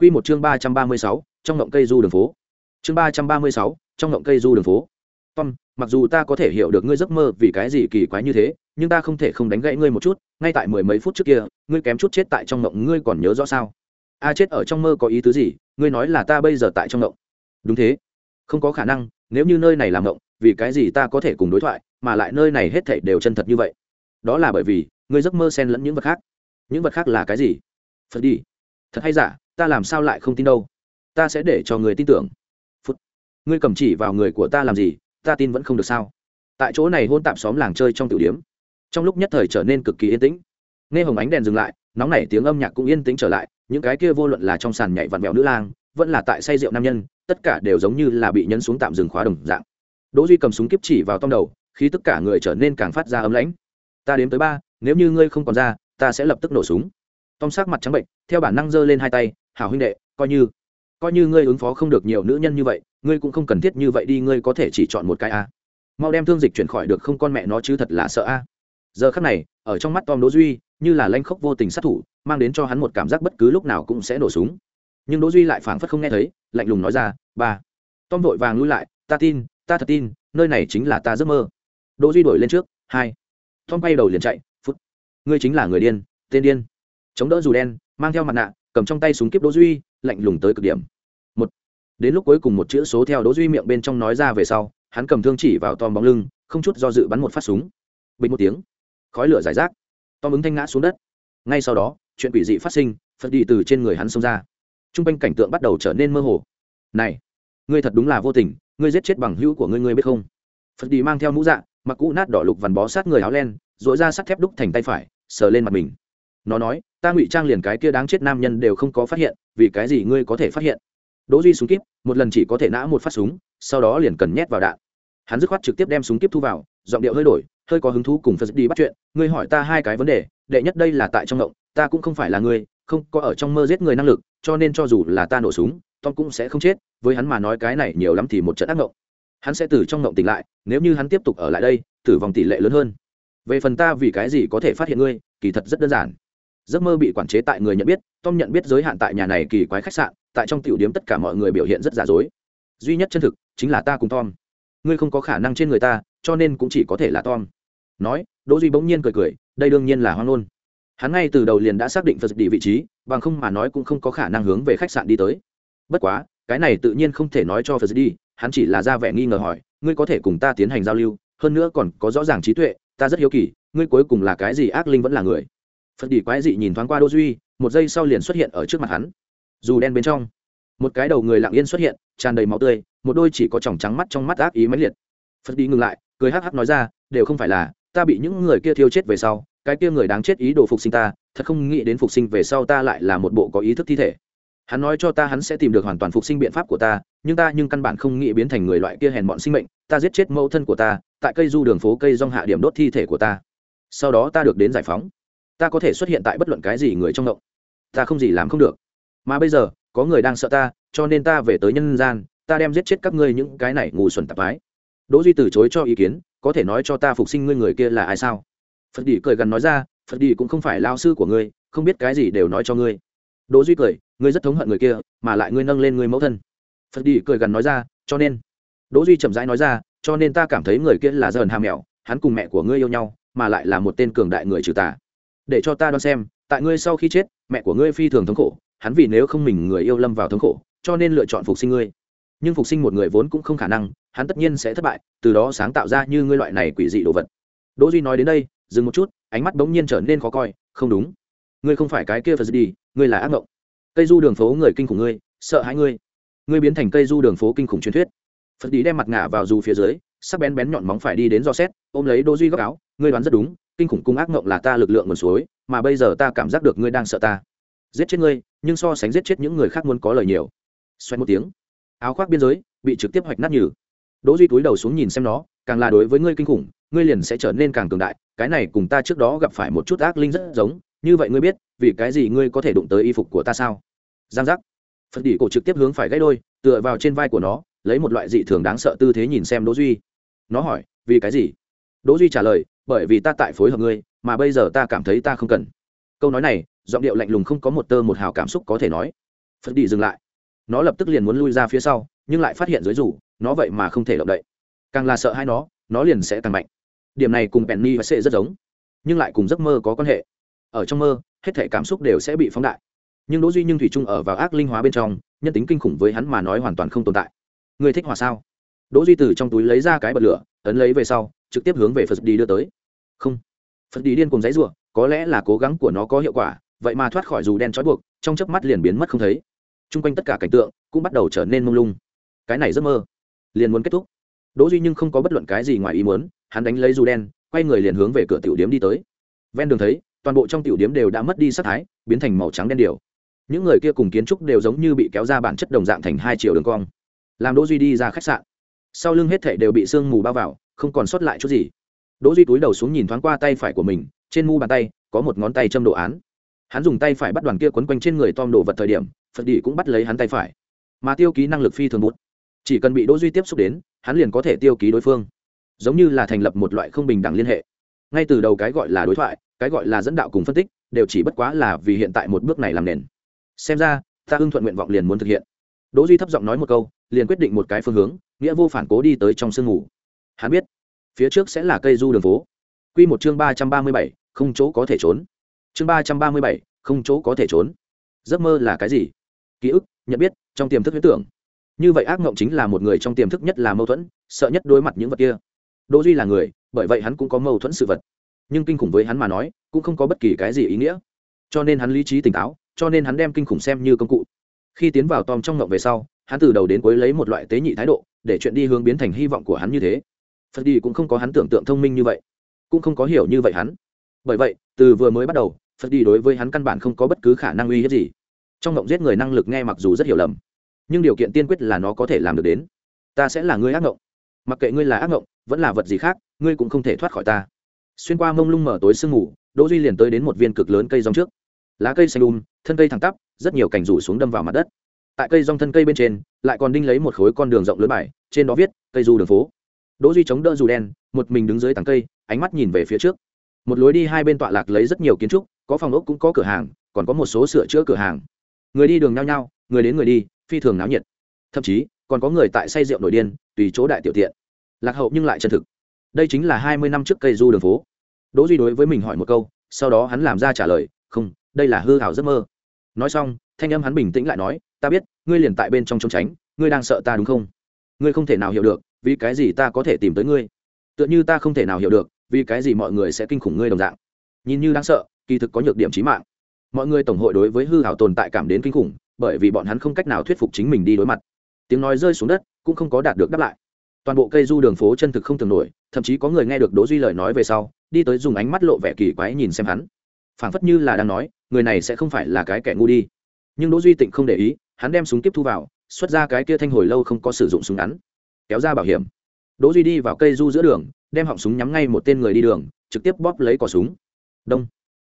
Quy một chương ba trăm ba mươi sáu, trong ngộng cây du đường phố. Chương ba trăm ba mươi sáu, trong ngộng cây du đường phố. Tom, mặc dù ta có thể hiểu được ngươi giấc mơ vì cái gì kỳ quái như thế, nhưng ta không thể không đánh gãy ngươi một chút, ngay tại mười mấy phút trước kia, ngươi kém chút chết tại trong ngộng, ngươi còn nhớ rõ sao? A chết ở trong mơ có ý tứ gì? Ngươi nói là ta bây giờ tại trong ngộng. Đúng thế. Không có khả năng, nếu như nơi này là ngộng, vì cái gì ta có thể cùng đối thoại, mà lại nơi này hết thảy đều chân thật như vậy? Đó là bởi vì, ngươi giấc mơ xen lẫn những vật khác. Những vật khác là cái gì? Phật đi thật hay giả, ta làm sao lại không tin đâu? Ta sẽ để cho người tin tưởng. Phút. Ngươi cầm chỉ vào người của ta làm gì, ta tin vẫn không được sao? Tại chỗ này hôn tạm xóm làng chơi trong tiểu điếm trong lúc nhất thời trở nên cực kỳ yên tĩnh. Nghe hồng ánh đèn dừng lại, nóng nảy tiếng âm nhạc cũng yên tĩnh trở lại, những cái kia vô luận là trong sàn nhảy vặn vẹo nữ lang, vẫn là tại say rượu nam nhân, tất cả đều giống như là bị nhấn xuống tạm dừng khóa đồng dạng. Đỗ duy cầm súng kiếp chỉ vào tông đầu, khi tất cả người trở nên càng phát ra ấm lãnh. Ta đếm tới ba, nếu như ngươi không còn ra, ta sẽ lập tức nổ súng tom sắc mặt trắng bệnh, theo bản năng giơ lên hai tay, hảo huynh đệ, coi như coi như ngươi ứng phó không được nhiều nữ nhân như vậy, ngươi cũng không cần thiết như vậy đi, ngươi có thể chỉ chọn một cái a. Mau đem thương dịch chuyển khỏi được không con mẹ nó chứ thật là sợ a. Giờ khắc này, ở trong mắt tom đỗ duy, như là lanh khốc vô tình sát thủ, mang đến cho hắn một cảm giác bất cứ lúc nào cũng sẽ nổ súng. Nhưng đỗ duy lại phảng phất không nghe thấy, lạnh lùng nói ra, ba. Tom vội vàng lui lại, ta tin, ta thật tin, nơi này chính là ta giấc mơ. Đỗ duy đổi lên trước, hai. Tom bay đầu liền chạy, phút, ngươi chính là người điên, tên điên chống đỡ dù đen, mang theo mặt nạ, cầm trong tay súng kiếp đỗ duy, lạnh lùng tới cực điểm. Một. Đến lúc cuối cùng một chữ số theo đỗ duy miệng bên trong nói ra về sau, hắn cầm thương chỉ vào tom bóng lưng, không chút do dự bắn một phát súng. Bình một tiếng. Khói lửa giải rác. Tom ứng thanh ngã xuống đất. Ngay sau đó, chuyện quỷ dị phát sinh, phật đi từ trên người hắn xông ra. T r u n g quanh cảnh tượng bắt đầu trở nên mơ hồ. Này, ngươi thật đúng là vô tình, ngươi giết chết bằng hữu của ngươi ngươi biết không? Phật đi mang theo mũ dạ mặc cũ nát đỏ lục vằn bó sát người áo len dội ra sắt thép đúc thành tay phải, sờ lên mặt mình nó nói, ta ngụy trang liền cái kia đáng chết nam nhân đều không có phát hiện, vì cái gì ngươi có thể phát hiện? Đỗ duy súng kíp, một lần chỉ có thể nã một phát súng, sau đó liền cần nhét vào đạn. Hắn dứt khoát trực tiếp đem súng kíp thu vào, giọng điệu hơi đổi, hơi có hứng thú cùng phật đi bắt chuyện, ngươi hỏi ta hai cái vấn đề, đệ nhất đây là tại trong động ta cũng không phải là ngươi không có ở trong mơ giết người năng lực, cho nên cho dù là ta nổ súng, tom cũng sẽ không chết, với hắn mà nói cái này nhiều lắm thì một trận ác ngộng. Hắn sẽ từ trong ngộng tỉnh lại, nếu như hắn tiếp tục ở lại đây, tử vong tỷ lệ lớn hơn. Về phần ta vì cái gì có thể phát hiện ngươi, kỳ thật rất đơn giản giấc mơ bị quản chế tại người nhận biết, tom nhận biết giới hạn tại nhà này kỳ quái khách sạn, tại trong tiểu điếm tất cả mọi người biểu hiện rất giả dối. Duy nhất chân thực, chính là ta cùng tom. Ngươi không có khả năng trên người ta, cho nên cũng chỉ có thể là tom. Nói, đỗ duy bỗng nhiên cười cười, đây đương nhiên là hoang ngôn. Hắn ngay từ đầu liền đã xác định phật đi vị trí, bằng không mà nói cũng không có khả năng hướng về khách sạn đi tới. Bất quá, cái này tự nhiên không thể nói cho phật đi hắn chỉ là ra vẻ nghi ngờ hỏi, ngươi có thể cùng ta tiến hành giao lưu, hơn nữa còn có rõ ràng trí tuệ, ta rất hiếu kỳ, ngươi cuối cùng là cái gì ác linh vẫn là người? Phật đi quái dị nhìn thoáng qua đô duy, một giây sau liền xuất hiện ở trước mặt hắn. Dù đen bên trong, một cái đầu người lặng yên xuất hiện, tràn đầy máu tươi, một đôi chỉ có tròng trắng mắt trong mắt ác ý mãnh liệt. Phật đi ngừng lại, cười hắc hắc nói ra, đều không phải là, ta bị những người kia thiêu chết về sau, cái kia người đáng chết ý đồ phục sinh ta, thật không nghĩ đến phục sinh về sau ta lại là một bộ có ý thức thi thể. Hắn nói cho ta hắn sẽ tìm được hoàn toàn phục sinh biện pháp của ta, nhưng ta nhưng căn bản không nghĩ biến thành người loại kia hèn bọn sinh mệnh, ta giết chết mẫu thân của ta, tại cây du đường phố cây rong hạ điểm đốt thi thể của ta. Sau đó ta được đến giải phóng ta có thể xuất hiện tại bất luận cái gì người trong động. Ta không gì làm không được. Mà bây giờ, có người đang sợ ta, cho nên ta về tới nhân gian, ta đem giết chết các ngươi những cái này ngủ xuẩn tạp ái đỗ duy từ chối cho ý kiến, có thể nói cho ta phục sinh ngươi người kia là ai sao? Phật đi cười gần nói ra, phật đi cũng không phải lao sư của ngươi, không biết cái gì đều nói cho ngươi. Đỗ duy cười, ngươi rất thống hận người kia, mà lại ngươi nâng lên ngươi mẫu thân. Phật đi cười gần nói ra, cho nên. Đỗ duy chậm rãi nói ra, cho nên ta cảm thấy người kia là dần hàm mèo hắn cùng mẹ của ngươi yêu nhau, mà lại là một tên cường đại người trừ tà để cho ta đoán xem, tại ngươi sau khi chết, mẹ của ngươi phi thường thống khổ, hắn vì nếu không mình người yêu lâm vào thống khổ, cho nên lựa chọn phục sinh ngươi. Nhưng phục sinh một người vốn cũng không khả năng, hắn tất nhiên sẽ thất bại, từ đó sáng tạo ra như ngươi loại này quỷ dị đồ vật. Đỗ duy nói đến đây, dừng một chút, ánh mắt bỗng nhiên trở nên khó coi, không đúng. Ngươi không phải cái kia phật đi ngươi là ác mộng cây du đường phố người kinh khủng ngươi, sợ hãi ngươi. Ngươi biến thành cây du đường phố kinh khủng truyền thuyết. Phật đi đem mặt ngả vào du phía dưới, sắc bén bén nhọn móng phải đi đến do xét, ôm lấy đỗ duy góc áo, ngươi đoán rất đúng kinh khủng cung ác mộng là ta lực lượng nguồn suối, mà bây giờ ta cảm giác được ngươi đang sợ ta. Giết chết ngươi, nhưng so sánh giết chết những người khác muốn có lời nhiều. Xoay một tiếng, áo khoác biên giới bị trực tiếp hoạch nát nhừ. Đỗ duy túi đầu xuống nhìn xem nó, càng là đối với ngươi kinh khủng, ngươi liền sẽ trở nên càng cường đại, cái này cùng ta trước đó gặp phải một chút ác linh rất giống, như vậy ngươi biết, vì cái gì ngươi có thể đụng tới y phục của ta sao? Giang giác. Phật đỉ cổ trực tiếp hướng phải gãy đôi, tựa vào trên vai của nó, lấy một loại dị thường đáng sợ tư thế nhìn xem đỗ duy. Nó hỏi, vì cái gì? Đỗ duy trả lời bởi vì ta tại phối hợp ngươi, mà bây giờ ta cảm thấy ta không cần. Câu nói này, giọng điệu lạnh lùng không có một tơ một hào cảm xúc có thể nói. Phật đi dừng lại. Nó lập tức liền muốn lui ra phía sau, nhưng lại phát hiện dưới rủ nó vậy mà không thể động đậy. Càng là sợ hai nó nó liền sẽ càng mạnh. Điểm này cùng penny và sệ rất giống, nhưng lại cùng giấc mơ có quan hệ. Ở trong mơ, hết thể cảm xúc đều sẽ bị phóng đại. Nhưng đỗ duy nhưng thủy chung ở vào ác linh hóa bên trong, nhân tính kinh khủng với hắn mà nói hoàn toàn không tồn tại. Người thích hòa sao? Đỗ duy từ trong túi lấy ra cái bật lửa, ấn lấy về sau, trực tiếp hướng về phật đi đưa tới không. Phật đi điên cùng dãy ruộng, có lẽ là cố gắng của nó có hiệu quả vậy mà thoát khỏi dù đen trói buộc trong chớp mắt liền biến mất không thấy. Trung quanh tất cả cảnh tượng cũng bắt đầu trở nên mông lung. Cái này giấc mơ liền muốn kết thúc. Đỗ duy nhưng không có bất luận cái gì ngoài ý muốn hắn đánh lấy dù đen quay người liền hướng về cửa tiểu điếm đi tới. Ven đường thấy toàn bộ trong tiểu điếm đều đã mất đi sắc thái biến thành màu trắng đen điều những người kia cùng kiến trúc đều giống như bị kéo ra bản chất đồng dạng thành hai chiều đường cong. Làm đỗ duy đi ra khách sạn. Sau lưng hết thảy đều bị sương mù bao vào không còn sót lại chút gì đỗ duy túi đầu xuống nhìn thoáng qua tay phải của mình, trên mu bàn tay có một ngón tay châm đồ án. Hắn dùng tay phải bắt đoàn kia quấn quanh trên người tom đồ vật thời điểm, phật đỉ cũng bắt lấy hắn tay phải. Mà tiêu ký năng lực phi thường bút chỉ cần bị đỗ duy tiếp xúc đến, hắn liền có thể tiêu ký đối phương. Giống như là thành lập một loại không bình đẳng liên hệ. Ngay từ đầu cái gọi là đối thoại, cái gọi là dẫn đạo cùng phân tích, đều chỉ bất quá là vì hiện tại một bước này làm nền. Xem ra, ta ưng thuận nguyện vọng liền muốn thực hiện. Đỗ duy thấp giọng nói một câu, liền quyết định một cái phương hướng, nghĩa vô phản cố đi tới trong sương ngủ. Hắn biết phía trước sẽ là cây du đường phố. Quy một chương ba trăm ba mươi bảy, không chỗ có thể trốn. Chương ba trăm ba mươi bảy, không chỗ có thể trốn. Giấc mơ là cái gì? Ký ức, nhận biết, trong tiềm thức huyết tưởng. Như vậy ác mộng chính là một người trong tiềm thức nhất là mâu thuẫn, sợ nhất đối mặt những vật kia. Đỗ duy là người, bởi vậy hắn cũng có mâu thuẫn sự vật. Nhưng kinh khủng với hắn mà nói, cũng không có bất kỳ cái gì ý nghĩa. Cho nên hắn lý trí tỉnh táo, cho nên hắn đem kinh khủng xem như công cụ. Khi tiến vào tom trong ngộng về sau, hắn từ đầu đến cuối lấy một loại tế nhị thái độ, để chuyện đi hướng biến thành hy vọng của hắn như thế phật đi cũng không có hắn tưởng tượng thông minh như vậy cũng không có hiểu như vậy hắn bởi vậy từ vừa mới bắt đầu phật đi đối với hắn căn bản không có bất cứ khả năng uy hiếp gì trong ngộng giết người năng lực nghe mặc dù rất hiểu lầm nhưng điều kiện tiên quyết là nó có thể làm được đến ta sẽ là người ác ngộng mặc kệ ngươi là ác ngộng vẫn là vật gì khác ngươi cũng không thể thoát khỏi ta xuyên qua mông lung mở tối sương mù đỗ duy liền tới đến một viên cực lớn cây rong trước lá cây xanh um thân cây thẳng tắp rất nhiều cành rủ xuống đâm vào mặt đất tại cây rong thân cây bên trên lại còn đinh lấy một khối con đường rộng lớn bài trên đó viết cây du đường phố đỗ duy chống đỡ dù đen, một mình đứng dưới tảng cây, ánh mắt nhìn về phía trước. Một lối đi hai bên tọa lạc lấy rất nhiều kiến trúc, có phòng ốc cũng có cửa hàng, còn có một số sửa chữa cửa hàng. Người đi đường nhao nhao, người đến người đi, phi thường náo nhiệt. Thậm chí, còn có người tại say rượu nổi điên, tùy chỗ đại tiểu tiện. Lạc hậu nhưng lại chân thực. Đây chính là hai mươi năm trước cây du đường phố. Đỗ duy đối với mình hỏi một câu, sau đó hắn làm ra trả lời, không, đây là hư hảo giấc mơ. Nói xong, thanh âm hắn bình tĩnh lại nói, ta biết, ngươi liền tại bên trong trốn tránh, ngươi đang sợ ta đúng không? Ngươi không thể nào hiểu được vì cái gì ta có thể tìm tới ngươi? Tựa như ta không thể nào hiểu được, vì cái gì mọi người sẽ kinh khủng ngươi đồng dạng. Nhìn như đáng sợ, kỳ thực có nhược điểm trí mạng. Mọi người tổng hội đối với hư hảo tồn tại cảm đến kinh khủng, bởi vì bọn hắn không cách nào thuyết phục chính mình đi đối mặt. Tiếng nói rơi xuống đất, cũng không có đạt được đáp lại. Toàn bộ cây du đường phố chân thực không thường nổi, thậm chí có người nghe được đỗ duy lời nói về sau, đi tới dùng ánh mắt lộ vẻ kỳ quái nhìn xem hắn. Phảng phất như là đang nói, người này sẽ không phải là cái kẻ ngu đi. Nhưng đỗ duy tịnh không để ý, hắn đem súng tiếp thu vào, xuất ra cái kia thanh hồi lâu không có sử dụng súng ngắn kéo ra bảo hiểm. Đỗ duy đi vào cây du giữa đường, đem họng súng nhắm ngay một tên người đi đường, trực tiếp bóp lấy cò súng. Đông.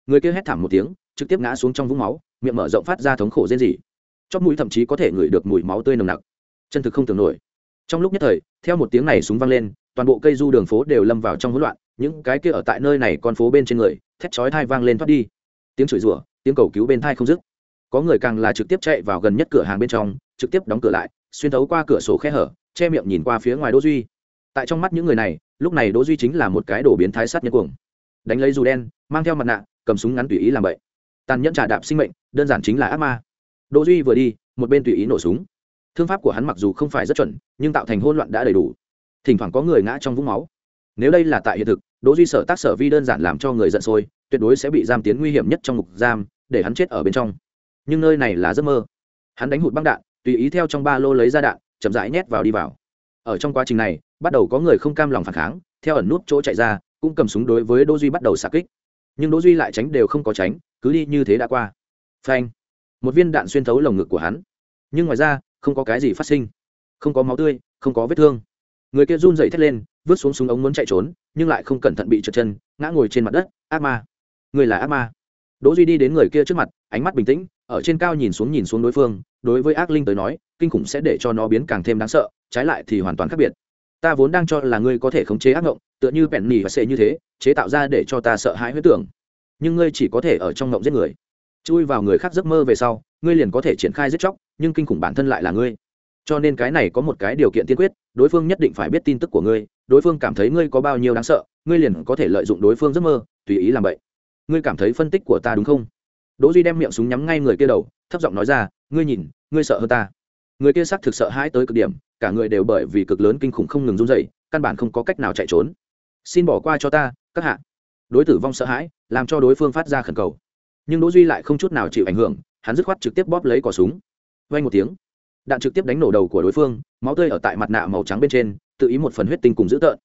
Người kia hét thảm một tiếng, trực tiếp ngã xuống trong vũng máu, miệng mở rộng phát ra thống khổ rên rỉ. Chóp mũi thậm chí có thể ngửi được mùi máu tươi nồng nặc. Chân thực không tưởng nổi. Trong lúc nhất thời, theo một tiếng này súng vang lên, toàn bộ cây du đường phố đều lâm vào trong hỗn loạn, những cái kia ở tại nơi này con phố bên trên người, thét chói thai vang lên thoát đi. Tiếng chửi rủa, tiếng cầu cứu bên thai không dứt. Có người càng là trực tiếp chạy vào gần nhất cửa hàng bên trong, trực tiếp đóng cửa lại, xuyên thấu qua cửa sổ khe hở che miệng nhìn qua phía ngoài đỗ duy. Tại trong mắt những người này, lúc này đỗ duy chính là một cái đồ biến thái sát nhân cuồng. Đánh lấy dù đen, mang theo mặt nạ, cầm súng ngắn tùy ý làm bậy. Tàn nhẫn trả đạp sinh mệnh, đơn giản chính là ác ma. Đỗ duy vừa đi, một bên tùy ý nổ súng. Thương pháp của hắn mặc dù không phải rất chuẩn, nhưng tạo thành hỗn loạn đã đầy đủ. Thỉnh thoảng có người ngã trong vũng máu. Nếu đây là tại hiện thực, đỗ duy sở tác sở vi đơn giản làm cho người giận sôi, tuyệt đối sẽ bị giam tiến nguy hiểm nhất trong ngục giam, để hắn chết ở bên trong. Nhưng nơi này là giấc mơ. Hắn đánh hụt băng đạn, tùy ý theo trong ba lô lấy ra đạn chậm rãi nhét vào đi vào. Ở trong quá trình này, bắt đầu có người không cam lòng phản kháng, theo ẩn nút chỗ chạy ra, cũng cầm súng đối với đỗ duy bắt đầu xạ kích. Nhưng đỗ duy lại tránh đều không có tránh, cứ đi như thế đã qua. Phanh! Một viên đạn xuyên thấu lồng ngực của hắn. Nhưng ngoài ra, không có cái gì phát sinh. Không có máu tươi, không có vết thương. Người kia run dậy thét lên, vứt xuống súng ống muốn chạy trốn, nhưng lại không cẩn thận bị trượt chân, ngã ngồi trên mặt đất, ác ma. Người là ác ma. Đỗ duy đi đến người kia trước mặt, ánh mắt bình tĩnh ở trên cao nhìn xuống nhìn xuống đối phương, đối với ác linh tới nói, kinh khủng sẽ để cho nó biến càng thêm đáng sợ, trái lại thì hoàn toàn khác biệt. Ta vốn đang cho là ngươi có thể khống chế ác ngộng, tựa như bẹn nỉ và sệ như thế, chế tạo ra để cho ta sợ hãi huyết tưởng. Nhưng ngươi chỉ có thể ở trong ngộng giết người. Chui vào người khác giấc mơ về sau, ngươi liền có thể triển khai giết chóc, nhưng kinh khủng bản thân lại là ngươi. Cho nên cái này có một cái điều kiện tiên quyết, đối phương nhất định phải biết tin tức của ngươi, đối phương cảm thấy ngươi có bao nhiêu đáng sợ, ngươi liền có thể lợi dụng đối phương giấc mơ, tùy ý làm vậy ngươi cảm thấy phân tích của ta đúng không? Đỗ duy đem miệng súng nhắm ngay người kia đầu, thấp giọng nói ra, ngươi nhìn, ngươi sợ hơn ta. Người kia xác thực sợ hãi tới cực điểm, cả người đều bởi vì cực lớn kinh khủng không ngừng run rẩy, căn bản không có cách nào chạy trốn. Xin bỏ qua cho ta, các hạ. Đối tử vong sợ hãi, làm cho đối phương phát ra khẩn cầu. Nhưng đỗ duy lại không chút nào chịu ảnh hưởng, hắn dứt khoát trực tiếp bóp lấy cò súng. Vang một tiếng, đạn trực tiếp đánh nổ đầu của đối phương, máu tươi ở tại mặt nạ màu trắng bên trên, tự ý một phần huyết tinh cùng dữ tợn.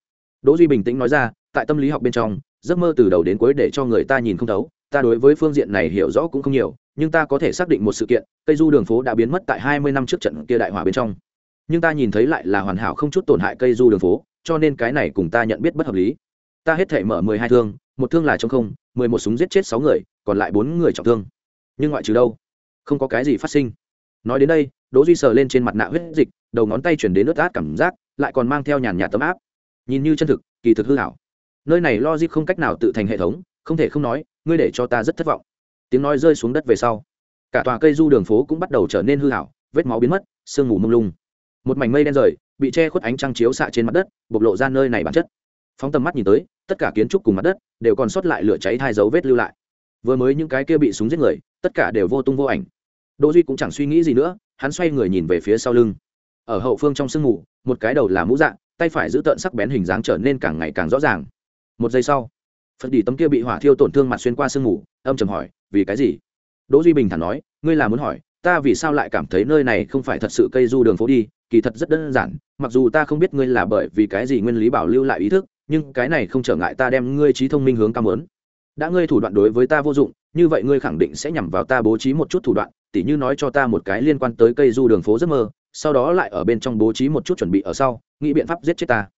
Đỗ duy bình tĩnh nói ra, tại tâm lý học bên trong, giấc mơ từ đầu đến cuối để cho người ta nhìn không thấu ta đối với phương diện này hiểu rõ cũng không nhiều, nhưng ta có thể xác định một sự kiện, cây du đường phố đã biến mất tại hai mươi năm trước trận kia đại hỏa bên trong. Nhưng ta nhìn thấy lại là hoàn hảo không chút tổn hại cây du đường phố, cho nên cái này cùng ta nhận biết bất hợp lý. Ta hết thể mở mười hai thương, một thương là trong không, mười một súng giết chết sáu người, còn lại bốn người trọng thương. Nhưng ngoại trừ đâu? Không có cái gì phát sinh. Nói đến đây, đỗ duy sờ lên trên mặt nạ huyết dịch, đầu ngón tay chuyển đến nước át cảm giác, lại còn mang theo nhàn nhạt tấm áp. Nhìn như chân thực, kỳ thực hư hảo. Nơi này logic không cách nào tự thành hệ thống, không thể không nói ngươi để cho ta rất thất vọng. Tiếng nói rơi xuống đất về sau, cả tòa cây du đường phố cũng bắt đầu trở nên hư hảo vết máu biến mất, sương mù mông lung. Một mảnh mây đen rời, bị che khuất ánh trăng chiếu xạ trên mặt đất, bộc lộ ra nơi này bản chất. Phóng tầm mắt nhìn tới, tất cả kiến trúc cùng mặt đất đều còn sót lại lửa cháy hai dấu vết lưu lại. Vừa mới những cái kia bị súng giết người, tất cả đều vô tung vô ảnh. Đỗ duy cũng chẳng suy nghĩ gì nữa, hắn xoay người nhìn về phía sau lưng. Ở hậu phương trong sương mù, một cái đầu là mũ dạng tay phải giữ tợn sắc bén hình dáng trở nên càng ngày càng rõ ràng. Một giây sau phật đi tấm kia bị hỏa thiêu tổn thương mặt xuyên qua sương mù âm trầm hỏi vì cái gì? Đỗ duy bình thản nói ngươi là muốn hỏi ta vì sao lại cảm thấy nơi này không phải thật sự cây du đường phố đi kỳ thật rất đơn giản mặc dù ta không biết ngươi là bởi vì cái gì nguyên lý bảo lưu lại ý thức nhưng cái này không trở ngại ta đem ngươi trí thông minh hướng cao muốn, đã ngươi thủ đoạn đối với ta vô dụng như vậy ngươi khẳng định sẽ nhằm vào ta bố trí một chút thủ đoạn tỉ như nói cho ta một cái liên quan tới cây du đường phố giấc mơ sau đó lại ở bên trong bố trí một chút chuẩn bị ở sau nghĩ biện pháp giết chết ta.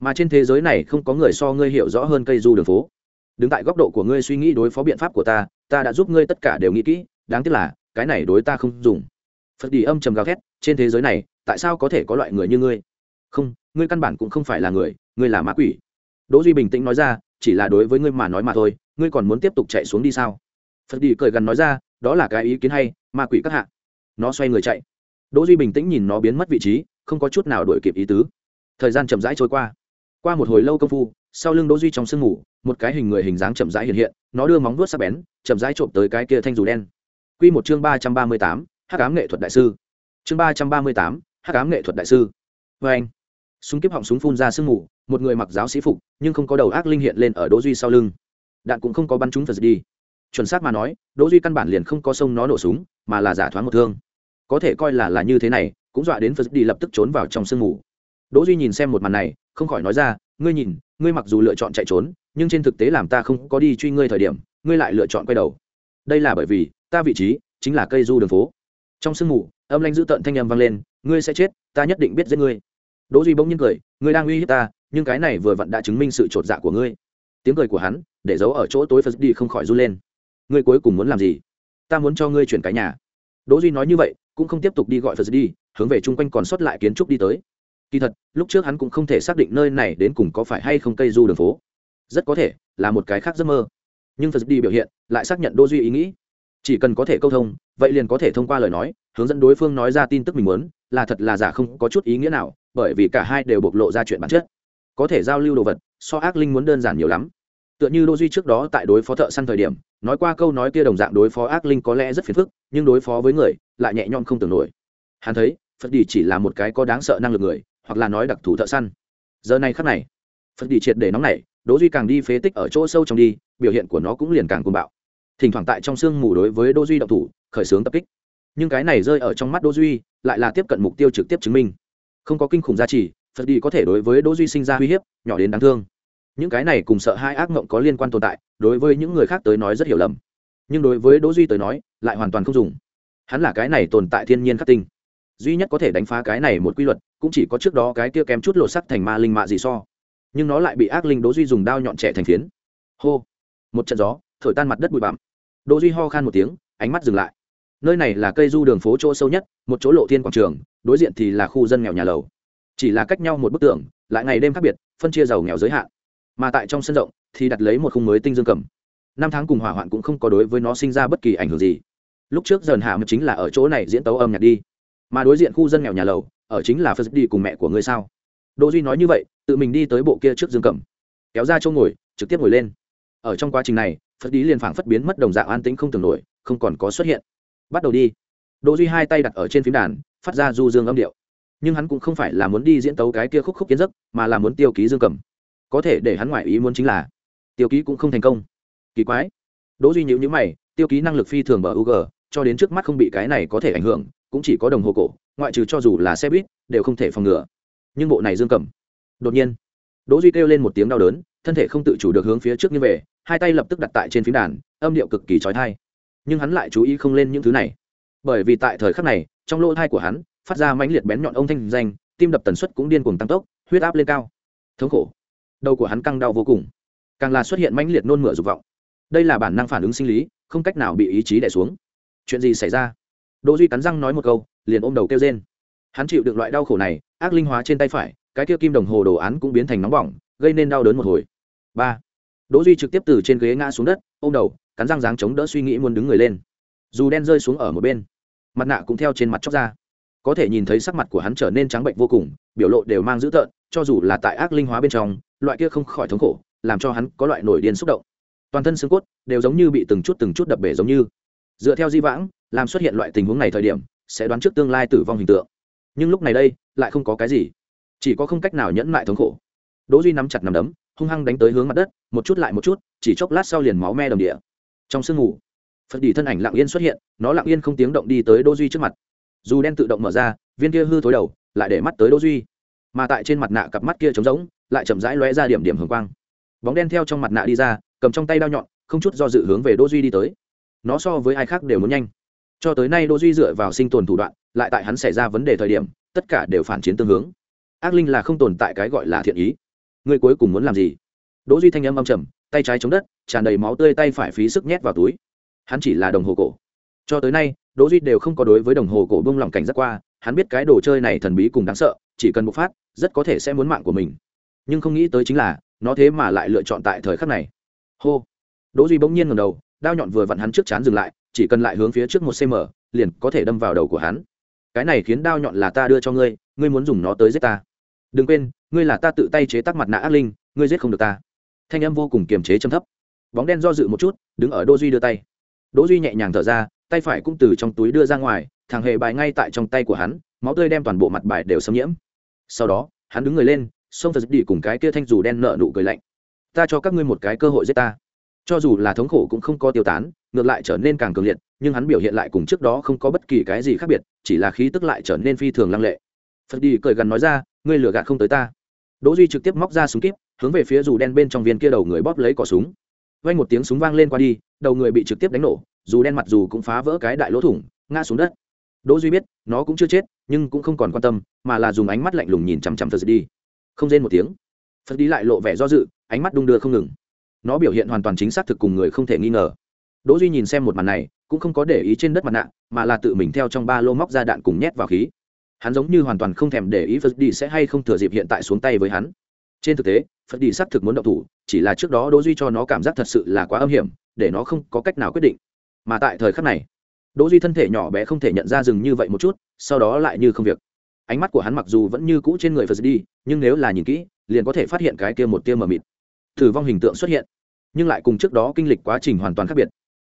Mà trên thế giới này không có người so ngươi hiểu rõ hơn cây du đường phố đứng tại góc độ của ngươi suy nghĩ đối phó biện pháp của ta ta đã giúp ngươi tất cả đều nghĩ kỹ, đáng tiếc là, cái này đối ta không dùng. Phật đi âm trầm gào thét, trên thế giới này, tại sao có thể có loại người như ngươi? Không, ngươi căn bản cũng không phải là người, ngươi là ma quỷ. Đỗ duy bình tĩnh nói ra, chỉ là đối với ngươi mà nói mà thôi, ngươi còn muốn tiếp tục chạy xuống đi sao? Phật đi cười gần nói ra, đó là cái ý kiến hay, ma quỷ các hạ. Nó xoay người chạy. Đỗ duy bình tĩnh nhìn nó biến mất vị trí, không có chút nào đuổi kịp ý tứ. Thời gian chậm rãi trôi qua qua một hồi lâu công phu, sau lưng đỗ duy trong sương mù, một cái hình người hình dáng chậm rãi hiện hiện, nó đưa móng vuốt sắc bén, chậm rãi trộm tới cái kia thanh dù đen. Quy một chương ba trăm ba mươi tám, hắc ám nghệ thuật đại sư. Chương ba trăm ba mươi tám, hắc ám nghệ thuật đại sư. Với anh, súng kiếp họng súng phun ra sương mù, một người mặc giáo sĩ phục, nhưng không có đầu ác linh hiện lên ở đỗ duy sau lưng. Đạn cũng không có bắn trúng phật đi. Chuẩn xác mà nói, đỗ duy căn bản liền không có sông nó nổ súng, mà là giả thoáng một thương. Có thể coi là là như thế này, cũng dọa đến phật đi lập tức trốn vào trong sương mù. Đỗ duy nhìn xem một màn này không khỏi nói ra, ngươi nhìn, ngươi mặc dù lựa chọn chạy trốn, nhưng trên thực tế làm ta không có đi truy ngươi thời điểm, ngươi lại lựa chọn quay đầu. Đây là bởi vì, ta vị trí chính là cây du đường phố. Trong sương mù, âm lanh dữ tợn thanh âm vang lên, ngươi sẽ chết, ta nhất định biết giết ngươi. Đỗ duy bỗng nhiên cười, ngươi đang uy hiếp ta, nhưng cái này vừa vặn đã chứng minh sự trột dạ của ngươi. Tiếng cười của hắn, để giấu ở chỗ tối phật đi không khỏi run lên. Ngươi cuối cùng muốn làm gì? Ta muốn cho ngươi chuyển cái nhà. Đỗ duy nói như vậy, cũng không tiếp tục đi gọi phật đi, hướng về chung quanh còn sót lại kiến trúc đi tới kỳ thật, lúc trước hắn cũng không thể xác định nơi này đến cùng có phải hay không cây du đường phố. Rất có thể là một cái khác giấc mơ. Nhưng phật đi biểu hiện lại xác nhận đô duy ý nghĩ. Chỉ cần có thể câu thông, vậy liền có thể thông qua lời nói, hướng dẫn đối phương nói ra tin tức mình muốn, là thật là giả không có chút ý nghĩa nào, bởi vì cả hai đều bộc lộ ra chuyện bản chất. Có thể giao lưu đồ vật, so ác linh muốn đơn giản nhiều lắm. Tựa như đô duy trước đó tại đối phó thợ săn thời điểm, nói qua câu nói kia đồng dạng đối phó ác linh có lẽ rất phiền phức, nhưng đối phó với người, lại nhẹ nhõm không tưởng nổi. Hắn thấy, phật đi chỉ là một cái có đáng sợ năng lực người hoặc là nói đặc thù thợ săn. Giờ này khắc này, phật đi triệt để nóng này đỗ duy càng đi phế tích ở chỗ sâu trong đi, biểu hiện của nó cũng liền càng cuồng bạo. Thỉnh thoảng tại trong sương mù đối với đỗ duy động thủ, khởi xướng tập kích. Nhưng cái này rơi ở trong mắt đỗ duy, lại là tiếp cận mục tiêu trực tiếp chứng minh. Không có kinh khủng giá trị, phật đi có thể đối với đỗ duy sinh ra uy hiếp, nhỏ đến đáng thương. Những cái này cùng sợ hai ác mộng có liên quan tồn tại, đối với những người khác tới nói rất hiểu lầm. Nhưng đối với đỗ duy tới nói, lại hoàn toàn không dùng. Hắn là cái này tồn tại thiên nhiên khắc tinh. Duy nhất có thể đánh phá cái này một quy luật cũng chỉ có trước đó cái kia kém chút lột sắc thành ma linh mạ gì so. Nhưng nó lại bị ác linh đỗ duy dùng đao nhọn trẻ thành phiến. Hô. Một trận gió, thổi tan mặt đất bụi bặm. Đỗ duy ho khan một tiếng, ánh mắt dừng lại. Nơi này là cây du đường phố chỗ sâu nhất, một chỗ lộ thiên quảng trường, đối diện thì là khu dân nghèo nhà lầu. Chỉ là cách nhau một bức tường, lại ngày đêm khác biệt, phân chia giàu nghèo giới hạn. Mà tại trong sân rộng, thì đặt lấy một khung mới tinh dương cầm. Năm tháng cùng hỏa hoạn cũng không có đối với nó sinh ra bất kỳ ảnh hưởng gì. Lúc trước dần hạ mập chính là ở chỗ này diễn tấu âm nhạc đi. Mà đối diện khu dân nghèo nhà lầu ở chính là phật đi cùng mẹ của ngươi sao? Đỗ duy nói như vậy, tự mình đi tới bộ kia trước dương cẩm, kéo ra chỗ ngồi, trực tiếp ngồi lên. Ở trong quá trình này, phật đi liền phảng phất biến mất đồng dạng an tĩnh không tưởng nổi, không còn có xuất hiện. Bắt đầu đi. Đỗ duy hai tay đặt ở trên phím đàn, phát ra du dương âm điệu. Nhưng hắn cũng không phải là muốn đi diễn tấu cái kia khúc khúc kiến giấc, mà là muốn tiêu ký dương cầm có thể để hắn ngoại ý muốn chính là, tiêu ký cũng không thành công. Kỳ quái. Đỗ duy nhíu nhíu mày, tiêu ký năng lực phi thường bờ u g cho đến trước mắt không bị cái này có thể ảnh hưởng, cũng chỉ có đồng hồ cổ ngoại trừ cho dù là xe buýt, đều không thể phòng ngừa. Nhưng bộ này dương cầm đột nhiên, đỗ duy kêu lên một tiếng đau đớn, thân thể không tự chủ được hướng phía trước như về, hai tay lập tức đặt tại trên phím đàn, âm điệu cực kỳ chói tai. Nhưng hắn lại chú ý không lên những thứ này. Bởi vì tại thời khắc này, trong lỗ thai của hắn, phát ra mãnh liệt bén nhọn ông thanh danh, tim đập tần suất cũng điên cuồng tăng tốc, huyết áp lên cao. Thống khổ. Đầu của hắn căng đau vô cùng. Càng là xuất hiện mãnh liệt nôn mửa dục vọng. Đây là bản năng phản ứng sinh lý, không cách nào bị ý chí đẻ xuống. Chuyện gì xảy ra? Đỗ duy cắn răng nói một câu liền ôm đầu kêu rên. Hắn chịu được loại đau khổ này, ác linh hóa trên tay phải, cái kia kim đồng hồ đồ án cũng biến thành nóng bỏng, gây nên đau đớn một hồi. Ba. Đỗ duy trực tiếp từ trên ghế ngã xuống đất, ôm đầu, cắn răng dáng chống đỡ suy nghĩ muốn đứng người lên. Dù đen rơi xuống ở một bên, mặt nạ cũng theo trên mặt chóc ra. Có thể nhìn thấy sắc mặt của hắn trở nên trắng bệnh vô cùng, biểu lộ đều mang dữ tợn, cho dù là tại ác linh hóa bên trong, loại kia không khỏi thống khổ, làm cho hắn có loại nổi điên xúc động. Toàn thân xương cốt đều giống như bị từng chút từng chút đập bể giống như. Dựa theo di vãng, làm xuất hiện loại tình huống này thời điểm sẽ đoán trước tương lai tử vong hình tượng. Nhưng lúc này đây, lại không có cái gì. Chỉ có không cách nào nhẫn lại thống khổ. Đỗ duy nắm chặt nắm đấm, hung hăng đánh tới hướng mặt đất, một chút lại một chút, chỉ chốc lát sau liền máu me đồng địa. Trong sương ngủ phật đỉ thân ảnh lặng yên xuất hiện, nó lặng yên không tiếng động đi tới đỗ duy trước mặt. Dù đen tự động mở ra, viên kia hư thối đầu, lại để mắt tới đỗ duy. Mà tại trên mặt nạ cặp mắt kia trống rỗng, lại chậm rãi lóe ra điểm điểm hường quang. Bóng đen theo trong mặt nạ đi ra, cầm trong tay đao nhọn, không chút do dự hướng về đỗ duy đi tới. Nó so với ai khác đều muốn nhanh cho tới nay đỗ duy dựa vào sinh tồn thủ đoạn, lại tại hắn xảy ra vấn đề thời điểm, tất cả đều phản chiến tương hướng. Ác linh là không tồn tại cái gọi là thiện ý. Người cuối cùng muốn làm gì? Đỗ duy thanh âm âm trầm, tay trái chống đất, tràn đầy máu tươi tay phải phí sức nhét vào túi. Hắn chỉ là đồng hồ cổ. Cho tới nay, đỗ duy đều không có đối với đồng hồ cổ buông lòng cảnh giác qua, hắn biết cái đồ chơi này thần bí cùng đáng sợ, chỉ cần bộc phát, rất có thể sẽ muốn mạng của mình. Nhưng không nghĩ tới chính là, nó thế mà lại lựa chọn tại thời khắc này. Hô! Đỗ duy bỗng nhiên ngẩng đầu, đao nhọn vừa vặn hắn trước chán dừng lại chỉ cần lại hướng phía trước một cm, liền có thể đâm vào đầu của hắn. Cái này khiến đao nhọn là ta đưa cho ngươi ngươi muốn dùng nó tới giết ta. Đừng quên, ngươi là ta tự tay chế tác mặt nạ ác linh, ngươi giết không được ta. Thanh âm vô cùng kiềm chế trầm thấp. Bóng đen do dự một chút, đứng ở đỗ duy đưa tay. Đỗ duy nhẹ nhàng thở ra, tay phải cũng từ trong túi đưa ra ngoài, thằng hề bài ngay tại trong tay của hắn, máu tươi đem toàn bộ mặt bài đều xâm nhiễm. Sau đó, hắn đứng người lên, xông phật đi cùng cái kia thanh dù đen nợ nụ cười lạnh. Ta cho các ngươi một cái cơ hội giết ta cho dù là thống khổ cũng không có tiêu tán, ngược lại trở nên càng cường liệt, nhưng hắn biểu hiện lại cùng trước đó không có bất kỳ cái gì khác biệt, chỉ là khí tức lại trở nên phi thường lăng lệ. Phật đi cười gần nói ra, ngươi lừa gạt không tới ta. Đỗ duy trực tiếp móc ra súng kíp, hướng về phía dù đen bên trong viên kia đầu người bóp lấy cỏ súng. Vang một tiếng súng vang lên qua đi, đầu người bị trực tiếp đánh nổ, dù đen mặt dù cũng phá vỡ cái đại lỗ thủng, ngã xuống đất. Đỗ duy biết, nó cũng chưa chết, nhưng cũng không còn quan tâm, mà là dùng ánh mắt lạnh lùng nhìn chằm chằm phật đi. Không rên một tiếng, phật đi lại lộ vẻ do dự, ánh mắt đung đưa không ngừng nó biểu hiện hoàn toàn chính xác thực cùng người không thể nghi ngờ. Đỗ duy nhìn xem một màn này, cũng không có để ý trên đất mặt nạ, mà là tự mình theo trong ba lô móc ra đạn cùng nhét vào khí. Hắn giống như hoàn toàn không thèm để ý phật đi sẽ hay không thừa dịp hiện tại xuống tay với hắn. Trên thực tế phật đi xác thực muốn động thủ, chỉ là trước đó đỗ duy cho nó cảm giác thật sự là quá âm hiểm, để nó không có cách nào quyết định. Mà tại thời khắc này, đỗ duy thân thể nhỏ bé không thể nhận ra dừng như vậy một chút, sau đó lại như không việc. Ánh mắt của hắn mặc dù vẫn như cũ trên người phật đi nhưng nếu là nhìn kỹ, liền có thể phát hiện cái kia một tia mờ mịt thử vong hình tượng xuất hiện, nhưng lại cùng trước đó kinh lịch quá trình hoàn toàn khác biệt.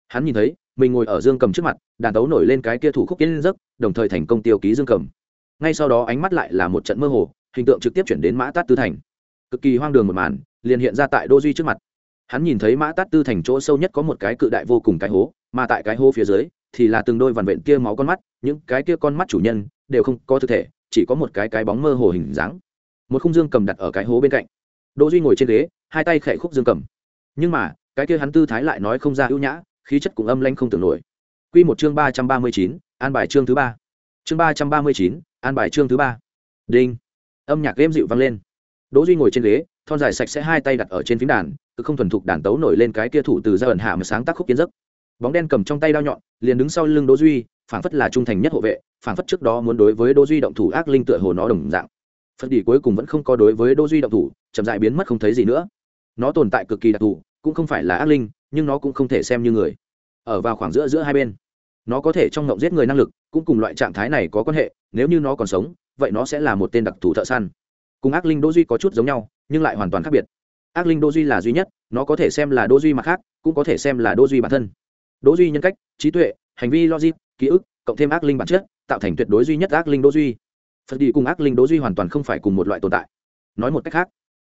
Hắn nhìn thấy, mình ngồi ở dương cầm trước mặt, đàn tấu nổi lên cái kia thủ khúc kiến giấc, đồng thời thành công tiêu ký dương cầm. Ngay sau đó ánh mắt lại là một trận mơ hồ, hình tượng trực tiếp chuyển đến mã tát tư thành. Cực kỳ hoang đường một màn, liền hiện ra tại đô duy trước mặt. Hắn nhìn thấy mã tát tư thành chỗ sâu nhất có một cái cự đại vô cùng cái hố, mà tại cái hố phía dưới, thì là từng đôi vằn vện kia máu con mắt, những cái kia con mắt chủ nhân, đều không có thực thể, chỉ có một cái cái bóng mơ hồ hình dáng. Một khung dương cầm đặt ở cái hố bên cạnh. Đỗ duy ngồi trên ghế hai tay khẽ khúc dương cầm. Nhưng mà, cái kia hắn tư thái lại nói không ra ưu nhã, khí chất cũng âm lanh không tưởng nổi. Quy một chương ba trăm ba mươi chín, an bài chương thứ ba. Chương ba trăm ba mươi chín, an bài chương thứ ba. Đinh. Âm nhạc game dịu vang lên. Đỗ duy ngồi trên ghế, thon dài sạch sẽ hai tay đặt ở trên phím đàn, cứ không thuần thục đàn tấu nổi lên cái kia thủ từ ra ẩn hạ mà sáng tác khúc kiến giấc. Bóng đen cầm trong tay đao nhọn, liền đứng sau lưng đỗ duy, phảng phất là trung thành nhất hộ vệ, phảng phất trước đó muốn đối với đỗ duy động thủ ác linh tựa hồ nó đồng dạng. Phật đi cuối cùng vẫn không có đối với đỗ duy động thủ, chậm dại biến mất không thấy gì nữa nó tồn tại cực kỳ đặc thù, cũng không phải là ác linh, nhưng nó cũng không thể xem như người. Ở vào khoảng giữa giữa hai bên, nó có thể trong ngộng giết người năng lực, cũng cùng loại trạng thái này có quan hệ, nếu như nó còn sống, vậy nó sẽ là một tên đặc thù thợ săn. Cùng ác linh đô duy có chút giống nhau, nhưng lại hoàn toàn khác biệt. Ác linh đô duy là duy nhất, nó có thể xem là đô duy mặt khác, cũng có thể xem là đô duy bản thân. Đô duy nhân cách, trí tuệ, hành vi logic, ký ức, cộng thêm ác linh bản chất, tạo thành tuyệt đối duy nhất ác linh đô duy. Phật đi cùng ác linh đô duy hoàn toàn không phải cùng một loại tồn tại. Nói một cách khác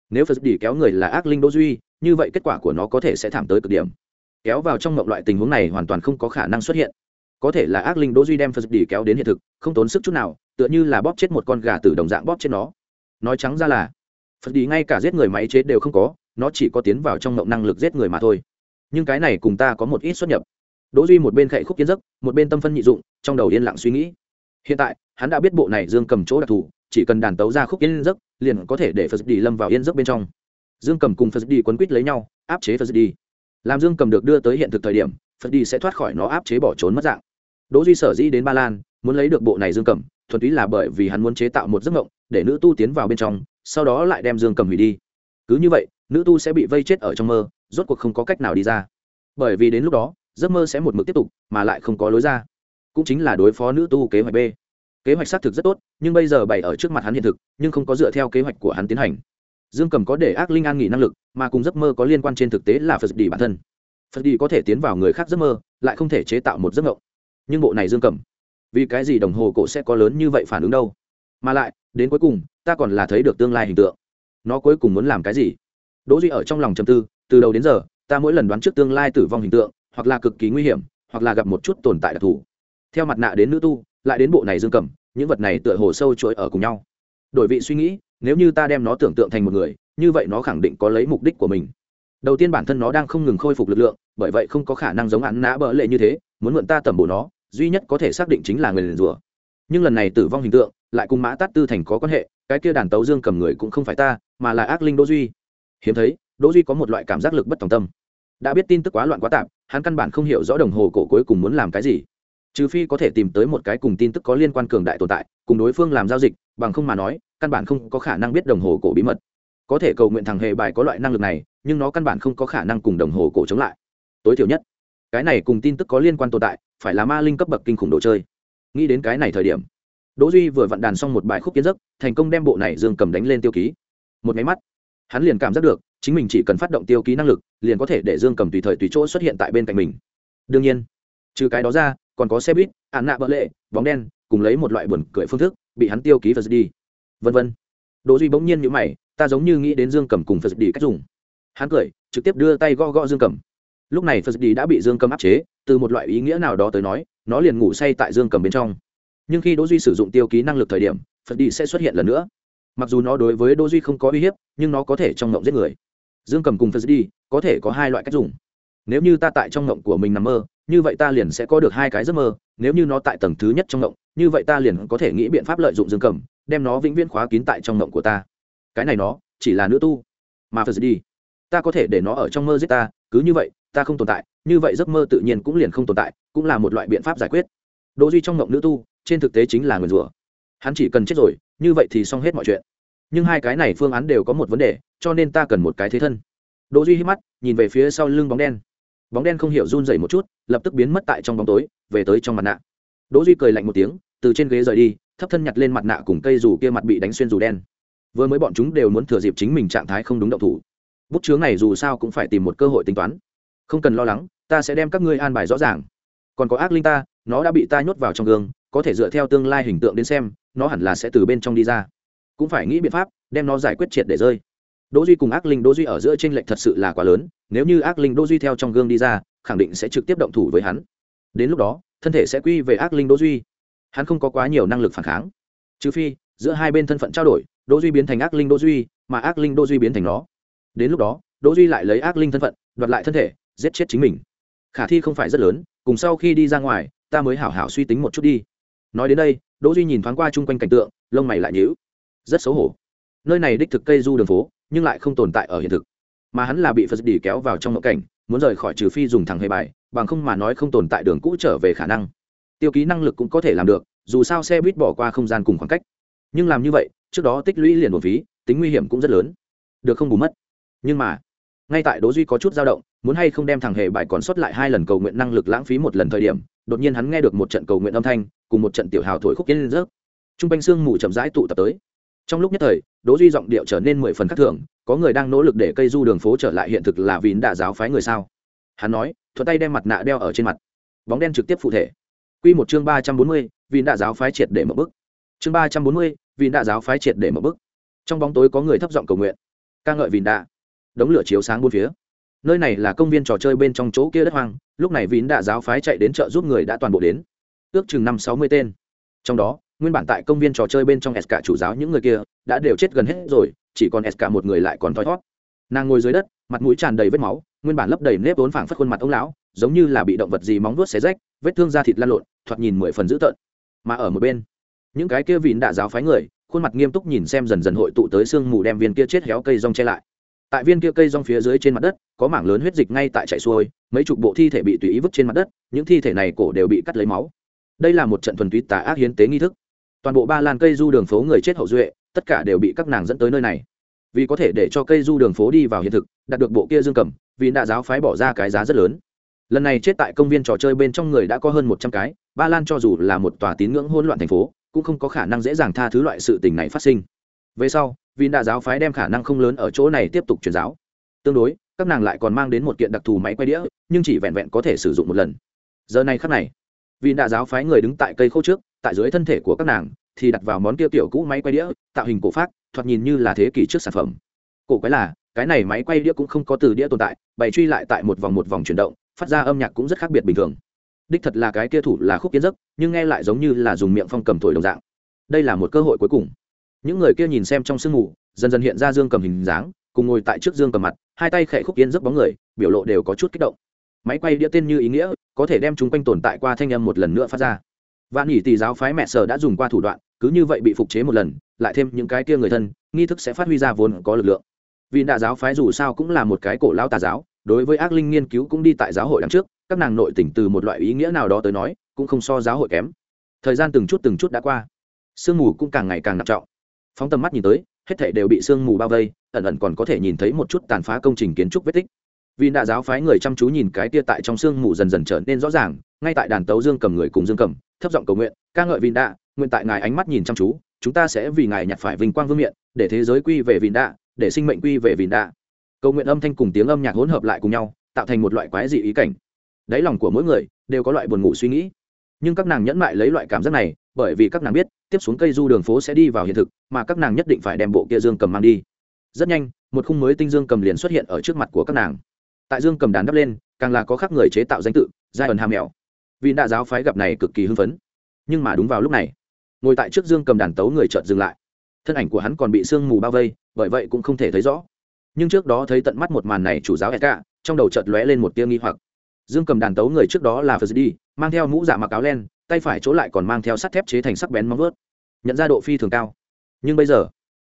nếu phật đi kéo người là ác linh Đỗ duy, như vậy kết quả của nó có thể sẽ thảm tới cực điểm. Kéo vào trong mộng loại tình huống này hoàn toàn không có khả năng xuất hiện. Có thể là ác linh Đỗ duy đem phật đi kéo đến hiện thực, không tốn sức chút nào, tựa như là bóp chết một con gà từ đồng dạng bóp chết nó. Nói trắng ra là, phật đi ngay cả giết người máy chế đều không có, nó chỉ có tiến vào trong mộng năng lực giết người mà thôi. Nhưng cái này cùng ta có một ít xuất nhập. Đỗ duy một bên khệ khúc kiến giấc, một bên tâm phân nhị dụng, trong đầu yên lặng suy nghĩ. Hiện tại, hắn đã biết bộ này dương cầm chỗ đặc thù, chỉ cần đàn tấu ra khúc yên giấc liền có thể để phật đi lâm vào yên giấc bên trong. Dương cầm cùng phật đi quấn quýt lấy nhau, áp chế phật đi làm dương cầm được đưa tới hiện thực thời điểm, phật đi sẽ thoát khỏi nó áp chế bỏ trốn mất dạng. Đỗ duy sở dĩ đến ba lan, muốn lấy được bộ này dương cầm, thuần túy là bởi vì hắn muốn chế tạo một giấc mộng, để nữ tu tiến vào bên trong, sau đó lại đem dương cầm hủy đi. Cứ như vậy, nữ tu sẽ bị vây chết ở trong mơ, rốt cuộc không có cách nào đi ra. Bởi vì đến lúc đó, giấc mơ sẽ một mực tiếp tục, mà lại không có lối ra. Cũng chính là đối phó nữ tu kế hoạch b kế hoạch xác thực rất tốt, nhưng bây giờ bày ở trước mặt hắn hiện thực, nhưng không có dựa theo kế hoạch của hắn tiến hành. Dương cầm có để ác linh an nghỉ năng lực, mà cùng giấc mơ có liên quan trên thực tế là phật đi bản thân. Phật đi có thể tiến vào người khác giấc mơ, lại không thể chế tạo một giấc mộng. Nhưng bộ này dương cầm, vì cái gì đồng hồ cổ sẽ có lớn như vậy phản ứng đâu? Mà lại, đến cuối cùng, ta còn là thấy được tương lai hình tượng. Nó cuối cùng muốn làm cái gì? Đỗ duy ở trong lòng trầm tư, từ đầu đến giờ, ta mỗi lần đoán trước tương lai tử vong hình tượng, hoặc là cực kỳ nguy hiểm, hoặc là gặp một chút tồn tại đặc thù. Theo mặt nạ đến nữ tu lại đến bộ này dương cầm, những vật này tựa hồ sâu chuỗi ở cùng nhau. Đổi vị suy nghĩ, nếu như ta đem nó tưởng tượng thành một người, như vậy nó khẳng định có lấy mục đích của mình. Đầu tiên bản thân nó đang không ngừng khôi phục lực lượng, bởi vậy không có khả năng giống hắn nã bỡ lệ như thế, muốn mượn ta tẩm bổ nó, duy nhất có thể xác định chính là người liền rủa. Nhưng lần này tử vong hình tượng, lại cùng mã tát tư thành có quan hệ, cái kia đàn tấu dương cầm người cũng không phải ta, mà là ác linh đỗ duy. Hiếm thấy, đỗ duy có một loại cảm giác lực bất tòng tâm. Đã biết tin tức quá loạn quá tạp, hắn căn bản không hiểu rõ đồng hồ cổ cuối cùng muốn làm cái gì trừ phi có thể tìm tới một cái cùng tin tức có liên quan cường đại tồn tại, cùng đối phương làm giao dịch, bằng không mà nói, căn bản không có khả năng biết đồng hồ cổ bí mật. Có thể cầu nguyện thằng hề bài có loại năng lực này, nhưng nó căn bản không có khả năng cùng đồng hồ cổ chống lại. Tối thiểu nhất, cái này cùng tin tức có liên quan tồn tại, phải là ma linh cấp bậc kinh khủng đồ chơi. Nghĩ đến cái này thời điểm, đỗ duy vừa vặn đàn xong một bài khúc kiến giấc, thành công đem bộ này dương cầm đánh lên tiêu ký. Một máy mắt, hắn liền cảm giác được, chính mình chỉ cần phát động tiêu ký năng lực, liền có thể để dương cầm tùy thời tùy chỗ xuất hiện tại bên cạnh mình. Đương nhiên, trừ cái đó ra còn có xe buýt ạn nạ bỡ lệ, bóng đen, cùng lấy một loại buồn cười phương thức, bị hắn tiêu ký và đi vân vân. Đỗ duy bỗng nhiên nhíu mày, ta giống như nghĩ đến dương cầm cùng phật đi cách dùng. Hắn cười, trực tiếp đưa tay gõ gõ dương cầm. Lúc này phật đi đã bị dương cầm áp chế, từ một loại ý nghĩa nào đó tới nói, nó liền ngủ say tại dương cầm bên trong. Nhưng khi đỗ duy sử dụng tiêu ký năng lực thời điểm, phật đi sẽ xuất hiện lần nữa. Mặc dù nó đối với đỗ duy không có uy hiếp, nhưng nó có thể trong ngộng giết người. Dương cầm cùng phật đi có thể có hai loại cách dùng. Nếu như ta tại trong ngộng của mình nằm mơ như vậy ta liền sẽ có được hai cái giấc mơ, nếu như nó tại tầng thứ nhất trong ngộng, như vậy ta liền có thể nghĩ biện pháp lợi dụng dương cầm, đem nó vĩnh viễn khóa kín tại trong ngộng của ta. Cái này nó, chỉ là nữ tu, mà phật đi ta có thể để nó ở trong mơ giết ta, cứ như vậy, ta không tồn tại, như vậy giấc mơ tự nhiên cũng liền không tồn tại, cũng là một loại biện pháp giải quyết. Đỗ duy trong ngộng nữ tu, trên thực tế chính là người rủa. Hắn chỉ cần chết rồi, như vậy thì xong hết mọi chuyện. Nhưng hai cái này phương án đều có một vấn đề, cho nên ta cần một cái thế thân. Đỗ duy hít mắt, nhìn về phía sau lưng bóng đen bóng đen không hiểu run rẩy một chút, lập tức biến mất tại trong bóng tối, về tới trong mặt nạ. Đỗ duy cười lạnh một tiếng, từ trên ghế rời đi, thấp thân nhặt lên mặt nạ cùng cây dù kia mặt bị đánh xuyên dù đen. Vừa mới bọn chúng đều muốn thừa dịp chính mình trạng thái không đúng động thủ. Bút chướng này dù sao cũng phải tìm một cơ hội tính toán. Không cần lo lắng, ta sẽ đem các ngươi an bài rõ ràng. Còn có ác linh ta, nó đã bị ta nhốt vào trong gương, có thể dựa theo tương lai hình tượng đến xem, nó hẳn là sẽ từ bên trong đi ra. Cũng phải nghĩ biện pháp, đem nó giải quyết triệt để rơi đỗ duy cùng ác linh đỗ duy ở giữa trên lệnh thật sự là quá lớn, nếu như ác linh đỗ duy theo trong gương đi ra, khẳng định sẽ trực tiếp động thủ với hắn. Đến lúc đó, thân thể sẽ quy về ác linh đỗ duy. Hắn không có quá nhiều năng lực phản kháng. Trừ phi, giữa hai bên thân phận trao đổi, đỗ duy biến thành ác linh đỗ duy, mà ác linh đỗ duy biến thành nó. Đến lúc đó, đỗ duy lại lấy ác linh thân phận, đoạt lại thân thể, giết chết chính mình. Khả thi không phải rất lớn, cùng sau khi đi ra ngoài, ta mới hảo hảo suy tính một chút đi. Nói đến đây, đỗ duy nhìn thoáng qua chung quanh cảnh tượng, lông mày lại nhíu. Rất xấu hổ. Nơi này đích thực cây du đường phố nhưng lại không tồn tại ở hiện thực. Mà hắn là bị phật đi kéo vào trong ngộ cảnh, muốn rời khỏi trừ phi dùng thằng hề bài, bằng không mà nói không tồn tại đường cũ trở về khả năng. Tiêu ký năng lực cũng có thể làm được, dù sao xe buýt bỏ qua không gian cùng khoảng cách. Nhưng làm như vậy, trước đó tích lũy liền một phí, tính nguy hiểm cũng rất lớn. Được không bù mất. Nhưng mà, ngay tại đỗ duy có chút dao động, muốn hay không đem thằng hề bài còn sót lại hai lần cầu nguyện năng lực lãng phí một lần thời điểm, đột nhiên hắn nghe được một trận cầu nguyện âm thanh, cùng một trận tiểu hào thổi khúc yên rớt t r u n g quanh sương mù chậm rãi tụ tập tới trong lúc nhất thời đỗ duy giọng điệu trở nên mười phần khắc thường, có người đang nỗ lực để cây du đường phố trở lại hiện thực là vín đà giáo phái người sao? Hắn nói, thuận tay đem mặt nạ đeo ở trên mặt. Bóng đen trực tiếp phụ thể. Quy một chương ba trăm bốn mươi vì đạ giáo phái triệt để mở bức. Chương ba trăm bốn mươi vì đạ giáo phái triệt để mở bức. Trong bóng tối có người thấp giọng cầu nguyện. Ca ngợi vín đà đống lửa chiếu sáng bốn phía. Nơi này là công viên trò chơi bên trong chỗ kia đất hoang, lúc này vín đà giáo phái chạy đến chợ giúp người đã toàn bộ đến. Ước chừng năm sáu mươi tên. Trong đó nguyên bản tại công viên trò chơi bên trong s cả chủ giáo những người kia đã đều chết gần hết rồi, chỉ còn s cả một người lại còn thoi thót. Nàng ngồi dưới đất, mặt mũi tràn đầy vết máu, nguyên bản lấp đầy nếp vốn phảng phất khuôn mặt ông lão, giống như là bị động vật gì móng vuốt xé rách, vết thương da thịt lan lộn, thoạt nhìn mười phần dữ tợn. Mà ở một bên, những cái kia vín đã giáo phái người, khuôn mặt nghiêm túc nhìn xem dần dần hội tụ tới sương mù đem viên kia chết héo cây rong che lại. Tại viên kia cây rong phía dưới trên mặt đất, có mảng lớn huyết dịch ngay tại chạy xuôi, mấy chục bộ thi thể bị tùy ý vứt trên mặt đất, những thi thể này cổ đều bị cắt lấy máu. Đây là một trận thuần túy tà ác hiến tế nghi thức toàn bộ ba lan cây du đường phố người chết hậu duệ, tất cả đều bị các nàng dẫn tới nơi này. Vì có thể để cho cây du đường phố đi vào hiện thực, đạt được bộ kia dương cầm, vì đại giáo phái bỏ ra cái giá rất lớn. Lần này chết tại công viên trò chơi bên trong người đã có hơn một trăm cái, ba lan cho dù là một tòa tín ngưỡng hỗn loạn thành phố, cũng không có khả năng dễ dàng tha thứ loại sự tình này phát sinh. Về sau, vì đại giáo phái đem khả năng không lớn ở chỗ này tiếp tục truyền giáo. Tương đối, các nàng lại còn mang đến một kiện đặc thù máy quay đĩa, nhưng chỉ vẹn vẹn có thể sử dụng một lần. Giờ này khắc này, vì đại giáo phái người đứng tại cây khô trước tại dưới thân thể của các nàng, thì đặt vào món kia tiểu cũ máy quay đĩa, tạo hình cổ phát thoạt nhìn như là thế kỷ trước sản phẩm. Cổ quái là, cái này máy quay đĩa cũng không có từ đĩa tồn tại, bày truy lại tại một vòng một vòng chuyển động, phát ra âm nhạc cũng rất khác biệt bình thường. Đích thật là cái kia thủ là khúc kiến giấc, nhưng nghe lại giống như là dùng miệng phong cầm thổi đồng dạng. Đây là một cơ hội cuối cùng. Những người kia nhìn xem trong sương mù, dần dần hiện ra dương cầm hình dáng, cùng ngồi tại trước dương cầm mặt, hai tay khẽ khúc kiến giấc bóng người, biểu lộ đều có chút kích động. Máy quay đĩa tên như ý nghĩa, có thể đem chúng quanh tồn tại qua thanh âm một lần nữa phát ra vạn nhị tỷ giáo phái mẹ sở đã dùng qua thủ đoạn, cứ như vậy bị phục chế một lần, lại thêm những cái kia người thân, nghi thức sẽ phát huy ra vốn có lực lượng. Vì đại giáo phái dù sao cũng là một cái cổ lao tà giáo, đối với ác linh nghiên cứu cũng đi tại giáo hội đằng trước, các nàng nội tỉnh từ một loại ý nghĩa nào đó tới nói, cũng không so giáo hội kém. Thời gian từng chút từng chút đã qua, sương mù cũng càng ngày càng nặng trọng. Phóng tầm mắt nhìn tới, hết thảy đều bị sương mù bao vây, ẩn ẩn còn có thể nhìn thấy một chút tàn phá công trình kiến trúc vết tích. Vì đại giáo phái người chăm chú nhìn cái tia tại trong sương mù dần dần trở nên rõ ràng, ngay tại đàn tấu dương cầm người cùng dương cầm thấp giọng cầu nguyện, ca ngợi vì đạ nguyện tại ngài ánh mắt nhìn chăm chú, chúng ta sẽ vì ngài nhặt phải vinh quang vương miện, để thế giới quy về vì đạ để sinh mệnh quy về vì đạ cầu nguyện âm thanh cùng tiếng âm nhạc hỗn hợp lại cùng nhau, tạo thành một loại quái dị ý cảnh. Đáy lòng của mỗi người đều có loại buồn ngủ suy nghĩ. Nhưng các nàng nhẫn mại lấy loại cảm giác này, bởi vì các nàng biết, tiếp xuống cây du đường phố sẽ đi vào hiện thực, mà các nàng nhất định phải đem bộ kia dương cầm mang đi. Rất nhanh, một khung mới tinh dương cầm liền xuất hiện ở trước mặt của các nàng. Tại dương cầm đàn đắp lên, càng là có khắc người chế tạo danh tự, giai ẩn hàm mèo vì đại giáo phái gặp này cực kỳ hưng phấn. Nhưng mà đúng vào lúc này, ngồi tại trước dương cầm đàn tấu người chợt dừng lại. Thân ảnh của hắn còn bị sương mù bao vây, bởi vậy cũng không thể thấy rõ. Nhưng trước đó thấy tận mắt một màn này chủ giáo edka trong đầu chợt lóe lên một tia nghi hoặc. Dương cầm đàn tấu người trước đó là phật đi mang theo mũ giả mặc áo len, tay phải chỗ lại còn mang theo sắt thép chế thành sắc bén móng vớt nhận ra độ phi thường cao. Nhưng bây giờ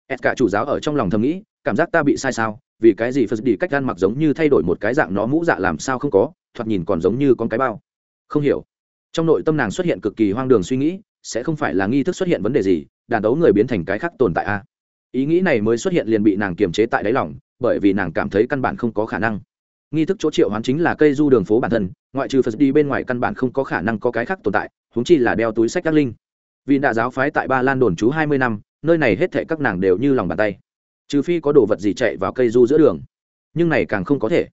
ed cả chủ giáo ở trong lòng thầm nghĩ, cảm giác ta bị sai sao? Vì cái gì phật đi cách gan mặc giống như thay đổi một cái dạng nó mũ dạ làm sao không có, thoạt nhìn còn giống như con cái bao không hiểu. Trong nội tâm nàng xuất hiện cực kỳ hoang đường suy nghĩ, sẽ không phải là nghi thức xuất hiện vấn đề gì, đàn đấu người biến thành cái khác tồn tại a. À? ý nghĩ này mới xuất hiện liền bị nàng kiềm chế tại đáy lòng, bởi vì nàng cảm thấy căn bản không có khả năng. Nghi thức chỗ triệu hoán chính là cây du đường phố bản thân, ngoại trừ phật đi bên ngoài căn bản không có khả năng có cái khác tồn tại húng chi là đeo túi sách các linh. Vì đã giáo phái tại ba lan đồn trú hai mươi năm, nơi này hết thệ các nàng đều như lòng bàn tay. Trừ phi có đồ vật gì chạy vào cây du giữa đường. Nhưng này càng không có thể.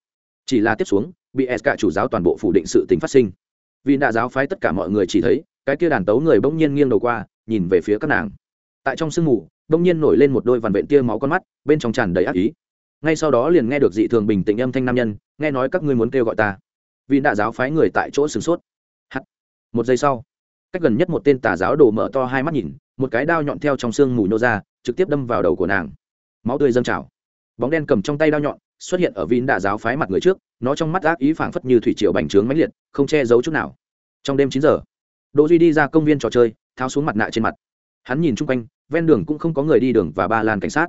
Chỉ là tiếp xuống, bị s cả chủ giáo toàn bộ phủ định sự tính phát sinh vì đã giáo phái tất cả mọi người chỉ thấy, cái kia đàn tấu người bỗng nhiên nghiêng đầu qua, nhìn về phía các nàng. Tại trong sương mù, bỗng nhiên nổi lên một đôi vằn vện tia máu con mắt, bên trong tràn đầy ác ý. Ngay sau đó liền nghe được dị thường bình tĩnh âm thanh nam nhân, nghe nói các ngươi muốn kêu gọi ta. Vì đã giáo phái người tại chỗ sửng sốt. Hắt. Một giây sau, cách gần nhất một tên tà giáo đồ mở to hai mắt nhìn, một cái đao nhọn theo trong xương mù nô ra, trực tiếp đâm vào đầu của nàng. Máu tươi dâng trào. Bóng đen cầm trong tay đao nhọn, xuất hiện ở vin đạ giáo phái mặt người trước nó trong mắt ác ý phảng phất như thủy triều bành trướng mãnh liệt, không che giấu chút nào. Trong đêm chín giờ, đỗ duy đi ra công viên trò chơi, tháo xuống mặt nạ trên mặt. Hắn nhìn chung quanh, ven đường cũng không có người đi đường và ba lan cảnh sát.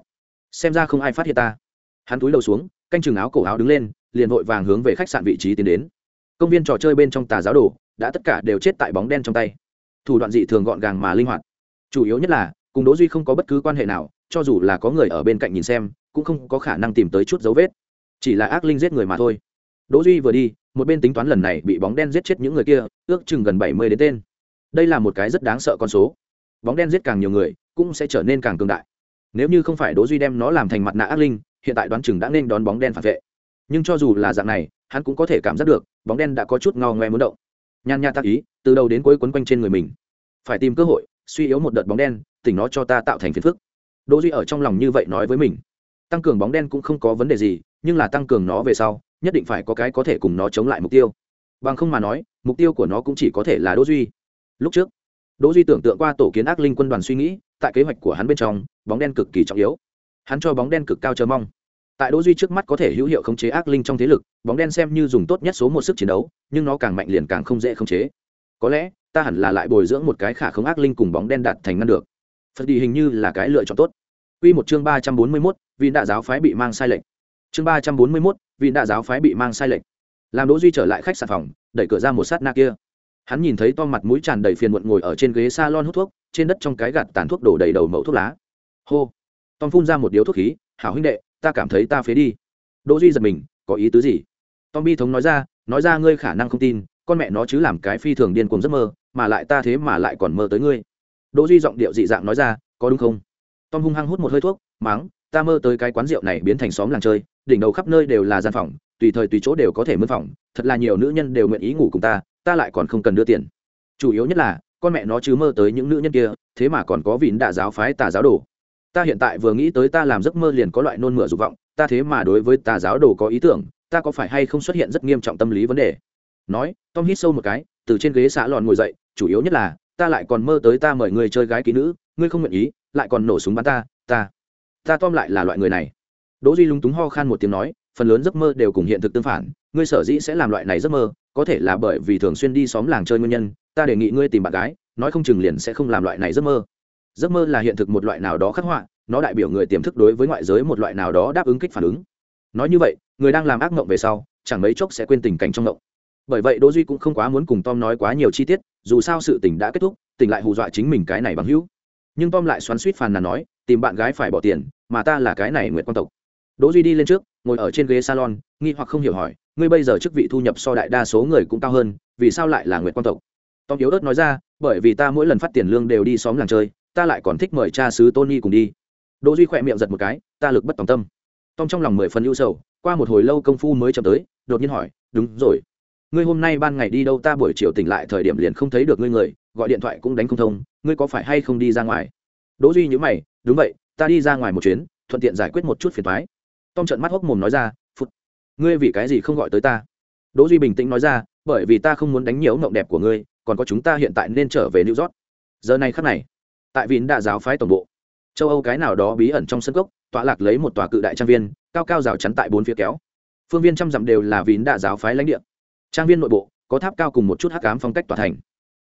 Xem ra không ai phát hiện ta. Hắn túi đầu xuống, canh chừng áo cổ áo đứng lên, liền vội vàng hướng về khách sạn vị trí tiến đến. Công viên trò chơi bên trong tà giáo đồ, đã tất cả đều chết tại bóng đen trong tay. Thủ đoạn dị thường gọn gàng mà linh hoạt. Chủ yếu nhất là, cùng đỗ duy không có bất cứ quan hệ nào, cho dù là có người ở bên cạnh nhìn xem, cũng không có khả năng tìm tới chút dấu vết. Chỉ là ác linh giết người mà thôi đỗ duy vừa đi, một bên tính toán lần này bị bóng đen giết chết những người kia, ước chừng gần bảy mươi đến tên. Đây là một cái rất đáng sợ con số. Bóng đen giết càng nhiều người, cũng sẽ trở nên càng cường đại. Nếu như không phải đỗ duy đem nó làm thành mặt nạ ác linh, hiện tại đoán chừng đã nên đón bóng đen phản vệ. Nhưng cho dù là dạng này, hắn cũng có thể cảm giác được, bóng đen đã có chút ngao ngoe muốn động. Nhan nha tác ý, từ đầu đến cuối quấn quanh trên người mình. Phải tìm cơ hội, suy yếu một đợt bóng đen, tỉnh nó cho ta tạo thành phiền phức. Đỗ duy ở trong lòng như vậy nói với mình. Tăng cường bóng đen cũng không có vấn đề gì, nhưng là tăng cường nó về sau nhất định phải có cái có thể cùng nó chống lại mục tiêu. Bằng không mà nói mục tiêu của nó cũng chỉ có thể là đỗ duy. Lúc trước đỗ duy tưởng tượng qua tổ kiến ác linh quân đoàn suy nghĩ tại kế hoạch của hắn bên trong bóng đen cực kỳ trọng yếu. Hắn cho bóng đen cực cao chờ mong. Tại đỗ duy trước mắt có thể hữu hiệu khống chế ác linh trong thế lực bóng đen xem như dùng tốt nhất số một sức chiến đấu nhưng nó càng mạnh liền càng không dễ khống chế. Có lẽ ta hẳn là lại bồi dưỡng một cái khả không ác linh cùng bóng đen đạt thành ngăn được. Phật đi hình như là cái lựa chọn tốt. Quy một chương ba trăm bốn mươi 341, vì đại giáo phái bị mang sai lệch. Chương ba trăm bốn mươi 341, vì đại giáo phái bị mang sai lệch. Làm Đỗ Duy trở lại khách sạn phòng, đẩy cửa ra một sát na kia. Hắn nhìn thấy to mặt mũi tràn đầy phiền muộn ngồi ở trên ghế salon hút thuốc, trên đất trong cái gạt tàn thuốc đổ đầy đầu mẩu thuốc lá. Hô. Tom phun ra một điếu thuốc khí, "Hảo huynh đệ, ta cảm thấy ta phế đi." Đỗ Duy giật mình, "Có ý tứ gì?" Tom bi thống nói ra, "Nói ra ngươi khả năng không tin, con mẹ nó chứ làm cái phi thường điên cuồng giấc mơ, mà lại ta thế mà lại còn mơ tới ngươi." Đỗ Duy giọng điệu dị dạng nói ra, "Có đúng không?" tom hung hăng hút một hơi thuốc mắng ta mơ tới cái quán rượu này biến thành xóm làng chơi, đỉnh đầu khắp nơi đều là gian phòng, tùy thời tùy chỗ đều có thể mướn phòng, thật là nhiều nữ nhân đều nguyện ý ngủ cùng ta ta lại còn không cần đưa tiền. Chủ yếu nhất là, con mẹ nó chứ mơ tới những nữ nhân kia, thế mà còn có vịn đạ giáo phái tà giáo đồ. Ta hiện tại vừa nghĩ tới ta làm giấc mơ liền có loại nôn mửa dục vọng, ta thế mà đối với tà giáo đồ có ý tưởng, ta có phải hay không xuất hiện rất nghiêm trọng tâm lý vấn đề? Nói, tom hít sâu một cái, từ trên ghế xã lòn ngồi dậy, chủ yếu nhất là, ta lại còn mơ tới ta mời người chơi gái kỹ nữ, ngươi không nguyện ý, lại còn nổ súng bắn ta ta ta tom lại là loại người này. Đỗ duy lúng túng ho khan một tiếng nói, phần lớn giấc mơ đều cùng hiện thực tương phản, ngươi sở dĩ sẽ làm loại này giấc mơ, có thể là bởi vì thường xuyên đi xóm làng chơi nguyên nhân, ta đề nghị ngươi tìm bạn gái, nói không chừng liền sẽ không làm loại này giấc mơ. Giấc mơ là hiện thực một loại nào đó khắc họa, nó đại biểu người tiềm thức đối với ngoại giới một loại nào đó đáp ứng kích phản ứng. Nói như vậy, người đang làm ác mộng về sau, chẳng mấy chốc sẽ quên tình cảnh trong mộng. Bởi vậy đỗ duy cũng không quá muốn cùng tom nói quá nhiều chi tiết, dù sao sự tình đã kết thúc, tỉnh lại hù dọa chính mình cái này bằng hữu. Nhưng tom lại xoắn suýt phàn nàn nói tìm bạn gái phải bỏ tiền, mà ta là cái này nguyện quan tộc. Đỗ duy đi lên trước, ngồi ở trên ghế salon, nghi hoặc không hiểu hỏi, ngươi bây giờ chức vị thu nhập so đại đa số người cũng cao hơn, vì sao lại là nguyện quan tộc? Tom yếu ớt nói ra, bởi vì ta mỗi lần phát tiền lương đều đi xóm làng chơi, ta lại còn thích mời cha sứ tony cùng đi. Đỗ duy khỏe miệng giật một cái, ta lực bất tòng tâm. Tom trong lòng mười phần ưu sầu, qua một hồi lâu công phu mới chậm tới, đột nhiên hỏi, đúng rồi, ngươi hôm nay ban ngày đi đâu? Ta buổi chiều tỉnh lại thời điểm liền không thấy được ngươi người, gọi điện thoại cũng đánh không thông, ngươi có phải hay không đi ra ngoài? Đỗ duy nhíu mày, đúng vậy, ta đi ra ngoài một chuyến, thuận tiện giải quyết một chút phiền toái. Tom trợn mắt hốc mồm nói ra phút ngươi vì cái gì không gọi tới ta? Đỗ duy bình tĩnh nói ra, bởi vì ta không muốn đánh nhiễu mộng đẹp của ngươi, còn có chúng ta hiện tại nên trở về new york. Giờ này khắc này, tại vịn đạ giáo phái tổng bộ, châu âu cái nào đó bí ẩn trong sân gốc, tọa lạc lấy một tòa cự đại trang viên, cao cao rào chắn tại bốn phía kéo. Phương viên trăm dặm đều là vịn đạ giáo phái lãnh địa. Trang viên nội bộ có tháp cao cùng một chút hắc ám phong cách tòa thành.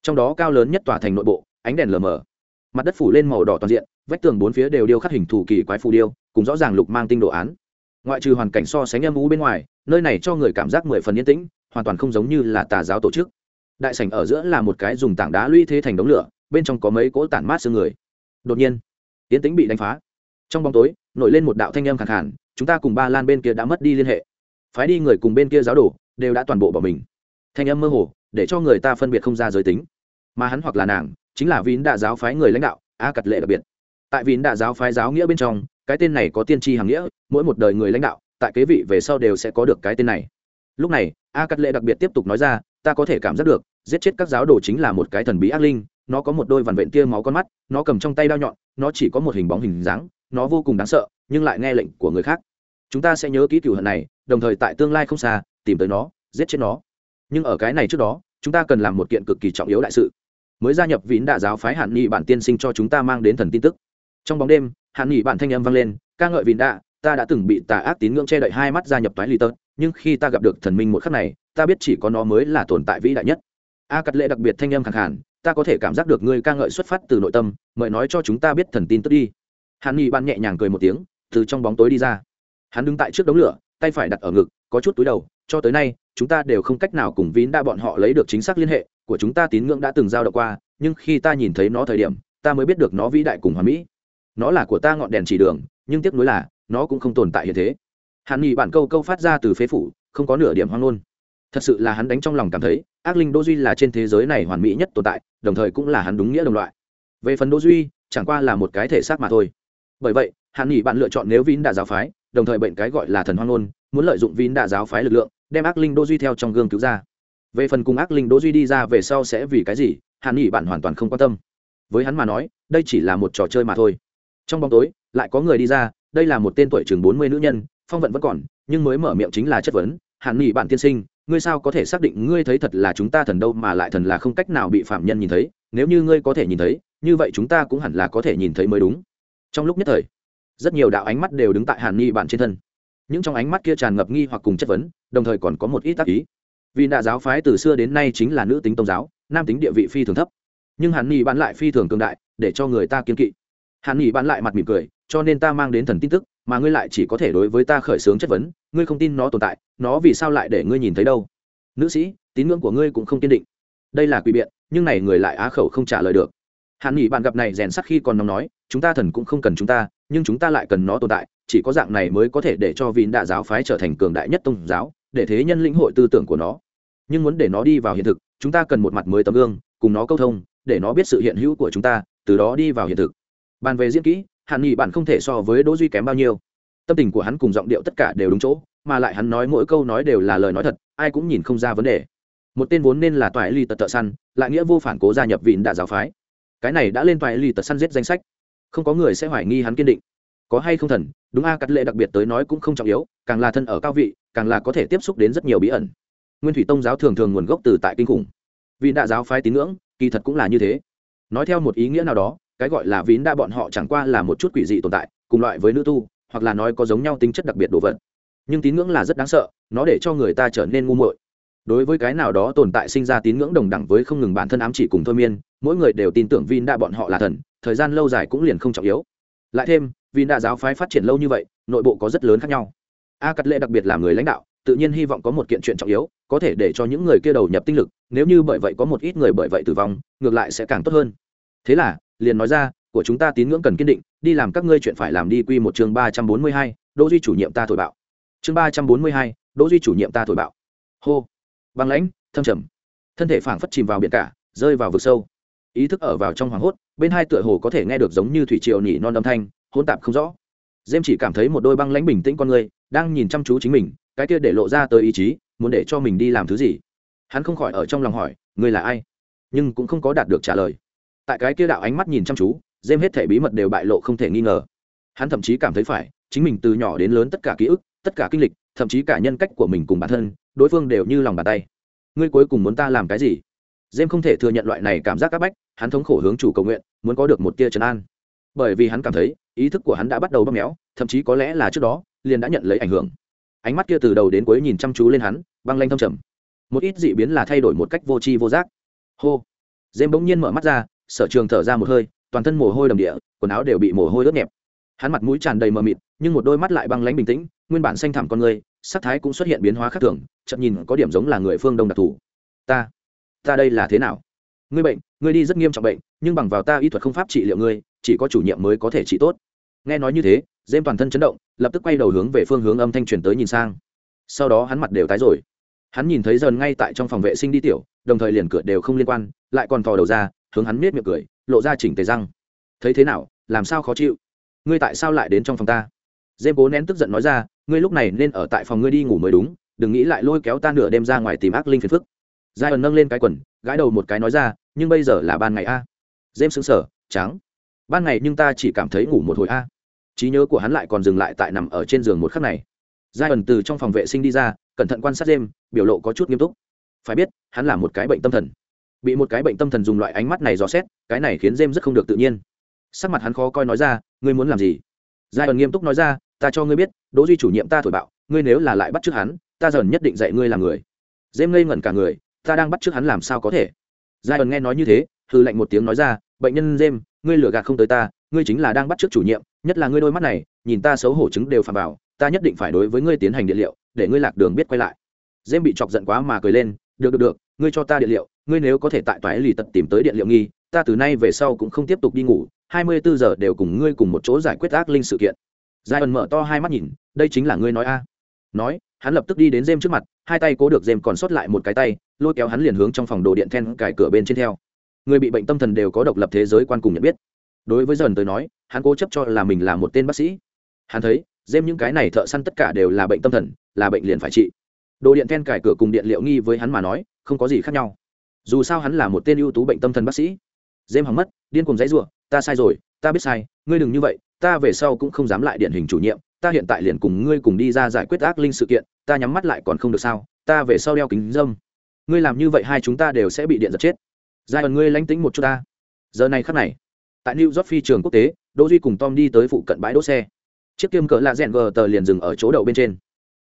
Trong đó cao lớn nhất tòa thành nội bộ, ánh đèn lờ mờ mặt đất phủ lên màu đỏ toàn diện, vách tường bốn phía đều điêu khắc hình thủ kỳ quái phù điêu, cùng rõ ràng lục mang tinh đồ án. Ngoại trừ hoàn cảnh so sánh âm ú bên ngoài, nơi này cho người cảm giác mười phần yên tĩnh, hoàn toàn không giống như là tà giáo tổ chức. Đại sảnh ở giữa là một cái dùng tảng đá lũy thế thành đống lửa, bên trong có mấy cỗ tản mát xương người. Đột nhiên, yên tĩnh bị đánh phá. Trong bóng tối, nổi lên một đạo thanh âm khẳng hẳn chúng ta cùng ba lan bên kia đã mất đi liên hệ. Phái đi người cùng bên kia giáo đồ, đều đã toàn bộ bỏ mình. Thanh âm mơ hồ, để cho người ta phân biệt không ra giới tính. Mà hắn hoặc là nàng chính là vín đạ giáo phái người lãnh đạo, a cật lệ đặc biệt. Tại vín đạ giáo phái giáo nghĩa bên trong, cái tên này có tiên tri hàng nghĩa, mỗi một đời người lãnh đạo, tại kế vị về sau đều sẽ có được cái tên này. Lúc này, a cật lệ đặc biệt tiếp tục nói ra, ta có thể cảm giác được, giết chết các giáo đồ chính là một cái thần bí ác linh, nó có một đôi vằn vện tia máu con mắt, nó cầm trong tay đao nhọn, nó chỉ có một hình bóng hình dáng, nó vô cùng đáng sợ, nhưng lại nghe lệnh của người khác. Chúng ta sẽ nhớ kỹ cửu hận này, đồng thời tại tương lai không xa, tìm tới nó, giết chết nó. Nhưng ở cái này trước đó, chúng ta cần làm một kiện cực kỳ trọng yếu đại sự mới gia nhập vín đạ giáo phái hạn nghị bản tiên sinh cho chúng ta mang đến thần tin tức. Trong bóng đêm, hạn nghị bản thanh âm vang lên, ca ngợi vín đạ, ta đã từng bị tà ác tín ngưỡng che đậy hai mắt gia nhập toái lì tớt nhưng khi ta gặp được thần minh một khắc này, ta biết chỉ có nó mới là tồn tại vĩ đại nhất. A cắt lệ đặc biệt thanh âm khẳng hẳn ta có thể cảm giác được ngươi ca ngợi xuất phát từ nội tâm, mời nói cho chúng ta biết thần tin tức đi. Hạn nghị bản nhẹ nhàng cười một tiếng, từ trong bóng tối đi ra. Hắn đứng tại trước đống lửa, tay phải đặt ở ngực, có chút túi đầu, cho tới nay, chúng ta đều không cách nào cùng vín đa bọn họ lấy được chính xác liên hệ của chúng ta tín ngưỡng đã từng giao động qua, nhưng khi ta nhìn thấy nó thời điểm, ta mới biết được nó vĩ đại cùng hoàn mỹ. Nó là của ta ngọn đèn chỉ đường, nhưng tiếc nuối là, nó cũng không tồn tại hiện thế. Hàn nghị bản câu câu phát ra từ phế phủ, không có nửa điểm hoang ngôn. Thật sự là hắn đánh trong lòng cảm thấy, ác linh đỗ duy là trên thế giới này hoàn mỹ nhất tồn tại, đồng thời cũng là hắn đúng nghĩa đồng loại. Về phần đỗ duy, chẳng qua là một cái thể xác mà thôi. Bởi vậy hắn nghỉ bạn lựa chọn nếu vin đã giáo phái, đồng thời bệnh cái gọi là thần hoang ngôn, muốn lợi dụng vin đã giáo phái lực lượng, đem ác linh đỗ duy theo trong gương cứu ra về phần cùng ác linh đỗ duy đi ra về sau sẽ vì cái gì, hàn nghỉ bạn hoàn toàn không quan tâm. Với hắn mà nói, đây chỉ là một trò chơi mà thôi. Trong bóng tối, lại có người đi ra, đây là một tên tuổi chừng bốn mươi nữ nhân, phong vận vẫn còn, nhưng mới mở miệng chính là chất vấn, hàn nghỉ bạn tiên sinh, ngươi sao có thể xác định ngươi thấy thật là chúng ta thần đâu mà lại thần là không cách nào bị phạm nhân nhìn thấy? Nếu như ngươi có thể nhìn thấy, như vậy chúng ta cũng hẳn là có thể nhìn thấy mới đúng. Trong lúc nhất thời, rất nhiều đạo ánh mắt đều đứng tại hàn nhị bạn trên thân. Những trong ánh mắt kia tràn ngập nghi hoặc cùng chất vấn, đồng thời còn có một ít tác ý vì đạ giáo phái từ xưa đến nay chính là nữ tính tôn giáo, nam tính địa vị phi thường thấp. Nhưng hàn nghỉ bạn lại phi thường cường đại, để cho người ta kiên kỵ. Hàn nghỉ bạn lại mặt mỉm cười, cho nên ta mang đến thần tin tức, mà ngươi lại chỉ có thể đối với ta khởi xướng chất vấn, ngươi không tin nó tồn tại, nó vì sao lại để ngươi nhìn thấy đâu? Nữ sĩ, tín ngưỡng của ngươi cũng không kiên định. Đây là quỷ biện, nhưng này người lại á khẩu không trả lời được. Hàn nghỉ bạn gặp này rèn sắc khi còn nóng nói, chúng ta thần cũng không cần chúng ta, nhưng chúng ta lại cần nó tồn tại, chỉ có dạng này mới có thể để cho vín đạ giáo phái trở thành cường đại nhất tôn giáo, để thế nhân lĩnh hội tư tưởng của nó nhưng muốn để nó đi vào hiện thực, chúng ta cần một mặt mới tấm gương, cùng nó câu thông, để nó biết sự hiện hữu của chúng ta, từ đó đi vào hiện thực. Bàn về diễn kỹ, hàn nghị bạn không thể so với đỗ duy kém bao nhiêu. Tâm tình của hắn cùng giọng điệu tất cả đều đúng chỗ, mà lại hắn nói mỗi câu nói đều là lời nói thật, ai cũng nhìn không ra vấn đề. Một tên vốn nên là toại ly tật tợ săn, lại nghĩa vô phản cố gia nhập vịn đạ giáo phái. Cái này đã lên toại ly tật săn giết danh sách. Không có người sẽ hoài nghi hắn kiên định. Có hay không thần, đúng a, cắt lệ đặc biệt tới nói cũng không trọng yếu, càng là thân ở cao vị, càng là có thể tiếp xúc đến rất nhiều bí ẩn nguyên thủy tông giáo thường thường nguồn gốc từ tại kinh khủng. Vì đạ giáo phái tín ngưỡng, kỳ thật cũng là như thế. Nói theo một ý nghĩa nào đó, cái gọi là vín đa bọn họ chẳng qua là một chút quỷ dị tồn tại, cùng loại với nữ tu, hoặc là nói có giống nhau tính chất đặc biệt đồ vật. Nhưng tín ngưỡng là rất đáng sợ, nó để cho người ta trở nên ngu muội. Đối với cái nào đó tồn tại sinh ra tín ngưỡng đồng đẳng với không ngừng bản thân ám chỉ cùng thôi miên, mỗi người đều tin tưởng vin đa bọn họ là thần, thời gian lâu dài cũng liền không trọng yếu. Lại thêm vin đa giáo phái phát triển lâu như vậy, nội bộ có rất lớn khác nhau. A cắt lệ đặc biệt là người lãnh đạo tự nhiên hy vọng có một kiện chuyện trọng yếu, có thể để cho những người kia đầu nhập tinh lực, nếu như bởi vậy có một ít người bởi vậy tử vong, ngược lại sẽ càng tốt hơn. Thế là, liền nói ra, của chúng ta tín ngưỡng cần kiên định, đi làm các ngươi chuyện phải làm đi. Quy một chương ba trăm bốn mươi hai, đỗ duy chủ nhiệm ta thổi bạo. Chương ba trăm bốn mươi hai, đỗ duy chủ nhiệm ta thổi bạo. Hô. Băng lãnh, thâm trầm. Thân thể phảng phất chìm vào biển cả, rơi vào vực sâu. Ý thức ở vào trong hoảng hốt, bên hai tựa hồ có thể nghe được giống như thủy triều nhỉ non âm thanh, hỗn tạp không rõ. Dêm chỉ cảm thấy một đôi băng lãnh bình tĩnh con người, đang nhìn chăm chú chính mình cái kia để lộ ra tới ý chí, muốn để cho mình đi làm thứ gì? Hắn không khỏi ở trong lòng hỏi, ngươi là ai? Nhưng cũng không có đạt được trả lời. Tại cái kia đạo ánh mắt nhìn chăm chú dêm hết thể bí mật đều bại lộ không thể nghi ngờ. Hắn thậm chí cảm thấy phải, chính mình từ nhỏ đến lớn tất cả ký ức, tất cả kinh lịch, thậm chí cả nhân cách của mình cùng bản thân, đối phương đều như lòng bàn tay. Ngươi cuối cùng muốn ta làm cái gì? Dêm không thể thừa nhận loại này cảm giác áp bách, hắn thống khổ hướng chủ cầu nguyện, muốn có được một tia trấn an. Bởi vì hắn cảm thấy, ý thức của hắn đã bắt đầu bóp méo, thậm chí có lẽ là trước đó, liền đã nhận lấy ảnh hưởng ánh mắt kia từ đầu đến cuối nhìn chăm chú lên hắn, băng lanh thâm trầm. Một ít dị biến là thay đổi một cách vô tri vô giác. Hô. Dêm bỗng nhiên mở mắt ra, sở trường thở ra một hơi, toàn thân mồ hôi đầm địa, quần áo đều bị mồ hôi ướt nhẹp. Hắn mặt mũi tràn đầy mờ mịt, nhưng một đôi mắt lại băng lãnh bình tĩnh, nguyên bản xanh thẳm con người, sắc thái cũng xuất hiện biến hóa khác thường chậm nhìn có điểm giống là người phương đông đặc thù. Ta ta đây là thế nào? Ngươi bệnh, ngươi đi rất nghiêm trọng bệnh, nhưng bằng vào ta y thuật không pháp trị liệu ngươi, chỉ có chủ nhiệm mới có thể trị tốt. Nghe nói như thế dêm toàn thân chấn động, lập tức quay đầu hướng về phương hướng âm thanh truyền tới nhìn sang. Sau đó hắn mặt đều tái rồi. Hắn nhìn thấy dần ngay tại trong phòng vệ sinh đi tiểu, đồng thời liền cửa đều không liên quan, lại còn thò đầu ra, hướng hắn miết miệng cười, lộ ra chỉnh tề răng. Thấy thế nào, làm sao khó chịu? Ngươi tại sao lại đến trong phòng ta? Dêm bố nén tức giận nói ra, ngươi lúc này nên ở tại phòng ngươi đi ngủ mới đúng, đừng nghĩ lại lôi kéo ta nửa đêm ra ngoài tìm ác linh phiền phức. Giai ẩn nâng lên cái quần, gãi đầu một cái nói ra, nhưng bây giờ là ban ngày a. Dêm xứng sở trắng. Ban ngày nhưng ta chỉ cảm thấy ngủ một hồi a trí nhớ của hắn lại còn dừng lại tại nằm ở trên giường một khắc này. Giai ẩn từ trong phòng vệ sinh đi ra, cẩn thận quan sát đêm, biểu lộ có chút nghiêm túc. Phải biết, hắn là một cái bệnh tâm thần. Bị một cái bệnh tâm thần dùng loại ánh mắt này dò xét, cái này khiến Jem rất không được tự nhiên. Sắc mặt hắn khó coi nói ra, ngươi muốn làm gì? Giai ẩn nghiêm túc nói ra, ta cho ngươi biết, đỗ duy chủ nhiệm ta thổi bạo, ngươi nếu là lại bắt trước hắn, ta dần nhất định dạy ngươi làm người. Jem ngây ngẩn cả người, ta đang bắt trước hắn làm sao có thể? Giai ẩn nghe nói như thế hư lạnh một tiếng nói ra, bệnh nhân Jem ngươi lừa gạt không tới ta, ngươi chính là đang bắt trước chủ nhiệm, nhất là ngươi đôi mắt này, nhìn ta xấu hổ chứng đều phàm bảo ta nhất định phải đối với ngươi tiến hành điện liệu, để ngươi lạc đường biết quay lại. Dêm bị chọc giận quá mà cười lên, được được được, ngươi cho ta điện liệu, ngươi nếu có thể tại toái lì tật tìm tới điện liệu nghi, ta từ nay về sau cũng không tiếp tục đi ngủ, hai mươi bốn giờ đều cùng ngươi cùng một chỗ giải quyết ác linh sự kiện. Giai ẩn mở to hai mắt nhìn, đây chính là ngươi nói a. Nói, hắn lập tức đi đến dêm trước mặt, hai tay cố được dêm còn sót lại một cái tay, lôi kéo hắn liền hướng trong phòng đồ điện then cài cửa bên trên theo người bị bệnh tâm thần đều có độc lập thế giới quan cùng nhận biết. Đối với dần tới nói, hắn cố chấp cho là mình là một tên bác sĩ. Hắn thấy dêm những cái này thợ săn tất cả đều là bệnh tâm thần, là bệnh liền phải trị. Đồ điện then cải cửa cùng điện liệu nghi với hắn mà nói, không có gì khác nhau. Dù sao hắn là một tên ưu tú bệnh tâm thần bác sĩ. Dêm hỏng mất, điên cùng dãy ruộng ta sai rồi, ta biết sai, ngươi đừng như vậy, ta về sau cũng không dám lại điển hình chủ nhiệm, ta hiện tại liền cùng ngươi cùng đi ra giải quyết ác linh sự kiện, ta nhắm mắt lại còn không được sao, ta về sau đeo kính dâm ngươi làm như vậy hai chúng ta đều sẽ bị điện giật chết giai đoạn ngươi lánh tính một chút ta. Giờ này khắc này, tại new york phi trường quốc tế, đỗ duy cùng tom đi tới phụ cận bãi đỗ xe. Chiếc kim cỡ lạ rèn gờ tờ liền dừng ở chỗ đậu bên trên.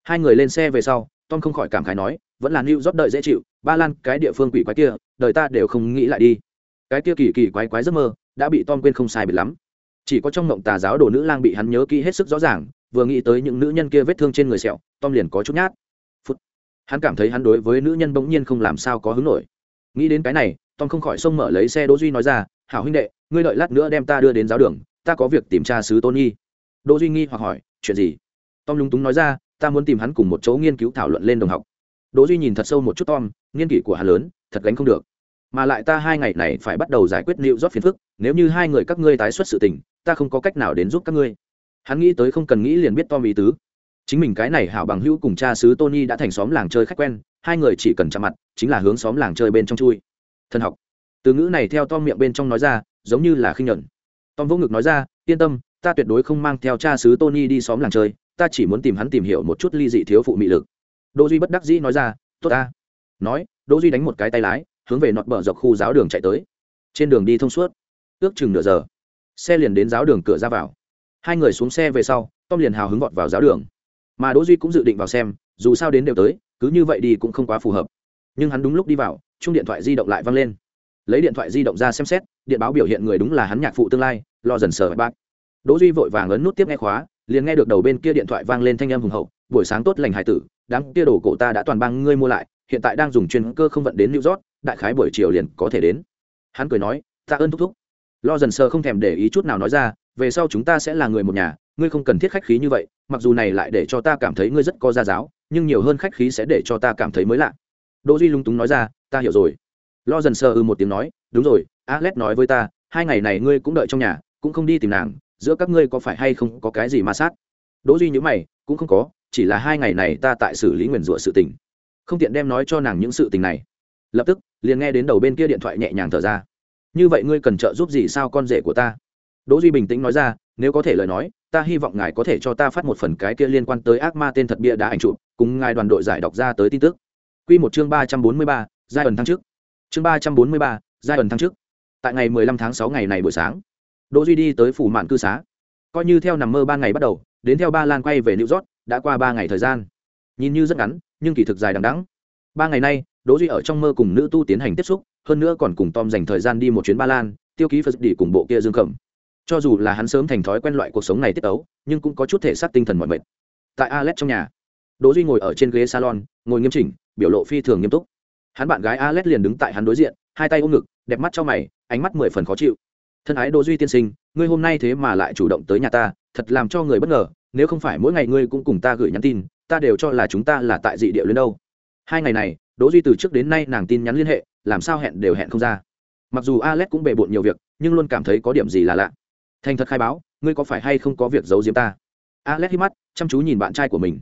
Hai người lên xe về sau, tom không khỏi cảm khái nói, vẫn là new york đợi dễ chịu, ba lan, cái địa phương quỷ quái kia, đời ta đều không nghĩ lại đi. Cái kia kỳ kỳ quái quái giấc mơ, đã bị tom quên không sai biệt lắm. Chỉ có trong ngộng tà giáo đồ nữ lang bị hắn nhớ kỹ hết sức rõ ràng, vừa nghĩ tới những nữ nhân kia vết thương trên người sẹo, tom liền có chút nhát. Phút. Hắn cảm thấy hắn đối với nữ nhân bỗng nhiên không làm sao có hứng nổi. Nghĩ đến cái này tom không khỏi xông mở lấy xe đỗ duy nói ra, hảo huynh đệ, ngươi đợi lát nữa đem ta đưa đến giáo đường, ta có việc tìm tra sứ tôn nghi đỗ duy nghi hoặc hỏi, chuyện gì? Tom lúng túng nói ra, ta muốn tìm hắn cùng một chỗ nghiên cứu thảo luận lên đồng học. Đỗ duy nhìn thật sâu một chút tom, nghiên kỷ của hắn lớn, thật gánh không được. Mà lại ta hai ngày này phải bắt đầu giải quyết liệu rót phiền phức, nếu như hai người các ngươi tái xuất sự tình, ta không có cách nào đến giúp các ngươi. Hắn nghĩ tới không cần nghĩ liền biết tom ý tứ. Chính mình cái này hảo bằng hữu cùng cha xứ tony đã thành xóm làng chơi khách quen, hai người chỉ cần chạm mặt, chính là hướng xóm làng chơi bên trong chui thần học. Từ ngữ này theo tom miệng bên trong nói ra, giống như là khinh nhuận. Tom vỗ ngực nói ra, yên tâm, ta tuyệt đối không mang theo cha xứ tony đi xóm làng chơi, ta chỉ muốn tìm hắn tìm hiểu một chút ly dị thiếu phụ mị lực. Đỗ duy bất đắc dĩ nói ra, tốt ta. Nói, đỗ duy đánh một cái tay lái, hướng về nọt bờ dọc khu giáo đường chạy tới. Trên đường đi thông suốt. Ước chừng nửa giờ, xe liền đến giáo đường cửa ra vào. Hai người xuống xe về sau, tom liền hào hứng vọt vào giáo đường. Mà đỗ duy cũng dự định vào xem, dù sao đến đều tới, cứ như vậy đi cũng không quá phù hợp. Nhưng hắn đúng lúc đi vào chung điện thoại di động lại văng lên. Lấy điện thoại di động ra xem xét, điện báo biểu hiện người đúng là hắn nhạc phụ tương lai, lo dần sờ bác. Đỗ duy vội vàng ấn nút tiếp nghe khóa, liền nghe được đầu bên kia điện thoại vang lên thanh âm hùng hậu, buổi sáng tốt lành hải tử, đám kia đồ cổ ta đã toàn bang ngươi mua lại, hiện tại đang dùng chuyên cơ không vận đến new york, đại khái buổi chiều liền có thể đến. Hắn cười nói, ta ơn thúc thúc. Lo dần sờ không thèm để ý chút nào nói ra, về sau chúng ta sẽ là người một nhà, ngươi không cần thiết khách khí như vậy, mặc dù này lại để cho ta cảm thấy ngươi rất có gia giáo, nhưng nhiều hơn khách khí sẽ để cho ta cảm thấy mới lạ. Đỗ duy lung túng nói ra ta hiểu rồi. Lo dần sờ ư một tiếng nói đúng rồi alex nói với ta hai ngày này ngươi cũng đợi trong nhà cũng không đi tìm nàng giữa các ngươi có phải hay không có cái gì ma sát? Đỗ duy nhữ mày cũng không có chỉ là hai ngày này ta tại xử lý nguyền rủa sự tình. Không tiện đem nói cho nàng những sự tình này. Lập tức liền nghe đến đầu bên kia điện thoại nhẹ nhàng thở ra. Như vậy ngươi cần trợ giúp gì sao con rể của ta? Đỗ duy bình tĩnh nói ra nếu có thể lời nói ta hy vọng ngài có thể cho ta phát một phần cái kia liên quan tới ác ma tên thật bia đã ảnh chụp cùng ngài đoàn đội giải đọc ra tới tin tức. Quy một chương ba trăm bốn mươi ba, giai ẩn thăng trước chương ba trăm bốn mươi ba, giai ẩn thăng trước tại ngày mười lăm tháng sáu ngày này buổi sáng đỗ duy đi tới phủ mạn cư xá. Coi như theo nằm mơ ba ngày bắt đầu đến theo ba lan quay về new york đã qua ba ngày thời gian. Nhìn như rất ngắn nhưng kỳ thực dài đằng đẵng. Ba ngày nay đỗ duy ở trong mơ cùng nữ tu tiến hành tiếp xúc hơn nữa còn cùng tom dành thời gian đi một chuyến ba lan tiêu ký phật đi cùng bộ kia dương cẩm. Cho dù là hắn sớm thành thói quen loại cuộc sống này tiết ấu nhưng cũng có chút thể xác tinh thần mọi mệt. Tại alex trong nhà đỗ duy ngồi ở trên ghế salon ngồi nghiêm chỉnh biểu lộ phi thường nghiêm túc hắn bạn gái alex liền đứng tại hắn đối diện, hai tay ôm ngực, đẹp mắt cho mày, ánh mắt mười phần khó chịu. Thân ái đỗ duy tiên sinh, ngươi hôm nay thế mà lại chủ động tới nhà ta, thật làm cho người bất ngờ, nếu không phải mỗi ngày ngươi cũng cùng ta gửi nhắn tin, ta đều cho là chúng ta là tại dị địa lên đâu. Hai ngày này, đỗ duy từ trước đến nay nàng tin nhắn liên hệ, làm sao hẹn đều hẹn không ra. Mặc dù alex cũng bề bộn nhiều việc, nhưng luôn cảm thấy có điểm gì là lạ. Thành thật khai báo, ngươi có phải hay không có việc giấu giếm ta? Alex hít mắt, chăm chú nhìn bạn trai của mình.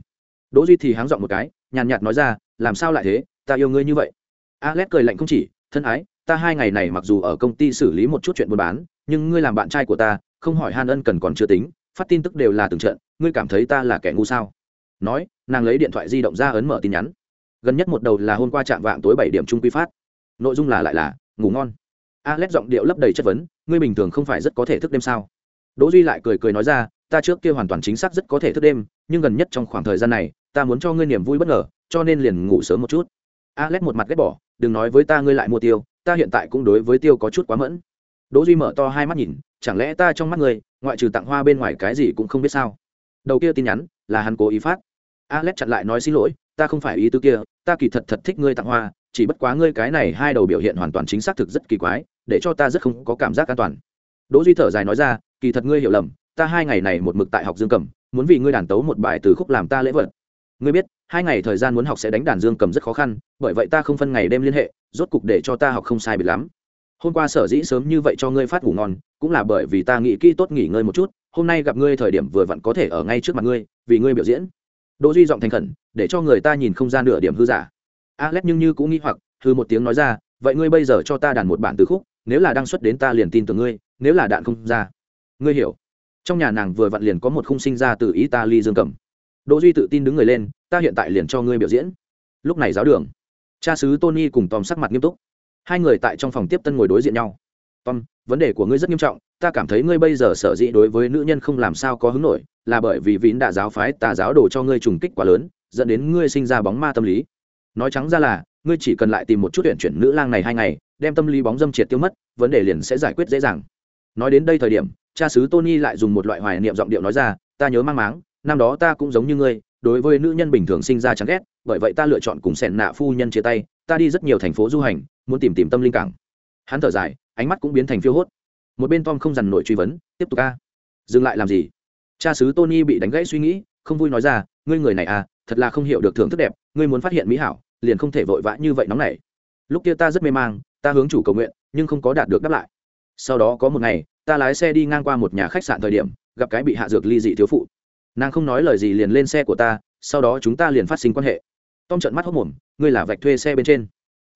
Đỗ duy thì háng dọn một cái, nhàn nhạt nói ra, làm sao lại thế? Ta yêu ngươi như vậy alex cười lạnh không chỉ, thân ái, ta hai ngày này mặc dù ở công ty xử lý một chút chuyện buôn bán, nhưng ngươi làm bạn trai của ta, không hỏi han ân cần còn chưa tính, phát tin tức đều là từng trận, ngươi cảm thấy ta là kẻ ngu sao? Nói, nàng lấy điện thoại di động ra ấn mở tin nhắn. Gần nhất một đầu là hôm qua trạm vạng tối bảy điểm trung quy phát. Nội dung là lại là, ngủ ngon. Alex giọng điệu lấp đầy chất vấn, ngươi bình thường không phải rất có thể thức đêm sao? Đỗ duy lại cười cười nói ra, ta trước kia hoàn toàn chính xác rất có thể thức đêm, nhưng gần nhất trong khoảng thời gian này, ta muốn cho ngươi niềm vui bất ngờ, cho nên liền ngủ sớm một chút. Alex một mặt ghét bỏ đừng nói với ta ngươi lại mua tiêu, ta hiện tại cũng đối với tiêu có chút quá mẫn. Đỗ duy mở to hai mắt nhìn, chẳng lẽ ta trong mắt ngươi, ngoại trừ tặng hoa bên ngoài cái gì cũng không biết sao? Đầu kia tin nhắn, là hắn cố ý phát. Alex chặn lại nói xin lỗi, ta không phải ý tứ kia, ta kỳ thật thật thích ngươi tặng hoa, chỉ bất quá ngươi cái này hai đầu biểu hiện hoàn toàn chính xác thực rất kỳ quái, để cho ta rất không có cảm giác an toàn. Đỗ duy thở dài nói ra, kỳ thật ngươi hiểu lầm, ta hai ngày này một mực tại học dương cầm, muốn vì ngươi đàn tấu một bài từ khúc làm ta lễ vật ngươi biết, hai ngày thời gian muốn học sẽ đánh đàn dương cầm rất khó khăn, bởi vậy ta không phân ngày đêm liên hệ, rốt cục để cho ta học không sai biệt lắm. Hôm qua sở dĩ sớm như vậy cho ngươi phát ngủ ngon, cũng là bởi vì ta nghĩ kỹ tốt nghỉ ngơi một chút, hôm nay gặp ngươi thời điểm vừa vặn có thể ở ngay trước mặt ngươi, vì ngươi biểu diễn. Đỗ duy giọng thành khẩn, để cho người ta nhìn không ra nửa điểm hư giả. Alex nhưng như cũng nghĩ hoặc hư một tiếng nói ra, vậy ngươi bây giờ cho ta đàn một bản từ khúc, nếu là đăng xuất đến ta liền tin tưởng ngươi, nếu là đạn không ra. Ngươi hiểu. Trong nhà nàng vừa vặn liền có một khung sinh ra từ italy dương cầm đỗ duy tự tin đứng người lên, ta hiện tại liền cho ngươi biểu diễn. Lúc này giáo đường, cha sứ tony cùng tom sắc mặt nghiêm túc. Hai người tại trong phòng tiếp tân ngồi đối diện nhau. Tom, vấn đề của ngươi rất nghiêm trọng, ta cảm thấy ngươi bây giờ sở dĩ đối với nữ nhân không làm sao có hứng nổi, là bởi vì vín đã giáo phái tà giáo đồ cho ngươi trùng kích quá lớn, dẫn đến ngươi sinh ra bóng ma tâm lý. Nói trắng ra là, ngươi chỉ cần lại tìm một chút tuyển chuyển nữ lang này hai ngày, đem tâm lý bóng dâm triệt tiêu mất, vấn đề liền sẽ giải quyết dễ dàng. Nói đến đây thời điểm, cha sứ tony lại dùng một loại hoài niệm giọng điệu nói ra, ta nhớ mang máng năm đó ta cũng giống như ngươi, đối với nữ nhân bình thường sinh ra chán ghét, bởi vậy ta lựa chọn cùng sẻn nạ phu nhân chia tay, ta đi rất nhiều thành phố du hành, muốn tìm tìm tâm linh cảng. Hắn thở dài, ánh mắt cũng biến thành phiêu hốt. Một bên tom không dằn nổi truy vấn, tiếp tục ca dừng lại làm gì? Cha sứ tony bị đánh gãy suy nghĩ, không vui nói ra, ngươi người này à thật là không hiểu được thưởng thức đẹp, ngươi muốn phát hiện mỹ hảo, liền không thể vội vã như vậy nóng nảy. Lúc kia ta rất mê mang, ta hướng chủ cầu nguyện, nhưng không có đạt được đáp lại. Sau đó có một ngày, ta lái xe đi ngang qua một nhà khách sạn thời điểm, gặp cái bị hạ dược ly dị thiếu phụ nàng không nói lời gì liền lên xe của ta, sau đó chúng ta liền phát sinh quan hệ. Tom trận mắt hốc mồm, ngươi là vạch thuê xe bên trên.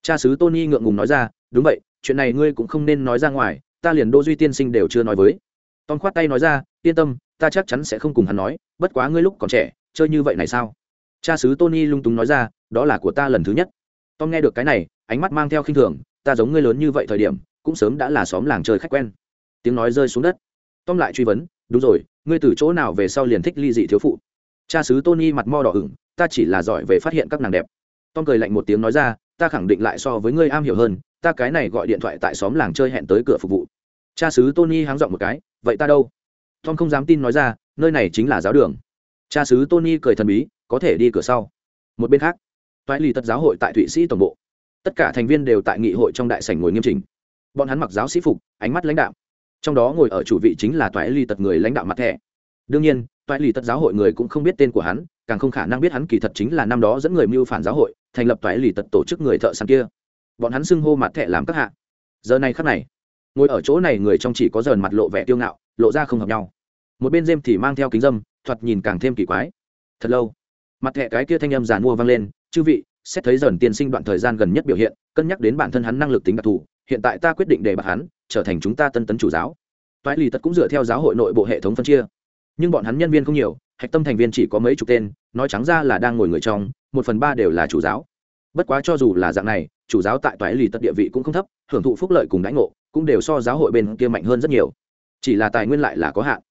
Cha sứ tony ngượng ngùng nói ra, đúng vậy, chuyện này ngươi cũng không nên nói ra ngoài, ta liền đô duy tiên sinh đều chưa nói với. Tom khoát tay nói ra, yên tâm, ta chắc chắn sẽ không cùng hắn nói, bất quá ngươi lúc còn trẻ, chơi như vậy này sao? Cha sứ tony lung túng nói ra, đó là của ta lần thứ nhất. Tom nghe được cái này, ánh mắt mang theo khinh thường, ta giống ngươi lớn như vậy thời điểm, cũng sớm đã là xóm làng chơi khách quen. Tiếng nói rơi xuống đất. Tom lại truy vấn, đúng rồi ngươi từ chỗ nào về sau liền thích ly dị thiếu phụ? Cha sứ tony mặt mo đỏ ửng, ta chỉ là giỏi về phát hiện các nàng đẹp. Tom cười lạnh một tiếng nói ra, ta khẳng định lại so với ngươi am hiểu hơn, ta cái này gọi điện thoại tại xóm làng chơi hẹn tới cửa phục vụ. Cha sứ tony háng dọn một cái, vậy ta đâu? Tom không dám tin nói ra, nơi này chính là giáo đường. Cha sứ tony cười thần bí, có thể đi cửa sau. Một bên khác toại lì tật giáo hội tại thụy sĩ tổng bộ. Tất cả thành viên đều tại nghị hội trong đại sảnh ngồi nghiêm chỉnh. Bọn hắn mặc giáo sĩ phục, ánh mắt lãnh đạo trong đó ngồi ở chủ vị chính là toại lì tật người lãnh đạo mặt thẻ. Đương nhiên, toại lì tật giáo hội người cũng không biết tên của hắn, càng không khả năng biết hắn kỳ thật chính là năm đó dẫn người mưu phản giáo hội, thành lập toại lì tật tổ chức người thợ săn kia. Bọn hắn xưng hô mặt thẻ làm các hạ. Giờ này khắc này, ngồi ở chỗ này người trong chỉ có dờn mặt lộ vẻ tiêu ngạo, lộ ra không hợp nhau. Một bên dêm thì mang theo kính dâm, thoạt nhìn càng thêm kỳ quái. Thật lâu, mặt thẻ cái kia thanh âm giàn mua vang lên, chư vị, xét thấy dần tiên sinh đoạn thời gian gần nhất biểu hiện, cân nhắc đến bản thân hắn năng lực tính đặc thù hiện tại ta quyết định để bạc hắn trở thành chúng ta tân tấn chủ giáo. Toại lì tật cũng dựa theo giáo hội nội bộ hệ thống phân chia. Nhưng bọn hắn nhân viên không nhiều, hạch tâm thành viên chỉ có mấy chục tên, nói trắng ra là đang ngồi người trong, một phần ba đều là chủ giáo. Bất quá cho dù là dạng này, chủ giáo tại toại lì tật địa vị cũng không thấp, hưởng thụ phúc lợi cùng đãi ngộ, cũng đều so giáo hội bên kia mạnh hơn rất nhiều. Chỉ là tài nguyên lại là có hạn.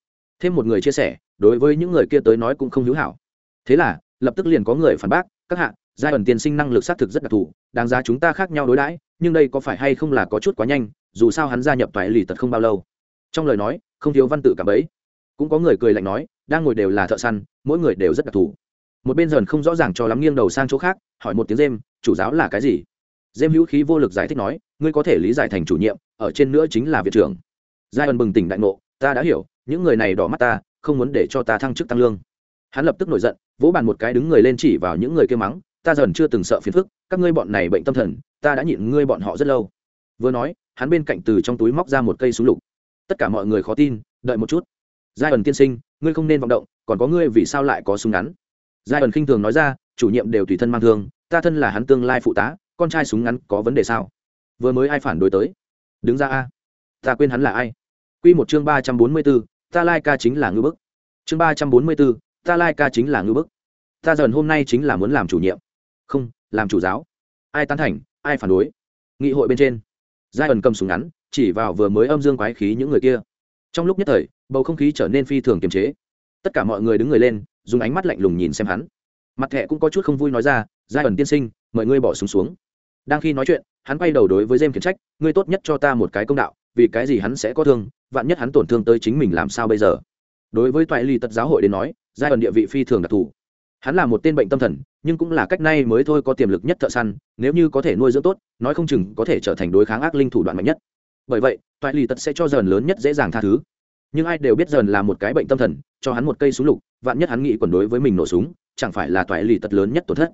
Thêm một người chia sẻ, đối với những người kia tới nói cũng không hữu hảo. Thế là, lập tức liền có người phản bác, các hạ, giai ẩn tiên sinh năng lực xác thực rất đặc thù, đáng giá chúng ta khác nhau đối đãi nhưng đây có phải hay không là có chút quá nhanh, dù sao hắn gia nhập toại lì tật không bao lâu. Trong lời nói, không thiếu văn tự cảm ấy cũng có người cười lạnh nói, đang ngồi đều là thợ săn, mỗi người đều rất đặc thù. Một bên dần không rõ ràng cho lắm nghiêng đầu sang chỗ khác, hỏi một tiếng dêm chủ giáo là cái gì? Dêm hữu khí vô lực giải thích nói, ngươi có thể lý giải thành chủ nhiệm, ở trên nữa chính là viện trưởng. Giai ân bừng tỉnh đại ngộ, ta đã hiểu, những người này đỏ mắt ta, không muốn để cho ta thăng chức tăng lương. Hắn lập tức nổi giận, vỗ bàn một cái đứng người lên chỉ vào những người kêu mắng ta dần chưa từng sợ phiền phức, các ngươi bọn này bệnh tâm thần, ta đã nhịn ngươi bọn họ rất lâu. Vừa nói, hắn bên cạnh từ trong túi móc ra một cây súng lục. Tất cả mọi người khó tin, đợi một chút. Giai ẩn tiên sinh, ngươi không nên vọng động, còn có ngươi vì sao lại có súng ngắn? Giai ẩn khinh thường nói ra, chủ nhiệm đều tùy thân mang thương, ta thân là hắn tương lai phụ tá, con trai súng ngắn có vấn đề sao? Vừa mới ai phản đối tới? Đứng ra a. Ta quên hắn là ai. Q một chương ba trăm bốn mươi b ố ta lai ca chính là ngư bức. Chương ba trăm bốn mươi b ố ta lai ca chính là ngư bức. Ta dần hôm nay chính là muốn làm chủ nhiệm không làm chủ giáo. Ai tán thành ai phản đối. Nghị hội bên trên. Giai ẩn cầm súng ngắn chỉ vào vừa mới âm dương quái khí những người kia. Trong lúc nhất thời bầu không khí trở nên phi thường kiềm chế. Tất cả mọi người đứng người lên dùng ánh mắt lạnh lùng nhìn xem hắn. Mặt thẹ cũng có chút không vui nói ra giai ẩn tiên sinh mời ngươi bỏ súng xuống, xuống đang khi nói chuyện hắn quay đầu đối với jem khiển trách ngươi tốt nhất cho ta một cái công đạo vì cái gì hắn sẽ có thương vạn nhất hắn tổn thương tới chính mình làm sao bây giờ? Đối với toại ly tật giáo hội đến nói giai ẩn địa vị phi thường đặc thù hắn là một tên bệnh tâm thần, nhưng cũng là cách nay mới thôi có tiềm lực nhất thợ săn, nếu như có thể nuôi dưỡng tốt, nói không chừng có thể trở thành đối kháng ác linh thủ đoạn mạnh nhất. Bởi vậy, toại lì tật sẽ cho dần lớn nhất dễ dàng tha thứ. Nhưng ai đều biết dần là một cái bệnh tâm thần, cho hắn một cây súng lục, vạn nhất hắn nghĩ còn đối với mình nổ súng, chẳng phải là toại lì tật lớn nhất tổn thất.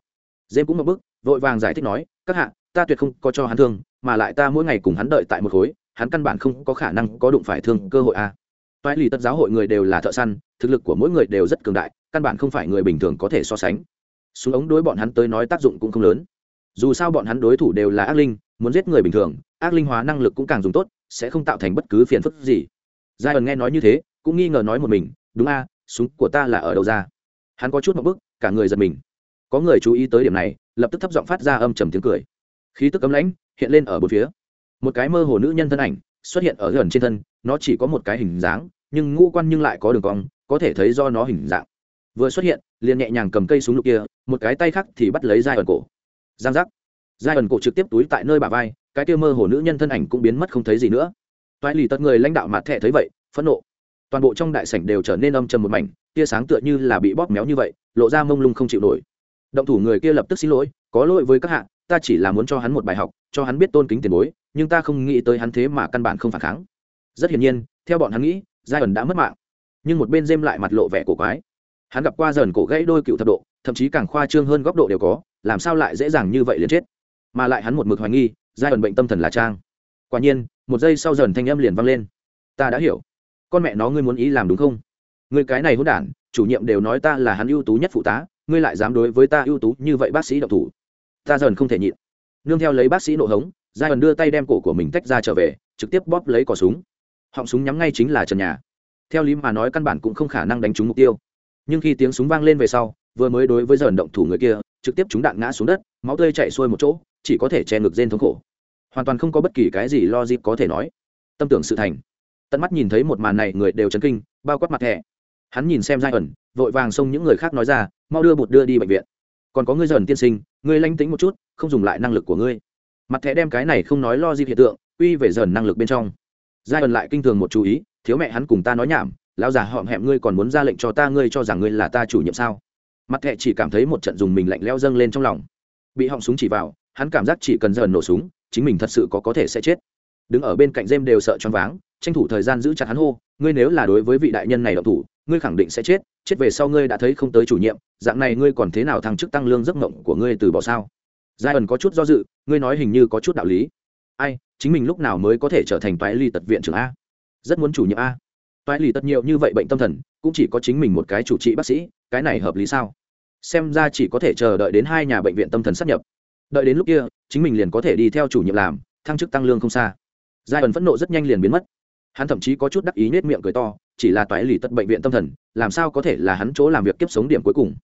Dêm cũng một bức vội vàng giải thích nói, các hạ, ta tuyệt không có cho hắn thương, mà lại ta mỗi ngày cùng hắn đợi tại một khối, hắn căn bản không có khả năng có đụng phải thương cơ hội a à. toại lì tật giáo hội người đều là thợ săn, thực lực của mỗi người đều rất cường đại căn bản không phải người bình thường có thể so sánh. Súng ống đối bọn hắn tới nói tác dụng cũng không lớn. Dù sao bọn hắn đối thủ đều là ác linh, muốn giết người bình thường, ác linh hóa năng lực cũng càng dùng tốt, sẽ không tạo thành bất cứ phiền phức gì. Giai ẩn nghe nói như thế, cũng nghi ngờ nói một mình, đúng a, súng của ta là ở đâu ra? Hắn có chút một bức, cả người giật mình. Có người chú ý tới điểm này, lập tức thấp giọng phát ra âm trầm tiếng cười. Khí tức cấm lãnh, hiện lên ở bốn phía. Một cái mơ hồ nữ nhân thân ảnh xuất hiện ở gần trên thân, nó chỉ có một cái hình dáng, nhưng ngũ quan nhưng lại có đường cong, có thể thấy do nó hình dạng vừa xuất hiện, liền nhẹ nhàng cầm cây súng lục kia, một cái tay khác thì bắt lấy giai ẩn cổ. Giang giác. Giai ẩn cổ trực tiếp túi tại nơi bà vai, cái kia mơ hồ nữ nhân thân ảnh cũng biến mất không thấy gì nữa. Toại lì tật người lãnh đạo mặt thẹ thấy vậy, phẫn nộ. Toàn bộ trong đại sảnh đều trở nên âm trầm một mảnh, tia sáng tựa như là bị bóp méo như vậy, lộ ra mông lung không chịu nổi. Động thủ người kia lập tức xin lỗi, có lỗi với các hạ, ta chỉ là muốn cho hắn một bài học, cho hắn biết tôn kính tiền bối, nhưng ta không nghĩ tới hắn thế mà căn bản không phản kháng. Rất hiển nhiên, theo bọn hắn nghĩ, giai ẩn đã mất mạng. Nhưng một bên dêm lại mặt lộ vẻ cổ quái hắn gặp qua dần cổ gãy đôi cựu thập độ, thậm chí càng khoa trương hơn góc độ đều có, làm sao lại dễ dàng như vậy liền chết? Mà lại hắn một mực hoài nghi, giai ẩn bệnh tâm thần là trang. Quả nhiên, một giây sau dần thanh âm liền vang lên. Ta đã hiểu. Con mẹ nó ngươi muốn ý làm đúng không? Người cái này hỗn đản, chủ nhiệm đều nói ta là hắn ưu tú nhất phụ tá, ngươi lại dám đối với ta ưu tú như vậy bác sĩ độc thủ. Ta dần không thể nhịn. Nương theo lấy bác sĩ nộ hống, giai ẩn đưa tay đem cổ của mình tách ra trở về, trực tiếp bóp lấy cỏ súng. Họng súng nhắm ngay chính là trần nhà. Theo lý mà nói căn bản cũng không khả năng đánh trúng mục tiêu nhưng khi tiếng súng vang lên về sau, vừa mới đối với dần động thủ người kia, trực tiếp chúng đạn ngã xuống đất, máu tươi chạy xuôi một chỗ, chỉ có thể che ngực rên thống khổ. Hoàn toàn không có bất kỳ cái gì lo dịp có thể nói. Tâm tưởng sự thành. Tận mắt nhìn thấy một màn này, người đều chấn kinh, bao quát mặt thẻ. Hắn nhìn xem giai ẩn, vội vàng xông những người khác nói ra, mau đưa bột đưa đi bệnh viện. Còn có ngươi dần tiên sinh, ngươi lanh tính một chút, không dùng lại năng lực của ngươi. Mặt thẻ đem cái này không nói lo dịp hiện tượng uy về dần năng lực bên trong. Giai ẩn lại kinh thường một chú ý, thiếu mẹ hắn cùng ta nói nhảm lão già họm hẹm ngươi còn muốn ra lệnh cho ta, ngươi cho rằng ngươi là ta chủ nhiệm sao? Mặt thẹ chỉ cảm thấy một trận dùng mình lạnh leo dâng lên trong lòng. Bị họng súng chỉ vào, hắn cảm giác chỉ cần dần nổ súng, chính mình thật sự có có thể sẽ chết. Đứng ở bên cạnh dêm đều sợ choáng váng, tranh thủ thời gian giữ chặt hắn hô, ngươi nếu là đối với vị đại nhân này độc thủ, ngươi khẳng định sẽ chết chết về sau ngươi đã thấy không tới chủ nhiệm, dạng này ngươi còn thế nào thăng chức tăng lương giấc mộng của ngươi từ bỏ sao? Giai ẩn có chút do dự, ngươi nói hình như có chút đạo lý. Ai, chính mình lúc nào mới có thể trở thành toái ly tật viện trưởng a? Rất muốn chủ nhiệm a toại lì tất nhiều như vậy bệnh tâm thần, cũng chỉ có chính mình một cái chủ trị bác sĩ, cái này hợp lý sao? Xem ra chỉ có thể chờ đợi đến hai nhà bệnh viện tâm thần sắp nhập. Đợi đến lúc kia, chính mình liền có thể đi theo chủ nhiệm làm, thăng chức tăng lương không xa. Giai ẩn phẫn nộ rất nhanh liền biến mất. Hắn thậm chí có chút đắc ý nết miệng cười to, chỉ là toại lì tất bệnh viện tâm thần, làm sao có thể là hắn chỗ làm việc kiếp sống điểm cuối cùng?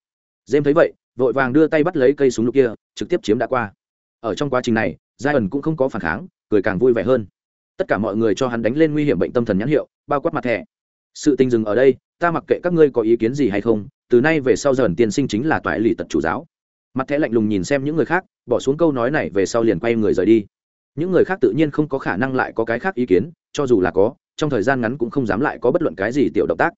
Dêm thấy vậy, vội vàng đưa tay bắt lấy cây súng lục kia, trực tiếp chiếm đã qua. Ở trong quá trình này, giai ẩn cũng không có phản kháng, cười càng vui vẻ hơn tất cả mọi người cho hắn đánh lên nguy hiểm bệnh tâm thần nhãn hiệu, bao quát mặt thẻ. Sự tình dừng ở đây, ta mặc kệ các ngươi có ý kiến gì hay không, từ nay về sau dần tiên sinh chính là toại lì tật chủ giáo. Mặt thẻ lạnh lùng nhìn xem những người khác, bỏ xuống câu nói này về sau liền quay người rời đi. Những người khác tự nhiên không có khả năng lại có cái khác ý kiến, cho dù là có, trong thời gian ngắn cũng không dám lại có bất luận cái gì tiểu động tác.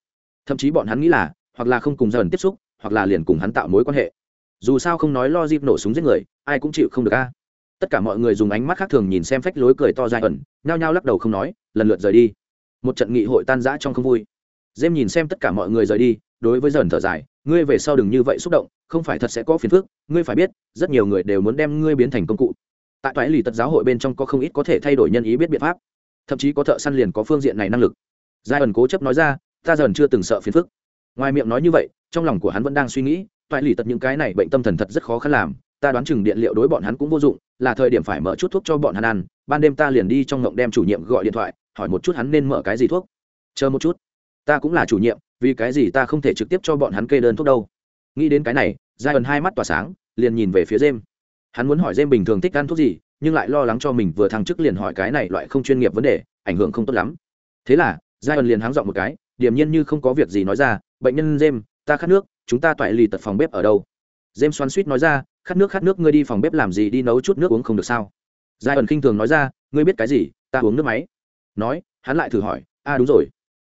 Thậm chí bọn hắn nghĩ là, hoặc là không cùng dần tiếp xúc, hoặc là liền cùng hắn tạo mối quan hệ. Dù sao không nói lo dịp nổ súng giết người, ai cũng chịu không được a tất cả mọi người dùng ánh mắt khác thường nhìn xem phách lối cười to dài ẩn, nhao nhao lắc đầu không nói, lần lượt rời đi. Một trận nghị hội tan rã trong không vui. Dêm nhìn xem tất cả mọi người rời đi, đối với dần thở dài, ngươi về sau đừng như vậy xúc động, không phải thật sẽ có phiền phức, ngươi phải biết, rất nhiều người đều muốn đem ngươi biến thành công cụ. Tại toái lì tật giáo hội bên trong có không ít có thể thay đổi nhân ý biết biện pháp. Thậm chí có thợ săn liền có phương diện này năng lực. Giai ẩn cố chấp nói ra, ta dần chưa từng sợ phiền phức. Ngoài miệng nói như vậy, trong lòng của hắn vẫn đang suy nghĩ toại lì tật những cái này bệnh tâm thần thật rất khó khăn làm ta đoán chừng điện liệu đối bọn hắn cũng vô dụng, là thời điểm phải mở chút thuốc cho bọn hắn ăn, ban đêm ta liền đi trong ngộng đem chủ nhiệm gọi điện thoại, hỏi một chút hắn nên mở cái gì thuốc. Chờ một chút. Ta cũng là chủ nhiệm, vì cái gì ta không thể trực tiếp cho bọn hắn kê đơn thuốc đâu. Nghĩ đến cái này giai ẩn hai mắt tỏa sáng, liền nhìn về phía jem hắn muốn hỏi jem bình thường thích ăn thuốc gì, nhưng lại lo lắng cho mình vừa thăng chức liền hỏi cái này loại không chuyên nghiệp vấn đề, ảnh hưởng không tốt lắm. Thế là giai ẩn liền háng dọn một cái, điềm nhiên như không có việc gì nói ra, bệnh nhân jem ta khát nước, chúng ta toại lì tật phòng bếp ở đâu? Jem xoắn suýt nói ra khát nước khát nước, ngươi đi phòng bếp làm gì, đi nấu chút nước uống không được sao? Giai ẩn khinh thường nói ra, ngươi biết cái gì, ta uống nước máy. Nói, hắn lại thử hỏi, a, đúng rồi.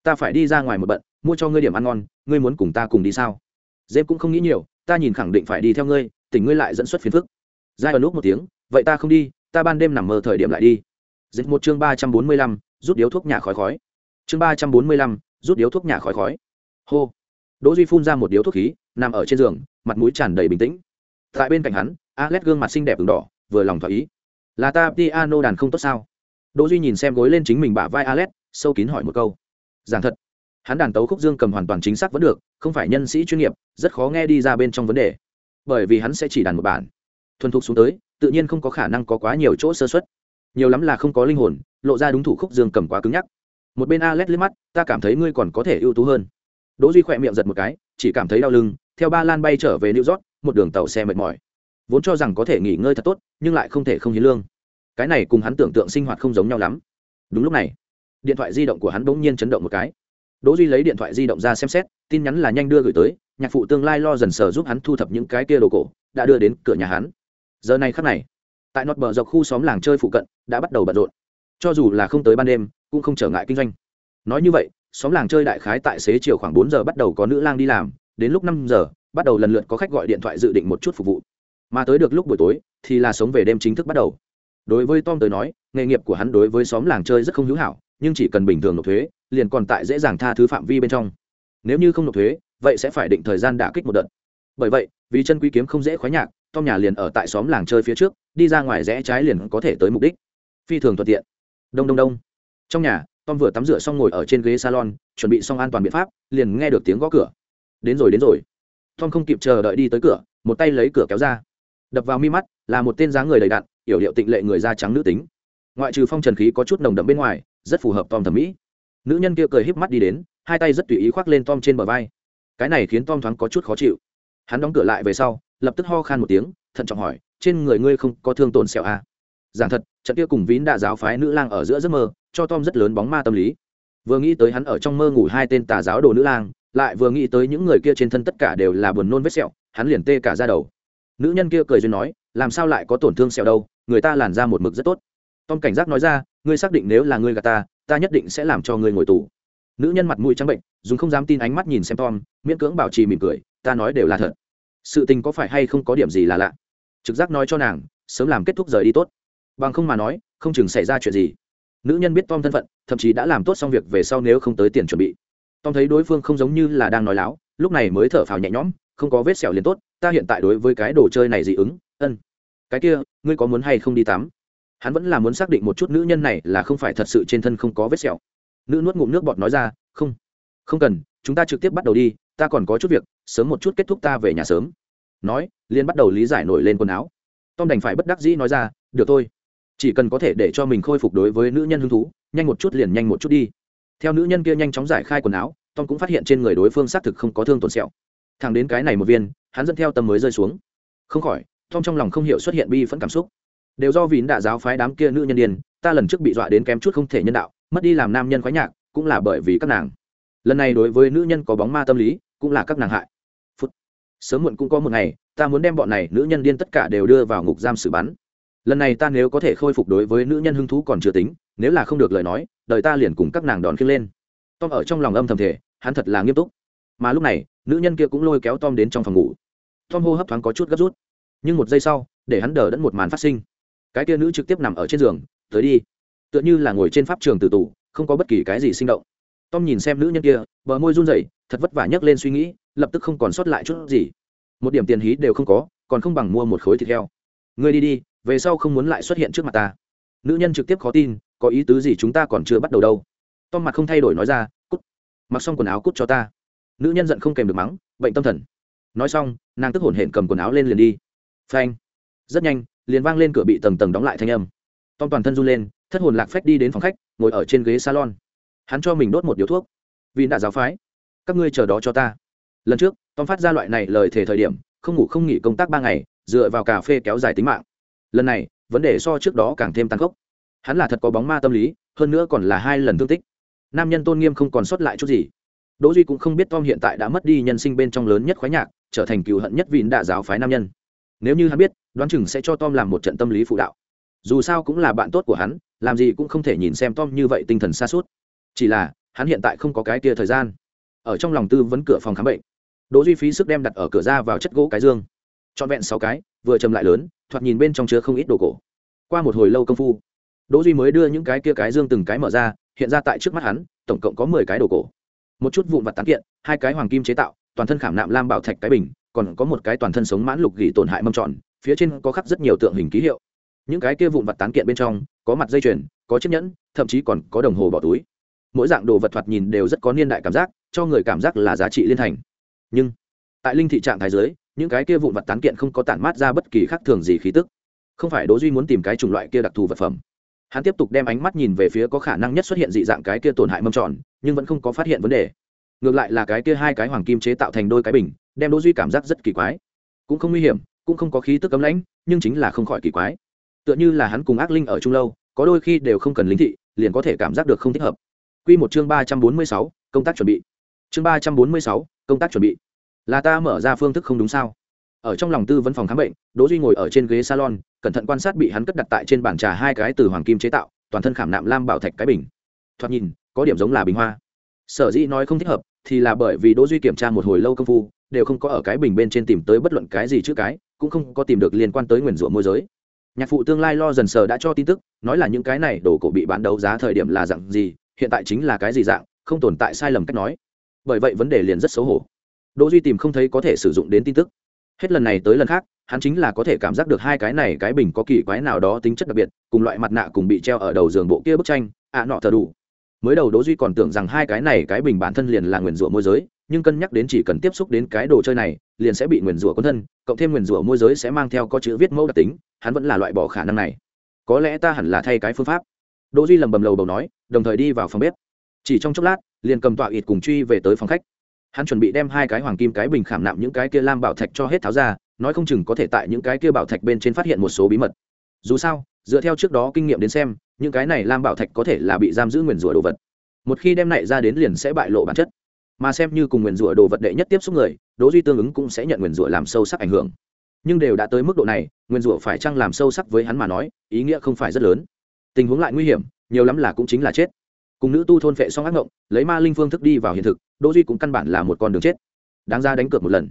Ta phải đi ra ngoài một bận, mua cho ngươi điểm ăn ngon, ngươi muốn cùng ta cùng đi sao? Dêm cũng không nghĩ nhiều, ta nhìn khẳng định phải đi theo ngươi, tỉnh ngươi lại dẫn xuất phiền phức. Giai ẩn lúc một tiếng, vậy ta không đi, ta ban đêm nằm mơ thời điểm lại đi. Dịch một chương ba trăm bốn mươi lăm, rút điếu thuốc nhà khói khói. Chương ba trăm bốn mươi lăm, rút điếu thuốc nhà khói khói. Hô. Đỗ duy phun ra một điếu thuốc khí, nằm ở trên giường, mặt mũi tràn đầy bình tĩnh tại bên cạnh hắn, alex gương mặt xinh đẹp ửng đỏ, vừa lòng thỏa ý. Là ta, piano đàn không tốt sao? Đỗ duy nhìn xem gối lên chính mình bả vai alex, sâu kín hỏi một câu. Giảng thật. Hắn đàn tấu khúc dương cầm hoàn toàn chính xác vẫn được, không phải nhân sĩ chuyên nghiệp, rất khó nghe đi ra bên trong vấn đề. Bởi vì hắn sẽ chỉ đàn một bản. Thuần thục xuống tới, tự nhiên không có khả năng có quá nhiều chỗ sơ xuất nhiều lắm là không có linh hồn, lộ ra đúng thủ khúc dương cầm quá cứng nhắc. Một bên alex liếc mắt, ta cảm thấy ngươi còn có thể ưu tú hơn. Đỗ duy khỏe miệng giật một cái, chỉ cảm thấy đau lưng, theo ba lan bay trở về new york một đường tàu xe mệt mỏi. Vốn cho rằng có thể nghỉ ngơi thật tốt, nhưng lại không thể không hiến lương. Cái này cùng hắn tưởng tượng sinh hoạt không giống nhau lắm. Đúng lúc này, điện thoại di động của hắn bỗng nhiên chấn động một cái. Đỗ duy lấy điện thoại di động ra xem xét, tin nhắn là nhanh đưa gửi tới, nhạc phụ tương lai lo dần sờ giúp hắn thu thập những cái kia đồ cổ, đã đưa đến cửa nhà hắn. Giờ này khắc này, tại nọt bờ dọc khu xóm làng chơi phụ cận, đã bắt đầu bận rộn. Cho dù là không tới ban đêm, cũng không trở ngại kinh doanh. Nói như vậy, xóm làng chơi đại khái tại xế chiều khoảng bốn giờ bắt đầu có nữ lang đi làm, đến lúc năm giờ bắt đầu lần lượt có khách gọi điện thoại dự định một chút phục vụ. Mà tới được lúc buổi tối, thì là sống về đêm chính thức bắt đầu. Đối với tom tới nói, nghề nghiệp của hắn đối với xóm làng chơi rất không hữu hảo, nhưng chỉ cần bình thường nộp thuế, liền còn tại dễ dàng tha thứ phạm vi bên trong. Nếu như không nộp thuế, vậy sẽ phải định thời gian đả kích một đợt. Bởi vậy, vì chân quý kiếm không dễ khoái nhạc, tom nhà liền ở tại xóm làng chơi phía trước, đi ra ngoài rẽ trái liền có thể tới mục đích. Phi thường thuận tiện. Đông đông đông. Trong nhà, tom vừa tắm rửa xong ngồi ở trên ghế salon, chuẩn bị xong an toàn biện pháp, liền nghe được tiếng gõ cửa. Đến rồi đến rồi tom không kịp chờ đợi đi tới cửa, một tay lấy cửa kéo ra. Đập vào mi mắt, là một tên dáng người đầy đặn, yểu điệu tịnh lệ người da trắng nữ tính. Ngoại trừ phong trần khí có chút nồng đậm bên ngoài, rất phù hợp tom thẩm mỹ. Nữ nhân kia cười híp mắt đi đến, hai tay rất tùy ý khoác lên tom trên bờ vai. Cái này khiến tom thoáng có chút khó chịu. Hắn đóng cửa lại về sau, lập tức ho khan một tiếng, thận trọng hỏi, trên người ngươi không có thương tổn sẹo à? giảng thật, trận kia cùng vín đạ giáo phái nữ lang ở giữa giấc mơ, cho tom rất lớn bóng ma tâm lý. Vừa nghĩ tới hắn ở trong mơ ngủ hai tên tà giáo đồ nữ lang lại vừa nghĩ tới những người kia trên thân tất cả đều là buồn nôn vết sẹo, hắn liền tê cả ra đầu. Nữ nhân kia cười duyên nói, làm sao lại có tổn thương sẹo đâu, người ta làn ra một mực rất tốt. Tom cảnh giác nói ra, ngươi xác định nếu là ngươi gà ta ta nhất định sẽ làm cho ngươi ngồi tù. Nữ nhân mặt mũi trắng bệnh, dùng không dám tin ánh mắt nhìn xem tom, miễn cưỡng bảo trì mỉm cười, ta nói đều là thật. Sự tình có phải hay không có điểm gì là lạ? Trực giác nói cho nàng, sớm làm kết thúc rời đi tốt. Bằng không mà nói, không chừng xảy ra chuyện gì. Nữ nhân biết tom thân phận, thậm chí đã làm tốt xong việc về sau nếu không tới tiền chuẩn bị tom thấy đối phương không giống như là đang nói láo, lúc này mới thở phào nhẹ nhõm, không có vết sẹo liền tốt, ta hiện tại đối với cái đồ chơi này dị ứng, ân. Cái kia, ngươi có muốn hay không đi tắm? Hắn vẫn là muốn xác định một chút nữ nhân này là không phải thật sự trên thân không có vết sẹo. Nữ nuốt ngụm nước bọt nói ra, không không cần, chúng ta trực tiếp bắt đầu đi, ta còn có chút việc, sớm một chút kết thúc ta về nhà sớm. Nói liên bắt đầu lý giải nổi lên quần áo. Tom đành phải bất đắc dĩ nói ra, được thôi, chỉ cần có thể để cho mình khôi phục đối với nữ nhân hứng thú, nhanh một chút liền nhanh một chút đi theo nữ nhân kia nhanh chóng giải khai quần áo, tom cũng phát hiện trên người đối phương xác thực không có thương tổn sẹo. Thẳng đến cái này một viên, hắn dẫn theo tâm mới rơi xuống. Không khỏi, tom trong lòng không hiểu xuất hiện bi phẫn cảm xúc. Đều do vín đã giáo phái đám kia nữ nhân điên, ta lần trước bị dọa đến kém chút không thể nhân đạo, mất đi làm nam nhân khoái nhạc, cũng là bởi vì các nàng. Lần này đối với nữ nhân có bóng ma tâm lý, cũng là các nàng hại. Phút. Sớm muộn cũng có một ngày, ta muốn đem bọn này nữ nhân điên tất cả đều đưa vào ngục giam xử bắn lần này ta nếu có thể khôi phục đối với nữ nhân hứng thú còn chưa tính, nếu là không được lời nói, đời ta liền cùng các nàng đón khiêng lên. Tom ở trong lòng âm thầm thể hắn thật là nghiêm túc. Mà lúc này, nữ nhân kia cũng lôi kéo tom đến trong phòng ngủ. Tom hô hấp thoáng có chút gấp rút. Nhưng một giây sau, để hắn đờ đẫn một màn phát sinh. Cái kia nữ trực tiếp nằm ở trên giường, tới đi. Tựa như là ngồi trên pháp trường từ tủ không có bất kỳ cái gì sinh động. Tom nhìn xem nữ nhân kia, bờ môi run rẩy, thật vất vả nhấc lên suy nghĩ, lập tức không còn sót lại chút gì. Một điểm tiền hí đều không có, còn không bằng mua một khối thịt heo. Ngươi đi đi về sau không muốn lại xuất hiện trước mặt ta. Nữ nhân trực tiếp khó tin, có ý tứ gì chúng ta còn chưa bắt đầu đâu. Tom mặt không thay đổi nói ra, cút, mặc xong quần áo cút cho ta. Nữ nhân giận không kèm được mắng, bệnh tâm thần. Nói xong, nàng tức hổn hển cầm quần áo lên liền đi. Phanh, rất nhanh, liền vang lên cửa bị tầng tầng đóng lại thanh âm. Tom toàn thân run lên, thất hồn lạc phách đi đến phòng khách, ngồi ở trên ghế salon. Hắn cho mình đốt một điếu thuốc. Vì đã giáo phái, các ngươi chờ đó cho ta. Lần trước, tom phát ra loại này lời thề thời điểm, không ngủ không nghỉ công tác ba ngày, dựa vào cà phê kéo dài tính mạng lần này, vấn đề so trước đó càng thêm tăng khốc. Hắn là thật có bóng ma tâm lý, hơn nữa còn là hai lần thương tích. Nam nhân tôn nghiêm không còn sót lại chút gì. Đỗ duy cũng không biết tom hiện tại đã mất đi nhân sinh bên trong lớn nhất khoái nhạc, trở thành cựu hận nhất vì đạ giáo phái nam nhân. Nếu như hắn biết, đoán chừng sẽ cho tom làm một trận tâm lý phụ đạo. Dù sao cũng là bạn tốt của hắn, làm gì cũng không thể nhìn xem tom như vậy tinh thần xa suốt chỉ là, hắn hiện tại không có cái kia thời gian. Ở trong lòng tư vấn cửa phòng khám bệnh, đỗ duy phí sức đem đặt ở cửa ra vào chất gỗ cái dương trọn vẹn sáu cái, vừa chầm lại lớn, thoạt nhìn bên trong chứa không ít đồ cổ. Qua một hồi lâu công phu, đỗ duy mới đưa những cái kia cái dương từng cái mở ra, hiện ra tại trước mắt hắn, tổng cộng có mười cái đồ cổ. Một chút vụn vặt tán kiện, hai cái hoàng kim chế tạo, toàn thân khảm nạm lam bảo thạch cái bình, còn có một cái toàn thân sống mãn lục gỉ tổn hại mâm tròn, phía trên có khắc rất nhiều tượng hình ký hiệu. Những cái kia vụn vặt tán kiện bên trong, có mặt dây chuyền, có chiếc nhẫn, thậm chí còn có đồng hồ bỏ túi. Mỗi dạng đồ vật thoạt nhìn đều rất có niên đại cảm giác, cho người cảm giác là giá trị liên thành. Nhưng, tại linh thị trạng thái giới những cái kia vụn vật tán kiện không có tản mát ra bất kỳ khác thường gì khí tức. Không phải đỗ duy muốn tìm cái chủng loại kia đặc thù vật phẩm. Hắn tiếp tục đem ánh mắt nhìn về phía có khả năng nhất xuất hiện dị dạng cái kia tổn hại mâm tròn nhưng vẫn không có phát hiện vấn đề. Ngược lại là cái kia hai cái hoàng kim chế tạo thành đôi cái bình đem đỗ duy cảm giác rất kỳ quái. Cũng không nguy hiểm cũng không có khí tức cấm lãnh nhưng chính là không khỏi kỳ quái. Tựa như là hắn cùng ác linh ở chung lâu có đôi khi đều không cần linh thị liền có thể cảm giác được không thích hợp. Quy một chương ba trăm bốn mươi sáu, công tác chuẩn bị. Chương ba trăm bốn mươi sáu, công tác chuẩn bị là ta mở ra phương thức không đúng sao? Ở trong lòng tư vấn phòng khám bệnh, đỗ duy ngồi ở trên ghế salon, cẩn thận quan sát bị hắn cất đặt tại trên bàn trà hai cái từ hoàng kim chế tạo, toàn thân khảm nạm lam bảo thạch cái bình. Thoạt nhìn, có điểm giống là bình hoa. Sở dĩ nói không thích hợp, thì là bởi vì đỗ duy kiểm tra một hồi lâu công phu, đều không có ở cái bình bên trên tìm tới bất luận cái gì chữ cái, cũng không có tìm được liên quan tới nguyền rủa môi giới. Nhạc phụ tương lai lo dần sờ đã cho tin tức, nói là những cái này đồ cổ bị bán đấu giá thời điểm là dạng gì, hiện tại chính là cái gì dạng, không tồn tại sai lầm cách nói. Bởi vậy vấn đề liền rất xấu hổ đỗ duy tìm không thấy có thể sử dụng đến tin tức. Hết lần này tới lần khác hắn chính là có thể cảm giác được hai cái này cái bình có kỳ quái nào đó tính chất đặc biệt cùng loại mặt nạ cùng bị treo ở đầu giường bộ kia bức tranh ạ à, nọ thờ đủ. Mới đầu đỗ duy còn tưởng rằng hai cái này cái bình bản thân liền là nguyền rủa môi giới nhưng cân nhắc đến chỉ cần tiếp xúc đến cái đồ chơi này liền sẽ bị nguyền rủa quân thân cộng thêm nguyền rủa môi giới sẽ mang theo có chữ viết mẫu đặc tính hắn vẫn là loại bỏ khả năng này. Có lẽ ta hẳn là thay cái phương pháp. Đỗ duy lầm bầm lầu bầu nói đồng thời đi vào phòng bếp. Chỉ trong chốc lát liền cầm tọa ịt cùng truy về tới phòng khách hắn chuẩn bị đem hai cái hoàng kim cái bình khảm nạm những cái kia lam bảo thạch cho hết tháo ra, nói không chừng có thể tại những cái kia bảo thạch bên trên phát hiện một số bí mật. Dù sao, dựa theo trước đó kinh nghiệm đến xem, những cái này lam bảo thạch có thể là bị giam giữ nguyền rủa đồ vật. Một khi đem này ra đến liền sẽ bại lộ bản chất. Mà xem như cùng nguyền rủa đồ vật đệ nhất tiếp xúc người đố duy tương ứng cũng sẽ nhận nguyền rủa làm sâu sắc ảnh hưởng. Nhưng đều đã tới mức độ này, nguyền rủa phải chăng làm sâu sắc với hắn mà nói, ý nghĩa không phải rất lớn. Tình huống lại nguy hiểm, nhiều lắm là cũng chính là chết cùng nữ tu thôn phệ xong ác ngộng, lấy ma linh phương thức đi vào hiện thực, đỗ duy cũng căn bản là một con đường chết. Đáng ra đánh cược một lần.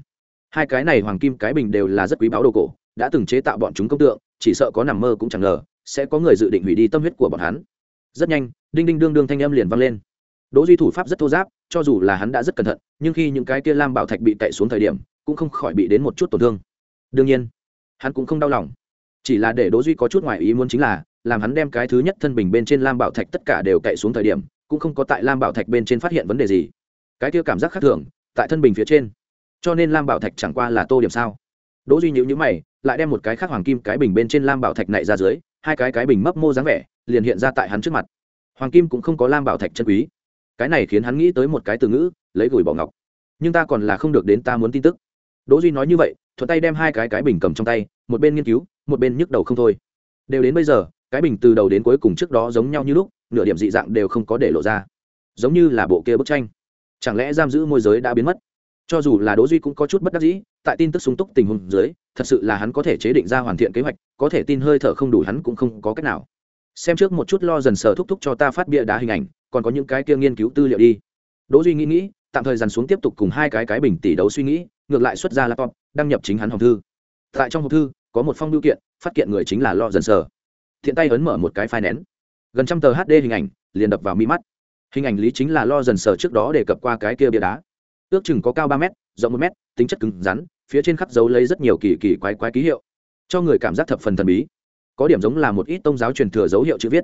Hai cái này hoàng kim cái bình đều là rất quý báu đồ cổ, đã từng chế tạo bọn chúng công tượng, chỉ sợ có nằm mơ cũng chẳng ngờ, sẽ có người dự định hủy đi tâm huyết của bọn hắn. Rất nhanh, đinh đinh đương đương thanh âm liền vang lên. Đỗ duy thủ pháp rất thô giáp, cho dù là hắn đã rất cẩn thận, nhưng khi những cái kia lam bảo thạch bị tẩy xuống thời điểm, cũng không khỏi bị đến một chút tổn thương. Đương nhiên, hắn cũng không đau lòng. Chỉ là để đỗ duy có chút ngoài ý muốn chính là làm hắn đem cái thứ nhất thân bình bên trên lam bảo thạch tất cả đều cậy xuống thời điểm, cũng không có tại lam bảo thạch bên trên phát hiện vấn đề gì. Cái kia cảm giác khác thường, tại thân bình phía trên. Cho nên lam bảo thạch chẳng qua là tô điểm sao. Đỗ duy nhữ nhữ mày, lại đem một cái khác hoàng kim cái bình bên trên lam bảo thạch này ra dưới, hai cái cái bình mấp mô dáng vẻ, liền hiện ra tại hắn trước mặt. Hoàng kim cũng không có lam bảo thạch chân quý. Cái này khiến hắn nghĩ tới một cái từ ngữ, lấy gửi bỏ ngọc. Nhưng ta còn là không được đến ta muốn tin tức. Đỗ duy nói như vậy, thuận tay đem hai cái cái bình cầm trong tay, một bên nghiên cứu, một bên nhức đầu không thôi. Đều đến bây giờ cái bình từ đầu đến cuối cùng trước đó giống nhau như lúc, nửa điểm dị dạng đều không có để lộ ra. Giống như là bộ kia bức tranh. Chẳng lẽ giam giữ môi giới đã biến mất? Cho dù là đỗ duy cũng có chút bất đắc dĩ, tại tin tức sung túc tình huống dưới, thật sự là hắn có thể chế định ra hoàn thiện kế hoạch, có thể tin hơi thở không đủ hắn cũng không có cách nào. Xem trước một chút lo dần sờ thúc thúc cho ta phát bia đá hình ảnh, còn có những cái kia nghiên cứu tư liệu đi. Đỗ duy nghĩ nghĩ, tạm thời dàn xuống tiếp tục cùng hai cái cái bình tỷ đấu suy nghĩ, ngược lại xuất ra laptop, đăng nhập chính hắn hòm thư. Tại trong hộp thư, có một phong biểu kiện, phát kiện người chính là lo dần sờ thiện tay ấn mở một cái file nén. Gần trăm tờ hd hình ảnh, liền đập vào mi mắt. Hình ảnh lý chính là lo dần sờ trước đó để cập qua cái kia bia đá. Ước chừng có cao ba m rộng một m tính chất cứng rắn, phía trên khắc dấu lấy rất nhiều kỳ kỳ quái quái ký hiệu, cho người cảm giác thập phần thần bí. Có điểm giống là một ít tôn giáo truyền thừa dấu hiệu chữ viết.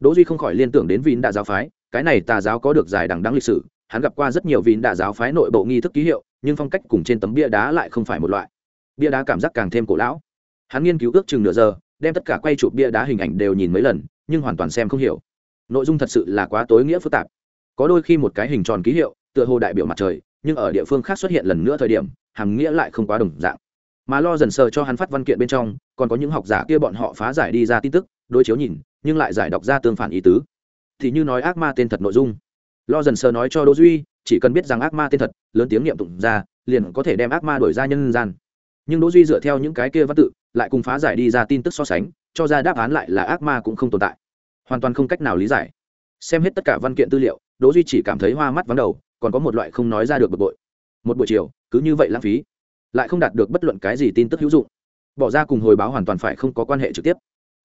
Đỗ duy không khỏi liên tưởng đến vín đạ giáo phái, cái này tà giáo có được dài đằng đẵng lịch sử, hắn gặp qua rất nhiều vín đạ giáo phái nội bộ nghi thức ký hiệu, nhưng phong cách cùng trên tấm bia đá lại không phải một loại. Bia đá cảm giác càng thêm cổ lão. Hắn nghiên cứu ước chừng nửa giờ đem tất cả quay chụp bia đá hình ảnh đều nhìn mấy lần, nhưng hoàn toàn xem không hiểu. Nội dung thật sự là quá tối nghĩa phức tạp. Có đôi khi một cái hình tròn ký hiệu, tựa hồ đại biểu mặt trời, nhưng ở địa phương khác xuất hiện lần nữa thời điểm, hàm nghĩa lại không quá đồng dạng. Mà lo dần sờ cho hắn phát văn kiện bên trong, còn có những học giả kia bọn họ phá giải đi ra tin tức, đối chiếu nhìn, nhưng lại giải đọc ra tương phản ý tứ. Thì như nói ác ma tên thật nội dung. Lo dần sờ nói cho đỗ duy, chỉ cần biết rằng ác ma tên thật, lớn tiếng niệm tụng ra, liền có thể đem ác ma đuổi ra nhân gian. Nhưng đỗ duy dựa theo những cái kia văn tự lại cùng phá giải đi ra tin tức so sánh, cho ra đáp án lại là ác ma cũng không tồn tại. Hoàn toàn không cách nào lý giải. Xem hết tất cả văn kiện tư liệu, đỗ duy chỉ cảm thấy hoa mắt vắng đầu, còn có một loại không nói ra được bực bội. Một buổi chiều, cứ như vậy lãng phí, lại không đạt được bất luận cái gì tin tức hữu dụng. Bỏ ra cùng hồi báo hoàn toàn phải không có quan hệ trực tiếp.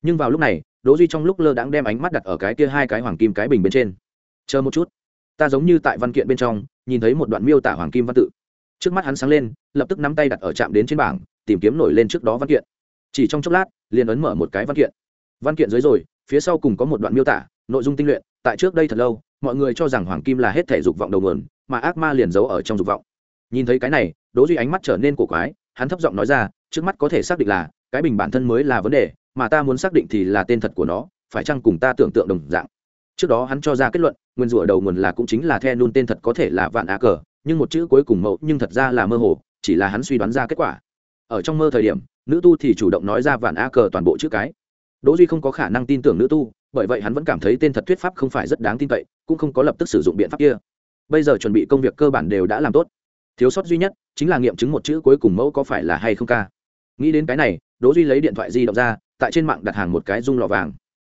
Nhưng vào lúc này, đỗ duy trong lúc lơ đãng đem ánh mắt đặt ở cái kia hai cái hoàng kim cái bình bên trên. Chờ một chút. Ta giống như tại văn kiện bên trong, nhìn thấy một đoạn miêu tả hoàng kim văn tự. Trước mắt hắn sáng lên, lập tức nắm tay đặt ở chạm đến trên bảng, tìm kiếm nổi lên trước đó văn kiện chỉ trong chốc lát, liền ấn mở một cái văn kiện. Văn kiện dưới rồi, phía sau cùng có một đoạn miêu tả, nội dung tinh luyện, tại trước đây thật lâu, mọi người cho rằng hoàng kim là hết thể dục vọng đầu nguồn, mà ác ma liền giấu ở trong dục vọng. Nhìn thấy cái này, đỗ duy ánh mắt trở nên cổ quái, hắn thấp giọng nói ra, trước mắt có thể xác định là, cái bình bản thân mới là vấn đề, mà ta muốn xác định thì là tên thật của nó, phải chăng cùng ta tưởng tượng đồng dạng? Trước đó hắn cho ra kết luận, nguyên rủa đầu nguồn là cũng chính là the nun tên thật có thể là vạn á cờ, nhưng một chữ cuối cùng mẫu nhưng thật ra là mơ hồ, chỉ là hắn suy đoán ra kết quả. Ở trong mơ thời điểm nữ tu thì chủ động nói ra vạn a cờ toàn bộ chữ cái. Đỗ duy không có khả năng tin tưởng nữ tu, bởi vậy hắn vẫn cảm thấy tên thật thuyết pháp không phải rất đáng tin cậy, cũng không có lập tức sử dụng biện pháp kia. Bây giờ chuẩn bị công việc cơ bản đều đã làm tốt. Thiếu sót duy nhất chính là nghiệm chứng một chữ cuối cùng mẫu có phải là hay không ca. Nghĩ đến cái này, đỗ duy lấy điện thoại di động ra, tại trên mạng đặt hàng một cái dung lò vàng.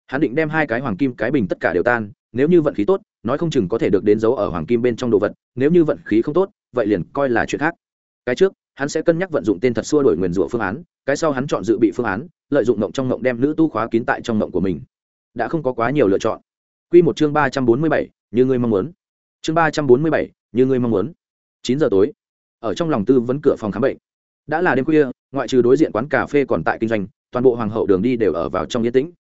Hắn định đem hai cái hoàng kim, cái bình tất cả đều tan, nếu như vận khí tốt, nói không chừng có thể được đến dấu ở hoàng kim bên trong đồ vật, nếu như vận khí không tốt, vậy liền coi là chuyện khác. Cái trước hắn sẽ cân nhắc vận dụng tên thật xua đổi nguyền rủa phương án cái sau hắn chọn dự bị phương án lợi dụng mộng trong mộng đem nữ tu khóa kín tại trong mộng của mình đã không có quá nhiều lựa chọn Quy một chương ba trăm bốn mươi bảy, như ngươi mong muốn. Chương ba trăm bốn mươi bảy, như ngươi mong muốn. Chín giờ tối, ở trong lòng tư vấn cửa phòng khám bệnh. Đã là đêm khuya, ngoại trừ đối diện quán cà phê còn tại kinh doanh, toàn bộ hoàng hậu đường đi đều ở vào trong yên tĩnh.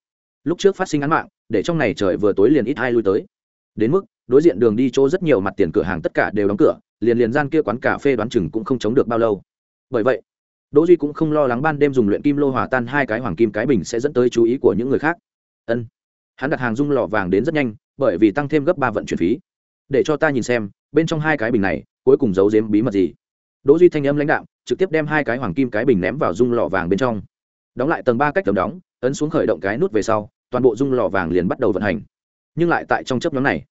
Lúc trước phát sinh án mạng, để trong này trời vừa tối liền ít ai lui tới. Đến mức, đối diện đường đi chỗ rất nhiều mặt tiền cửa hàng tất cả đều đóng cửa, liền liền gian kia quán cà phê đoán chừng cũng không chống được bao lâu. Bởi vậy, Đỗ Duy cũng không lo lắng ban đêm dùng luyện kim lô hòa tan hai cái hoàng kim cái bình sẽ dẫn tới chú ý của những người khác. Ân hắn đặt hàng dung lọ vàng đến rất nhanh bởi vì tăng thêm gấp ba vận chuyển phí. Để cho ta nhìn xem bên trong hai cái bình này cuối cùng giấu giếm bí mật gì? Đỗ duy thanh âm lãnh đạo trực tiếp đem hai cái hoàng kim cái bình ném vào dung lọ vàng bên trong. Đóng lại tầng ba cách tầm đóng ấn xuống khởi động cái nút về sau toàn bộ dung lọ vàng liền bắt đầu vận hành. Nhưng lại tại trong chớp nhóm này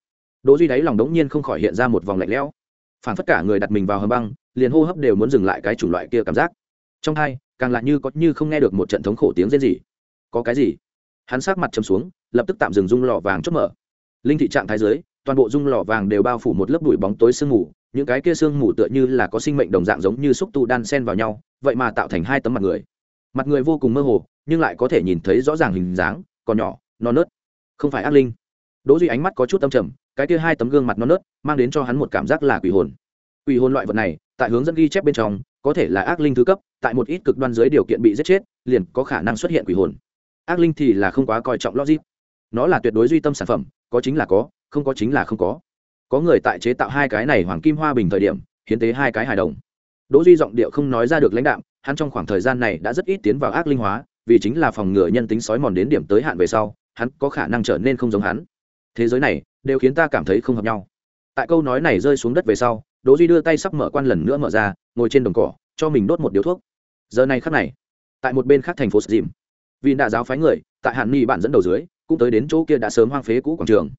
đỗ duy đáy lòng đống nhiên không khỏi hiện ra một vòng lạnh lẽo phản phất cả người đặt mình vào hầm băng, liền hô hấp đều muốn dừng lại cái chủng loại kia cảm giác. Trong hai, càng lại như có như không nghe được một trận thống khổ tiếng rên gì có cái gì? Hắn sát mặt chầm xuống, lập tức tạm dừng dung lò vàng chốt mở. Linh thị trạng thái dưới, toàn bộ dung lò vàng đều bao phủ một lớp bụi bóng tối sương mù, những cái kia sương mù tựa như là có sinh mệnh đồng dạng giống như xúc tu đan sen vào nhau, vậy mà tạo thành hai tấm mặt người. Mặt người vô cùng mơ hồ, nhưng lại có thể nhìn thấy rõ ràng hình dáng, còn nhỏ, non nớt. Không phải ác linh. Đỗ duy ánh mắt có chút âm trầm cái kia hai tấm gương mặt non nớt mang đến cho hắn một cảm giác là quỷ hồn. Quỷ hồn loại vật này, tại hướng dẫn ghi chép bên trong, có thể là ác linh thứ cấp, tại một ít cực đoan dưới điều kiện bị giết chết, liền có khả năng xuất hiện quỷ hồn. Ác linh thì là không quá coi trọng logic. Nó là tuyệt đối duy tâm sản phẩm, có chính là có, không có chính là không có. Có người tại chế tạo hai cái này hoàng kim hoa bình thời điểm, hiến tế hai cái hài đồng. Đỗ duy giọng điệu không nói ra được lãnh đạm, hắn trong khoảng thời gian này đã rất ít tiến vào ác linh hóa, vì chính là phòng ngừa nhân tính sói mòn đến điểm tới hạn về sau, hắn có khả năng trở nên không giống hắn. Thế giới này đều khiến ta cảm thấy không hợp nhau. Tại câu nói này rơi xuống đất về sau, đỗ duy đưa tay sắp mở quan lần nữa mở ra, ngồi trên đồng cỏ, cho mình đốt một điếu thuốc. Giờ này khắc này, tại một bên khác thành phố dìm vì đã giáo phái người, tại Hàn ni bạn dẫn đầu dưới, cũng tới đến chỗ kia đã sớm hoang phế cũ quảng trường.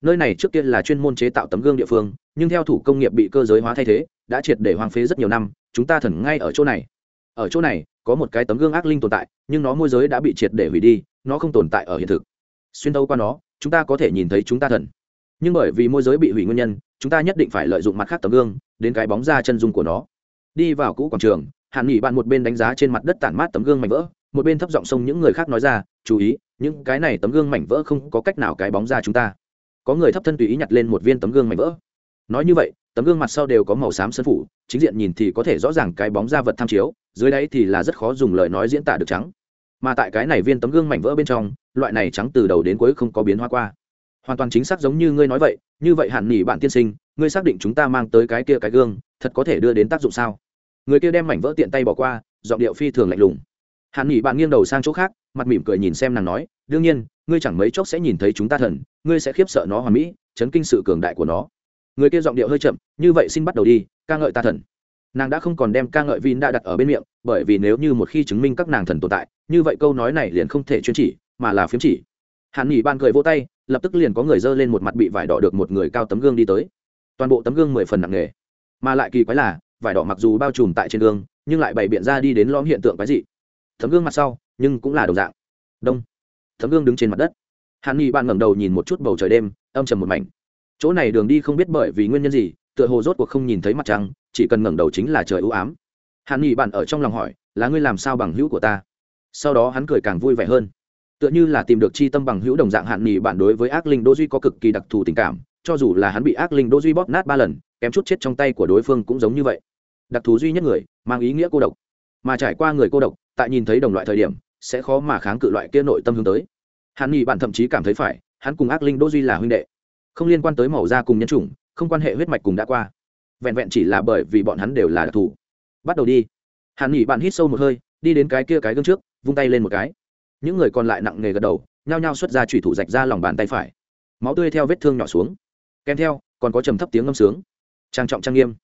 Nơi này trước kia là chuyên môn chế tạo tấm gương địa phương, nhưng theo thủ công nghiệp bị cơ giới hóa thay thế, đã triệt để hoang phế rất nhiều năm, chúng ta thần ngay ở chỗ này. Ở chỗ này, có một cái tấm gương ác linh tồn tại, nhưng nó môi giới đã bị triệt để hủy đi, nó không tồn tại ở hiện thực. Xuyên tấu qua nó, chúng ta có thể nhìn thấy chúng ta thần nhưng bởi vì môi giới bị hủy nguyên nhân, chúng ta nhất định phải lợi dụng mặt khác tấm gương, đến cái bóng ra chân dung của nó. Đi vào cũ quảng trường, hàn nghỉ bạn một bên đánh giá trên mặt đất tản mát tấm gương mảnh vỡ, một bên thấp giọng sông những người khác nói ra, chú ý, những cái này tấm gương mảnh vỡ không có cách nào cái bóng ra chúng ta. Có người thấp thân tùy ý nhặt lên một viên tấm gương mảnh vỡ. Nói như vậy, tấm gương mặt sau đều có màu xám sân phủ, chính diện nhìn thì có thể rõ ràng cái bóng ra vật tham chiếu, dưới đáy thì là rất khó dùng lời nói diễn tả được trắng. Mà tại cái này viên tấm gương mảnh vỡ bên trong, loại này trắng từ đầu đến cuối không có biến hóa qua hoàn toàn chính xác giống như ngươi nói vậy, như vậy hẳn nỉ bạn tiên sinh, ngươi xác định chúng ta mang tới cái kia cái gương, thật có thể đưa đến tác dụng sao? Người kia đem mảnh vỡ tiện tay bỏ qua, giọng điệu phi thường lạnh lùng. Hàn nghỉ bạn nghiêng đầu sang chỗ khác, mặt mỉm cười nhìn xem nàng nói, đương nhiên, ngươi chẳng mấy chốc sẽ nhìn thấy chúng ta thần, ngươi sẽ khiếp sợ nó hoàn mỹ, chấn kinh sự cường đại của nó. Người kia giọng điệu hơi chậm, như vậy xin bắt đầu đi, ca ngợi ta thần. Nàng đã không còn đem ca ngợi vin đã đặt ở bên miệng, bởi vì nếu như một khi chứng minh các nàng thần tồn tại, như vậy câu nói này liền không thể chuyên chỉ, mà là phiếm chỉ. Hàn nghỉ ban cười vỗ tay lập tức liền có người dơ lên một mặt bị vải đỏ được một người cao tấm gương đi tới. Toàn bộ tấm gương mười phần nặng nghề mà lại kỳ quái là, vải đỏ mặc dù bao trùm tại trên gương, nhưng lại bày biện ra đi đến lõm hiện tượng quái dị. Tấm gương mặt sau, nhưng cũng là đồng dạng. Đông. Tấm gương đứng trên mặt đất. Hàn nghi bạn ngẩng đầu nhìn một chút bầu trời đêm, âm trầm một mảnh. Chỗ này đường đi không biết bởi vì nguyên nhân gì, tựa hồ rốt cuộc không nhìn thấy mặt trăng, chỉ cần ngẩng đầu chính là trời ưu ám. Hàn nghi bạn ở trong lòng hỏi, là ngươi làm sao bằng hữu của ta? Sau đó hắn cười càng vui vẻ hơn tựa như là tìm được chi tâm bằng hữu đồng dạng hạn nghỉ bạn đối với ác linh đỗ duy có cực kỳ đặc thù tình cảm, cho dù là hắn bị ác linh đỗ duy bóp nát ba lần, kém chút chết trong tay của đối phương cũng giống như vậy. Đặc thù duy nhất người, mang ý nghĩa cô độc. Mà trải qua người cô độc, tại nhìn thấy đồng loại thời điểm, sẽ khó mà kháng cự loại kia nội tâm hướng tới. Hàn nghị bạn thậm chí cảm thấy phải, hắn cùng ác linh đỗ duy là huynh đệ. Không liên quan tới màu da cùng nhân chủng, không quan hệ huyết mạch cùng đã qua. Vẹn vẹn chỉ là bởi vì bọn hắn đều là đặc thù. Bắt đầu đi. Hàn nghị bạn hít sâu một hơi, đi đến cái kia cái gương trước, vung tay lên một cái những người còn lại nặng nề gật đầu, nhao nhao xuất ra chủy thủ rạch ra lòng bàn tay phải. Máu tươi theo vết thương nhỏ xuống. Kèm theo, còn có trầm thấp tiếng ngâm sướng. Trang trọng trang nghiêm.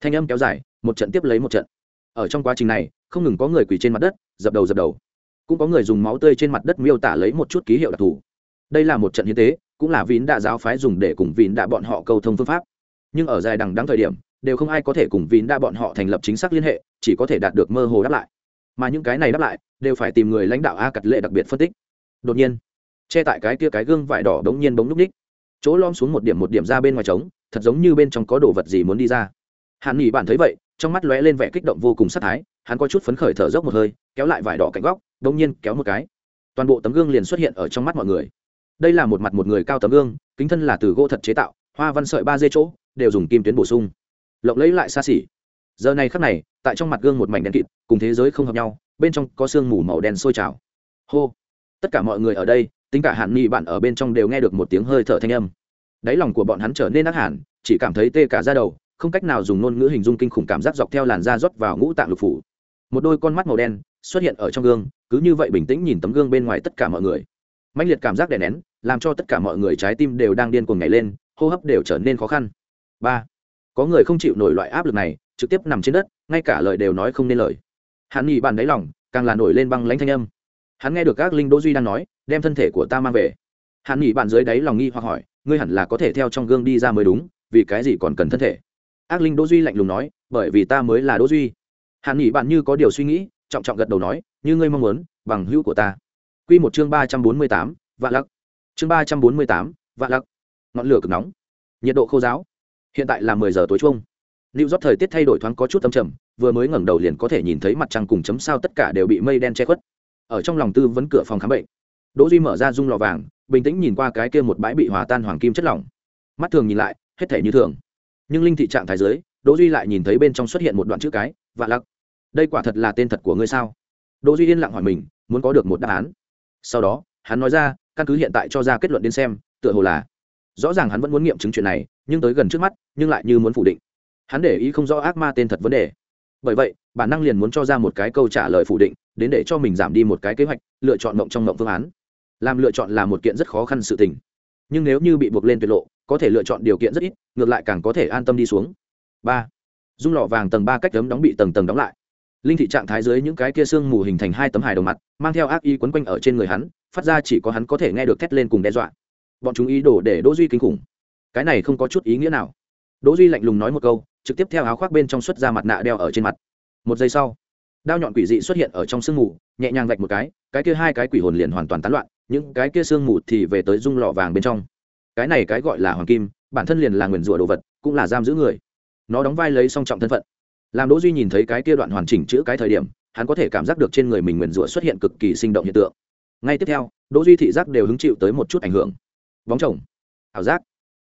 Thanh âm kéo dài, một trận tiếp lấy một trận. Ở trong quá trình này, không ngừng có người quỳ trên mặt đất, dập đầu dập đầu. Cũng có người dùng máu tươi trên mặt đất miêu tả lấy một chút ký hiệu đặc thù. Đây là một trận hiến tế, cũng là vín đạ giáo phái dùng để cùng vín đạ bọn họ cầu thông phương pháp. Nhưng ở dài đằng đắng thời điểm, đều không ai có thể cùng vín đa bọn họ thành lập chính xác liên hệ, chỉ có thể đạt được mơ hồ đáp lại. Mà những cái này đáp lại đều phải tìm người lãnh đạo a cặt lệ đặc biệt phân tích. Đột nhiên, che tại cái kia cái gương vải đỏ bỗng nhiên bỗng núp ních chỗ lom xuống một điểm một điểm ra bên ngoài trống, thật giống như bên trong có đồ vật gì muốn đi ra. Hàn nghỉ bạn thấy vậy, trong mắt lóe lên vẻ kích động vô cùng sát thái, hắn có chút phấn khởi thở dốc một hơi, kéo lại vải đỏ cạnh góc bỗng nhiên kéo một cái. Toàn bộ tấm gương liền xuất hiện ở trong mắt mọi người. Đây là một mặt một người cao tấm gương, kính thân là từ gỗ thật chế tạo, hoa văn sợi ba dê chỗ, đều dùng kim tuyến bổ sung. Lộng lấy lại xa xỉ. Giờ này khắc này, tại trong mặt gương một mảnh đen kịt, cùng thế giới không hợp nhau bên trong có sương mù màu đen sôi trào. Hô! Tất cả mọi người ở đây, tính cả hạn nghị bạn ở bên trong đều nghe được một tiếng hơi thở thanh âm. Đáy lòng của bọn hắn trở nên ác hẳn, chỉ cảm thấy tê cả ra đầu, không cách nào dùng ngôn ngữ hình dung kinh khủng cảm giác dọc theo làn da rót vào ngũ tạng lục phủ. Một đôi con mắt màu đen xuất hiện ở trong gương, cứ như vậy bình tĩnh nhìn tấm gương bên ngoài tất cả mọi người. Mạnh liệt cảm giác đè nén, làm cho tất cả mọi người trái tim đều đang điên cuồng nhảy lên, hô hấp đều trở nên khó khăn. Ba. Có người không chịu nổi loại áp lực này, trực tiếp nằm trên đất, ngay cả lời đều nói không nên lời hắn nhị bàn đáy lòng càng là nổi lên băng lãnh thanh âm. Hắn nghe được các linh đỗ duy đang nói đem thân thể của ta mang về. Hắn nhị bàn dưới đáy lòng nghi hoặc hỏi ngươi hẳn là có thể theo trong gương đi ra mới đúng vì cái gì còn cần thân thể? Ác linh đỗ duy lạnh lùng nói bởi vì ta mới là đỗ duy. Hắn nhị bạn như có điều suy nghĩ trọng trọng gật đầu nói như ngươi mong muốn bằng hữu của ta. Quy một chương ba trăm bốn mươi tám, vạn lắc. Chương ba trăm bốn mươi tám, vạn lắc. Ngọn lửa cực nóng. Nhiệt độ khô giáo. Hiện tại là mười giờ tối chung lưu rót thời tiết thay đổi thoáng có chút âm trầm, vừa mới ngẩng đầu liền có thể nhìn thấy mặt trăng cùng chấm sao tất cả đều bị mây đen che khuất. Ở trong lòng tư vấn cửa phòng khám bệnh, đỗ duy mở ra dung lò vàng, bình tĩnh nhìn qua cái kia một bãi bị hòa tan hoàng kim chất lỏng. Mắt thường nhìn lại, hết thể như thường. Nhưng linh thị trạng thái giới đỗ duy lại nhìn thấy bên trong xuất hiện một đoạn chữ cái, vạn Lặc." đây quả thật là tên thật của ngươi sao? Đỗ duy yên lặng hỏi mình, muốn có được một đáp án. Sau đó, hắn nói ra, căn cứ hiện tại cho ra kết luận đến xem, tựa hồ là, rõ ràng hắn vẫn muốn nghiệm chứng chuyện này, nhưng tới gần trước mắt, nhưng lại như muốn phủ định hắn để ý không rõ ác ma tên thật vấn đề. Bởi vậy, bản năng liền muốn cho ra một cái câu trả lời phủ định, đến để cho mình giảm đi một cái kế hoạch, lựa chọn mộng trong mộng phương án. Làm lựa chọn là một kiện rất khó khăn sự tình. Nhưng nếu như bị buộc lên tuyệt lộ, có thể lựa chọn điều kiện rất ít, ngược lại càng có thể an tâm đi xuống. Ba. Dung lọ vàng tầng ba cách tấm đóng bị tầng tầng đóng lại. Linh thị trạng thái dưới những cái kia xương mù hình thành hai tấm hài đầu mặt, mang theo ác y quấn quanh ở trên người hắn, phát ra chỉ có hắn có thể nghe được thét lên cùng đe dọa. Bọn chúng ý đồ để đỗ duy kinh khủng. Cái này không có chút ý nghĩa nào. Đỗ duy lạnh lùng nói một câu trực tiếp theo áo khoác bên trong xuất ra mặt nạ đeo ở trên mặt. Một giây sau, đao nhọn quỷ dị xuất hiện ở trong sương mù, nhẹ nhàng vạch một cái cái kia hai cái quỷ hồn liền hoàn toàn tán loạn, những cái kia sương mù thì về tới dung lọ vàng bên trong. Cái này cái gọi là hoàng kim, bản thân liền là nguyền rủa đồ vật, cũng là giam giữ người. Nó đóng vai lấy song trọng thân phận. Làm đỗ duy nhìn thấy cái kia đoạn hoàn chỉnh chữ cái thời điểm, hắn có thể cảm giác được trên người mình nguyền rủa xuất hiện cực kỳ sinh động hiện tượng. Ngay tiếp theo, đỗ duy thị giác đều hứng chịu tới một chút ảnh hưởng. Bóng chồng, ảo giác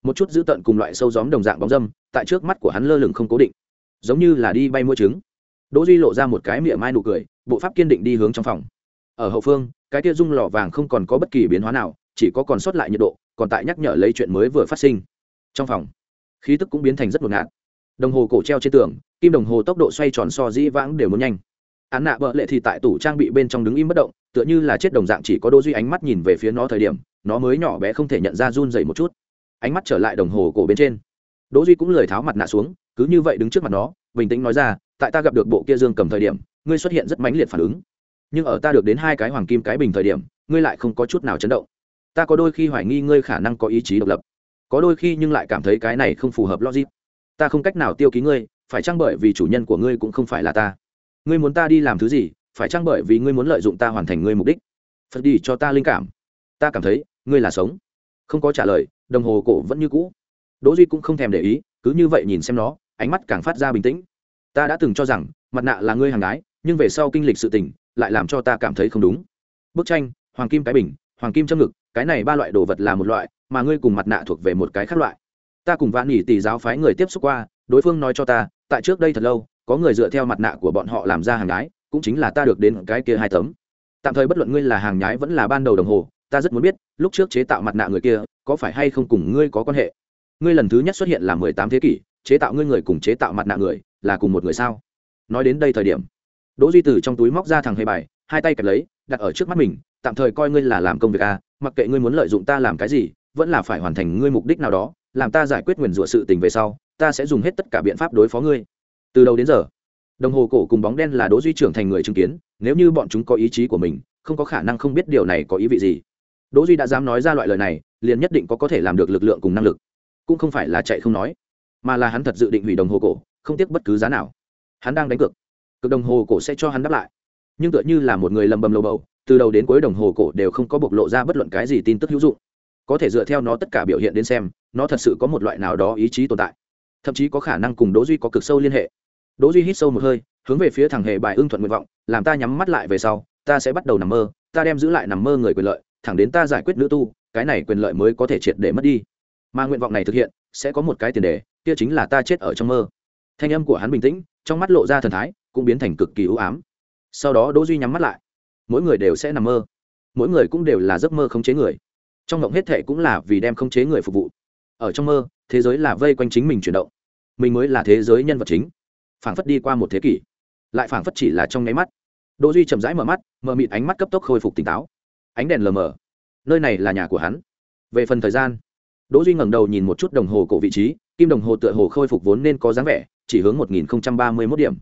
một chút dữ tận cùng loại sâu gióm đồng dạng bóng dâm, tại trước mắt của hắn lơ lửng không cố định. Giống như là đi bay mua trứng. Đỗ duy lộ ra một cái miệng mai nụ cười, bộ pháp kiên định đi hướng trong phòng. Ở hậu phương, cái kia dung lò vàng không còn có bất kỳ biến hóa nào, chỉ có còn sót lại nhiệt độ, còn tại nhắc nhở lấy chuyện mới vừa phát sinh. Trong phòng, khí tức cũng biến thành rất ngột ngạt. Đồng hồ cổ treo trên tường, kim đồng hồ tốc độ xoay tròn so dĩ vãng đều muốn nhanh. Án nạ bợ lệ thì tại tủ trang bị bên trong đứng im bất động, tựa như là chết đồng dạng chỉ có đỗ duy ánh mắt nhìn về phía nó thời điểm, nó mới nhỏ bé không thể nhận ra run dậy một chút ánh mắt trở lại đồng hồ cổ bên trên. Đỗ duy cũng lười tháo mặt nạ xuống, cứ như vậy đứng trước mặt nó, bình tĩnh nói ra, tại ta gặp được bộ kia dương cầm thời điểm, ngươi xuất hiện rất mãnh liệt phản ứng. Nhưng ở ta được đến hai cái hoàng kim cái bình thời điểm, ngươi lại không có chút nào chấn động. Ta có đôi khi hoài nghi ngươi khả năng có ý chí độc lập. Có đôi khi nhưng lại cảm thấy cái này không phù hợp logic. Ta không cách nào tiêu ký ngươi, phải chăng bởi vì chủ nhân của ngươi cũng không phải là ta? Ngươi muốn ta đi làm thứ gì, phải chăng bởi vì ngươi muốn lợi dụng ta hoàn thành ngươi mục đích? Phật đi cho ta linh cảm. Ta cảm thấy, ngươi là sống. Không có trả lời đồng hồ cổ vẫn như cũ. Đỗ duy cũng không thèm để ý, cứ như vậy nhìn xem nó, ánh mắt càng phát ra bình tĩnh. Ta đã từng cho rằng, mặt nạ là ngươi hàng gái, nhưng về sau kinh lịch sự tình, lại làm cho ta cảm thấy không đúng. Bức tranh, hoàng kim cái bình, hoàng kim châm ngực, cái này ba loại đồ vật là một loại, mà ngươi cùng mặt nạ thuộc về một cái khác loại. Ta cùng vạn nghỉ tỷ giáo phái người tiếp xúc qua, đối phương nói cho ta, tại trước đây thật lâu, có người dựa theo mặt nạ của bọn họ làm ra hàng nhái cũng chính là ta được đến cái kia hai tấm. Tạm thời bất luận ngươi là hàng nhái vẫn là ban đầu đồng hồ ta rất muốn biết, lúc trước chế tạo mặt nạ người kia, có phải hay không cùng ngươi có quan hệ? Ngươi lần thứ nhất xuất hiện là mười tám thế kỷ, chế tạo ngươi người cùng chế tạo mặt nạ người, là cùng một người sao? Nói đến đây thời điểm, đỗ duy từ trong túi móc ra thằng hề bài, hai tay kẹp lấy, đặt ở trước mắt mình, tạm thời coi ngươi là làm công việc a mặc kệ ngươi muốn lợi dụng ta làm cái gì, vẫn là phải hoàn thành ngươi mục đích nào đó, làm ta giải quyết nguyền rủa sự tình về sau, ta sẽ dùng hết tất cả biện pháp đối phó ngươi. Từ đầu đến giờ, đồng hồ cổ cùng bóng đen là đỗ duy trưởng thành người chứng kiến, nếu như bọn chúng có ý chí của mình, không có khả năng không biết điều này có ý vị gì đỗ duy đã dám nói ra loại lời này, liền nhất định có có thể làm được lực lượng cùng năng lực. Cũng không phải là chạy không nói, mà là hắn thật dự định hủy đồng hồ cổ, không tiếc bất cứ giá nào. Hắn đang đánh cược. Cực đồng hồ cổ sẽ cho hắn đáp lại. Nhưng tựa như là một người lầm bầm lầu bầu, từ đầu đến cuối đồng hồ cổ đều không có bộc lộ ra bất luận cái gì tin tức hữu dụng. Có thể dựa theo nó tất cả biểu hiện đến xem, nó thật sự có một loại nào đó ý chí tồn tại. Thậm chí có khả năng cùng đỗ duy có cực sâu liên hệ. Đỗ duy hít sâu một hơi, hướng về phía thằng hề bài ưng thuận nguyện vọng, làm ta nhắm mắt lại về sau, ta sẽ bắt đầu nằm mơ, ta đem giữ lại nằm mơ người quyền lợi thẳng đến ta giải quyết nữ tu, cái này quyền lợi mới có thể triệt để mất đi. Mà nguyện vọng này thực hiện, sẽ có một cái tiền đề, kia chính là ta chết ở trong mơ. Thanh âm của hắn bình tĩnh, trong mắt lộ ra thần thái, cũng biến thành cực kỳ ưu ám. Sau đó đỗ duy nhắm mắt lại. Mỗi người đều sẽ nằm mơ. Mỗi người cũng đều là giấc mơ khống chế người. Trong mộng hết thệ cũng là vì đem khống chế người phục vụ. Ở trong mơ, thế giới là vây quanh chính mình chuyển động. Mình mới là thế giới nhân vật chính. Phảng phất đi qua một thế kỷ. Lại phảng phất chỉ là trong nháy mắt. Đỗ duy chậm rãi mở mắt, mở mịt ánh mắt cấp tốc khôi phục tỉnh táo ánh đèn lờ mờ. Nơi này là nhà của hắn. Về phần thời gian, đỗ duy ngẩng đầu nhìn một chút đồng hồ cổ vị trí, kim đồng hồ tựa hồ khôi phục vốn nên có dáng vẻ, chỉ hướng một nghìn ba mươi 1031 điểm.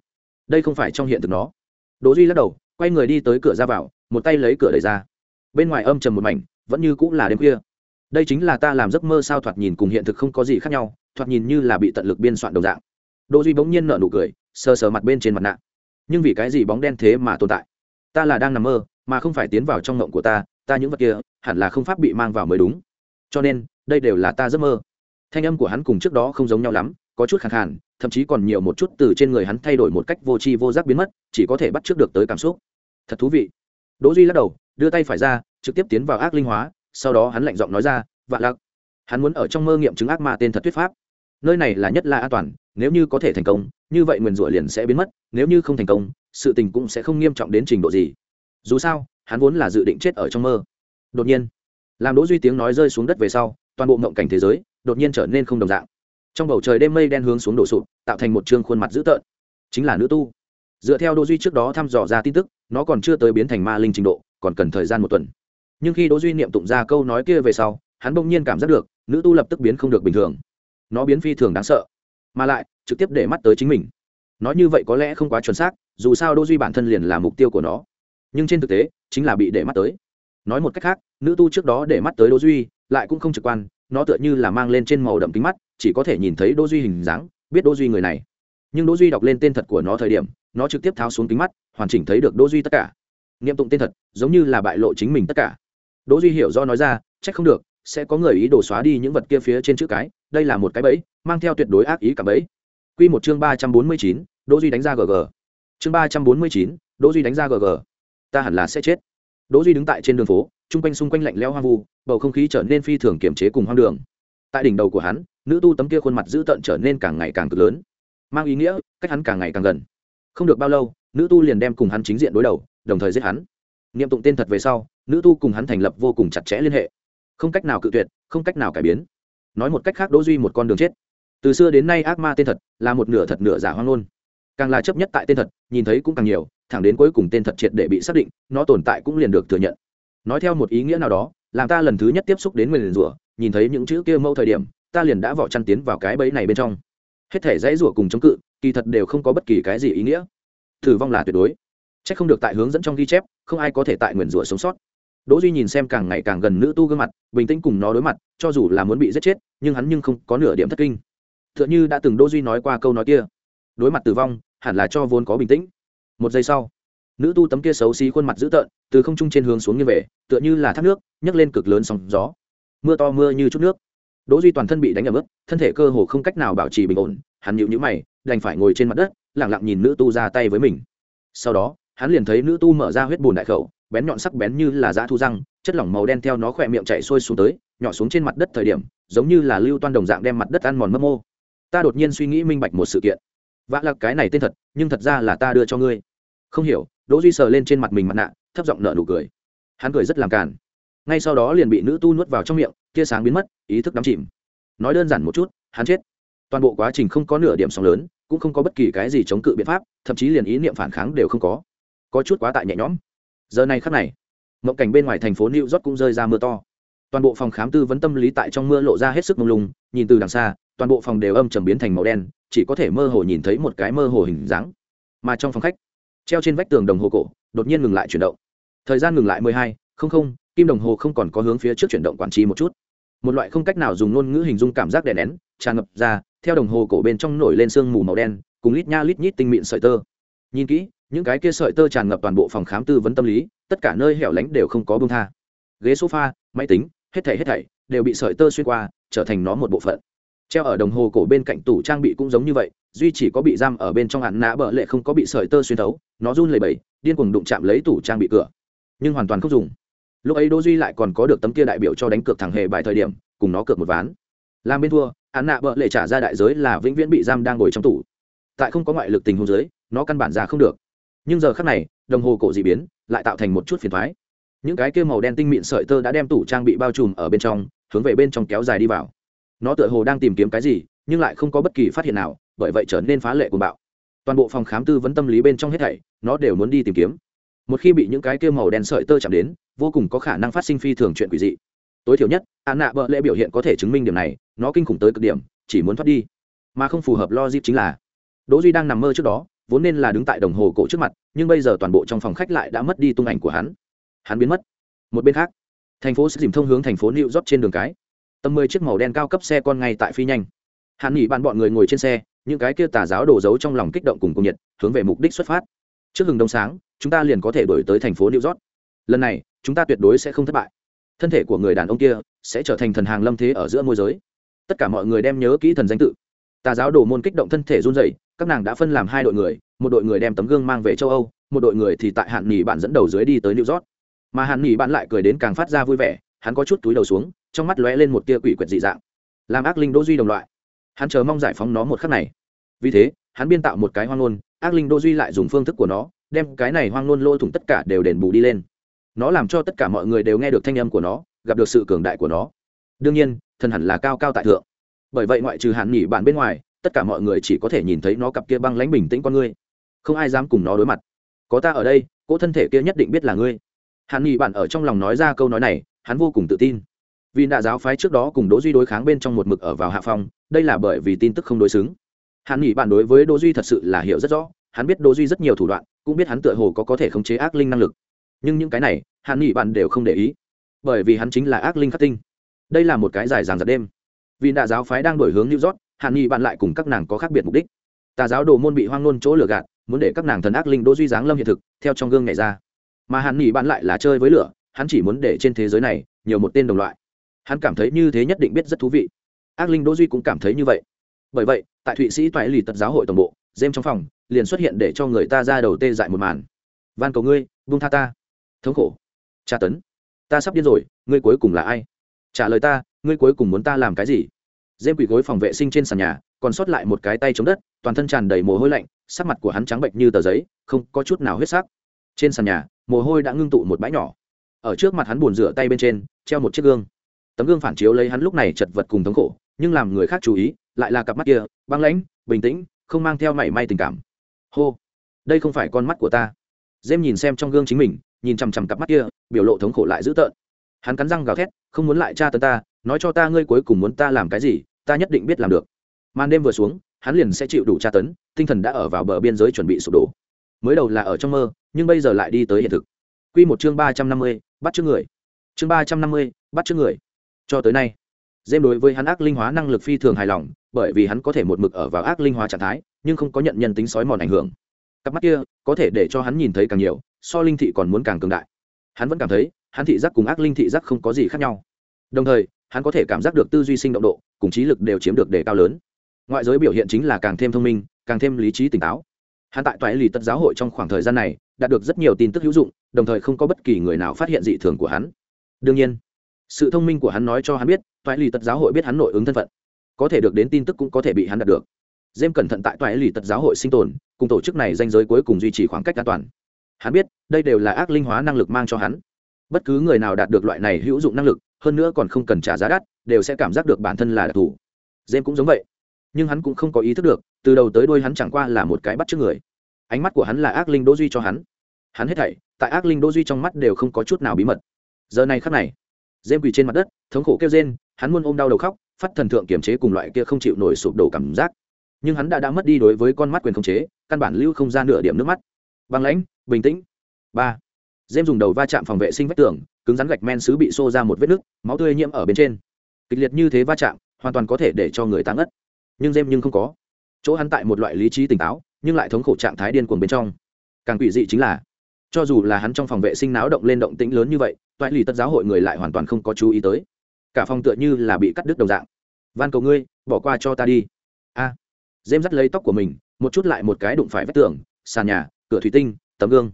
Đây không phải trong hiện thực nó. Đỗ duy lắc đầu, quay người đi tới cửa ra vào, một tay lấy cửa đẩy ra. Bên ngoài âm trầm một mảnh, vẫn như cũng là đêm khuya. Đây chính là ta làm giấc mơ sao thoạt nhìn cùng hiện thực không có gì khác nhau, thoạt nhìn như là bị tận lực biên soạn đồng dạng. Đỗ duy bỗng nhiên nở nụ cười, sờ sờ mặt bên trên mặt nạ. Nhưng vì cái gì bóng đen thế mà tồn tại? Ta là đang nằm mơ mà không phải tiến vào trong ngộng của ta ta những vật kia hẳn là không pháp bị mang vào mới đúng. Cho nên, đây đều là ta giấc mơ. Thanh âm của hắn cùng trước đó không giống nhau lắm, có chút khẳng khàn, thậm chí còn nhiều một chút từ trên người hắn thay đổi một cách vô tri vô giác biến mất, chỉ có thể bắt trước được tới cảm xúc. Thật thú vị. Đỗ duy lắc đầu, đưa tay phải ra, trực tiếp tiến vào ác linh hóa, sau đó hắn lạnh giọng nói ra vạ lặc, hắn muốn ở trong mơ nghiệm chứng ác ma tên thật thuyết pháp. Nơi này là nhất là an toàn, nếu như có thể thành công, như vậy nguyền rủa liền sẽ biến mất, nếu như không thành công, sự tình cũng sẽ không nghiêm trọng đến trình độ gì dù sao, hắn vốn là dự định chết ở trong mơ. Đột nhiên, làm đỗ duy tiếng nói rơi xuống đất về sau, toàn bộ mộng cảnh thế giới đột nhiên trở nên không đồng dạng. Trong bầu trời đêm mây đen hướng xuống đổ sụp, tạo thành một trương khuôn mặt dữ tợn. Chính là nữ tu. Dựa theo đỗ duy trước đó thăm dò ra tin tức, nó còn chưa tới biến thành ma linh trình độ, còn cần thời gian một tuần. Nhưng khi đỗ duy niệm tụng ra câu nói kia về sau, hắn bỗng nhiên cảm giác được, nữ tu lập tức biến không được bình thường. Nó biến phi thường đáng sợ, mà lại trực tiếp để mắt tới chính mình. Nói như vậy có lẽ không quá chuẩn xác, dù sao đỗ duy bản thân liền là mục tiêu của nó nhưng trên thực tế chính là bị để mắt tới. Nói một cách khác nữ tu trước đó để mắt tới đỗ duy lại cũng không trực quan nó tựa như là mang lên trên màu đậm kính mắt chỉ có thể nhìn thấy đỗ duy hình dáng biết đỗ duy người này. Nhưng đỗ duy đọc lên tên thật của nó thời điểm nó trực tiếp tháo xuống kính mắt hoàn chỉnh thấy được đỗ duy tất cả. Nghiệm tụng tên thật giống như là bại lộ chính mình tất cả. Đỗ duy hiểu do nói ra trách không được sẽ có người ý đồ xóa đi những vật kia phía trên chữ cái đây là một cái bẫy mang theo tuyệt đối ác ý cả bẫy. Quy một chương ba trăm bốn mươi chín, đỗ duy đánh ra gg chương ba trăm bốn mươi chín, đỗ duy đánh ra gg ta hẳn là sẽ chết. Đỗ duy đứng tại trên đường phố trung quanh xung quanh lạnh lẽo hoang vu bầu không khí trở nên phi thường kiềm chế cùng hoang đường. Tại đỉnh đầu của hắn nữ tu tấm kia khuôn mặt dữ tợn trở nên càng ngày càng cực lớn mang ý nghĩa cách hắn càng ngày càng gần. Không được bao lâu nữ tu liền đem cùng hắn chính diện đối đầu đồng thời giết hắn. Niệm tụng tên thật về sau nữ tu cùng hắn thành lập vô cùng chặt chẽ liên hệ. Không cách nào cự tuyệt không cách nào cải biến. Nói một cách khác đỗ duy một con đường chết. Từ xưa đến nay ác ma tên thật là một nửa thật nửa giả hoang luôn, càng là chấp nhất tại tên thật nhìn thấy cũng càng nhiều thẳng đến cuối cùng tên thật triệt để bị xác định, nó tồn tại cũng liền được thừa nhận. Nói theo một ý nghĩa nào đó, làm ta lần thứ nhất tiếp xúc đến nguyền rủa, nhìn thấy những chữ kia mâu thời điểm, ta liền đã vỏ chăn tiến vào cái bẫy này bên trong. Hết thể dãy rủa cùng chống cự, kỳ thật đều không có bất kỳ cái gì ý nghĩa. Thử vong là tuyệt đối. C h ắ c không được tại hướng dẫn trong ghi chép, không ai có thể tại nguyền rủa sống sót. Đỗ duy nhìn xem càng ngày càng gần nữ tu gương mặt, bình tĩnh cùng nó đối mặt, cho dù là muốn bị giết chết, nhưng hắn nhưng không có nửa điểm thất kinh. T như đã từng đỗ duy nói qua câu nói kia. Đối mặt tử vong, hẳn là cho vốn có bình tĩnh một giây sau, nữ tu tấm kia xấu xí khuôn mặt dữ tợn, từ không trung trên hướng xuống như về, tựa như là thác nước, nhấc lên cực lớn sóng gió. Mưa to mưa như chút nước. Đỗ duy toàn thân bị đánh ở mức thân thể cơ hồ không cách nào bảo trì bình ổn, hắn nhíu nhíu mày, đành phải ngồi trên mặt đất, lặng lặng nhìn nữ tu ra tay với mình. Sau đó, hắn liền thấy nữ tu mở ra huyết bùn đại khẩu, bén nhọn sắc bén như là dã thu răng, chất lỏng màu đen theo nó khỏe miệng chảy xuôi xuống tới, nhỏ xuống trên mặt đất thời điểm, giống như là lưu toan đồng dạng đem mặt đất ăn mòn mấp mô. Ta đột nhiên suy nghĩ minh bạch một sự kiện. Vã lạc cái này tên thật, nhưng thật ra là ta đưa cho ngươi không hiểu, đỗ duy sờ lên trên mặt mình mặt nạ, thấp giọng nở nụ cười. Hắn cười rất làm càn. Ngay sau đó liền bị nữ tu nuốt vào trong miệng, tia sáng biến mất, ý thức đắm chìm. Nói đơn giản một chút, hắn chết. Toàn bộ quá trình không có nửa điểm sóng lớn, cũng không có bất kỳ cái gì chống cự biện pháp, thậm chí liền ý niệm phản kháng đều không có. Có chút quá tại nhẹ nhõm. Giờ này khắc này, mộng cảnh bên ngoài thành phố new york cũng rơi ra mưa to. Toàn bộ phòng khám tư vấn tâm lý tại trong mưa lộ ra hết sức mông lung, nhìn từ đằng xa, toàn bộ phòng đều âm trầm biến thành màu đen, chỉ có thể mơ hồ nhìn thấy một cái mơ hồ hình dáng. Mà trong phòng khách treo trên vách tường đồng hồ cổ, đột nhiên ngừng lại chuyển động. Thời gian ngừng lại mười hai, không không, kim đồng hồ không còn có hướng phía trước chuyển động quản trí một chút. Một loại không cách nào dùng ngôn ngữ hình dung cảm giác đè nén, tràn ngập ra, theo đồng hồ cổ bên trong nổi lên sương mù màu đen, cùng lít nha lít nhít tinh mịn sợi tơ. Nhìn kỹ, những cái kia sợi tơ tràn ngập toàn bộ phòng khám tư vấn tâm lý, tất cả nơi hẻo lánh đều không có bông tha. Ghế sofa, máy tính, hết thảy hết thảy, đều bị sợi tơ xuyên qua, trở thành nó một bộ phận treo ở đồng hồ cổ bên cạnh tủ trang bị cũng giống như vậy, duy chỉ có bị giam ở bên trong hạn nã bợ lệ không có bị sợi tơ xuyên thấu, nó run lẩy bẩy, điên cuồng đụng chạm lấy tủ trang bị cửa. Nhưng hoàn toàn không dùng. Lúc ấy đỗ duy lại còn có được tấm kia đại biểu cho đánh cược thẳng hề bài thời điểm, cùng nó cược một ván. Làm bên thua hạn nạ bợ lệ trả ra đại giới là vĩnh viễn bị giam đang ngồi trong tủ. Tại không có ngoại lực tình huống dưới, nó căn bản ra không được. Nhưng giờ khắc này, đồng hồ cổ dị biến, lại tạo thành một chút phiền thoái. Những cái kia màu đen tinh mịn sợi tơ đã đem tủ trang bị bao trùm ở bên trong, hướng về bên trong kéo dài đi vào nó tựa hồ đang tìm kiếm cái gì, nhưng lại không có bất kỳ phát hiện nào, bởi vậy trở nên phá lệ cuồng bạo. Toàn bộ phòng khám tư vấn tâm lý bên trong hết thảy, nó đều muốn đi tìm kiếm. Một khi bị những cái kia màu đen sợi tơ chạm đến, vô cùng có khả năng phát sinh phi thường chuyện quỷ dị. Tối thiểu nhất, an nạ bợ lệ biểu hiện có thể chứng minh điểm này, nó kinh khủng tới cực điểm, chỉ muốn thoát đi. Mà không phù hợp logic chính là, đỗ duy đang nằm mơ trước đó, vốn nên là đứng tại đồng hồ cổ trước mặt, nhưng bây giờ toàn bộ trong phòng khách lại đã mất đi tung ảnh của hắn. Hắn biến mất. Một bên khác, thành phố sẽ dìm thông hướng thành phố new york trên đường cái tầm mười chiếc màu đen cao cấp xe con ngay tại phi nhanh. Hàn nghỉ bạn bọn người ngồi trên xe, những cái kia tà giáo đổ dấu trong lòng kích động cùng cung nhiệt, hướng về mục đích xuất phát. Trước hừng đông sáng, chúng ta liền có thể đổi tới thành phố new york. Lần này, chúng ta tuyệt đối sẽ không thất bại. Thân thể của người đàn ông kia sẽ trở thành thần hàng lâm thế ở giữa môi giới. Tất cả mọi người đem nhớ kỹ thần danh tự. Tà giáo đổ môn kích động thân thể run dày các nàng đã phân làm hai đội người, một đội người đem tấm gương mang về châu âu, một đội người thì tại hạn nghỉ bạn dẫn đầu dưới đi tới new york. Mà hạn nghỉ bạn lại cười đến càng phát ra vui vẻ, hắn có chút túi đầu xuống trong mắt lóe lên một tia quỷ quyệt dị dạng. Làm ác linh đô duy đồng loại. Hắn chờ mong giải phóng nó một khắc này. Vì thế, hắn biên tạo một cái hoang ngôn, ác linh đô duy lại dùng phương thức của nó, đem cái này hoang ngôn lôi thủng tất cả đều đền bù đi lên. Nó làm cho tất cả mọi người đều nghe được thanh âm của nó, gặp được sự cường đại của nó. Đương nhiên, thần hẳn là cao cao tại thượng. Bởi vậy ngoại trừ hạn nghỉ bạn bên ngoài, tất cả mọi người chỉ có thể nhìn thấy nó cặp kia băng lãnh bình tĩnh con ngươi. Không ai dám cùng nó đối mặt. Có ta ở đây, cỗ thân thể kia nhất định biết là ngươi. Hạn nghỉ bạn ở trong lòng nói ra câu nói này, hắn vô cùng tự tin vì đạ giáo phái trước đó cùng đỗ duy đối kháng bên trong một mực ở vào hạ phong, đây là bởi vì tin tức không đối xứng. Hắn nghĩ bạn đối với đỗ duy thật sự là hiểu rất rõ, hắn biết đỗ duy rất nhiều thủ đoạn, cũng biết hắn tựa hồ có có thể khống chế ác linh năng lực. Nhưng những cái này hắn nghĩ bạn đều không để ý, bởi vì hắn chính là ác linh khắc tinh. Đây là một cái dài dàng giật đêm. Vì đạ giáo phái đang đổi hướng new york hắn nghĩ bạn lại cùng các nàng có khác biệt mục đích. Tà giáo đồ môn bị hoang nôn chỗ lửa gạt, muốn để các nàng thần ác linh đỗ duy giáng lâm hiện thực, theo trong gương này ra. Mà hắn nghĩ bạn lại là chơi với lửa, hắn chỉ muốn để trên thế giới này nhiều một tên đồng loại hắn cảm thấy như thế nhất định biết rất thú vị. Ác linh đỗ duy cũng cảm thấy như vậy. Bởi vậy, tại thụy sĩ toại lì tật giáo hội tổng bộ dêm trong phòng, liền xuất hiện để cho người ta ra đầu tê dại một màn. Van cầu ngươi, buông tha ta. Thống khổ. Tra tấn. Ta sắp điên rồi, ngươi cuối cùng là ai? Trả lời ta, ngươi cuối cùng muốn ta làm cái gì? Dêm quỳ gối phòng vệ sinh trên sàn nhà, còn sót lại một cái tay chống đất, toàn thân tràn đầy mồ hôi lạnh, sắc mặt của hắn trắng bệnh như tờ giấy, không có chút nào huyết sắc. Trên sàn nhà, mồ hôi đã ngưng tụ một bãi nhỏ. Ở trước mặt hắn buồn rửa tay bên trên, treo một chiếc gương tấm gương phản chiếu lấy hắn lúc này chật vật cùng thống khổ, nhưng làm người khác chú ý, lại là cặp mắt kia, băng lãnh, bình tĩnh, không mang theo mảy may tình cảm. Hô, đây không phải con mắt của ta. Dêm nhìn xem trong gương chính mình, nhìn chằm chằm cặp mắt kia, biểu lộ thống khổ lại dữ tợn. Hắn cắn răng gào thét, không muốn lại tra tấn ta, nói cho ta ngươi cuối cùng muốn ta làm cái gì, ta nhất định biết làm được. Màn đêm vừa xuống, hắn liền sẽ chịu đủ tra tấn, tinh thần đã ở vào bờ biên giới chuẩn bị sụp đổ. Mới đầu là ở trong mơ, nhưng bây giờ lại đi tới hiện thực. Q một chương ba trăm năm mươi, bắt trước người. Chương ba trăm năm mươi, bắt trước người cho tới nay. Dêm đối với hắn ác linh hóa năng lực phi thường hài lòng, bởi vì hắn có thể một mực ở vào ác linh hóa trạng thái, nhưng không có nhận nhân tính sói mòn ảnh hưởng. Cặp mắt kia, có thể để cho hắn nhìn thấy càng nhiều, so linh thị còn muốn càng cường đại. Hắn vẫn cảm thấy, hắn thị giác cùng ác linh thị giác không có gì khác nhau. Đồng thời, hắn có thể cảm giác được tư duy sinh động độ, cùng trí lực đều chiếm được đề cao lớn. Ngoại giới biểu hiện chính là càng thêm thông minh, càng thêm lý trí tỉnh táo. Hắn tại toại lì tất giáo hội trong khoảng thời gian này, đạt được rất nhiều tin tức hữu dụng, đồng thời không có bất kỳ người nào phát hiện dị thường của hắn. Đương nhiên sự thông minh của hắn nói cho hắn biết toại lì Tật giáo hội biết hắn nội ứng thân phận. Có thể được đến tin tức cũng có thể bị hắn đạt được. Dêm cẩn thận tại toại lì tật giáo hội sinh tồn, cùng tổ chức này danh giới cuối cùng duy trì khoảng cách an toàn. Hắn biết, đây đều là ác linh hóa năng lực mang cho hắn. Bất cứ người nào đạt được loại này hữu dụng năng lực, hơn nữa còn không cần trả giá đắt, đều sẽ cảm giác được bản thân là đặc thù. Dêm cũng giống vậy. Nhưng hắn cũng không có ý thức được, từ đầu tới đôi hắn chẳng qua là một cái bắt trước người. Ánh mắt của hắn là ác linh đỗ duy cho hắn. Hắn hết thảy, tại ác linh đỗ duy trong mắt đều không có chút nào bí mật. Giờ này khắc này dêm quỳ trên mặt đất, thống khổ kêu rên, hắn luôn ôm đau đầu khóc, phát thần thượng kiềm chế cùng loại kia không chịu nổi sụp đổ cảm giác. Nhưng hắn đã đã mất đi đối với con mắt quyền khống chế, căn bản lưu không ra nửa điểm nước mắt. Băng lãnh, bình tĩnh. Ba. Dêm dùng đầu va chạm phòng vệ sinh vách tường, cứng rắn gạch men xứ bị xô ra một vết nứt, máu tươi nhiễm ở bên trên. Kịch liệt như thế va chạm, hoàn toàn có thể để cho người tăng ngất. nhưng dêm nhưng không có. Chỗ hắn tại một loại lý trí tỉnh táo, nhưng lại thống khổ trạng thái điên cuồng bên trong. Càng quỷ dị chính là, cho dù là hắn trong phòng vệ sinh náo động lên động tĩnh lớn như vậy toại lì tất giáo hội người lại hoàn toàn không có chú ý tới. Cả phòng tựa như là bị cắt đứt đồng dạng. Van cầu ngươi bỏ qua cho ta đi. A. À, dêm dắt lấy tóc của mình một chút lại một cái đụng phải vách tường sàn nhà cửa thủy tinh tấm gương.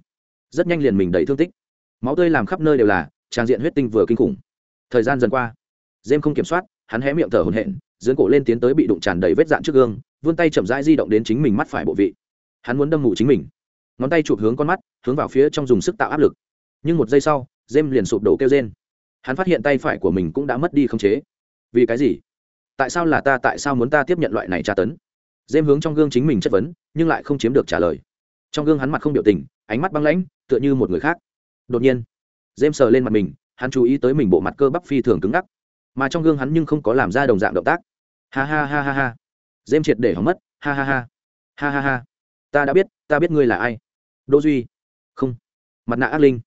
Rất nhanh liền mình đầy thương tích. Máu tươi làm khắp nơi đều là trang diện huyết tinh vừa kinh khủng. Thời gian dần qua dêm không kiểm soát hắn hé miệng thở hổn hển dưỡng cổ lên tiến tới bị đụng tràn đầy vết dạn trước gương vươn tay chậm rãi di động đến chính mình mắt phải bộ vị. Hắn muốn đâm mù chính mình. Ngón tay chụp hướng con mắt hướng vào phía trong dùng sức tạo áp lực. Nhưng một giây sau dêm liền sụp đổ kêu rên. Hắn phát hiện tay phải của mình cũng đã mất đi khống chế. Vì cái gì? Tại sao là ta, tại sao muốn ta tiếp nhận loại này tra tấn? Dêm hướng trong gương chính mình chất vấn, nhưng lại không chiếm được trả lời. Trong gương hắn mặt không biểu tình, ánh mắt băng lãnh, tựa như một người khác. Đột nhiên dêm sờ lên mặt mình, hắn chú ý tới mình bộ mặt cơ bắp phi thường cứng ngắc. Mà trong gương hắn nhưng không có làm ra đồng dạng động tác. Ha ha ha ha ha. Dêm triệt để hỏng mất. Ha ha ha. Ha ha ha. Ta đã biết, ta biết ngươi là ai. Đỗ duy. Không. Mặt nạ ác linh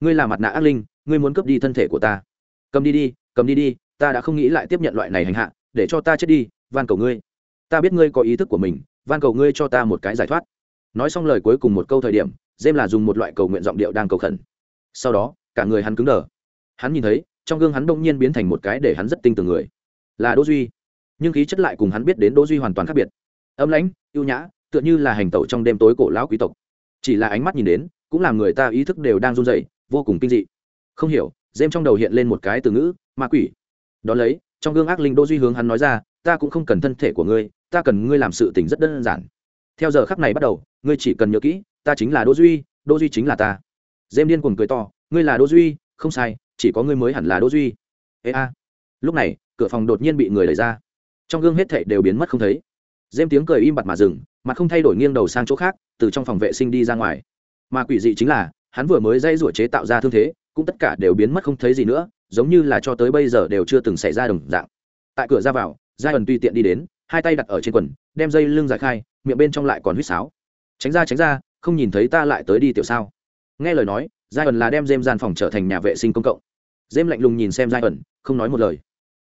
ngươi là mặt nạ ác linh, ngươi muốn cướp đi thân thể của ta. Cầm đi đi, cầm đi đi, ta đã không nghĩ lại tiếp nhận loại này hành hạ, để cho ta chết đi, van cầu ngươi. Ta biết ngươi có ý thức của mình, van cầu ngươi cho ta một cái giải thoát. Nói xong lời cuối cùng một câu thời điểm dêm là dùng một loại cầu nguyện giọng điệu đang cầu khẩn. Sau đó, cả người hắn cứng đờ. Hắn nhìn thấy, trong gương hắn đông nhiên biến thành một cái để hắn rất tinh tường người. Là đỗ duy. Nhưng khí chất lại cùng hắn biết đến đỗ duy hoàn toàn khác biệt. Âm lãnh, ưu nhã, tựa như là hành tẩu trong đêm tối cổ lão quý tộc. Chỉ là ánh mắt nhìn đến, cũng làm người ta ý thức đều đang run rẩy vô cùng kinh dị. Không hiểu dêm trong đầu hiện lên một cái từ ngữ, ma quỷ. Đ ó lấy, trong gương ác linh đỗ duy hướng hắn nói ra, ta cũng không cần thân thể của ngươi, ta cần ngươi làm sự tình rất đơn giản. Theo giờ khắc này bắt đầu, ngươi chỉ cần nhớ kỹ, ta chính là đỗ duy đỗ duy chính là ta. Dêm điên cuồng cười to, ngươi là đỗ duy, không sai, chỉ có ngươi mới hẳn là đỗ duy. Ê a. Lúc này, cửa phòng đột nhiên bị người đẩy ra. Trong gương hết thảy đều biến mất không thấy. Dêm tiếng cười im bặt mà dừng, mặt không thay đổi nghiêng đầu sang chỗ khác, từ trong phòng vệ sinh đi ra ngoài. Mà quỷ dị chính là hắn vừa mới dây rủa chế tạo ra thương thế, cũng tất cả đều biến mất không thấy gì nữa, giống như là cho tới bây giờ đều chưa từng xảy ra đồng dạng. Tại cửa ra vào giai ẩn tùy tiện đi đến, hai tay đặt ở trên quần, đem dây lưng giải khai, miệng bên trong lại còn huýt sáo. Tránh ra tránh ra, không nhìn thấy ta lại tới đi tiểu sao? Nghe lời nói giai ẩn là đem dêm gian phòng trở thành nhà vệ sinh công cộng. Dêm lạnh lùng nhìn xem giai ẩn không nói một lời.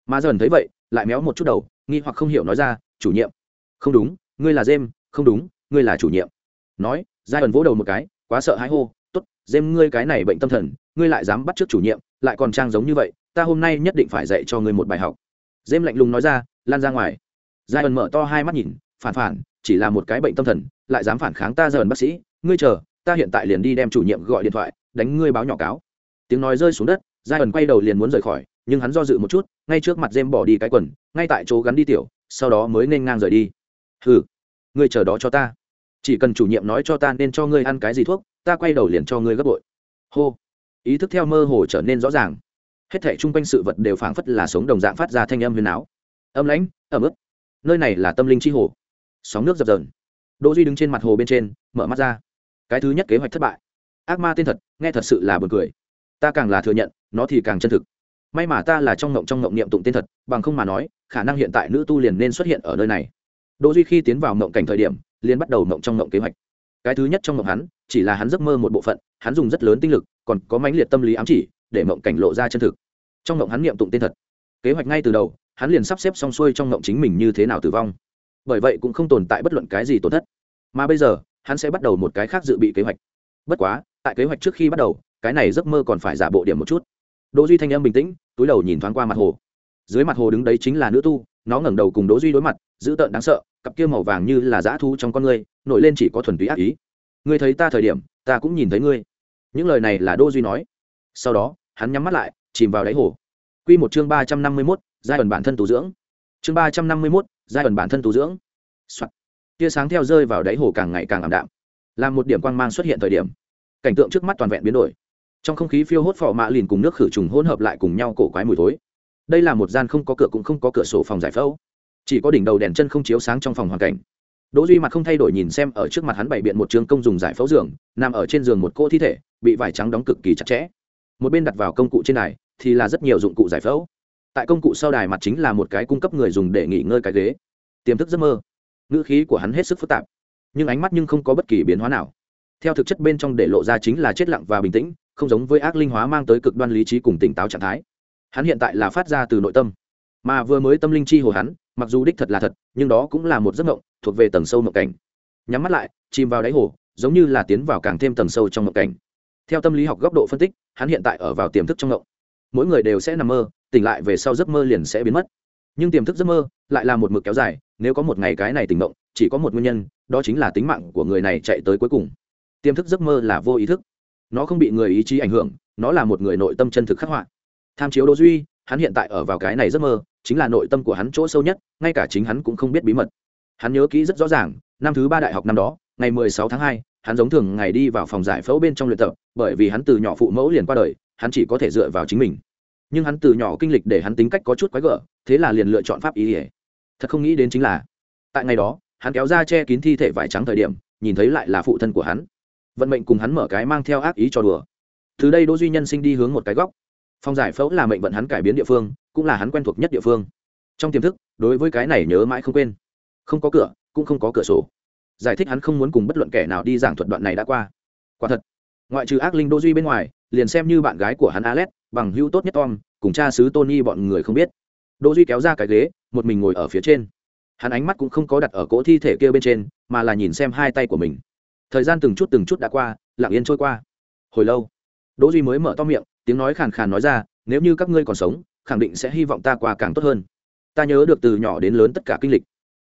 Mà dần thấy vậy, lại méo một chút đầu, nghi hoặc không hiểu nói ra, chủ nhiệm. Không đúng, ngươi là dêm không đúng, ngươi là chủ nhiệm. Nói giai ẩn vỗ đầu một cái, quá sợ hãi hô Tốt, dêm ngươi cái này bệnh tâm thần ngươi lại dám bắt t r ư ớ c chủ nhiệm lại còn trang giống như vậy ta hôm nay nhất định phải dạy cho ngươi một bài học. Dêm lạnh lùng nói ra lan ra ngoài. Giai ẩn mở to hai mắt nhìn phản phản chỉ là một cái bệnh tâm thần lại dám phản kháng ta dần bác sĩ ngươi chờ ta hiện tại liền đi đem chủ nhiệm gọi điện thoại đánh ngươi báo nhỏ cáo. Tiếng nói rơi xuống đất giai ẩn quay đầu liền muốn rời khỏi nhưng hắn do dự một chút ngay trước mặt dêm bỏ đi cái quần ngay tại chỗ gắn đi tiểu sau đó mới nên ngang rời đi. Hừ ngươi chờ đó cho ta. Chỉ cần chủ nhiệm nói cho ta nên cho ngươi ăn cái gì thuốc ta quay đầu liền cho ngươi gấp bội. Hô. Ý thức theo mơ hồ trở nên rõ ràng. Hết thể chung quanh sự vật đều phảng phất là sống đồng dạng phát ra thanh âm huyền áo âm lãnh, ẩm ướt. Nơi này là tâm linh chi hồ. Sóng nước dập dờn. Đỗ duy đứng trên mặt hồ bên trên, mở mắt ra. Cái thứ nhất kế hoạch thất bại. Ác ma tên thật, nghe thật sự là buồn cười. Ta càng là thừa nhận, nó thì càng chân thực. May mà ta là trong ngộng trong ngộng niệm tụng tên thật, bằng không mà nói, khả năng hiện tại nữ tu liền nên xuất hiện ở nơi này. Đỗ duy khi tiến vào ngộng cảnh thời điểm, liền bắt đầu ngộng trong ngộng kế hoạch. Cái thứ nhất trong ngộng hắn chỉ là hắn giấc mơ một bộ phận hắn dùng rất lớn tinh lực còn có mãnh liệt tâm lý ám chỉ để mộng cảnh lộ ra chân thực. Trong mộng hắn nghiệm tụng tên thật. Kế hoạch ngay từ đầu hắn liền sắp xếp xong xuôi trong mộng chính mình như thế nào tử vong. Bởi vậy cũng không tồn tại bất luận cái gì tổn thất. Mà bây giờ hắn sẽ bắt đầu một cái khác dự bị kế hoạch. Bất quá tại kế hoạch trước khi bắt đầu cái này giấc mơ còn phải giả bộ điểm một chút. Đỗ duy thanh em bình tĩnh túi đầu nhìn thoáng qua mặt hồ. Dưới mặt hồ đứng đấy chính là nữ tu nó ngẩng đầu cùng đỗ duy đối mặt dữ tợn đáng sợ cặp kia màu vàng như là dã thu trong con người, nổi lên chỉ có thuần túy ác ý ngươi thấy ta thời điểm, ta cũng nhìn thấy ngươi. Những lời này là đô duy nói. Sau đó, hắn nhắm mắt lại, chìm vào đáy hồ. Quy một chương ba trăm năm mươi mốt, giai ẩn bản thân tu dưỡng. Chương ba trăm năm mươi mốt, giai ẩn bản thân tu dưỡng. Tia sáng theo rơi vào đáy hồ càng ngày càng ảm đạm. Làm một điểm quang mang xuất hiện thời điểm. Cảnh tượng trước mắt toàn vẹn biến đổi. Trong không khí phiêu hốt phò mạ lìn cùng nước khử trùng hỗn hợp lại cùng nhau cổ quái mùi thối. Đây là một gian không có cửa cũng không có cửa sổ phòng giải phẫu. Chỉ có đỉnh đầu đèn chân không chiếu sáng trong phòng hoàn cảnh đỗ duy mặt không thay đổi nhìn xem ở trước mặt hắn bày biện một trường công dùng giải phẫu giường, nằm ở trên giường một cô thi thể, bị vải trắng đóng cực kỳ chặt chẽ. Một bên đặt vào công cụ trên đài thì là rất nhiều dụng cụ giải phẫu. Tại công cụ sau đài mặt chính là một cái cung cấp người dùng để nghỉ ngơi cái ghế. Tiềm thức giấc mơ. Ngữ khí của hắn hết sức phức tạp, nhưng ánh mắt nhưng không có bất kỳ biến hóa nào. Theo thực chất bên trong để lộ ra chính là chết lặng và bình tĩnh, không giống với ác linh hóa mang tới cực đoan lý trí cùng tỉnh táo trạng thái. Hắn hiện tại là phát ra từ nội tâm, mà vừa mới tâm linh chi hồ hắn mặc dù đích thật là thật, nhưng đó cũng là một giấc mộng, thuộc về tầng sâu mộng cảnh. Nhắm mắt lại, chìm vào đáy hồ, giống như là tiến vào càng thêm tầng sâu trong mộng cảnh. Theo tâm lý học góc độ phân tích, hắn hiện tại ở vào tiềm thức trong mộng. Mỗi người đều sẽ nằm mơ, tỉnh lại về sau giấc mơ liền sẽ biến mất. Nhưng tiềm thức giấc mơ lại là một mực kéo dài, nếu có một ngày cái này tỉnh mộng, chỉ có một nguyên nhân, đó chính là tính mạng của người này chạy tới cuối cùng. Tiềm thức giấc mơ là vô ý thức. Nó không bị người ý chí ảnh hưởng, nó là một người nội tâm chân thực khắc họa. Tham chiếu đỗ duy, hắn hiện tại ở vào cái này giấc mơ chính là nội tâm của hắn chỗ sâu nhất ngay cả chính hắn cũng không biết bí mật. Hắn nhớ kỹ rất rõ ràng năm thứ ba đại học năm đó ngày 16 tháng 2, hắn giống thường ngày đi vào phòng giải phẫu bên trong luyện tập bởi vì hắn từ nhỏ phụ mẫu liền qua đời hắn chỉ có thể dựa vào chính mình. Nhưng hắn từ nhỏ kinh lịch để hắn tính cách có chút quái gở thế là liền lựa chọn pháp ý ỉa thật không nghĩ đến chính là tại ngày đó hắn kéo ra che kín thi thể vải trắng thời điểm nhìn thấy lại là phụ thân của hắn. Vận mệnh cùng hắn mở cái mang theo ác ý cho đùa. Từ đây đỗ duy nhân sinh đi hướng một cái góc phòng giải phẫu là mệnh vận hắn cải biến địa phương, cũng là hắn quen thuộc nhất địa phương. Trong tiềm thức, đối với cái này nhớ mãi không quên. Không có cửa, cũng không có cửa sổ. Giải thích hắn không muốn cùng bất luận kẻ nào đi giảng thuật đoạn này đã qua. Quả thật, ngoại trừ ác linh đô duy bên ngoài, liền xem như bạn gái của hắn alex bằng hữu tốt nhất tom, cùng cha xứ tony bọn người không biết. Đô duy kéo ra cái ghế, một mình ngồi ở phía trên. Hắn ánh mắt cũng không có đặt ở cỗ thi thể kia bên trên, mà là nhìn xem hai tay của mình. Thời gian từng chút từng chút đã qua, lặng yên trôi qua. Hồi lâu, đỗ duy mới mở to miệng tiếng nói khàn khàn nói ra, nếu như các ngươi còn sống, khẳng định sẽ hy vọng ta qua càng tốt hơn. Ta nhớ được từ nhỏ đến lớn tất cả kinh lịch,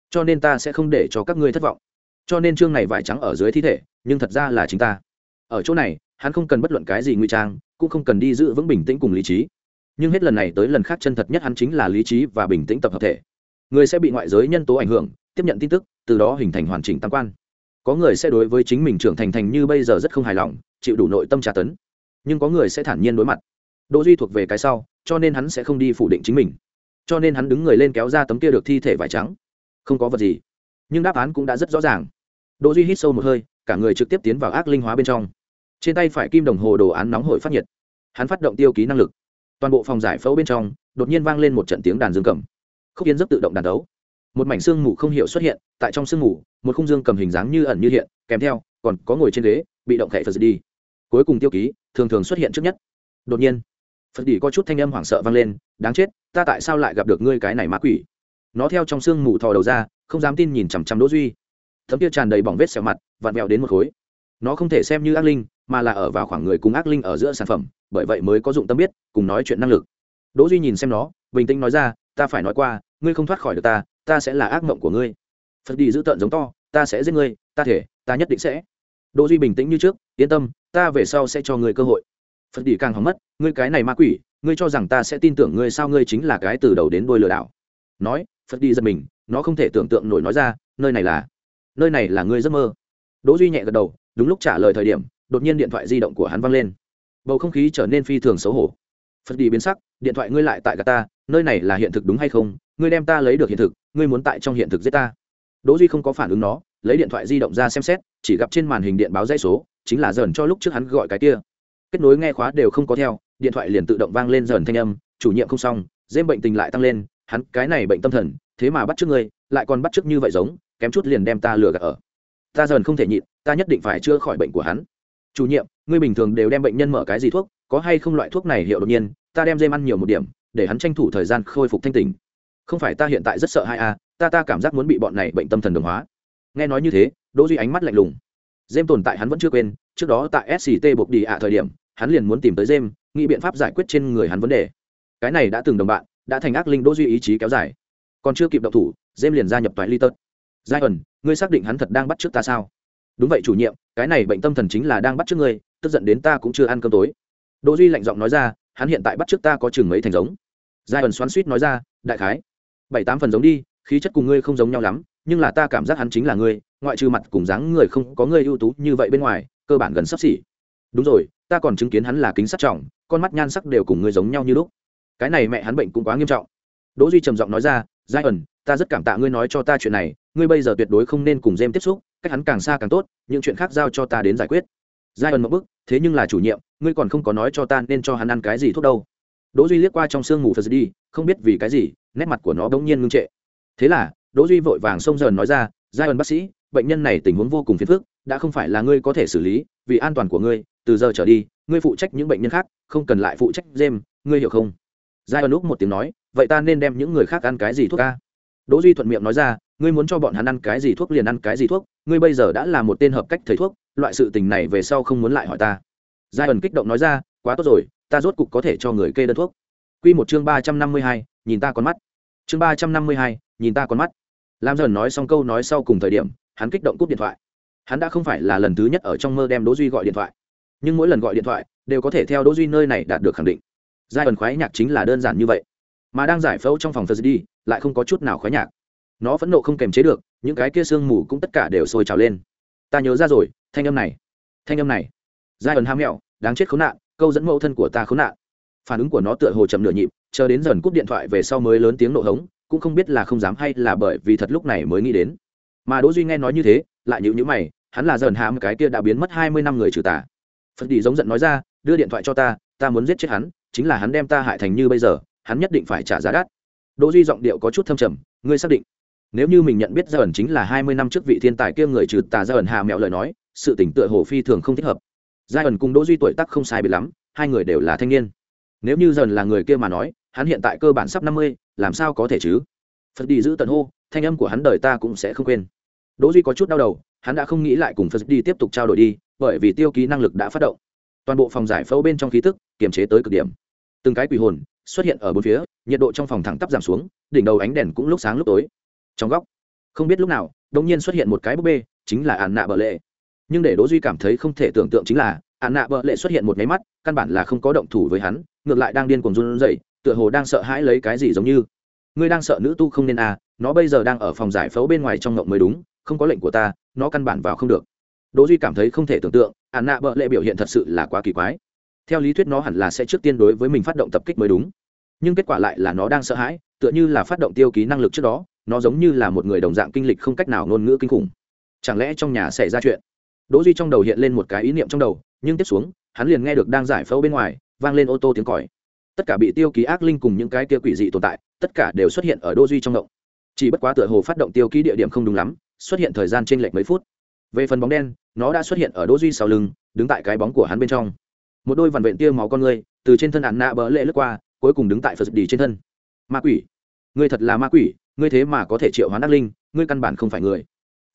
cho nên ta sẽ không để cho các ngươi thất vọng. Cho nên chương này vải trắng ở dưới thi thể, nhưng thật ra là chính ta. Ở chỗ này, hắn không cần bất luận cái gì nguy trang, cũng không cần đi giữ vững bình tĩnh cùng lý trí. Nhưng hết lần này tới lần khác chân thật nhất hắn chính là lý trí và bình tĩnh tập hợp thể. Người sẽ bị ngoại giới nhân tố ảnh hưởng, tiếp nhận tin tức, từ đó hình thành hoàn chỉnh tam quan. Có người sẽ đối với chính mình trưởng thành thành như bây giờ rất không hài lòng, chịu đủ nội tâm tra tấn nhưng có người sẽ thản nhiên đối mặt. Đỗ duy thuộc về cái sau, cho nên hắn sẽ không đi phủ định chính mình. Cho nên hắn đứng người lên kéo ra tấm kia được thi thể vải trắng. Không có vật gì. Nhưng đáp án cũng đã rất rõ ràng. Đỗ duy hít sâu một hơi, cả người trực tiếp tiến vào ác linh hóa bên trong. Trên tay phải kim đồng hồ đồ án nóng hổi phát nhiệt. Hắn phát động tiêu ký năng lực. Toàn bộ phòng giải phẫu bên trong, đột nhiên vang lên một trận tiếng đàn dương cầm. Khúc yên rất tự động đàn đấu. Một mảnh xương mù không hiểu xuất hiện, tại trong xương mù, một khung dương cầm hình dáng như ẩn như hiện, kèm theo, còn có ngồi trên ghế, bị động khẽ phật đi. Cuối cùng tiêu ký thường thường xuất hiện trước nhất. Đột nhiên, phật đỉ có chút thanh âm hoảng sợ vang lên, đáng chết, ta tại sao lại gặp được ngươi cái này ma quỷ? Nó theo trong sương mù thò đầu ra, không dám tin nhìn chằm chằm đỗ duy. Thấm kia tràn đầy bỏng vết sẹo mặt, vặn vẹo đến một khối. Nó không thể xem như ác linh, mà là ở vào khoảng người cùng ác linh ở giữa sản phẩm, bởi vậy mới có dụng tâm biết, cùng nói chuyện năng lực. Đỗ duy nhìn xem nó, bình tĩnh nói ra, ta phải nói qua, ngươi không thoát khỏi được ta ta sẽ là ác mộng của ngươi. Phật đi giữ tợn giống to, ta sẽ giết ngươi, ta thể, ta nhất định sẽ đỗ duy bình tĩnh như trước, yên tâm, ta về sau sẽ cho ngươi cơ hội. Phật đi càng hỏng mất, ngươi cái này ma quỷ, ngươi cho rằng ta sẽ tin tưởng ngươi sao ngươi chính là cái từ đầu đến đuôi lừa đảo? Nói, phật đi giật mình, nó không thể tưởng tượng nổi nói ra, nơi này là, nơi này là ngươi giấc mơ. Đỗ duy nhẹ gật đầu, đúng lúc trả lời thời điểm, đột nhiên điện thoại di động của hắn vang lên. Bầu không khí trở nên phi thường xấu hổ. Phật đi biến sắc, điện thoại ngươi lại tại gà ta, nơi này là hiện thực đúng hay không? Ngươi đem ta lấy được hiện thực, ngươi muốn tại trong hiện thực giết ta. Đỗ duy không có phản ứng nó, lấy điện thoại di động ra xem xét chỉ gặp trên màn hình điện báo dây số, chính là dần cho lúc trước hắn gọi cái kia. Kết nối nghe khóa đều không có theo, điện thoại liền tự động vang lên dần thanh âm, chủ nhiệm không xong, dêm bệnh tình lại tăng lên, hắn cái này bệnh tâm thần, thế mà bắt trước ngươi, lại còn bắt trước như vậy giống, kém chút liền đem ta lừa gạt ở. Ta dần không thể nhịn, ta nhất định phải chữa khỏi bệnh của hắn. Chủ nhiệm, ngươi bình thường đều đem bệnh nhân mở cái gì thuốc, có hay không loại thuốc này hiệu đột nhiên, ta đem dêm ăn nhiều một điểm, để hắn tranh thủ thời gian khôi phục thanh tình không phải ta hiện tại rất sợ hai a, ta ta cảm giác muốn bị bọn này bệnh tâm thần đồng hóa. Nghe nói như thế đỗ duy ánh mắt lạnh lùng. Dêm tồn tại hắn vẫn chưa quên, trước đó tại sct buộc đi ạ thời điểm, hắn liền muốn tìm tới dêm nghĩ biện pháp giải quyết trên người hắn vấn đề. Cái này đã từng đồng bạn, đã thành ác linh đỗ duy ý chí kéo dài. Còn chưa kịp động thủ dêm liền gia nhập toại ly tớt giai ẩn ngươi xác định hắn thật đang bắt trước ta sao? Đúng vậy chủ nhiệm, cái này bệnh tâm thần chính là đang bắt trước ngươi, tức giận đến ta cũng chưa ăn cơm tối. Đỗ duy lạnh giọng nói ra, hắn hiện tại bắt trước ta có chừng mấy thành giống. Giai ẩn xoắn suýt nói ra, đại khái, bảy tám phần giống đi, khí chất cùng ngươi không giống nhau lắm, nhưng là ta cảm giác hắn chính là ngươi ngoại trừ mặt cùng dáng người không có người ưu tú như vậy bên ngoài, cơ bản gần sắp xỉ. Đúng rồi, ta còn chứng kiến hắn là kính sắt trọng, con mắt nhan sắc đều cùng người giống nhau như lúc. Cái này mẹ hắn bệnh cũng quá nghiêm trọng. Đỗ duy trầm giọng nói ra, giai ẩn, ta rất cảm tạ ngươi nói cho ta chuyện này, ngươi bây giờ tuyệt đối không nên cùng jem tiếp xúc, cách hắn càng xa càng tốt, những chuyện khác giao cho ta đến giải quyết. Giai ẩn một bức thế nhưng là chủ nhiệm, ngươi còn không có nói cho ta nên cho hắn ăn cái gì thuốc đâu. Đỗ duy liếc qua trong sương mù phật đi không biết vì cái gì, nét mặt của nó bỗng nhiên ngưng trệ. Thế là, đỗ duy vội vàng xông dần nói ra, giai ẩn bác sĩ bệnh nhân này tình huống vô cùng phiền phức đã không phải là ngươi có thể xử lý vì an toàn của ngươi từ giờ trở đi ngươi phụ trách những bệnh nhân khác không cần lại phụ trách Gem, ngươi hiểu không? Giai ẩn lúc một tiếng nói vậy ta nên đem những người khác ăn cái gì thuốc ca đỗ duy thuận miệng nói ra ngươi muốn cho bọn hắn ăn cái gì thuốc liền ăn cái gì thuốc ngươi bây giờ đã là một tên hợp cách thầy thuốc loại sự tình này về sau không muốn lại hỏi ta. Giai ẩn kích động nói ra quá tốt rồi ta rốt cục có thể cho người kê đơn thuốc. Quy một chương ba trăm năm mươi hai nhìn ta con mắt. Chương ba trăm năm mươi hai nhìn ta con mắt. Lam dần nói xong câu nói sau cùng thời điểm hắn kích động cúp điện thoại. Hắn đã không phải là lần thứ nhất ở trong mơ đem đỗ duy gọi điện thoại. Nhưng mỗi lần gọi điện thoại, đều có thể theo đỗ duy nơi này đạt được khẳng định. Giai ẩn khoái nhạc chính là đơn giản như vậy. Mà đang giải phẫu trong phòng phật đi lại không có chút nào khoái nhạc. Nó phẫn nộ không kềm chế được, những cái kia sương mù cũng tất cả đều sôi trào lên. Ta nhớ ra rồi, thanh âm này. Thanh âm này. Giai ẩn ham mẹo, đáng chết khốn nạn, câu dẫn mẫu thân của ta khốn nạn. Phản ứng của nó tựa hồ chậm nửa nhịp, chờ đến dần cúp điện thoại về sau mới lớn tiếng nộ hống, cũng không biết là không dám hay là bởi vì thật lúc này mới nghĩ đến mà đỗ duy nghe nói như thế, lại nhíu nhíu mày, hắn là dần hãm cái kia đã biến mất hai mươi năm người trừ tà. Phật đi giống giận nói ra, đưa điện thoại cho ta ta muốn giết chết hắn, chính là hắn đem ta hại thành như bây giờ, hắn nhất định phải trả giá đắt. Đỗ duy giọng điệu có chút thâm trầm, ngươi xác định, nếu như mình nhận biết gia ẩn chính là hai mươi năm trước vị thiên tài kia người trừ tà gia ẩn hà mẹo lời nói, sự tỉnh tựa hồ phi thường không thích hợp. Gia ẩn cùng đỗ duy tuổi tác không sai biệt lắm, hai người đều là thanh niên. Nếu như dần là người kia mà nói, hắn hiện tại cơ bản sắp năm mươi, làm sao có thể chứ? Phật đi giữ tận hô, thanh âm của hắn đời ta cũng sẽ không quên đỗ duy có chút đau đầu, hắn đã không nghĩ lại cùng phật đi tiếp tục trao đổi đi, bởi vì tiêu ký năng lực đã phát động. Toàn bộ phòng giải phẫu bên trong khí tức, kiềm chế tới cực điểm. Từng cái quỷ hồn xuất hiện ở bốn phía, nhiệt độ trong phòng thẳng tắp giảm xuống, đỉnh đầu ánh đèn cũng lúc sáng lúc tối. Trong góc, không biết lúc nào, đột nhiên xuất hiện một cái búp bê, chính là ản nạ bợ lệ. Nhưng để đỗ duy cảm thấy không thể tưởng tượng chính là ản nạ bợ lệ xuất hiện một cái mắt, căn bản là không có động thủ với hắn, ngược lại đang điên cuồng run rẩy, tựa hồ đang sợ hãi lấy cái gì giống như. Ngươi đang sợ nữ tu không nên à nó bây giờ đang ở phòng giải phẫu bên ngoài trong ngộng mới đúng không có lệnh của ta, nó căn bản vào không được. Đỗ duy cảm thấy không thể tưởng tượng ạn nạ bợ lệ biểu hiện thật sự là quá kỳ quái. Theo lý thuyết nó hẳn là sẽ trước tiên đối với mình phát động tập kích mới đúng. Nhưng kết quả lại là nó đang sợ hãi, tựa như là phát động tiêu ký năng lực trước đó, nó giống như là một người đồng dạng kinh lịch không cách nào ngôn ngữ kinh khủng. Chẳng lẽ trong nhà xảy ra chuyện? Đỗ duy trong đầu hiện lên một cái ý niệm trong đầu, nhưng tiếp xuống, hắn liền nghe được đang giải phẫu bên ngoài, vang lên ô tô tiếng còi. Tất cả bị tiêu ký ác linh cùng những cái kia quỷ dị tồn tại, tất cả đều xuất hiện ở đỗ duy trong động. Chỉ bất quá tựa hồ phát động tiêu ký địa điểm không đúng lắm xuất hiện thời gian trên lệch mấy phút. Về phần bóng đen, nó đã xuất hiện ở đỗ duy sau lưng, đứng tại cái bóng của hắn bên trong. Một đôi vằn vện tia máu con người từ trên thân ạn nạ bỡ lệ lướt qua, cuối cùng đứng tại phật đi trên thân. Ma quỷ! Ngươi thật là ma quỷ, ngươi thế mà có thể triệu hoán ác linh, ngươi căn bản không phải người.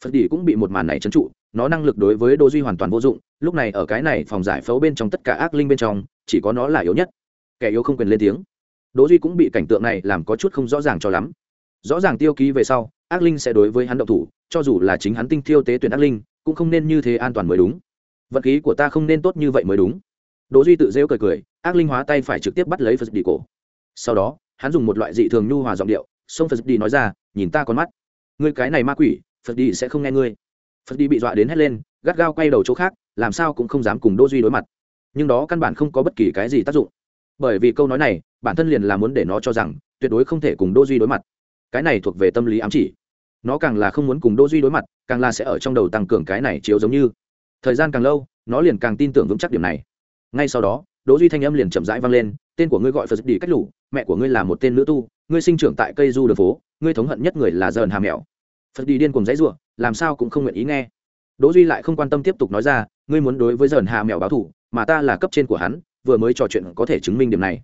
Phật đi cũng bị một màn này chấn trụ, nó năng lực đối với đỗ duy hoàn toàn vô dụng, lúc này ở cái này phòng giải phẫu bên trong tất cả ác linh bên trong, chỉ có nó là yếu nhất. Kẻ yếu không quyền lên tiếng. Đỗ duy cũng bị cảnh tượng này làm có chút không rõ ràng cho lắm. Rõ ràng tiêu ký về sau, ác linh sẽ đối với hắn động thủ cho dù là chính hắn tinh thiêu tế tuyển ác linh, cũng không nên như thế an toàn mới đúng. Vật khí của ta không nên tốt như vậy mới đúng. Đỗ duy tự rêu cười cười, ác linh hóa tay phải trực tiếp bắt lấy phật đi cổ. Sau đó, hắn dùng một loại dị thường nhu hòa giọng điệu, xông phật đi nói ra, nhìn ta con mắt. Ngươi cái này ma quỷ, phật đi sẽ không nghe ngươi. Phật đi bị dọa đến hét lên, gắt gao quay đầu chỗ khác, làm sao cũng không dám cùng đỗ duy đối mặt. Nhưng đó căn bản không có bất kỳ cái gì tác dụng. Bởi vì câu nói này, bản thân liền là muốn để nó cho rằng, tuyệt đối không thể cùng đỗ duy đối mặt. Cái này thuộc về tâm lý ám chỉ nó càng là không muốn cùng đỗ duy đối mặt, càng là sẽ ở trong đầu tăng cường cái này chiếu giống như. Thời gian càng lâu, nó liền càng tin tưởng vững chắc điểm này. Ngay sau đó đỗ duy thanh âm liền chậm rãi vang lên, tên của ngươi gọi phật đi cách lũ, mẹ của ngươi là một tên nữ tu, ngươi sinh trưởng tại cây du đường phố, ngươi thống hận nhất người là dờn hà mèo phật đi điên cùng dãy rủa, làm sao cũng không nguyện ý nghe. Đỗ duy lại không quan tâm tiếp tục nói ra, ngươi muốn đối với dờn hà mèo báo thù, mà ta là cấp trên của hắn, vừa mới trò chuyện có thể chứng minh điểm này.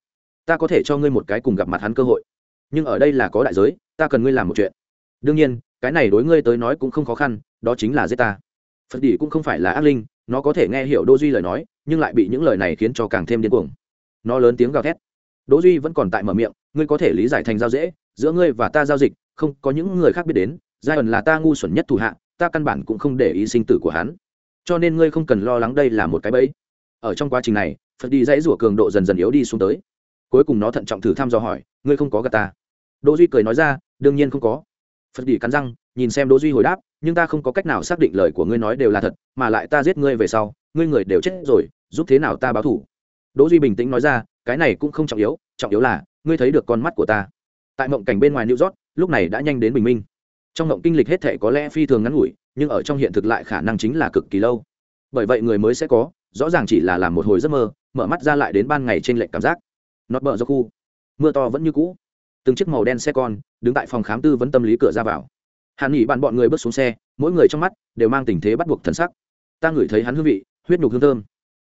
Ta có thể cho ngươi một cái cùng gặp mặt hắn cơ hội. Nhưng ở đây là có đại giới, ta cần ngươi làm một chuyện. Đương nhiên cái này đối ngươi tới nói cũng không khó khăn, đó chính là giết ta. Phật đỉ cũng không phải là ác linh, nó có thể nghe hiểu đỗ duy lời nói, nhưng lại bị những lời này khiến cho càng thêm điên cuồng. Nó lớn tiếng gào thét. Đỗ duy vẫn còn tại mở miệng, ngươi có thể lý giải thành giao dễ, giữa ngươi và ta giao dịch, không có những người khác biết đến, giai ẩn là ta ngu xuẩn nhất thủ hạ, ta căn bản cũng không để ý sinh tử của hắn. Cho nên ngươi không cần lo lắng đây là một cái bẫy. Ở trong quá trình này, phật đi dãy rủa cường độ dần dần yếu đi xuống tới. Cuối cùng nó thận trọng thử thăm dò hỏi, ngươi không có gạt ta. Đỗ duy cười nói ra, đương nhiên không có phật đi cắn răng, nhìn xem đỗ duy hồi đáp, nhưng ta không có cách nào xác định lời của ngươi nói đều là thật, mà lại ta giết ngươi về sau, ngươi người đều chết rồi, giúp thế nào ta báo thù? Đỗ duy bình tĩnh nói ra, cái này cũng không trọng yếu trọng yếu là, ngươi thấy được con mắt của ta. Tại mộng cảnh bên ngoài new york, lúc này đã nhanh đến bình minh. Trong mộng kinh lịch hết thể có lẽ phi thường ngắn ngủi, nhưng ở trong hiện thực lại khả năng chính là cực kỳ lâu. Bởi vậy người mới sẽ có, rõ ràng chỉ là làm một hồi giấc mơ, mở mắt ra lại đến ban ngày trên lệnh cảm giác. Nót bờ do khu. Mưa to vẫn như cũ từng chiếc màu đen xe con đứng tại phòng khám tư vấn tâm lý cửa ra vào. Hàn nghỉ bạn bọn người bước xuống xe, mỗi người trong mắt đều mang tình thế bắt buộc thần sắc. Ta ngửi thấy hắn hương vị, huyết nhục hương thơm.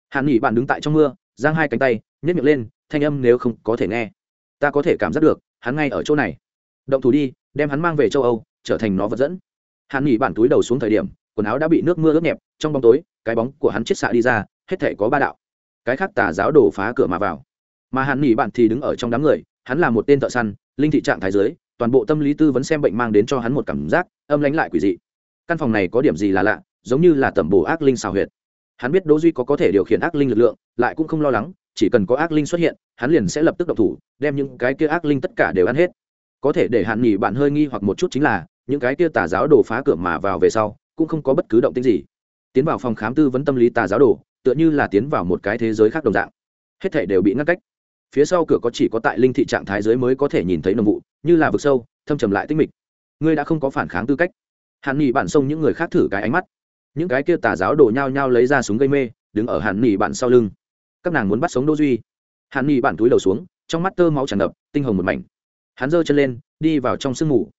Hàn nghỉ bạn đứng tại trong mưa, giang hai cánh tay nhét miệng lên, thanh âm nếu không có thể nghe. Ta có thể cảm giác được, hắn ngay ở chỗ này. Động thủ đi, đem hắn mang về châu âu, trở thành nó vật dẫn. Hàn nghỉ bạn túi đầu xuống thời điểm, quần áo đã bị nước mưa ướt nhẹp, trong bóng tối, cái bóng của hắn chết xạ đi ra, hết thể có ba đạo. Cái khác tà giáo đổ phá cửa mà vào. Mà hàn nghỉ bạn thì đứng ở trong đám người hắn là một tên thợ săn, linh thị trạng thái giới, toàn bộ tâm lý tư vấn xem bệnh mang đến cho hắn một cảm giác âm lánh lại quỷ dị. Căn phòng này có điểm gì là lạ, giống như là tẩm bổ ác linh xào huyệt. Hắn biết đỗ duy có có thể điều khiển ác linh lực lượng, lại cũng không lo lắng, chỉ cần có ác linh xuất hiện, hắn liền sẽ lập tức động thủ, đem những cái kia ác linh tất cả đều ăn hết. Có thể để hạn nghỉ bạn hơi nghi hoặc một chút chính là, những cái kia tà giáo đồ phá cửa mà vào về sau, cũng không có bất cứ động tĩnh gì. Tiến vào phòng khám tư vấn tâm lý tà giáo đồ, tựa như là tiến vào một cái thế giới khác đồng dạng. Hết thảy đều bị ngăn cách phía sau cửa có chỉ có tại linh thị trạng thái giới mới có thể nhìn thấy nồng vụ, như là vực sâu, thâm trầm lại tích mịch. Ngươi đã không có phản kháng tư cách. Hàn nghỉ bạn xông những người khác thử cái ánh mắt. Những cái kia tà giáo đổ nhao nhao lấy ra súng gây mê, đứng ở hàn nghỉ bạn sau lưng. Các nàng muốn bắt sống đỗ duy. Hàn nghỉ bạn túi đầu xuống, trong mắt tơ máu tràn ngập, tinh hồng một mảnh. Hắn giơ chân lên, đi vào trong sương mù.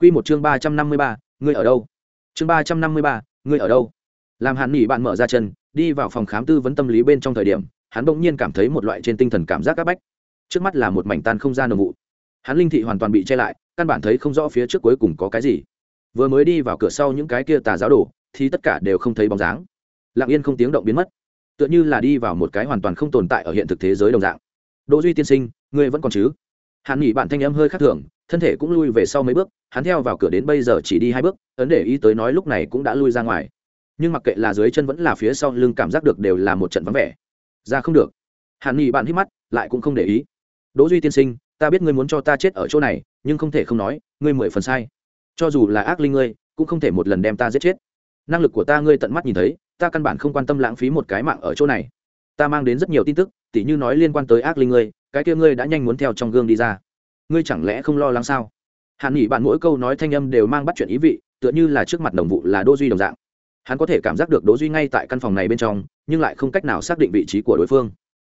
Quy một chương ba trăm năm mươi ba, ngươi ở đâu? Chương ba trăm năm mươi ba, ngươi ở đâu? Làm hàn nghỉ bạn mở ra chân, đi vào phòng khám tư vấn tâm lý bên trong thời điểm hắn bỗng nhiên cảm thấy một loại trên tinh thần cảm giác áp bách. Trước mắt là một mảnh tan không gian nồng vụ. Hắn linh thị hoàn toàn bị che lại, căn bản thấy không rõ phía trước cuối cùng có cái gì. Vừa mới đi vào cửa sau những cái kia tà giáo đồ, thì tất cả đều không thấy bóng dáng. Lặng yên không tiếng động biến mất. Tựa như là đi vào một cái hoàn toàn không tồn tại ở hiện thực thế giới đồng dạng. Đỗ duy tiên sinh, ngươi vẫn còn chứ? Hắn nghỉ bạn thanh âm hơi khác thường, thân thể cũng lui về sau mấy bước, hắn theo vào cửa đến bây giờ chỉ đi hai bước, ấn để ý tới nói lúc này cũng đã lui ra ngoài. Nhưng mặc kệ là dưới chân vẫn là phía sau lưng cảm giác được đều là một trận vắng vẻ ra không được. Hàn nghỉ bạn hít mắt, lại cũng không để ý. Đỗ duy tiên sinh, ta biết ngươi muốn cho ta chết ở chỗ này, nhưng không thể không nói, ngươi mười phần sai. Cho dù là ác linh ngươi, cũng không thể một lần đem ta giết chết. Năng lực của ta ngươi tận mắt nhìn thấy, ta căn bản không quan tâm lãng phí một cái mạng ở chỗ này. Ta mang đến rất nhiều tin tức, tỉ như nói liên quan tới ác linh ngươi, cái kia ngươi đã nhanh muốn theo trong gương đi ra. Ngươi chẳng lẽ không lo lắng sao? Hàn nghỉ bạn mỗi câu nói thanh âm đều mang bắt chuyện ý vị, tựa như là trước mặt đồng vụ là đô duy đồng dạng hắn có thể cảm giác được đỗ duy ngay tại căn phòng này bên trong, nhưng lại không cách nào xác định vị trí của đối phương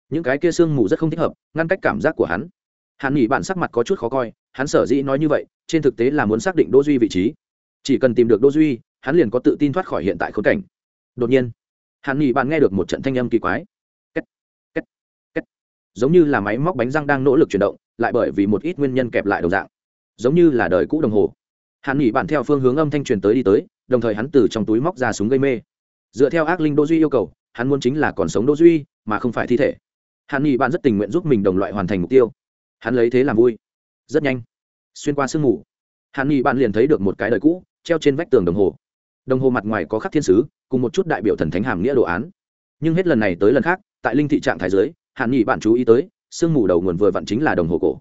những cái kia sương mù rất không thích hợp, ngăn cách cảm giác của hắn Hắn nghĩ bản sắc mặt có chút khó coi, hắn sở dĩ nói như vậy, trên thực tế là muốn xác định đỗ duy vị trí chỉ cần tìm được đỗ duy, hắn liền có tự tin thoát khỏi hiện tại khốn cảnh đột nhiên hắn nghĩ bạn nghe được một trận thanh âm kỳ quái Kết. Kết. Kết. giống như là máy móc bánh răng đang nỗ lực chuyển động, lại bởi vì một ít nguyên nhân kẹp lại đồng dạng giống như là đời cũ đồng hồ hắn nghĩ bạn theo phương hướng âm thanh truyền tới đi tới đồng thời hắn từ trong túi móc ra súng gây mê. Dựa theo ác linh Đô duy yêu cầu, hắn muốn chính là còn sống Đô duy, mà không phải thi thể. Hắn nghĩ bạn rất tình nguyện giúp mình đồng loại hoàn thành mục tiêu. Hắn lấy thế làm vui. Rất nhanh. Xuyên qua sương mù hắn nghĩ bạn liền thấy được một cái đời cũ, treo trên vách tường đồng hồ. Đồng hồ mặt ngoài có khắc thiên sứ, cùng một chút đại biểu thần thánh hàm nghĩa đồ án. Nhưng hết lần này tới lần khác, tại linh thị trạng thái giới hắn nghỉ bạn chú ý tới, sương mù đầu nguồn vừa vặn chính là đồng hồ cổ.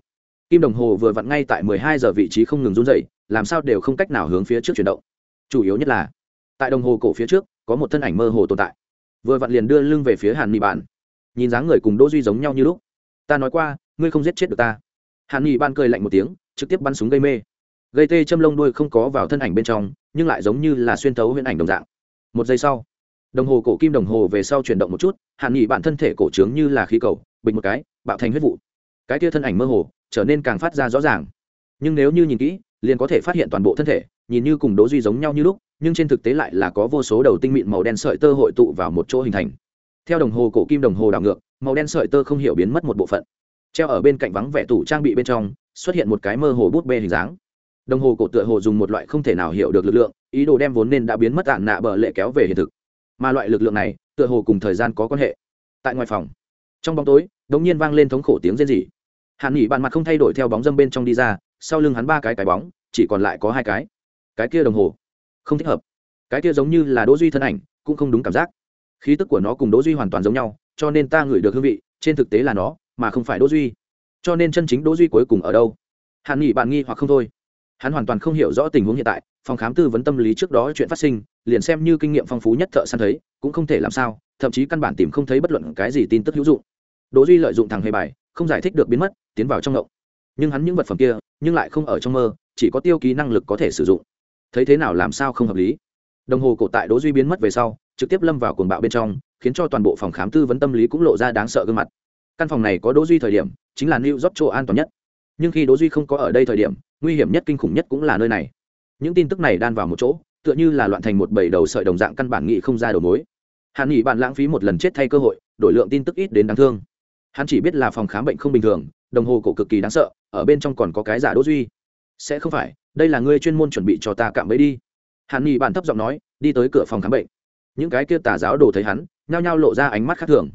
Kim đồng hồ vừa vặn ngay tại mười hai giờ vị trí không ngừng run dậy làm sao đều không cách nào hướng phía trước chuyển động chủ yếu nhất là, tại đồng hồ cổ phía trước, có một thân ảnh mơ hồ tồn tại. Vừa vặn liền đưa lưng về phía hàn nghị bạn. Nhìn dáng người cùng đỗ duy giống nhau như lúc. Ta nói qua, ngươi không giết chết được ta. Hàn nghị bạn cười lạnh một tiếng, trực tiếp bắn súng gây mê. Gây tê châm lông đuôi không có vào thân ảnh bên trong, nhưng lại giống như là xuyên thấu huyễn ảnh đồng dạng. Một giây sau, đồng hồ cổ kim đồng hồ về sau chuyển động một chút, hàn nghị bạn thân thể cổ trướng như là khí cầu bình một cái, bạo thành huyết vụ. Cái kia thân ảnh mơ hồ, trở nên càng phát ra rõ ràng. Nhưng nếu như nhìn kỹ, liền có thể phát hiện toàn bộ thân thể nhìn như cùng đố duy giống nhau như lúc, nhưng trên thực tế lại là có vô số đầu tinh mịn màu đen sợi tơ hội tụ vào một chỗ hình thành. Theo đồng hồ cổ kim đồng hồ đảo ngược, màu đen sợi tơ không hiểu biến mất một bộ phận. Treo ở bên cạnh vắng vẻ tủ trang bị bên trong, xuất hiện một cái mơ hồ bút bê hình dáng. Đồng hồ cổ tựa hồ dùng một loại không thể nào hiểu được lực lượng, ý đồ đem vốn nên đã biến mất tản nạ bờ lệ kéo về hiện thực. Mà loại lực lượng này, tựa hồ cùng thời gian có quan hệ. Tại ngoài phòng, trong bóng tối, đống nhiên vang lên thống khổ tiếng rên rỉ. Hàn nghỉ bàn mặt không thay đổi theo bóng dâm bên trong đi ra, sau lưng hắn ba cái cái bóng, chỉ còn lại có hai cái cái kia đồng hồ. Không thích hợp. Cái kia giống như là đỗ duy thân ảnh, cũng không đúng cảm giác. Khí tức của nó cùng đỗ duy hoàn toàn giống nhau, cho nên ta ngửi được hương vị, trên thực tế là nó, mà không phải đỗ duy. Cho nên chân chính đỗ duy cuối cùng ở đâu? Hàn nghĩ bạn nghi hoặc không thôi. Hắn hoàn toàn không hiểu rõ tình huống hiện tại, phòng khám tư vấn tâm lý trước đó chuyện phát sinh, liền xem như kinh nghiệm phong phú nhất thợ săn thấy, cũng không thể làm sao, thậm chí căn bản tìm không thấy bất luận cái gì tin tức hữu dụng. Đỗ duy lợi dụng thằng hề bài, không giải thích được biến mất, tiến vào trong ngộng. Nhưng hắn những vật phẩm kia, nhưng lại không ở trong mơ, chỉ có tiêu ký năng lực có thể sử dụng thấy thế nào làm sao không hợp lý? Đồng hồ cổ tại đỗ duy biến mất về sau, trực tiếp lâm vào cuồng bạo bên trong, khiến cho toàn bộ phòng khám tư vấn tâm lý cũng lộ ra đáng sợ gương mặt. Căn phòng này có đỗ duy thời điểm, chính là new york chỗ an toàn nhất. Nhưng khi đỗ duy không có ở đây thời điểm, nguy hiểm nhất kinh khủng nhất cũng là nơi này. Những tin tức này đan vào một chỗ, tựa như là loạn thành một bầy đầu sợi đồng dạng căn bản nghị không ra đầu mối. Hàn nghĩ bạn lãng phí một lần chết thay cơ hội, đổi lượng tin tức ít đến đáng thương. Hắn chỉ biết là phòng khám bệnh không bình thường, đồng hồ cổ cực kỳ đáng sợ, ở bên trong còn có cái giả đỗ duy. Sẽ không phải đây là ngươi chuyên môn chuẩn bị cho ta cạm bẫy đi. Hàn ni bạn thấp giọng nói, đi tới cửa phòng khám bệnh. Những cái kia tà giáo đồ thấy hắn, nhao nhao lộ ra ánh mắt khác thường.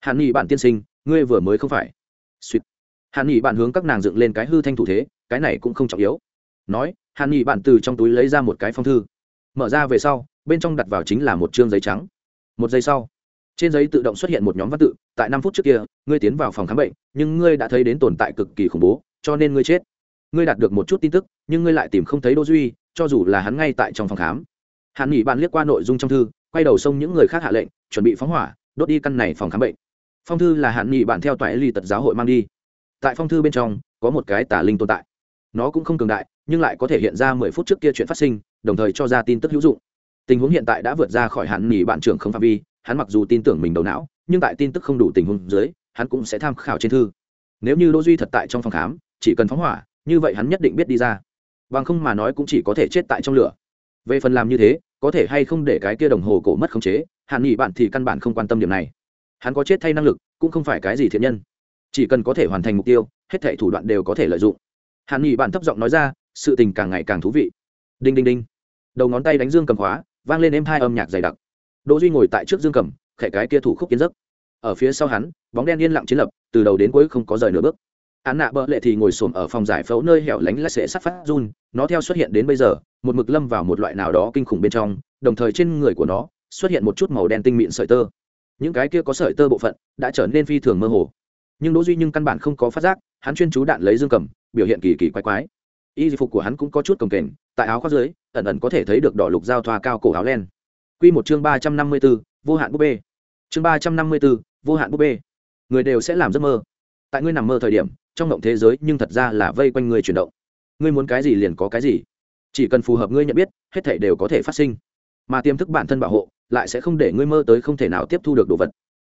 Hàn ni bạn tiên sinh, ngươi vừa mới không phải. Suýt hàn ni bạn hướng các nàng dựng lên cái hư thanh thủ thế, cái này cũng không trọng yếu. Nói, hàn ni bạn từ trong túi lấy ra một cái phong thư. Mở ra về sau, bên trong đặt vào chính là một chương giấy trắng. Một giây sau, trên giấy tự động xuất hiện một nhóm văn tự, tại năm phút trước kia, ngươi tiến vào phòng khám bệnh, nhưng ngươi đã thấy đến tồn tại cực kỳ khủng bố, cho nên ngươi chết ngươi đạt được một chút tin tức, nhưng ngươi lại tìm không thấy đỗ duy, cho dù là hắn ngay tại trong phòng khám. Hàn nghỉ bạn liếc qua nội dung trong thư, quay đầu xông những người khác hạ lệnh, chuẩn bị phóng hỏa, đốt đi căn này phòng khám bệnh. Phong thư là hàn nghỉ bạn theo toại ly tật giáo hội mang đi. Tại phong thư bên trong, có một cái tả linh tồn tại. Nó cũng không cường đại, nhưng lại có thể hiện ra mười phút trước kia chuyện phát sinh, đồng thời cho ra tin tức hữu dụng. Tình huống hiện tại đã vượt ra khỏi hạn nghỉ bạn trưởng không phạm vi, hắn mặc dù tin tưởng mình đầu não, nhưng tại tin tức không đủ tình huống dưới, hắn cũng sẽ tham khảo trên thư. Nếu như đỗ duy thật tại trong phòng khám, chỉ cần phóng hỏa như vậy hắn nhất định biết đi ra. Bằng không mà nói cũng chỉ có thể chết tại trong lửa. Về phần làm như thế, có thể hay không để cái kia đồng hồ cổ mất khống chế hạn nghị bạn thì căn bản không quan tâm điểm này. Hắn có chết thay năng lực, cũng không phải cái gì thiện nhân. Chỉ cần có thể hoàn thành mục tiêu, hết thảy thủ đoạn đều có thể lợi dụng. Hạn nghị bạn thấp giọng nói ra, sự tình càng ngày càng thú vị. Đinh đinh đinh. Đầu ngón tay đánh dương cầm khóa, vang lên êm hai âm nhạc dày đặc. Đỗ duy ngồi tại trước dương cầm, khẽ cái kia thủ khúc kiến giấc. Ở phía sau hắn, bóng đen yên lặng chiến lập, từ đầu đến cuối không có rời nửa bước án nạ bợ lệ thì ngồi xổm ở phòng giải phẫu nơi hẻo lánh lách sẽ sắt phát run. Nó theo xuất hiện đến bây giờ một mực lâm vào một loại nào đó kinh khủng bên trong đồng thời trên người của nó xuất hiện một chút màu đen tinh mịn sợi tơ. Những cái kia có sợi tơ bộ phận đã trở nên phi thường mơ hồ. Nhưng đỗ duy nhưng căn bản không có phát giác hắn chuyên chú đạn lấy dương cầm biểu hiện kỳ kỳ quái quái. Y phục của hắn cũng có chút cồng kềnh tại áo khoác dưới ẩn ẩn có thể thấy được đỏ lục giao thoa cao cổ áo len. Quy một chương ba trăm năm mươi 354, vô hạn búp bê. Chương ba trăm năm mươi 354, vô hạn búp bê. Người đều sẽ làm giấc mơ tại ngươi nằm mơ thời điểm, trong động thế giới nhưng thật ra là vây quanh ngươi chuyển động. Ngươi muốn cái gì liền có cái gì. Chỉ cần phù hợp ngươi nhận biết, hết thảy đều có thể phát sinh. Mà tiềm thức bản thân bảo hộ, lại sẽ không để ngươi mơ tới không thể nào tiếp thu được đồ vật.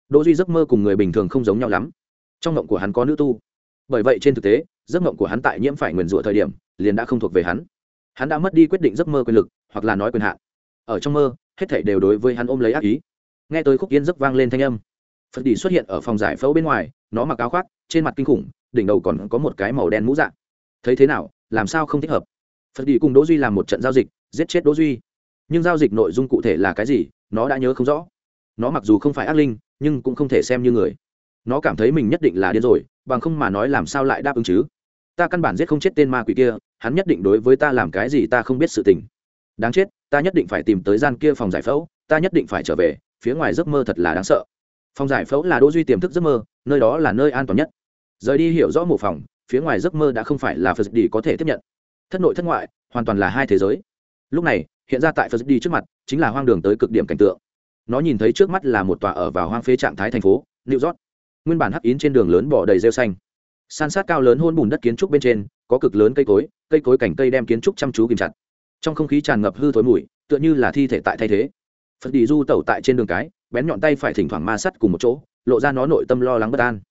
Đỗ duy giấc mơ cùng người bình thường không giống nhau lắm. Trong mộng của hắn có nữ tu. Bởi vậy trên thực tế, giấc mộng của hắn tại nhiễm phải nguyền rủa thời điểm, liền đã không thuộc về hắn. Hắn đã mất đi quyết định giấc mơ quyền lực, hoặc là nói quyền hạn. Ở trong mơ, hết thảy đều đối với hắn ôm lấy ác ý. Nghe tới khúc yên giấc vang lên thanh âm phật đi xuất hiện ở phòng giải phẫu bên ngoài, nó mặc áo khoác, trên mặt kinh khủng, đỉnh đầu còn có một cái màu đen mũ dạng. Thấy thế nào, làm sao không thích hợp? Phật đi cùng đỗ duy làm một trận giao dịch, giết chết đỗ duy. Nhưng giao dịch nội dung cụ thể là cái gì, nó đã nhớ không rõ. Nó mặc dù không phải ác linh, nhưng cũng không thể xem như người. Nó cảm thấy mình nhất định là điên rồi, bằng không mà nói làm sao lại đáp ứng chứ? Ta căn bản giết không chết tên ma quỷ kia, hắn nhất định đối với ta làm cái gì ta không biết sự tình. Đáng chết, ta nhất định phải tìm tới gian kia phòng giải phẫu, ta nhất định phải trở về, phía ngoài giấc mơ thật là đáng sợ phòng giải phẫu là đỗ duy tiềm thức giấc mơ, nơi đó là nơi an toàn nhất. Rời đi hiểu rõ mổ phòng, phía ngoài giấc mơ đã không phải là phật đi có thể tiếp nhận. Thất nội thất ngoại, hoàn toàn là hai thế giới. Lúc này, hiện ra tại phật đi trước mặt, chính là hoang đường tới cực điểm cảnh tượng. Nó nhìn thấy trước mắt là một tòa ở vào hoang phế trạng thái thành phố, new york. Nguyên bản hắc yến trên đường lớn bỏ đầy rêu xanh. San sát cao lớn hôn bùn đất kiến trúc bên trên, có cực lớn cây cối cây cối cảnh cây đem kiến trúc chăm chú kìm chặt. Trong không khí tràn ngập hư thối mùi, tựa như là thi thể tại thay thế. Phật đi du tẩu tại trên đường cái bén nhọn tay phải thỉnh thoảng ma sắt cùng một chỗ, lộ ra nó nội tâm lo lắng bất an.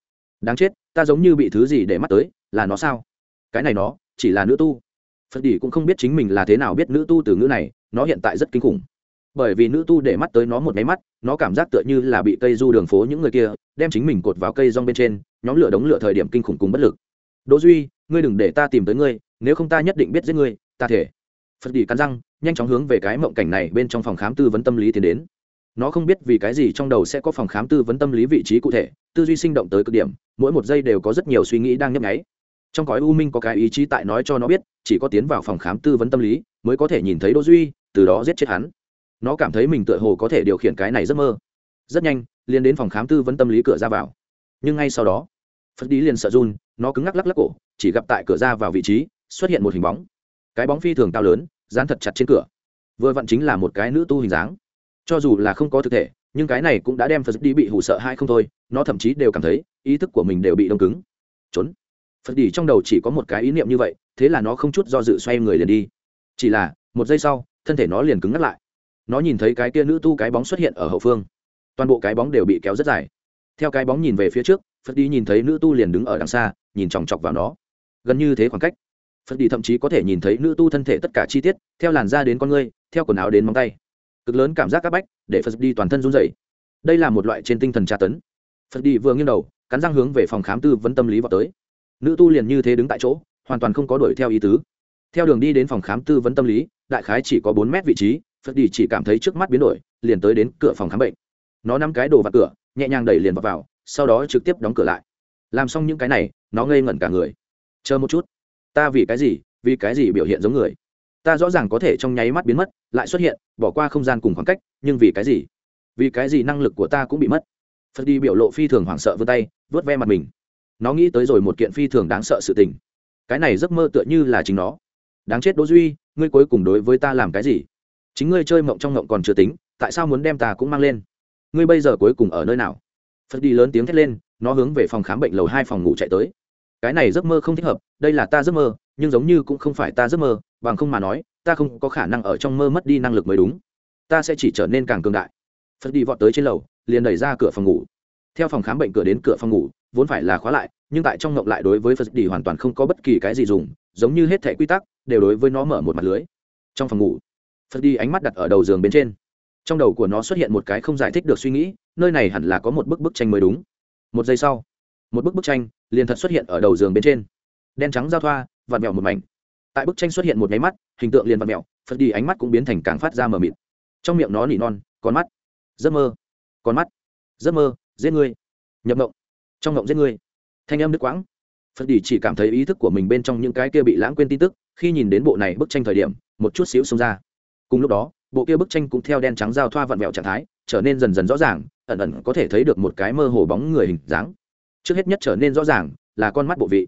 Đáng chết, ta giống như bị thứ gì để mắt tới, là nó sao? Cái này nó, chỉ là nữ tu. Phật đỉ cũng không biết chính mình là thế nào biết nữ tu từ ngữ này, nó hiện tại rất kinh khủng. Bởi vì nữ tu để mắt tới nó một máy mắt, nó cảm giác tựa như là bị cây du đường phố những người kia, đem chính mình cột vào cây rong bên trên, nhóm lửa đống lửa thời điểm kinh khủng cùng bất lực. Đỗ duy, ngươi đừng để ta tìm tới ngươi, nếu không ta nhất định biết giết ngươi, ta thể. Phật đỉ cắn răng, nhanh chóng hướng về cái mộng cảnh này bên trong phòng khám tư vấn tâm lý tiến đến nó không biết vì cái gì trong đầu sẽ có phòng khám tư vấn tâm lý vị trí cụ thể, tư duy sinh động tới cực điểm, mỗi một giây đều có rất nhiều suy nghĩ đang nhấp nháy. Trong cõi u minh có cái ý chí tại nói cho nó biết, chỉ có tiến vào phòng khám tư vấn tâm lý mới có thể nhìn thấy đỗ duy, từ đó giết chết hắn. Nó cảm thấy mình tựa hồ có thể điều khiển cái này giấc mơ. Rất nhanh, liền đến phòng khám tư vấn tâm lý cửa ra vào. Nhưng ngay sau đó, phật đi liền sợ run, nó cứng ngắc lắc lắc cổ, chỉ gặp tại cửa ra vào vị trí, xuất hiện một hình bóng. Cái bóng phi thường cao lớn, dán thật chặt trên cửa. Vừa vặn chính là một cái nữ tu hình dáng cho dù là không có thực thể, nhưng cái này cũng đã đem phật đi bị hủ sợ hay không thôi, nó thậm chí đều cảm thấy ý thức của mình đều bị đông cứng. Trốn. Phật đi trong đầu chỉ có một cái ý niệm như vậy, thế là nó không chút do dự xoay người liền đi. Chỉ là, một giây sau, thân thể nó liền cứng ngắt lại. Nó nhìn thấy cái kia nữ tu cái bóng xuất hiện ở hậu phương. Toàn bộ cái bóng đều bị kéo rất dài. Theo cái bóng nhìn về phía trước, phật đi nhìn thấy nữ tu liền đứng ở đằng xa, nhìn chòng chọc vào nó. Gần như thế khoảng cách, phật đi thậm chí có thể nhìn thấy nữ tu thân thể tất cả chi tiết, theo làn da đến con ngươi, theo quần áo đến móng tay cực lớn cảm giác c áp bách để phật đi toàn thân run dày đây là một loại trên tinh thần tra tấn. Phật đi vừa nghiêng đầu cắn răng hướng về phòng khám tư vấn tâm lý vào tới. Nữ tu liền như thế đứng tại chỗ hoàn toàn không có đuổi theo ý tứ. Theo đường đi đến phòng khám tư vấn tâm lý đại khái chỉ có bốn mét vị trí phật đi chỉ cảm thấy trước mắt biến đổi liền tới đến cửa phòng khám bệnh. Nó nắm cái đồ vào cửa nhẹ nhàng đẩy liền vào, vào sau đó trực tiếp đóng cửa lại. Làm xong những cái này nó ngây ngẩn cả người. Chờ một chút. Ta vì cái gì vì cái gì biểu hiện giống người? Ta rõ ràng có thể trong nháy mắt biến mất, lại xuất hiện, bỏ qua không gian cùng khoảng cách, nhưng vì cái gì? Vì cái gì năng lực của ta cũng bị mất? Phật đi biểu lộ phi thường hoảng sợ vươn tay, vớt ve mặt mình. Nó nghĩ tới rồi một kiện phi thường đáng sợ sự tình. Cái này giấc mơ tựa như là chính nó. Đáng chết đỗ duy, ngươi cuối cùng đối với ta làm cái gì? Chính ngươi chơi mộng trong mộng còn chưa tính, tại sao muốn đem ta cũng mang lên? Ngươi bây giờ cuối cùng ở nơi nào? Phật đi lớn tiếng thét lên, nó hướng về phòng khám bệnh lầu hai phòng ngủ chạy tới. Cái này giấc mơ không thích hợp, đây là ta giấc mơ nhưng giống như cũng không phải ta giấc mơ, bằng không mà nói, ta không có khả năng ở trong mơ mất đi năng lực mới đúng. Ta sẽ chỉ trở nên càng cường đại. Phật đi vọt tới trên lầu, liền đẩy ra cửa phòng ngủ. Theo phòng khám bệnh cửa đến cửa phòng ngủ, vốn phải là khóa lại, nhưng tại trong ngộng lại đối với phật đi hoàn toàn không có bất kỳ cái gì dùng, giống như hết thẻ quy tắc đều đối với nó mở một mặt lưới. Trong phòng ngủ, phật đi ánh mắt đặt ở đầu giường bên trên. Trong đầu của nó xuất hiện một cái không giải thích được suy nghĩ, nơi này hẳn là có một bức bức tranh mới đúng. Một giây sau, một bức bức tranh liền thật xuất hiện ở đầu giường bên trên. Đen trắng giao thoa vặn vẹo một mảnh. Tại bức tranh xuất hiện một nháy mắt, hình tượng liền vặn vẹo, phật đi ánh mắt cũng biến thành càng phát ra mờ mịt. Trong miệng nó nỉ non, con mắt. Giấc mơ. Con mắt. Giấc mơ, giết ngươi. Nhập ngộng trong ngộng giết ngươi. Thanh âm đứt quãng. Phật đi chỉ cảm thấy ý thức của mình bên trong những cái kia bị lãng quên tin tức, khi nhìn đến bộ này bức tranh thời điểm, một chút xíu xông ra. Cùng lúc đó, bộ kia bức tranh cũng theo đen trắng giao thoa vặn vẹo trạng thái, trở nên dần dần rõ ràng, ẩn ẩn có thể thấy được một cái mơ hồ bóng người hình dáng. Trước hết nhất trở nên rõ ràng là con mắt bộ vị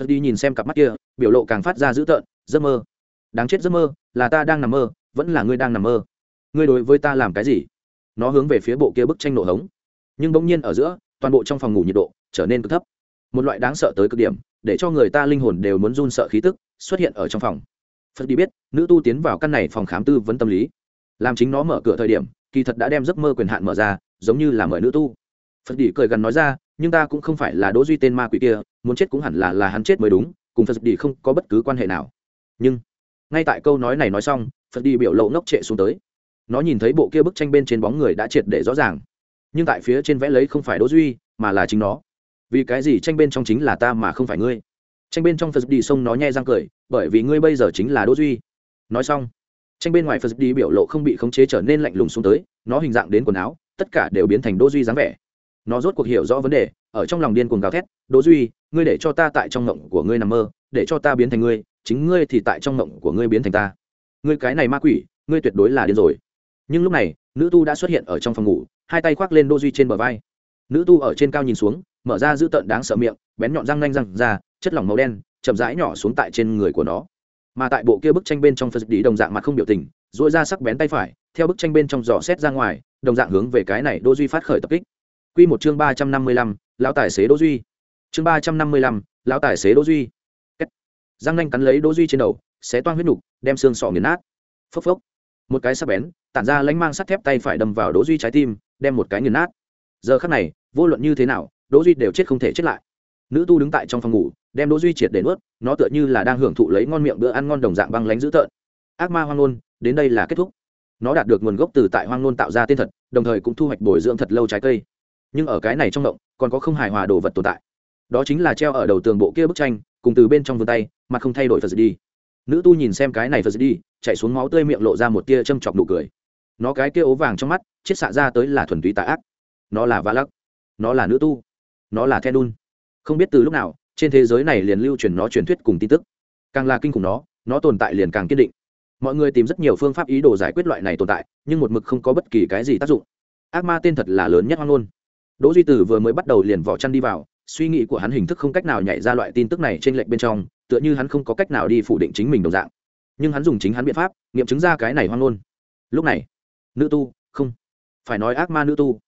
phật đi nhìn xem cặp mắt kia, biểu lộ càng phát ra dữ tợn, giấc mơ. Đáng chết giấc mơ, là ta đang nằm mơ, vẫn là ngươi đang nằm mơ. Ngươi đối với ta làm cái gì? Nó hướng về phía bộ kia bức tranh nổ hống. Nhưng bỗng nhiên ở giữa, toàn bộ trong phòng ngủ nhiệt độ trở nên cực thấp. Một loại đáng sợ tới cực điểm, để cho người ta linh hồn đều muốn run sợ khí tức xuất hiện ở trong phòng. Phật đi biết, nữ tu tiến vào căn này phòng khám tư vấn tâm lý. Làm chính nó mở cửa thời điểm, kỳ thật đã đem giấc mơ quyền hạn mở ra, giống như là mời nữ tu. Phật đi cười gần nói ra, nhưng ta cũng không phải là đỗ duy tên ma quỷ kia muốn chết cũng hẳn là là hắn chết mới đúng, cùng phật đi không có bất cứ quan hệ nào. Nhưng, ngay tại câu nói này nói xong, phật đi biểu lộ ngốc trệ xuống tới. Nó nhìn thấy bộ kia bức tranh bên trên bóng người đã triệt để rõ ràng. Nhưng tại phía trên vẽ lấy không phải đỗ duy, mà là chính nó. Vì cái gì tranh bên trong chính là ta mà không phải ngươi? Tranh bên trong phật đi xông nó nhẹ răng cười, bởi vì ngươi bây giờ chính là đỗ duy. Nói xong, tranh bên ngoài phật đi biểu lộ không bị khống chế trở nên lạnh lùng xuống tới, nó hình dạng đến quần áo, tất cả đều biến thành đỗ duy dáng vẻ nó rốt cuộc hiểu rõ vấn đề, ở trong lòng điên cuồng gào thét, đỗ duy, ngươi để cho ta tại trong ngộng của ngươi nằm mơ, để cho ta biến thành ngươi, chính ngươi thì tại trong ngộng của ngươi biến thành ta. Ngươi cái này ma quỷ, ngươi tuyệt đối là điên rồi. Nhưng lúc này, nữ tu đã xuất hiện ở trong phòng ngủ, hai tay khoác lên đỗ duy trên bờ vai. Nữ tu ở trên cao nhìn xuống, mở ra dữ tợn đáng sợ miệng, bén nhọn răng nanh răng ra, chất lỏng màu đen, chậm rãi nhỏ xuống tại trên người của nó. Mà tại bộ kia bức tranh bên trong phật đi đồng dạng mặt không biểu tình dội ra sắc bén tay phải, theo bức tranh bên trong giỏ xét ra ngoài, đồng dạng hướng về cái này đỗ duy phát khởi tập kích quy một chương ba trăm năm mươi lăm lão tài xế đỗ duy. Chương ba trăm năm mươi lăm lão tài xế đỗ duy. Răng nanh cắn lấy đỗ duy trên đầu xé toang huyết nục đem xương sọ nghiền nát. Phốc phốc. Một cái sắc bén tản ra lánh mang sắt thép tay phải đâm vào đỗ duy trái tim đem một cái nghiền nát. Giờ khắc này vô luận như thế nào đỗ duy đều chết không thể chết lại. Nữ tu đứng tại trong phòng ngủ đem đỗ duy triệt để nuốt nó tựa như là đang hưởng thụ lấy ngon miệng bữa ăn ngon đồng dạng băng lánh dữ tợn. Ác ma hoang luôn, đến đây là kết thúc. Nó đạt được nguồn gốc từ tại hoang luôn tạo ra tên thật đồng thời cũng thu hoạch bồi dưỡng thật lâu trái cây nhưng ở cái này trong động còn có không hài hòa đồ vật tồn tại. Đó chính là treo ở đầu tường bộ kia bức tranh, cùng từ bên trong vườn tay, mà không thay đổi phật đi. Nữ tu nhìn xem cái này phật đi, chạy xuống máu tươi miệng lộ ra một tia châm chọc nụ cười. Nó cái kia ố vàng trong mắt chiết xạ ra tới là thuần túy tà ác. Nó là va lắc. Nó là nữ tu. Nó là then đun. Không biết từ lúc nào, trên thế giới này liền lưu truyền nó truyền thuyết cùng tin tức. Càng là kinh khủng nó nó tồn tại liền càng kiên định. Mọi người tìm rất nhiều phương pháp ý đồ giải quyết loại này tồn tại, nhưng một mực không có bất kỳ cái gì tác dụng. Ác ma tên thật là lớn nhất hoang ngôn đỗ duy tử vừa mới bắt đầu liền vỏ chăn đi vào, suy nghĩ của hắn hình thức không cách nào nhảy ra loại tin tức này trên lệnh bên trong, tựa như hắn không có cách nào đi phủ định chính mình đồng dạng. Nhưng hắn dùng chính hắn biện pháp, nghiệm chứng ra cái này hoang ngôn. Lúc này, nữ tu, không. Phải nói ác ma nữ tu.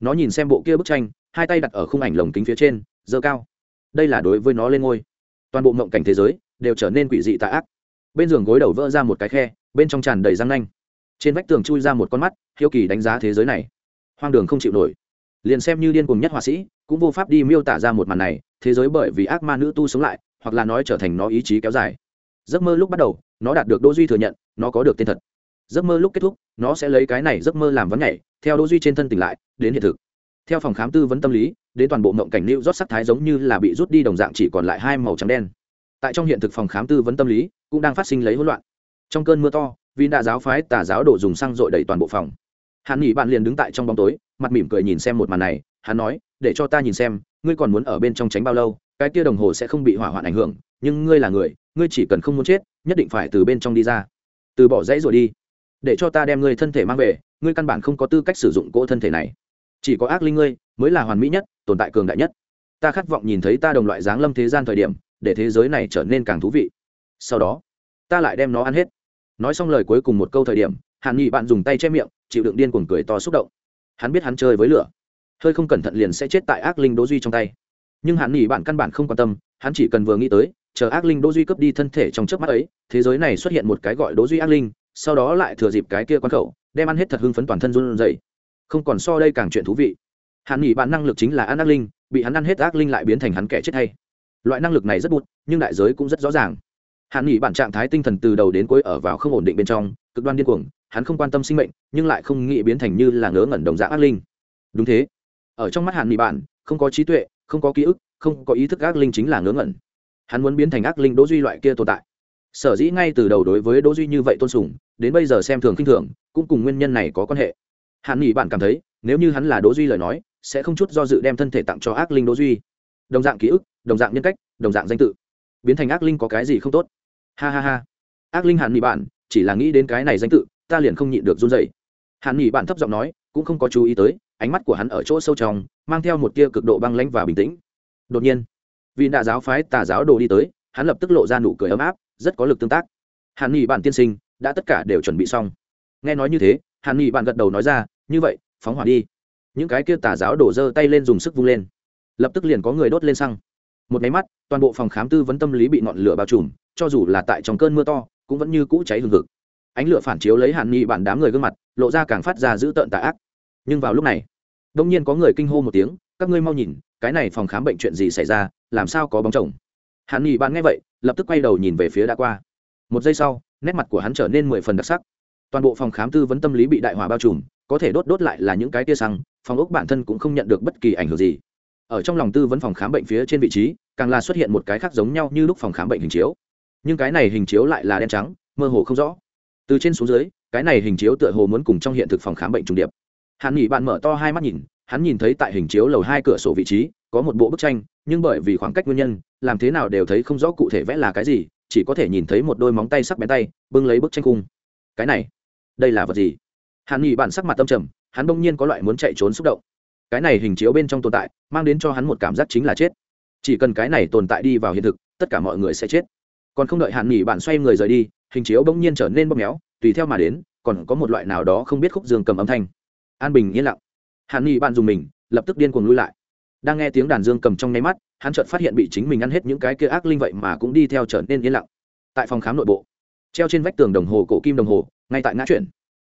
Nó nhìn xem bộ kia bức tranh, hai tay đặt ở khung ảnh lồng kính phía trên dơ cao. Đây là đối với nó lên ngôi. Toàn bộ mộng cảnh thế giới đều trở nên quỷ dị tà ác. Bên giường gối đầu vỡ ra một cái khe, bên trong tràn đầy răng nanh. Trên vách tường chui ra một con mắt, hiếu kỳ đánh giá thế giới này. Hoang đường không chịu nổi liền xem như điên cùng nhất họa sĩ, cũng vô pháp đi miêu tả ra một màn này, thế giới bởi vì ác ma nữ tu sống lại, hoặc là nói trở thành nó ý chí kéo dài. Giấc mơ lúc bắt đầu, nó đạt được đỗ duy thừa nhận, nó có được tên thật. Giấc mơ lúc kết thúc, nó sẽ lấy cái này giấc mơ làm vấn nhảy, theo đỗ duy trên thân tỉnh lại, đến hiện thực. Theo phòng khám tư vấn tâm lý, đến toàn bộ mộng cảnh lưu rót sắc thái giống như là bị rút đi đồng dạng chỉ còn lại hai màu trắng đen. Tại trong hiện thực phòng khám tư vấn tâm lý, cũng đang phát sinh lấy hỗn loạn. Trong cơn mưa to vì đã giáo phái tà giáo đổ dùng xăng dội đầy toàn bộ phòng hắn nghỉ bạn liền đứng tại trong bóng tối, mặt mỉm cười nhìn xem một màn này, hắn nói, để cho ta nhìn xem, ngươi còn muốn ở bên trong tránh bao lâu, cái kia đồng hồ sẽ không bị hỏa hoạn ảnh hưởng, nhưng ngươi là người, ngươi chỉ cần không muốn chết, nhất định phải từ bên trong đi ra. Từ bỏ dãy rồi đi. Để cho ta đem ngươi thân thể mang về, ngươi căn bản không có tư cách sử dụng cỗ thân thể này. Chỉ có ác linh ngươi, mới là hoàn mỹ nhất, tồn tại cường đại nhất. Ta khát vọng nhìn thấy ta đồng loại dáng lâm thế gian thời điểm, để thế giới này trở nên càng thú vị. Sau đó, ta lại đem nó ăn hết. Nói xong lời cuối cùng một câu thời điểm, hàn nghị bạn dùng tay che miệng chịu đựng điên cuồng cười to xúc động. Hắn biết hắn chơi với lửa. Hơi không cẩn thận liền sẽ chết tại ác linh đỗ duy trong tay. Nhưng hắn nghỉ bạn căn bản không quan tâm, hắn chỉ cần vừa nghĩ tới, chờ ác linh đỗ duy cướp đi thân thể trong chớp mắt ấy, thế giới này xuất hiện một cái gọi đỗ duy ác linh, sau đó lại thừa dịp cái kia quan khẩu, đem ăn hết thật hưng phấn toàn thân run rẩy. Không còn so đây càng chuyện thú vị. Hắn nghỉ bạn năng lực chính là ăn ác linh, bị hắn ăn hết ác linh lại biến thành hắn kẻ chết hay. Loại năng lực này rất bụt, nhưng đại giới cũng rất rõ ràng. Hắn nghỉ bản trạng thái tinh thần từ đầu đến cuối ở vào không ổn định bên trong, cực đoan điên cuồng hắn không quan tâm sinh mệnh, nhưng lại không nghĩ biến thành như là ngớ ngẩn đồng dạng ác linh. Đúng thế. Ở trong mắt hàn mỹ bản không có trí tuệ, không có ký ức, không có ý thức ác linh chính là ngớ ngẩn. Hắn muốn biến thành ác linh đỗ duy loại kia tồn tại. Sở dĩ ngay từ đầu đối với đỗ duy như vậy tôn sùng, đến bây giờ xem thường kinh thường, cũng cùng nguyên nhân này có quan hệ. Hàn mỹ bản cảm thấy, nếu như hắn là đỗ duy lời nói, sẽ không chút do dự đem thân thể tặng cho ác linh đỗ duy. Đồng dạng ký ức, đồng dạng nhân cách, đồng dạng danh tự. Biến thành ác linh có cái gì không tốt? Ha ha ha. Ác linh hàn mỹ bản chỉ là nghĩ đến cái này danh tự ta liền không nhịn được run rẩy. Hàn nghỉ bạn thấp giọng nói, cũng không có chú ý tới, ánh mắt của hắn ở chỗ sâu trong, mang theo một tia cực độ băng lãnh và bình tĩnh. Đột nhiên vì đại giáo phái tà giáo đồ đi tới, hắn lập tức lộ ra nụ cười ấm áp, rất có lực tương tác. Hàn nghỉ bạn tiên sinh, đã tất cả đều chuẩn bị xong. Nghe nói như thế, hàn nghị bạn gật đầu nói ra, như vậy, phóng hỏa đi. Những cái kia tà giáo đổ dơ tay lên dùng sức vung lên. Lập tức liền có người đốt lên xăng. Một máy mắt, toàn bộ phòng khám tư vấn tâm lý bị ngọn lửa bao trùm, cho dù là tại trong cơn mưa to, cũng vẫn như cũ cháy hừng hực ánh lửa phản chiếu lấy hàn nghị bản đám người gương mặt, lộ ra càng phát ra dữ tợn tà ác. Nhưng vào lúc này, đông nhiên có người kinh hô một tiếng, các ngươi mau nhìn, cái này phòng khám bệnh chuyện gì xảy ra, làm sao có bóng chồng? Hàn nghị bạn nghe vậy, lập tức quay đầu nhìn về phía đã qua. Một giây sau, nét mặt của hắn trở nên mười phần đặc sắc. Toàn bộ phòng khám tư vấn tâm lý bị đại hỏa bao trùm, có thể đốt đốt lại là những cái tia xăng, phòng ốc bản thân cũng không nhận được bất kỳ ảnh hưởng gì. Ở trong lòng tư vấn phòng khám bệnh phía trên vị trí, càng là xuất hiện một cái khác giống nhau như lúc phòng khám bệnh hình chiếu. Nhưng cái này hình chiếu lại là đen trắng, mơ hồ không rõ từ trên xuống dưới, cái này hình chiếu tựa hồ muốn cùng trong hiện thực phòng khám bệnh trùng điệp. Hắn nghỉ bạn mở to hai mắt nhìn, hắn nhìn thấy tại hình chiếu lầu hai cửa sổ vị trí, có một bộ bức tranh, nhưng bởi vì khoảng cách nguyên nhân, làm thế nào đều thấy không rõ cụ thể vẽ là cái gì, chỉ có thể nhìn thấy một đôi móng tay sắc bén tay, bưng lấy bức tranh cung cái này, đây là vật gì? Hắn nghỉ bạn sắc mặt tâm trầm, hắn bỗng nhiên có loại muốn chạy trốn xúc động. Cái này hình chiếu bên trong tồn tại, mang đến cho hắn một cảm giác chính là chết. Chỉ cần cái này tồn tại đi vào hiện thực, tất cả mọi người sẽ chết còn không đợi hàn nghỉ bạn xoay người rời đi, hình chiếu bỗng nhiên trở nên bóp méo, tùy theo mà đến, còn có một loại nào đó không biết khúc dương cầm âm thanh. An bình yên lặng. Hàn nghỉ bạn dùng mình, lập tức điên cuồng lui lại. Đang nghe tiếng đàn dương cầm trong nháy mắt, hắn chợt phát hiện bị chính mình ăn hết những cái kia ác linh vậy mà cũng đi theo trở nên yên lặng. Tại phòng khám nội bộ, treo trên vách tường đồng hồ cổ kim đồng hồ, ngay tại ngã chuyển.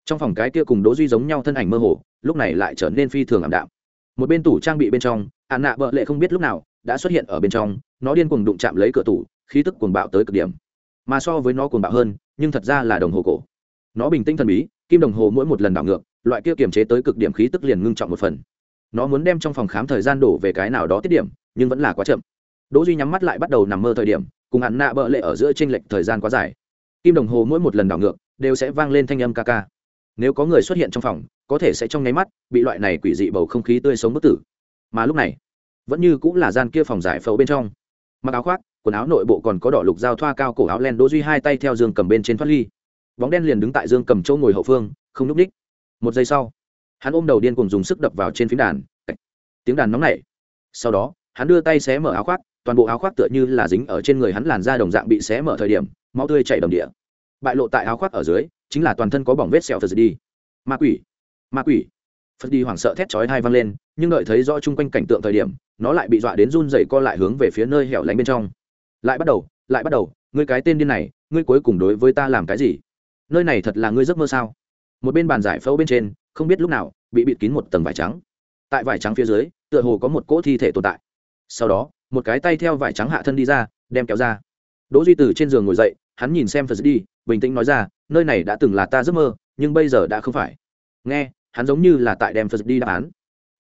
Trong phòng cái kia cùng đố duy giống nhau thân ảnh mơ hồ, lúc này lại trở nên phi thường ảm đạm. Một bên tủ trang bị bên trong ạn nạ bợ lệ không biết lúc nào đã xuất hiện ở bên trong, nó điên cuồng đụng chạm lấy cửa tủ khí tức cuồng bạo tới cực điểm. Mà so với nó cuồng bạo hơn, nhưng thật ra là đồng hồ cổ. Nó bình tĩnh thần bí, kim đồng hồ mỗi một lần đảo ngược, loại kia kiềm chế tới cực điểm khí tức liền ngưng trọng một phần. Nó muốn đem trong phòng khám thời gian đổ về cái nào đó tiết điểm, nhưng vẫn là quá chậm. Đỗ duy nhắm mắt lại bắt đầu nằm mơ thời điểm, cùng hắn nạ bợ lệ ở giữa tranh lệch thời gian quá dài. Kim đồng hồ mỗi một lần đảo ngược, đều sẽ vang lên thanh âm ca ca. Nếu có người xuất hiện trong phòng, có thể sẽ trong nháy mắt, bị loại này quỷ dị bầu không khí tươi sống bất tử. Mà lúc này, vẫn như cũng là gian kia phòng giải phẫu bên trong. Mặc áo khoác quần áo nội bộ còn có đỏ lục dao thoa cao cổ áo len đỗ duy hai tay theo dương cầm bên trên thoát ly. Bóng đen liền đứng tại dương cầm chỗ ngồi hậu phương, không núp đích một giây sau, hắn ôm đầu điên cùng dùng sức đập vào trên phím đàn. Tiếng đàn nóng nảy. Sau đó, hắn đưa tay xé mở áo khoác, toàn bộ áo khoác tựa như là dính ở trên người hắn làn da đồng dạng bị xé mở thời điểm, máu tươi chảy đầm địa. Bại lộ tại áo khoác ở dưới, chính là toàn thân có bỏng vết sẹo phật đi ma quỷ. Ma quỷ. Phật đi hoảng sợ thét chói hai văng lên, nhưng đợi thấy rõ chung quanh cảnh tượng thời điểm, nó lại bị dọa đến run rẩy co lại hướng về phía nơi hẻo lánh bên trong lại bắt đầu, lại bắt đầu, ngươi cái tên điên này, ngươi cuối cùng đối với ta làm cái gì? Nơi này thật là ngươi giấc mơ sao? Một bên bàn giải phẫu bên trên, không biết lúc nào, bị bịt kín một tầng vải trắng. Tại vải trắng phía dưới, tựa hồ có một cỗ thi thể tồn tại. Sau đó, một cái tay theo vải trắng hạ thân đi ra, đem kéo ra. Đỗ duy từ trên giường ngồi dậy, hắn nhìn xem phật đi bình tĩnh nói ra, nơi này đã từng là ta giấc mơ, nhưng bây giờ đã không phải. Nghe, hắn giống như là tại đem phật đi đáp án.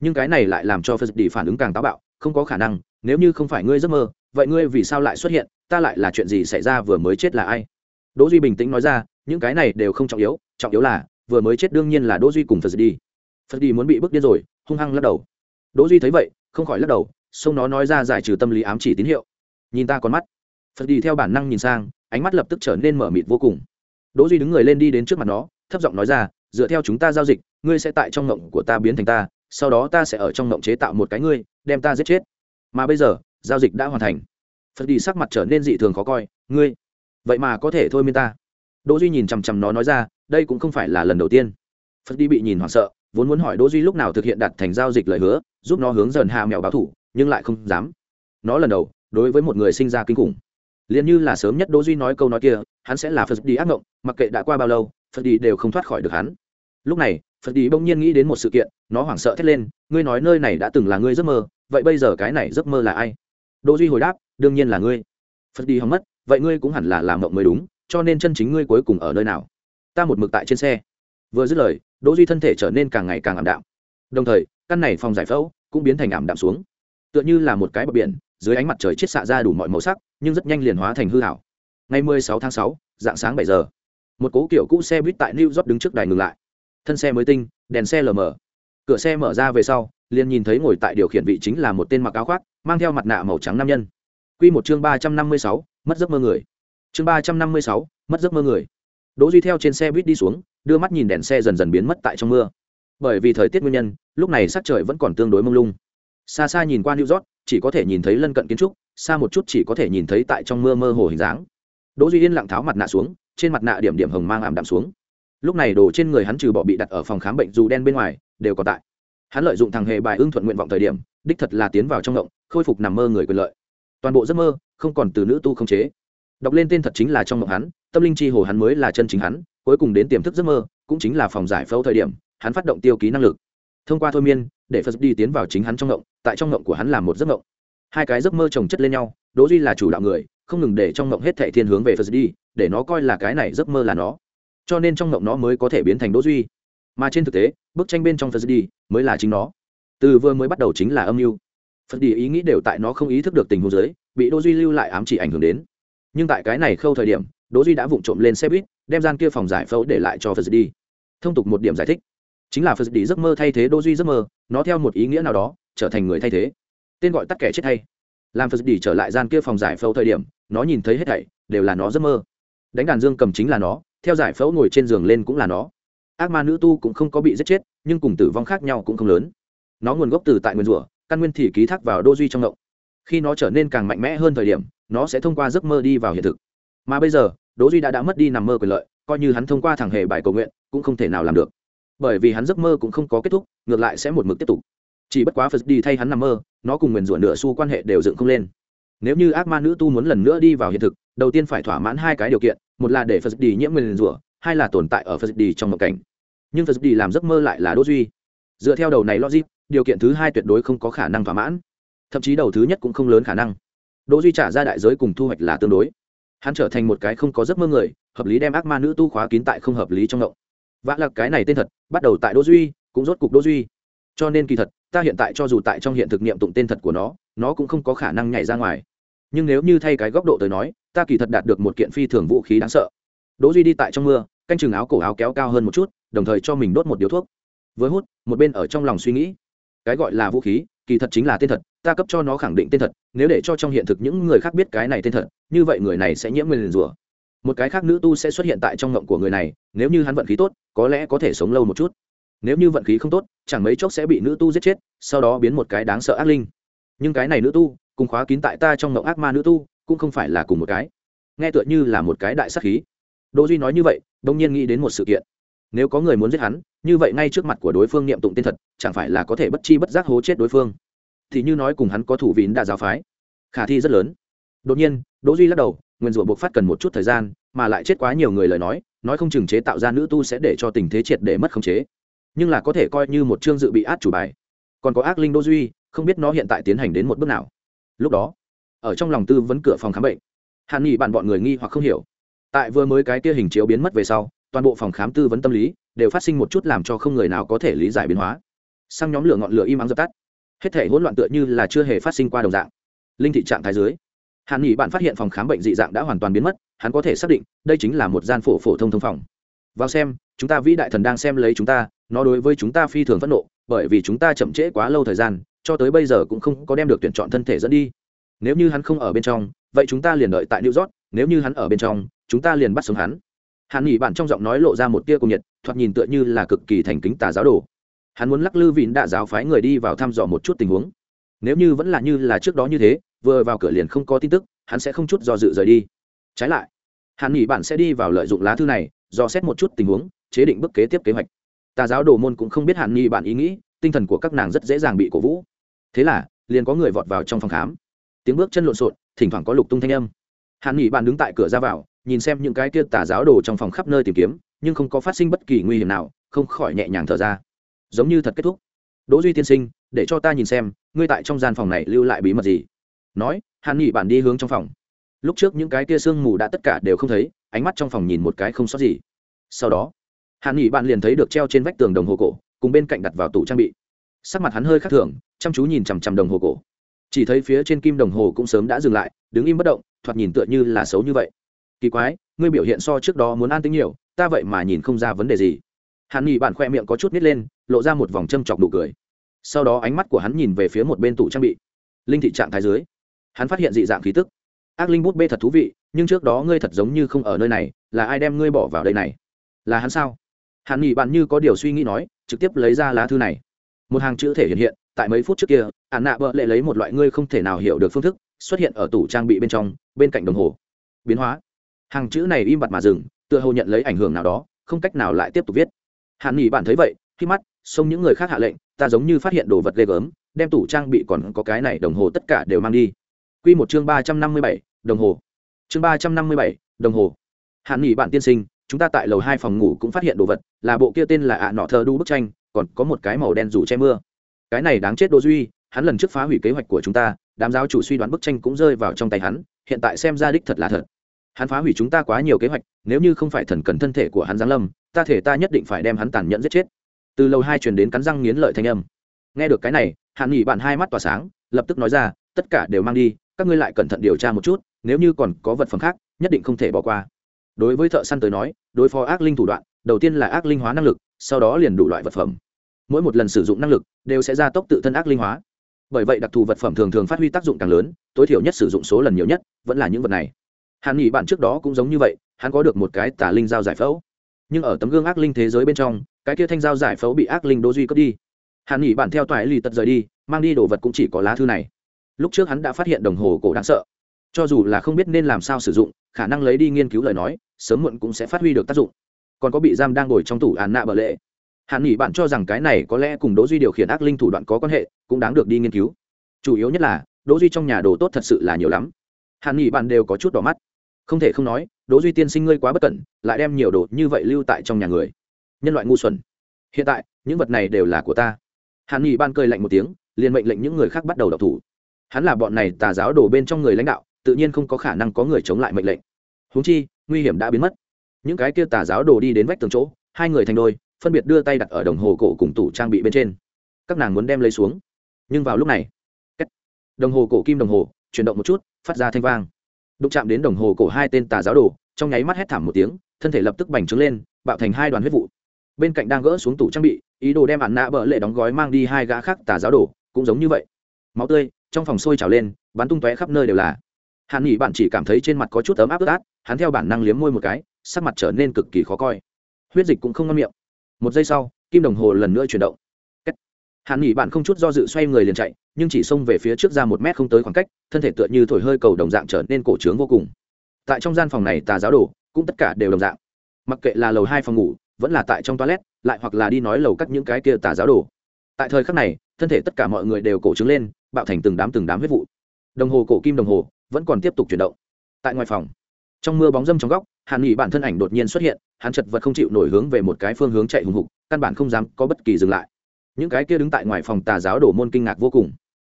Nhưng cái này lại làm cho phật đi phản ứng càng táo bạo, không có khả năng, nếu như không phải ngươi giấc mơ vậy ngươi vì sao lại xuất hiện? Ta lại là chuyện gì xảy ra vừa mới chết là ai? Đỗ duy bình tĩnh nói ra, những cái này đều không trọng yếu trọng yếu là, vừa mới chết đương nhiên là đỗ duy cùng phật đi phật đi muốn bị bức điên rồi, hung hăng lắc đầu. Đỗ duy thấy vậy, không khỏi lắc đầu xong nó nói ra giải trừ tâm lý ám chỉ tín hiệu. Nhìn ta con mắt. Phật đi theo bản năng nhìn sang, ánh mắt lập tức trở nên mở mịt vô cùng. Đỗ duy đứng người lên đi đến trước mặt nó, thấp giọng nói ra, dựa theo chúng ta giao dịch, ngươi sẽ tại trong ngộng của ta biến thành ta, sau đó ta sẽ ở trong ngộng chế tạo một cái ngươi, đem ta giết chết. Mà bây giờ giao dịch đã hoàn thành. Phật đi sắc mặt trở nên dị thường khó coi, ngươi, vậy mà có thể thôi miên ta? Đỗ duy nhìn chằm chằm nó nói ra, đây cũng không phải là lần đầu tiên. Phật đi bị nhìn hoảng sợ, vốn muốn hỏi đỗ duy lúc nào thực hiện đặt thành giao dịch lời hứa, giúp nó hướng dần hạ mèo báo thủ, nhưng lại không dám. Nó lần đầu, đối với một người sinh ra kinh khủng. Liền như là sớm nhất đỗ duy nói câu nói kia, hắn sẽ là phật đi ác ngộng, mặc kệ đã qua bao lâu, phật đi đều không thoát khỏi được hắn. Lúc này, phật đi bỗng nhiên nghĩ đến một sự kiện, nó hoảng sợ thét lên, ngươi nói nơi này đã từng là ngươi giấc mơ, vậy bây giờ cái này giấc mơ là ai? Đỗ duy hồi đáp đương nhiên là ngươi. Phật đi hỏng mất vậy ngươi cũng hẳn là làm mộng mới đúng cho nên chân chính ngươi cuối cùng ở nơi nào? Ta một mực tại trên xe. Vừa dứt lời đỗ duy thân thể trở nên càng ngày càng ảm đạm. Đồng thời căn này phòng giải phẫu cũng biến thành ảm đạm xuống. Tựa như là một cái bờ biển dưới ánh mặt trời chiết xạ ra đủ mọi màu sắc nhưng rất nhanh liền hóa thành hư hảo ngày 16 tháng 6, dạng sáng 7 giờ một cố kiểu cũ xe buýt tại new york đứng trước đài ngừng lại. Thân xe mới tinh đèn xe lờ mờ. Cửa xe mở ra về sau liền nhìn thấy ngồi tại điều khiển vị chính là một tên mặc áo khoác mang theo mặt nạ màu trắng nam nhân Quy một chương 356, mất giấc mơ người. Chương 356, mất giấc mơ người. Đỗ Duy theo trên xe buýt đi xuống, đưa mắt nhìn đèn xe dần dần biến mất tại trong mưa. Bởi vì thời tiết nguyên nhân, lúc này sắc trời vẫn còn tương đối mông lung. Xa xa nhìn qua New York, chỉ có thể nhìn thấy lân cận kiến trúc, xa một chút chỉ có thể nhìn thấy tại trong mưa mơ hồ hình dáng. Đỗ Duy yên lặng tháo mặt nạ xuống, trên mặt nạ điểm điểm hồng mang ảm đạm xuống. Lúc này đồ trên người hắn trừ bỏ bị đặt ở phòng khám bệnh dù đen bên ngoài, đều còn tại. Hắn lợi dụng thằng hề bài ưng thuận nguyện vọng thời điểm, đích thật là tiến vào trong động, khôi phục nằm mơ người quyền lợi. Toàn bộ giấc mơ không còn từ nữ tu không chế. Đọc lên tên thật chính là trong ngộng hắn tâm linh chi hồ hắn mới là chân chính hắn cuối cùng đến tiềm thức giấc mơ cũng chính là phòng giải phẫu thời điểm hắn phát động tiêu ký năng lực. Thông qua thôi miên để phật đi tiến vào chính hắn trong ngộng tại trong ngộng của hắn là một giấc ngộng hai cái giấc mơ chồng chất lên nhau đỗ duy là chủ đạo người không ngừng để trong ngộng hết thệ thiên hướng về phật đi để nó coi là cái này giấc mơ là nó. Cho nên trong ngộng nó mới có thể biến thành đỗ duy mà trên thực tế, bức tranh bên trong phật đi mới là chính nó. Từ vừa mới bắt đầu chính là âm mưu. Phật đi ý nghĩ đều tại nó không ý thức được tình huống giới bị đỗ duy lưu lại ám chỉ ảnh hưởng đến. Nhưng tại cái này khâu thời điểm, đỗ duy đã vụng trộm lên xe buýt, đem gian kia phòng giải phẫu để lại cho phật đi thông tục một điểm giải thích. Chính là phật đi giấc mơ thay thế đỗ duy giấc mơ, nó theo một ý nghĩa nào đó, trở thành người thay thế. Tên gọi tắt kẻ chết hay. Làm phật đi trở lại gian kia phòng giải phẫu thời điểm, nó nhìn thấy hết thảy đều là nó giấc mơ. Đánh đàn dương cầm chính là nó, theo giải phẫu ngồi trên giường lên cũng là nó ác ma nữ tu cũng không có bị giết chết, nhưng cùng tử vong khác nhau cũng không lớn. Nó nguồn gốc từ tại nguyên rủa, căn nguyên thì ký thác vào đô duy trong ngộng. Khi nó trở nên càng mạnh mẽ hơn thời điểm, nó sẽ thông qua giấc mơ đi vào hiện thực. Mà bây giờ đỗ duy đã đã mất đi nằm mơ quyền lợi, coi như hắn thông qua thẳng hề bài cầu nguyện, cũng không thể nào làm được. Bởi vì hắn giấc mơ cũng không có kết thúc, ngược lại sẽ một mực tiếp tục. Chỉ bất quá phật đi thay hắn nằm mơ, nó cùng nguyền rủa nửa xu quan hệ đều dựng không lên. Nếu như ác ma nữ tu muốn lần nữa đi vào hiện thực, đầu tiên phải thỏa mãn hai cái điều kiện, một là để phật đi nhiễm nguyền rủa, hai là tồn tại ở phật đi trong một cảnh nhưng thật đi làm giấc mơ lại là đỗ duy. Dựa theo đầu này logic, điều kiện thứ hai tuyệt đối không có khả năng thỏa mãn. Thậm chí đầu thứ nhất cũng không lớn khả năng. Đỗ duy trả ra đại giới cùng thu hoạch là tương đối. Hắn trở thành một cái không có giấc mơ người, hợp lý đem ác ma nữ tu khóa kín tại không hợp lý trong động vã là cái này tên thật, bắt đầu tại đỗ duy, cũng rốt cục đỗ duy. Cho nên kỳ thật, ta hiện tại cho dù tại trong hiện thực nghiệm tụng tên thật của nó nó cũng không có khả năng nhảy ra ngoài. Nhưng nếu như thay cái góc độ tới nói, ta kỳ thật đạt được một kiện phi thường vũ khí đáng sợ. Đỗ duy đi tại trong mưa canh chừng áo cổ áo kéo cao hơn một chút, đồng thời cho mình đốt một điếu thuốc. Với hút, một bên ở trong lòng suy nghĩ, cái gọi là vũ khí, kỳ thật chính là tên thật, ta cấp cho nó khẳng định tên thật, nếu để cho trong hiện thực những người khác biết cái này tên thật, như vậy người này sẽ nhiễm nguyên rủa. Một cái khác nữ tu sẽ xuất hiện tại trong ngộng của người này, nếu như hắn vận khí tốt, có lẽ có thể sống lâu một chút. Nếu như vận khí không tốt, chẳng mấy chốc sẽ bị nữ tu giết chết, sau đó biến một cái đáng sợ ác linh. Nhưng cái này nữ tu, cùng khóa kín tại ta trong ngộng ác ma nữ tu, cũng không phải là cùng một cái. Nghe tựa như là một cái đại sắc khí đỗ duy nói như vậy, đông nhiên nghĩ đến một sự kiện. Nếu có người muốn giết hắn, như vậy ngay trước mặt của đối phương niệm tụng tên thật chẳng phải là có thể bất chi bất giác hố chết đối phương? Thì như nói cùng hắn có thủ vín đa giáo phái. Khả thi rất lớn. Đột nhiên, đỗ duy lắc đầu, nguyên rủa buộc phát cần một chút thời gian, mà lại chết quá nhiều người lời nói nói không chừng chế tạo ra nữ tu sẽ để cho tình thế triệt để mất khống chế. Nhưng là có thể coi như một chương dự bị át chủ bài. Còn có ác linh đỗ duy, không biết nó hiện tại tiến hành đến một bước nào. Lúc đó, ở trong lòng tư vấn cửa phòng khám bệnh, hàn nghị bạn bọn người nghi hoặc không hiểu tại vừa mới cái kia hình chiếu biến mất về sau, toàn bộ phòng khám tư vấn tâm lý đều phát sinh một chút làm cho không người nào có thể lý giải biến hóa. Sang nhóm lửa ngọn lửa im ắng dập tắt. Hết thể hỗn loạn tựa như là chưa hề phát sinh qua đồng dạng. Linh thị trạng thái dưới, hàn nghỉ bạn phát hiện phòng khám bệnh dị dạng đã hoàn toàn biến mất, hắn có thể xác định, đây chính là một gian phổ phổ thông thông phòng. Vào xem, chúng ta vĩ đại thần đang xem lấy chúng ta, nó đối với chúng ta phi thường phẫn nộ, bởi vì chúng ta chậm trễ quá lâu thời gian, cho tới bây giờ cũng không có đem được tuyển chọn thân thể dẫn đi. Nếu như hắn không ở bên trong, vậy chúng ta liền đợi tại new york, nếu như hắn ở bên trong chúng ta liền bắt sống hắn. Hàn nghỉ bạn trong giọng nói lộ ra một tia cùng nhiệt, thoạt nhìn tựa như là cực kỳ thành kính tà giáo đồ. Hắn muốn lắc lư vịn đạ giáo phái người đi vào thăm dò một chút tình huống. Nếu như vẫn là như là trước đó như thế, vừa vào cửa liền không có tin tức, hắn sẽ không chút do dự rời đi. Trái lại, hàn nghỉ bạn sẽ đi vào lợi dụng lá thư này do xét một chút tình huống, chế định bước kế tiếp kế hoạch. Tà giáo đồ môn cũng không biết hàn nghỉ bạn ý nghĩ, tinh thần của các nàng rất dễ dàng bị cổ vũ. Thế là, liền có người vọt vào trong phòng khám. Tiếng bước chân lộn xộn, thỉnh thoảng có lục tung thanh âm. Hàn nghỉ bạn đứng tại cửa ra vào nhìn xem những cái kia tà giáo đồ trong phòng khắp nơi tìm kiếm, nhưng không có phát sinh bất kỳ nguy hiểm nào, không khỏi nhẹ nhàng thở ra. Giống như thật kết thúc. Đỗ duy tiên sinh, để cho ta nhìn xem, ngươi tại trong gian phòng này lưu lại bí mật gì? Nói, hàn nghỉ bản đi hướng trong phòng. Lúc trước những cái kia sương mù đã tất cả đều không thấy, ánh mắt trong phòng nhìn một cái không sót gì. Sau đó, hàn nghỉ bạn liền thấy được treo trên vách tường đồng hồ cổ, cùng bên cạnh đặt vào tủ trang bị. Sắc mặt hắn hơi khác thường, chăm chú nhìn chằm chằm đồng hồ cổ. Chỉ thấy phía trên kim đồng hồ cũng sớm đã dừng lại, đứng im bất động, thoạt nhìn tựa như là xấu như vậy kỳ quái, ngươi biểu hiện so trước đó muốn an tính nhiều, ta vậy mà nhìn không ra vấn đề gì. Hắn nghỉ bản khoe miệng có chút nít lên, lộ ra một vòng châm chọc đủ cười. Sau đó ánh mắt của hắn nhìn về phía một bên tủ trang bị. Linh thị trạng thái dưới, hắn phát hiện dị dạng khí tức. Ác linh bút bê thật thú vị, nhưng trước đó ngươi thật giống như không ở nơi này, là ai đem ngươi bỏ vào đây này? Là hắn sao? Hắn nghỉ bạn như có điều suy nghĩ nói, trực tiếp lấy ra lá thư này. Một hàng chữ thể hiện hiện, tại mấy phút trước kia ạn nạ bợ lệ lấy một loại ngươi không thể nào hiểu được phương thức, xuất hiện ở tủ trang bị bên trong, bên cạnh đồng hồ. Biến hóa hàng chữ này im bặt mà dừng, tựa hồ nhận lấy ảnh hưởng nào đó, không cách nào lại tiếp tục viết. Hàn nghỉ bạn thấy vậy, khi mắt, xông những người khác hạ lệnh, ta giống như phát hiện đồ vật ghê gớm, đem tủ trang bị còn có cái này đồng hồ tất cả đều mang đi. Q một chương ba trăm năm mươi bảy, đồng hồ. Chương ba trăm năm mươi bảy, đồng hồ. Hàn nghỉ bạn tiên sinh, chúng ta tại lầu hai phòng ngủ cũng phát hiện đồ vật, là bộ kia tên là ạ nọ thơ đu bức tranh, còn có một cái màu đen rủ che mưa. Cái này đáng chết đô duy, hắn lần trước phá hủy kế hoạch của chúng ta, đám giáo chủ suy đoán bức tranh cũng rơi vào trong tay hắn, hiện tại xem ra đích thật là thật hắn phá hủy chúng ta quá nhiều kế hoạch, nếu như không phải thần cần thân thể của hắn giáng lâm, ta thể ta nhất định phải đem hắn tàn nhẫn giết chết. Từ lâu hai truyền đến cắn răng nghiến lợi thanh âm. Nghe được cái này, hàn nghỉ bạn hai mắt tỏa sáng, lập tức nói ra, tất cả đều mang đi, các ngươi lại cẩn thận điều tra một chút, nếu như còn có vật phẩm khác, nhất định không thể bỏ qua. Đối với thợ săn tới nói, đối phó ác linh thủ đoạn, đầu tiên là ác linh hóa năng lực, sau đó liền đủ loại vật phẩm. Mỗi một lần sử dụng năng lực, đều sẽ gia tốc tự thân ác linh hóa. Bởi vậy đặc thù vật phẩm thường thường phát huy tác dụng càng lớn, tối thiểu nhất sử dụng số lần nhiều nhất, vẫn là những vật này hàn nghỉ bạn trước đó cũng giống như vậy, hắn có được một cái tà linh giao giải phẫu. Nhưng ở tấm gương ác linh thế giới bên trong, cái kia thanh giao giải phẫu bị ác linh đô duy cướp đi. Hàn nghỉ bạn theo toại lì tật rời đi, mang đi đồ vật cũng chỉ có lá thư này. Lúc trước hắn đã phát hiện đồng hồ cổ đáng sợ. Cho dù là không biết nên làm sao sử dụng, khả năng lấy đi nghiên cứu lời nói, sớm muộn cũng sẽ phát huy được tác dụng. Còn có bị giam đang ngồi trong tủ án nạ bờ lệ. Hàn nghỉ bạn cho rằng cái này có lẽ cùng đỗ duy điều khiển ác linh thủ đoạn có quan hệ, cũng đáng được đi nghiên cứu. Chủ yếu nhất là, đỗ duy trong nhà đồ tốt thật sự là nhiều lắm. Hàn nghỉ bạn đều có chút đỏ mắt không thể không nói, đỗ duy tiên sinh ngươi quá bất cẩn, lại đem nhiều đồ như vậy lưu tại trong nhà người. Nhân loại ngu xuẩn. Hiện tại, những vật này đều là của ta. Hàn nghị ban cười lạnh một tiếng, liền mệnh lệnh những người khác bắt đầu đọc thủ. Hắn là bọn này tà giáo đổ bên trong người lãnh đạo, tự nhiên không có khả năng có người chống lại mệnh lệnh. Huống chi, nguy hiểm đã biến mất. Những cái kia tà giáo đồ đi đến vách tường chỗ, hai người thành đôi, phân biệt đưa tay đặt ở đồng hồ cổ cùng tủ trang bị bên trên. Các nàng muốn đem lấy xuống. Nhưng vào lúc này đồng hồ cổ kim đồng hồ, chuyển động một chút, phát ra thanh vang đụng chạm đến đồng hồ cổ hai tên tà giáo đồ, trong nháy mắt hét thảm một tiếng, thân thể lập tức bành trướng lên, bạo thành hai đoàn huyết vụ. Bên cạnh đang gỡ xuống tủ trang bị, ý đồ đem ạn nạ bỡ lệ đóng gói mang đi hai gã khác tà giáo đồ, cũng giống như vậy. Máu tươi trong phòng sôi trào lên, bắn tung tóe khắp nơi đều là. Hàn nghỉ bạn chỉ cảm thấy trên mặt có chút ấm áp ướt át, hắn theo bản năng liếm môi một cái, sắc mặt trở nên cực kỳ khó coi. Huyết dịch cũng không ngon miệng. Một giây sau, kim đồng hồ lần nữa chuyển động. Hàn nghỉ bạn không chút do dự xoay người liền chạy nhưng chỉ xông về phía trước ra một mét không tới khoảng cách, thân thể tựa như thổi hơi cầu đồng dạng trở nên cổ trướng vô cùng. Tại trong gian phòng này, tà giáo đồ cũng tất cả đều đồng dạng. Mặc kệ là lầu hai phòng ngủ, vẫn là tại trong toilet, lại hoặc là đi nói lầu cắt những cái kia tà giáo đồ. Tại thời khắc này, thân thể tất cả mọi người đều cổ trướng lên, bạo thành từng đám từng đám huyết vụ. Đồng hồ cổ kim đồng hồ vẫn còn tiếp tục chuyển động. Tại ngoài phòng, trong mưa bóng dâm trong góc, hàn nghỉ bản thân ảnh đột nhiên xuất hiện, hắn chật vật không chịu nổi hướng về một cái phương hướng chạy hùng hục, căn bản không dám có bất kỳ dừng lại những cái kia đứng tại ngoài phòng tà giáo đổ môn kinh ngạc vô cùng.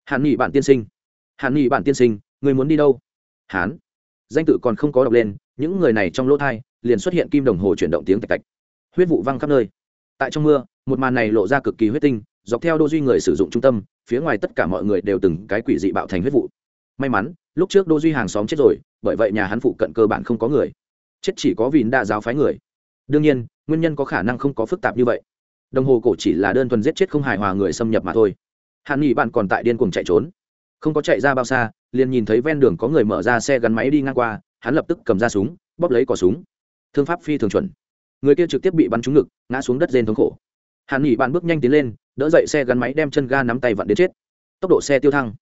Hàn nghị bản tiên sinh. Hàn nghị bản tiên sinh, người muốn đi đâu? Hán. Danh tự còn không có đọc lên, những người này trong lỗ thai, liền xuất hiện kim đồng hồ chuyển động tiếng tạch tạch. Huyết vụ văng khắp nơi. Tại trong mưa, một màn này lộ ra cực kỳ huyết tinh, dọc theo đô duy người sử dụng trung tâm, phía ngoài tất cả mọi người đều từng cái quỷ dị bạo thành huyết vụ. May mắn, lúc trước đô duy hàng xóm chết rồi, bởi vậy nhà hắn phụ cận cơ bản không có người. Chết chỉ có vì đa giáo phái người. Đương nhiên, nguyên nhân có khả năng không có phức tạp như vậy đồng hồ cổ chỉ là đơn thuần giết chết không hài hòa người xâm nhập mà thôi. Hàn nghỉ bạn còn tại điên cuồng chạy trốn. Không có chạy ra bao xa, liền nhìn thấy ven đường có người mở ra xe gắn máy đi ngang qua, hắn lập tức cầm ra súng, bóp lấy cỏ súng. Thương pháp phi thường chuẩn. Người kia trực tiếp bị bắn trúng ngực, ngã xuống đất rên thống khổ. Hàn nghỉ bạn bước nhanh tiến lên, đỡ dậy xe gắn máy đem chân ga nắm tay vặn đến chết. Tốc độ xe tiêu thăng.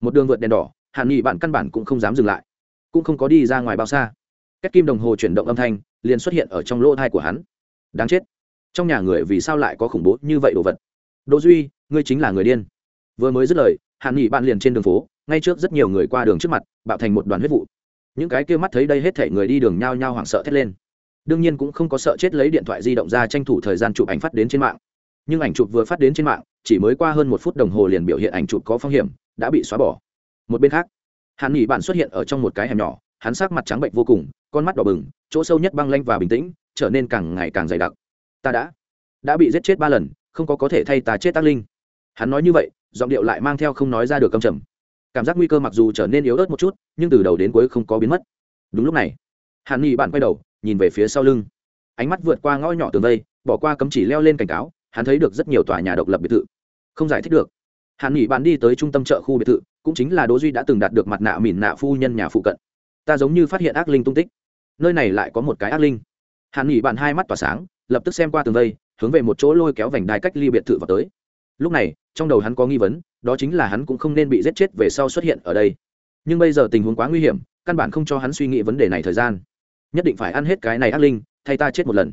Một đường vượt đèn đỏ, hàn nghỉ bạn căn bản cũng không dám dừng lại. Cũng không có đi ra ngoài bao xa. Cách kim đồng hồ chuyển động âm thanh, liền xuất hiện ở trong lỗ thai của hắn. Đáng chết trong nhà người vì sao lại có khủng bố như vậy đồ vật? Đỗ duy, ngươi chính là người điên. Vừa mới dứt lời, hàn nghỉ bạn liền trên đường phố, ngay trước rất nhiều người qua đường trước mặt, bạo thành một đoàn huyết vụ. Những cái kia mắt thấy đây hết thể người đi đường nhao nhao hoảng sợ thét lên. Đương nhiên cũng không có sợ chết lấy điện thoại di động ra tranh thủ thời gian chụp ảnh phát đến trên mạng. Nhưng ảnh chụp vừa phát đến trên mạng, chỉ mới qua hơn một phút đồng hồ liền biểu hiện ảnh chụp có phong hiểm, đã bị xóa bỏ. Một bên khác, hàn nghỉ bạn xuất hiện ở trong một cái hẻm nhỏ, hắn sắc mặt trắng bệnh vô cùng, con mắt đỏ bừng, chỗ sâu nhất băng lanh và bình tĩnh, trở nên càng ngày càng dày đặc ta đã đã bị giết chết ba lần, không có có thể thay ta chết tác linh. Hắn nói như vậy, giọng điệu lại mang theo không nói ra được câm trầm. Cảm giác nguy cơ mặc dù trở nên yếu ớt một chút, nhưng từ đầu đến cuối không có biến mất. Đúng lúc này, hàn nghị bạn quay đầu, nhìn về phía sau lưng. Ánh mắt vượt qua ngõ nhỏ tường vây, bỏ qua cấm chỉ leo lên cảnh cáo, hắn thấy được rất nhiều tòa nhà độc lập biệt thự. Không giải thích được. Hàn nghị bạn đi tới trung tâm chợ khu biệt thự, cũng chính là đỗ duy đã từng đạt được mặt nạ mìn nạ phu nhân nhà phụ cận. Ta giống như phát hiện ác linh tung tích. Nơi này lại có một cái ác linh. Hàn nghị bạn hai mắt tỏa sáng lập tức xem qua tường vây, hướng về một chỗ lôi kéo vành đai cách ly biệt thự vào tới. Lúc này, trong đầu hắn có nghi vấn, đó chính là hắn cũng không nên bị giết chết về sau xuất hiện ở đây. Nhưng bây giờ tình huống quá nguy hiểm, căn bản không cho hắn suy nghĩ vấn đề này thời gian. Nhất định phải ăn hết cái này ác linh, thay ta chết một lần.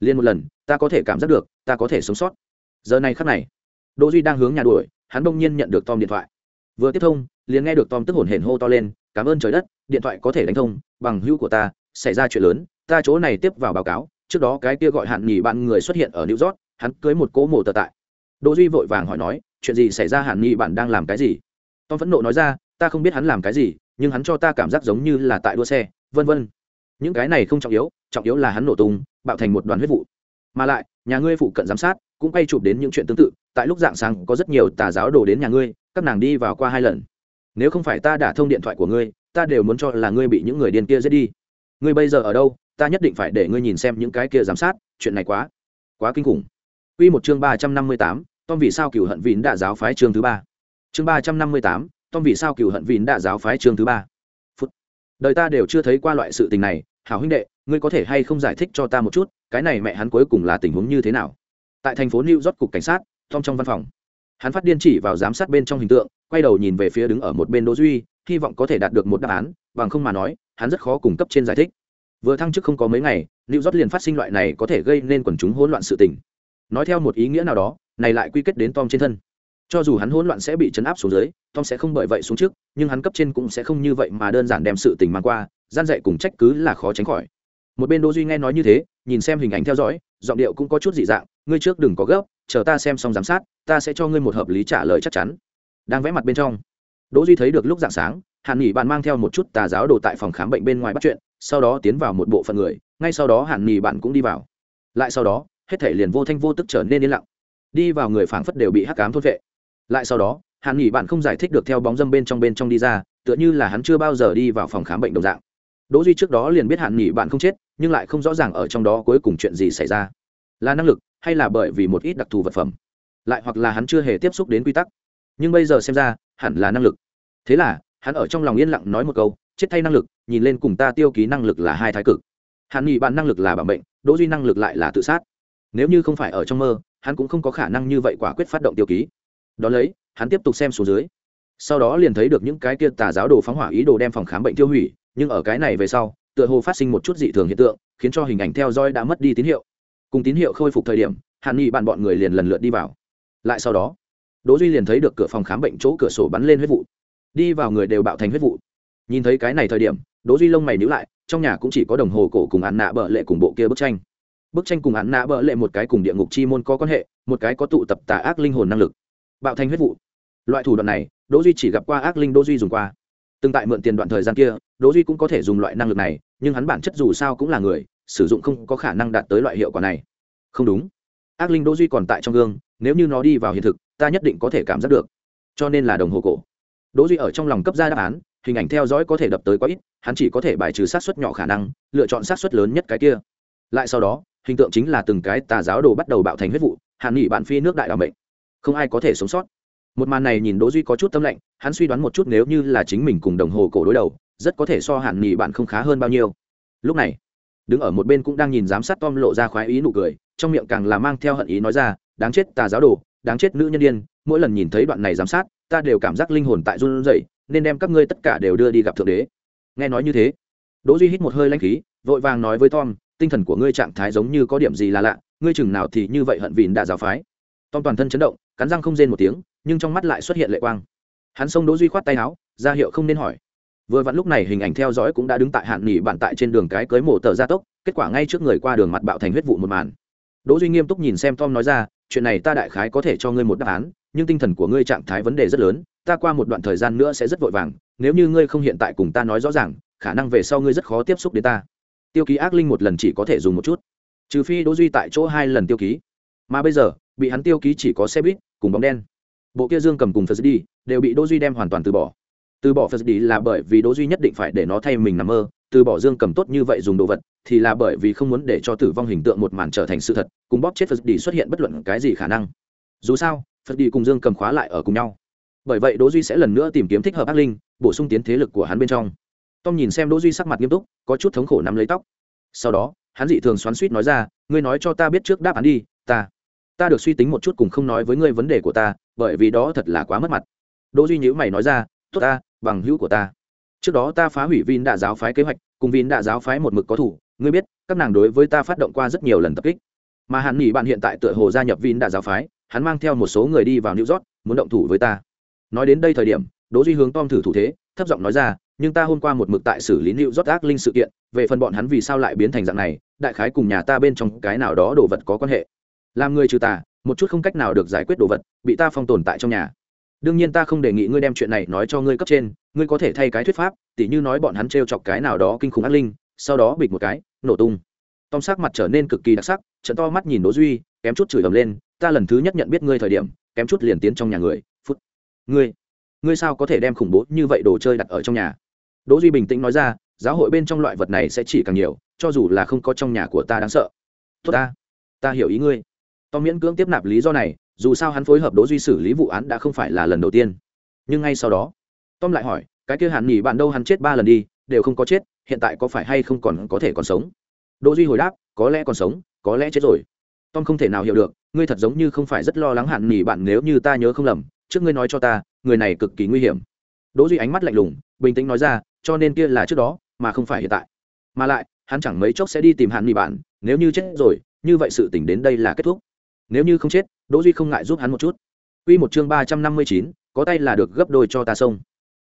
Liền một lần, ta có thể cảm giác được, ta có thể sống sót. Giờ này khắc này, đỗ duy đang hướng nhà đuổi, hắn bỗng nhiên nhận được tom điện thoại. Vừa tiếp thông, liền nghe được tom tức hồn hển hô to lên, cảm ơn trời đất, điện thoại có thể đánh thông, bằng hữu của ta, xảy ra chuyện lớn, ta chỗ này tiếp vào báo cáo trước đó cái kia gọi hạn nghỉ bạn người xuất hiện ở new york, hắn cưới một cỗ mổ tờ tại. Đỗ duy vội vàng hỏi nói, chuyện gì xảy ra hạn nghỉ bạn đang làm cái gì? Tom phẫn nộ nói ra, ta không biết hắn làm cái gì, nhưng hắn cho ta cảm giác giống như là tại đua xe, vân vân. Những cái này không trọng yếu trọng yếu là hắn nổ tung, bạo thành một đoàn huyết vụ. Mà lại, nhà ngươi phụ cận giám sát, cũng quay chụp đến những chuyện tương tự, tại lúc dạng sáng có rất nhiều tà giáo đổ đến nhà ngươi, các nàng đi vào qua hai lần. Nếu không phải ta đả thông điện thoại của ngươi, ta đều muốn cho là ngươi bị những người điên kia giết đi. Ngươi bây giờ ở đâu? Ta nhất định phải để ngươi nhìn xem những cái kia giám sát chuyện này quá quá kinh khủng Quy một chương ba trăm năm mươi tám, Tom vì sao cửu hận vịn đã giáo phái chương thứ ba. Chương ba trăm năm mươi tám, Tom vì sao cửu hận vịn đã giáo phái chương thứ ba. Phút. Đời ta đều chưa thấy qua loại sự tình này, hảo huynh đệ, ngươi có thể hay không giải thích cho ta một chút, cái này mẹ hắn cuối cùng là tình huống như thế nào? Tại thành phố New York cục cảnh sát, Tom trong văn phòng. Hắn phát điên chỉ vào giám sát bên trong hình tượng, quay đầu nhìn về phía đứng ở một bên Đỗ Duy, hy vọng có thể đạt được một đáp án, bằng không mà nói, hắn rất khó cung cấp trên giải thích. Vừa thăng chức không có mấy ngày, New York liền phát sinh loại này có thể gây nên quần chúng hỗn loạn sự tình. Nói theo một ý nghĩa nào đó, này lại quy kết đến Tom trên thân. Cho dù hắn hỗn loạn sẽ bị chấn áp xuống dưới, Tom sẽ không bởi vậy xuống trước, nhưng hắn cấp trên cũng sẽ không như vậy mà đơn giản đem sự tình mang qua, gian dạy cùng trách cứ là khó tránh khỏi. Một bên Đỗ Duy nghe nói như thế, nhìn xem hình ảnh theo dõi, giọng điệu cũng có chút dị dạng, ngươi trước đừng có gấp, chờ ta xem xong giám sát, ta sẽ cho ngươi một hợp lý trả lời chắc chắn. Đang vẽ mặt bên trong, Đỗ Duy thấy được lúc dạng sáng, Hàn nghỉ bạn mang theo một chút tà giáo đồ tại phòng khám bệnh bên ngoài bắt chuyện, sau đó tiến vào một bộ phận người, ngay sau đó Hàn nghỉ bạn cũng đi vào. Lại sau đó, hết thảy liền vô thanh vô tức trở nên yên lặng. Đi vào người phảng phất đều bị hắc ám thốt vệ. Lại sau đó, Hàn nghỉ bạn không giải thích được theo bóng dâm bên trong bên trong đi ra, tựa như là hắn chưa bao giờ đi vào phòng khám bệnh đồng dạng. Đỗ Duy trước đó liền biết Hàn nghỉ bạn không chết, nhưng lại không rõ ràng ở trong đó cuối cùng chuyện gì xảy ra. Là năng lực, hay là bởi vì một ít đặc thù vật phẩm, lại hoặc là hắn chưa hề tiếp xúc đến quy tắc. Nhưng bây giờ xem ra, hẳn là năng lực thế là hắn ở trong lòng yên lặng nói một câu chết thay năng lực nhìn lên cùng ta tiêu ký năng lực là hai thái cực. Hắn nghĩ bạn năng lực là bảo mệnh, đỗ duy năng lực lại là tự sát. Nếu như không phải ở trong mơ, hắn cũng không có khả năng như vậy quả quyết phát động tiêu ký. Đó lấy, hắn tiếp tục xem xuống dưới. Sau đó liền thấy được những cái kia tà giáo đồ phóng hỏa ý đồ đem phòng khám bệnh tiêu hủy, nhưng ở cái này về sau, tựa hồ phát sinh một chút dị thường hiện tượng, khiến cho hình ảnh theo dõi đã mất đi tín hiệu. Cùng tín hiệu khôi phục thời điểm, hàn nghị bạn bọn người liền lần lượt đi vào. Lại sau đó, đỗ duy liền thấy được cửa phòng khám bệnh chỗ cửa sổ bắn lên huyết vụ. Đi vào người đều bạo thành huyết vụ nhìn thấy cái này thời điểm, đỗ duy lông mày nhíu lại, trong nhà cũng chỉ có đồng hồ cổ cùng án nạ bợ lệ cùng bộ kia bức tranh. Bức tranh cùng án nạ bợ lệ một cái cùng địa ngục chi môn có quan hệ, một cái có tụ tập tà ác linh hồn năng lực. Bạo thành huyết vụ. Loại thủ đoạn này, đỗ duy chỉ gặp qua ác linh đỗ duy dùng qua. Từng tại mượn tiền đoạn thời gian kia, đỗ duy cũng có thể dùng loại năng lực này, nhưng hắn bản chất dù sao cũng là người, sử dụng không có khả năng đạt tới loại hiệu quả này. Không đúng. Ác linh đỗ duy còn tại trong gương, nếu như nó đi vào hiện thực, ta nhất định có thể cảm giác được. Cho nên là đồng hồ cổ. Đỗ duy ở trong lòng cấp ra đáp án hình ảnh theo dõi có thể đập tới quá ít, hắn chỉ có thể bài trừ sát suất nhỏ khả năng, lựa chọn sát suất lớn nhất cái kia. Lại sau đó, hình tượng chính là từng cái tà giáo đồ bắt đầu bạo thành huyết vụ, hàn nghị bạn phi nước đại đ mệnh. Không ai có thể sống sót. Một màn này nhìn đỗ duy có chút tâm lạnh, hắn suy đoán một chút nếu như là chính mình cùng đồng hồ cổ đối đầu, rất có thể so hàn nghị bạn không khá hơn bao nhiêu. Lúc này, đứng ở một bên cũng đang nhìn giám sát tom lộ ra khoái ý nụ cười, trong miệng càng là mang theo hận ý nói ra, đáng chết tà giáo đồ, đáng chết nữ nhân điên, mỗi lần nhìn thấy đoạn này giám sát, ta đều cảm giác linh hồn tại run rẩy nên đem các ngươi tất cả đều đưa đi gặp thượng đế. Nghe nói như thế, đỗ duy hít một hơi lãnh khí, vội vàng nói với tom, tinh thần của ngươi trạng thái giống như có điểm gì là lạ, ngươi chừng nào thì như vậy hận vịn đã giáo phái. Tom toàn thân chấn động, cắn răng không rên một tiếng, nhưng trong mắt lại xuất hiện lệ quang. Hắn xông đỗ duy khoát tay áo, ra hiệu không nên hỏi. Vừa vặn lúc này hình ảnh theo dõi cũng đã đứng tại hạn nghỉ bạn tại trên đường cái cưới mổ tờ gia tốc, kết quả ngay trước người qua đường mặt bạo thành huyết vụ một màn. Đỗ duy nghiêm túc nhìn xem tom nói ra, chuyện này ta đại khái có thể cho ngươi một đáp án, nhưng tinh thần của ngươi trạng thái vấn đề rất lớn ta qua một đoạn thời gian nữa sẽ rất vội vàng, nếu như ngươi không hiện tại cùng ta nói rõ ràng, khả năng về sau ngươi rất khó tiếp xúc đến ta. Tiêu ký ác linh một lần chỉ có thể dùng một chút. Trừ phi đỗ duy tại chỗ hai lần tiêu ký. Mà bây giờ, bị hắn tiêu ký chỉ có xe buýt cùng bóng đen. Bộ kia dương cầm cùng phật đi đều bị đỗ duy đem hoàn toàn từ bỏ. Từ bỏ phật đi là bởi vì đỗ duy nhất định phải để nó thay mình nằm mơ, từ bỏ dương cầm tốt như vậy dùng đồ vật, thì là bởi vì không muốn để cho tử vong hình tượng một màn trở thành sự thật, cùng bóp chết phật đi xuất hiện bất luận cái gì khả năng. Dù sao, phật đi cùng dương cầm khóa lại ở cùng nhau bởi vậy đỗ duy sẽ lần nữa tìm kiếm thích hợp ác linh, bổ sung tiến thế lực của hắn bên trong. Tom nhìn xem đỗ duy sắc mặt nghiêm túc, có chút thống khổ nắm lấy tóc. Sau đó, hắn dị thường xoắn xuýt nói ra, ngươi nói cho ta biết trước đáp án đi, ta ta được suy tính một chút cùng không nói với ngươi vấn đề của ta, bởi vì đó thật là quá mất mặt. Đỗ duy nhíu mày nói ra, tốt ta, bằng hữu của ta. Trước đó ta phá hủy vin đạ giáo phái kế hoạch, cùng vin đạ giáo phái một mực có thủ, ngươi biết, các nàng đối với ta phát động qua rất nhiều lần tập kích. Mà hắn nghỉ bạn hiện tại tựa hồ gia nhập vin đạ giáo phái, hắn mang theo một số người đi vào new york, muốn động thủ với ta nói đến đây thời điểm, đỗ duy hướng tom thử thủ thế, thấp giọng nói ra, nhưng ta hôm qua một mực tại xử lý liệu rót ác linh sự kiện, về phần bọn hắn vì sao lại biến thành dạng này, đại khái cùng nhà ta bên trong cái nào đó đồ vật có quan hệ. Làm người trừ tà, một chút không cách nào được giải quyết đồ vật, bị ta phong tồn tại trong nhà. Đương nhiên ta không đề nghị ngươi đem chuyện này nói cho ngươi cấp trên, ngươi có thể thay cái thuyết pháp, tỉ như nói bọn hắn t r e o chọc cái nào đó kinh khủng ác linh, sau đó bịch một cái, nổ tung. Tom sắc mặt trở nên cực kỳ đặc sắc trận to mắt nhìn đỗ duy, kém chút chửi ầm lên, ta lần thứ nhất nhận biết ngươi thời điểm, kém chút liền tiến trong nhà người ngươi ngươi sao có thể đem khủng bố như vậy đồ chơi đặt ở trong nhà? Đỗ duy bình tĩnh nói ra, giáo hội bên trong loại vật này sẽ chỉ càng nhiều, cho dù là không có trong nhà của ta đáng sợ. Tốt ta ta hiểu ý ngươi. Tom miễn cưỡng tiếp nạp lý do này, dù sao hắn phối hợp đỗ duy xử lý vụ án đã không phải là lần đầu tiên. Nhưng ngay sau đó, tom lại hỏi, cái kia hàn nghỉ bạn đâu hắn chết ba lần đi, đều không có chết, hiện tại có phải hay không còn có thể còn sống? Đỗ duy hồi đáp, có lẽ còn sống, có lẽ chết rồi. Tom không thể nào hiểu được, ngươi thật giống như không phải rất lo lắng hàn nghỉ bạn nếu như ta nhớ không lầm trước ngươi nói cho ta người này cực kỳ nguy hiểm đỗ duy ánh mắt lạnh lùng bình tĩnh nói ra cho nên kia là trước đó mà không phải hiện tại mà lại hắn chẳng mấy chốc sẽ đi tìm hắn nghỉ bạn nếu như chết rồi như vậy sự tình đến đây là kết thúc nếu như không chết đỗ duy không ngại giúp hắn một chút Quy một chương ba trăm năm mươi chín, có tay là được gấp đôi cho ta sông.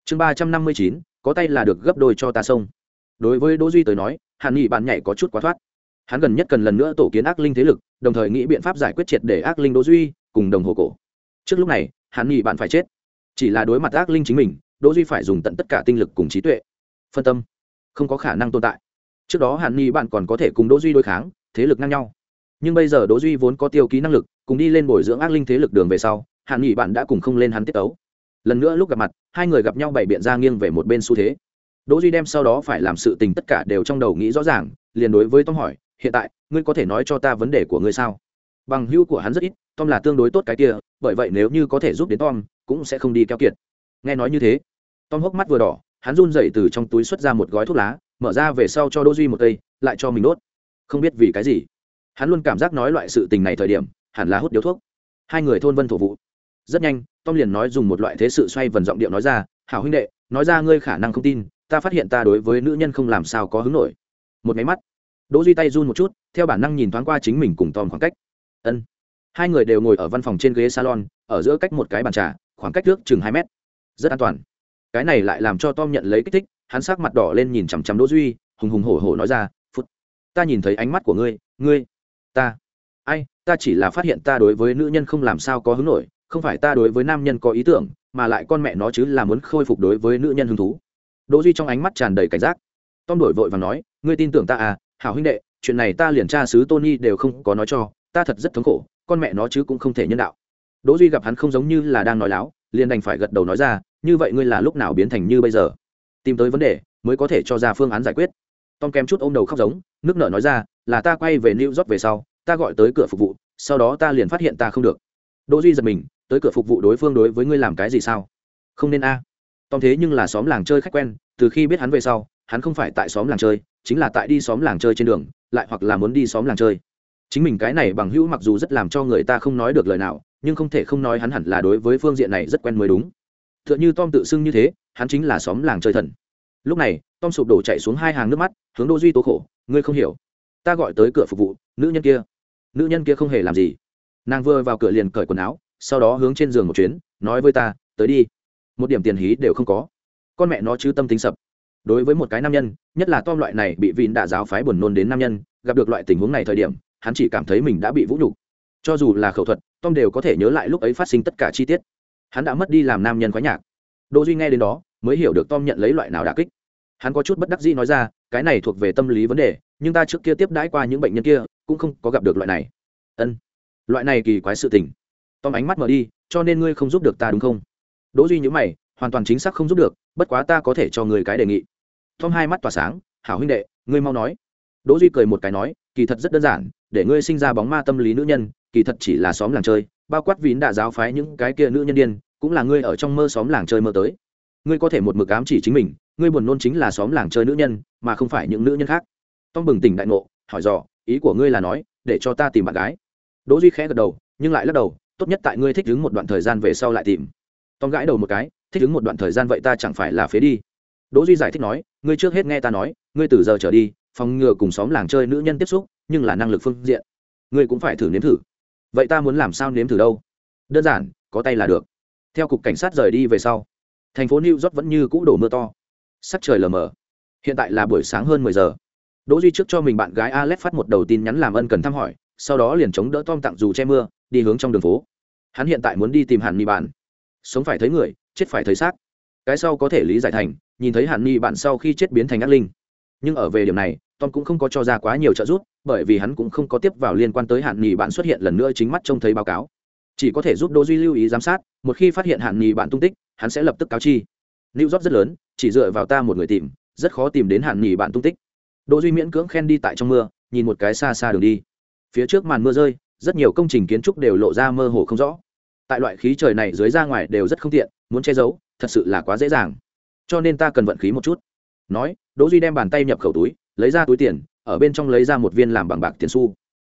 Chương ba trăm năm mươi chín, có tay là được gấp đôi cho ta sông. Đối với Đỗ Duy tới nói, Hàn Nghị bạn nhảy có chút quá thoát. Hắn gần nhất cần lần nữa tổ kiến ác linh thế lực, đồng thời nghĩ biện pháp giải quyết triệt để ác linh Đỗ Duy cùng đồng hồ cổ. Trước lúc này, Hàn nghĩ bạn phải chết. Chỉ là đối mặt ác linh chính mình, Đỗ Duy phải dùng tận tất cả tinh lực cùng trí tuệ. Phân tâm, không có khả năng tồn tại. Trước đó Hàn nghĩ bạn còn có thể cùng Đỗ Duy đối kháng, thế lực ngang nhau nhưng bây giờ đỗ duy vốn có tiêu ký năng lực cùng đi lên bồi dưỡng ác linh thế lực đường về sau hắn nghĩ bạn đã cùng không lên hắn tiết ấu lần nữa lúc gặp mặt hai người gặp nhau bày biện ra nghiêng về một bên xu thế đỗ duy đem sau đó phải làm sự tình tất cả đều trong đầu nghĩ rõ ràng liền đối với tom hỏi hiện tại ngươi có thể nói cho ta vấn đề của ngươi sao bằng hữu của hắn rất ít, tom là tương đối tốt cái kia, bởi vậy nếu như có thể giúp đến tom, cũng sẽ không đi keo kiệt. Nghe nói như thế, tom hốc mắt vừa đỏ, hắn run dậy từ trong túi xuất ra một gói thuốc lá, mở ra về sau cho đỗ duy một cây, lại cho mình đốt. Không biết vì cái gì, hắn luôn cảm giác nói loại sự tình này thời điểm, hẳn là hút điếu thuốc. Hai người thôn vân thổ vụ. Rất nhanh, tom liền nói dùng một loại thế sự xoay vần giọng điệu nói ra, hảo huynh đệ, nói ra ngươi khả năng không tin, ta phát hiện ta đối với nữ nhân không làm sao có hứng nổi. Một máy mắt, đỗ duy tay run một chút, theo bản năng nhìn thoáng qua chính mình cùng tom khoảng cách ân. Hai người đều ngồi ở văn phòng trên ghế salon, ở giữa cách một cái bàn trà, khoảng cách trước chừng hai mét. Rất an toàn. Cái này lại làm cho tom nhận lấy kích thích, hắn sắc mặt đỏ lên nhìn chằm chằm đỗ duy, hùng hùng hổ hổ nói ra, phút, ta nhìn thấy ánh mắt của ngươi ngươi, ta. Ai, ta chỉ là phát hiện ta đối với nữ nhân không làm sao có hứng nổi, không phải ta đối với nam nhân có ý tưởng, mà lại con mẹ nó chứ là muốn khôi phục đối với nữ nhân hứng thú. Đỗ duy trong ánh mắt tràn đầy cảnh giác. Tom đổi vội và nói, ngươi tin tưởng ta à? Hảo huynh đệ, chuyện này ta liền tra sứ tony đều không có nói cho ta thật rất thống khổ, con mẹ nó chứ cũng không thể nhân đạo. Đỗ duy gặp hắn không giống như là đang nói láo, liền đành phải gật đầu nói ra, như vậy ngươi là lúc nào biến thành như bây giờ? Tìm tới vấn đề, mới có thể cho ra phương án giải quyết. Tom kém chút ôm đầu khóc giống, nước nợ nói ra, là ta quay về new york về sau, ta gọi tới cửa phục vụ, sau đó ta liền phát hiện ta không được. Đỗ duy giật mình, tới cửa phục vụ đối phương đối với ngươi làm cái gì sao? Không nên a. Tom thế nhưng là xóm làng chơi khách quen, từ khi biết hắn về sau, hắn không phải tại xóm làng chơi, chính là tại đi xóm làng chơi trên đường, lại hoặc là muốn đi xóm làng chơi chính mình cái này bằng hữu mặc dù rất làm cho người ta không nói được lời nào, nhưng không thể không nói hắn hẳn là đối với phương diện này rất quen mới đúng. T h ư ợ n h ư tom tự xưng như thế, hắn chính là xóm làng chơi thần. Lúc này, tom sụp đổ chạy xuống hai hàng nước mắt, hướng đô duy tố khổ, ngươi không hiểu. Ta gọi tới cửa phục vụ, nữ nhân kia. Nữ nhân kia không hề làm gì. Nàng vừa vào cửa liền cởi quần áo, sau đó hướng trên giường một chuyến, nói với ta, tới đi. Một điểm tiền hí đều không có. Con mẹ nó chứ tâm tính sập. Đối với một cái nam nhân, nhất là tom loại này bị vịn đạ giáo phái buồn nôn đến nam nhân, gặp được loại tình huống này thời điểm hắn chỉ cảm thấy mình đã bị vũ nhục. Cho dù là khẩu thuật, tom đều có thể nhớ lại lúc ấy phát sinh tất cả chi tiết. Hắn đã mất đi làm nam nhân khoái nhạc. Đỗ duy nghe đến đó, mới hiểu được tom nhận lấy loại nào đả kích. Hắn có chút bất đắc dĩ nói ra, cái này thuộc về tâm lý vấn đề, nhưng ta trước kia tiếp đãi qua những bệnh nhân kia, cũng không có gặp được loại này. Ân, loại này kỳ quái sự tình. Tom ánh mắt mở đi, cho nên ngươi không giúp được ta đúng không? Đỗ duy nhíu mày, hoàn toàn chính xác không giúp được, bất quá ta có thể cho ngươi cái đề nghị. Tom hai mắt tỏa sáng, hảo huynh đệ, ngươi mau nói đỗ duy cười một cái nói, kỳ thật rất đơn giản, để ngươi sinh ra bóng ma tâm lý nữ nhân, kỳ thật chỉ là xóm làng chơi, bao quát vín đã giáo phái những cái kia nữ nhân điên, cũng là ngươi ở trong mơ xóm làng chơi mơ tới. Ngươi có thể một mực ám chỉ chính mình, ngươi buồn nôn chính là xóm làng chơi nữ nhân, mà không phải những nữ nhân khác. Tom bừng tỉnh đại ngộ, hỏi dò, ý của ngươi là nói, để cho ta tìm bạn gái. Đỗ duy khẽ gật đầu, nhưng lại lắc đầu, tốt nhất tại ngươi thích ứng một đoạn thời gian về sau lại tìm. Tom gãi đầu một cái, thích ứng một đoạn thời gian vậy ta chẳng phải là phế đi. Đỗ duy giải thích nói, ngươi trước hết nghe ta nói, ngươi từ giờ trở đi phòng ngừa cùng xóm làng chơi nữ nhân tiếp xúc, nhưng là năng lực phương diện. Ngươi cũng phải thử nếm thử. Vậy ta muốn làm sao nếm thử đâu? Đơn giản, có tay là được. Theo cục cảnh sát rời đi về sau, thành phố new york vẫn như cũ đổ mưa to. Sắc trời lờ mờ. Hiện tại là buổi sáng hơn mười giờ. Đỗ duy trước cho mình bạn gái alex phát một đầu tin nhắn làm ân cần thăm hỏi, sau đó liền chống đỡ tom tặng dù che mưa, đi hướng trong đường phố. Hắn hiện tại muốn đi tìm hàn ni bạn. Sống phải thấy người, chết phải thấy xác. Cái sau có thể lý giải thành, nhìn thấy hàn ni bạn sau khi chết biến thành ác linh nhưng ở về điểm này, tom cũng không có cho ra quá nhiều trợ giúp, bởi vì hắn cũng không có tiếp vào liên quan tới hạn nghỉ bạn xuất hiện lần nữa chính mắt trông thấy báo cáo. Chỉ có thể giúp đỗ duy lưu ý giám sát, một khi phát hiện hạn nghỉ bạn tung tích, hắn sẽ lập tức cáo chi. Lưu rót rất lớn, chỉ dựa vào ta một người tìm, rất khó tìm đến hạn nghỉ bạn tung tích. Đỗ duy miễn cưỡng khen đi tại trong mưa, nhìn một cái xa xa đường đi. Phía trước màn mưa rơi, rất nhiều công trình kiến trúc đều lộ ra mơ hồ không rõ. Tại loại khí trời này dưới ra ngoài đều rất không tiện, muốn che giấu, thật sự là quá dễ dàng. Cho nên ta cần vận khí một chút. Nói đỗ duy đem bàn tay nhập khẩu túi, lấy ra túi tiền, ở bên trong lấy ra một viên làm bằng bạc tiền xu.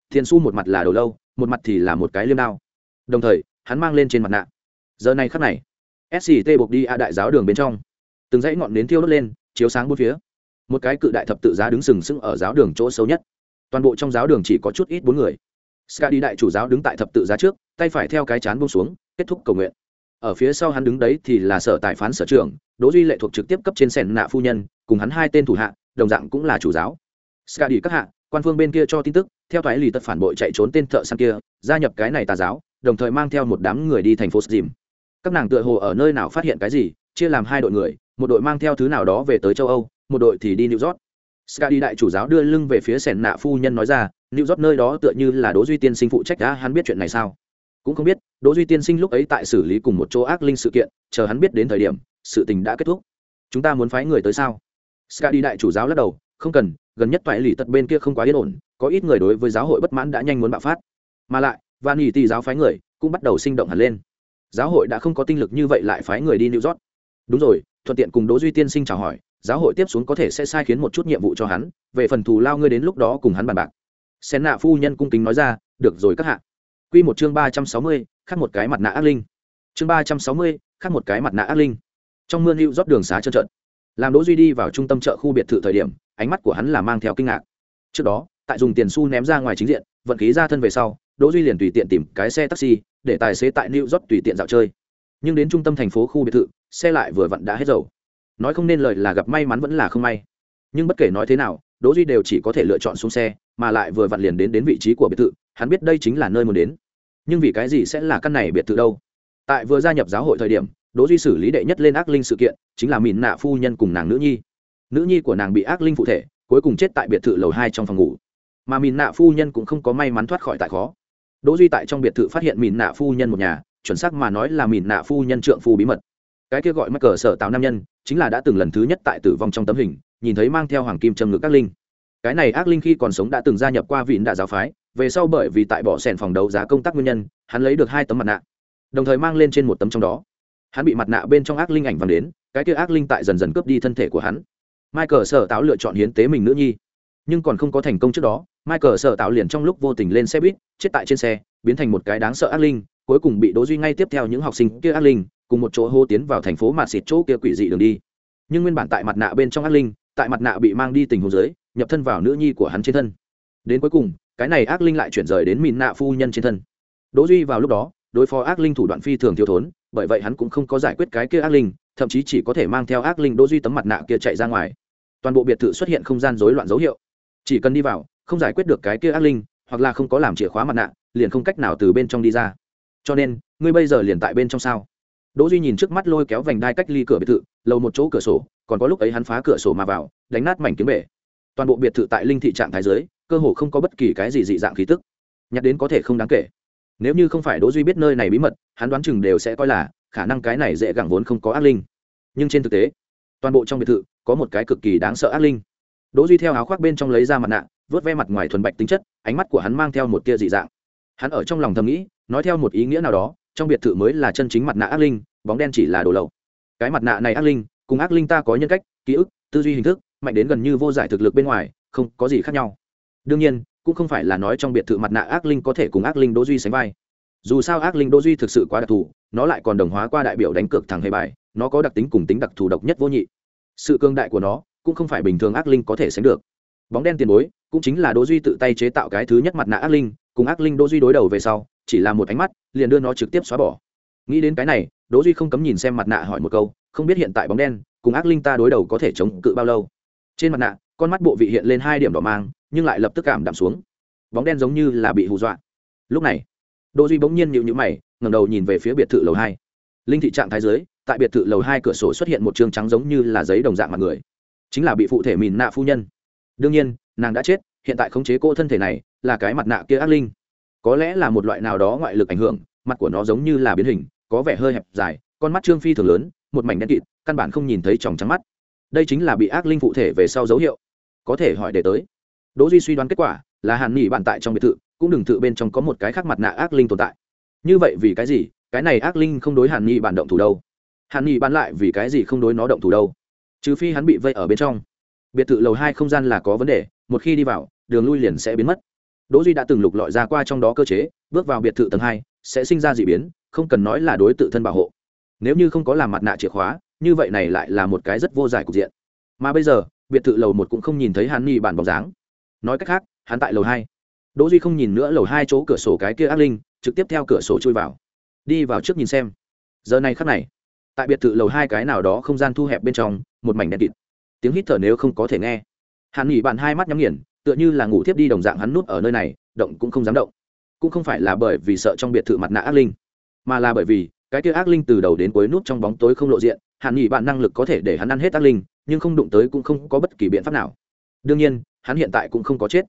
Tiền xu một mặt là đầu lâu, một mặt thì là một cái liêm đao. Đồng thời, hắn mang lên trên mặt nạ. Giờ này khắc này sct buộc đi a đại giáo đường bên trong. Từng dãy ngọn nến thiêu đốt lên, chiếu sáng bốn phía. Một cái cự đại thập tự giá đứng sừng sững ở giáo đường chỗ sâu nhất. Toàn bộ trong giáo đường chỉ có chút ít bốn người. Ska đi đại chủ giáo đứng tại thập tự giá trước, tay phải theo cái chán bông xuống, kết thúc cầu nguyện ở phía sau hắn đứng đấy thì là sở tài phán sở trưởng, đỗ duy lệ thuộc trực tiếp cấp trên sẻn nạ phu nhân, cùng hắn hai tên thủ hạ, đồng dạng cũng là chủ giáo. Ska đi các hạ, quan phương bên kia cho tin tức, theo thoái lì tật phản bội chạy trốn tên thợ săn kia, gia nhập cái này tà giáo, đồng thời mang theo một đám người đi thành phố dìm các nàng tựa hồ ở nơi nào phát hiện cái gì, chia làm hai đội người, một đội mang theo thứ nào đó về tới châu âu, một đội thì đi new york. Ska đi đại chủ giáo đưa lưng về phía sẻn nạ phu nhân nói ra, new york nơi đó tựa như là đỗ duy tiên sinh phụ trách đã hắn biết chuyện này sao? Cũng không biết đỗ duy tiên sinh lúc ấy tại xử lý cùng một chỗ ác linh sự kiện, chờ hắn biết đến thời điểm, sự tình đã kết thúc. Chúng ta muốn phái người tới sao? Ska đi đại chủ giáo lắc đầu, không cần, gần nhất toại lì tật bên kia không quá yên ổn, có ít người đối với giáo hội bất mãn đã nhanh muốn bạo phát. Mà lại van nghỉ tì giáo phái người, cũng bắt đầu sinh động hẳn lên. Giáo hội đã không có tinh lực như vậy lại phái người đi new york. Đúng rồi, thuận tiện cùng đỗ duy tiên sinh chào hỏi, giáo hội tiếp xuống có thể sẽ sai khiến một chút nhiệm vụ cho hắn. Về phần thù lao ngươi đến lúc đó cùng hắn bàn bạc. Xén nạ phu nhân cung kính nói ra, được rồi các hạ quy một chương ba trăm sáu mươi khác một cái mặt nạ ác linh. Chương ba trăm sáu mươi khác một cái mặt nạ ác linh. Trong mưa lưu rót đường xá trơn trợn. Làm đỗ duy đi vào trung tâm chợ khu biệt thự thời điểm, ánh mắt của hắn là mang theo kinh ngạc. Trước đó, tại dùng tiền xu ném ra ngoài chính diện, vận khí ra thân về sau, đỗ duy liền tùy tiện tìm cái xe taxi, để tài xế tại lưu rót tùy tiện dạo chơi. Nhưng đến trung tâm thành phố khu biệt thự, xe lại vừa vặn đã hết dầu. Nói không nên lời là gặp may mắn vẫn là không may. Nhưng bất kể nói thế nào, đỗ duy đều chỉ có thể lựa chọn xuống xe, mà lại vừa vặn liền đến đến vị trí của biệt thự, hắn biết đây chính là nơi muốn đến nhưng vì cái gì sẽ là căn này biệt thự đâu? Tại vừa gia nhập giáo hội thời điểm, đỗ duy xử lý đệ nhất lên ác linh sự kiện, chính là mìn nạ phu nhân cùng nàng nữ nhi. Nữ nhi của nàng bị ác linh phụ thể, cuối cùng chết tại biệt thự lầu hai trong phòng ngủ. Mà mìn nạ phu nhân cũng không có may mắn thoát khỏi tại khó. Đỗ duy tại trong biệt thự phát hiện mìn nạ phu nhân một nhà, chuẩn xác mà nói là mìn nạ phu nhân trượng phu bí mật. Cái kia gọi mắc cờ sở tạo nam nhân, chính là đã từng lần thứ nhất tại tử vong trong tấm hình, nhìn thấy mang theo hoàng kim châm ngực ác linh. Cái này ác linh khi còn sống đã từng gia nhập qua vịn đạ giáo phái về sau bởi vì tại bỏ sèn phòng đấu giá công tác nguyên nhân, hắn lấy được hai tấm mặt nạ, đồng thời mang lên trên một tấm trong đó. Hắn bị mặt nạ bên trong ác linh ảnh vàng đến, cái kia ác linh tại dần dần cướp đi thân thể của hắn. Michael sở tạo lựa chọn hiến tế mình nữ nhi, nhưng còn không có thành công trước đó, michael sở tạo liền trong lúc vô tình lên xe buýt, chết tại trên xe, biến thành một cái đáng sợ ác linh, cuối cùng bị đố duy ngay tiếp theo những học sinh kia ác linh, cùng một chỗ hô tiến vào thành phố mà xịt chỗ kia quỷ dị đường đi. Nhưng nguyên bản tại mặt nạ bên trong ác linh, tại mặt nạ bị mang đi tình hồ dưới, nhập thân vào nữ nhi của hắn trên thân. Đến cuối cùng cái này ác linh lại chuyển rời đến mìn nạ phu nhân trên thân. Đỗ duy vào lúc đó, đối phó ác linh thủ đoạn phi thường thiếu thốn, bởi vậy hắn cũng không có giải quyết cái kia ác linh, thậm chí chỉ có thể mang theo ác linh đỗ duy tấm mặt nạ kia chạy ra ngoài. Toàn bộ biệt thự xuất hiện không gian rối loạn dấu hiệu. Chỉ cần đi vào, không giải quyết được cái kia ác linh, hoặc là không có làm chìa khóa mặt nạ, liền không cách nào từ bên trong đi ra. Cho nên, ngươi bây giờ liền tại bên trong sao? Đỗ duy nhìn trước mắt lôi kéo vành đai cách ly cửa biệt thự, lầu một chỗ cửa sổ, còn có lúc ấy hắn phá cửa sổ mà vào, đánh nát mảnh kiếm bể. Toàn bộ biệt thự tại linh thị trạng thái giới cơ hồ không có bất kỳ cái gì dị dạng khí tức. Nhắc đến có thể không đáng kể. Nếu như không phải đỗ duy biết nơi này bí mật, hắn đoán chừng đều sẽ coi là khả năng cái này dễ gẳng vốn không có ác linh. Nhưng trên thực tế, toàn bộ trong biệt thự có một cái cực kỳ đáng sợ ác linh. Đỗ duy theo áo khoác bên trong lấy ra mặt nạ vớt ve mặt ngoài thuần bạch tính chất, ánh mắt của hắn mang theo một tia dị dạng. Hắn ở trong lòng thầm nghĩ, nói theo một ý nghĩa nào đó, trong biệt thự mới là chân chính mặt nạ ác linh, bóng đen chỉ là đồ lậu. Cái mặt nạ này ác linh, cùng ác linh ta có nhân cách, ký ức, tư duy hình thức, mạnh đến gần như vô giải thực lực bên ngoài, không có gì khác nhau đương nhiên, cũng không phải là nói trong biệt thự mặt nạ ác linh có thể cùng ác linh đỗ duy sánh vai. Dù sao ác linh đỗ duy thực sự quá đặc thù, nó lại còn đồng hóa qua đại biểu đánh cược thằng hề bài, nó có đặc tính cùng tính đặc thù độc nhất vô nhị. Sự cương đại của nó cũng không phải bình thường ác linh có thể sánh được. Bóng đen tiền bối cũng chính là đỗ duy tự tay chế tạo cái thứ nhất mặt nạ ác linh, cùng ác linh đỗ duy đối đầu về sau, chỉ là một ánh mắt, liền đưa nó trực tiếp xóa bỏ. Nghĩ đến cái này, đỗ duy không cấm nhìn xem mặt nạ hỏi một câu, không biết hiện tại bóng đen cùng ác linh ta đối đầu có thể chống cự bao lâu. Trên mặt nạ con mắt bộ vị hiện lên hai điểm đỏ mang, nhưng lại lập tức cảm đạm xuống. Bóng đen giống như là bị hù dọa. Lúc này, đỗ duy bỗng nhiên nhíu nhíu mày, ngẩng đầu nhìn về phía biệt thự lầu hai. Linh thị trạng thái dưới, tại biệt thự lầu hai cửa sổ xuất hiện một trương trắng giống như là giấy đồng dạng mặt người. Chính là bị phụ thể mìn nạ phu nhân. Đương nhiên, nàng đã chết, hiện tại khống chế cô thân thể này là cái mặt nạ kia ác linh. Có lẽ là một loại nào đó ngoại lực ảnh hưởng, mặt của nó giống như là biến hình, có vẻ hơi hẹp dài, con mắt trương phi thường lớn, một mảnh đen kịt, căn bản không nhìn thấy tròng trắng mắt. Đây chính là bị ác linh phụ thể về sau dấu hiệu có thể hỏi để tới. Đỗ duy suy đoán kết quả là hàn nghỉ bạn tại trong biệt thự, cũng đừng tự bên trong có một cái khác mặt nạ ác linh tồn tại. Như vậy vì cái gì? Cái này ác linh không đối hàn nghỉ bạn động thủ đâu. Hàn nghỉ bạn lại vì cái gì không đối nó động thủ đâu? Trừ phi hắn bị vây ở bên trong. Biệt thự lầu hai không gian là có vấn đề, một khi đi vào, đường lui liền sẽ biến mất. Đỗ duy đã từng lục lọi ra qua trong đó cơ chế, bước vào biệt thự tầng hai, sẽ sinh ra dị biến, không cần nói là đối tự thân bảo hộ. Nếu như không có làm mặt nạ chìa khóa, như vậy này lại là một cái rất vô giải cục diện. Mà bây giờ biệt thự lầu một cũng không nhìn thấy hắn nghi bản bóng dáng. Nói cách khác, hắn tại lầu hai. Đỗ duy không nhìn nữa lầu hai chỗ cửa sổ cái kia ác linh, trực tiếp theo cửa sổ chui vào. Đi vào trước nhìn xem. Giờ này khắc này, tại biệt thự lầu hai cái nào đó không gian thu hẹp bên trong, một mảnh đen kịt. Tiếng hít thở nếu không có thể nghe. Hắn nghỉ bạn hai mắt nhắm nghiền, tựa như là ngủ thiếp đi đồng dạng hắn nút ở nơi này, động cũng không dám động. Cũng không phải là bởi vì sợ trong biệt thự mặt nạ ác linh, mà là bởi vì cái kia ác linh từ đầu đến cuối nút trong bóng tối không lộ diện hạn nghỉ bạn năng lực có thể để hắn ăn hết ác linh, nhưng không đụng tới cũng không có bất kỳ biện pháp nào. Đương nhiên, hắn hiện tại cũng không có chết.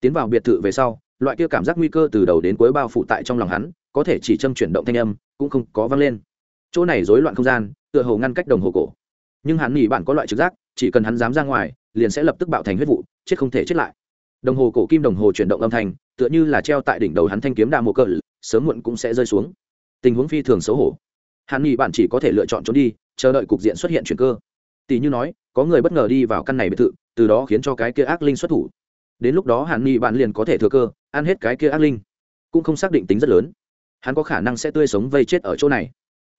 Tiến vào biệt thự về sau, loại kia cảm giác nguy cơ từ đầu đến cuối bao phủ tại trong lòng hắn, có thể chỉ châm chuyển động thanh âm, cũng không có vang lên. Chỗ này rối loạn không gian, tựa hồ ngăn cách đồng hồ cổ. Nhưng hắn nghỉ bạn có loại trực giác, chỉ cần hắn dám ra ngoài, liền sẽ lập tức bạo thành huyết vụ, chết không thể chết lại. Đồng hồ cổ kim đồng hồ chuyển động âm thanh, tựa như là treo tại đỉnh đầu hắn thanh kiếm đa mộ cỡ sớm muộn cũng sẽ rơi xuống. Tình huống phi thường xấu hổ hắn nghĩ bạn chỉ có thể lựa chọn trốn đi, chờ đợi cục diện xuất hiện chuyển cơ. Tỷ như nói, có người bất ngờ đi vào căn này biệt thự, từ đó khiến cho cái kia ác linh xuất thủ. Đến lúc đó hàn nghị bạn liền có thể thừa cơ, ăn hết cái kia ác linh. Cũng không xác định tính rất lớn. Hắn có khả năng sẽ tươi sống vây chết ở chỗ này.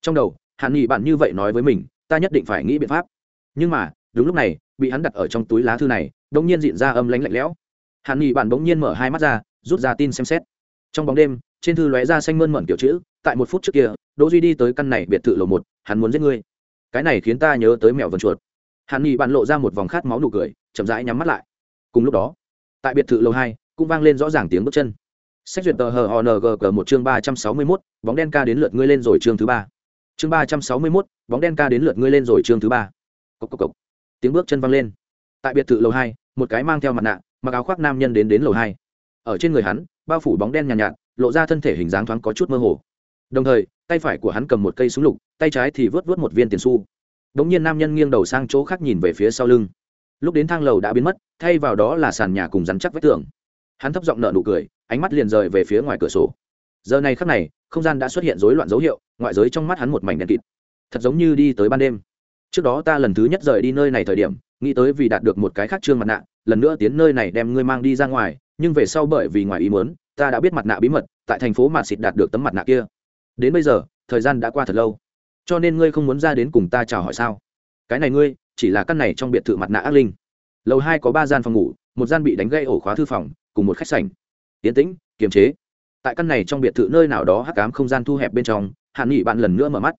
Trong đầu, hàn nghị bạn như vậy nói với mình, ta nhất định phải nghĩ biện pháp. Nhưng mà, đúng lúc này, bị hắn đặt ở trong túi lá thư này đông nhiên diện ra âm lánh lạnh lẽo. Hàn nghị bạn bỗng nhiên mở hai mắt ra, rút ra tin xem xét. Trong bóng đêm, trên thư lóe ra xanh mơn mởn kiểu chữ tại một phút trước kia đỗ duy đi tới căn này biệt thự lầu một hắn muốn giết ngươi. Cái này khiến ta nhớ tới mèo vần chuột. Hàn nghị bạn lộ ra một vòng khát máu nụ cười chậm rãi nhắm mắt lại. Cùng lúc đó tại biệt thự lầu hai cũng vang lên rõ ràng tiếng bước chân. Sách duyệt tờ hờ hng một chương ba trăm sáu mươi mốt bóng đen ca đến lượt ngươi lên rồi chương thứ ba. Chương ba trăm sáu mươi mốt bóng đen ca đến lượt ngươi lên rồi chương thứ ba. Cộc cộc cộc tiếng bước chân vang lên. Tại biệt thự lầu hai một cái mang theo mặt nạ mặc áo khoác nam nhân đến đến lầu hai. Ở trên người hắn bao phủ bóng đen nhàn nhạt, nhạt lộ ra thân thể hình dáng thoáng có chút mơ hồ đồng thời, tay phải của hắn cầm một cây súng lục, tay trái thì vớt vớt một viên tiền xu. Đ ỗ n g nhiên nam nhân nghiêng đầu sang chỗ khác nhìn về phía sau lưng. Lúc đến thang lầu đã biến mất, thay vào đó là sàn nhà cùng rắn chắc vách tường. Hắn thấp giọng nợ nụ cười, ánh mắt liền rời về phía ngoài cửa sổ. Giờ này khắc này, không gian đã xuất hiện rối loạn dấu hiệu, ngoại giới trong mắt hắn một mảnh đèn kịt. Thật giống như đi tới ban đêm. Trước đó ta lần thứ nhất rời đi nơi này thời điểm, nghĩ tới vì đạt được một cái khác trương mặt nạ, lần nữa tiến nơi này đem ngươi mang đi ra ngoài, nhưng về sau bởi vì ngoài ý muốn, ta đã biết mặt nạ bí mật, tại thành phố mạt xịt đạt được tấm mặt nạ kia đến bây giờ, thời gian đã qua thật lâu. Cho nên ngươi không muốn ra đến cùng ta chào hỏi sao? Cái này ngươi, chỉ là căn này trong biệt thự mặt nạ ác linh. Lầu hai có ba gian phòng ngủ, một gian bị đánh gây ổ khóa thư phòng, cùng một khách sảnh. Yến tĩnh, kiềm chế. Tại căn này trong biệt thự nơi nào đó hắc cám không gian thu hẹp bên trong hạn nghị bạn lần nữa mở mắt.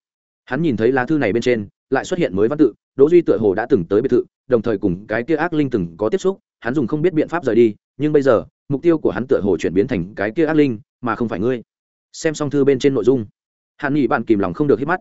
Hắn nhìn thấy lá thư này bên trên, lại xuất hiện mới văn tự, đỗ duy tựa hồ đã từng tới biệt thự, đồng thời cùng cái kia ác linh từng có tiếp xúc, hắn dùng không biết biện pháp rời đi, nhưng bây giờ, mục tiêu của hắn tựa hồ chuyển biến thành cái kia ác linh, mà không phải ngươi xem xong thư bên trên nội dung. Hắn nghĩ bạn kìm lòng không được hít mắt.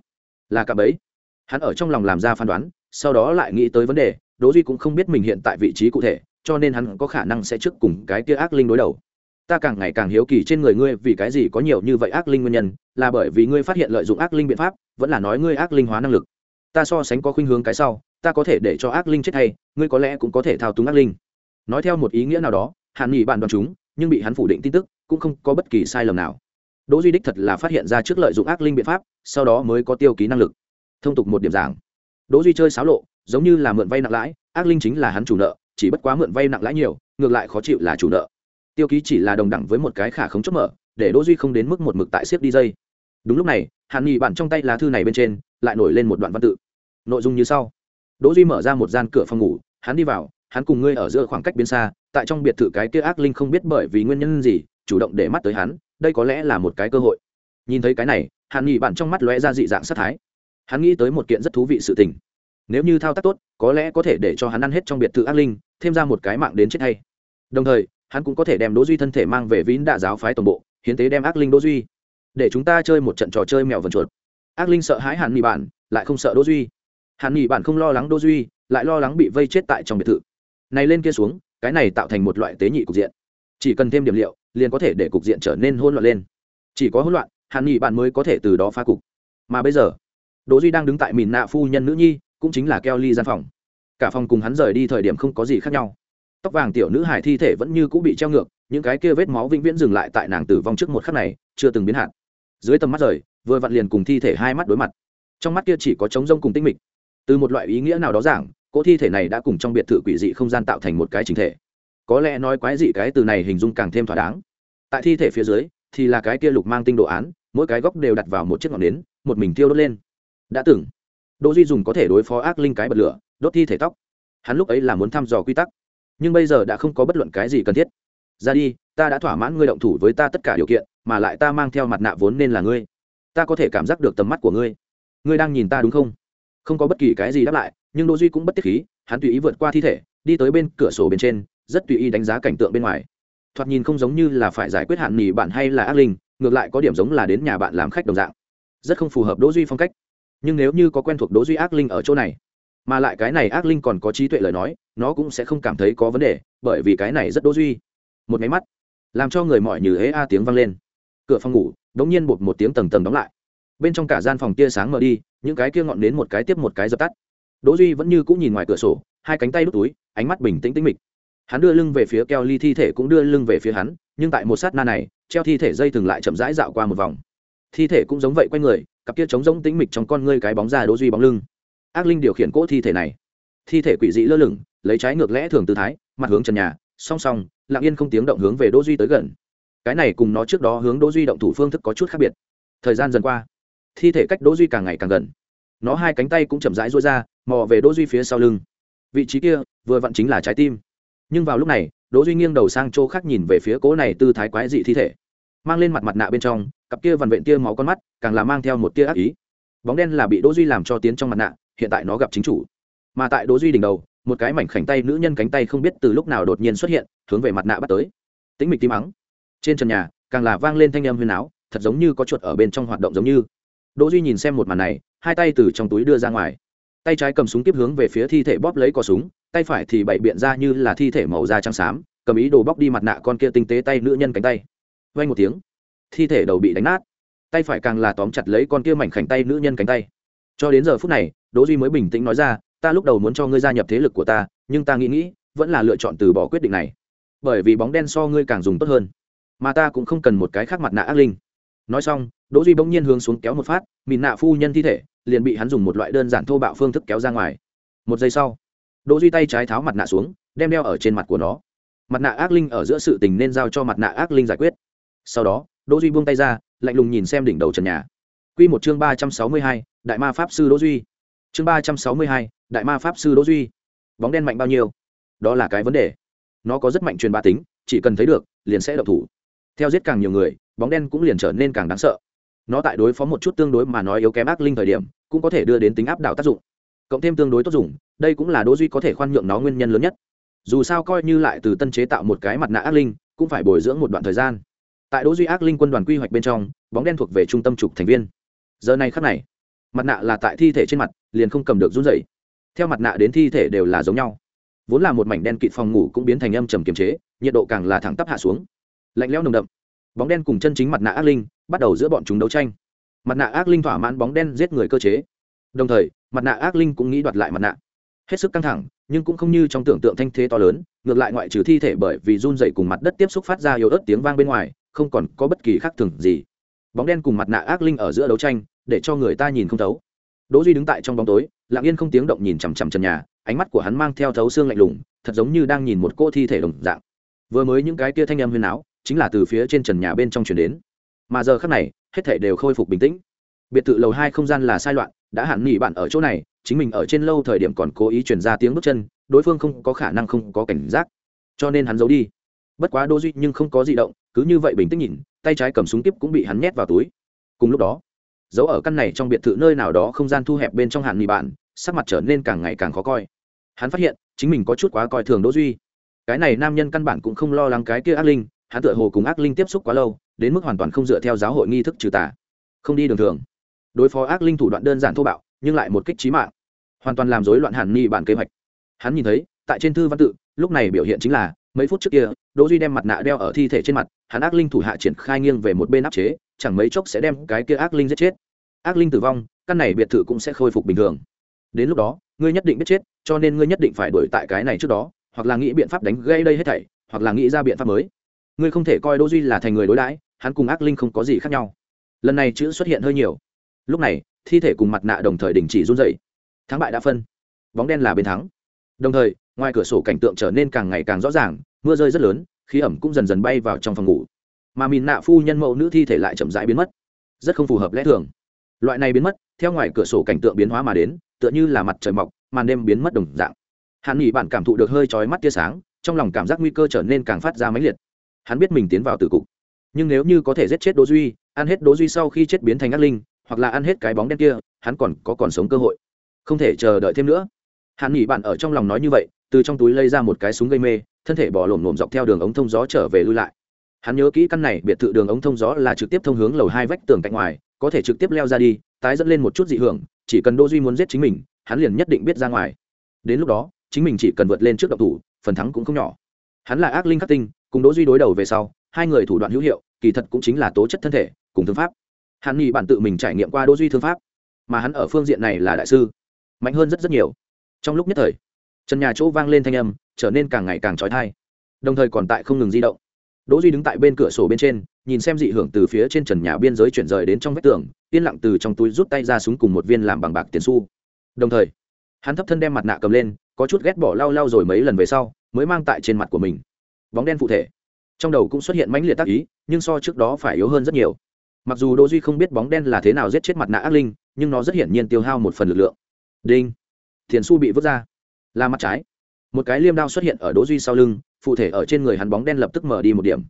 Là cả bấy hắn ở trong lòng làm ra phán đoán, sau đó lại nghĩ tới vấn đề, đỗ duy cũng không biết mình hiện tại vị trí cụ thể, cho nên hắn có khả năng sẽ trước cùng cái kia ác linh đối đầu. Ta càng ngày càng hiếu kỳ trên người ngươi vì cái gì có nhiều như vậy ác linh nguyên nhân, là bởi vì ngươi phát hiện lợi dụng ác linh biện pháp, vẫn là nói ngươi ác linh hóa năng lực. Ta so sánh có khuynh hướng cái sau, ta có thể để cho ác linh chết hay, ngươi có lẽ cũng có thể thao túng ác linh. Nói theo một ý nghĩa nào đó hạn nghỉ bạn đoàn chúng, nhưng bị hắn phủ định tin tức, cũng không có bất kỳ sai lầm nào đỗ duy đích thật là phát hiện ra trước lợi dụng ác linh biện pháp, sau đó mới có tiêu ký năng lực. Thông tục một điểm giảng. Đỗ duy chơi xáo lộ, giống như là mượn vay nặng lãi, ác linh chính là hắn chủ nợ, chỉ bất quá mượn vay nặng lãi nhiều, ngược lại khó chịu là chủ nợ. Tiêu ký chỉ là đồng đẳng với một cái khả không chốt mở, để đỗ duy không đến mức một mực tại xếp đi dây. Đúng lúc này, hàn nghị bản trong tay lá thư này bên trên, lại nổi lên một đoạn văn tự. Nội dung như sau. Đỗ duy mở ra một gian cửa phòng ngủ, hắn đi vào, hắn cùng ngươi ở giữa khoảng cách biến xa, tại trong biệt thự cái kia ác linh không biết bởi vì nguyên nhân gì, chủ động để mắt tới hắn đây có lẽ là một cái cơ hội. Nhìn thấy cái này hàn nghị bạn trong mắt lóe ra dị dạng sát thái. Hắn nghĩ tới một kiện rất thú vị sự tình. Nếu như thao tác tốt có lẽ có thể để cho hắn ăn hết trong biệt thự ác linh thêm ra một cái mạng đến chết hay. Đồng thời hắn cũng có thể đem đỗ duy thân thể mang về vín đạ giáo phái toàn bộ hiến tế đem ác linh đỗ duy. Để chúng ta chơi một trận trò chơi mèo vần chuột. Ác linh sợ hãi hàn nghị bạn, lại không sợ đỗ duy. Hàn nghị bạn không lo lắng đỗ duy lại lo lắng bị vây chết tại trong biệt thự. Này lên kia xuống cái này tạo thành một loại tế nhị cục diện chỉ cần thêm điểm liệu, liền có thể để cục diện trở nên hỗn loạn lên. Chỉ có hỗn loạn, hàn nghị bạn mới có thể từ đó phá cục. Mà bây giờ, đỗ duy đang đứng tại mìn nạ phu nhân nữ nhi, cũng chính là keo ly gian phòng. Cả phòng cùng hắn rời đi thời điểm không có gì khác nhau. Tóc vàng tiểu nữ hải thi thể vẫn như cũ bị treo ngược, những cái kia vết máu vĩnh viễn dừng lại tại nàng tử vong trước một khắc này, chưa từng biến hạn dưới tầm mắt rời, vừa vặn liền cùng thi thể hai mắt đối mặt. Trong mắt kia chỉ có trống rông cùng tinh mịch. Từ một loại ý nghĩa nào đó giảng, cỗ thi thể này đã cùng trong biệt thự quỷ dị không gian tạo thành một cái chính thể có lẽ nói quái dị cái từ này hình dung càng thêm thỏa đáng. Tại thi thể phía dưới, thì là cái kia lục mang tinh đồ án, mỗi cái góc đều đặt vào một chiếc ngọn nến, một mình tiêu đốt lên. Đã từng, đỗ duy dùng có thể đối phó ác linh cái bật lửa, đốt thi thể tóc. Hắn lúc ấy là muốn thăm dò quy tắc, nhưng bây giờ đã không có bất luận cái gì cần thiết. Ra đi, ta đã thỏa mãn ngươi động thủ với ta tất cả điều kiện, mà lại ta mang theo mặt nạ vốn nên là ngươi. Ta có thể cảm giác được tầm mắt của ngươi. Ngươi đang nhìn ta đúng không? Không có bất kỳ cái gì đáp lại, nhưng đỗ duy cũng bất tiết khí, hắn tùy ý vượt qua thi thể, đi tới bên cửa sổ bên trên rất tùy ý đánh giá cảnh tượng bên ngoài. Thoạt nhìn không giống như là phải giải quyết hạn nghỉ bạn hay là ác linh, ngược lại có điểm giống là đến nhà bạn làm khách đồng dạng. Rất không phù hợp đỗ duy phong cách. Nhưng nếu như có quen thuộc đỗ duy ác linh ở chỗ này, mà lại cái này ác linh còn có trí tuệ lời nói, nó cũng sẽ không cảm thấy có vấn đề, bởi vì cái này rất đỗ duy. Một máy mắt, làm cho người mọi như hế a tiếng vang lên. Cửa phòng ngủ, đống nhiên bột một tiếng tầng tầng đóng lại. Bên trong cả gian phòng tia sáng mở đi, những cái kia ngọn đến một cái tiếp một cái dập tắt. Đỗ duy vẫn như cũng nhìn ngoài cửa sổ, hai cánh tay đút túi, ánh mắt bình tĩnh tĩnh mịch hắn đưa lưng về phía keo ly thi thể cũng đưa lưng về phía hắn, nhưng tại một sát na này, treo thi thể dây thừng lại chậm rãi dạo qua một vòng. Thi thể cũng giống vậy quay người, cặp kia trống giống tĩnh mịch trong con ngươi cái bóng ra đỗ duy bóng lưng. Ác linh điều khiển cỗ thi thể này. Thi thể quỷ dị lơ lửng, lấy trái ngược lẽ thường tư thái, mặt hướng trần nhà, song song, lặng yên không tiếng động hướng về đỗ duy tới gần. Cái này cùng nó trước đó hướng đỗ duy động thủ phương thức có chút khác biệt. Thời gian dần qua, thi thể cách đỗ duy càng ngày càng gần. Nó hai cánh tay cũng chậm rãi duỗi ra, mò về đỗ duy phía sau lưng. Vị trí kia, vừa vặn chính là trái tim nhưng vào lúc này, đỗ duy nghiêng đầu sang chỗ khác nhìn về phía cố này tư thái quái dị thi thể. Mang lên mặt mặt nạ bên trong, cặp kia vằn vện tia máu con mắt, càng là mang theo một tia ác ý. Bóng đen là bị đỗ duy làm cho tiến trong mặt nạ, hiện tại nó gặp chính chủ. Mà tại đỗ duy đỉnh đầu, một cái mảnh khảnh tay nữ nhân cánh tay không biết từ lúc nào đột nhiên xuất hiện, hướng về mặt nạ bắt tới. Tĩnh mịch tím mắng. Trên trần nhà, càng là vang lên thanh âm huyền áo, thật giống như có chuột ở bên trong hoạt động giống như. Đỗ duy nhìn xem một màn này, hai tay từ trong túi đưa ra ngoài. Tay trái cầm súng tiếp hướng về phía thi thể bóp lấy cò súng tay phải thì bày biện ra như là thi thể màu da trắng xám, cầm ý đồ bóc đi mặt nạ con kia tinh tế tay nữ nhân cánh tay. Vay một tiếng, thi thể đầu bị đánh nát. Tay phải càng là tóm chặt lấy con kia mảnh khảnh tay nữ nhân cánh tay. Cho đến giờ phút này, đỗ duy mới bình tĩnh nói ra, ta lúc đầu muốn cho ngươi gia nhập thế lực của ta, nhưng ta nghĩ nghĩ, vẫn là lựa chọn từ bỏ quyết định này. Bởi vì bóng đen so ngươi càng dùng tốt hơn, mà ta cũng không cần một cái khác mặt nạ ác linh. Nói xong, đỗ duy bỗng nhiên hướng xuống kéo một phát mìn nạ phu nhân thi thể, liền bị hắn dùng một loại đơn giản thô bạo phương thức kéo ra ngoài. Một giây sau đỗ duy tay trái tháo mặt nạ xuống đem đeo ở trên mặt của nó. Mặt nạ ác linh ở giữa sự tình nên giao cho mặt nạ ác linh giải quyết. Sau đó đỗ duy buông tay ra lạnh lùng nhìn xem đỉnh đầu trần nhà. Quy một chương ba trăm sáu mươi hai, đại ma pháp sư đỗ duy. Chương ba trăm sáu mươi hai, đại ma pháp sư đỗ duy. Bóng đen mạnh bao nhiêu? Đó là cái vấn đề. Nó có rất mạnh truyền bá tính chỉ cần thấy được liền sẽ động thủ. Theo giết càng nhiều người bóng đen cũng liền trở nên càng đáng sợ. Nó tại đối phó một chút tương đối mà nói yếu kém ác linh thời điểm cũng có thể đưa đến tính áp đảo tác dụng cộng thêm tương đối tốt dùng, đây cũng là đỗ duy có thể khoan nhượng nó nguyên nhân lớn nhất. Dù sao coi như lại từ tân chế tạo một cái mặt nạ ác linh, cũng phải bồi dưỡng một đoạn thời gian. Tại đỗ duy ác linh quân đoàn quy hoạch bên trong, bóng đen thuộc về trung tâm trục thành viên. Giờ này khắc này, mặt nạ là tại thi thể trên mặt, liền không cầm được run rẩy. Theo mặt nạ đến thi thể đều là giống nhau. Vốn là một mảnh đen kịt phòng ngủ cũng biến thành âm trầm kiềm chế, nhiệt độ càng là thẳng tắp hạ xuống. Lạnh lẽo nồng đậm. Bóng đen cùng chân chính mặt nạ ác linh bắt đầu giữa bọn chúng đấu tranh. Mặt nạ ác linh thỏa mãn bóng đen giết người cơ chế đồng thời, mặt nạ ác linh cũng nghĩ đoạt lại mặt nạ. Hết sức căng thẳng, nhưng cũng không như trong tưởng tượng thanh thế to lớn, ngược lại ngoại trừ thi thể bởi vì run dậy cùng mặt đất tiếp xúc phát ra yếu ớt tiếng vang bên ngoài, không còn có bất kỳ khác thường gì. Bóng đen cùng mặt nạ ác linh ở giữa đấu tranh, để cho người ta nhìn không thấu. Đỗ duy đứng tại trong bóng tối, lặng yên không tiếng động nhìn chằm chằm trần nhà, ánh mắt của hắn mang theo thấu xương lạnh lùng, thật giống như đang nhìn một cô thi thể đồng dạng. Vừa mới những cái kia thanh âm huyền áo chính là từ phía trên trần nhà bên trong truyền đến. Mà giờ khắc này, hết thảy đều khôi phục bình tĩnh. Biệt thự lầu hai không gian là sai loạn đã hẳn nghỉ bạn ở chỗ này, chính mình ở trên lâu thời điểm còn cố ý truyền ra tiếng bước chân, đối phương không có khả năng không có cảnh giác. Cho nên hắn giấu đi. Bất quá đô duy nhưng không có gì động, cứ như vậy bình tĩnh nhìn, tay trái cầm súng tiếp cũng bị hắn nhét vào túi. Cùng lúc đó giấu ở căn này trong biệt thự nơi nào đó không gian thu hẹp bên trong hạn nghỉ bạn, sắc mặt trở nên càng ngày càng khó coi. Hắn phát hiện, chính mình có chút quá coi thường đỗ duy. Cái này nam nhân căn bản cũng không lo lắng cái kia ác linh, hắn tựa hồ cùng ác linh tiếp xúc quá lâu, đến mức hoàn toàn không dựa theo giáo hội nghi thức trừ tà. Không đi đường thường đối phó ác linh thủ đoạn đơn giản thô bạo, nhưng lại một kích trí mạng. Hoàn toàn làm rối loạn hẳn ni bản kế hoạch. Hắn nhìn thấy, tại trên thư văn tự, lúc này biểu hiện chính là, mấy phút trước kia, đỗ duy đem mặt nạ đeo ở thi thể trên mặt, hắn ác linh thủ hạ triển khai nghiêng về một bên áp chế, chẳng mấy chốc sẽ đem cái kia ác linh giết chết. Ác linh tử vong, căn này biệt thự cũng sẽ khôi phục bình thường. Đến lúc đó, ngươi nhất định biết chết, cho nên ngươi nhất định phải đuổi tại cái này trước đó, hoặc là nghĩ biện pháp đánh gây đây hết thảy, hoặc là nghĩ ra biện pháp mới. Ngươi không thể coi đỗ duy là thành người đối đãi, hắn cùng ác linh không có gì khác nhau. Lần này chữ xuất hiện hơi nhiều lúc này, thi thể cùng mặt nạ đồng thời đình chỉ run rẩy. Thắng bại đã phân. Bóng đen là bên thắng. Đồng thời, ngoài cửa sổ cảnh tượng trở nên càng ngày càng rõ ràng, mưa rơi rất lớn, khí ẩm cũng dần dần bay vào trong phòng ngủ. Mà mìn nạ phu nhân mẫu nữ thi thể lại chậm rãi biến mất. Rất không phù hợp lẽ thường. Loại này biến mất, theo ngoài cửa sổ cảnh tượng biến hóa mà đến, tựa như là mặt trời mọc, màn đêm biến mất đồng dạng. Hàn nghỉ bạn cảm thụ được hơi chói mắt tia sáng, trong lòng cảm giác nguy cơ trở nên càng phát ra mãnh liệt. Hắn biết mình tiến vào tử cục. Nhưng nếu như có thể giết chết đỗ duy, ăn hết đỗ duy sau khi chết biến thành ác linh hoặc là ăn hết cái bóng đen kia, hắn còn có còn sống cơ hội. Không thể chờ đợi thêm nữa. Hắn nghỉ bạn ở trong lòng nói như vậy, từ trong túi lấy ra một cái súng gây mê, thân thể bỏ lổm lổm dọc theo đường ống thông gió trở về lui lại. Hắn nhớ kỹ căn này, biệt thự đường ống thông gió là trực tiếp thông hướng lầu hai vách tường cạnh ngoài, có thể trực tiếp leo ra đi, tái dẫn lên một chút dị hưởng, chỉ cần đỗ duy muốn giết chính mình, hắn liền nhất định biết ra ngoài. Đến lúc đó, chính mình chỉ cần vượt lên trước độc thủ, phần thắng cũng không nhỏ. Hắn là ác linh khắc tinh, cùng đỗ duy đối đầu về sau, hai người thủ đoạn hữu hiệu, kỳ thật cũng chính là tố chất thân thể, cùng thương pháp hắn nghĩ bản tự mình trải nghiệm qua đỗ duy thương pháp, mà hắn ở phương diện này là đại sư, mạnh hơn rất rất nhiều. Trong lúc nhất thời, trần nhà chỗ vang lên thanh âm, trở nên càng ngày càng trói thai, đồng thời còn tại không ngừng di động. Đỗ duy đứng tại bên cửa sổ bên trên, nhìn xem dị hưởng từ phía trên trần nhà biên giới chuyển rời đến trong vách tường, yên lặng từ trong túi rút tay ra súng cùng một viên làm bằng bạc tiền xu. Đồng thời, hắn thấp thân đem mặt nạ cầm lên, có chút ghét bỏ lau lau rồi mấy lần về sau, mới mang tại trên mặt của mình. Bóng đen cụ thể, trong đầu cũng xuất hiện mãnh liệt tác ý, nhưng so trước đó phải yếu hơn rất nhiều mặc dù đỗ duy không biết bóng đen là thế nào giết chết mặt nạ ác linh, nhưng nó rất hiển nhiên tiêu hao một phần lực lượng. Đinh. Thiền su bị vứt ra. Là mặt trái. Một cái liêm đao xuất hiện ở đỗ duy sau lưng, phụ thể ở trên người hắn bóng đen lập tức mở đi một điểm.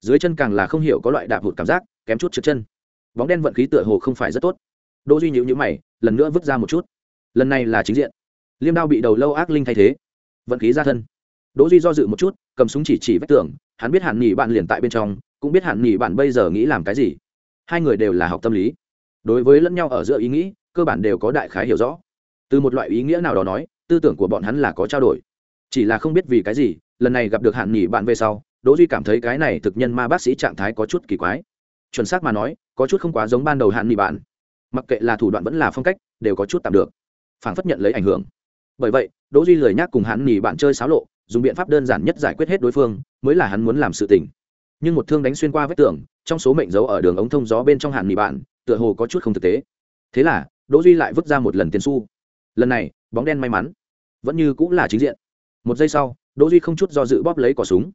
Dưới chân càng là không hiểu có loại đạp hụt cảm giác, kém chút trượt chân. Bóng đen vận khí tựa hồ không phải rất tốt. Đỗ duy nhíu nhíu mày, lần nữa vứt ra một chút. Lần này là chính diện. Liêm đao bị đầu lâu ác linh thay thế. Vận khí ra thân. Đỗ duy do dự một chút, cầm súng chỉ chỉ vách tường, hắn biết hạn nhị bạn liền tại bên trong, cũng biết hạn nhị bạn bây giờ nghĩ làm cái gì hai người đều là học tâm lý. Đối với lẫn nhau ở giữa ý nghĩ, cơ bản đều có đại khái hiểu rõ. Từ một loại ý nghĩa nào đó nói, tư tưởng của bọn hắn là có trao đổi. Chỉ là không biết vì cái gì, lần này gặp được hạn nghỉ bạn về sau, đỗ duy cảm thấy cái này thực nhân ma bác sĩ trạng thái có chút kỳ quái. Chuẩn xác mà nói, có chút không quá giống ban đầu hạn nghỉ bạn. Mặc kệ là thủ đoạn vẫn là phong cách, đều có chút tạm được. Phảng phất nhận lấy ảnh hưởng. Bởi vậy, đỗ duy lười nhác cùng hạn nghỉ bạn chơi xáo lộ, dùng biện pháp đơn giản nhất giải quyết hết đối phương, mới là hắn muốn làm sự tình. Nhưng một thương đánh xuyên qua vết tường trong số mệnh dấu ở đường ống thông gió bên trong hạn mì bạn, tựa hồ có chút không thực tế. Thế là, đỗ duy lại vứt ra một lần tiền xu. Lần này, bóng đen may mắn. Vẫn như cũng là chính diện. Một giây sau, đỗ duy không chút do dự bóp lấy cò súng.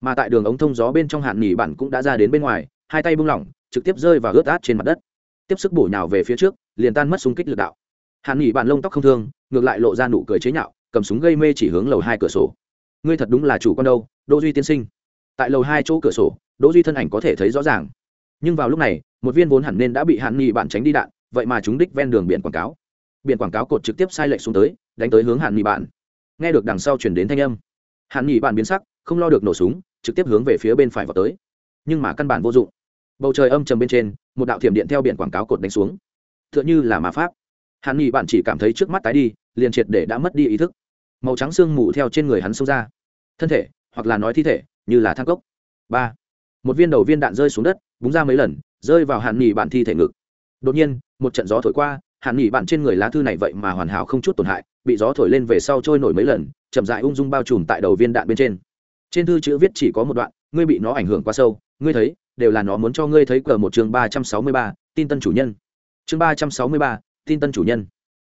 Mà tại đường ống thông gió bên trong hạn mì bạn cũng đã ra đến bên ngoài, hai tay buông lỏng, trực tiếp rơi và ướt át trên mặt đất. Tiếp sức bổ nhào về phía trước, liền tan mất súng kích lực đạo. Hạn mì bạn lông tóc không thương, ngược lại lộ ra nụ cười chế nhạo, cầm súng gây mê chỉ hướng lầu hai cửa sổ. Ngươi thật đúng là chủ con đâu, đỗ duy tiên sinh tại lầu hai chỗ cửa sổ, đỗ duy thân ảnh có thể thấy rõ ràng. Nhưng vào lúc này, một viên vốn hẳn nên đã bị hạn nỉ bạn tránh đi đạn, vậy mà chúng đích ven đường biển quảng cáo. Biển quảng cáo cột trực tiếp sai lệch xuống tới, đánh tới hướng hạn nỉ bạn. Nghe được đằng sau chuyển đến thanh âm hạn nỉ bạn biến sắc, không lo được nổ súng, trực tiếp hướng về phía bên phải vào tới. Nhưng mà căn bản vô dụng. Bầu trời âm trầm bên trên, một đạo thiểm điện theo biển quảng cáo cột đánh xuống. Tựa như là mà pháp. Hạn nghị bạn chỉ cảm thấy trước mắt tái đi, liền triệt để đã mất đi ý thức. Màu trắng xương mù theo trên người hắn xông ra. Thân thể, hoặc là nói thi thể như là thang cốc. Ba. Một viên đầu viên đạn rơi xuống đất, búng ra mấy lần, rơi vào hạn nghỉ bạn thi thể ngực. Đột nhiên, một trận gió thổi qua, hạn nghỉ bạn trên người lá thư này vậy mà hoàn hảo không chút tổn hại, bị gió thổi lên về sau trôi nổi mấy lần, chậm dại ung dung bao trùm tại đầu viên đạn bên trên. Trên thư chữ viết chỉ có một đoạn, ngươi bị nó ảnh hưởng quá sâu, ngươi thấy, đều là nó muốn cho ngươi thấy cờ một chương ba trăm sáu mươi ba, tin tân chủ nhân. Chương ba trăm sáu mươi ba, tin tân chủ nhân.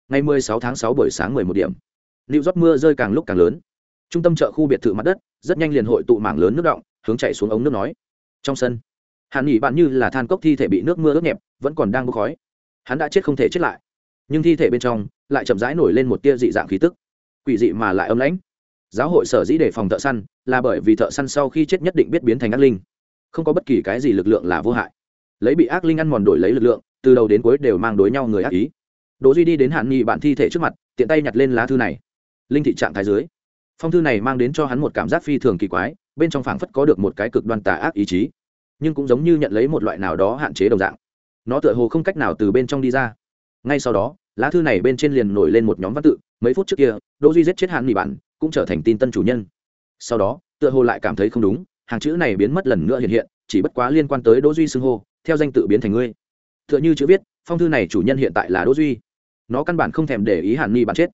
Ngày mười sáu tháng sáu buổi sáng mười một điểm. Lưu rót mưa rơi càng lúc càng lớn trung tâm chợ khu biệt thự mặt đất, rất nhanh liền hội tụ mảng lớn nước động, hướng chạy xuống ống nước nói. Trong sân, hàn nghỉ bạn như là than cốc thi thể bị nước mưa ướt nhẹp, vẫn còn đang bốc khói. Hắn đã chết không thể chết lại, nhưng thi thể bên trong lại chậm rãi nổi lên một tia dị dạng khí tức. Quỷ dị mà lại ấm lãnh. Giáo hội sở dĩ để phòng thợ săn là bởi vì thợ săn sau khi chết nhất định biết biến thành ác linh. Không có bất kỳ cái gì lực lượng là vô hại. Lấy bị ác linh ăn mòn đổi lấy lực lượng, từ đầu đến cuối đều mang đối nhau người ác ý. Đỗ duy đi đến hạn nghị bạn thi thể trước mặt, tiện tay nhặt lên lá thư này. Linh thị trạng thái dưới phong thư này mang đến cho hắn một cảm giác phi thường kỳ quái, bên trong phảng phất có được một cái cực đoan tà ác ý chí, nhưng cũng giống như nhận lấy một loại nào đó hạn chế đồng dạng. Nó tựa hồ không cách nào từ bên trong đi ra. Ngay sau đó, lá thư này bên trên liền nổi lên một nhóm văn tự, mấy phút trước kia, đỗ duy giết chết hắn nỉ bạn cũng trở thành tin tân chủ nhân. Sau đó, tựa hồ lại cảm thấy không đúng, hàng chữ này biến mất lần nữa hiện hiện, chỉ bất quá liên quan tới đỗ duy xưng hô, theo danh tự biến thành ngươi. Tựa như chữ viết, phong thư này chủ nhân hiện tại là đỗ duy. Nó căn bản không thèm để ý hàn ni bản chết.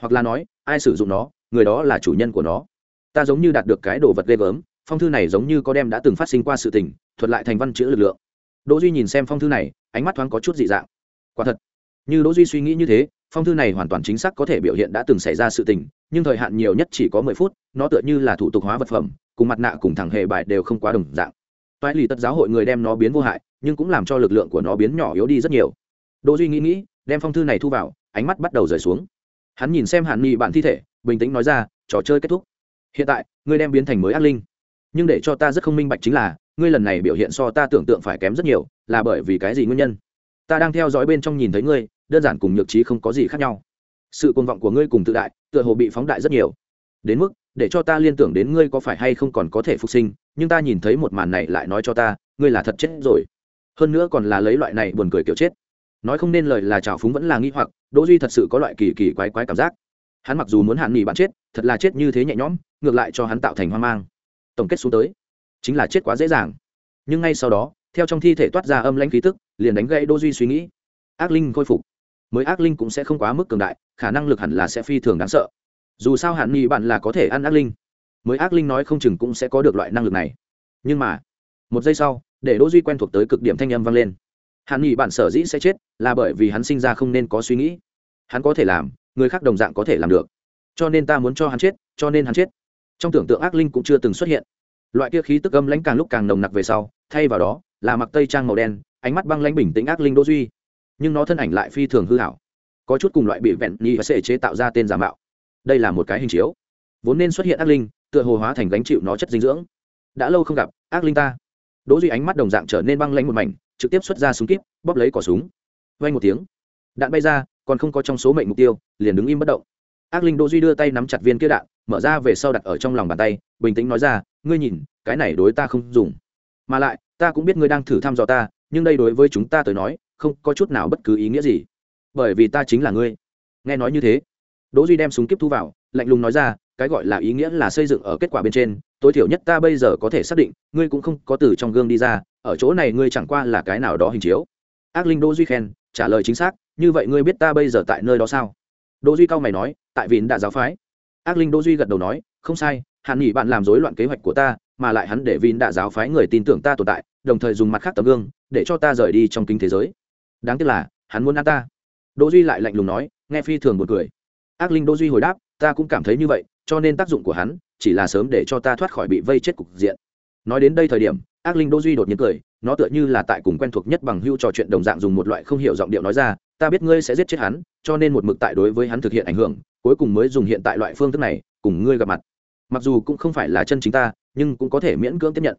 Hoặc là nói, ai sử dụng nó người đó là chủ nhân của nó. Ta giống như đạt được cái đồ vật ghê gớm, phong thư này giống như có đem đã từng phát sinh qua sự tình, thuật lại thành văn chữ lực lượng. Đỗ duy nhìn xem phong thư này, ánh mắt thoáng có chút dị dạng. Quả thật, như đỗ duy suy nghĩ như thế, phong thư này hoàn toàn chính xác có thể biểu hiện đã từng xảy ra sự tình, nhưng thời hạn nhiều nhất chỉ có mười phút, nó tựa như là thủ tục hóa vật phẩm, cùng mặt nạ cùng thẳng hệ bài đều không quá đồng dạng. Toại lì tất giáo hội người đem nó biến vô hại, nhưng cũng làm cho lực lượng của nó biến nhỏ yếu đi rất nhiều. Đỗ duy nghĩ nghĩ, đem phong thư này thu vào, ánh mắt bắt đầu rời xuống. Hắn nhìn xem hàn nghị bạn thi thể bình tĩnh nói ra, trò chơi kết thúc. Hiện tại, ngươi đem biến thành mới ác linh. Nhưng để cho ta rất không minh bạch chính là, ngươi lần này biểu hiện so ta tưởng tượng phải kém rất nhiều, là bởi vì cái gì nguyên nhân? Ta đang theo dõi bên trong nhìn thấy ngươi, đơn giản cùng nhược trí không có gì khác nhau. Sự côn vọng của ngươi cùng tự đại, tựa hồ bị phóng đại rất nhiều. Đến mức, để cho ta liên tưởng đến ngươi có phải hay không còn có thể phục sinh, nhưng ta nhìn thấy một màn này lại nói cho ta, ngươi là thật chết rồi. Hơn nữa còn là lấy loại này buồn cười kiểu chết. Nói không nên lời là trào phúng vẫn là nghi hoặc, đỗ duy thật sự có loại kỳ kỳ quái quái cảm giác hắn mặc dù muốn hạn nghỉ bạn chết, thật là chết như thế nhẹ nhõm, ngược lại cho hắn tạo thành hoang mang. Tổng kết xuống tới, chính là chết quá dễ dàng. Nhưng ngay sau đó, theo trong thi thể toát ra âm lãnh khí tức, liền đánh gãy đỗ duy suy nghĩ. Ác linh khôi phục. Mới ác linh cũng sẽ không quá mức cường đại, khả năng lực hẳn là sẽ phi thường đáng sợ. Dù sao hạn nghị bạn là có thể ăn ác linh. Mới ác linh nói không chừng cũng sẽ có được loại năng lực này. Nhưng mà, một giây sau, để đỗ duy quen thuộc tới cực điểm thanh âm vang lên. Hạn nghị bạn sở dĩ sẽ chết là bởi vì hắn sinh ra không nên có suy nghĩ. Hắn có thể làm người khác đồng dạng có thể làm được. Cho nên ta muốn cho hắn chết, cho nên hắn chết. Trong tưởng tượng ác linh cũng chưa từng xuất hiện. Loại kia khí tức âm lãnh càng lúc càng nồng nặc về sau, thay vào đó, là mặc tây trang màu đen, ánh mắt băng lãnh bình tĩnh ác linh đỗ duy. Nhưng nó thân ảnh lại phi thường hư hảo có chút cùng loại bị vẹn nhi và sệ chế tạo ra tên giả mạo. Đây là một cái hình chiếu. Vốn nên xuất hiện ác linh, tựa hồ hóa thành gánh chịu nó chất dinh dưỡng. Đã lâu không gặp, ác linh ta. Đỗ duy ánh mắt đồng dạng trở nên băng lãnh một mảnh, trực tiếp xuất ra súng kíp, bóp lấy cỏ súng. Vang một tiếng. Đạn bay ra còn không có trong số mệnh mục tiêu, liền đứng im bất động. Ác linh đỗ duy đưa tay nắm chặt viên kia đạn, mở ra về sau đặt ở trong lòng bàn tay, bình tĩnh nói ra, ngươi nhìn, cái này đối ta không dùng. Mà lại, ta cũng biết ngươi đang thử thăm dò ta, nhưng đây đối với chúng ta tới nói, không có chút nào bất cứ ý nghĩa gì. Bởi vì ta chính là ngươi. Nghe nói như thế, đỗ duy đem súng kiếp thu vào, lạnh lùng nói ra, cái gọi là ý nghĩa là xây dựng ở kết quả bên trên, tối thiểu nhất ta bây giờ có thể xác định, ngươi cũng không có từ trong gương đi ra, ở chỗ này ngươi chẳng qua là cái nào đó hình chiếu. Ác linh đỗ duy khen, trả lời chính xác như vậy ngươi biết ta bây giờ tại nơi đó sao? Đỗ duy cao mày nói, tại vì đã giáo phái. Ác linh đỗ duy gật đầu nói, không sai Hắn nghĩ bạn làm rối loạn kế hoạch của ta, mà lại hắn để vin đã giáo phái người tin tưởng ta tồn tại, đồng thời dùng mặt khác tấm gương, để cho ta rời đi trong kinh thế giới. Đáng tiếc là, hắn muốn ăn ta. Đỗ duy lại lạnh lùng nói, nghe phi thường một cười. Ác linh đỗ duy hồi đáp, ta cũng cảm thấy như vậy, cho nên tác dụng của hắn chỉ là sớm để cho ta thoát khỏi bị vây chết cục diện. Nói đến đây thời điểm, ác linh đỗ duy đột nhiên cười, nó tựa như là tại cùng quen thuộc nhất bằng hưu trò chuyện đồng dạng dùng một loại không hiểu giọng điệu nói ra ta biết ngươi sẽ giết chết hắn, cho nên một mực tại đối với hắn thực hiện ảnh hưởng, cuối cùng mới dùng hiện tại loại phương thức này, cùng ngươi gặp mặt. Mặc dù cũng không phải là chân chính ta, nhưng cũng có thể miễn cưỡng tiếp nhận.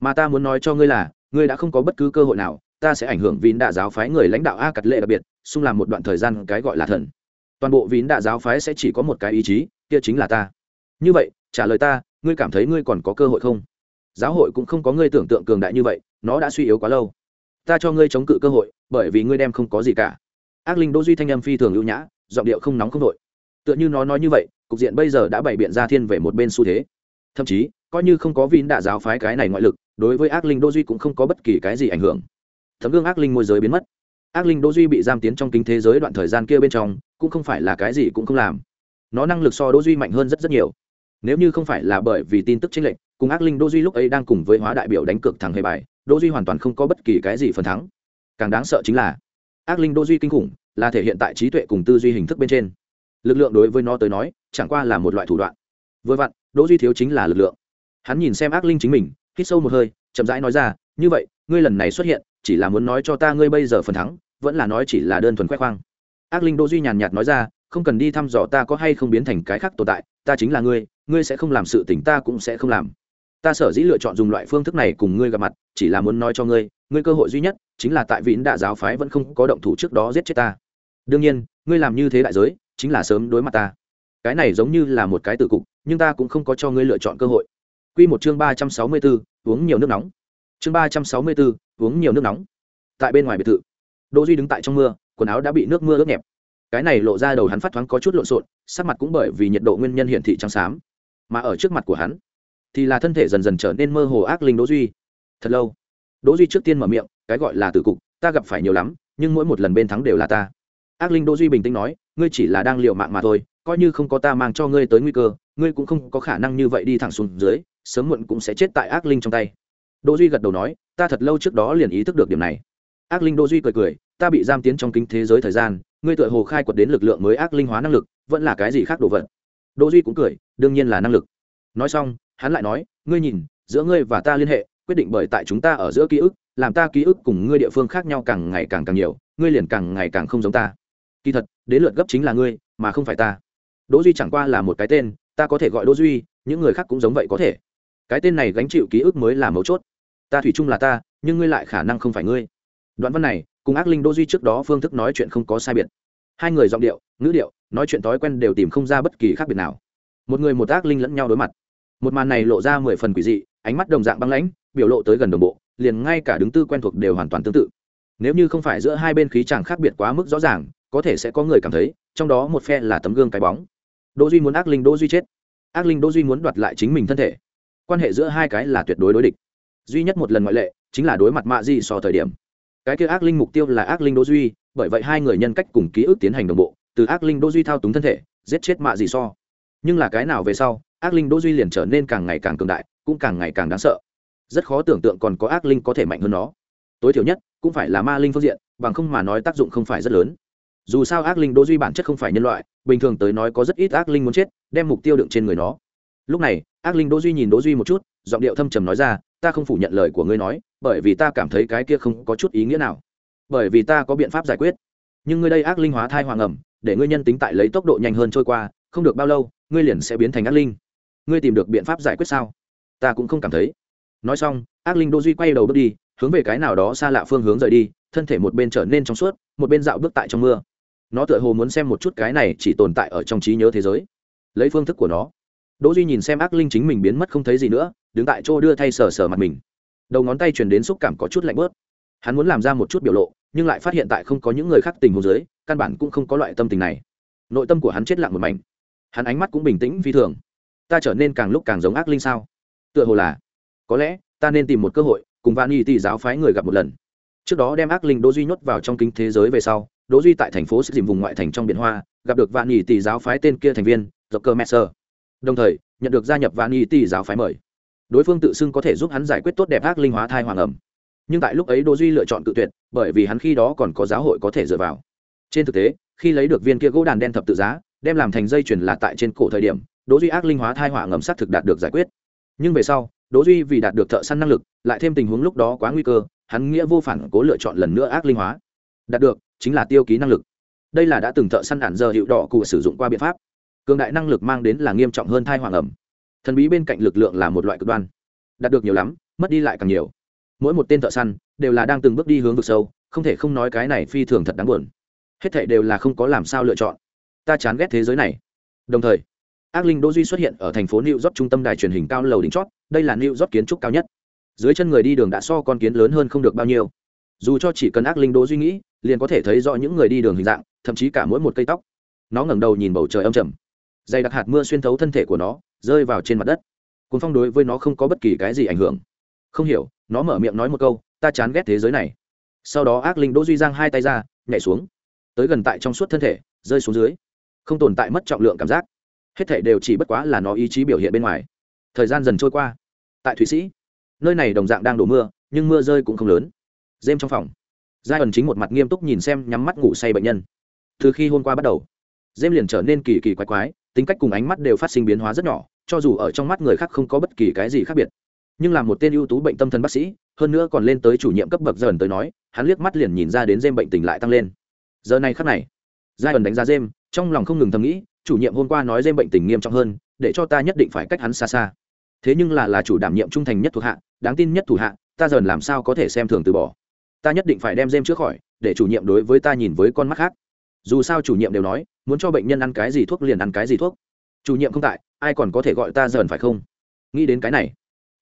Mà ta muốn nói cho ngươi là, ngươi đã không có bất cứ cơ hội nào, ta sẽ ảnh hưởng vín đạ giáo phái người lãnh đạo a cật lệ đặc biệt, xung làm một đoạn thời gian cái gọi là thần. Toàn bộ vín đạ giáo phái sẽ chỉ có một cái ý chí, kia chính là ta. Như vậy, trả lời ta, ngươi cảm thấy ngươi còn có cơ hội không? Giáo hội cũng không có ngươi tưởng tượng cường đại như vậy, nó đã suy yếu quá lâu. Ta cho ngươi chống cự cơ hội, bởi vì ngươi đem không có gì cả ác linh đỗ duy thanh âm phi thường lưu nhã, giọng điệu không nóng không đội tựa như nó nói như vậy, cục diện bây giờ đã bày biện ra thiên về một bên xu thế. Thậm chí, coi như không có vín đạ giáo phái cái này ngoại lực, đối với ác linh đỗ duy cũng không có bất kỳ cái gì ảnh hưởng. Tấm gương ác linh môi giới biến mất. Ác linh đỗ duy bị giam tiến trong kinh thế giới đoạn thời gian kia bên trong, cũng không phải là cái gì cũng không làm. Nó năng lực so đỗ duy mạnh hơn rất rất nhiều. Nếu như không phải là bởi vì tin tức chênh lệch, cùng ác linh đỗ duy lúc ấy đang cùng với hóa đại biểu đánh cược thằng hề bài, đỗ duy hoàn toàn không có bất kỳ cái gì phần thắng. Càng đáng sợ chính là ác linh đỗ duy kinh khủng, là thể hiện tại trí tuệ cùng tư duy hình thức bên trên. Lực lượng đối với nó tới nói, chẳng qua là một loại thủ đoạn. Vừa vặn đỗ duy thiếu chính là lực lượng. Hắn nhìn xem ác linh chính mình, hít sâu một hơi, chậm rãi nói ra, như vậy, ngươi lần này xuất hiện, chỉ là muốn nói cho ta ngươi bây giờ phần thắng, vẫn là nói chỉ là đơn thuần khoe khoang. Ác linh đỗ duy nhàn nhạt nói ra, không cần đi thăm dò ta có hay không biến thành cái khác tồn tại, ta chính là ngươi ngươi sẽ không làm sự tình ta cũng sẽ không làm. Ta sở dĩ lựa chọn dùng loại phương thức này cùng ngươi gặp mặt, chỉ là muốn nói cho ngươi ngươi cơ hội duy nhất chính là tại vĩnh đạ giáo phái vẫn không có động thủ trước đó giết chết ta đương nhiên ngươi làm như thế đại giới chính là sớm đối mặt ta cái này giống như là một cái tử cục nhưng ta cũng không có cho ngươi lựa chọn cơ hội Quy một chương ba trăm sáu mươi 364, uống nhiều nước nóng. Chương ba trăm sáu mươi 364, uống nhiều nước nóng. Tại bên ngoài biệt thự, Đỗ Duy đứng tại trong mưa, quần áo đã bị nước mưa ướt nhẹp. Cái này lộ ra đầu hắn phát thoáng có chút lộn xộn, sắc mặt cũng bởi vì nhiệt độ nguyên nhân hiển thị trắng xám. Mà ở trước mặt của hắn, thì là thân thể dần dần trở nên mơ hồ ác linh Đỗ Duy. Thật lâu, Đỗ Duy trước tiên mở miệng, cái gọi là tử cục, ta gặp phải nhiều lắm, nhưng mỗi một lần bên thắng đều là ta. Ác linh Đỗ Duy bình tĩnh nói, ngươi chỉ là đang liều mạng mà thôi, coi như không có ta mang cho ngươi tới nguy cơ, ngươi cũng không có khả năng như vậy đi thẳng xuống dưới, sớm muộn cũng sẽ chết tại ác linh trong tay. Đỗ duy gật đầu nói ta thật lâu trước đó liền ý thức được điểm này. Ác linh đỗ duy cười cười ta bị giam tiến trong kinh thế giới thời gian ngươi tựa hồ khai quật đến lực lượng mới ác linh hóa năng lực vẫn là cái gì khác đồ vật? Đỗ duy cũng cười đương nhiên là năng lực. Nói xong hắn lại nói ngươi nhìn giữa ngươi và ta liên hệ quyết định bởi tại chúng ta ở giữa ký ức, làm ta ký ức cùng ngươi địa phương khác nhau càng ngày càng càng nhiều, ngươi liền càng ngày càng không giống ta. Kỳ thật, đến lượt gấp chính là ngươi, mà không phải ta. Đỗ duy chẳng qua là một cái tên, ta có thể gọi đỗ duy, những người khác cũng giống vậy có thể. Cái tên này gánh chịu ký ức mới là mấu chốt. Ta thủy chung là ta, nhưng ngươi lại khả năng không phải ngươi. Đoạn văn này, cùng ác linh Đỗ duy trước đó phương thức nói chuyện không có sai biệt. Hai người giọng điệu, ngữ điệu, nói chuyện thói quen đều tìm không ra bất kỳ khác biệt nào. Một người một ác linh lẫn nhau đối mặt. Một màn này lộ ra mười phần quỷ dị, ánh mắt đồng dạng băng lãnh biểu lộ tới gần đồng bộ, liền ngay cả đứng tư quen thuộc đều hoàn toàn tương tự. Nếu như không phải giữa hai bên khí chàng khác biệt quá mức rõ ràng, có thể sẽ có người cảm thấy, trong đó một phe là tấm gương cái bóng. Đỗ duy muốn ác linh đỗ duy chết. Ác linh đỗ duy muốn đoạt lại chính mình thân thể. Quan hệ giữa hai cái là tuyệt đối đối địch. Duy nhất một lần ngoại lệ, chính là đối mặt mạ di so thời điểm. Cái kia ác linh mục tiêu là ác linh đỗ duy, bởi vậy hai người nhân cách cùng ký ức tiến hành đồng bộ, từ ác linh đỗ duy thao túng thân thể, giết chết mạ di so. Nhưng là cái nào về sau, ác linh đỗ duy liền trở nên càng ngày càng cường đại, cũng càng ngày càng đáng sợ rất khó tưởng tượng còn có ác linh có thể mạnh hơn nó. Tối thiểu nhất, cũng phải là ma linh phương diện, bằng không mà nói tác dụng không phải rất lớn. Dù sao ác linh đỗ duy bản chất không phải nhân loại, bình thường tới nói có rất ít ác linh muốn chết, đem mục tiêu đựng trên người nó. Lúc này, ác linh đỗ duy nhìn đỗ duy một chút, giọng điệu thâm trầm nói ra, ta không phủ nhận lời của ngươi nói, bởi vì ta cảm thấy cái kia không có chút ý nghĩa nào. Bởi vì ta có biện pháp giải quyết. Nhưng ngươi đây ác linh hóa thai hoàng ẩm, để ngươi nhân tính tại lấy tốc độ nhanh hơn trôi qua, không được bao lâu, ngươi liền sẽ biến thành ác linh. Ngươi tìm được biện pháp giải quyết sao? Ta cũng không cảm thấy nói xong, ác linh đô duy quay đầu bước đi, hướng về cái nào đó xa lạ phương hướng rời đi, thân thể một bên trở nên trong suốt, một bên dạo bước tại trong mưa. Nó tựa hồ muốn xem một chút cái này chỉ tồn tại ở trong trí nhớ thế giới. Lấy phương thức của nó. Đỗ duy nhìn xem ác linh chính mình biến mất không thấy gì nữa, đứng tại chỗ đưa thay sờ sờ mặt mình. Đầu ngón tay truyền đến xúc cảm có chút lạnh bớt. Hắn muốn làm ra một chút biểu lộ, nhưng lại phát hiện tại không có những người khác tình huống dưới, căn bản cũng không có loại tâm tình này. Nội tâm của hắn chết lặng một mảnh. Hắn ánh mắt cũng bình tĩnh phi thường. Ta trở nên càng lúc càng giống ác linh sao? Tựa hồ là có lẽ ta nên tìm một cơ hội cùng van y tỷ giáo phái người gặp một lần. Trước đó đem ác linh đỗ duy nhốt vào trong kính thế giới về sau, đỗ duy tại thành phố sẽ dìm vùng ngoại thành trong biển hoa, gặp được van y tỷ giáo phái tên kia thành viên dọc cơ messer. Đồng thời, nhận được gia nhập van y tỷ giáo phái mời. Đối phương tự xưng có thể giúp hắn giải quyết tốt đẹp ác linh hóa thai hoàng ẩm. Nhưng tại lúc ấy đỗ duy lựa chọn tự tuyệt, bởi vì hắn khi đó còn có giáo hội có thể dựa vào. Trên thực tế, khi lấy được viên kia gỗ đàn đen thập tự giá, đem làm thành dây chuyền là tại trên cổ thời điểm, đỗ duy ác linh hóa thai hỏa ngầm sát thực đạt được giải quyết. Nhưng về sau đỗ duy vì đạt được thợ săn năng lực, lại thêm tình huống lúc đó quá nguy cơ, hắn nghĩa vô phản cố lựa chọn lần nữa ác linh hóa. Đạt được, chính là tiêu ký năng lực. Đây là đã từng thợ săn ản giờ hiệu đỏ cụ sử dụng qua biện pháp. Cường đại năng lực mang đến là nghiêm trọng hơn thai hoàng ẩm. Thần bí bên cạnh lực lượng là một loại cực đoan. Đạt được nhiều lắm, mất đi lại càng nhiều. Mỗi một tên thợ săn đều là đang từng bước đi hướng vực sâu, không thể không nói cái này phi thường thật đáng buồn. Hết thảy đều là không có làm sao lựa chọn. Ta chán ghét thế giới này. Đồng thời ác linh đỗ duy xuất hiện ở thành phố new york trung tâm đài truyền hình cao lầu đỉnh chót, đây là new york kiến trúc cao nhất. Dưới chân người đi đường đã so con kiến lớn hơn không được bao nhiêu. Dù cho chỉ cần ác linh đỗ duy nghĩ, liền có thể thấy rõ những người đi đường hình dạng, thậm chí cả mỗi một cây tóc. Nó ngẩng đầu nhìn bầu trời âm trầm. Dày đặc hạt mưa xuyên thấu thân thể của nó, rơi vào trên mặt đất. Cuốn phong đối với nó không có bất kỳ cái gì ảnh hưởng. Không hiểu, nó mở miệng nói một câu, ta chán ghét thế giới này. Sau đó ác linh đỗ duy giang hai tay ra, nhảy xuống. Tới gần tại trong suốt thân thể, rơi xuống dưới. Không tồn tại mất trọng lượng cảm giác hết thể đều chỉ bất quá là nó ý chí biểu hiện bên ngoài. Thời gian dần trôi qua. Tại thụy sĩ, nơi này đồng dạng đang đổ mưa, nhưng mưa rơi cũng không lớn. Dêm trong phòng giai ẩn chính một mặt nghiêm túc nhìn xem nhắm mắt ngủ say bệnh nhân. Từ khi hôm qua bắt đầu dêm liền trở nên kỳ kỳ quái quái, tính cách cùng ánh mắt đều phát sinh biến hóa rất nhỏ, cho dù ở trong mắt người khác không có bất kỳ cái gì khác biệt. Nhưng là một tên ưu tú bệnh tâm thần bác sĩ, hơn nữa còn lên tới chủ nhiệm cấp bậc dần tới nói, hắn liếc mắt liền nhìn ra đến dêm bệnh tình lại tăng lên. Giờ này khắc này giai ẩn đánh giá dêm trong lòng không ngừng thầm nghĩ chủ nhiệm hôm qua nói dêm bệnh tình nghiêm trọng hơn, để cho ta nhất định phải cách hắn xa xa. Thế nhưng là là chủ đảm nhiệm trung thành nhất thuộc hạ, đáng tin nhất thủ hạ, ta dần làm sao có thể xem thường từ bỏ. Ta nhất định phải đem dêm trước khỏi, để chủ nhiệm đối với ta nhìn với con mắt khác. Dù sao chủ nhiệm đều nói, muốn cho bệnh nhân ăn cái gì thuốc liền ăn cái gì thuốc. Chủ nhiệm không tại, ai còn có thể gọi ta dần phải không? Nghĩ đến cái này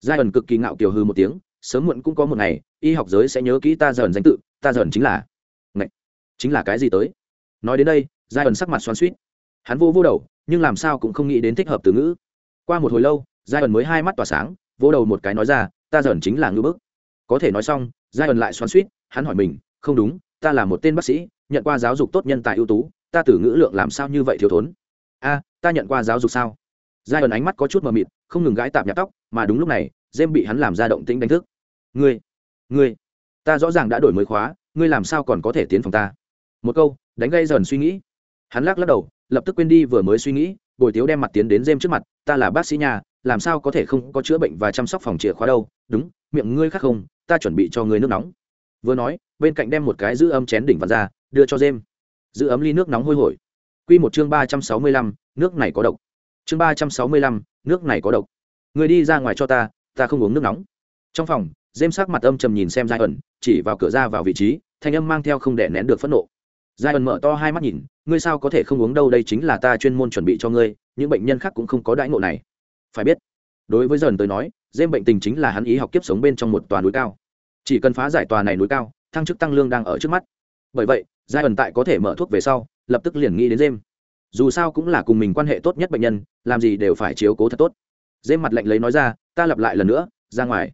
giai ẩn cực kỳ ngạo kiều hư một tiếng, sớm muộn cũng có một ngày, y học giới sẽ nhớ kỹ ta dần danh tự, ta dần chính là. Ngậy! chính là cái gì tới? Nói đến đây giai ẩn sắc mặt xoắn suýt hắn vô vô đầu, nhưng làm sao cũng không nghĩ đến thích hợp từ ngữ. Qua một hồi lâu giai ẩn mới hai mắt tỏa sáng, vô đầu một cái nói ra, ta dởn chính là ngữ bức. Có thể nói xong giai ẩn lại xoắn suýt, hắn hỏi mình, không đúng, ta là một tên bác sĩ, nhận qua giáo dục tốt nhân tài ưu tú, ta từ ngữ lượng làm sao như vậy thiếu thốn? A, ta nhận qua giáo dục sao? Giai ẩn ánh mắt có chút mờ mịt, không ngừng gãi tạp nhạc tóc, mà đúng lúc này dêm bị hắn làm ra động tĩnh đánh thức. Ngươi ngươi, ta rõ ràng đã đổi mới khóa, ngươi làm sao còn có thể tiến phòng ta? Một câu, đánh gây dần suy nghĩ hắn lắc lắc đầu, lập tức quên đi vừa mới suy nghĩ, bồi tiếu đem mặt tiến đến dêm trước mặt, ta là bác sĩ nhà làm sao có thể không có chữa bệnh và chăm sóc phòng chìa khóa đâu? Đúng, miệng ngươi khác không, ta chuẩn bị cho ngươi nước nóng. Vừa nói, bên cạnh đem một cái giữ ấm chén đỉnh vặt ra, đưa cho dêm giữ ấm ly nước nóng hôi hổi. Q một chương ba trăm sáu mươi lăm, nước này có độc. Chương ba trăm sáu mươi lăm, nước này có độc. Người đi ra ngoài cho ta ta không uống nước nóng. Trong phòng dêm sắc mặt âm trầm nhìn xem giai ẩn chỉ vào cửa ra vào vị trí, thanh âm mang theo không để nén được phẫn nộ giai ẩn mở to hai mắt nhìn, ngươi sao có thể không uống đâu, đây chính là ta chuyên môn chuẩn bị cho ngươi, những bệnh nhân khác cũng không có đãi ngộ này. Phải biết, đối với dần tới nói, dêm bệnh tình chính là hắn ý học kiếp sống bên trong một tòa núi cao. Chỉ cần phá giải tòa này núi cao, thăng chức tăng lương đang ở trước mắt. Bởi vậy, giai ẩn tại có thể mở thuốc về sau, lập tức liền nghĩ đến dêm. Dù sao cũng là cùng mình quan hệ tốt nhất bệnh nhân, làm gì đều phải chiếu cố thật tốt. Dêm mặt lạnh lấy nói ra, ta lặp lại lần nữa, ra ngoài.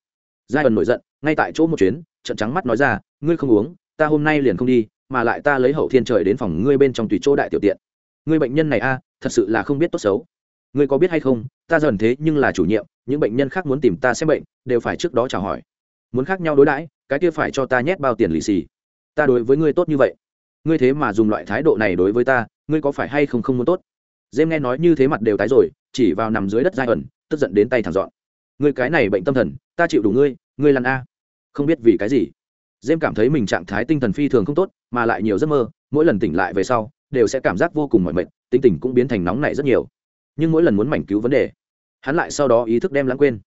Giai ẩn nổi giận, ngay tại chỗ một chuyến trận trắng mắt nói ra, ngươi không uống, ta hôm nay liền không đi mà lại ta lấy hậu thiên trời đến phòng ngươi bên trong tùy chỗ đại tiểu tiện. Ngươi bệnh nhân này a, thật sự là không biết tốt xấu. Ngươi có biết hay không, ta dần thế nhưng là chủ nhiệm, những bệnh nhân khác muốn tìm ta xem bệnh, đều phải trước đó chào hỏi. Muốn khác nhau đối đãi, cái kia phải cho ta nhét bao tiền lì xì. Ta đối với ngươi tốt như vậy. Ngươi thế mà dùng loại thái độ này đối với ta, ngươi có phải hay không không muốn tốt? Dêm nghe nói như thế mặt đều tái rồi, chỉ vào nằm dưới đất giai ẩn tức giận đến tay thẳng dọn. Ngươi cái này bệnh tâm thần, ta chịu đủ ngươi ngươi lăn a. Không biết vì cái gì dêm cảm thấy mình trạng thái tinh thần phi thường không tốt, mà lại nhiều giấc mơ, mỗi lần tỉnh lại về sau, đều sẽ cảm giác vô cùng mỏi mệt tinh tình cũng biến thành nóng nảy rất nhiều. Nhưng mỗi lần muốn mảnh cứu vấn đề, hắn lại sau đó ý thức đem lãng quên.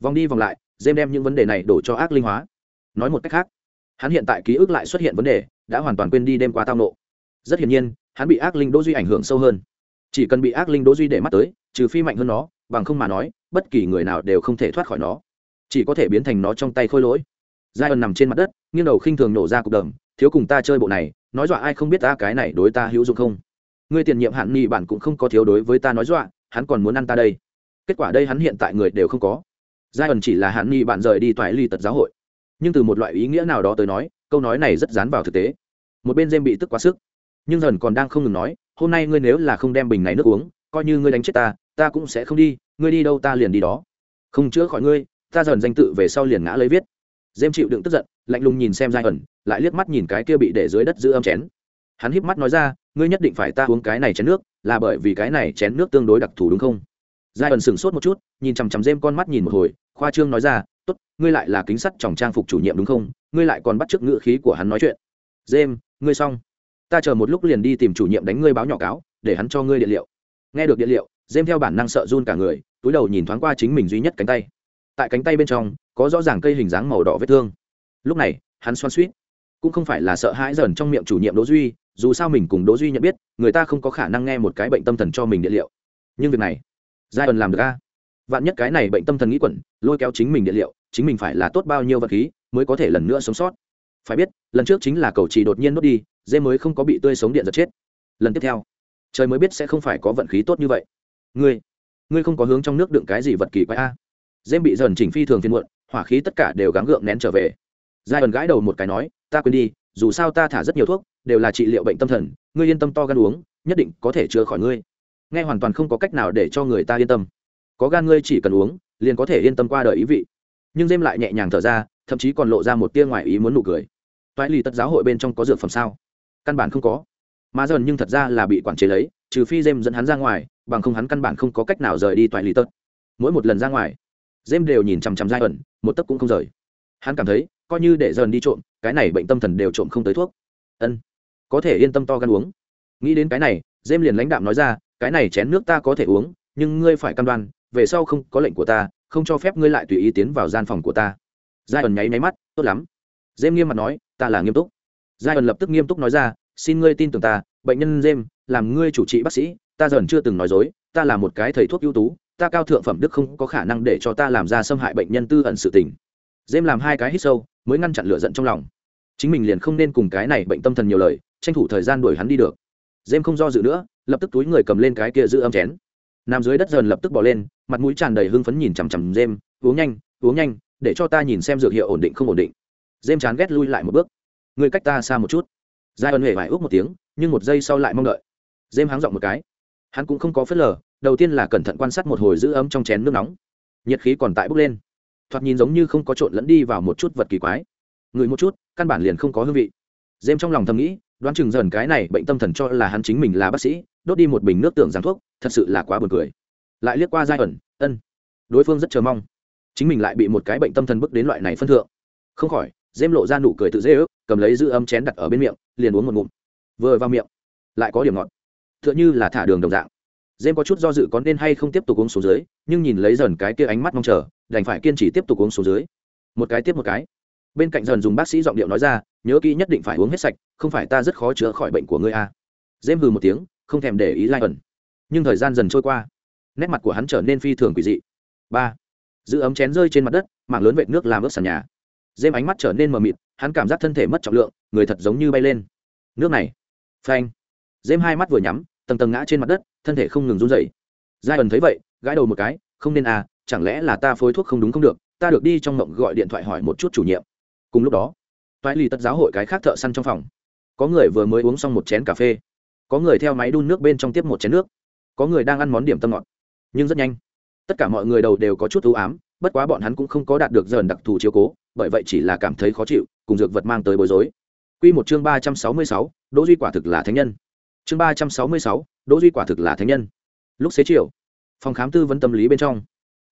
Vòng đi vòng lại dêm đem những vấn đề này đổ cho ác linh hóa. Nói một cách khác, hắn hiện tại ký ức lại xuất hiện vấn đề, đã hoàn toàn quên đi đêm qua tao nộ. Rất hiển nhiên, hắn bị ác linh đỗ duy ảnh hưởng sâu hơn. Chỉ cần bị ác linh đỗ duy để mắt tới, trừ phi mạnh hơn nó, bằng không mà nói, bất kỳ người nào đều không thể thoát khỏi nó. Chỉ có thể biến thành nó trong tay khôi lỗi giai ẩn nằm trên mặt đất, nghiêng đầu khinh thường nổ ra cục đờm. thiếu cùng ta chơi bộ này, nói dọa ai không biết ta cái này đối ta hữu dụng không? Ngươi tiền nhiệm hạn nghị bản cũng không có thiếu đối với ta nói dọa, hắn còn muốn ăn ta đây. Kết quả đây hắn hiện tại người đều không có. Giai ẩn chỉ là hạn nghị bạn rời đi toại ly tật giáo hội. Nhưng từ một loại ý nghĩa nào đó tới nói, câu nói này rất dán vào thực tế. Một bên dêm bị tức quá sức. Nhưng dần còn đang không ngừng nói, hôm nay ngươi nếu là không đem bình này nước uống, coi như ngươi đánh chết ta ta cũng sẽ không đi, ngươi đi đâu ta liền đi đó. Không chữa khỏi ngươi, ta dần danh tự về sau liền ngã lấy viết dêm chịu đựng tức giận, lạnh lùng nhìn xem giai ẩn, lại liếc mắt nhìn cái kia bị để dưới đất giữ âm chén. Hắn híp mắt nói ra, ngươi nhất định phải ta uống cái này chén nước, là bởi vì cái này chén nước tương đối đặc thù đúng không? Giai ẩn sửng sốt một chút, nhìn chằm chằm dêm con mắt nhìn một hồi, khoa trương nói ra, tốt, ngươi lại là kính sắt trong trang phục chủ nhiệm đúng không? Ngươi lại còn bắt trước ngựa khí của hắn nói chuyện. Dêm ngươi xong. Ta chờ một lúc liền đi tìm chủ nhiệm đánh ngươi báo nhỏ cáo, để hắn cho ngươi địa liệu. Nghe được địa liệu dêm theo bản năng sợ run cả người, túi đầu nhìn thoáng qua chính mình duy nhất cánh tay tại cánh tay bên trong, có rõ ràng cây hình dáng màu đỏ vết thương. Lúc này, hắn xoan suýt cũng không phải là sợ hãi dần trong miệng chủ nhiệm đỗ duy, dù sao mình cùng đỗ duy nhận biết, người ta không có khả năng nghe một cái bệnh tâm thần cho mình điện liệu. Nhưng việc này, giai ẩn làm được a? Vạn nhất cái này bệnh tâm thần nghĩ quẩn, lôi kéo chính mình điện liệu, chính mình phải là tốt bao nhiêu vật khí mới có thể lần nữa sống sót? Phải biết, lần trước chính là cầu trì đột nhiên nốt đi, dê mới không có bị tươi sống điện giật chết. Lần tiếp theo, trời mới biết sẽ không phải có vận khí tốt như vậy. Ngươi ngươi không có hướng trong nước đựng cái gì vật kỳ quái a? Dêm bị dần chỉnh phi thường phiên muộn, hỏa khí tất cả đều gắng gượng nén trở về. Giai ẩn gãi đầu một cái nói, ta quên đi, dù sao ta thả rất nhiều thuốc, đều là trị liệu bệnh tâm thần, ngươi yên tâm to gan uống, nhất định có thể chữa khỏi ngươi. Nghe hoàn toàn không có cách nào để cho người ta yên tâm. Có gan ngươi chỉ cần uống, liền có thể yên tâm qua đời ý vị. Nhưng dêm lại nhẹ nhàng thở ra, thậm chí còn lộ ra một tia ngoài ý muốn nụ cười. Toại lì tất giáo hội bên trong có dược phẩm sao? Căn bản không có. Mà dần nhưng thật ra là bị quản chế lấy, trừ phi dêm dẫn hắn ra ngoài, bằng không hắn căn bản không có cách nào rời đi toại lì tất. Mỗi một lần ra ngoài dêm đều nhìn chằm chằm giai ẩn một tấc cũng không rời. Hắn cảm thấy, coi như để dần đi trộm, cái này bệnh tâm thần đều trộm không tới thuốc. Ân, có thể yên tâm to gan uống. Nghĩ đến cái này dêm liền lãnh đạm nói ra, cái này chén nước ta có thể uống, nhưng ngươi phải cam đoan, về sau không có lệnh của ta, không cho phép ngươi lại tùy ý tiến vào gian phòng của ta. Giai ẩn nháy nháy mắt, tốt lắm. Dêm nghiêm mặt nói, ta là nghiêm túc. Giai ẩn lập tức nghiêm túc nói ra, xin ngươi tin tưởng ta, bệnh nhân dêm làm ngươi chủ trị bác sĩ, ta dần chưa từng nói dối, ta là một cái thầy thuốc ưu tú ta cao thượng phẩm đức không có khả năng để cho ta làm ra xâm hại bệnh nhân tư ẩn sự tình. Dêm làm hai cái hít sâu, mới ngăn chặn lửa giận trong lòng. Chính mình liền không nên cùng cái này bệnh tâm thần nhiều lời, tranh thủ thời gian đuổi hắn đi được. Dêm không do dự nữa, lập tức túi người cầm lên cái kia giữ âm chén. Nằm dưới đất dần lập tức bỏ lên, mặt mũi tràn đầy hưng phấn nhìn chằm chằm dêm uống nhanh uống nhanh, để cho ta nhìn xem dược hiệu ổn định không ổn định. Dêm chán ghét lui lại một bước. Người cách ta xa một chút. Giai ân huệ vải ước một tiếng, nhưng một giây sau lại mong đợi. Dêm háng giọng một cái. Hắn cũng không có phớt lờ đầu tiên là cẩn thận quan sát một hồi giữ ấm trong chén nước nóng. Nhiệt khí còn tại bốc lên. Thoạt nhìn giống như không có trộn lẫn đi vào một chút vật kỳ quái. Ngửi một chút, căn bản liền không có hương vị. Dêm trong lòng thầm nghĩ, đoán chừng dần cái này bệnh tâm thần cho là hắn chính mình là bác sĩ, đốt đi một bình nước tưởng rằng thuốc, thật sự là quá buồn cười. Lại liếc qua giai ẩn, ân. Đối phương rất chờ mong. Chính mình lại bị một cái bệnh tâm thần bước đến loại này phân thượng. Không khỏi, dêm lộ ra nụ cười tự dễ ước, cầm lấy giữ ấm chén đặt ở bên miệng, liền uống một ngụm. Vừa vào miệng, lại có điểm ngọt. T h ư ợ n h ư là thả đường đồng dạng dêm có chút do dự có nên hay không tiếp tục uống xuống dưới, nhưng nhìn lấy dần cái kia ánh mắt mong chờ, đành phải kiên trì tiếp tục uống xuống dưới. Một cái tiếp một cái. Bên cạnh dần dùng bác sĩ giọng điệu nói ra, nhớ kỹ nhất định phải uống hết sạch, không phải ta rất khó chữa khỏi bệnh của ngươi a à. dêm hừ một tiếng, không thèm để ý lai ẩn nhưng thời gian dần trôi qua, nét mặt của hắn trở nên phi thường quỷ dị. Ba. Giữ ấm chén rơi trên mặt đất, mảng lớn vệt nước làm ướt sàn nhà. Dêm ánh mắt trở nên mờ mịt, hắn cảm giác thân thể mất trọng lượng, người thật giống như bay lên. Nước này. Phanh. Dêm hai mắt vừa nhắm, tầng tầng ngã trên mặt đất thân thể không ngừng run dậy giai ẩn thấy vậy gãi đầu một cái không nên à chẳng lẽ là ta phối thuốc không đúng không được ta được đi trong mộng gọi điện thoại hỏi một chút chủ nhiệm. Cùng lúc đó toại lì tất giáo hội cái khác thợ săn trong phòng. Có người vừa mới uống xong một chén cà phê. Có người theo máy đun nước bên trong tiếp một chén nước. Có người đang ăn món điểm tâm ngọt. Nhưng rất nhanh tất cả mọi người đầu đều có chút ưu ám bất quá bọn hắn cũng không có đạt được dần đặc thù chiếu cố bởi vậy chỉ là cảm thấy khó chịu cùng dược vật mang tới bối rối. Quy một chương ba trăm sáu mươi sáu, Đỗ Duy quả thực là thánh nhân. Chương ba trăm sáu mươi sáu, Đỗ Duy quả thực là thánh nhân. Lúc xế chiều, phòng khám tư vấn tâm lý bên trong,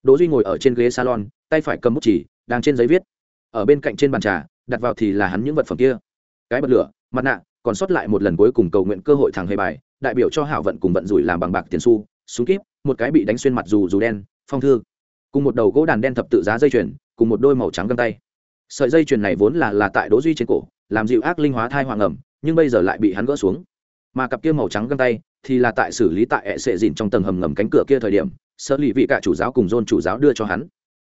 Đỗ Duy ngồi ở trên ghế salon, tay phải cầm bút chỉ, đang trên giấy viết. Ở bên cạnh trên bàn trà, đặt vào thì là hắn những vật phẩm kia. Cái bật lửa, mặt nạ, còn sót lại một lần cuối cùng cầu nguyện cơ hội thẳng hề bài đại biểu cho hảo vận cùng vận rủi làm bằng bạc tiền xu súng kíp một cái bị đánh xuyên mặt dù dù đen phong thư cùng một đầu gỗ đàn đen thập tự giá dây chuyền cùng một đôi màu trắng găng tay sợi dây chuyền này vốn là là tại đỗ duy trên cổ làm dịu ác linh hóa thai hoàng ẩm nhưng bây giờ lại bị hắn gỡ xuống mà cặp kia màu trắng găng tay thì là tại xử lý tại hệ sệ dìn trong tầng hầm ngầm cánh cửa kia thời điểm sơ lì vị cả chủ giáo cùng dôn chủ giáo đưa cho hắn.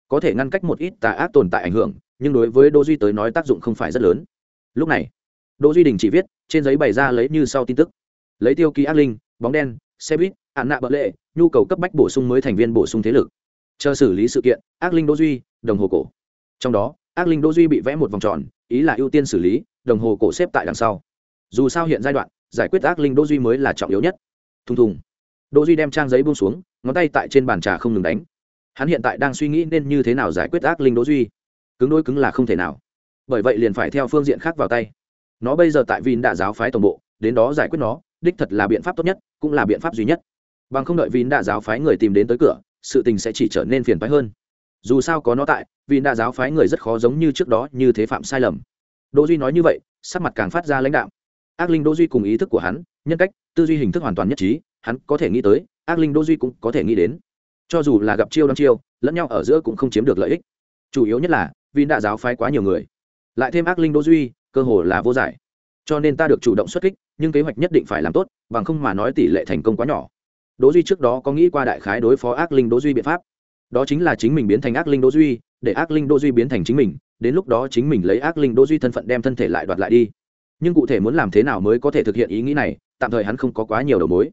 Có thể ngăn cách một ít tà ác tồn tại ảnh hưởng, nhưng đối với đỗ duy tới nói tác dụng không phải rất lớn. Lúc này đỗ duy đình chỉ viết, trên giấy bày ra lấy như sau tin tức. Lấy tiêu ký ác linh, bóng đen, xe buýt hạn nạ bợ lệ, nhu cầu cấp bách bổ sung mới thành viên bổ sung thế lực. Chờ xử lý sự kiện, ác linh đỗ duy đồng hồ cổ. Trong đó, ác linh đỗ duy bị vẽ một vòng tròn, ý là ưu tiên xử lý, đồng hồ cổ xếp tại đằng sau. Dù sao hiện giai đoạn giải quyết ác linh đỗ duy mới là trọng yếu nhất. Thùng thùng. Đỗ duy đem trang giấy buông xuống, ngón tay tại trên bàn trà không ngừng đánh. Hắn hiện tại đang suy nghĩ nên như thế nào giải quyết ác linh đỗ duy. Cứng đối cứng là không thể nào. Bởi vậy liền phải theo phương diện khác vào tay. Nó bây giờ tại vin đã giáo phái tổng bộ, đến đó giải quyết nó, đích thật là biện pháp tốt nhất, cũng là biện pháp duy nhất. Bằng không đợi vin đã giáo phái người tìm đến tới cửa, sự tình sẽ chỉ trở nên phiền phái hơn. Dù sao có nó tại, vin đã giáo phái người rất khó giống như trước đó như thế phạm sai lầm. Đỗ duy nói như vậy, sắc mặt càng phát ra lãnh đạo ác linh Đô duy cùng ý thức của hắn, nhân cách, tư duy hình thức hoàn toàn nhất trí, hắn có thể nghĩ tới, ác linh Đô duy cũng có thể nghĩ đến. Cho dù là gặp chiêu đón chiêu, lẫn nhau ở giữa cũng không chiếm được lợi ích. Chủ yếu nhất là, vì đã giáo phái quá nhiều người. Lại thêm ác linh Đô duy, cơ hồ là vô giải. Cho nên ta được chủ động xuất kích, nhưng kế hoạch nhất định phải làm tốt, bằng không mà nói tỷ lệ thành công quá nhỏ. Đỗ duy trước đó có nghĩ qua đại khái đối phó ác linh đỗ duy biện pháp? Đó chính là chính mình biến thành ác linh đỗ duy, để ác linh đỗ duy biến thành chính mình, đến lúc đó chính mình lấy ác linh đỗ duy thân phận đem thân thể lại đoạt lại đi nhưng cụ thể muốn làm thế nào mới có thể thực hiện ý nghĩ này, tạm thời hắn không có quá nhiều đầu mối.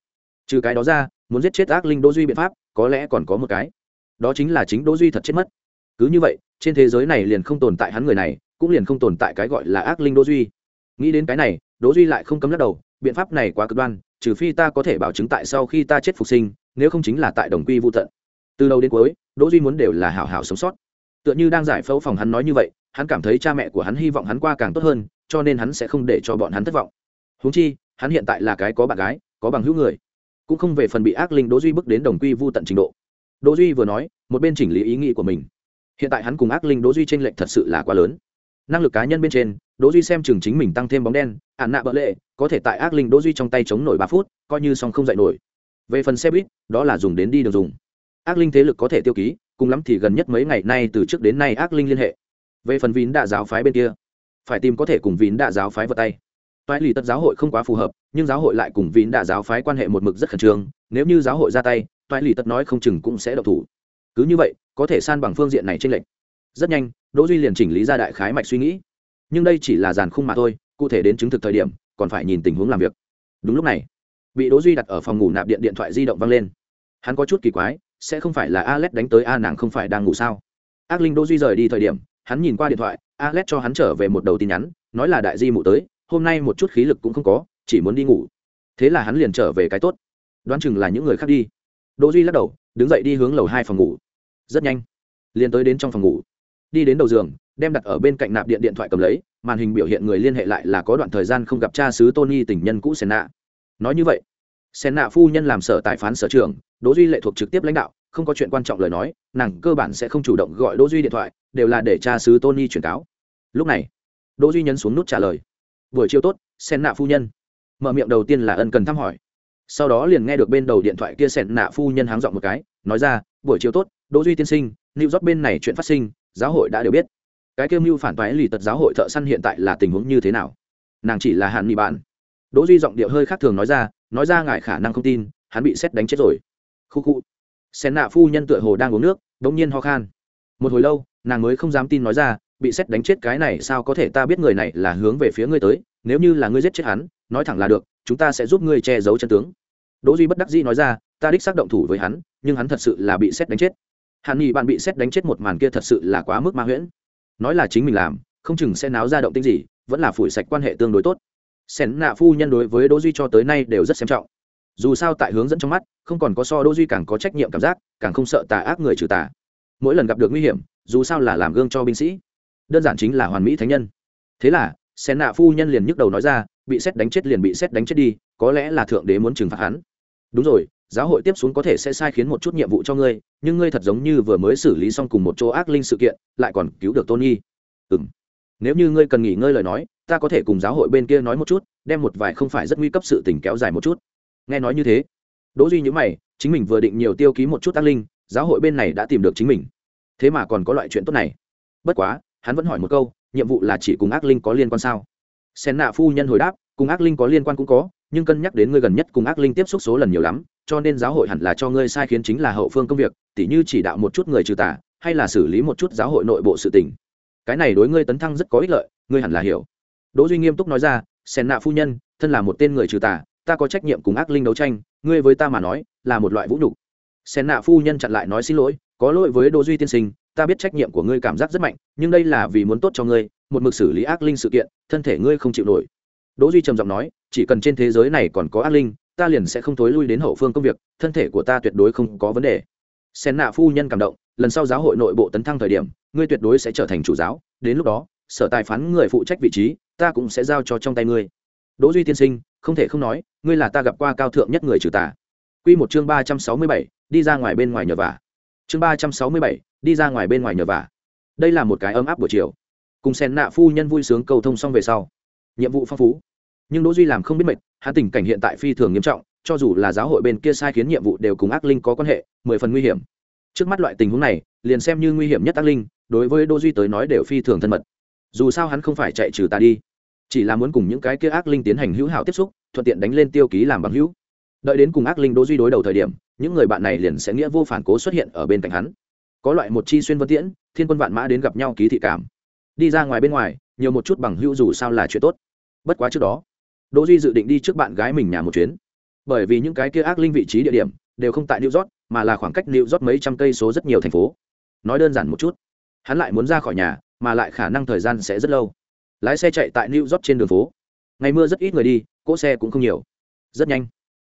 Trừ cái đó ra, muốn giết chết ác linh đỗ duy biện pháp, có lẽ còn có một cái. Đó chính là chính đỗ duy thật chết mất. Cứ như vậy, trên thế giới này liền không tồn tại hắn người này, cũng liền không tồn tại cái gọi là ác linh đỗ duy. Nghĩ đến cái này, đỗ duy lại không cấm lắc đầu, biện pháp này quá cực đoan, trừ phi ta có thể bảo chứng tại sau khi ta chết phục sinh, nếu không chính là tại đồng quy vu tận. Từ đầu đến cuối, đỗ duy muốn đều là hảo hảo sống sót. Tựa như đang giải phẫu phòng hắn nói như vậy, hắn cảm thấy cha mẹ của hắn hy vọng hắn qua càng tốt hơn cho nên hắn sẽ không để cho bọn hắn thất vọng. Huống chi, hắn hiện tại là cái có bạn gái, có bằng hữu người. Cũng không về phần bị ác linh đỗ duy bước đến đồng quy vu tận trình độ. Đỗ duy vừa nói, một bên chỉnh lý ý nghĩ của mình. Hiện tại hắn cùng ác linh đỗ duy trên lệnh thật sự là quá lớn. Năng lực cá nhân bên trên, đỗ duy xem chừng chính mình tăng thêm bóng đen ạn nạ bỡ lệ, có thể tại ác linh đỗ duy trong tay chống nổi ba phút, coi như xong không dậy nổi. Về phần xe buýt, đó là dùng đến đi đường dùng. Ác linh thế lực có thể tiêu ký, cùng lắm thì gần nhất mấy ngày nay từ trước đến nay ác linh liên hệ. Về phần vín đạ giáo phái bên kia phải tìm có thể cùng vín đạ giáo phái vào tay. Toại lì tất giáo hội không quá phù hợp, nhưng giáo hội lại cùng vín đạ giáo phái quan hệ một mực rất khẩn trương, nếu như giáo hội ra tay toại lì tất nói không chừng cũng sẽ độc thủ. Cứ như vậy, có thể san bằng phương diện này trên lệnh rất nhanh, đỗ duy liền chỉnh lý ra đại khái mạch suy nghĩ. Nhưng đây chỉ là dàn khung mà thôi, cụ thể đến chứng thực thời điểm, còn phải nhìn tình huống làm việc. Đúng lúc này, bị đỗ duy đặt ở phòng ngủ nạp điện điện thoại di động vang lên. Hắn có chút kỳ quái, sẽ không phải là alex đánh tới a nàng không phải đang ngủ sao? Ác linh đỗ duy rời đi thời điểm hắn nhìn qua điện thoại, alex cho hắn trở về một đầu tin nhắn, nói là đại di mụ tới, hôm nay một chút khí lực cũng không có, chỉ muốn đi ngủ. Thế là hắn liền trở về cái tốt. Đoán chừng là những người khác đi. Đỗ duy lắc đầu, đứng dậy đi hướng lầu hai phòng ngủ. Rất nhanh, liền tới đến trong phòng ngủ. Đi đến đầu giường, đem đặt ở bên cạnh nạp điện điện thoại cầm lấy, màn hình biểu hiện người liên hệ lại là có đoạn thời gian không gặp cha xứ tony tình nhân cũ sen nạ nói như vậy sen nạ phu nhân làm sở tài phán sở trưởng, đỗ duy lệ thuộc trực tiếp lãnh đạo không có chuyện quan trọng lời nói, nàng cơ bản sẽ không chủ động gọi đỗ duy điện thoại, đều là để cha xứ tony chuyển cáo. Lúc này, đỗ duy nhấn xuống nút trả lời. Buổi chiều tốt, sen nạ phu nhân. Mở miệng đầu tiên là ân cần thăm hỏi. Sau đó liền nghe được bên đầu điện thoại kia sen nạ phu nhân háng dọn một cái, nói ra, buổi chiều tốt, đỗ duy tiên sinh lưu rót bên này chuyện phát sinh, giáo hội đã đều biết. Cái kêu mưu phản toái lì tật giáo hội thợ săn hiện tại là tình huống như thế nào? Nàng chỉ là hạn nghị bạn. Đỗ duy giọng điệu hơi khác thường nói ra nói ra ngài khả năng không tin, hắn bị xét đánh chết rồi. Khu khu xén nạ phu nhân tựa hồ đang uống nước, đống nhiên ho khan. Một hồi lâu, nàng mới không dám tin nói ra, bị xét đánh chết cái này sao có thể ta biết người này là hướng về phía ngươi tới, nếu như là ngươi giết chết hắn, nói thẳng là được, chúng ta sẽ giúp ngươi che giấu chân tướng. Đỗ duy bất đắc dĩ nói ra, ta đích xác động thủ với hắn, nhưng hắn thật sự là bị xét đánh chết. Hàn nghị bạn bị xét đánh chết một màn kia thật sự là quá mức ma huyễn. Nói là chính mình làm, không chừng sẽ náo ra động tĩnh gì, vẫn là phủi sạch quan hệ tương đối tốt. Xén nạ phu nhân đối với đỗ duy cho tới nay đều rất xem trọng dù sao tại hướng dẫn trong mắt, không còn có so đỗ duy càng có trách nhiệm cảm giác, càng không sợ tà ác người trừ tà. Mỗi lần gặp được nguy hiểm, dù sao là làm gương cho binh sĩ, đơn giản chính là hoàn mỹ thánh nhân. Thế là xén nạ phu nhân liền nhức đầu nói ra, bị xét đánh chết liền bị xét đánh chết đi, có lẽ là thượng đế muốn trừng phạt hắn. Đúng rồi, giáo hội tiếp xuống có thể sẽ sai khiến một chút nhiệm vụ cho ngươi, nhưng ngươi thật giống như vừa mới xử lý xong cùng một chỗ ác linh sự kiện, lại còn cứu được tôn nhi. Ừ m nếu như ngươi cần nghỉ ngơi lời nói, ta có thể cùng giáo hội bên kia nói một chút, đem một vài không phải rất nguy cấp sự tình kéo dài một chút nghe nói như thế. Đỗ duy nhữ mày, chính mình vừa định nhiều tiêu ký một chút tăng linh, giáo hội bên này đã tìm được chính mình. Thế mà còn có loại chuyện tốt này. Bất quá, hắn vẫn hỏi một câu, nhiệm vụ là chỉ cùng ác linh có liên quan sao? Sen nạ phu nhân hồi đáp, cùng ác linh có liên quan cũng có, nhưng cân nhắc đến ngươi gần nhất cùng ác linh tiếp xúc số lần nhiều lắm, cho nên giáo hội hẳn là cho ngươi sai khiến chính là hậu phương công việc, tỉ như chỉ đạo một chút người trừ tà, hay là xử lý một chút giáo hội nội bộ sự tình. Cái này đối ngươi tấn thăng rất có ích lợi, ngươi hẳn là hiểu. Đỗ duy nghiêm túc nói ra sen nạ phu nhân, thân là một tên người trừ tà ta có trách nhiệm cùng ác linh đấu tranh, ngươi với ta mà nói, là một loại vũ nhục. Sen nạ phu nhân chặn lại nói xin lỗi, có lỗi với đỗ duy tiên sinh, ta biết trách nhiệm của ngươi cảm giác rất mạnh, nhưng đây là vì muốn tốt cho ngươi, một mực xử lý ác linh sự kiện, thân thể ngươi không chịu nổi. Đỗ duy trầm giọng nói, chỉ cần trên thế giới này còn có ác linh, ta liền sẽ không thối lui đến hậu phương công việc, thân thể của ta tuyệt đối không có vấn đề. Sen nạ phu nhân cảm động, lần sau giáo hội nội bộ tấn thăng thời điểm, ngươi tuyệt đối sẽ trở thành chủ giáo, đến lúc đó, sở tài phán người phụ trách vị trí, ta cũng sẽ giao cho trong tay ngươi đỗ duy tiên sinh không thể không nói ngươi là ta gặp qua cao thượng nhất người trừ tà. Quy một chương ba trăm sáu mươi bảy, đi ra ngoài bên ngoài nhờ vả. Chương ba trăm sáu mươi bảy, đi ra ngoài bên ngoài nhờ vả. Đây là một cái ấm áp buổi chiều. Cùng sen nạ phu nhân vui sướng cầu thông xong về sau. Nhiệm vụ phong phú. Nhưng đỗ duy làm không biết mệt hắn tình cảnh hiện tại phi thường nghiêm trọng cho dù là giáo hội bên kia sai khiến nhiệm vụ đều cùng ác linh có quan hệ mười phần nguy hiểm. Trước mắt loại tình huống này liền xem như nguy hiểm nhất ác linh đối với đỗ duy tới nói đều phi thường thân mật. Dù sao hắn không phải chạy trừ ta đi chỉ là muốn cùng những cái kia ác linh tiến hành hữu hảo tiếp xúc, thuận tiện đánh lên tiêu ký làm bằng hữu. Đợi đến cùng ác linh đỗ duy đối đầu thời điểm, những người bạn này liền sẽ nghĩa vô phản cố xuất hiện ở bên cạnh hắn. Có loại một chi xuyên vân tiễn, thiên quân vạn mã đến gặp nhau ký thị cảm. Đi ra ngoài bên ngoài, nhiều một chút bằng hữu dù sao là chuyện tốt. Bất quá trước đó, đỗ duy dự định đi trước bạn gái mình nhà một chuyến. Bởi vì những cái kia ác linh vị trí địa điểm đều không tại new york, mà là khoảng cách new york mấy trăm cây số rất nhiều thành phố. Nói đơn giản một chút, hắn lại muốn ra khỏi nhà, mà lại khả năng thời gian sẽ rất lâu lái xe chạy tại new york trên đường phố. Ngày mưa rất ít người đi, cỗ xe cũng không nhiều. Rất nhanh,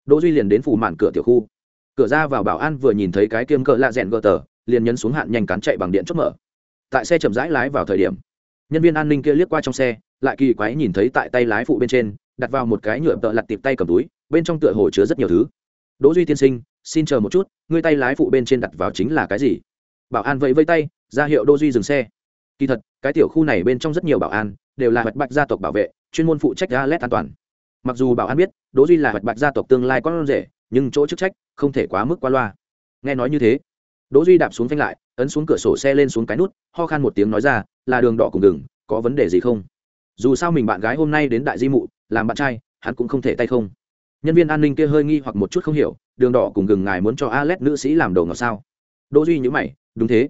đỗ duy liền đến phủ mạn cửa tiểu khu. Cửa ra vào bảo an vừa nhìn thấy cái kiêm cỡ lạ rèn gờ tờ, liền nhấn xuống hạn nhanh cán chạy bằng điện chốt mở. Tại xe chậm rãi lái vào thời điểm, nhân viên an ninh kia liếc qua trong xe, lại kỳ quái nhìn thấy tại tay lái phụ bên trên, đặt vào một cái nhựa tợ lặt tiệp tay cầm túi, bên trong tựa hồ chứa rất nhiều thứ. Đỗ duy tiên sinh, xin chờ một chút ngươi tay lái phụ bên trên đặt vào chính là cái gì? Bảo an vẫy vẫy tay, ra hiệu đỗ duy dừng xe. Kỳ thật, cái tiểu khu này bên trong rất nhiều bảo an đều là hoạch bạch gia tộc bảo vệ, chuyên môn phụ trách ga lét an toàn. Mặc dù bảo an biết, đỗ duy là hoạch bạch gia tộc tương lai con rể, nhưng chỗ chức trách không thể quá mức quá loa. Nghe nói như thế, đỗ duy đạp xuống phanh lại, ấn xuống cửa sổ xe lên xuống cái nút, ho khan một tiếng nói ra, là đường đỏ cùng gừng có vấn đề gì không? Dù sao mình bạn gái hôm nay đến đại di mụ, làm bạn trai, hắn cũng không thể tay không. Nhân viên an ninh kia hơi nghi hoặc một chút không hiểu, đường đỏ cùng gừng ngài muốn cho Alex nữ sĩ làm đồ ngọt sao? Đỗ duy nhíu mày, đúng thế.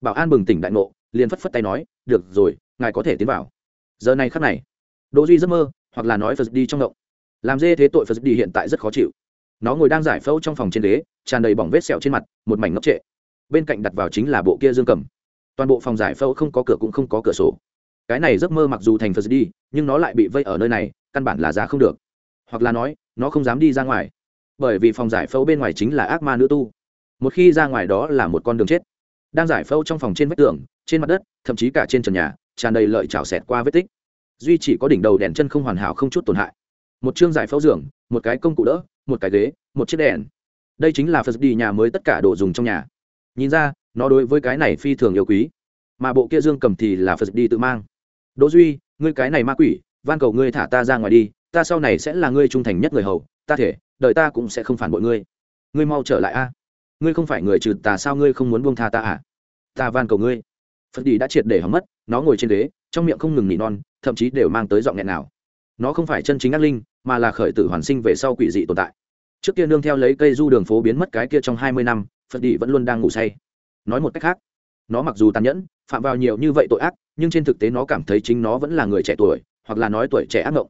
Bảo an bừng tỉnh đại ngộ, liền phất phất tay nói, được rồi, ngài có thể tiến vào giờ này khắc này đỗ duy giấc mơ hoặc là nói phật đi trong động. Làm dê thế tội phật đi hiện tại rất khó chịu. Nó ngồi đang giải phẫu trong phòng trên đế, tràn đầy bỏng vết sẹo trên mặt một mảnh ngốc trệ. Bên cạnh đặt vào chính là bộ kia dương cầm. Toàn bộ phòng giải phẫu không có cửa cũng không có cửa sổ. Cái này giấc mơ mặc dù thành phật đi nhưng nó lại bị vây ở nơi này căn bản là ra không được. Hoặc là nói nó không dám đi ra ngoài. Bởi vì phòng giải phẫu bên ngoài chính là ác ma nữ tu. Một khi ra ngoài đó là một con đường chết. Đang giải phẫu trong phòng trên vách tường trên mặt đất thậm chí cả trên trần nhà tràn đầy lợi chảo xẹt qua vết tích. Duy chỉ có đỉnh đầu đèn chân không hoàn hảo không chút tổn hại. Một chương giải phẫu giường, một cái công cụ đỡ, một cái ghế, một chiếc đèn. Đây chính là phật đi nhà mới tất cả đồ dùng trong nhà. Nhìn ra, nó đối với cái này phi thường yêu quý. Mà bộ kia dương cầm thì là phật đi tự mang. Đỗ duy, ngươi cái này ma quỷ, van cầu ngươi thả ta ra ngoài đi, ta sau này sẽ là ngươi trung thành nhất người hầu, ta thể đợi ta cũng sẽ không phản bội ngươi. Ngươi mau trở lại a. Ngươi không phải người trừ tà sao ngươi không muốn buông tha ta à? Ta van cầu ngươi phật đi đã triệt để hóng mất, nó ngồi trên ghế, trong miệng không ngừng nỉ non, thậm chí đều mang tới giọng nghẹn nào nó không phải chân chính ác linh, mà là khởi tử hoàn sinh về sau quỷ dị tồn tại. Trước kia nương theo lấy cây du đường phố biến mất cái kia trong hai mươi năm, phật đi vẫn luôn đang ngủ say. Nói một cách khác, nó mặc dù tàn nhẫn, phạm vào nhiều như vậy tội ác, nhưng trên thực tế nó cảm thấy chính nó vẫn là người trẻ tuổi, hoặc là nói tuổi trẻ ác mộng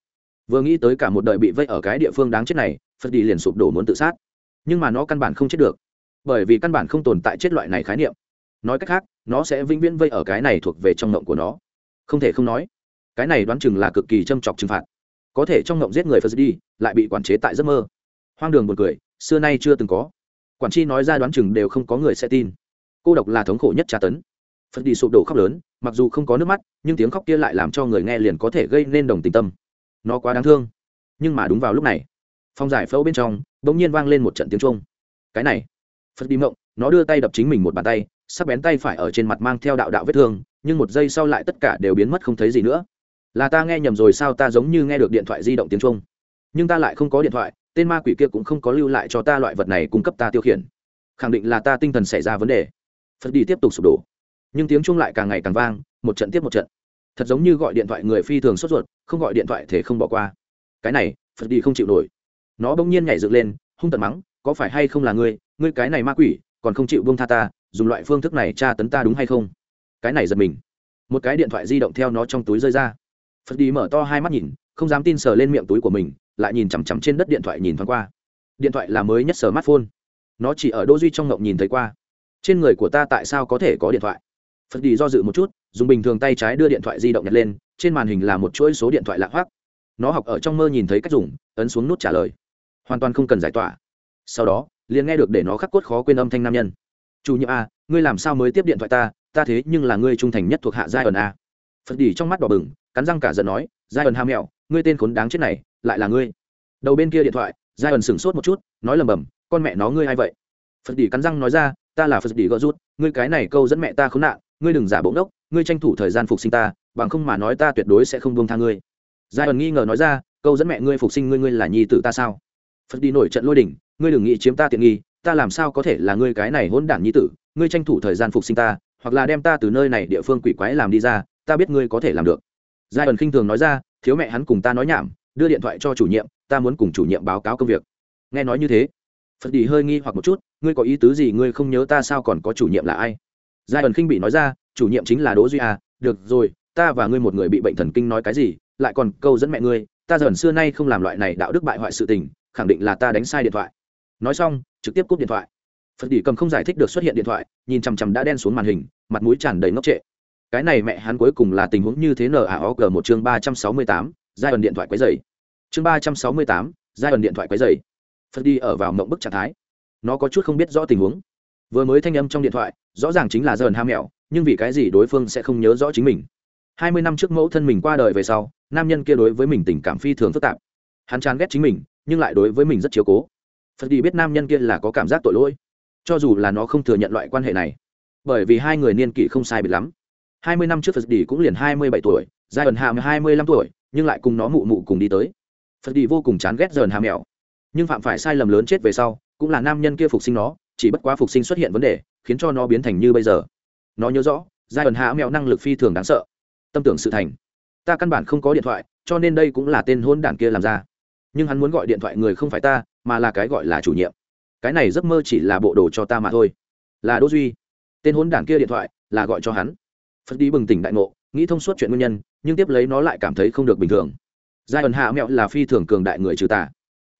vừa nghĩ tới cả một đời bị vây ở cái địa phương đáng chết này, phật đi liền sụp đổ muốn tự sát. Nhưng mà nó căn bản không chết được, bởi vì căn bản không tồn tại chết loại này khái niệm. Nói cách khác nó sẽ vĩnh viễn vây ở cái này thuộc về trong ngộng của nó. Không thể không nói, cái này đoán chừng là cực kỳ châm chọc trừng phạt. Có thể trong ngộng giết người phật đi, lại bị quản chế tại giấc mơ. Hoang đường một cười, xưa nay chưa từng có. Quản chi nói ra đoán chừng đều không có người sẽ tin. Cô độc là thống khổ nhất tra tấn. Phật đi sụp đổ khóc lớn, mặc dù không có nước mắt, nhưng tiếng khóc kia lại làm cho người nghe liền có thể gây nên đồng tình tâm. Nó quá đáng thương. Nhưng mà đúng vào lúc này, phong giải phẫu bên trong đ ỗ n g nhiên vang lên một trận tiếng trung cái này, phật đi mộng, nó đưa tay đập chính mình một bàn tay sắc bén tay phải ở trên mặt mang theo đạo đạo vết thương, nhưng một giây sau lại tất cả đều biến mất không thấy gì nữa. Là ta nghe nhầm rồi sao ta giống như nghe được điện thoại di động tiếng trung nhưng ta lại không có điện thoại, tên ma quỷ kia cũng không có lưu lại cho ta loại vật này cung cấp ta tiêu khiển. Khẳng định là ta tinh thần xảy ra vấn đề. Phật đi tiếp tục sụp đổ. Nhưng tiếng trung lại càng ngày càng vang, một trận tiếp một trận. Thật giống như gọi điện thoại người phi thường sốt ruột, không gọi điện thoại thể không bỏ qua. Cái này, phật đi không chịu nổi. Nó bỗng nhiên nhảy dựng lên, hung tận mắng, có phải hay không là ngươi? Ngươi cái này ma quỷ, còn không chịu buông tha ta dùng loại phương thức này tra tấn ta đúng hay không? Cái này giật mình. Một cái điện thoại di động theo nó trong túi rơi ra. Phật đi mở to hai mắt nhìn, không dám tin sờ lên miệng túi của mình, lại nhìn chằm chằm trên đất điện thoại nhìn thoáng qua. Điện thoại là mới nhất smartphone. Nó chỉ ở đô duy trong ngộng nhìn thấy qua. Trên người của ta tại sao có thể có điện thoại? Phật đi do dự một chút, dùng bình thường tay trái đưa điện thoại di động nhặt lên, trên màn hình là một chuỗi số điện thoại lạ hoác nó học ở trong mơ nhìn thấy cách dùng, ấn xuống nút trả lời. Hoàn toàn không cần giải tỏa. Sau đó, liền nghe được để nó khắc cốt khó quên âm thanh nam nhân chủ nhiệm a, ngươi làm sao mới tiếp điện thoại ta? Ta thế nhưng là ngươi trung thành nhất thuộc hạ giai ẩn a. Phật đỉ trong mắt đỏ bừng, cắn răng cả giận nói giai ẩn ham mẹo, ngươi tên khốn đáng chết này, lại là ngươi. Đầu bên kia điện thoại giai ẩn sửng sốt một chút, nói lầm bầm, con mẹ nó ngươi hay vậy? Phật đỉ cắn răng nói ra, ta là phật đỉ gỡ rút, ngươi cái này câu dẫn mẹ ta khốn nạn, ngươi đừng giả bỗng đốc ngươi tranh thủ thời gian phục sinh ta, bằng không mà nói ta tuyệt đối sẽ không buông tha ngươi. Giai ẩn nghi ngờ nói ra, câu dẫn mẹ ngươi phục sinh ngươi ngươi là nhi tử ta sao? Phật đi nổi trận lôi đỉnh ngươi đừng nghĩ chiếm ta tiện nghi ta làm sao có thể là ngươi cái này hỗn đản nhi tử, ngươi tranh thủ thời gian phục sinh ta, hoặc là đem ta từ nơi này địa phương quỷ quái làm đi ra, ta biết ngươi có thể làm được. Giai ẩn khinh thường nói ra, thiếu mẹ hắn cùng ta nói nhảm, đưa điện thoại cho chủ nhiệm, ta muốn cùng chủ nhiệm báo cáo công việc. Nghe nói như thế, phật đi hơi nghi hoặc một chút, ngươi có ý tứ gì, ngươi không nhớ ta sao còn có chủ nhiệm là ai? Giai ẩn khinh bị nói ra, chủ nhiệm chính là đỗ duy à được rồi, ta và ngươi một người bị bệnh thần kinh nói cái gì, lại còn câu dẫn mẹ ngươi, ta dần xưa nay không làm loại này đạo đức bại hoại sự tình, khẳng định là ta đánh sai điện thoại. Nói xong trực tiếp cúp điện thoại. Phật đỉ cầm không giải thích được xuất hiện điện thoại, nhìn chằm chằm đã đen xuống màn hình, mặt mũi tràn đầy ngốc trệ. Cái này mẹ hắn cuối cùng là tình huống như thế n a o g một chương ba trăm sáu mươi tám giai ẩn điện thoại quấy dày chương ba trăm sáu mươi tám giai ẩn điện thoại quấy dày phật đi ở vào mộng bức trạng thái. Nó có chút không biết rõ tình huống. Vừa mới thanh âm trong điện thoại, rõ ràng chính là dần ham mẹo nhưng vì cái gì đối phương sẽ không nhớ rõ chính mình? Hai mươi năm trước mẫu thân mình qua đời về sau, nam nhân kia đối với mình tình cảm phi thường phức tạp. Hắn chán ghét chính mình, nhưng lại đối với mình rất chiếu cố phật đi biết nam nhân kia là có cảm giác tội lỗi, cho dù là nó không thừa nhận loại quan hệ này. Bởi vì hai người niên kỷ không sai biệt lắm. Hai mươi năm trước phật đi cũng liền hai mươi bảy tuổi, giai ẩn hàm hai mươi lăm tuổi, nhưng lại cùng nó mụ mụ cùng đi tới. Phật đi vô cùng chán ghét dần hàm mèo nhưng phạm phải sai lầm lớn chết về sau, cũng là nam nhân kia phục sinh nó, chỉ bất quá phục sinh xuất hiện vấn đề, khiến cho nó biến thành như bây giờ. Nó nhớ rõ, giai ẩn hạ mèo năng lực phi thường đáng sợ. Tâm tưởng sự thành. Ta căn bản không có điện thoại, cho nên đây cũng là tên hôn đản kia làm ra. Nhưng hắn muốn gọi điện thoại người không phải ta mà là cái gọi là chủ nhiệm. Cái này giấc mơ chỉ là bộ đồ cho ta mà thôi. Là đỗ duy. Tên hôn đản kia điện thoại, là gọi cho hắn. Phật đi bừng tỉnh đại ngộ, nghĩ thông suốt chuyện nguyên nhân, nhưng tiếp lấy nó lại cảm thấy không được bình thường. Giai ẩn hạ mẹo là phi thường cường đại người trừ tà.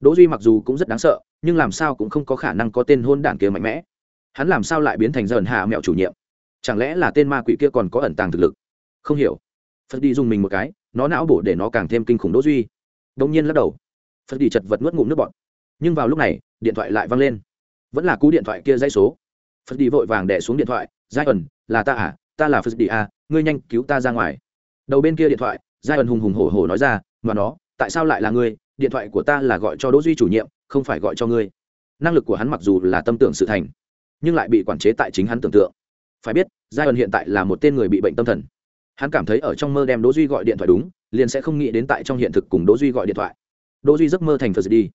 Đỗ duy mặc dù cũng rất đáng sợ, nhưng làm sao cũng không có khả năng có tên hôn đản kia mạnh mẽ. Hắn làm sao lại biến thành giai ẩn hạ mẹo chủ nhiệm? Chẳng lẽ là tên ma quỷ kia còn có ẩn tàng thực lực? Không hiểu. Phật đi dùng mình một cái, nó não bổ để nó càng thêm kinh khủng đỗ duy. Đông nhiên lắc đầu. Phật đi chật vật nuốt ngụm nước bọt nhưng vào lúc này, điện thoại lại văng lên. Vẫn là cú điện thoại kia dãy số. Phật đi vội vàng đẻ xuống điện thoại giai ẩn là ta à? Ta là phật đi à? Ngươi nhanh cứu ta ra ngoài. Đầu bên kia điện thoại giai ẩn hùng hùng hổ hổ nói ra mà nó tại sao lại là ngươi? Điện thoại của ta là gọi cho đỗ duy chủ nhiệm, không phải gọi cho ngươi. Năng lực của hắn mặc dù là tâm tưởng sự thành, nhưng lại bị quản chế tại chính hắn tưởng tượng. Phải biết giai ẩn hiện tại là một tên người bị bệnh tâm thần. Hắn cảm thấy ở trong mơ đem đỗ duy gọi điện thoại đúng, liền sẽ không nghĩ đến tại trong hiện thực cùng đỗ duy gọi điện thoại. Đỗ duy giấc mơ thành phật đi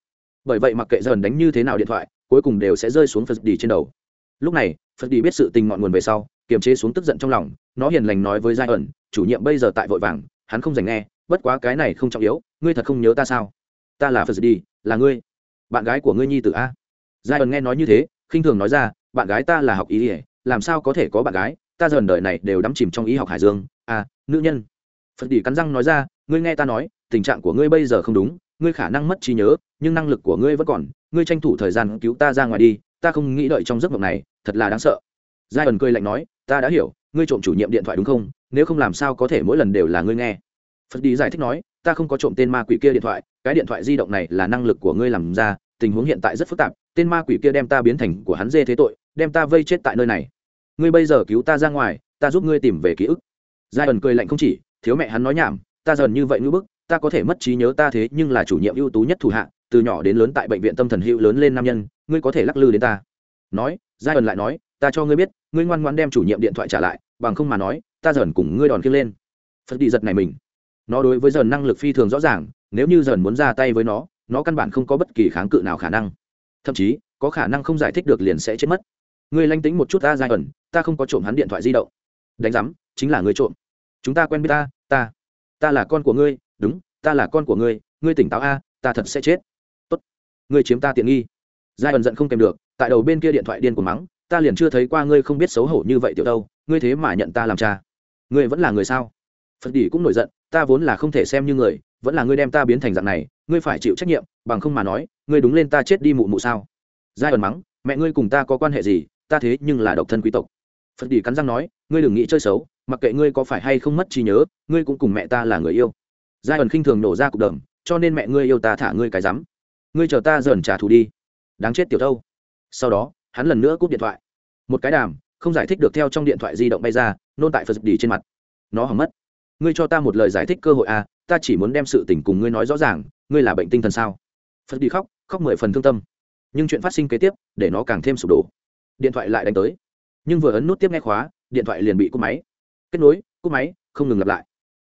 bởi vậy mặc kệ dần đánh như thế nào điện thoại, cuối cùng đều sẽ rơi xuống phật đi trên đầu. Lúc này, phật đi biết sự tình ngọn nguồn về sau, kiềm chế xuống tức giận trong lòng, nó hiền lành nói với giai ẩn, chủ nhiệm bây giờ tại vội vàng, hắn không dành nghe, bất quá cái này không trọng yếu, ngươi thật không nhớ ta sao? Ta là phật đi là ngươi. Bạn gái của ngươi nhi tử a? Giai ẩn nghe nói như thế, khinh thường nói ra, bạn gái ta là học ý ỉa làm sao có thể có bạn gái? Ta dần đời này đều đắm chìm trong ý học hải dương. A nữ nhân. Phật đi cắn răng nói ra, ngươi nghe ta nói, tình trạng của ngươi bây giờ không đúng ngươi khả năng mất trí nhớ, nhưng năng lực của ngươi vẫn còn, ngươi tranh thủ thời gian cứu ta ra ngoài đi, ta không nghĩ đợi trong giấc mộng này, thật là đáng sợ. Giai ẩn cười lạnh nói, ta đã hiểu, ngươi trộm chủ nhiệm điện thoại đúng không? Nếu không làm sao có thể mỗi lần đều là ngươi nghe? Phật đi giải thích nói, ta không có trộm tên ma quỷ kia điện thoại, cái điện thoại di động này là năng lực của ngươi làm ra, tình huống hiện tại rất phức tạp, tên ma quỷ kia đem ta biến thành của hắn dê thế tội, đem ta vây chết tại nơi này. Ngươi bây giờ cứu ta ra ngoài, ta giúp ngươi tìm về ký ức. Giai ẩn cười lạnh không chỉ, thiếu mẹ hắn nói nhảm, ta dần như vậy ngữ bức ta có thể mất trí nhớ ta thế nhưng là chủ nhiệm ưu tú nhất thủ hạ, từ nhỏ đến lớn tại bệnh viện tâm thần hữu lớn lên nam nhân, ngươi có thể lắc lư đến ta. Nói giai ẩn lại nói, ta cho ngươi biết, ngươi ngoan ngoan đem chủ nhiệm điện thoại trả lại, bằng không mà nói, ta dần cùng ngươi đòn kia lên. Phật đi giật này mình. Nó đối với dần năng lực phi thường rõ ràng, nếu như dần muốn ra tay với nó nó căn bản không có bất kỳ kháng cự nào khả năng. Thậm chí, có khả năng không giải thích được liền sẽ chết mất. Ngươi lanh tính một chút ta giai ẩn ta không có trộm hắn điện thoại di động. Đánh giám, chính là người trộm. Chúng ta quen biết ta ta. Ta là con của ngươi đúng, ta là con của ngươi ngươi tỉnh táo a, ta thật sẽ chết. Tốt. Ngươi chiếm ta tiện nghi. Giai ẩn giận không kèm được, tại đầu bên kia điện thoại điên của mắng, ta liền chưa thấy qua ngươi không biết xấu hổ như vậy tiểu đâu, ngươi thế mà nhận ta làm cha. Ngươi vẫn là người sao? Phật đỉ cũng nổi giận, ta vốn là không thể xem như người, vẫn là ngươi đem ta biến thành dạng này, ngươi phải chịu trách nhiệm, bằng không mà nói, ngươi đúng lên ta chết đi mụ mụ sao? Giai ẩn mắng, mẹ ngươi cùng ta có quan hệ gì, ta thế nhưng là độc thân quý tộc. Phật đỉ cắn răng nói, ngươi đừng nghĩ chơi xấu, mặc kệ ngươi có phải hay không mất trí nhớ, ngươi cũng cùng mẹ ta là người yêu giai ẩn khinh thường nổ ra cục đầm, cho nên mẹ ngươi yêu ta thả ngươi cái rắm. Ngươi chờ ta dần trả thù đi. Đáng chết tiểu thâu. Sau đó, hắn lần nữa cúp điện thoại. Một cái đàm, không giải thích được theo trong điện thoại di động bay ra, nôn tại phật đi trên mặt. Nó hỏng mất. Ngươi cho ta một lời giải thích cơ hội à ta chỉ muốn đem sự tình cùng ngươi nói rõ ràng, ngươi là bệnh tinh thần sao? Phật đi khóc khóc mười phần thương tâm. Nhưng chuyện phát sinh kế tiếp, để nó càng thêm sụp đổ. Điện thoại lại đánh tới. Nhưng vừa ấn nút tiếp nghe khóa, điện thoại liền bị cúp máy. Kết nối, cúp máy, không ngừng lặp lại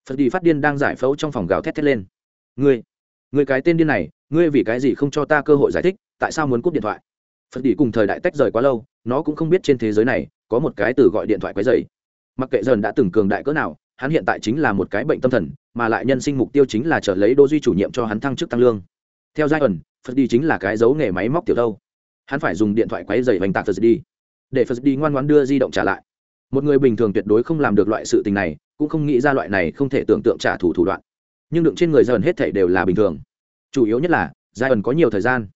phật đi phát điên đang giải phẫu trong phòng gào thét thét lên. Ngươi ngươi cái tên điên này, ngươi vì cái gì không cho ta cơ hội giải thích, tại sao muốn cúp điện thoại? Phật đi cùng thời đại tách rời quá lâu, nó cũng không biết trên thế giới này có một cái từ gọi điện thoại quấy dày mặc kệ dần đã từng cường đại cỡ nào, hắn hiện tại chính là một cái bệnh tâm thần, mà lại nhân sinh mục tiêu chính là trở lấy đô duy chủ nhiệm cho hắn thăng chức tăng lương. Theo giai ẩn, phật đi chính là cái dấu nghề máy móc tiểu đâu hắn phải dùng điện thoại quấy dày vành tạc phật đi. Để phật đi ngoan ngoan đưa di động trả lại một người bình thường tuyệt đối không làm được loại sự tình này, cũng không nghĩ ra loại này không thể tưởng tượng trả thù thủ đoạn. Nhưng đựng trên người dần hết thảy đều là bình thường. Chủ yếu nhất là giai ẩn có nhiều thời gian.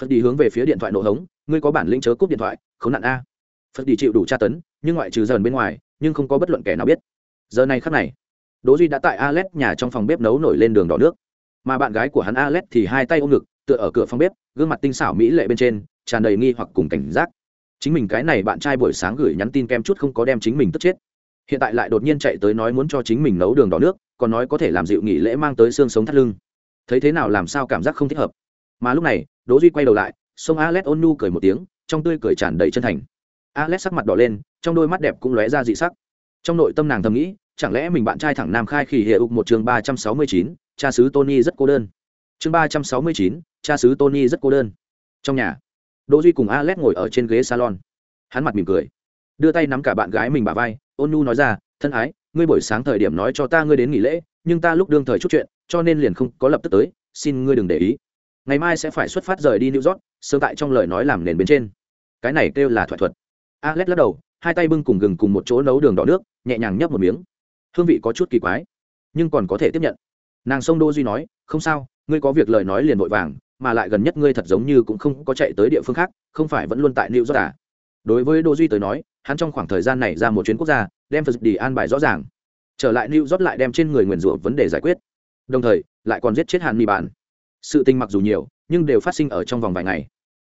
Phật đi hướng về phía điện thoại nổ hống, ngươi có bản lĩnh chớ cúp điện thoại không nạn a. Phật đi chịu đủ tra tấn, nhưng ngoại trừ dần bên ngoài, nhưng không có bất luận kẻ nào biết. Giờ này khắc này, đỗ duy đã tại Alet nhà trong phòng bếp nấu nổi lên đường đỏ nước. Mà bạn gái của hắn Alet thì hai tay ôm ngực, tựa ở cửa phòng bếp, gương mặt tinh xảo mỹ lệ bên trên, tràn đầy nghi hoặc cùng cảnh giác chính mình cái này bạn trai buổi sáng gửi nhắn tin kem chút không có đem chính mình tức chết. Hiện tại lại đột nhiên chạy tới nói muốn cho chính mình nấu đường đỏ nước, còn nói có thể làm dịu nghỉ lễ mang tới xương sống thắt lưng. Thấy thế nào làm sao cảm giác không thích hợp. Mà lúc này, đỗ duy quay đầu lại, sông alex ôn nu cười một tiếng, trong tươi cười tràn đầy chân thành. Alex sắc mặt đỏ lên, trong đôi mắt đẹp cũng lóe ra dị sắc. Trong nội tâm nàng thầm nghĩ, chẳng lẽ mình bạn trai thẳng nam khai khỉ hệ ục một chương ba trăm sáu mươi chín, cha xứ tony rất cô đơn. Chương ba trăm sáu mươi chín, cha xứ tony rất cô đơn. Trong nhà đỗ duy cùng alex ngồi ở trên ghế salon. Hắn mặt mỉm cười. Đưa tay nắm cả bạn gái mình bà vai, ôn nu nói ra, thân ái, ngươi buổi sáng thời điểm nói cho ta ngươi đến nghỉ lễ, nhưng ta lúc đương thời chút chuyện, cho nên liền không có lập tức tới, xin ngươi đừng để ý. Ngày mai sẽ phải xuất phát rời đi new york, sớm tại trong lời nói làm nền bên trên. Cái này kêu là thỏa thuận alex lắc đầu, hai tay bưng cùng gừng cùng một chỗ nấu đường đỏ nước, nhẹ nhàng nhấp một miếng. Hương vị có chút kỳ quái, nhưng còn có thể tiếp nhận. Nàng sông đô duy nói, không sao, ngươi có việc lời nói liền vội vàng mà lại gần nhất ngươi thật giống như cũng không có chạy tới địa phương khác, không phải vẫn luôn tại new york à. đối với đô duy tới nói, hắn trong khoảng thời gian này ra một chuyến quốc gia, đem phật đi an bài rõ ràng. Trở lại new york lại đem trên người nguyền rủa vấn đề giải quyết. Đồng thời, lại còn giết chết hàn mi bản sự tình mặc dù nhiều, nhưng đều phát sinh ở trong vòng vài ngày.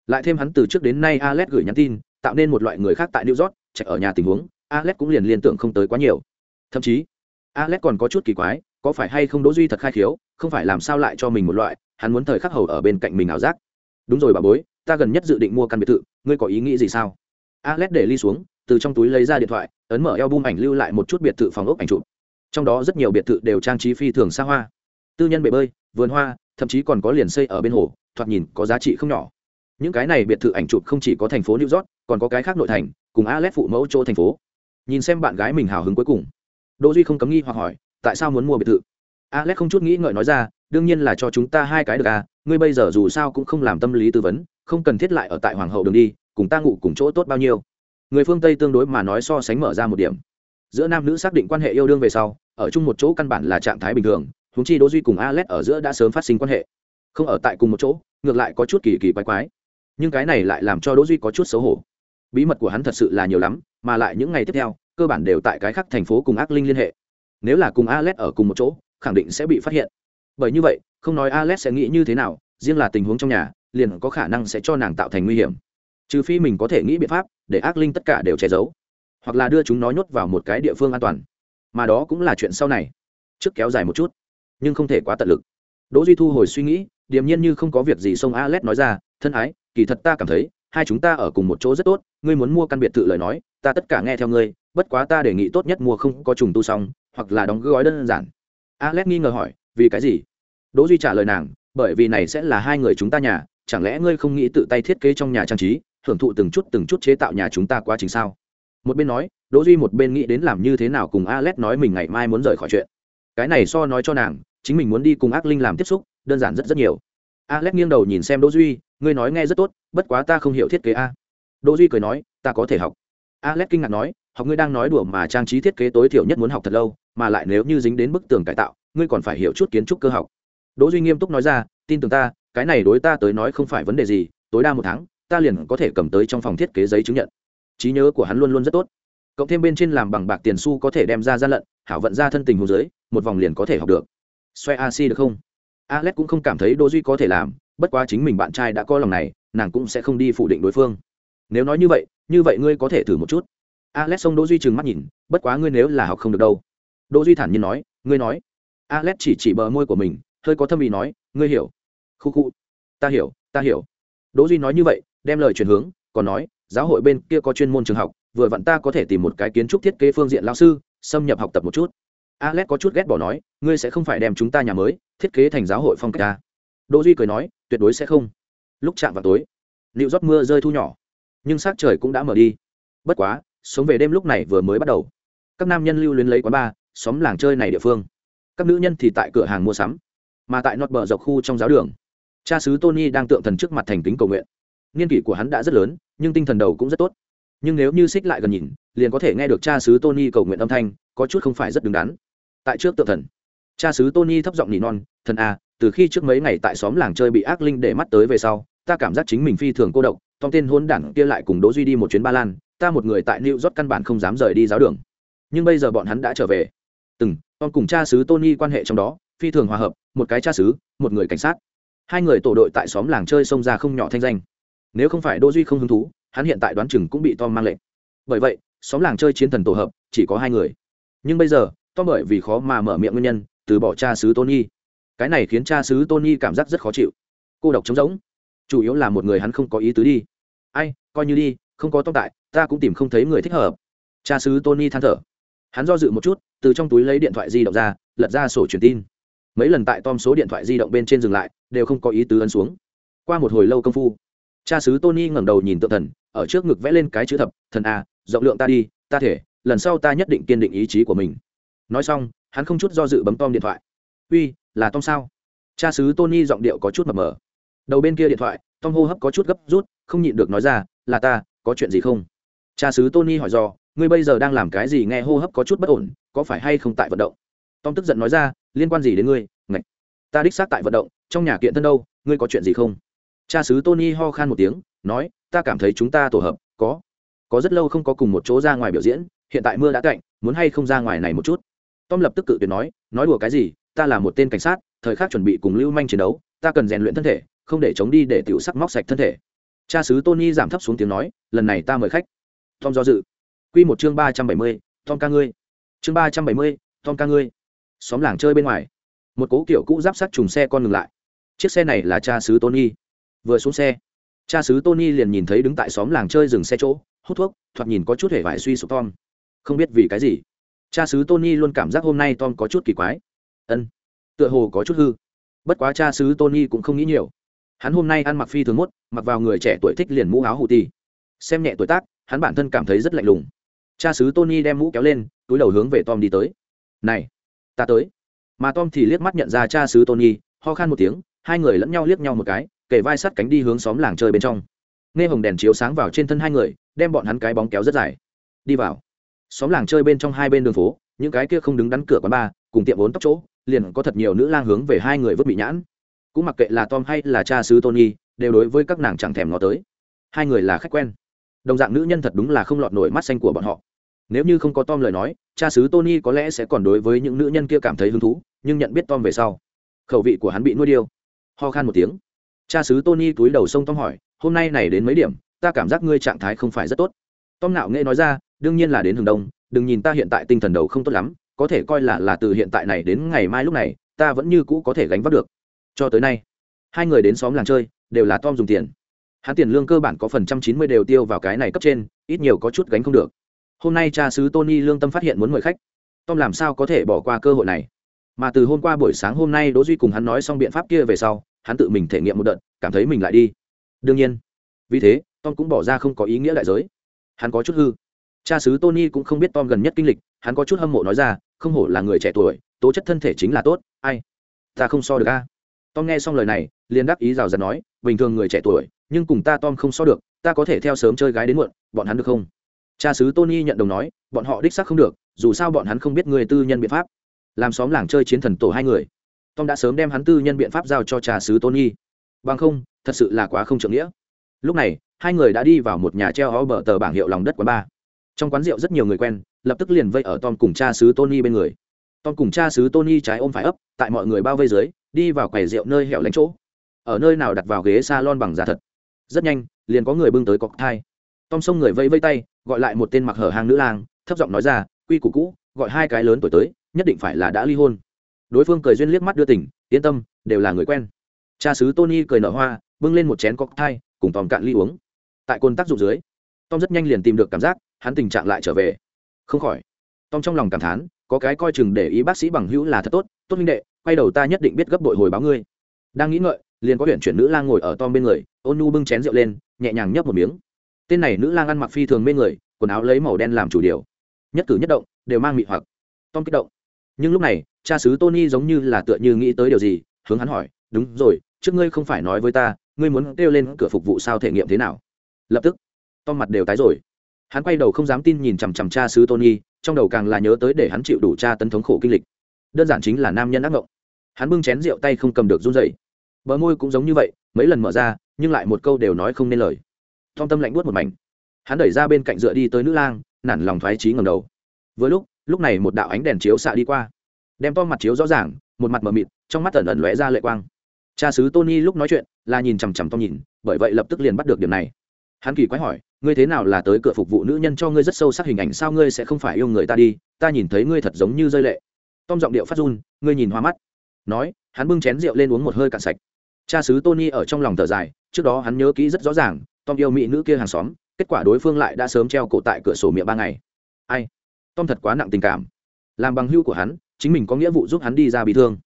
Lại thêm hắn từ trước đến nay alex gửi nhắn tin, tạo nên một loại người khác tại new york, chạy ở nhà tình huống, alex cũng liền liên tưởng không tới quá nhiều. Thậm chí, alex còn có chút kỳ quái, có phải hay không đỗ duy thật khai khiếu, không phải làm sao lại cho mình một loại hắn muốn thời khắc hầu ở bên cạnh mình ảo giác. Đúng rồi bà bối, ta gần nhất dự định mua căn biệt thự, ngươi có ý nghĩ gì sao? Alex để ly xuống, từ trong túi lấy ra điện thoại, ấn mở album ảnh lưu lại một chút biệt thự phòng ốc ảnh chụp. Trong đó rất nhiều biệt thự đều trang trí phi thường xa hoa. Tư nhân bể bơi, vườn hoa, thậm chí còn có liền xây ở bên hồ, thoạt nhìn có giá trị không nhỏ. Những cái này biệt thự ảnh chụp không chỉ có thành phố new york, còn có cái khác nội thành, cùng alex phụ mẫu chỗ thành phố. Nhìn xem bạn gái mình hào hứng cuối cùng. Đỗ duy không cấm nghi hoặc hỏi, tại sao muốn mua biệt thự? Alex không chút nghĩ ngợi nói ra, đương nhiên là cho chúng ta hai cái được à ngươi bây giờ dù sao cũng không làm tâm lý tư vấn, không cần thiết lại ở tại hoàng hậu đường đi, cùng ta ngủ cùng chỗ tốt bao nhiêu. Người phương tây tương đối mà nói so sánh mở ra một điểm. Giữa nam nữ xác định quan hệ yêu đương về sau, ở chung một chỗ căn bản là trạng thái bình thường húng chi đỗ duy cùng alex ở giữa đã sớm phát sinh quan hệ. Không ở tại cùng một chỗ, ngược lại có chút kỳ kỳ quái quái. Nhưng cái này lại làm cho đỗ duy có chút xấu hổ. Bí mật của hắn thật sự là nhiều lắm, mà lại những ngày tiếp theo, cơ bản đều tại cái khác thành phố cùng ác linh liên hệ. Nếu là cùng alex ở cùng một chỗ khẳng định sẽ bị phát hiện. Bởi như vậy, không nói alex sẽ nghĩ như thế nào, riêng là tình huống trong nhà, liền có khả năng sẽ cho nàng tạo thành nguy hiểm. Trừ phi mình có thể nghĩ biện pháp để ác linh tất cả đều che giấu, hoặc là đưa chúng nó nhốt vào một cái địa phương an toàn. Mà đó cũng là chuyện sau này. Trước kéo dài một chút, nhưng không thể quá tận lực. Đỗ duy thu hồi suy nghĩ, điềm nhiên như không có việc gì xông alex nói ra, thân ái, kỳ thật ta cảm thấy, hai chúng ta ở cùng một chỗ rất tốt, ngươi muốn mua căn biệt thự lời nói, ta tất cả nghe theo ngươi, bất quá ta đề nghị tốt nhất mua không có trùng tu xong, hoặc là đóng gói đơn giản alex nghi ngờ hỏi, vì cái gì? Đỗ duy trả lời nàng, bởi vì này sẽ là hai người chúng ta nhà, chẳng lẽ ngươi không nghĩ tự tay thiết kế trong nhà trang trí, hưởng thụ từng chút từng chút chế tạo nhà chúng ta quá trình sao? Một bên nói, đỗ duy một bên nghĩ đến làm như thế nào cùng alex nói mình ngày mai muốn rời khỏi chuyện. Cái này so nói cho nàng, chính mình muốn đi cùng ác linh làm tiếp xúc, đơn giản rất rất nhiều. Alex nghiêng đầu nhìn xem đỗ duy, ngươi nói nghe rất tốt, bất quá ta không hiểu thiết kế a. Đỗ duy cười nói, ta có thể học. Alex kinh ngạc nói, học ngươi đang nói đùa mà trang trí thiết kế tối thiểu nhất muốn học thật lâu mà lại nếu như dính đến bức tường cải tạo, ngươi còn phải hiểu chút kiến trúc cơ học. Đỗ duy nghiêm túc nói ra, tin tưởng ta, cái này đối ta tới nói không phải vấn đề gì, tối đa một tháng, ta liền có thể cầm tới trong phòng thiết kế giấy chứng nhận. Trí nhớ của hắn luôn luôn rất tốt. Cộng thêm bên trên làm bằng bạc tiền xu có thể đem ra gian lận, hảo vận ra thân tình hồ dưới, một vòng liền có thể học được. Xoay a si được không? Alex cũng không cảm thấy đỗ duy có thể làm, bất quá chính mình bạn trai đã có lòng này, nàng cũng sẽ không đi phủ định đối phương. Nếu nói như vậy như vậy ngươi có thể thử một chút. Alex xông đỗ duy trừng mắt nhìn, bất quá ngươi nếu là học không được đâu đỗ duy thản nhiên nói, ngươi nói. Alex chỉ chỉ bờ môi của mình, hơi có thâm ý nói, ngươi hiểu. Khu khu. Ta hiểu ta hiểu. Đỗ duy nói như vậy, đem lời chuyển hướng, còn nói, giáo hội bên kia có chuyên môn trường học, vừa vặn ta có thể tìm một cái kiến trúc thiết kế phương diện lao sư, xâm nhập học tập một chút. Alex có chút ghét bỏ nói, ngươi sẽ không phải đem chúng ta nhà mới, thiết kế thành giáo hội phong cách ta. Đỗ duy cười nói, tuyệt đối sẽ không. Lúc chạm vào tối liệu rót mưa rơi thu nhỏ, nhưng sắc trời cũng đã mở đi. Bất quá, sống về đêm lúc này vừa mới bắt đầu. Các nam nhân lưu luyến lấy quán bar xóm làng chơi này địa phương. Các nữ nhân thì tại cửa hàng mua sắm, mà tại nọt bờ dọc khu trong giáo đường. Cha xứ tony đang tượng thần trước mặt thành kính cầu nguyện. Niên kỷ của hắn đã rất lớn, nhưng tinh thần đầu cũng rất tốt. Nhưng nếu như xích lại gần nhìn, liền có thể nghe được cha xứ tony cầu nguyện âm thanh, có chút không phải rất đứng đắn. Tại trước tượng thần, cha xứ tony thấp giọng nỉ non, thần a từ khi trước mấy ngày tại xóm làng chơi bị ác linh để mắt tới về sau, ta cảm giác chính mình phi thường cô độc tom tên hôn đảng kia lại cùng đỗ duy đi một chuyến ba lan, ta một người tại new york căn bản không dám rời đi giáo đường. Nhưng bây giờ bọn hắn đã trở về từng, con cùng cha xứ tony quan hệ trong đó, phi thường hòa hợp, một cái cha xứ, một người cảnh sát. Hai người tổ đội tại xóm làng chơi xông ra không nhỏ thanh danh. Nếu không phải đô duy không hứng thú, hắn hiện tại đoán chừng cũng bị tom mang lệnh. Bởi vậy, xóm làng chơi chiến thần tổ hợp, chỉ có hai người. Nhưng bây giờ, tom bởi vì khó mà mở miệng nguyên nhân, từ bỏ cha xứ tony. Cái này khiến cha xứ tony cảm giác rất khó chịu. Cô độc trống rỗng. Chủ yếu là một người hắn không có ý tứ đi. Ai, coi như đi, không có tóc tại, ta cũng tìm không thấy người thích hợp. Cha xứ tony than thở hắn do dự một chút, từ trong túi lấy điện thoại di động ra, lật ra sổ truyền tin. Mấy lần tại tom số điện thoại di động bên trên dừng lại, đều không có ý tứ ấn xuống. Qua một hồi lâu công phu, cha xứ tony ngẩng đầu nhìn tượng thần, ở trước ngực vẽ lên cái chữ thập, thần a, rộng lượng ta đi, ta thể, lần sau ta nhất định kiên định ý chí của mình. Nói xong, hắn không chút do dự bấm tom điện thoại. Uy, là tom sao? Cha xứ tony giọng điệu có chút mập mờ. Đầu bên kia điện thoại, tom hô hấp có chút gấp rút, không nhịn được nói ra, là ta, có chuyện gì không? Cha xứ tony hỏi do ngươi bây giờ đang làm cái gì nghe hô hấp có chút bất ổn, có phải hay không tại vận động? Tom tức giận nói ra, liên quan gì đến ngươi? Ngạch, ta đích xác tại vận động, trong nhà kiện thân đâu, ngươi có chuyện gì không? Cha xứ tony ho khan một tiếng, nói, ta cảm thấy chúng ta tổ hợp, có. Có rất lâu không có cùng một chỗ ra ngoài biểu diễn, hiện tại mưa đã cạnh, muốn hay không ra ngoài này một chút? Tom lập tức cự tuyệt nói nói đùa cái gì, ta là một tên cảnh sát, thời khắc chuẩn bị cùng lưu manh chiến đấu, ta cần rèn luyện thân thể, không để chống đi để tiểu sắc móc sạch thân thể. Cha xứ tony giảm thấp xuống tiếng nói, lần này ta mời khách. Tom do dự. Quy một chương ba trăm bảy mươi, tom ca ngươi. Chương ba trăm bảy mươi, tom ca ngươi. Xóm làng chơi bên ngoài. Một cố kiểu cũ giáp sắt trùng xe con ngừng lại. Chiếc xe này là cha xứ tony. Vừa xuống xe, cha xứ tony liền nhìn thấy đứng tại xóm làng chơi dừng xe chỗ, hút thuốc, thoạt nhìn có chút hề vải suy sụp tom. Không biết vì cái gì, cha xứ tony luôn cảm giác hôm nay tom có chút kỳ quái. Ân, tựa hồ có chút hư. Bất quá cha xứ tony cũng không nghĩ nhiều. Hắn hôm nay ăn mặc phi thường mốt, mặc vào người trẻ tuổi thích liền mũ áo hù tì. xem nhẹ tuổi tác, hắn bản thân cảm thấy rất lạnh lùng cha xứ tony đem mũ kéo lên, túi đầu hướng về tom đi tới. Này, ta tới. Mà tom thì liếc mắt nhận ra cha xứ tony, ho khan một tiếng, hai người lẫn nhau liếc nhau một cái kể vai sắt cánh đi hướng xóm làng chơi bên trong. Nghe hồng đèn chiếu sáng vào trên thân hai người, đem bọn hắn cái bóng kéo rất dài. Đi vào. Xóm làng chơi bên trong hai bên đường phố, những cái kia không đứng đắn cửa quán bar, cùng tiệm vốn tóc chỗ, liền có thật nhiều nữ lang hướng về hai người vứt bị nhãn. Cũng mặc kệ là tom hay là cha xứ tony, đều đối với các nàng chẳng thèm ngó tới. Hai người là khách quen. Đồng dạng nữ nhân thật đúng là không lọt nổi mắt xanh của bọn họ nếu như không có tom lời nói, cha xứ tony có lẽ sẽ còn đối với những nữ nhân kia cảm thấy hứng thú, nhưng nhận biết tom về sau, khẩu vị của hắn bị nuôi điêu. Ho khan một tiếng. Cha xứ tony túi đầu sông tom hỏi, hôm nay này đến mấy điểm? Ta cảm giác ngươi trạng thái không phải rất tốt. Tom nạo nghệ nói ra, đương nhiên là đến hừng đông, đừng nhìn ta hiện tại tinh thần đầu không tốt lắm, có thể coi là là từ hiện tại này đến ngày mai lúc này, ta vẫn như cũ có thể gánh vác được. Cho tới nay, hai người đến xóm làng chơi, đều là tom dùng tiền. Hắn tiền lương cơ bản có phần trăm chín mươi đều tiêu vào cái này cấp trên, ít nhiều có chút gánh không được hôm nay cha sứ tony lương tâm phát hiện muốn mời khách. Tom làm sao có thể bỏ qua cơ hội này? Mà từ hôm qua buổi sáng hôm nay đỗ duy cùng hắn nói xong biện pháp kia về sau, hắn tự mình thể nghiệm một đợt, cảm thấy mình lại đi. Đương nhiên, vì thế, tom cũng bỏ ra không có ý nghĩa đại giới. Hắn có chút hư. Cha sứ tony cũng không biết tom gần nhất kinh lịch, hắn có chút hâm mộ nói ra, không hổ là người trẻ tuổi, tố chất thân thể chính là tốt, ai? Ta không so được a. Tom nghe xong lời này, liền đáp ý rào rạt nói, bình thường người trẻ tuổi, nhưng cùng ta tom không so được, ta có thể theo sớm chơi gái đến muộn, bọn hắn được không? Cha xứ tony nhận đồng nói, bọn họ đích xác không được, dù sao bọn hắn không biết người tư nhân biện pháp. Làm xóm làng chơi chiến thần tổ hai người. Tom đã sớm đem hắn tư nhân biện pháp giao cho cha xứ tony. Bằng không, thật sự là quá không trượng nghĩa. Lúc này, hai người đã đi vào một nhà treo ho bờ tờ bảng hiệu lòng đất quán ba. trong quán rượu rất nhiều người quen, lập tức liền vây ở tom cùng cha xứ tony bên người. Tom cùng cha xứ tony trái ôm phải ấp, tại mọi người bao vây dưới, đi vào quầy rượu nơi hẻo lánh chỗ. Ở nơi nào đặt vào ghế s a lon bằng giá thật. Rất nhanh, liền có người bưng tới cọc thai. Tom xông người vây vây tay gọi lại một tên mặc hở hang nữ lang, thấp giọng nói ra, quy củ cũ, gọi hai cái lớn tuổi tới, nhất định phải là đã ly hôn. Đối phương cười duyên liếc mắt đưa tỉnh yên tâm, đều là người quen. Cha xứ tony cười nở hoa, bưng lên một chén cocktail thai, cùng tòm cạn ly uống. Tại côn tác dụng dưới, tom rất nhanh liền tìm được cảm giác, hắn tình trạng lại trở về. Không khỏi, tom trong lòng cảm thán, có cái coi chừng để ý bác sĩ bằng hữu là thật tốt tốt minh đệ, quay đầu ta nhất định biết gấp đội hồi báo ngươi. Đang nghĩ ngợi, liền có huyện chuyển nữ lang ngồi ở tom bên người, ôn nu bưng chén rượu lên, nhẹ nhàng nhấp một miếng tên này nữ lang ăn mặc phi thường mê người, quần áo lấy màu đen làm chủ điều. Nhất cử nhất động, đều mang mị hoặc. Tom kích động. Nhưng lúc này, cha xứ tony giống như là tựa như nghĩ tới điều gì, hướng hắn hỏi, đúng rồi, trước ngươi không phải nói với ta, ngươi muốn kêu lên cửa phục vụ sao thể nghiệm thế nào? Lập tức, tom mặt đều tái rồi. Hắn quay đầu không dám tin nhìn chằm chằm cha xứ tony, trong đầu càng là nhớ tới để hắn chịu đủ cha tấn thống khổ kinh lịch. Đơn giản chính là nam nhân ác mộng hắn bưng chén rượu tay không cầm được run dậy bờ môi cũng giống như vậy, mấy lần mở ra, nhưng lại một câu đều nói không nên lời tom tâm lạnh buốt một mảnh. Hắn đẩy ra bên cạnh dựa đi tới nữ lang, nản lòng thoái trí ngầm đầu. Vừa lúc lúc này một đạo ánh đèn chiếu xạ đi qua. Đem to mặt chiếu rõ ràng, một mặt mờ mịt, trong mắt ẩn ẩn lóe ra lệ quang. Cha xứ tony lúc nói chuyện, là nhìn chằm chằm tom nhìn, bởi vậy lập tức liền bắt được điểm này. Hắn kỳ quái hỏi, ngươi thế nào là tới cửa phục vụ nữ nhân cho ngươi rất sâu sắc hình ảnh, sao ngươi sẽ không phải yêu người ta đi? Ta nhìn thấy ngươi thật giống như rơi lệ. Tom giọng điệu phát run, ngươi nhìn hoa mắt. Nói, hắn bưng chén rượu lên uống một hơi cạn sạch. Cha xứ tony ở trong lòng thở dài, trước đó hắn nhớ kỹ rất rõ ràng tom yêu mỹ nữ kia hàng xóm, kết quả đối phương lại đã sớm treo cổ tại cửa sổ miệng ba ngày. Ai? Tom thật quá nặng tình cảm. Làm bằng hưu của hắn, chính mình có nghĩa vụ giúp hắn đi ra bị thương.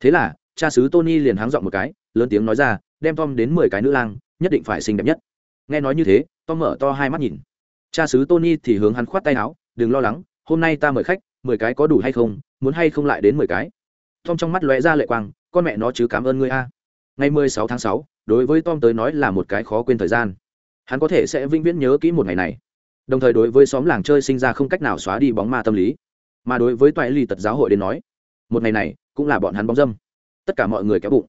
Thế là, cha xứ tony liền háng dọn một cái, lớn tiếng nói ra, đem tom đến mười cái nữ lang, nhất định phải xinh đẹp nhất. Nghe nói như thế, tom mở to hai mắt nhìn. Cha xứ tony thì hướng hắn khoát tay áo, đừng lo lắng, hôm nay ta mời khách, mười cái có đủ hay không, muốn hay không lại đến mười cái. Tom trong mắt lóe ra lệ quang, con mẹ nó chứ cảm ơn ngươi a. Ngày mười sáu tháng sáu đối với tom tới nói là một cái khó quên thời gian. Hắn có thể sẽ vĩnh viễn nhớ kỹ một ngày này. Đồng thời đối với xóm làng chơi sinh ra không cách nào xóa đi bóng ma tâm lý. Mà đối với toại Lì tật giáo hội đến nói, một ngày này cũng là bọn hắn bóng dâm. Tất cả mọi người kéo bụng.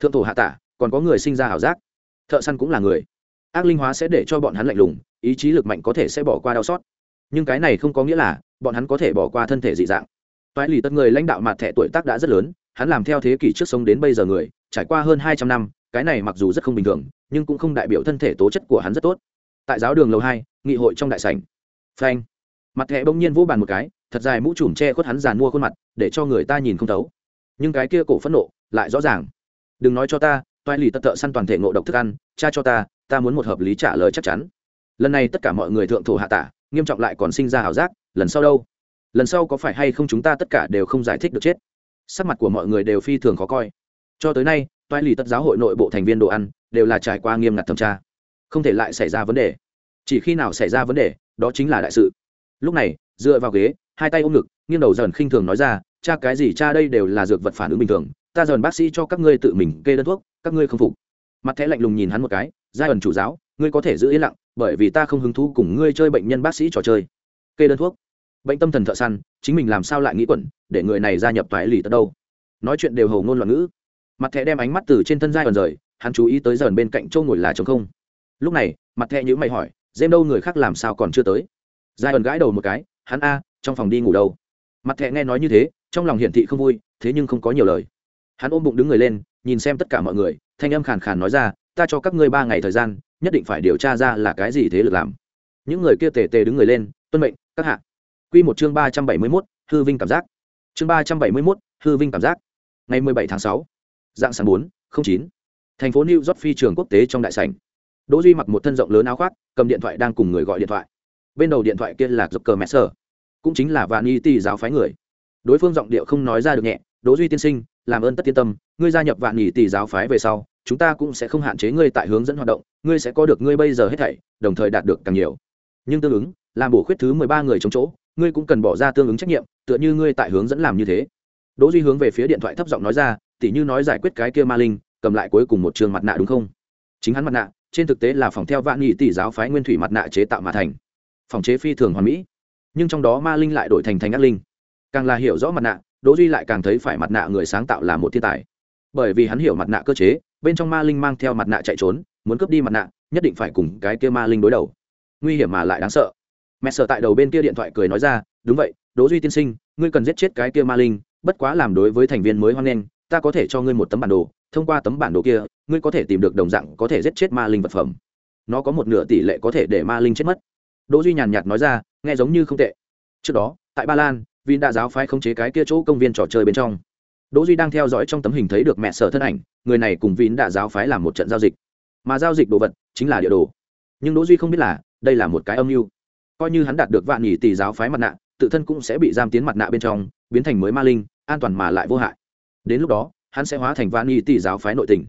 Thượng thổ hạ tả, còn có người sinh ra ảo giác. Thợ săn cũng là người. Ác linh hóa sẽ để cho bọn hắn lạnh lùng, ý chí lực mạnh có thể sẽ bỏ qua đau xót. Nhưng cái này không có nghĩa là bọn hắn có thể bỏ qua thân thể dị dạng. Toại lì tất người lãnh đạo mặt thẻ tuổi tác đã rất lớn, hắn làm theo thế kỷ trước sống đến bây giờ người, trải qua hơn hai trăm năm cái này mặc dù rất không bình thường, nhưng cũng không đại biểu thân thể tố chất của hắn rất tốt. Tại giáo đường lầu hai, nghị hội trong đại sảnh. Phanh. Mặt thẹ bỗng nhiên vỗ bàn một cái, thật dài mũ trùm che khuất hắn giàn mua khuôn mặt, để cho người ta nhìn không thấu. Nhưng cái kia cổ phẫn nộ lại rõ ràng. Đừng nói cho ta, toại lì tật thợ săn toàn thể ngộ độc thức ăn, cha cho ta ta muốn một hợp lý trả lời chắc chắn. Lần này tất cả mọi người thượng thổ hạ tả, nghiêm trọng lại còn sinh ra ảo giác, lần sau đâu? Lần sau có phải hay không chúng ta tất cả đều không giải thích được chết? Sắc mặt của mọi người đều phi thường khó coi. Cho tới nay toại lì tất giáo hội nội bộ thành viên đồ ăn, đều là trải qua nghiêm ngặt thẩm tra. Không thể lại xảy ra vấn đề. Chỉ khi nào xảy ra vấn đề, đó chính là đại sự. Lúc này, dựa vào ghế, hai tay ôm ngực, nghiêng đầu dần khinh thường nói ra, cha, cái gì cha đây đều là dược vật phản ứng bình thường. Ta dần bác sĩ cho các ngươi tự mình kê đơn thuốc, các ngươi không phục. Mặt thẻ lạnh lùng nhìn hắn một cái, giai ẩn chủ giáo, ngươi có thể giữ yên lặng, bởi vì ta không hứng thú cùng ngươi chơi bệnh nhân bác sĩ trò chơi. Kê đơn thuốc? Bệnh tâm thần thợ săn, chính mình làm sao lại nghĩ quẩn, để người này gia nhập toại lì tật đâu? Nói chuyện đều hầu ngôn loạn ngữ mặt thẻ đem ánh mắt từ trên thân giai ẩn rời, hắn chú ý tới dần bên cạnh châu ngồi là trống không. Lúc này, mặt thẻ nhữ mày hỏi dêm đâu, người khác làm sao còn chưa tới? Giai ẩn gãi đầu một cái, hắn a, trong phòng đi ngủ đâu? Mặt thẻ nghe nói như thế, trong lòng hiển thị không vui, thế nhưng không có nhiều lời. Hắn ôm bụng đứng người lên, nhìn xem tất cả mọi người, thanh âm khàn khàn nói ra, ta cho các ngươi ba ngày thời gian, nhất định phải điều tra ra là cái gì thế lực làm. Những người kia tề tề đứng người lên, tuân mệnh, các hạ. Quy một chương ba trăm bảy mươi mốt, hư vinh cảm giác. Chương ba trăm bảy mươi mốt, hư vinh cảm giác. Ngày mười bảy tháng sáu dạng sáng bốn, không chín. Thành phố new york phi trường quốc tế trong đại sảnh. Đỗ duy mặc một thân rộng lớn áo khoác, cầm điện thoại đang cùng người gọi điện thoại. Bên đầu điện thoại kia là dọc cờ mẹ sở cũng chính là vạn y tỷ giáo phái người. Đối phương giọng điệu không nói ra được nhẹ, đỗ duy tiên sinh, làm ơn tất tiên tâm, ngươi gia nhập vạn nhị tỷ giáo phái về sau, chúng ta cũng sẽ không hạn chế ngươi tại hướng dẫn hoạt động, ngươi sẽ có được ngươi bây giờ hết thảy, đồng thời đạt được càng nhiều. Nhưng tương ứng, làm bổ khuyết thứ mười ba người chống chỗ, ngươi cũng cần bỏ ra tương ứng trách nhiệm, tựa như ngươi tại hướng dẫn làm như thế. Đỗ duy hướng về phía điện thoại thấp giọng nói ra tỉ như nói giải quyết cái kia ma linh, cầm lại cuối cùng một trường mặt nạ đúng không? Chính hắn mặt nạ, trên thực tế là phòng theo vạn nhị tỷ giáo phái nguyên thủy mặt nạ chế tạo mà thành. Phòng chế phi thường hoàn mỹ. Nhưng trong đó ma linh lại đổi thành thành ác linh. Càng là hiểu rõ mặt nạ, đỗ duy lại càng thấy phải mặt nạ người sáng tạo là một thiên tài. Bởi vì hắn hiểu mặt nạ cơ chế, bên trong ma linh mang theo mặt nạ chạy trốn, muốn cướp đi mặt nạ, nhất định phải cùng cái kia ma linh đối đầu. Nguy hiểm mà lại đáng sợ. Mẹ sợ tại đầu bên kia điện thoại cười nói ra, đúng vậy, đỗ duy tiên sinh, ngươi cần giết chết cái kia ma linh, bất quá làm đối với thành viên mới hoan nghênh ta có thể cho ngươi một tấm bản đồ, thông qua tấm bản đồ kia, ngươi có thể tìm được đồng dạng có thể giết chết ma linh vật phẩm. Nó có một nửa tỷ lệ có thể để ma linh chết mất. Đỗ duy nhàn nhạt nói ra, nghe giống như không tệ. Trước đó, tại ba lan, vin đã giáo phái khống chế cái kia chỗ công viên trò chơi bên trong. Đỗ duy đang theo dõi trong tấm hình thấy được mẹ sở thân ảnh, người này cùng vin đã giáo phái làm một trận giao dịch. Mà giao dịch đồ vật chính là địa đồ. Nhưng đỗ duy không biết là đây là một cái âm mưu. Coi như hắn đạt được vạn nhị tỷ giáo phái mặt nạ, tự thân cũng sẽ bị giam tiến mặt nạ bên trong, biến thành mới ma linh, an toàn mà lại vô hại đến lúc đó, hắn sẽ hóa thành vạn nhị tỷ giáo phái nội tình.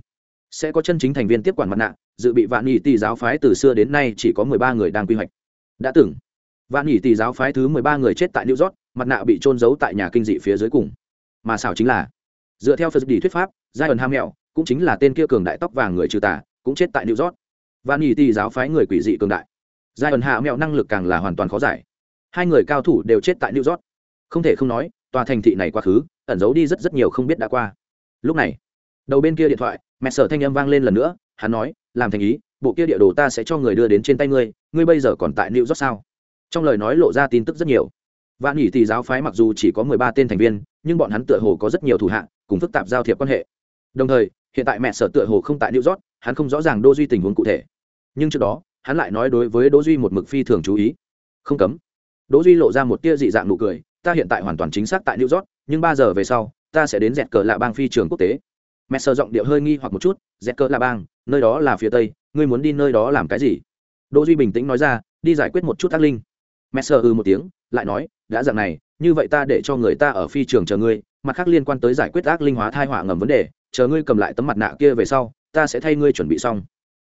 Sẽ có chân chính thành viên tiếp quản mặt nạ, dự bị vạn nhị tỷ giáo phái từ xưa đến nay chỉ có mười ba người đang quy hoạch. Đã từng, vạn nhị tỷ giáo phái thứ mười ba người chết tại new york, mặt nạ bị trôn giấu tại nhà kinh dị phía dưới cùng. Mà xảo chính là, dựa theo phật đi thuyết pháp giai ẩn ham mẹo cũng chính là tên kia cường đại tóc vàng người trừ tà, cũng chết tại new york. Vạn nhị tỷ giáo phái người quỷ dị cường đại. Giai ẩn hạ mẹo năng lực càng là hoàn toàn khó giải. Hai người cao thủ đều chết tại new york. Không thể không nói, tòa thành thị này quá khứ ẩn giấu đi rất rất nhiều không biết đã qua. Lúc này, đầu bên kia điện thoại, mẹ sở thanh âm vang lên lần nữa, hắn nói, làm thành ý, bộ kia địa đồ ta sẽ cho người đưa đến trên tay ngươi ngươi bây giờ còn tại new york sao? Trong lời nói lộ ra tin tức rất nhiều. Vạn nhỉ thì giáo phái mặc dù chỉ có mười ba tên thành viên, nhưng bọn hắn tựa hồ có rất nhiều thủ hạ, cùng phức tạp giao thiệp quan hệ. Đồng thời, hiện tại mẹ sở tựa hồ không tại new york, hắn không rõ ràng đô duy tình huống cụ thể. Nhưng trước đó, hắn lại nói đối với đỗ duy một mực phi thường chú ý. Không cấm. Đỗ duy lộ ra một tia dị dạng nụ cười, ta hiện tại hoàn toàn chính xác tại new york nhưng ba giờ về sau, ta sẽ đến dẹt cờ lạ bang phi trường quốc tế. Mẹ sơ giọng điệu hơi nghi hoặc một chút, dẹt cờ lạ bang, nơi đó là phía tây, ngươi muốn đi nơi đó làm cái gì? Đỗ duy bình tĩnh nói ra, đi giải quyết một chút ác linh. Mẹ sơ ừ một tiếng, lại nói, đã dạng này, như vậy ta để cho người ta ở phi trường chờ ngươi, mặt khác liên quan tới giải quyết ác linh hóa thai hỏa ngầm vấn đề, chờ ngươi cầm lại tấm mặt nạ kia về sau, ta sẽ thay ngươi chuẩn bị xong.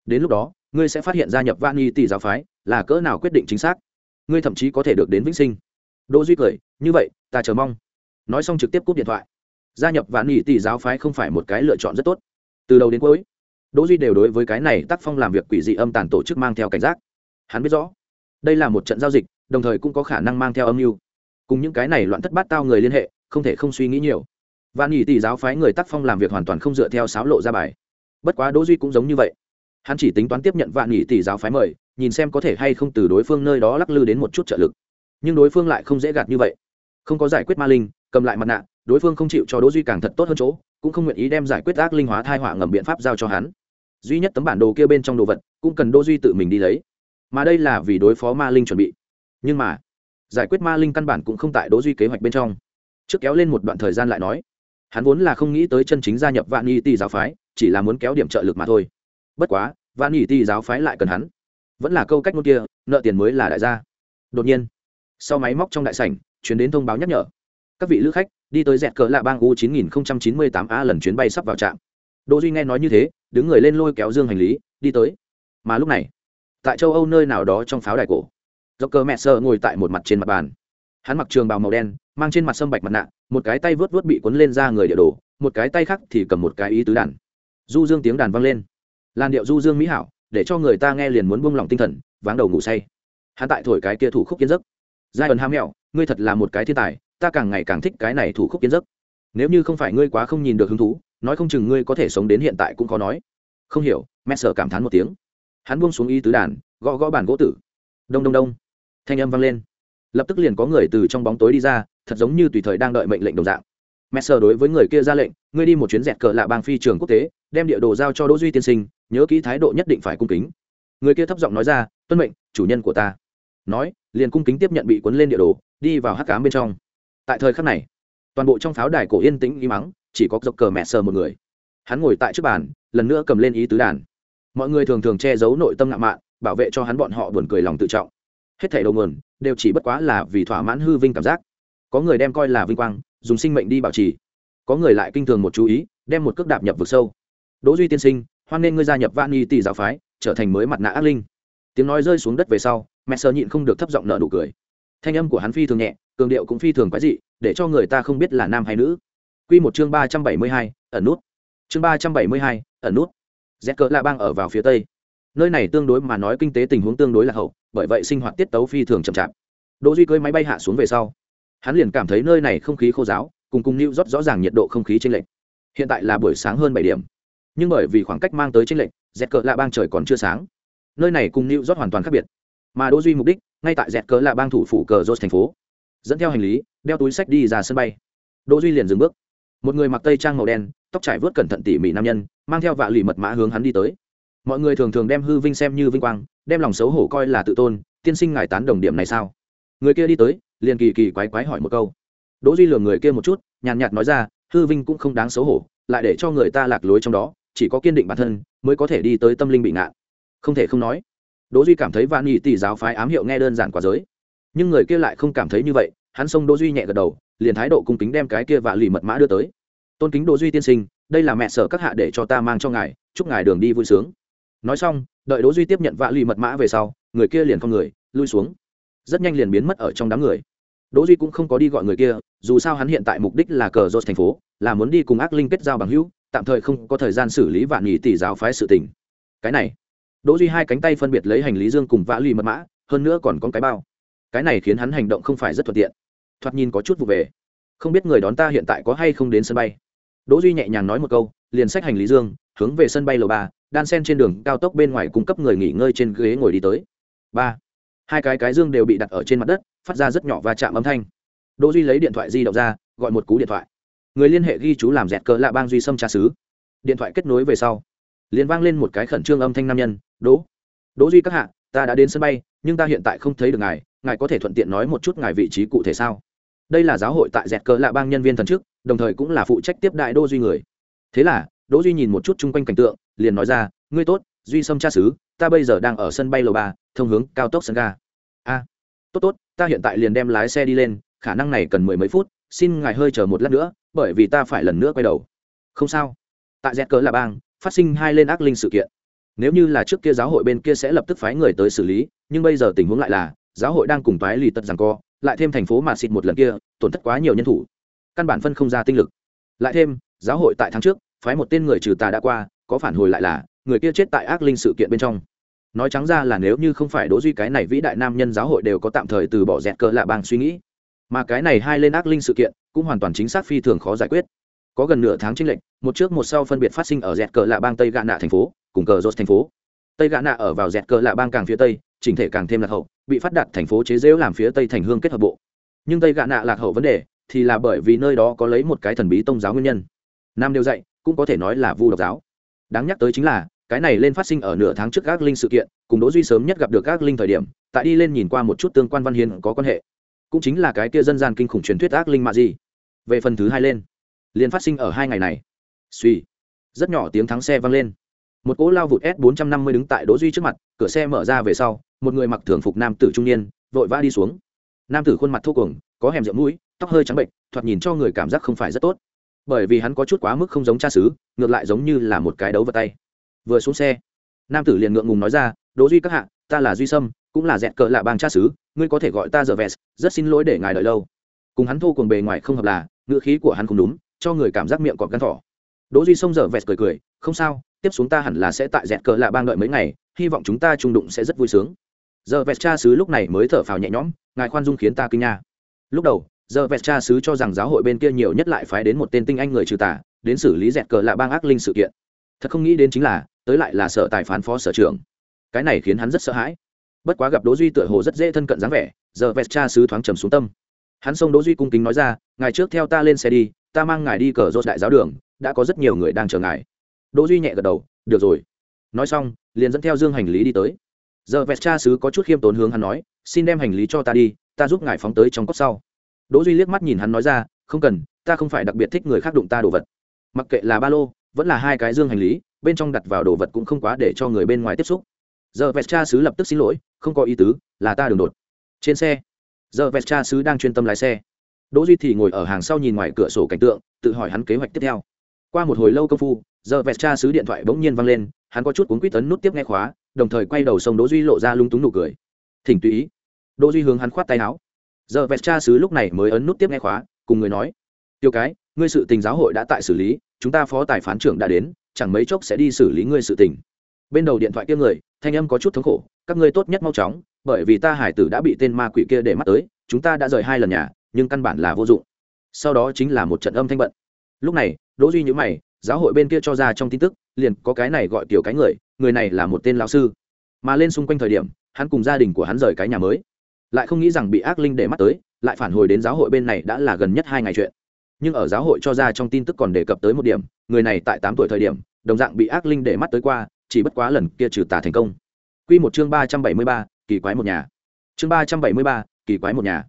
Đến lúc đó, ngươi sẽ phát hiện gia nhập van y tỷ giáo phái, là cỡ nào quyết định chính xác. Ngươi thậm chí có thể được đến vĩnh sinh. Đỗ duy cười, như vậy, ta chờ mong nói xong trực tiếp cúp điện thoại. Gia nhập vạn nhị tỷ giáo phái không phải một cái lựa chọn rất tốt. Từ đầu đến cuối, đỗ duy đều đối với cái này tác phong làm việc quỷ dị âm tàn tổ chức mang theo cảnh giác. Hắn biết rõ, đây là một trận giao dịch, đồng thời cũng có khả năng mang theo âm mưu. Cùng những cái này loạn thất bát tao người liên hệ, không thể không suy nghĩ nhiều. Vạn nhị tỷ giáo phái người tác phong làm việc hoàn toàn không dựa theo sáo lộ ra bài. Bất quá đỗ duy cũng giống như vậy. Hắn chỉ tính toán tiếp nhận vạn nhị tỷ giáo phái mời, nhìn xem có thể hay không từ đối phương nơi đó lắc lư đến một chút trợ lực. Nhưng đối phương lại không dễ gạt như vậy. Không có giải quyết ma linh cầm lại mặt nạ, đối phương không chịu cho đỗ duy càng thật tốt hơn chỗ, cũng không nguyện ý đem giải quyết ác linh hóa thai họa ngầm biện pháp giao cho hắn. Duy nhất tấm bản đồ kia bên trong đồ vật, cũng cần đỗ duy tự mình đi lấy. Mà đây là vì đối phó ma linh chuẩn bị. Nhưng mà, giải quyết ma linh căn bản cũng không tại đỗ duy kế hoạch bên trong. Trước kéo lên một đoạn thời gian lại nói, hắn vốn là không nghĩ tới chân chính gia nhập vạn y tỷ giáo phái, chỉ là muốn kéo điểm trợ lực mà thôi. Bất quá, vạn y tỷ giáo phái lại cần hắn. Vẫn là câu cách ngôn kia, nợ tiền mới là đại gia. Đột nhiên, sau máy móc trong đại sảnh, truyền đến thông báo nhắc nhở các vị lữ khách, đi tới dẹt cỡ lạ bang u 9098 a lần chuyến bay sắp vào trạm. Đỗ duy nghe nói như thế, đứng người lên lôi kéo dương hành lý, đi tới. Mà lúc này, tại châu âu nơi nào đó trong pháo đài cổ do cờ mẹ sơ ngồi tại một mặt trên mặt bàn. Hắn mặc trường bào màu đen, mang trên mặt sâm bạch mặt nạ, một cái tay vớt vớt bị cuốn lên ra người địa đồ, một cái tay khác thì cầm một cái ý tứ đàn. Du dương tiếng đàn vang lên. Làn điệu du dương mỹ hảo, để cho người ta nghe liền muốn buông lỏng tinh thần, váng đầu ngủ say. Hắn tại thổi cái kia thủ khúc kiến giấc. Giai ẩn ham mẹo, ngươi thật là một cái thiên tài ta càng ngày càng thích cái này thủ khúc kiến giấc. Nếu như không phải ngươi quá không nhìn được hứng thú, nói không chừng ngươi có thể sống đến hiện tại cũng khó nói. Không hiểu, mẹ sợ cảm thán một tiếng. Hắn buông xuống y tứ đàn, gõ gõ bàn gỗ tử. Đông đông đông. Thanh âm vang lên. Lập tức liền có người từ trong bóng tối đi ra, thật giống như tùy thời đang đợi mệnh lệnh đồng dạng. Mẹ sợ đối với người kia ra lệnh, ngươi đi một chuyến dẹt cờ lạ bang phi trường quốc tế, đem địa đồ giao cho đỗ duy tiên sinh, nhớ kỹ thái độ nhất định phải cung kính. Người kia thấp giọng nói ra, tuân mệnh, chủ nhân của ta. Nói, liền cung kính tiếp nhận bị cuốn lên địa đồ, đi vào hắc cám bên trong tại thời khắc này, toàn bộ trong pháo đài cổ yên tĩnh im mắng chỉ có dọc cờ mẹ sờ một người. Hắn ngồi tại trước bàn, lần nữa cầm lên ý tứ đàn. Mọi người thường thường che giấu nội tâm ngạo mạn, bảo vệ cho hắn bọn họ buồn cười lòng tự trọng. Hết thảy đầu nguồn, đều chỉ bất quá là vì thỏa mãn hư vinh cảm giác. Có người đem coi là vinh quang, dùng sinh mệnh đi bảo trì. Có người lại kinh thường một chú ý, đem một cước đạp nhập vực sâu. Đỗ duy tiên sinh, hoan nên ngươi gia nhập vạn y tỷ giáo phái, trở thành mới mặt nạ ác linh. Tiếng nói rơi xuống đất về sau, mẹ sờ nhịn không được thấp giọng nở nụ cười. Thanh âm của hắn phi thường nhẹ cường điệu cũng phi thường quái dị để cho người ta không biết là nam hay nữ. Quy một chương ba trăm bảy mươi hai, ẩn nút. Chương ba trăm bảy mươi hai, ẩn nút. Z cỡ bang ở vào phía tây. Nơi này tương đối mà nói kinh tế tình huống tương đối là hậu bởi vậy sinh hoạt tiết tấu phi thường chậm chạp. Đỗ duy cưỡi máy bay hạ xuống về sau hắn liền cảm thấy nơi này không khí khô giáo cùng cùng lưu rót rõ ràng nhiệt độ không khí trên lệch. Hiện tại là buổi sáng hơn bảy điểm. Nhưng bởi vì khoảng cách mang tới trên lệch dẹt cỡ lạ bang trời còn chưa sáng. Nơi này cùng lưu rót hoàn toàn khác biệt. Mà đỗ duy mục đích ngay tại dẹt cỡ lạ bang thủ phủ cờ rốt thành phố dẫn theo hành lý, đeo túi sách đi ra sân bay. Đỗ duy liền dừng bước. Một người mặc tây trang màu đen, tóc trải vớt cẩn thận tỉ mỉ nam nhân, mang theo vạ lì mật mã hướng hắn đi tới. Mọi người thường thường đem hư vinh xem như vinh quang, đem lòng xấu hổ coi là tự tôn, tiên sinh ngài tán đồng điểm này sao? Người kia đi tới, liền kỳ kỳ quái quái hỏi một câu. Đỗ duy lường người kia một chút, nhàn nhạt nói ra, hư vinh cũng không đáng xấu hổ, lại để cho người ta lạc lối trong đó, chỉ có kiên định bản thân, mới có thể đi tới tâm linh bị ngạn không thể không nói, đỗ duy cảm thấy vạn nhị tỷ giáo phái ám hiệu nghe đơn giản quá giới, nhưng người kia lại không cảm thấy như vậy hắn xông đỗ duy nhẹ gật đầu, liền thái độ cung kính đem cái kia vạ lì mật mã đưa tới. Tôn kính đỗ duy tiên sinh, đây là mẹ sở các hạ để cho ta mang cho ngài, chúc ngài đường đi vui sướng. Nói xong, đợi đỗ duy tiếp nhận vạ lì mật mã về sau, người kia liền cong người, lui xuống. Rất nhanh liền biến mất ở trong đám người. Đỗ duy cũng không có đi gọi người kia, dù sao hắn hiện tại mục đích là cờ rốt thành phố, là muốn đi cùng ác linh kết giao bằng hữu, tạm thời không có thời gian xử lý vạn nhị tỷ giáo phái sự tình. Cái này, đỗ duy hai cánh tay phân biệt lấy hành lý dương cùng vã lì mật mã, hơn nữa còn có cái bao. Cái này khiến hắn hành động không phải rất thuận tiện thoạt nhìn có chút vụ về. Không biết người đón ta hiện tại có hay không đến sân bay. Đỗ duy nhẹ nhàng nói một câu, liền xách hành lý dương, hướng về sân bay lầu ba, đan sen trên đường cao tốc bên ngoài cung cấp người nghỉ ngơi trên ghế ngồi đi tới. Ba. Hai cái cái dương đều bị đặt ở trên mặt đất, phát ra rất nhỏ và chạm âm thanh. Đỗ duy lấy điện thoại di động ra, gọi một cú điện thoại. Người liên hệ ghi chú làm dẹt cờ lạ bang duy sâm trà sứ điện thoại kết nối về sau, liền vang lên một cái khẩn trương âm thanh nam nhân, đỗ đỗ duy các hạ, ta đã đến sân bay, nhưng ta hiện tại không thấy được ngài ngài có thể thuận tiện nói một chút ngài vị trí cụ thể sao? Đây là giáo hội tại dẹt cờ lạ bang nhân viên thần chức, đồng thời cũng là phụ trách tiếp đại đô duy người. Thế là, đỗ duy nhìn một chút chung quanh cảnh tượng, liền nói ra, ngươi tốt, duy sâm cha sứ ta bây giờ đang ở sân bay lầu ba, thông hướng cao tốc sân ga. A, tốt tốt, ta hiện tại liền đem lái xe đi lên, khả năng này cần mười mấy phút, xin ngài hơi chờ một lát nữa, bởi vì ta phải lần nữa quay đầu. Không sao. Tại dẹt cờ là bang, phát sinh hai lên ác linh sự kiện. Nếu như là trước kia giáo hội bên kia sẽ lập tức phái người tới xử lý, nhưng bây giờ tình huống lại là, giáo hội đang cùng toái lì tật rằng co lại thêm thành phố mà xịt một lần kia, tổn thất quá nhiều nhân thủ. Căn bản phân không ra tinh lực. Lại thêm, giáo hội tại tháng trước, phái một tên người trừ tà đã qua, có phản hồi lại là, người kia chết tại ác linh sự kiện bên trong. Nói trắng ra là nếu như không phải đỗ duy cái này vĩ đại nam nhân giáo hội đều có tạm thời từ bỏ dẹt cờ lạ bang suy nghĩ. Mà cái này hai lên ác linh sự kiện, cũng hoàn toàn chính xác phi thường khó giải quyết. Có gần nửa tháng tranh lệnh một trước một sau phân biệt phát sinh ở dẹt cờ lạ bang tây gạ nạ thành phố, cùng cờ rốt thành phố. Tây gạ nạ ở vào dẹt cờ lạ bang càng phía tây chỉnh thể càng thêm lạc hậu, bị phát đạt thành phố chế dễu làm phía tây thành hương kết hợp bộ. Nhưng tây gạ nạ lạc hậu vấn đề thì là bởi vì nơi đó có lấy một cái thần bí tôn giáo nguyên nhân. Nam đều dạy cũng có thể nói là vu độc giáo. Đáng nhắc tới chính là, cái này lên phát sinh ở nửa tháng trước các linh sự kiện, cùng đỗ duy sớm nhất gặp được các linh thời điểm, tại đi lên nhìn qua một chút tương quan văn hiến có quan hệ. Cũng chính là cái kia dân gian kinh khủng truyền thuyết ác linh mạ gì. Về phần thứ hai lên, liền phát sinh ở hai ngày này. Suy rất nhỏ tiếng thắng xe vang lên. Một cỗ lao vụt s 450 đứng tại đỗ duy trước mặt, cửa xe mở ra về sau một người mặc thường phục nam tử trung niên, vội vã đi xuống. Nam tử khuôn mặt thô cuồng, có hẻm rượu mũi, tóc hơi trắng bệnh thoạt nhìn cho người cảm giác không phải rất tốt. Bởi vì hắn có chút quá mức không giống cha xứ, ngược lại giống như là một cái đấu vật tay. Vừa xuống xe, nam tử liền ngượng ngùng nói ra, đỗ duy các hạ, ta là duy sâm, cũng là dẹt cờ lạ bang cha xứ, ngươi có thể gọi ta giờ vẹt rất xin lỗi để ngài đợi lâu. Cùng hắn thô cuồng bề ngoài không hợp là ngựa khí của hắn không đúng, cho người cảm giác miệng cọp căn thỏ. Đỗ duy sông giờ vẹt cười cười, không sao, tiếp xuống ta hẳn là sẽ tại dẹt cờ lạ bang đợi mấy ngày, hy vọng chúng ta trung đụng sẽ rất vui sướng giờ vẹt cha sứ lúc này mới thở phào nhẹ nhõm, ngài khoan dung khiến ta kinh nha. Lúc đầu, giờ vẹt cha sứ cho rằng giáo hội bên kia nhiều nhất lại phái đến một tên tinh anh người trừ tà, đến xử lý dẹt cờ lạ bang ác linh sự kiện. Thật không nghĩ đến chính là, tới lại là sở tài phán phó sở trưởng. Cái này khiến hắn rất sợ hãi. Bất quá gặp đỗ duy tựa hồ rất dễ thân cận dáng vẻ, giờ vẹt cha sứ thoáng trầm xuống tâm. Hắn xông đỗ duy cung kính nói ra, ngài trước theo ta lên xe đi, ta mang ngài đi cờ rốt đại giáo đường, đã có rất nhiều người đang chờ ngài. Đỗ duy nhẹ gật đầu, được rồi. Nói xong, liền dẫn theo dương hành lý đi tới giờ vẹt cha sứ có chút khiêm tốn hướng hắn nói, xin đem hành lý cho ta đi, ta giúp ngài phóng tới trong cốc sau. Đỗ duy liếc mắt nhìn hắn nói ra, không cần, ta không phải đặc biệt thích người khác đụng ta đồ vật. Mặc kệ là ba lô, vẫn là hai cái dương hành lý, bên trong đặt vào đồ vật cũng không quá để cho người bên ngoài tiếp xúc. Giờ vẹt cha sứ lập tức xin lỗi, không có ý tứ, là ta đường đột. Trên xe, giờ vẹt cha sứ đang chuyên tâm lái xe. Đỗ duy thì ngồi ở hàng sau nhìn ngoài cửa sổ cảnh tượng, tự hỏi hắn kế hoạch tiếp theo. Qua một hồi lâu công phu, giờ vẹt cha sứ điện thoại bỗng nhiên văng lên, hắn có chút cuốn quýt tấn nút tiếp nghe khóa đồng thời quay đầu sông đỗ duy lộ ra lung túng nụ cười. Thỉnh tùy ý. Đỗ duy hướng hắn khoát tay áo. Giờ vẹt cha sứ lúc này mới ấn nút tiếp nghe khóa, cùng người nói, tiêu cái, ngươi sự tình giáo hội đã tại xử lý, chúng ta phó tài phán trưởng đã đến, chẳng mấy chốc sẽ đi xử lý ngươi sự tình. Bên đầu điện thoại kia người, thanh âm có chút thống khổ, các ngươi tốt nhất mau chóng, bởi vì ta hải tử đã bị tên ma quỷ kia để mắt tới, chúng ta đã rời hai lần nhà, nhưng căn bản là vô dụng. Sau đó chính là một trận âm thanh bận. Lúc này, đỗ duy nhíu mày, giáo hội bên kia cho ra trong tin tức, liền có cái này gọi tiểu cái người người này là một tên lão sư. Mà lên xung quanh thời điểm, hắn cùng gia đình của hắn rời cái nhà mới. Lại không nghĩ rằng bị ác linh để mắt tới, lại phản hồi đến giáo hội bên này đã là gần nhất hai ngày chuyện. Nhưng ở giáo hội cho ra trong tin tức còn đề cập tới một điểm, người này tại tám tuổi thời điểm, đồng dạng bị ác linh để mắt tới qua, chỉ bất quá lần kia trừ tà thành công. Quy một chương ba trăm bảy mươi ba, kỳ quái một nhà. Chương ba trăm bảy mươi ba, kỳ quái một nhà.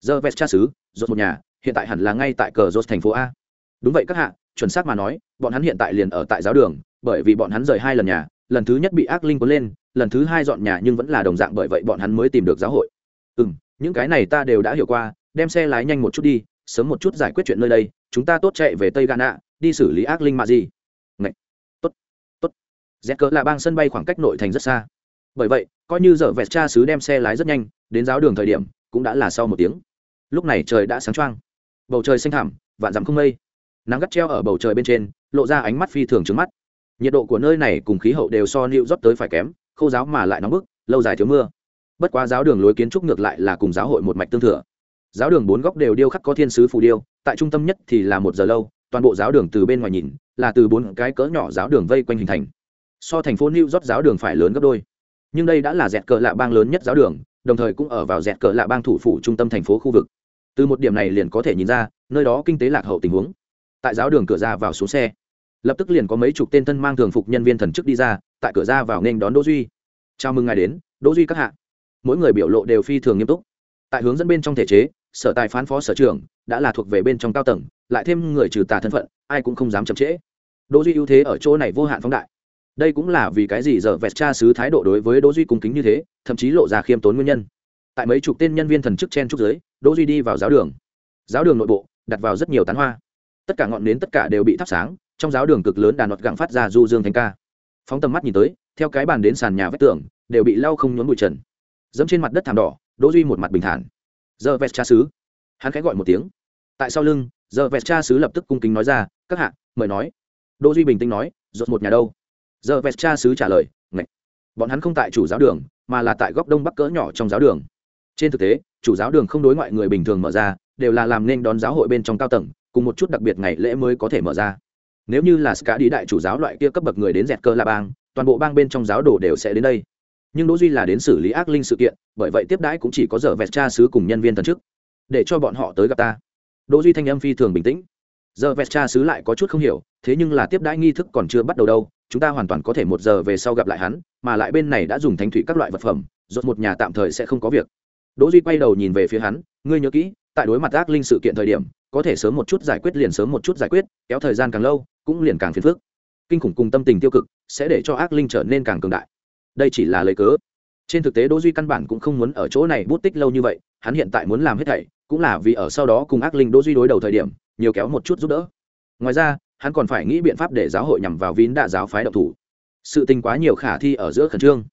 Giờ vest cha xứ, rốt một nhà, hiện tại hẳn là ngay tại cờ rốt thành phố a. Đúng vậy các hạ, chuẩn xác mà nói, bọn hắn hiện tại liền ở tại giáo đường, bởi vì bọn hắn rời hai lần nhà lần thứ nhất bị ác linh cuốn lên, lần thứ hai dọn nhà nhưng vẫn là đồng dạng bởi vậy bọn hắn mới tìm được giáo hội. Ừ m những cái này ta đều đã hiểu qua, đem xe lái nhanh một chút đi, sớm một chút giải quyết chuyện nơi đây, chúng ta tốt chạy về tây ghana đi xử lý ác linh mạ gì. Ngậy! tốt tốt. Dẹt cỡ là bang sân bay khoảng cách nội thành rất xa. Bởi vậy, coi như giờ vẹt cha sứ đem xe lái rất nhanh, đến giáo đường thời điểm, cũng đã là sau một tiếng. Lúc này trời đã sáng trăng bầu trời xanh thẳm, vạn dặm không mây. Nắng gắt treo ở bầu trời bên trên, lộ ra ánh mắt phi thường trứng mắt nhiệt độ của nơi này cùng khí hậu đều so nịu rót tới phải kém, khô giáo mà lại nóng bức, lâu dài thiếu mưa. Bất quá giáo đường lối kiến trúc ngược lại là cùng giáo hội một mạch tương thừa. Giáo đường bốn góc đều điêu khắc có thiên sứ phù điêu, tại trung tâm nhất thì là một giờ lâu, toàn bộ giáo đường từ bên ngoài nhìn, là từ bốn cái cỡ nhỏ giáo đường vây quanh hình thành. So thành phố new york giáo đường phải lớn gấp đôi. Nhưng đây đã là dẹt cờ lạ bang lớn nhất giáo đường, đồng thời cũng ở vào dẹt cờ lạ bang thủ phủ trung tâm thành phố khu vực. Từ một điểm này liền có thể nhìn ra, nơi đó kinh tế lạc hậu tình huống. Tại giáo đường cửa ra vào xuống xe lập tức liền có mấy chục tên thân mang thường phục nhân viên thần chức đi ra, tại cửa ra vào nên đón đỗ duy. Chào mừng ngài đến, đỗ duy các hạ. Mỗi người biểu lộ đều phi thường nghiêm túc. Tại hướng dẫn bên trong thể chế, sở tài phán phó sở trưởng đã là thuộc về bên trong cao tầng, lại thêm người trừ tà thân phận, ai cũng không dám chậm trễ. Đỗ duy ưu thế ở chỗ này vô hạn phóng đại. Đây cũng là vì cái gì giờ vẹt cha sứ thái độ đối với đỗ duy cung kính như thế, thậm chí lộ ra khiêm tốn nguyên nhân. Tại mấy chục tên nhân viên thần chức chen trúc giới đỗ duy đi vào giáo đường. Giáo đường nội bộ, đặt vào rất nhiều tán hoa. Tất cả ngọn nến tất cả đều bị thắp sáng trong giáo đường cực lớn đàn nọt gặng phát ra du dương thanh ca. Phóng tầm mắt nhìn tới, theo cái bàn đến sàn nhà vách tường, đều bị lau không nhốn bụi trần. Dẫm trên mặt đất thảm đỏ, đỗ duy một mặt bình thản. Giờ vest cha sứ. Hắn khẽ gọi một tiếng. Tại sau lưng, giờ vest cha sứ lập tức cung kính nói ra, các hạ, mời nói. Đỗ duy bình tĩnh nói, rốt một nhà đâu? Giờ vest cha sứ trả lời, ngạch. Bọn hắn không tại chủ giáo đường, mà là tại góc đông bắc cỡ nhỏ trong giáo đường. Trên thực tế, chủ giáo đường không đối ngoại người bình thường mở ra, đều là làm nên đón giáo hội bên trong cao tầng, cùng một chút đặc biệt ngày lễ mới có thể mở ra nếu như là ska đi đại chủ giáo loại kia cấp bậc người đến dẹt cơ là bang, toàn bộ bang bên trong giáo đồ đều sẽ đến đây. Nhưng đỗ duy là đến xử lý ác linh sự kiện, bởi vậy tiếp đãi cũng chỉ có giờ vẹt cha sứ cùng nhân viên thần chức, để cho bọn họ tới gặp ta. Đỗ duy thanh âm phi thường bình tĩnh. Giờ vẹt cha sứ lại có chút không hiểu, thế nhưng là tiếp đãi nghi thức còn chưa bắt đầu đâu, chúng ta hoàn toàn có thể một giờ về sau gặp lại hắn, mà lại bên này đã dùng thánh thủy các loại vật phẩm, rốt một nhà tạm thời sẽ không có việc. Đỗ duy quay đầu nhìn về phía hắn, ngươi nhớ kỹ, tại đối mặt ác linh sự kiện thời điểm, có thể sớm một chút giải quyết liền sớm một chút giải quyết, kéo thời gian càng lâu cũng liền càng phiền phức. Kinh khủng cùng tâm tình tiêu cực sẽ để cho ác linh trở nên càng cường đại. Đây chỉ là lời cớ. Trên thực tế đỗ duy căn bản cũng không muốn ở chỗ này bút tích lâu như vậy, hắn hiện tại muốn làm hết thảy cũng là vì ở sau đó cùng ác linh đỗ duy đối đầu thời điểm, nhiều kéo một chút giúp đỡ. Ngoài ra, hắn còn phải nghĩ biện pháp để giáo hội nhằm vào vín đạ giáo phái độc thủ. Sự tình quá nhiều khả thi ở giữa khẩn trương.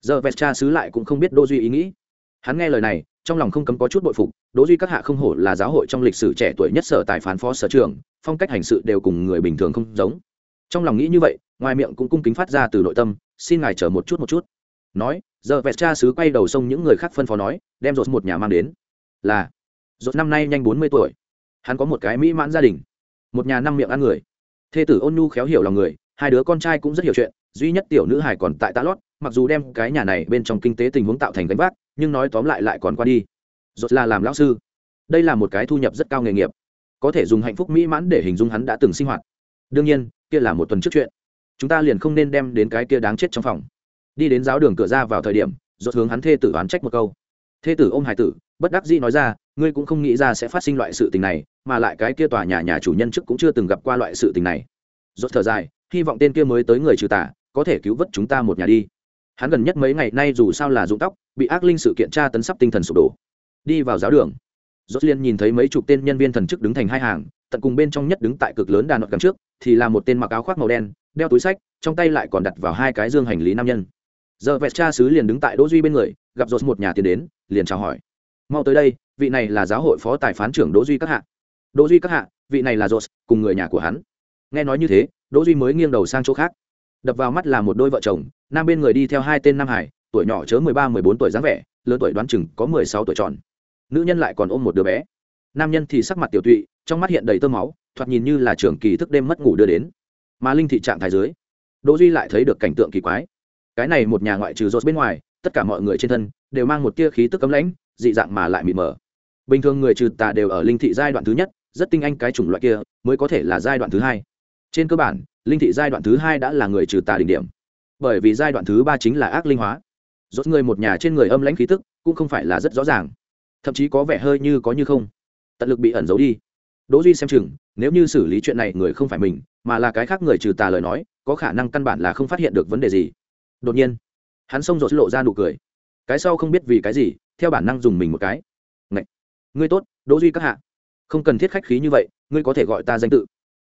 Giờ vẹt cha sứ lại cũng không biết đỗ duy ý nghĩ. Hắn nghe lời này trong lòng không cấm có chút bội phục, đỗ duy các hạ không hổ là giáo hội trong lịch sử trẻ tuổi nhất sở tài phán phó sở trưởng, phong cách hành sự đều cùng người bình thường không giống. Trong lòng nghĩ như vậy, ngoài miệng cũng cung kính phát ra từ nội tâm, xin ngài chờ một chút một chút. Nói, giờ vẹt cha sứ quay đầu sông những người khác phân phó nói, đem rột một nhà mang đến. Là rột năm nay nhanh bốn mươi tuổi. Hắn có một cái mỹ mãn gia đình, một nhà năm miệng ăn người. Thê tử ôn nhu khéo hiểu lòng người, hai đứa con trai cũng rất hiểu chuyện, duy nhất tiểu nữ hải còn tại tạ lót, mặc dù đem cái nhà này bên trong kinh tế tình huống tạo thành gánh vác nhưng nói tóm lại lại còn qua đi. Rốt là làm lão sư. Đây là một cái thu nhập rất cao nghề nghiệp. Có thể dùng hạnh phúc mỹ mãn để hình dung hắn đã từng sinh hoạt. Đương nhiên, kia là một tuần trước chuyện. Chúng ta liền không nên đem đến cái kia đáng chết trong phòng. Đi đến giáo đường cửa ra vào thời điểm, rốt hướng hắn thê tử oán trách một câu. Thê tử ôm hải tử, bất đắc dĩ nói ra, ngươi cũng không nghĩ ra sẽ phát sinh loại sự tình này, mà lại cái kia tòa nhà nhà chủ nhân trước cũng chưa từng gặp qua loại sự tình này. Rốt thở dài, hy vọng tên kia mới tới người trừ tà, có thể cứu vớt chúng ta một nhà đi hắn gần nhất mấy ngày nay dù sao là rụng tóc, bị ác linh sự kiện tra tấn sắp tinh thần sụp đổ. Đi vào giáo đường, rốt liên nhìn thấy mấy chục tên nhân viên thần chức đứng thành hai hàng, tận cùng bên trong nhất đứng tại cực lớn đà nọt cắm trước, thì là một tên mặc áo khoác màu đen, đeo túi sách, trong tay lại còn đặt vào hai cái dương hành lý nam nhân. Giờ vẹt cha sứ liền đứng tại đỗ duy bên người, gặp dốt một nhà tiền đến, liền chào hỏi. Mau tới đây, vị này là giáo hội phó tài phán trưởng đỗ duy các hạ. Đỗ duy các hạ, vị này là dốt cùng người nhà của hắn. Nghe nói như thế, đỗ duy mới nghiêng đầu sang chỗ khác. Đập vào mắt là một đôi vợ chồng nam bên người đi theo hai tên nam hải, tuổi nhỏ chớ mười ba, mười bốn tuổi dáng vẻ, lớn tuổi đoán chừng có mười sáu tuổi tròn. Nữ nhân lại còn ôm một đứa bé. Nam nhân thì sắc mặt tiểu tụy, trong mắt hiện đầy tơ máu, thoạt nhìn như là trưởng kỳ thức đêm mất ngủ đưa đến. Mà linh thị trạng thái dưới, đỗ duy lại thấy được cảnh tượng kỳ quái. Cái này một nhà ngoại trừ rốt bên ngoài, tất cả mọi người trên thân đều mang một tia khí tức cấm lãnh, dị dạng mà lại mịt mờ. Bình thường người trừ tà đều ở linh thị giai đoạn thứ nhất, rất tinh anh cái chủng loại kia mới có thể là giai đoạn thứ hai. Trên cơ bản, linh thị giai đoạn thứ hai đã là người trừ tà đỉnh điểm bởi vì giai đoạn thứ ba chính là ác linh hóa. Rốt người một nhà trên người âm lãnh khí tức cũng không phải là rất rõ ràng. Thậm chí có vẻ hơi như có như không. Tận lực bị ẩn giấu đi. Đỗ duy xem chừng, nếu như xử lý chuyện này người không phải mình, mà là cái khác người trừ tà lời nói, có khả năng căn bản là không phát hiện được vấn đề gì. Đột nhiên, hắn xông rột lộ ra nụ cười. Cái sau không biết vì cái gì, theo bản năng dùng mình một cái. Ngậy! ngươi tốt, đỗ duy các hạ. Không cần thiết khách khí như vậy, ngươi có thể gọi ta danh tự.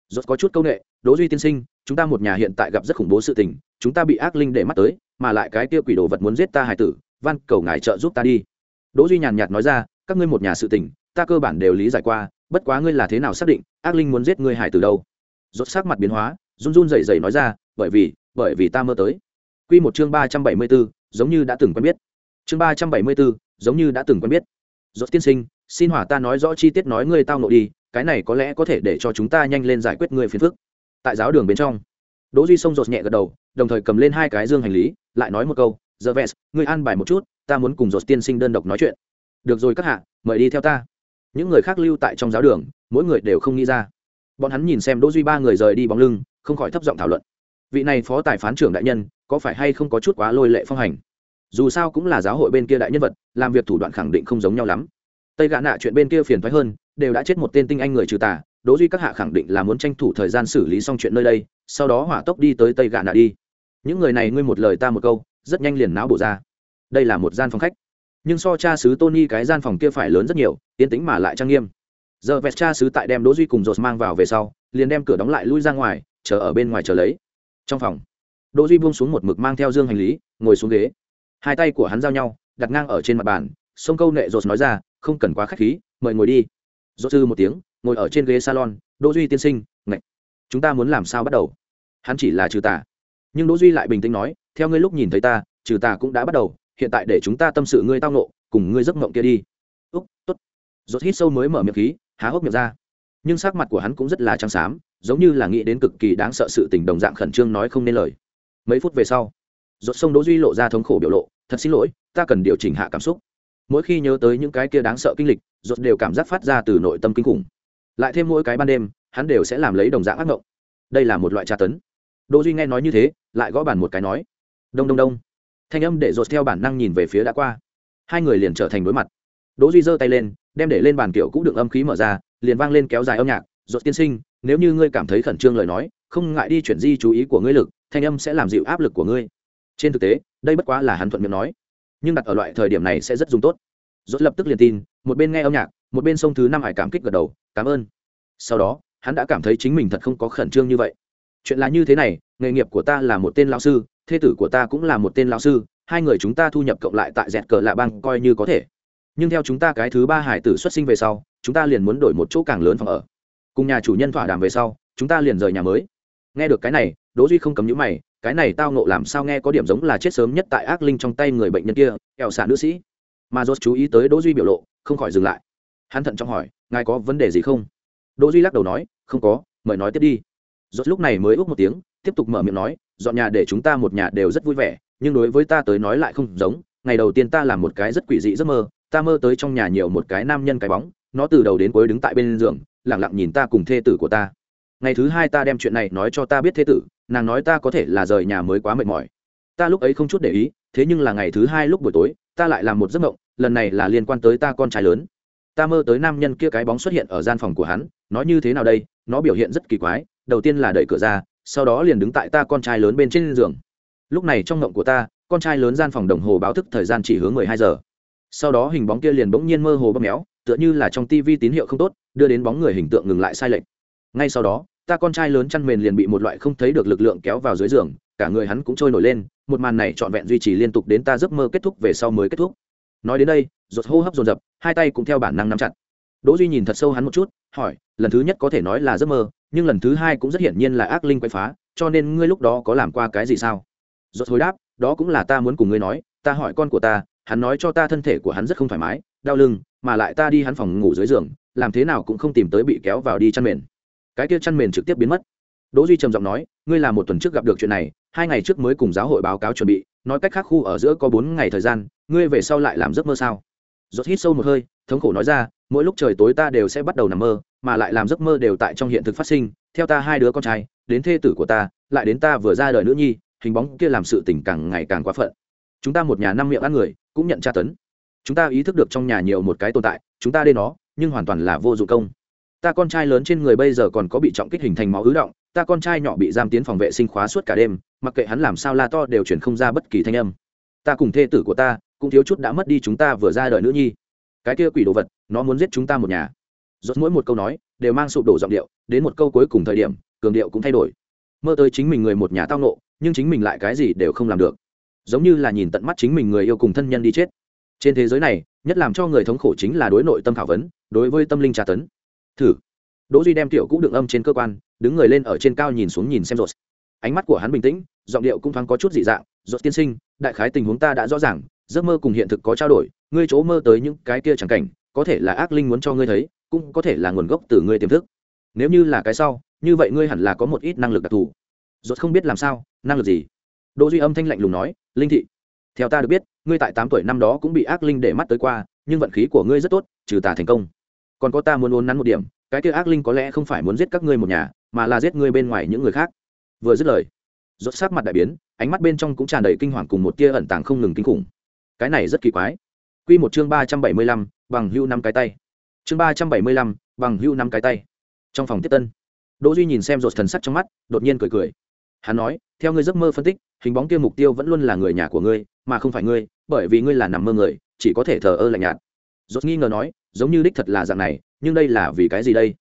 Rốt có chút câu nệ, đỗ duy tiên sinh chúng ta một nhà hiện tại gặp rất khủng bố sự tình chúng ta bị ác linh để mắt tới mà lại cái kia quỷ đồ vật muốn giết ta hải tử van cầu ngài trợ giúp ta đi. Đỗ duy nhàn nhạt nói ra các ngươi một nhà sự tình ta cơ bản đều lý giải qua bất quá ngươi là thế nào xác định ác linh muốn giết ngươi hải tử đâu? Rốt sắc mặt biến hóa run run rẩy rẩy nói ra bởi vì bởi vì ta mơ tới. Quy một chương ba trăm bảy mươi 374, giống như đã từng quen biết. Chương ba trăm bảy mươi 374, giống như đã từng quen biết. Rốt tiên sinh xin hỏa ta nói rõ chi tiết nói ngươi tao nội đi cái này có lẽ có thể để cho chúng ta nhanh lên giải quyết ngươi phiền phức tại giáo đường bên trong. Đỗ duy sông rột nhẹ gật đầu, đồng thời cầm lên hai cái dương hành lý, lại nói một câu, giờ vest ngươi an bài một chút, ta muốn cùng rột tiên sinh đơn độc nói chuyện. Được rồi các hạ, mời đi theo ta. Những người khác lưu tại trong giáo đường, mỗi người đều không nghĩ ra. Bọn hắn nhìn xem đỗ duy ba người rời đi bóng lưng, không khỏi thấp giọng thảo luận. Vị này phó tài phán trưởng đại nhân, có phải hay không có chút quá lôi lệ phong hành? Dù sao cũng là giáo hội bên kia đại nhân vật, làm việc thủ đoạn khẳng định không giống nhau lắm. Tây gã nạ chuyện bên kia phiền thoái hơn, đều đã chết một tên tinh anh người trừ tà đỗ duy các hạ khẳng định là muốn tranh thủ thời gian xử lý xong chuyện nơi đây, sau đó hỏa tốc đi tới tây gã nạ đi. Những người này ngươi một lời ta một câu, rất nhanh liền náo bổ ra. Đây là một gian phòng khách. Nhưng so cha sứ tony cái gian phòng kia phải lớn rất nhiều, yên tĩnh mà lại trang nghiêm. Giờ vẹt cha sứ tại đem đỗ duy cùng dột mang vào về sau, liền đem cửa đóng lại lui ra ngoài, chờ ở bên ngoài chờ lấy. Trong phòng, đỗ duy buông xuống một mực mang theo dương hành lý, ngồi xuống ghế. Hai tay của hắn giao nhau, đặt ngang ở trên mặt bàn sông câu nệ dột nói ra, không cần quá khách khí, mời ngồi đi. Dột sư một tiếng ngồi ở trên ghế salon, đỗ duy tiên sinh, ngạch, chúng ta muốn làm sao bắt đầu? Hắn chỉ là trừ tà. Nhưng đỗ duy lại bình tĩnh nói, theo ngươi lúc nhìn thấy ta, trừ tà cũng đã bắt đầu, hiện tại để chúng ta tâm sự ngươi tao nộ cùng ngươi giấc mộng kia đi. Úc, tốt. Rốt hít sâu mới mở miệng khí, há hốc miệng ra. Nhưng sắc mặt của hắn cũng rất là trắng xám, giống như là nghĩ đến cực kỳ đáng sợ sự tình đồng dạng khẩn trương nói không nên lời. Mấy phút về sau, rốt sông đỗ duy lộ ra thống khổ biểu lộ, thật xin lỗi, ta cần điều chỉnh hạ cảm xúc. Mỗi khi nhớ tới những cái kia đáng sợ kinh lịch, rốt đều cảm giác phát ra từ nội tâm kinh khủng lại thêm mỗi cái ban đêm, hắn đều sẽ làm lấy đồng dạng ác mộng. Đây là một loại tra tấn. Đỗ duy nghe nói như thế, lại gõ bàn một cái nói, đông đông đông. Thanh âm để rột theo bản năng nhìn về phía đã qua. Hai người liền trở thành đối mặt. Đỗ duy giơ tay lên, đem để lên bàn kiểu cũ đựng âm khí mở ra, liền vang lên kéo dài âm nhạc, rột tiên sinh, nếu như ngươi cảm thấy khẩn trương lời nói, không ngại đi chuyển di chú ý của ngươi lực, thanh âm sẽ làm dịu áp lực của ngươi. Trên thực tế, đây bất quá là hắn thuận miệng nói. Nhưng đặt ở loại thời điểm này sẽ rất dùng tốt. Rốt lập tức liền tin, một bên nghe âm nhạc một bên sông thứ năm hải cảm kích gật đầu, cảm ơn. Sau đó, hắn đã cảm thấy chính mình thật không có khẩn trương như vậy. Chuyện là như thế này, nghề nghiệp của ta là một tên lão sư, thê tử của ta cũng là một tên lão sư, hai người chúng ta thu nhập cộng lại tại dẹt cờ lạ băng coi như có thể. Nhưng theo chúng ta cái thứ ba hải tử xuất sinh về sau, chúng ta liền muốn đổi một chỗ càng lớn phòng ở. Cùng nhà chủ nhân thỏa đàm về sau, chúng ta liền rời nhà mới. Nghe được cái này, đỗ duy không cấm nhũ mày, cái này tao nộ làm sao nghe có điểm giống là chết sớm nhất tại ác linh trong tay người bệnh nhân kia, kẹo xả nữ sĩ. Mà dốt chú ý tới đỗ duy biểu lộ, không khỏi dừng lại hắn thận trọng hỏi, ngài có vấn đề gì không? Đỗ duy lắc đầu nói, không có, mời nói tiếp đi. Rốt lúc này mới úp một tiếng, tiếp tục mở miệng nói, dọn nhà để chúng ta một nhà đều rất vui vẻ, nhưng đối với ta tới nói lại không giống. Ngày đầu tiên ta làm một cái rất quỷ dị giấc mơ, ta mơ tới trong nhà nhiều một cái nam nhân cái bóng, nó từ đầu đến cuối đứng tại bên giường lẳng lặng nhìn ta cùng thê tử của ta. Ngày thứ hai ta đem chuyện này nói cho ta biết thê tử, nàng nói ta có thể là rời nhà mới quá mệt mỏi. Ta lúc ấy không chút để ý, thế nhưng là ngày thứ hai lúc buổi tối, ta lại làm một giấc mộng, lần này là liên quan tới ta con trai lớn ta mơ tới nam nhân kia cái bóng xuất hiện ở gian phòng của hắn, nó như thế nào đây? Nó biểu hiện rất kỳ quái, đầu tiên là đẩy cửa ra, sau đó liền đứng tại ta con trai lớn bên trên giường. Lúc này trong ngộng của ta, con trai lớn gian phòng đồng hồ báo thức thời gian chỉ hướng mười hai giờ. Sau đó hình bóng kia liền bỗng nhiên mơ hồ bóp méo, tựa như là trong tivi tín hiệu không tốt, đưa đến bóng người hình tượng ngừng lại sai lệch. Ngay sau đó, ta con trai lớn chăn mền liền bị một loại không thấy được lực lượng kéo vào dưới giường, cả người hắn cũng trôi nổi lên, một màn này trọn vẹn duy trì liên tục đến ta giấc mơ kết thúc về sau mới kết thúc nói đến đây rột hô hấp dồn dập, hai tay cũng theo bản năng nắm chặt. Đỗ duy nhìn thật sâu hắn một chút, hỏi, lần thứ nhất có thể nói là giấc mơ, nhưng lần thứ hai cũng rất hiển nhiên là ác linh quậy phá, cho nên ngươi lúc đó có làm qua cái gì sao? Rột hồi đáp, đó cũng là ta muốn cùng ngươi nói, ta hỏi con của ta, hắn nói cho ta thân thể của hắn rất không thoải mái, đau lưng, mà lại ta đi hắn phòng ngủ dưới giường, làm thế nào cũng không tìm tới bị kéo vào đi chăn mền. Cái kia chăn mền trực tiếp biến mất. Đỗ duy trầm giọng nói, ngươi là một tuần trước gặp được chuyện này, hai ngày trước mới cùng giáo hội báo cáo chuẩn bị, nói cách khác khu ở giữa có bốn ngày thời gian ngươi về sau lại làm giấc mơ sao? Rốt hít sâu một hơi, thống khổ nói ra, mỗi lúc trời tối ta đều sẽ bắt đầu nằm mơ, mà lại làm giấc mơ đều tại trong hiện thực phát sinh. Theo ta hai đứa con trai, đến thê tử của ta, lại đến ta vừa ra đời nữ nhi, hình bóng kia làm sự tình càng ngày càng quá phận. Chúng ta một nhà năm miệng ăn người, cũng nhận tra tấn. Chúng ta ý thức được trong nhà nhiều một cái tồn tại, chúng ta đê nó, nhưng hoàn toàn là vô dụng công. Ta con trai lớn trên người bây giờ còn có bị trọng kích hình thành máu ứ động, ta con trai nhỏ bị giam tiến phòng vệ sinh khóa suốt cả đêm, mặc kệ hắn làm sao la to đều chuyển không ra bất kỳ thanh âm. Ta cùng thê tử của ta cũng thiếu chút đã mất đi chúng ta vừa ra đời nữ nhi. Cái kia quỷ đồ vật, nó muốn giết chúng ta một nhà. Rốt mỗi một câu nói, đều mang sụp đổ giọng điệu, đến một câu cuối cùng thời điểm, cường điệu cũng thay đổi. Mơ tới chính mình người một nhà tao nộ nhưng chính mình lại cái gì đều không làm được. Giống như là nhìn tận mắt chính mình người yêu cùng thân nhân đi chết. Trên thế giới này, nhất làm cho người thống khổ chính là đối nội tâm thảo vấn, đối với tâm linh tra tấn. Thử. Đỗ duy đem tiểu cũ đựng âm trên cơ quan, đứng người lên ở trên cao nhìn xuống nhìn xem rột ánh mắt của hắn bình tĩnh, giọng điệu cũng thoáng có chút dị dạng rột tiên sinh, đại khái tình huống ta đã rõ ràng giấc mơ cùng hiện thực có trao đổi, ngươi chỗ mơ tới những cái kia chẳng cảnh, có thể là ác linh muốn cho ngươi thấy, cũng có thể là nguồn gốc từ ngươi tiềm thức. Nếu như là cái sau, như vậy ngươi hẳn là có một ít năng lực đặc thù. Rốt không biết làm sao, năng lực gì? Đỗ duy âm thanh lạnh lùng nói, linh thị, theo ta được biết, ngươi tại tám tuổi năm đó cũng bị ác linh để mắt tới qua, nhưng vận khí của ngươi rất tốt, trừ tà thành công. Còn có ta muốn uốn nắn một điểm, cái kia ác linh có lẽ không phải muốn giết các ngươi một nhà, mà là giết ngươi bên ngoài những người khác. Vừa dứt lời, rốt sắc mặt đại biến, ánh mắt bên trong cũng tràn đầy kinh hoàng cùng một tia ẩn tàng không ngừng kinh khủng cái này rất kỳ quái. Quy một chương ba trăm bảy mươi lăm, bằng hưu năm cái tay. Chương ba trăm bảy mươi lăm, bằng hưu năm cái tay. Trong phòng tiếp tân đỗ duy nhìn xem rột thần sắc trong mắt đột nhiên cười cười. Hắn nói theo ngươi giấc mơ phân tích hình bóng kia mục tiêu vẫn luôn là người nhà của ngươi mà không phải ngươi bởi vì ngươi là nằm mơ người chỉ có thể thờ ơ lạnh nhạt. Rốt nghi ngờ nói giống như đích thật là dạng này nhưng đây là vì cái gì đây?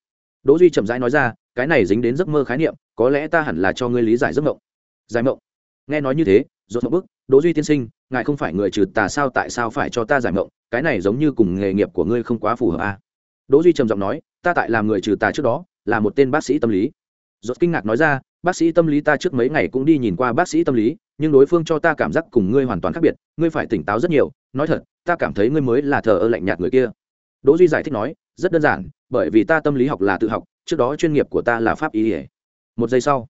Đỗ duy chậm rãi nói ra cái này dính đến giấc mơ khái niệm có lẽ ta hẳn là cho ngươi lý giải giấc mộng. Giải mộng. Nghe nói như thế rốt một bước đỗ duy tiên sinh, ngài không phải người trừ tà sao, tại sao phải cho ta giải mộng? Cái này giống như cùng nghề nghiệp của ngươi không quá phù hợp à? Đỗ duy trầm giọng nói, ta tại làm người trừ tà trước đó, là một tên bác sĩ tâm lý. Rốt kinh ngạc nói ra, bác sĩ tâm lý ta trước mấy ngày cũng đi nhìn qua bác sĩ tâm lý, nhưng đối phương cho ta cảm giác cùng ngươi hoàn toàn khác biệt, ngươi phải tỉnh táo rất nhiều. Nói thật, ta cảm thấy ngươi mới là thờ ơ lạnh nhạt người kia. Đỗ duy giải thích nói, rất đơn giản, bởi vì ta tâm lý học là tự học, trước đó chuyên nghiệp của ta là pháp y. Một giây sau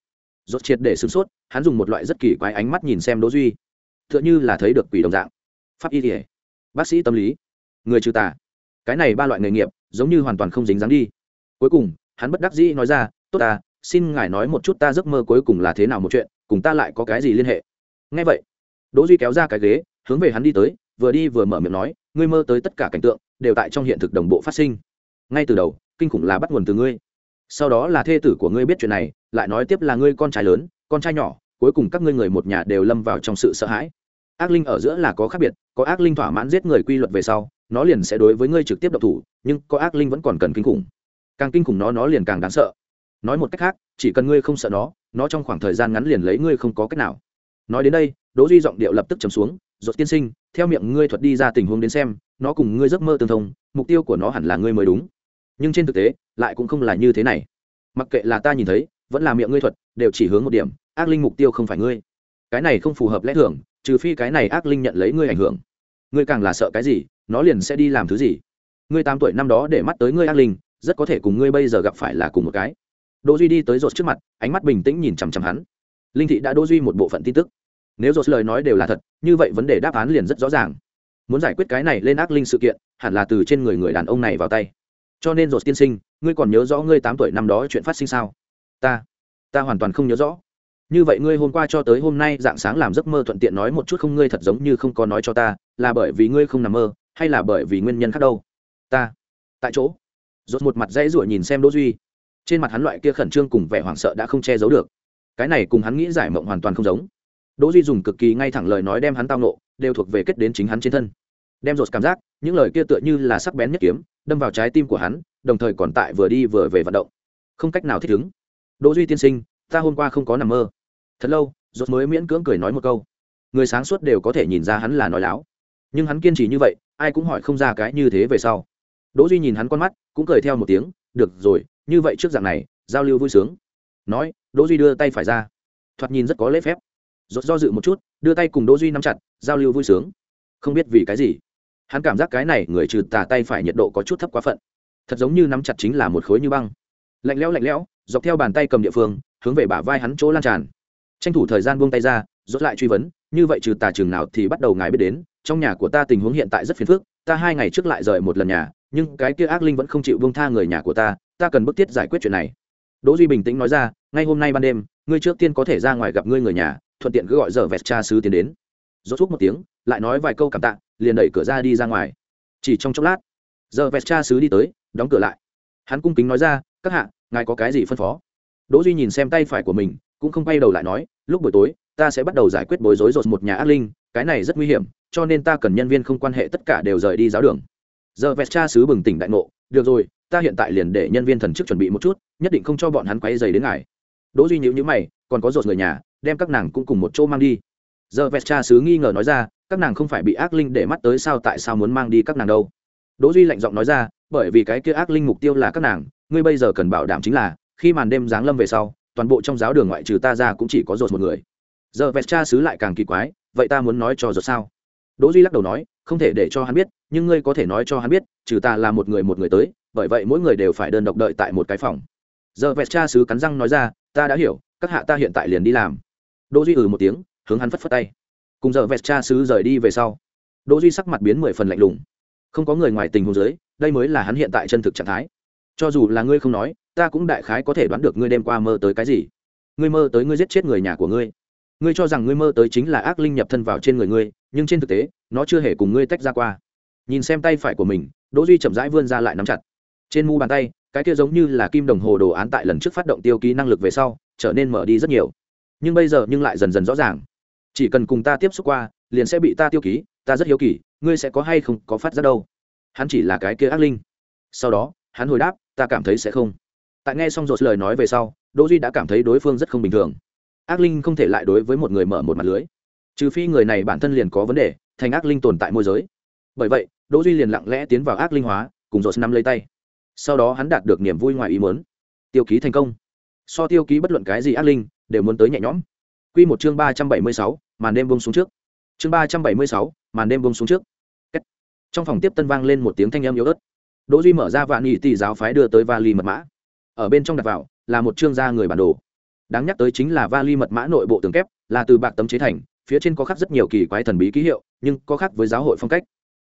rốt triệt để sửng sốt, hắn dùng một loại rất kỳ quái ánh mắt nhìn xem đỗ duy. Tựa như là thấy được quỷ đồng dạng. Pháp y bác sĩ tâm lý. Người trừ tà. Cái này ba loại nghề nghiệp, giống như hoàn toàn không dính dáng đi. Cuối cùng, hắn bất đắc dĩ nói ra, tốt ta, xin ngài nói một chút ta giấc mơ cuối cùng là thế nào một chuyện, cùng ta lại có cái gì liên hệ. Nghe vậy, đỗ duy kéo ra cái ghế, hướng về hắn đi tới, vừa đi vừa mở miệng nói, ngươi mơ tới tất cả cảnh tượng, đều tại trong hiện thực đồng bộ phát sinh. Ngay từ đầu, kinh khủng là bắt nguồn từ ngươi. Sau đó là thê tử của ngươi biết chuyện này lại nói tiếp là ngươi con trai lớn, con trai nhỏ, cuối cùng các ngươi người một nhà đều lâm vào trong sự sợ hãi. Ác linh ở giữa là có khác biệt, có ác linh thỏa mãn giết người quy luật về sau, nó liền sẽ đối với ngươi trực tiếp độc thủ, nhưng có ác linh vẫn còn cần kinh khủng. Càng kinh khủng nó nó liền càng đáng sợ. Nói một cách khác, chỉ cần ngươi không sợ nó nó trong khoảng thời gian ngắn liền lấy ngươi không có cách nào. Nói đến đây, đỗ duy giọng điệu lập tức trầm xuống, rốt tiên sinh, theo miệng ngươi thuật đi ra tình huống đến xem, nó cùng ngươi giấc mơ tương thông, mục tiêu của nó hẳn là ngươi mới đúng. Nhưng trên thực tế, lại cũng không là như thế này. Mặc kệ là ta nhìn thấy vẫn là miệng ngươi thuật, đều chỉ hướng một điểm, ác linh mục tiêu không phải ngươi. Cái này không phù hợp lẽ thường, trừ phi cái này ác linh nhận lấy ngươi ảnh hưởng. Ngươi càng là sợ cái gì, nó liền sẽ đi làm thứ gì. Ngươi tám tuổi năm đó để mắt tới ngươi ác linh, rất có thể cùng ngươi bây giờ gặp phải là cùng một cái. Đỗ duy đi tới rột trước mặt, ánh mắt bình tĩnh nhìn chằm chằm hắn. Linh thị đã đỗ duy một bộ phận tin tức. Nếu rột lời nói đều là thật, như vậy vấn đề đáp án liền rất rõ ràng. Muốn giải quyết cái này lên ác linh sự kiện, hẳn là từ trên người người đàn ông này vào tay. Cho nên rột tiên sinh, ngươi còn nhớ rõ ngươi tám tuổi năm đó chuyện phát sinh sao? Ta ta hoàn toàn không nhớ rõ. Như vậy ngươi hôm qua cho tới hôm nay dạng sáng làm giấc mơ thuận tiện nói một chút không? Ngươi thật giống như không có nói cho ta, là bởi vì ngươi không nằm mơ, hay là bởi vì nguyên nhân khác đâu? Ta, tại chỗ. Rốt một mặt dãy rủa nhìn xem đỗ duy. Trên mặt hắn loại kia khẩn trương cùng vẻ hoảng sợ đã không che giấu được. Cái này cùng hắn nghĩ giải mộng hoàn toàn không giống. Đỗ duy dùng cực kỳ ngay thẳng lời nói đem hắn tao nộ, đều thuộc về kết đến chính hắn trên thân. Đem rột cảm giác, những lời kia tựa như là sắc bén nhất kiếm, đâm vào trái tim của hắn, đồng thời còn tại vừa đi vừa về vận động. Không cách nào thích ứng đỗ duy tiên sinh, ta hôm qua không có nằm mơ. Thật lâu, rốt mới miễn cưỡng cười nói một câu. Người sáng suốt đều có thể nhìn ra hắn là nói láo. Nhưng hắn kiên trì như vậy, ai cũng hỏi không ra cái như thế về sau. Đỗ duy nhìn hắn con mắt, cũng cười theo một tiếng, được rồi, như vậy trước dạng này, giao lưu vui sướng. Nói, đỗ duy đưa tay phải ra. Thoạt nhìn rất có lễ phép. Rốt do dự một chút, đưa tay cùng đỗ duy nắm chặt, giao lưu vui sướng. Không biết vì cái gì, hắn cảm giác cái này người trừ tà tay phải nhiệt độ có chút thấp quá phận. Thật giống như nắm chặt chính là một khối như băng lạnh lẽo lạnh lẽo, dọc theo bàn tay cầm địa phương, hướng về bả vai hắn chỗ lan tràn. Tranh thủ thời gian buông tay ra, rốt lại truy vấn, như vậy trừ tà trường nào thì bắt đầu ngài biết đến, trong nhà của ta tình huống hiện tại rất phiền phức, ta hai ngày trước lại rời một lần nhà, nhưng cái kia ác linh vẫn không chịu buông tha người nhà của ta ta cần bức thiết giải quyết chuyện này. Đỗ duy bình tĩnh nói ra, ngay hôm nay ban đêm, ngươi trước tiên có thể ra ngoài gặp ngươi người nhà, thuận tiện cứ gọi giờ vẹt cha sứ tiến đến. Rốt thuốc một tiếng, lại nói vài câu cảm tạ, liền đẩy cửa ra đi ra ngoài. Chỉ trong chốc lát, giờ vẹt cha sứ đi tới, đóng cửa lại. Hắn cung kính nói ra các hạ, ngài có cái gì phân phó? Đỗ duy nhìn xem tay phải của mình, cũng không quay đầu lại nói, lúc buổi tối, ta sẽ bắt đầu giải quyết bối rối rột một nhà ác linh, cái này rất nguy hiểm, cho nên ta cần nhân viên không quan hệ tất cả đều rời đi giáo đường. Giờ vẹt cha sứ bừng tỉnh đại ngộ, được rồi, ta hiện tại liền để nhân viên thần chức chuẩn bị một chút, nhất định không cho bọn hắn quay dày đến ngài. Đỗ duy nhíu nhíu mày, còn có rột người nhà, đem các nàng cũng cùng một chỗ mang đi. Giờ vẹt cha sứ nghi ngờ nói ra, các nàng không phải bị ác linh để mắt tới sao tại sao muốn mang đi các nàng đâu? Đỗ duy lạnh giọng nói ra, bởi vì cái kia ác linh mục tiêu là các nàng ngươi bây giờ cần bảo đảm chính là, khi màn đêm giáng lâm về sau, toàn bộ trong giáo đường ngoại trừ ta ra cũng chỉ có rột một người. Giờ vẹt cha sứ lại càng kỳ quái, vậy ta muốn nói cho rột sao? Đỗ duy lắc đầu nói, không thể để cho hắn biết, nhưng ngươi có thể nói cho hắn biết, trừ ta là một người một người tới, bởi vậy mỗi người đều phải đơn độc đợi tại một cái phòng. Giờ vẹt cha sứ cắn răng nói ra, ta đã hiểu, các hạ ta hiện tại liền đi làm. Đỗ duy ừ một tiếng, hướng hắn phất phất tay. Cùng giờ vẹt cha sứ rời đi về sau, đỗ duy sắc mặt biến mười phần lạnh lùng. Không có người ngoài tình huống dưới, đây mới là hắn hiện tại chân thực trạng thái cho dù là ngươi không nói, ta cũng đại khái có thể đoán được ngươi đêm qua mơ tới cái gì. Ngươi mơ tới ngươi giết chết người nhà của ngươi. Ngươi cho rằng ngươi mơ tới chính là ác linh nhập thân vào trên người ngươi, nhưng trên thực tế, nó chưa hề cùng ngươi tách ra qua. Nhìn xem tay phải của mình, đỗ duy chậm rãi vươn ra lại nắm chặt. Trên mu bàn tay, cái kia giống như là kim đồng hồ đồ án tại lần trước phát động tiêu ký năng lực về sau, trở nên mở đi rất nhiều. Nhưng bây giờ nhưng lại dần dần rõ ràng. Chỉ cần cùng ta tiếp xúc qua, liền sẽ bị ta tiêu ký, ta rất hiếu kỳ, ngươi sẽ có hay không có phát ra đâu. Hắn chỉ là cái kia ác linh. Sau đó, hắn hồi đáp ta cảm thấy sẽ không. Tại nghe xong rột lời nói về sau đỗ duy đã cảm thấy đối phương rất không bình thường. Ác linh không thể lại đối với một người mở một mặt lưới. Trừ phi người này bản thân liền có vấn đề thành ác linh tồn tại môi giới. Bởi vậy đỗ duy liền lặng lẽ tiến vào ác linh hóa cùng rột năm lấy tay. Sau đó hắn đạt được niềm vui ngoài ý muốn. Tiêu ký thành công. So tiêu ký bất luận cái gì ác linh đều muốn tới nhẹ nhõm. Quy một chương ba trăm bảy mươi sáu, màn đêm buông xuống trước. Chương ba trăm bảy mươi sáu, màn đêm buông xuống trước. Trong phòng tiếp tân vang lên một tiếng thanh âm yếu ớt đỗ duy mở ra vạn nhị tỷ giáo phái đưa tới vali mật mã. Ở bên trong đặt vào, là một chương gia người bản đồ. Đáng nhắc tới chính là vali mật mã nội bộ tường kép, là từ bạc tấm chế thành, phía trên có khắc rất nhiều kỳ quái thần bí ký hiệu, nhưng có khác với giáo hội phong cách.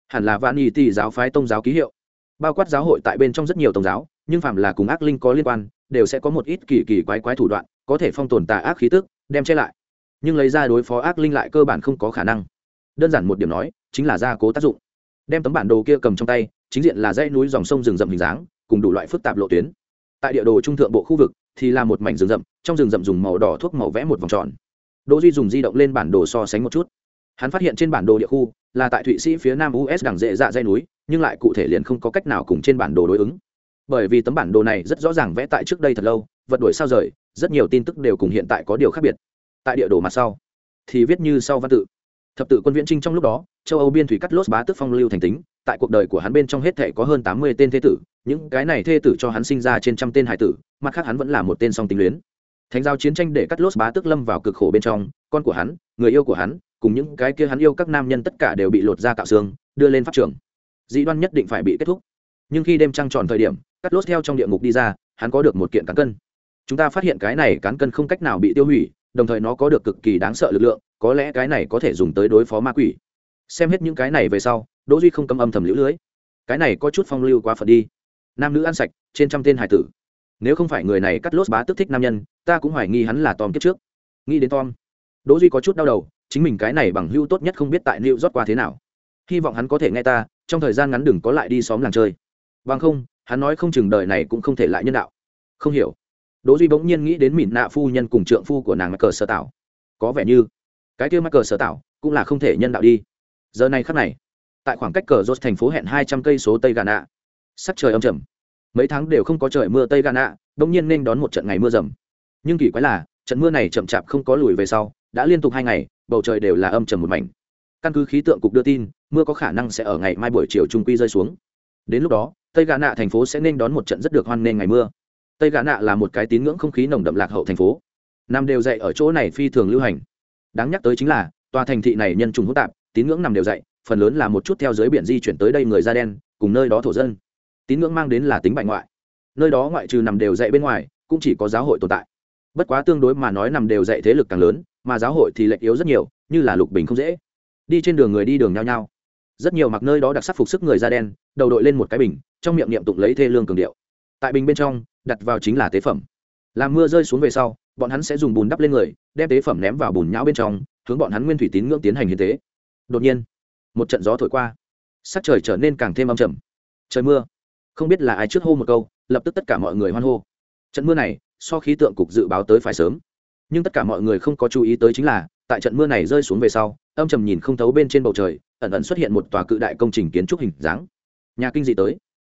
Hẳn là vạn nhị tỷ giáo phái tôn giáo ký hiệu. Bao quát giáo hội tại bên trong rất nhiều tôn giáo, nhưng phạm là cùng ác linh có liên quan, đều sẽ có một ít kỳ kỳ quái quái thủ đoạn, có thể phong tồn tà ác khí tức, đem che lại. Nhưng lấy ra đối phó ác linh lại cơ bản không có khả năng. Đơn giản một điểm nói, chính là gia cố tác dụng đem tấm bản đồ kia cầm trong tay, chính diện là dãy núi dòng sông rừng rậm hình dáng, cùng đủ loại phức tạp lộ tuyến. Tại địa đồ trung thượng bộ khu vực thì là một mảnh rừng rậm, trong rừng rậm dùng màu đỏ thuốc màu vẽ một vòng tròn. Đỗ duy dùng di động lên bản đồ so sánh một chút. Hắn phát hiện trên bản đồ địa khu là tại thụy sĩ phía nam us đằng dễ dạ dây núi, nhưng lại cụ thể liền không có cách nào cùng trên bản đồ đối ứng. Bởi vì tấm bản đồ này rất rõ ràng vẽ tại trước đây thật lâu, vật đổi sao rời, rất nhiều tin tức đều cùng hiện tại có điều khác biệt. Tại địa đồ mặt sau thì viết như sau văn tự thập tự quân viễn trinh trong lúc đó, châu âu biên thủy cắt lốt bá tức phong lưu thành tính, tại cuộc đời của hắn bên trong hết thể có hơn tám mươi tên thế tử, những cái này thê tử cho hắn sinh ra trên trăm tên hải tử, mặt khác hắn vẫn là một tên song tính luyến. Thánh giao chiến tranh để cắt lốt bá tức lâm vào cực khổ bên trong, con của hắn, người yêu của hắn, cùng những cái kia hắn yêu các nam nhân tất cả đều bị lột ra cạo xương, đưa lên pháp trường. Dĩ đoan nhất định phải bị kết thúc. Nhưng khi đêm trăng tròn thời điểm, cắt lốt theo trong địa ngục đi ra, hắn có được một kiện cán cân. Chúng ta phát hiện cái này cán cân không cách nào bị tiêu hủy đồng thời nó có được cực kỳ đáng sợ lực lượng, có lẽ cái này có thể dùng tới đối phó ma quỷ. Xem hết những cái này về sau, đỗ duy không cấm âm thầm liễu lưới. Cái này có chút phong lưu quá phật đi. Nam nữ ăn sạch, trên trăm tên hải tử. Nếu không phải người này cắt lốt bá tức thích nam nhân, ta cũng hoài nghi hắn là tom kiếp trước. Nghĩ đến tom, đỗ duy có chút đau đầu, chính mình cái này bằng hưu tốt nhất không biết tại liệu rót qua thế nào. Hy vọng hắn có thể nghe ta, trong thời gian ngắn đừng có lại đi xóm làng chơi. Bằng không, hắn nói không chừng đời này cũng không thể lại nhân đạo. Không hiểu đỗ duy bỗng nhiên nghĩ đến mỉn nạ phu nhân cùng trượng phu của nàng mắc cờ sở tạo có vẻ như, cái kia mắc cờ sở tạo cũng là không thể nhân đạo đi. Giờ này khắc này, tại khoảng cách cờ rốt thành phố hẹn hai trăm cây số tây gà nạ, sắc trời âm trầm. Mấy tháng đều không có trời mưa tây gà nạ đông nhiên nên đón một trận ngày mưa rầm. Nhưng kỳ quái là, trận mưa này chậm chạp không có lùi về sau, đã liên tục hai ngày, bầu trời đều là âm trầm một mảnh. Căn cứ khí tượng cục đưa tin, mưa có khả năng sẽ ở ngày mai buổi chiều trung quy rơi xuống. Đến lúc đó, tây gà nạ thành phố sẽ nên đón một trận rất được hoan nghênh ngày mưa tây gà nạ là một cái tín ngưỡng không khí nồng đậm lạc hậu thành phố. Nam đều dạy ở chỗ này phi thường lưu hành. Đáng nhắc tới chính là, tòa thành thị này nhân trùng hỗn tạp, tín ngưỡng nằm đều dạy, phần lớn là một chút theo dưới biển di chuyển tới đây người da đen, cùng nơi đó thổ dân. Tín ngưỡng mang đến là tính bại ngoại. Nơi đó ngoại trừ nằm đều dạy bên ngoài, cũng chỉ có giáo hội tồn tại. Bất quá tương đối mà nói nằm đều dạy thế lực càng lớn, mà giáo hội thì lệch yếu rất nhiều, như là lục bình không dễ. Đi trên đường người đi đường nhau nhau. Rất nhiều mặc nơi đó đặc sắc phục sức người da đen, đầu đội lên một cái bình, trong miệng niệm tụng lấy thê lương cường điệu. Tại bình bên trong đặt vào chính là tế phẩm. Làm mưa rơi xuống về sau, bọn hắn sẽ dùng bùn đắp lên người, đem tế phẩm ném vào bùn nhão bên trong, hướng bọn hắn nguyên thủy tín ngưỡng tiến hành hiến tế. Đột nhiên, một trận gió thổi qua. Sắc trời trở nên càng thêm âm trầm. Trời mưa. Không biết là ai trước hô một câu, lập tức tất cả mọi người hoan hô. Trận mưa này, so khí tượng cục dự báo tới phải sớm. Nhưng tất cả mọi người không có chú ý tới chính là, tại trận mưa này rơi xuống về sau, âm trầm nhìn không thấu bên trên bầu trời, ẩn ẩn xuất hiện một tòa cự đại công trình kiến trúc hình dáng. Nhà kinh dị tới.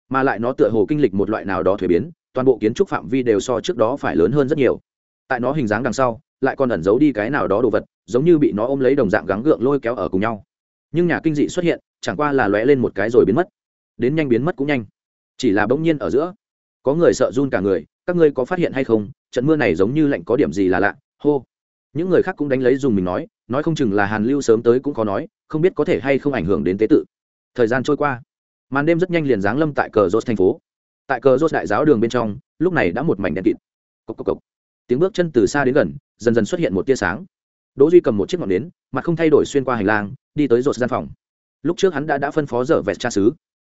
Mà lại nó tựa hồ kinh lịch một loại nào đó thuế biến toàn bộ kiến trúc phạm vi đều so trước đó phải lớn hơn rất nhiều. Tại nó hình dáng đằng sau, lại còn ẩn giấu đi cái nào đó đồ vật, giống như bị nó ôm lấy đồng dạng gắng gượng lôi kéo ở cùng nhau. Nhưng nhà kinh dị xuất hiện, chẳng qua là lóe lên một cái rồi biến mất. Đến nhanh biến mất cũng nhanh. Chỉ là bỗng nhiên ở giữa, có người sợ run cả người, các ngươi có phát hiện hay không? Trận mưa này giống như lạnh có điểm gì là lạ? Hô. Những người khác cũng đánh lấy dùng mình nói nói không chừng là hàn lưu sớm tới cũng có nói, không biết có thể hay không ảnh hưởng đến tế tự. Thời gian trôi qua, màn đêm rất nhanh liền giáng lâm tại cờ rốt thành phố tại cờ rốt đại giáo đường bên trong, lúc này đã một mảnh đen kịt. Cốc cốc cốc. tiếng bước chân từ xa đến gần, dần dần xuất hiện một tia sáng. Đỗ duy cầm một chiếc ngọn nến, mặt không thay đổi xuyên qua hành lang, đi tới rột gian phòng. Lúc trước hắn đã đã phân phó dở vẹt cha xứ,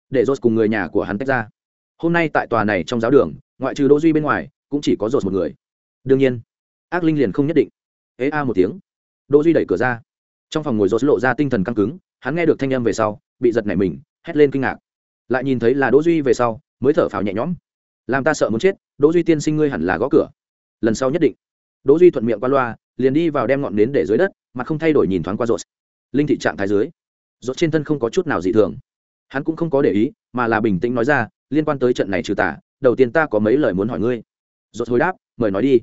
để rột cùng người nhà của hắn tách ra. Hôm nay tại tòa này trong giáo đường, ngoại trừ đỗ duy bên ngoài, cũng chỉ có rột một người. Đương nhiên, ác linh liền không nhất định. Ế a một tiếng. Đỗ duy đẩy cửa ra. Trong phòng ngồi rột lộ ra tinh thần căng cứng, hắn nghe được thanh âm về sau, bị giật nảy mình, hét lên kinh ngạc. Lại nhìn thấy là đỗ duy về sau mới thở phào nhẹ nhõm. Làm ta sợ muốn chết, đỗ duy tiên sinh ngươi hẳn là gõ cửa. Lần sau nhất định. Đỗ duy thuận miệng qua loa, liền đi vào đem ngọn nến để dưới đất, mà không thay đổi nhìn thoáng qua rột. Linh thị trạng thái dưới. Rột trên thân không có chút nào dị thường. Hắn cũng không có để ý, mà là bình tĩnh nói ra, liên quan tới trận này trừ tà, đầu tiên ta có mấy lời muốn hỏi ngươi. Rột hồi đáp, mời nói đi.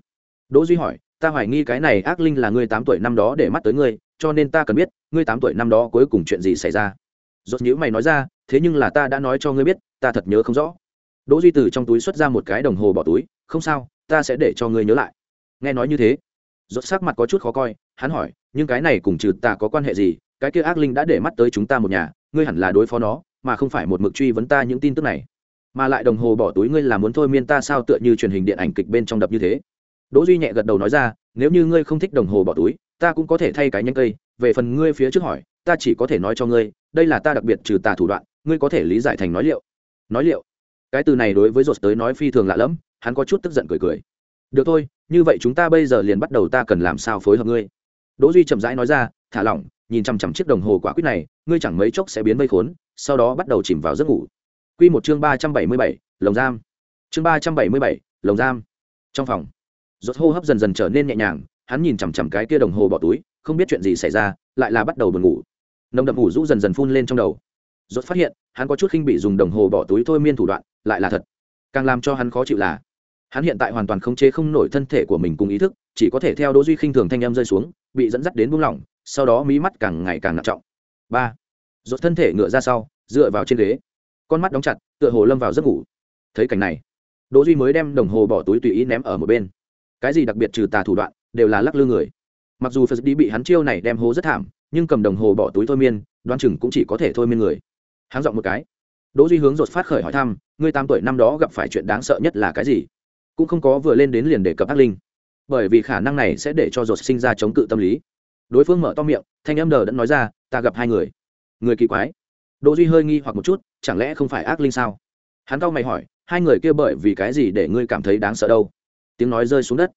Đỗ duy hỏi, ta hoài nghi cái này ác linh là ngươi tám tuổi năm đó để mắt tới ngươi, cho nên ta cần biết, ngươi tám tuổi năm đó cuối cùng chuyện gì xảy ra. Rột nhữ mày nói ra, thế nhưng là ta đã nói cho ngươi biết, ta thật nhớ không rõ đỗ duy từ trong túi xuất ra một cái đồng hồ bỏ túi, không sao, ta sẽ để cho ngươi nhớ lại. Nghe nói như thế, rốt sắc mặt có chút khó coi, hắn hỏi, nhưng cái này cùng trừ ta có quan hệ gì? Cái kia ác linh đã để mắt tới chúng ta một nhà, ngươi hẳn là đối phó nó, mà không phải một mực truy vấn ta những tin tức này. Mà lại đồng hồ bỏ túi ngươi là muốn thôi miên ta sao tựa như truyền hình điện ảnh kịch bên trong đập như thế? Đỗ duy nhẹ gật đầu nói ra, nếu như ngươi không thích đồng hồ bỏ túi, ta cũng có thể thay cái nhanh cây, về phần ngươi phía trước hỏi, ta chỉ có thể nói cho ngươi, đây là ta đặc biệt trừ tà thủ đoạn, ngươi có thể lý giải thành nói liệu. Nói liệu cái từ này đối với rột tới nói phi thường lạ lẫm hắn có chút tức giận cười cười. Được thôi như vậy chúng ta bây giờ liền bắt đầu ta cần làm sao phối hợp ngươi. Đỗ duy chậm rãi nói ra thả lỏng nhìn chằm chằm chiếc đồng hồ quả quyết này ngươi chẳng mấy chốc sẽ biến vây khốn sau đó bắt đầu chìm vào giấc ngủ. Quy một chương ba trăm bảy mươi bảy, lồng giam. Chương ba trăm bảy mươi bảy, lồng giam. Trong phòng ruột hô hấp dần dần trở nên nhẹ nhàng hắn nhìn chằm chằm cái kia đồng hồ bỏ túi không biết chuyện gì xảy ra lại là bắt đầu buồn ngủ. Nồng đậm ngủ rũ dần dần phun lên trong đầu rốt phát hiện, hắn có chút khinh bị dùng đồng hồ bỏ túi thôi miên thủ đoạn, lại là thật. Càng làm cho hắn khó chịu là, hắn hiện tại hoàn toàn không chế không nổi thân thể của mình cùng ý thức, chỉ có thể theo đỗ duy khinh thường thanh âm rơi xuống, bị dẫn dắt đến buông lỏng, sau đó mí mắt càng ngày càng nặng trọng. Ba, rốt thân thể ngựa ra sau, dựa vào trên ghế. Con mắt đóng chặt, tựa hồ lâm vào giấc ngủ. Thấy cảnh này, đỗ duy mới đem đồng hồ bỏ túi tùy ý ném ở một bên. Cái gì đặc biệt trừ tà thủ đoạn, đều là lắc lư người. Mặc dù phật đi bị hắn chiêu này đem hố rất thảm, nhưng cầm đồng hồ bỏ túi thôi miên đoan chừng cũng chỉ có thể thôi miên người hắn giọng một cái. Đỗ duy hướng rột phát khởi hỏi thăm, ngươi tám tuổi năm đó gặp phải chuyện đáng sợ nhất là cái gì? Cũng không có vừa lên đến liền để cập ác linh. Bởi vì khả năng này sẽ để cho rột sinh ra chống cự tâm lý. Đối phương mở to miệng, thanh âm đờ đẫn nói ra, ta gặp hai người. Người kỳ quái. Đỗ duy hơi nghi hoặc một chút, chẳng lẽ không phải ác linh sao? Hắn cau mày hỏi, hai người kia bởi vì cái gì để ngươi cảm thấy đáng sợ đâu? Tiếng nói rơi xuống đất.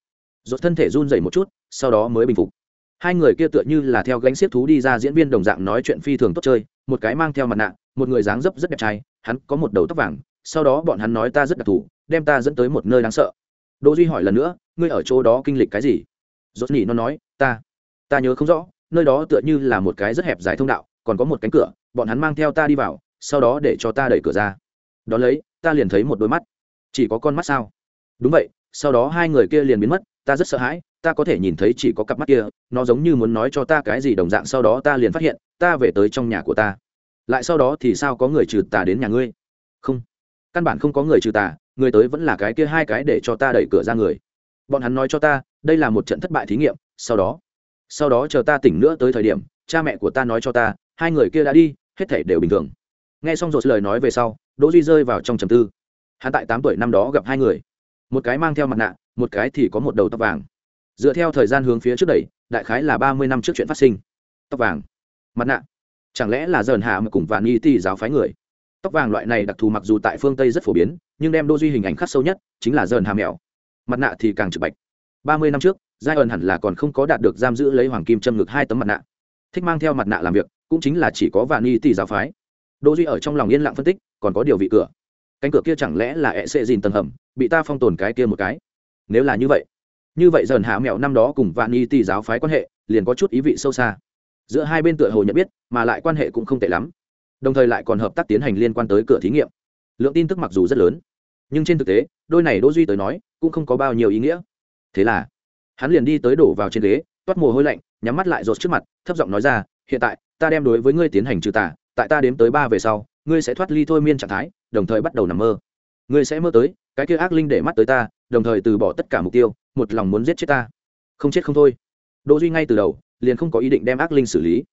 Rột thân thể run rẩy một chút, sau đó mới bình phục hai người kia tựa như là theo gánh xiếc thú đi ra diễn viên đồng dạng nói chuyện phi thường tốt chơi, một cái mang theo mặt nạ, một người dáng dấp rất đẹp trai, hắn có một đầu tóc vàng, sau đó bọn hắn nói ta rất đặc thù, đem ta dẫn tới một nơi đáng sợ. Đỗ duy hỏi lần nữa, ngươi ở chỗ đó kinh lịch cái gì? Rốt nhỉ nó nói, ta ta nhớ không rõ, nơi đó tựa như là một cái rất hẹp dài thông đạo, còn có một cánh cửa, bọn hắn mang theo ta đi vào, sau đó để cho ta đẩy cửa ra. Đón lấy, ta liền thấy một đôi mắt. Chỉ có con mắt sao? Đúng vậy, sau đó hai người kia liền biến mất, ta rất sợ hãi ta có thể nhìn thấy chỉ có cặp mắt kia, nó giống như muốn nói cho ta cái gì đồng dạng sau đó ta liền phát hiện, ta về tới trong nhà của ta. Lại sau đó thì sao có người trừ tà đến nhà ngươi? Không. Căn bản không có người trừ tà, người tới vẫn là cái kia hai cái để cho ta đẩy cửa ra người. Bọn hắn nói cho ta, đây là một trận thất bại thí nghiệm, sau đó sau đó chờ ta tỉnh nữa tới thời điểm, cha mẹ của ta nói cho ta, hai người kia đã đi, hết thể đều bình thường. Nghe xong rồi lời nói về sau, đỗ duy rơi vào trong trầm tư. Hắn tại tám tuổi năm đó gặp hai người. Một cái mang theo mặt nạ, một cái thì có một đầu tóc vàng dựa theo thời gian hướng phía trước đẩy, đại khái là ba mươi năm trước chuyện phát sinh. Tóc vàng. Mặt nạ. Chẳng lẽ là dờn hạ mà cùng vạn y ti giáo phái người? Tóc vàng loại này đặc thù mặc dù tại phương tây rất phổ biến, nhưng đem đô duy hình ảnh khắc sâu nhất chính là dờn hà mèo mặt nạ thì càng trực bạch. Ba mươi năm trước, giai ẩn hẳn là còn không có đạt được giam giữ lấy hoàng kim châm ngực hai tấm mặt nạ. Thích mang theo mặt nạ làm việc, cũng chính là chỉ có vạn y tỷ giáo phái. Đỗ duy ở trong lòng yên lặng phân tích, còn có điều vị cửa. Cánh cửa kia chẳng lẽ là ẹ sệ dìn tầng hầm, bị ta phong tồn cái kia một cái? Nếu là như vậy như vậy dần hạ mẹo năm đó cùng vạn y tỷ giáo phái quan hệ, liền có chút ý vị sâu xa. Giữa hai bên tựa hồ nhận biết, mà lại quan hệ cũng không tệ lắm. Đồng thời lại còn hợp tác tiến hành liên quan tới cửa thí nghiệm. Lượng tin tức mặc dù rất lớn, nhưng trên thực tế, đôi này đỗ duy tới nói, cũng không có bao nhiêu ý nghĩa. Thế là, hắn liền đi tới đổ vào trên ghế, toát mồ hôi lạnh, nhắm mắt lại rột trước mặt, thấp giọng nói ra, hiện tại, ta đem đối với ngươi tiến hành trừ tà, tại ta đếm tới ba về sau, ngươi sẽ thoát ly thôi miên trạng thái, đồng thời bắt đầu nằm mơ. Ngươi sẽ mơ tới, cái kia ác linh để mắt tới ta, đồng thời từ bỏ tất cả mục tiêu một lòng muốn giết chết ta. Không chết không thôi. Đỗ duy ngay từ đầu liền không có ý định đem ác linh xử lý.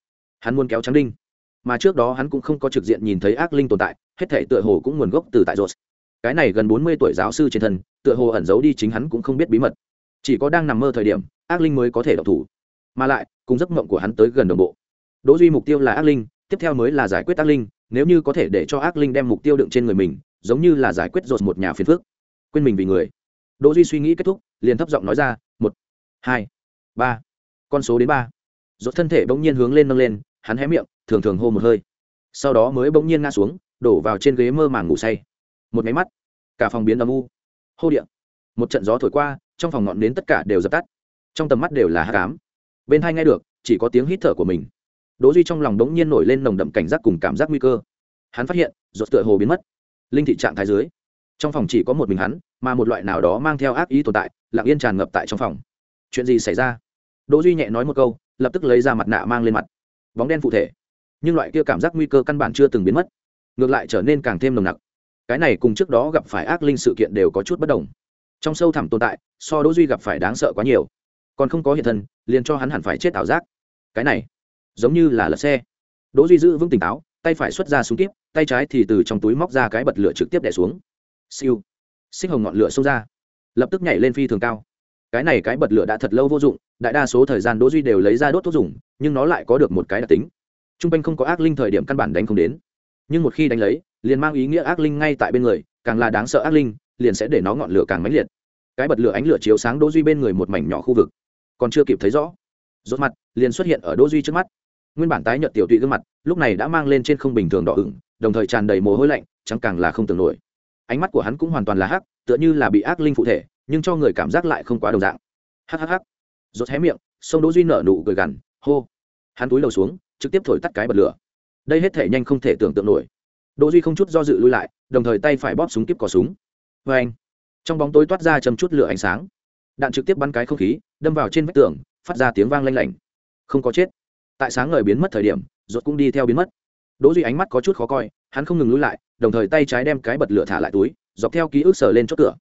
Hắn muốn kéo trắng đinh. Mà trước đó hắn cũng không có trực diện nhìn thấy ác linh tồn tại, hết thể tựa hồ cũng nguồn gốc từ tại rột cái này gần bốn mươi tuổi giáo sư trên thân, tựa hồ ẩn giấu đi chính hắn cũng không biết bí mật. Chỉ có đang nằm mơ thời điểm, ác linh mới có thể độc thủ. Mà lại, cùng giấc mộng của hắn tới gần đồng bộ. Đỗ duy mục tiêu là ác linh, tiếp theo mới là giải quyết ác linh, nếu như có thể để cho ác linh đem mục tiêu đựng trên người mình, giống như là giải quyết rột một nhà phiền phước quên mình vì người đỗ duy suy nghĩ kết thúc, liền thấp giọng nói ra, một, hai, ba. Con số đến ba. Rốt thân thể bỗng nhiên hướng lên nâng lên, hắn hé miệng, thường thường hô một hơi. Sau đó mới bỗng nhiên ngã xuống, đổ vào trên ghế mơ màng ngủ say. Một máy mắt, cả phòng biến âm u. Hô điện. Một trận gió thổi qua, trong phòng ngọn nến tất cả đều dập tắt. Trong tầm mắt đều là hát cám bên hai nghe được, chỉ có tiếng hít thở của mình. Đỗ duy trong lòng đống nhiên nổi lên nồng đậm cảnh giác cùng cảm giác nguy cơ. Hắn phát hiện ruột tựa hồ biến mất. Linh thị trạng thái dưới trong phòng chỉ có một mình hắn, mà một loại nào đó mang theo ác ý tồn tại, lặng yên tràn ngập tại trong phòng. Chuyện gì xảy ra? Đỗ duy nhẹ nói một câu, lập tức lấy ra mặt nạ mang lên mặt. Bóng đen phụ thể. Nhưng loại kia cảm giác nguy cơ căn bản chưa từng biến mất. Ngược lại trở nên càng thêm nồng nặc. Cái này cùng trước đó gặp phải ác linh sự kiện đều có chút bất đồng. Trong sâu thẳm tồn tại, so đỗ duy gặp phải đáng sợ quá nhiều. Còn không có hiện thân, liền cho hắn hẳn phải chết ảo giác. Cái này, giống như là lật xe. Đỗ duy giữ vững tỉnh táo, tay phải xuất ra súng kíp, tay trái thì từ trong túi móc ra cái bật lửa trực tiếp đè xuống siêu. Xích hồng ngọn lửa xông ra. Lập tức nhảy lên phi thường cao. Cái này cái bật lửa đã thật lâu vô dụng, đại đa số thời gian đỗ duy đều lấy ra đốt thuốc dùng, nhưng nó lại có được một cái đặc tính. Trung quanh không có ác linh thời điểm căn bản đánh không đến. Nhưng một khi đánh lấy, liền mang ý nghĩa ác linh ngay tại bên người, càng là đáng sợ ác linh, liền sẽ để nó ngọn lửa càng mãnh liệt. Cái bật lửa ánh lửa chiếu sáng đỗ duy bên người một mảnh nhỏ khu vực. Còn chưa kịp thấy rõ, rốt mặt, liền xuất hiện ở đỗ duy trước mắt. Nguyên bản tái nhợt tiểu tụy gương mặt, lúc này đã mang lên trên không bình thường đỏ ửng, đồng thời tràn đầy mồ hôi lạnh, chẳng càng là không tưởng nổi ánh mắt của hắn cũng hoàn toàn là hắc, tựa như là bị ác linh phụ thể, nhưng cho người cảm giác lại không quá đồng dạng. Hắc hắc hắc. Rốt hé miệng, sông đỗ duy nở nụ cười gằn, hô. Hắn túi đầu xuống, trực tiếp thổi tắt cái bật lửa. Đây hết thể nhanh không thể tưởng tượng nổi. Đỗ duy không chút do dự lui lại, đồng thời tay phải bóp súng kiếp cò súng. Với anh trong bóng tối toát ra chầm chút lửa ánh sáng. Đạn trực tiếp bắn cái không khí, đâm vào trên vách tường, phát ra tiếng vang lanh lảnh. Không có chết. Tại sáng ngời biến mất thời điểm, rốt cũng đi theo biến mất. Đỗ duy ánh mắt có chút khó coi hắn không ngừng lùi lại đồng thời tay trái đem cái bật lửa thả lại túi dọc theo ký ức sờ lên chốt cửa.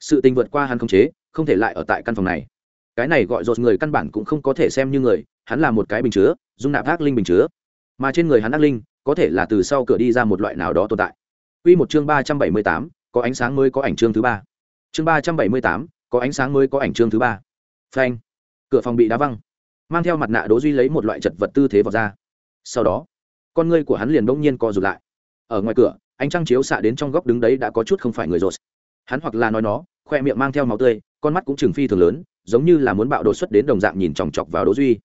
Sự tình vượt qua hắn không chế không thể lại ở tại căn phòng này. Cái này gọi dột người căn bản cũng không có thể xem như người hắn là một cái bình chứa dung nạp ác linh bình chứa. Mà trên người hắn ác linh có thể là từ sau cửa đi ra một loại nào đó tồn tại. Quy một chương ba trăm bảy mươi tám, có ánh sáng mới có ảnh chương thứ ba. Chương ba trăm bảy mươi tám, có ánh sáng mới có ảnh chương thứ ba. Phanh. Cửa phòng bị đá văng. Mang theo mặt nạ đố duy lấy một loại chật vật tư thế vào ra. Sau đó con ngươi của hắn liền bỗng nhiên co rụt lại ở ngoài cửa, ánh trăng chiếu xạ đến trong góc đứng đấy đã có chút không phải người rột. Hắn hoặc là nói nó, khoe miệng mang theo máu tươi, con mắt cũng trừng phi thường lớn, giống như là muốn bạo đột xuất đến đồng dạng nhìn chòng chọc vào đố duy.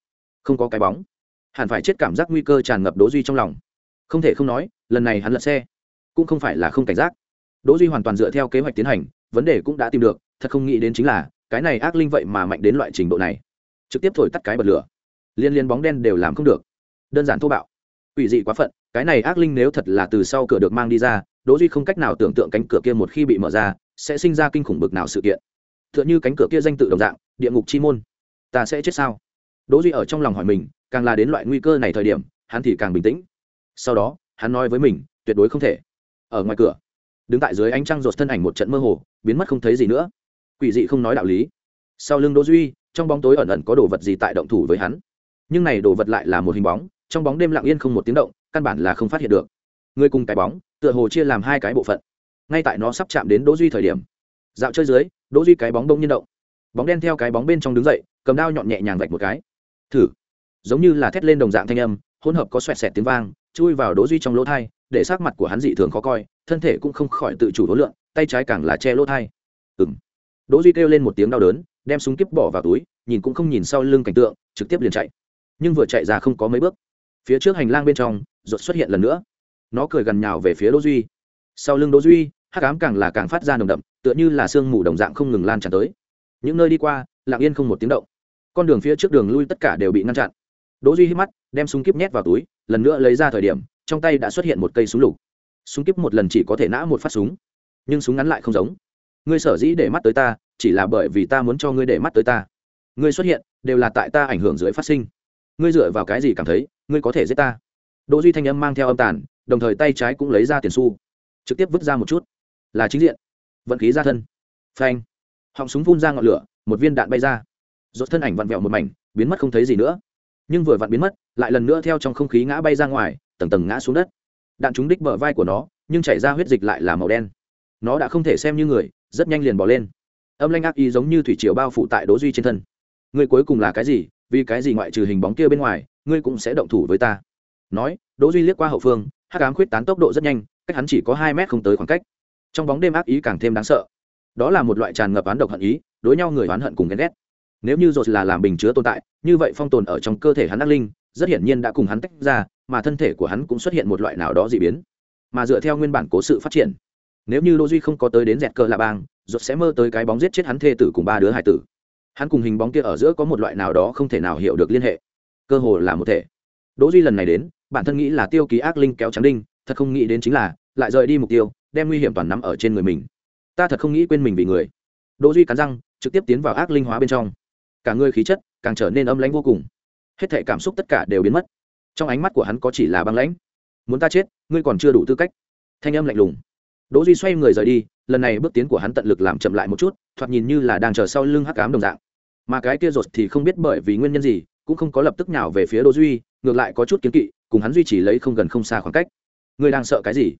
Không có cái bóng. Hẳn phải chết cảm giác nguy cơ tràn ngập đố duy trong lòng. Không thể không nói, lần này hắn lật xe. Cũng không phải là không cảnh giác. Đỗ duy hoàn toàn dựa theo kế hoạch tiến hành, vấn đề cũng đã tìm được, thật không nghĩ đến chính là, cái này ác linh vậy mà mạnh đến loại trình độ này. Trực tiếp thổi tắt cái bật lửa. Liên liên bóng đen đều làm không được. Đơn giản thô bạo. Ủy dị quá phận cái này ác linh nếu thật là từ sau cửa được mang đi ra, đỗ duy không cách nào tưởng tượng cánh cửa kia một khi bị mở ra, sẽ sinh ra kinh khủng bực nào sự kiện. Tựa như cánh cửa kia danh tự đồng dạng, địa ngục chi môn. Ta sẽ chết sao? Đỗ duy ở trong lòng hỏi mình, càng là đến loại nguy cơ này thời điểm, hắn thì càng bình tĩnh. Sau đó, hắn nói với mình, tuyệt đối không thể. Ở ngoài cửa, đứng tại dưới ánh trăng rột thân ảnh một trận mơ hồ, biến mất không thấy gì nữa. Quỷ dị không nói đạo lý. Sau lưng đỗ duy, trong bóng tối ẩn ẩn có đồ vật gì tại động thủ với hắn? Nhưng này đồ vật lại là một hình bóng, trong bóng đêm lặng yên không một tiếng động căn bản là không phát hiện được. Người cùng cái bóng, tựa hồ chia làm hai cái bộ phận. Ngay tại nó sắp chạm đến đỗ duy thời điểm, dạo chơi dưới, đỗ duy cái bóng đông nhiên động. Bóng đen theo cái bóng bên trong đứng dậy, cầm đao nhọn nhẹ nhàng vạch một cái. Thử. Giống như là thét lên đồng dạng thanh âm, hỗn hợp có xoẹt xẹt tiếng vang, chui vào đỗ duy trong lỗ thai, để sắc mặt của hắn dị thường khó coi, thân thể cũng không khỏi tự chủ đối lượng tay trái càng là che lỗ thai. Ừm. Đỗ duy kêu lên một tiếng đau đớn, đem súng kíp bỏ vào túi, nhìn cũng không nhìn sau lưng cảnh tượng, trực tiếp liền chạy. Nhưng vừa chạy ra không có mấy bước phía trước hành lang bên trong ruột xuất hiện lần nữa. Nó cười gần nhào về phía đỗ duy. Sau lưng đỗ duy, hắc ám càng là càng phát ra nồng đậm, tựa như là sương mù đồng dạng không ngừng lan tràn tới. Những nơi đi qua, lặng yên không một tiếng động. Con đường phía trước đường lui tất cả đều bị ngăn chặn. Đỗ duy hít mắt, đem súng kíp nhét vào túi, lần nữa lấy ra thời điểm, trong tay đã xuất hiện một cây súng lục. Súng kíp một lần chỉ có thể nã một phát súng, nhưng súng ngắn lại không giống. Ngươi sở dĩ để mắt tới ta, chỉ là bởi vì ta muốn cho ngươi để mắt tới ta. Ngươi xuất hiện, đều là tại ta ảnh hưởng dưới phát sinh. Ngươi dựa vào cái gì cảm thấy? Ngươi có thể giết ta. Đỗ duy thanh âm mang theo âm tàn, đồng thời tay trái cũng lấy ra tiền xu, trực tiếp vứt ra một chút. Là chính diện. Vận khí ra thân. Phanh. Họng súng phun ra ngọn lửa, một viên đạn bay ra. Rốt thân ảnh vặn vẹo một mảnh, biến mất không thấy gì nữa. Nhưng vừa vặn biến mất, lại lần nữa theo trong không khí ngã bay ra ngoài, tầng tầng ngã xuống đất. Đạn trúng đích bờ vai của nó, nhưng chảy ra huyết dịch lại là màu đen. Nó đã không thể xem như người, rất nhanh liền bỏ lên. Âm lanh ác ý giống như thủy triều bao phủ tại đỗ duy trên thân. Ngươi cuối cùng là cái gì? Vì cái gì ngoại trừ hình bóng kia bên ngoài ngươi cũng sẽ động thủ với ta. Nói, đỗ duy liếc qua hậu phương, hắc ám khuyết tán tốc độ rất nhanh, cách hắn chỉ có hai mét không tới khoảng cách. Trong bóng đêm ác ý càng thêm đáng sợ. Đó là một loại tràn ngập oán độc hận ý, đối nhau người oán hận cùng ghen ghét. Nếu như dột là làm bình chứa tồn tại, như vậy phong tồn ở trong cơ thể hắn ác linh, rất hiển nhiên đã cùng hắn tách ra, mà thân thể của hắn cũng xuất hiện một loại nào đó dị biến. Mà dựa theo nguyên bản cố sự phát triển, nếu như đỗ duy không có tới đến dẹt cờ là bang dột sẽ mơ tới cái bóng giết chết hắn thê tử cùng ba đứa hải tử. Hắn cùng hình bóng kia ở giữa có một loại nào đó không thể nào hiểu được liên hệ cơ hồ là một thể. Đỗ duy lần này đến, bản thân nghĩ là tiêu ký ác linh kéo trắng đinh, thật không nghĩ đến chính là, lại rời đi mục tiêu, đem nguy hiểm toàn nắm ở trên người mình. Ta thật không nghĩ quên mình vì người. Đỗ duy cắn răng, trực tiếp tiến vào ác linh hóa bên trong. Cả người khí chất càng trở nên âm lãnh vô cùng. Hết thảy cảm xúc tất cả đều biến mất. Trong ánh mắt của hắn có chỉ là băng lãnh. Muốn ta chết, ngươi còn chưa đủ tư cách. Thanh âm lạnh lùng. Đỗ duy xoay người rời đi, lần này bước tiến của hắn tận lực làm chậm lại một chút, thoạt nhìn như là đang chờ sau lưng hắc ám đồng dạng. Mà cái kia rột thì không biết bởi vì nguyên nhân gì cũng không có lập tức nào về phía đỗ duy, ngược lại có chút kiến kỵ, cùng hắn duy trì lấy không gần không xa khoảng cách. Ngươi đang sợ cái gì?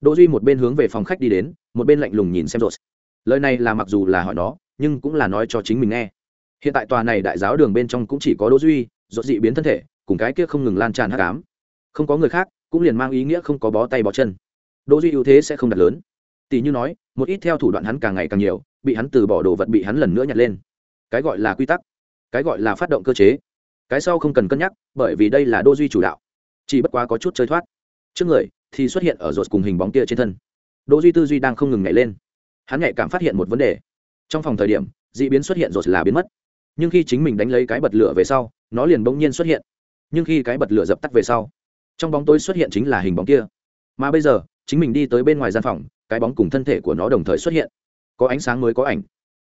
Đỗ duy một bên hướng về phòng khách đi đến, một bên lạnh lùng nhìn xem rột lời này là mặc dù là hỏi nó, nhưng cũng là nói cho chính mình nghe. Hiện tại tòa này đại giáo đường bên trong cũng chỉ có đỗ duy rột dị biến thân thể, cùng cái kia không ngừng lan tràn hắc ám. Không có người khác, cũng liền mang ý nghĩa không có bó tay bó chân. Đỗ duy ưu thế sẽ không đặt lớn. Tỷ như nói, một ít theo thủ đoạn hắn càng ngày càng nhiều, bị hắn từ bỏ đồ vật bị hắn lần nữa nhặt lên. Cái gọi là quy tắc, cái gọi là phát động cơ chế cái sau không cần cân nhắc, bởi vì đây là đô duy chủ đạo. Chỉ bất quá có chút chơi thoát. Trước người thì xuất hiện ở rột cùng hình bóng kia trên thân. Đỗ duy tư duy đang không ngừng nhảy lên. Hắn nhạy cảm phát hiện một vấn đề. Trong phòng thời điểm d ị biến xuất hiện rột là biến mất. Nhưng khi chính mình đánh lấy cái bật lửa về sau, nó liền bỗng nhiên xuất hiện. Nhưng khi cái bật lửa dập tắt về sau, trong bóng tối xuất hiện chính là hình bóng kia. Mà bây giờ, chính mình đi tới bên ngoài gian phòng, cái bóng cùng thân thể của nó đồng thời xuất hiện. Có ánh sáng mới có ảnh.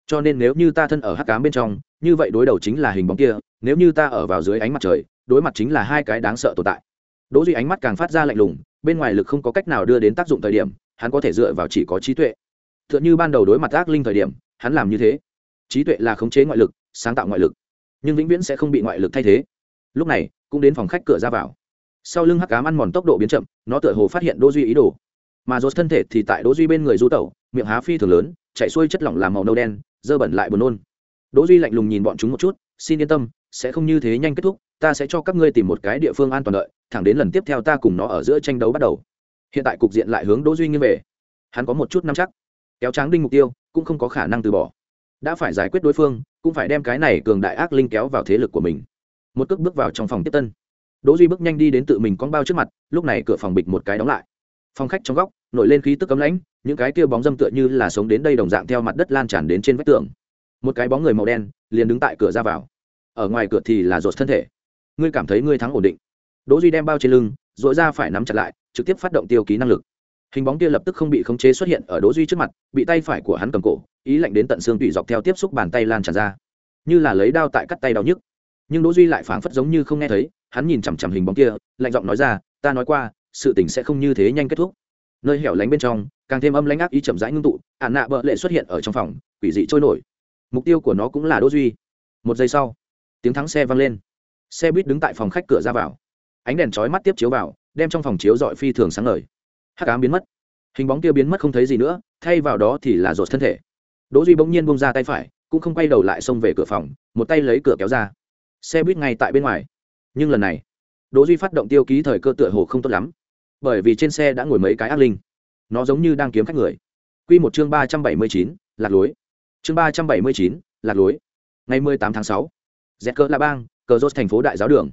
Cho nên nếu như ta thân ở hắc cám bên trong như vậy đối đầu chính là hình bóng kia, nếu như ta ở vào dưới ánh mặt trời, đối mặt chính là hai cái đáng sợ tồn tại. Đỗ duy ánh mắt càng phát ra lạnh lùng, bên ngoài lực không có cách nào đưa đến tác dụng thời điểm, hắn có thể dựa vào chỉ có trí tuệ. Tựa như ban đầu đối mặt ác linh thời điểm, hắn làm như thế. Trí tuệ là khống chế ngoại lực, sáng tạo ngoại lực, nhưng vĩnh viễn sẽ không bị ngoại lực thay thế. Lúc này, cũng đến phòng khách cửa ra vào. Sau lưng hắc cám ăn mòn tốc độ biến chậm, nó tựa hồ phát hiện đỗ duy ý đồ. Mà rốt thân thể thì tại đỗ duy bên người du tẩu, miệng há phi thường lớn chạy xuôi chất lỏng làm màu nâu đen, dơ bẩn lại buồn nôn đỗ duy lạnh lùng nhìn bọn chúng một chút, xin yên tâm, sẽ không như thế nhanh kết thúc, ta sẽ cho các ngươi tìm một cái địa phương an toàn đợi, thẳng đến lần tiếp theo ta cùng nó ở giữa tranh đấu bắt đầu. Hiện tại cục diện lại hướng đỗ duy nghiêng về. Hắn có một chút nắm chắc. Kéo tráng đinh mục tiêu, cũng không có khả năng từ bỏ. Đã phải giải quyết đối phương, cũng phải đem cái này cường đại ác linh kéo vào thế lực của mình. Một cước bước vào trong phòng tiếp tân. Đỗ duy bước nhanh đi đến tự mình con bao trước mặt, lúc này cửa phòng bịch một cái đóng lại. Phòng khách trong góc, nổi lên khí tức cấm lãnh, những cái kia bóng dâm tựa như là sống đến đây đồng dạng theo mặt đất lan tràn đến trên vách tường một cái bóng người màu đen liền đứng tại cửa ra vào. Ở ngoài cửa thì là rột thân thể. Ngươi cảm thấy ngươi thắng ổn định. Đỗ duy đem bao trên lưng dội ra phải nắm chặt lại, trực tiếp phát động tiêu ký năng lực. Hình bóng kia lập tức không bị khống chế xuất hiện ở đỗ duy trước mặt, bị tay phải của hắn cầm cổ, ý lạnh đến tận xương tủy dọc theo tiếp xúc bàn tay lan tràn ra. Như là lấy đao tại cắt tay đau nhức. Nhưng đỗ duy lại phảng phất giống như không nghe thấy, hắn nhìn chằm chằm hình bóng kia, lạnh giọng nói ra, ta nói qua, sự tình sẽ không như thế nhanh kết thúc. Nơi hẻo lánh bên trong, càng thêm âm lãnh ác ý chậm rãi ngưng tụ ạn nạ bợ lệ xuất hiện ở trong phòng, quỷ dị trôi nổi mục tiêu của nó cũng là đỗ duy. Một giây sau tiếng thắng xe vang lên. Xe buýt đứng tại phòng khách cửa ra vào. Ánh đèn chói mắt tiếp chiếu vào đem trong phòng chiếu dọi phi thường sáng ngời. Hắc ám biến mất. Hình bóng kia biến mất không thấy gì nữa thay vào đó thì là rột thân thể. Đỗ duy bỗng nhiên bung ra tay phải cũng không quay đầu lại xông về cửa phòng một tay lấy cửa kéo ra. Xe buýt ngay tại bên ngoài. Nhưng lần này đỗ duy phát động tiêu ký thời cơ tựa hồ không tốt lắm. Bởi vì trên xe đã ngồi mấy cái ác linh. Nó giống như đang kiếm khách người. Quy một chương ba trăm bảy mươi chín, lạc lối chương ba trăm bảy mươi chín, lạc lối. Ngày mười tám tháng sáu dẹt cỡ la bang cờ rốt thành phố đại giáo đường.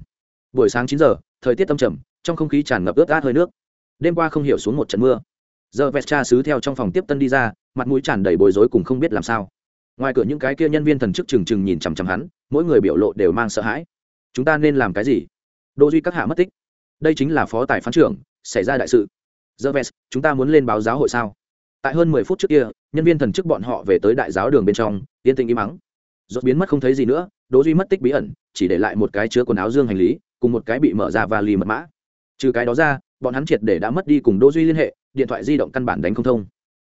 Buổi sáng chín giờ thời tiết tâm trầm trong không khí tràn ngập ướt át hơi nước. Đêm qua không hiểu xuống một trận mưa. Giờ vẹt cha sứ theo trong phòng tiếp tân đi ra mặt mũi tràn đầy bối rối cùng không biết làm sao. Ngoài cửa những cái kia nhân viên thần chức trừng trừng nhìn chằm chằm hắn mỗi người biểu lộ đều mang sợ hãi. Chúng ta nên làm cái gì? Đô duy các hạ mất tích. Đây chính là phó tài phán trưởng xảy ra đại sự. Giờ vest chúng ta muốn lên báo giáo hội sao? Tại hơn mười phút trước kia, nhân viên thần chức bọn họ về tới đại giáo đường bên trong, yên tĩnh im mắng rốt biến mất không thấy gì nữa, đỗ duy mất tích bí ẩn, chỉ để lại một cái chứa quần áo dương hành lý, cùng một cái bị mở ra và lì mật mã. Trừ cái đó ra, bọn hắn triệt để đã mất đi cùng đỗ duy liên hệ, điện thoại di động căn bản đánh không thông.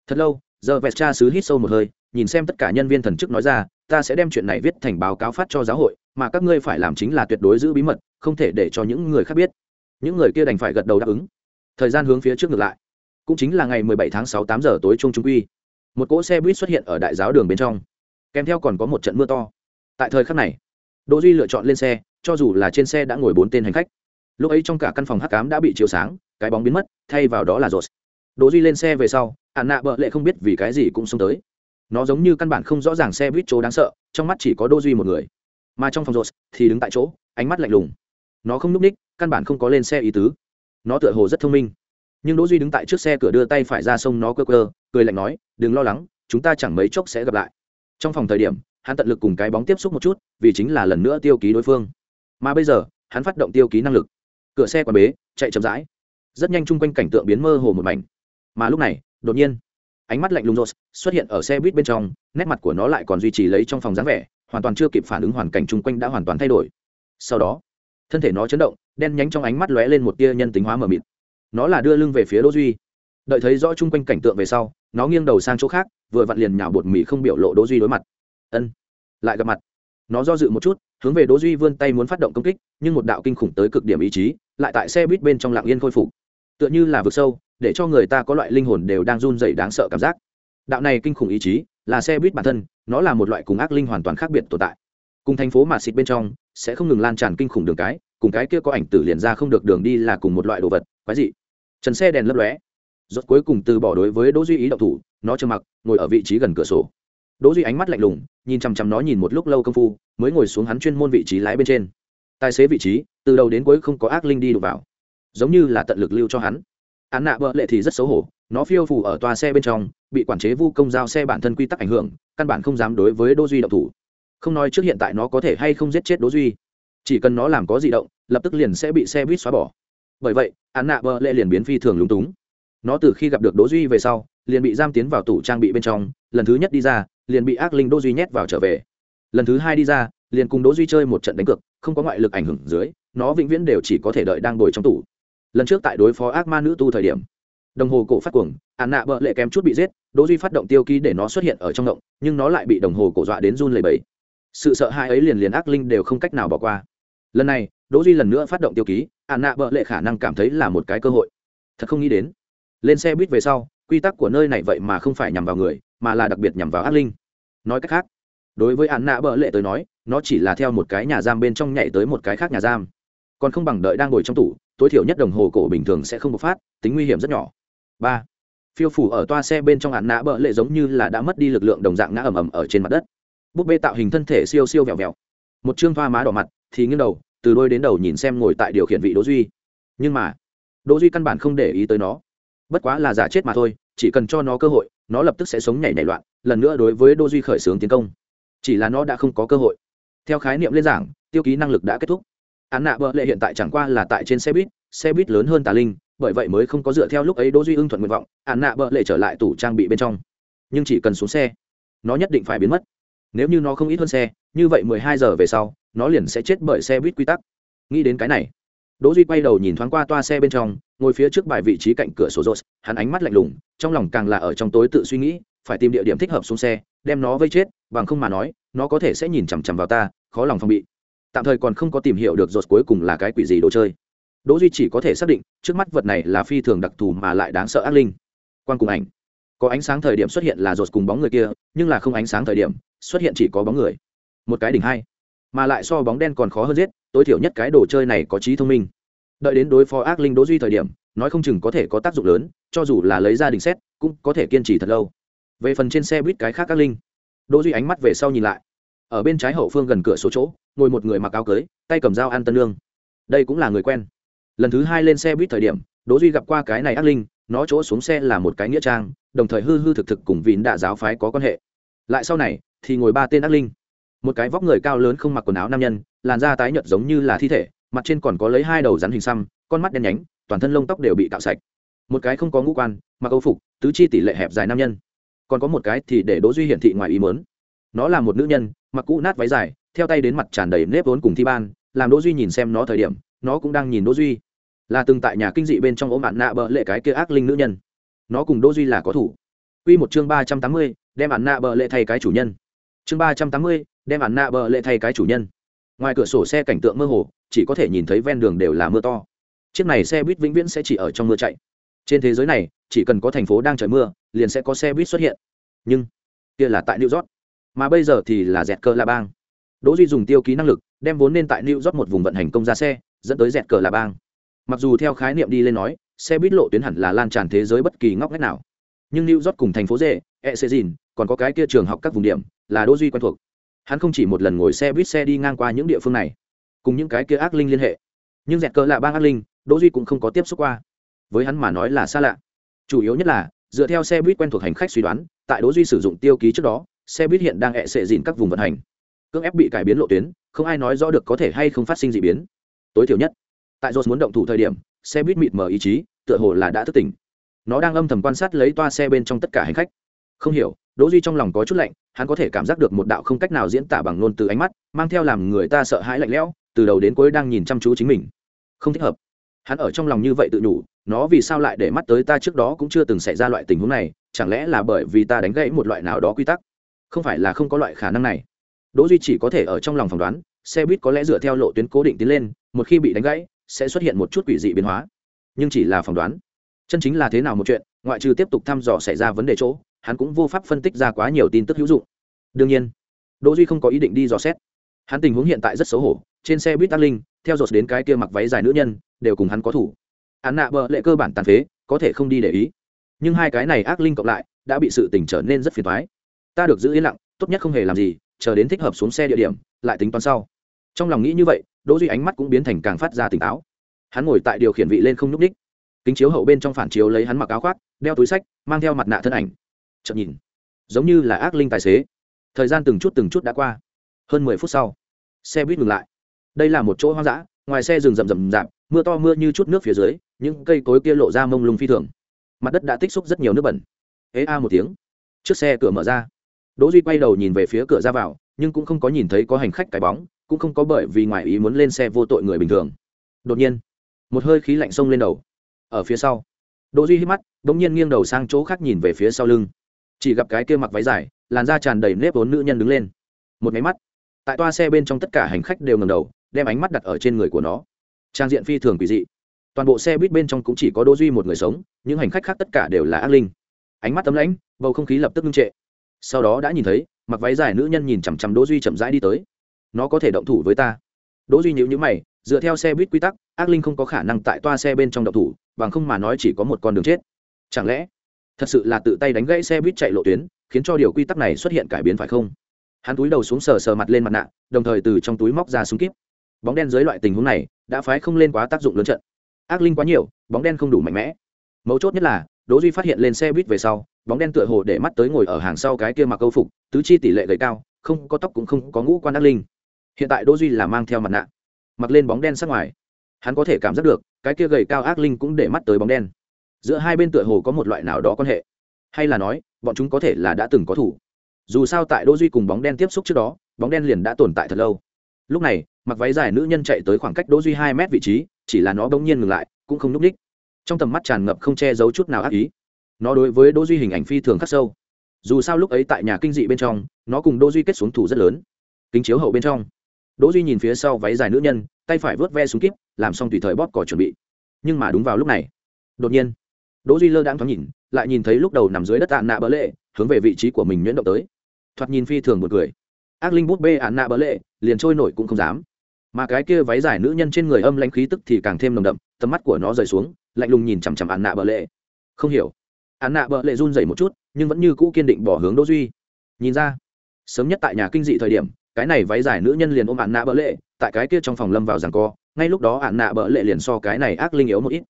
Thật lâu giờ vẹt cha sứ hít sâu một hơi, nhìn xem tất cả nhân viên thần chức nói ra, ta sẽ đem chuyện này viết thành báo cáo phát cho giáo hội, mà các ngươi phải làm chính là tuyệt đối giữ bí mật, không thể để cho những người khác biết. Những người kia đành phải gật đầu đáp ứng. Thời gian hướng phía trước ngược lại cũng chính là ngày 17 tháng 6 8 giờ tối trung trung quy. Một cỗ xe buýt xuất hiện ở đại giáo đường bên trong. Kèm theo còn có một trận mưa to. Tại thời khắc này, đỗ duy lựa chọn lên xe, cho dù là trên xe đã ngồi bốn tên hành khách. Lúc ấy trong cả căn phòng hắc ám đã bị chiếu sáng, cái bóng biến mất, thay vào đó là rột. Đỗ duy lên xe về sau ạn nạ bợ lệ không biết vì cái gì cũng xông tới. Nó giống như căn bản không rõ ràng xe buýt chỗ đáng sợ, trong mắt chỉ có đỗ duy một người. Mà trong phòng rột, thì đứng tại chỗ, ánh mắt lạnh lùng. Nó không núp ních, căn bản không có lên xe ý tứ. Nó tựa hồ rất thông minh nhưng đỗ duy đứng tại trước xe cửa đưa tay phải ra sông nó cơ cơ cười lạnh nói, đừng lo lắng, chúng ta chẳng mấy chốc sẽ gặp lại. Trong phòng thời điểm, hắn tận lực cùng cái bóng tiếp xúc một chút, vì chính là lần nữa tiêu ký đối phương. Mà bây giờ, hắn phát động tiêu ký năng lực. Cửa xe quán bế, chạy chậm rãi. Rất nhanh chung quanh cảnh tượng biến mơ hồ một mảnh. Mà lúc này, đột nhiên, ánh mắt lạnh lùng rột xuất hiện ở xe buýt bên trong, nét mặt của nó lại còn duy trì lấy trong phòng dáng vẻ, hoàn toàn chưa kịp phản ứng hoàn cảnh chung quanh đã hoàn toàn thay đổi. Sau đó, thân thể nó chấn động, đen nhánh trong ánh mắt lóe lên một tia nhân tính hóa mờ mịt nó là đưa lưng về phía đỗ duy. Đợi thấy rõ chung quanh cảnh tượng về sau, nó nghiêng đầu sang chỗ khác, vừa vặn liền nhào bột mì không biểu lộ đỗ duy đối mặt. Ân, lại gặp mặt. Nó do dự một chút, hướng về đỗ duy vươn tay muốn phát động công kích, nhưng một đạo kinh khủng tới cực điểm ý chí, lại tại xe buýt bên trong lặng yên khôi phục. Tựa như là vực sâu, để cho người ta có loại linh hồn đều đang run rẩy đáng sợ cảm giác. Đạo này kinh khủng ý chí, là xe buýt bản thân, nó là một loại cùng ác linh hoàn toàn khác biệt tồn tại. Cùng thành phố mà xịt bên trong, sẽ không ngừng lan tràn kinh khủng đường cái, cùng cái kia có ảnh tử liền ra không được đường đi là cùng một loại đồ vật, quái dị trần xe đèn lấp lóe. Rốt cuối cùng từ bỏ đối với đỗ duy ý động thủ, nó trơ mặc, ngồi ở vị trí gần cửa sổ. Đỗ duy ánh mắt lạnh lùng, nhìn chăm chăm nó nhìn một lúc lâu công phu, mới ngồi xuống hắn chuyên môn vị trí lái bên trên. Tài xế vị trí, từ đầu đến cuối không có ác linh đi đụng vào. Giống như là tận lực lưu cho hắn. Án nạ bợ lệ thì rất xấu hổ, nó phiêu phù ở toa xe bên trong, bị quản chế vu công giao xe bản thân quy tắc ảnh hưởng, căn bản không dám đối với đỗ duy động thủ. Không nói trước hiện tại nó có thể hay không giết chết đỗ duy. Chỉ cần nó làm có gì động, lập tức liền sẽ bị xe buýt xóa bỏ bởi vậy, án nạ bợ lệ liền biến phi thường lúng túng. Nó từ khi gặp được đỗ duy về sau, liền bị giam tiến vào tủ trang bị bên trong, lần thứ nhất đi ra, liền bị ác linh đỗ duy nhét vào trở về. Lần thứ hai đi ra, liền cùng đỗ duy chơi một trận đánh cược, không có ngoại lực ảnh hưởng dưới, nó vĩnh viễn đều chỉ có thể đợi đang ngồi trong tủ. Lần trước tại đối phó ác ma nữ tu thời điểm, đồng hồ cổ phát cuồng, án nạ bợ lệ kém chút bị giết, đỗ duy phát động tiêu ký để nó xuất hiện ở trong động, nhưng nó lại bị đồng hồ cổ dọa đến run lẩy bẩy. Sự sợ hãi ấy liền liền ác linh đều không cách nào bỏ qua. Lần này, đỗ duy lần nữa phát động tiêu ký ạn nạ bợ lệ khả năng cảm thấy là một cái cơ hội. Thật không nghĩ đến. Lên xe buýt về sau, quy tắc của nơi này vậy mà không phải nhằm vào người, mà là đặc biệt nhằm vào ác linh. Nói cách khác, đối với ạn nạ bợ lệ tới nói, nó chỉ là theo một cái nhà giam bên trong nhảy tới một cái khác nhà giam. Còn không bằng đợi đang ngồi trong tủ, tối thiểu nhất đồng hồ cổ bình thường sẽ không bộc phát, tính nguy hiểm rất nhỏ. Ba, phiêu phủ ở toa xe bên trong ạn nạ bợ lệ giống như là đã mất đi lực lượng đồng dạng ngã ầm ầm ở trên mặt đất. Búp bê tạo hình thân thể siêu siêu vẹo vẹo. Một chương thoa má đỏ mặt, thì nghiêng đầu từ đôi đến đầu nhìn xem ngồi tại điều khiển vị đỗ duy. Nhưng mà, đỗ duy căn bản không để ý tới nó. Bất quá là giả chết mà thôi, chỉ cần cho nó cơ hội, nó lập tức sẽ sống nhảy nhảy loạn, lần nữa đối với đỗ duy khởi xướng tiến công. Chỉ là nó đã không có cơ hội. Theo khái niệm lên giảng, tiêu ký năng lực đã kết thúc. Án nạ bợ lệ hiện tại chẳng qua là tại trên xe buýt xe buýt lớn hơn tà linh, bởi vậy mới không có dựa theo lúc ấy đỗ duy ưng thuận nguyện vọng, án nạ bợ lệ trở lại tủ trang bị bên trong. Nhưng chỉ cần xuống xe, nó nhất định phải biến mất. Nếu như nó không ít hơn xe, như vậy mười hai giờ về sau nó liền sẽ chết bởi xe buýt quy tắc. Nghĩ đến cái này, đỗ duy quay đầu nhìn thoáng qua toa xe bên trong, ngồi phía trước bài vị trí cạnh cửa sổ rột, hắn ánh mắt lạnh lùng, trong lòng càng là ở trong tối tự suy nghĩ, phải tìm địa điểm thích hợp xuống xe, đem nó vây chết, bằng không mà nói, nó có thể sẽ nhìn chằm chằm vào ta, khó lòng phòng bị. Tạm thời còn không có tìm hiểu được rột cuối cùng là cái quỷ gì đồ chơi. Đỗ duy chỉ có thể xác định, trước mắt vật này là phi thường đặc thù mà lại đáng sợ ác linh. Quan cùng ảnh. Có ánh sáng thời điểm xuất hiện là rột cùng bóng người kia, nhưng là không ánh sáng thời điểm, xuất hiện chỉ có bóng người. Một cái đỉnh hai mà lại so bóng đen còn khó hơn giết, tối thiểu nhất cái đồ chơi này có trí thông minh. Đợi đến đối phó ác linh đỗ duy thời điểm, nói không chừng có thể có tác dụng lớn, cho dù là lấy ra đình xét, cũng có thể kiên trì thật lâu. Về phần trên xe buýt cái khác ác linh, đỗ duy ánh mắt về sau nhìn lại. Ở bên trái hậu phương gần cửa số chỗ, ngồi một người mặc áo cưới, tay cầm dao ăn tân lương. Đây cũng là người quen. Lần thứ hai lên xe buýt thời điểm, đỗ duy gặp qua cái này ác linh, nó chỗ xuống xe là một cái nghĩa trang, đồng thời hư hư thực thực cùng vịn đạ giáo phái có quan hệ. Lại sau này, thì ngồi ba tên ác linh một cái vóc người cao lớn không mặc quần áo nam nhân làn da tái nhợt giống như là thi thể mặt trên còn có lấy hai đầu rắn hình xăm con mắt đen nhánh toàn thân lông tóc đều bị cạo sạch. Một cái không có ngũ quan mặc âu phục tứ chi tỷ lệ hẹp dài nam nhân. Còn có một cái thì để đỗ duy hiển thị ngoài ý mớn nó là một nữ nhân mặc cũ nát váy dài theo tay đến mặt tràn đầy nếp vốn cùng thi ban làm đỗ duy nhìn xem nó thời điểm nó cũng đang nhìn đỗ duy. Là từng tại nhà kinh dị bên trong ốm bạn nạ bợ lệ cái kia ác linh nữ nhân. Nó cùng đỗ duy là có thủ. Quy một chương ba trăm tám mươi, đem bạn nạ bợ lệ thay cái chủ nhân. Chương ba trăm tám mươi, đem bạn nạ bờ lệ thay cái chủ nhân. Ngoài cửa sổ xe cảnh tượng mơ hồ, chỉ có thể nhìn thấy ven đường đều là mưa to. Chiếc này xe buýt vĩnh viễn sẽ chỉ ở trong mưa chạy. Trên thế giới này, chỉ cần có thành phố đang trời mưa, liền sẽ có xe buýt xuất hiện. Nhưng, kia là tại new york. Mà bây giờ thì là dẹt cờ la bang đỗ duy dùng tiêu ký năng lực, đem vốn nên tại new york một vùng vận hành công ra xe, dẫn tới dẹt cờ la bang mặc dù theo khái niệm đi lên nói, xe buýt lộ tuyến hẳn là lan tràn thế giới bất kỳ ngóc ngách nào. Nhưng new york cùng thành phố dê e còn có cái kia trường học các vùng điểm, là đỗ duy quen thuộc hắn không chỉ một lần ngồi xe buýt xe đi ngang qua những địa phương này, cùng những cái kia ác linh liên hệ. Nhưng dẹt cỡ là bang ác linh, đỗ duy cũng không có tiếp xúc qua. Với hắn mà nói là xa lạ. Chủ yếu nhất là, dựa theo xe buýt quen thuộc hành khách suy đoán, tại đỗ duy sử dụng tiêu ký trước đó, xe buýt hiện đang ẹ sệ dìn các vùng vận hành. Cưỡng ép bị cải biến lộ tuyến, không ai nói rõ được có thể hay không phát sinh dị biến. Tối thiểu nhất, tại dột muốn động thủ thời điểm, xe buýt mịt mờ ý chí, tựa hồ là đã thức tỉnh. Nó đang âm thầm quan sát lấy toa xe bên trong tất cả hành khách. Không hiểu đỗ duy trong lòng có chút lạnh, hắn có thể cảm giác được một đạo không cách nào diễn tả bằng ngôn từ ánh mắt, mang theo làm người ta sợ hãi lạnh lẽo, từ đầu đến cuối đang nhìn chăm chú chính mình. Không thích hợp. Hắn ở trong lòng như vậy tự nhủ, nó vì sao lại để mắt tới ta trước đó cũng chưa từng xảy ra loại tình huống này, chẳng lẽ là bởi vì ta đánh gãy một loại nào đó quy tắc? Không phải là không có loại khả năng này. Đỗ duy chỉ có thể ở trong lòng phỏng đoán, xe buýt có lẽ dựa theo lộ tuyến cố định tiến lên, một khi bị đánh gãy, sẽ xuất hiện một chút quỷ dị biến hóa. Nhưng chỉ là phỏng đoán. Chân chính là thế nào một chuyện, ngoại trừ tiếp tục thăm dò xảy ra vấn đề chỗ hắn cũng vô pháp phân tích ra quá nhiều tin tức hữu dụng. Đương nhiên, đỗ duy không có ý định đi dò xét. Hắn tình huống hiện tại rất xấu hổ, trên xe buýt tăng linh, theo dột đến cái kia mặc váy dài nữ nhân, đều cùng hắn có thủ. Hắn nạ bợ lệ cơ bản tàn phế, có thể không đi để ý. Nhưng hai cái này ác linh cộng lại, đã bị sự tình trở nên rất phiền toái. Ta được giữ yên lặng, tốt nhất không hề làm gì, chờ đến thích hợp xuống xe địa điểm, lại tính toán sau. Trong lòng nghĩ như vậy, đỗ duy ánh mắt cũng biến thành càng phát ra tỉnh táo. Hắn ngồi tại điều khiển vị lên không nhúc ních kính chiếu hậu bên trong phản chiếu lấy hắn mặc áo khoác, đeo túi sách, mang theo mặt nạ thân ảnh chậm nhìn. Giống như là ác linh tài xế. Thời gian từng chút từng chút đã qua. Hơn mười phút sau, xe buýt ngừng lại. Đây là một chỗ hoang dã, ngoài xe rừng rậm rậm rạp, mưa to mưa như chút nước phía dưới, những cây cối kia lộ ra mông lung phi thường. Mặt đất đã tích xúc rất nhiều nước bẩn. Ế a một tiếng chiếc xe cửa mở ra. Đỗ duy quay đầu nhìn về phía cửa ra vào, nhưng cũng không có nhìn thấy có hành khách cái bóng, cũng không có bởi vì ngoài ý muốn lên xe vô tội người bình thường. Đột nhiên, một hơi khí lạnh xông lên đầu. Ở phía sau, đỗ duy hít mắt, đống nhiên nghiêng đầu sang chỗ khác nhìn về phía sau lưng chỉ gặp cái kia mặc váy dài, làn da tràn đầy nếp vốn nữ nhân đứng lên. Một máy mắt. Tại toa xe bên trong tất cả hành khách đều ngầm đầu, đem ánh mắt đặt ở trên người của nó. Trang diện phi thường quỷ dị. Toàn bộ xe buýt bên trong cũng chỉ có đỗ duy một người sống, những hành khách khác tất cả đều là ác linh. Ánh mắt tấm lãnh, bầu không khí lập tức ngưng trệ. Sau đó đã nhìn thấy, mặc váy dài nữ nhân nhìn chằm chằm đỗ duy chậm rãi đi tới. Nó có thể động thủ với ta. Đỗ duy nhíu nhíu mày, dựa theo xe buýt quy tắc, ác linh không có khả năng tại toa xe bên trong động thủ, bằng không mà nói chỉ có một con đường chết. Chẳng lẽ thật sự là tự tay đánh gãy xe buýt chạy lộ tuyến, khiến cho điều quy tắc này xuất hiện cải biến phải không? Hắn túi đầu xuống sờ sờ mặt lên mặt nạ, đồng thời từ trong túi móc ra súng kíp. Bóng đen dưới loại tình huống này, đã phái không lên quá tác dụng lớn trận. Ác linh quá nhiều, bóng đen không đủ mạnh mẽ. Mấu chốt nhất là, đỗ duy phát hiện lên xe buýt về sau, bóng đen tựa hồ để mắt tới ngồi ở hàng sau cái kia mặc câu phục, tứ chi tỷ lệ gầy cao, không có tóc cũng không có ngũ quan ác linh. Hiện tại đỗ duy là mang theo mặt nạ, mặc lên bóng đen sát ngoài. Hắn có thể cảm giác được, cái kia gầy cao ác linh cũng để mắt tới bóng đen giữa hai bên tựa hồ có một loại nào đó quan hệ. Hay là nói, bọn chúng có thể là đã từng có thủ. Dù sao tại đỗ duy cùng bóng đen tiếp xúc trước đó, bóng đen liền đã tồn tại thật lâu. Lúc này, mặc váy dài nữ nhân chạy tới khoảng cách đỗ duy hai mét vị trí, chỉ là nó bỗng nhiên ngừng lại, cũng không núp đích trong tầm mắt tràn ngập không che giấu chút nào ác ý. Nó đối với đỗ duy hình ảnh phi thường khắc sâu. Dù sao lúc ấy tại nhà kinh dị bên trong, nó cùng đỗ duy kết xuống thủ rất lớn. Kính chiếu hậu bên trong. Đỗ duy nhìn phía sau váy dài nữ nhân, tay phải vớt ve xuống kíp, làm xong tùy thời bóp cò chuẩn bị. Nhưng mà đúng vào lúc này, đột nhiên đỗ duy lơ đang thoáng nhìn, lại nhìn thấy lúc đầu nằm dưới đất ạn nạ bỡ lệ, hướng về vị trí của mình nhuyễn động tới. Thoạt nhìn phi thường một cười. Ác linh bút bê ạn nạ bỡ lệ, liền trôi nổi cũng không dám. Mà cái kia váy dài nữ nhân trên người âm lãnh khí tức thì càng thêm nồng đậm, tầm mắt của nó rời xuống, lạnh lùng nhìn chằm chằm ạn nạ bỡ lệ. Không hiểu. Ạn nạ bỡ lệ run rẩy một chút, nhưng vẫn như cũ kiên định bỏ hướng đỗ duy. Nhìn ra, sớm nhất tại nhà kinh dị thời điểm, cái này váy dài nữ nhân liền ôm ạn nạ bỡ lệ, tại cái kia trong phòng lâm vào giằng co, ngay lúc đó ạn nạ bỡ lệ liền so cái này ác linh yếu một ít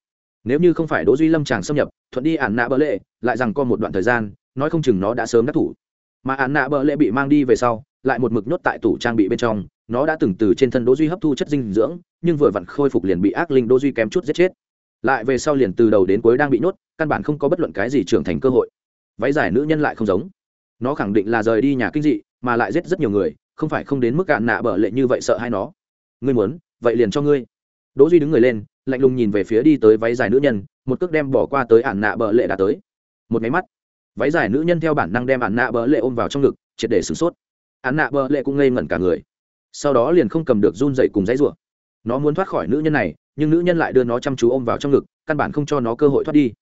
nếu như không phải đỗ duy lâm chàng xâm nhập, thuận đi ạn nạ bỡ lệ, lại rằng co một đoạn thời gian, nói không chừng nó đã sớm đắc thủ. Mà ạn nạ bỡ lệ bị mang đi về sau, lại một mực nhốt tại tủ trang bị bên trong, nó đã từng từ trên thân đỗ duy hấp thu chất dinh dưỡng, nhưng vừa vặn khôi phục liền bị ác linh đỗ duy kém chút giết chết. Lại về sau liền từ đầu đến cuối đang bị nhốt, căn bản không có bất luận cái gì trưởng thành cơ hội. Váy giải nữ nhân lại không giống. Nó khẳng định là rời đi nhà kinh dị, mà lại giết rất nhiều người, không phải không đến mức cạn nạ bỡ lệ như vậy sợ hay nó. Ngươi muốn, vậy liền cho ngươi. Đỗ duy đứng người lên lạnh lùng nhìn về phía đi tới váy dài nữ nhân, một cước đem bỏ qua tới ản nạ bợ lệ đã tới. Một máy mắt, váy dài nữ nhân theo bản năng đem ản nạ bợ lệ ôm vào trong ngực, triệt để sửng sốt. Ản nạ bợ lệ cũng ngây ngẩn cả người. Sau đó liền không cầm được run dậy cùng dãy rủa. Nó muốn thoát khỏi nữ nhân này, nhưng nữ nhân lại đưa nó chăm chú ôm vào trong ngực, căn bản không cho nó cơ hội thoát đi.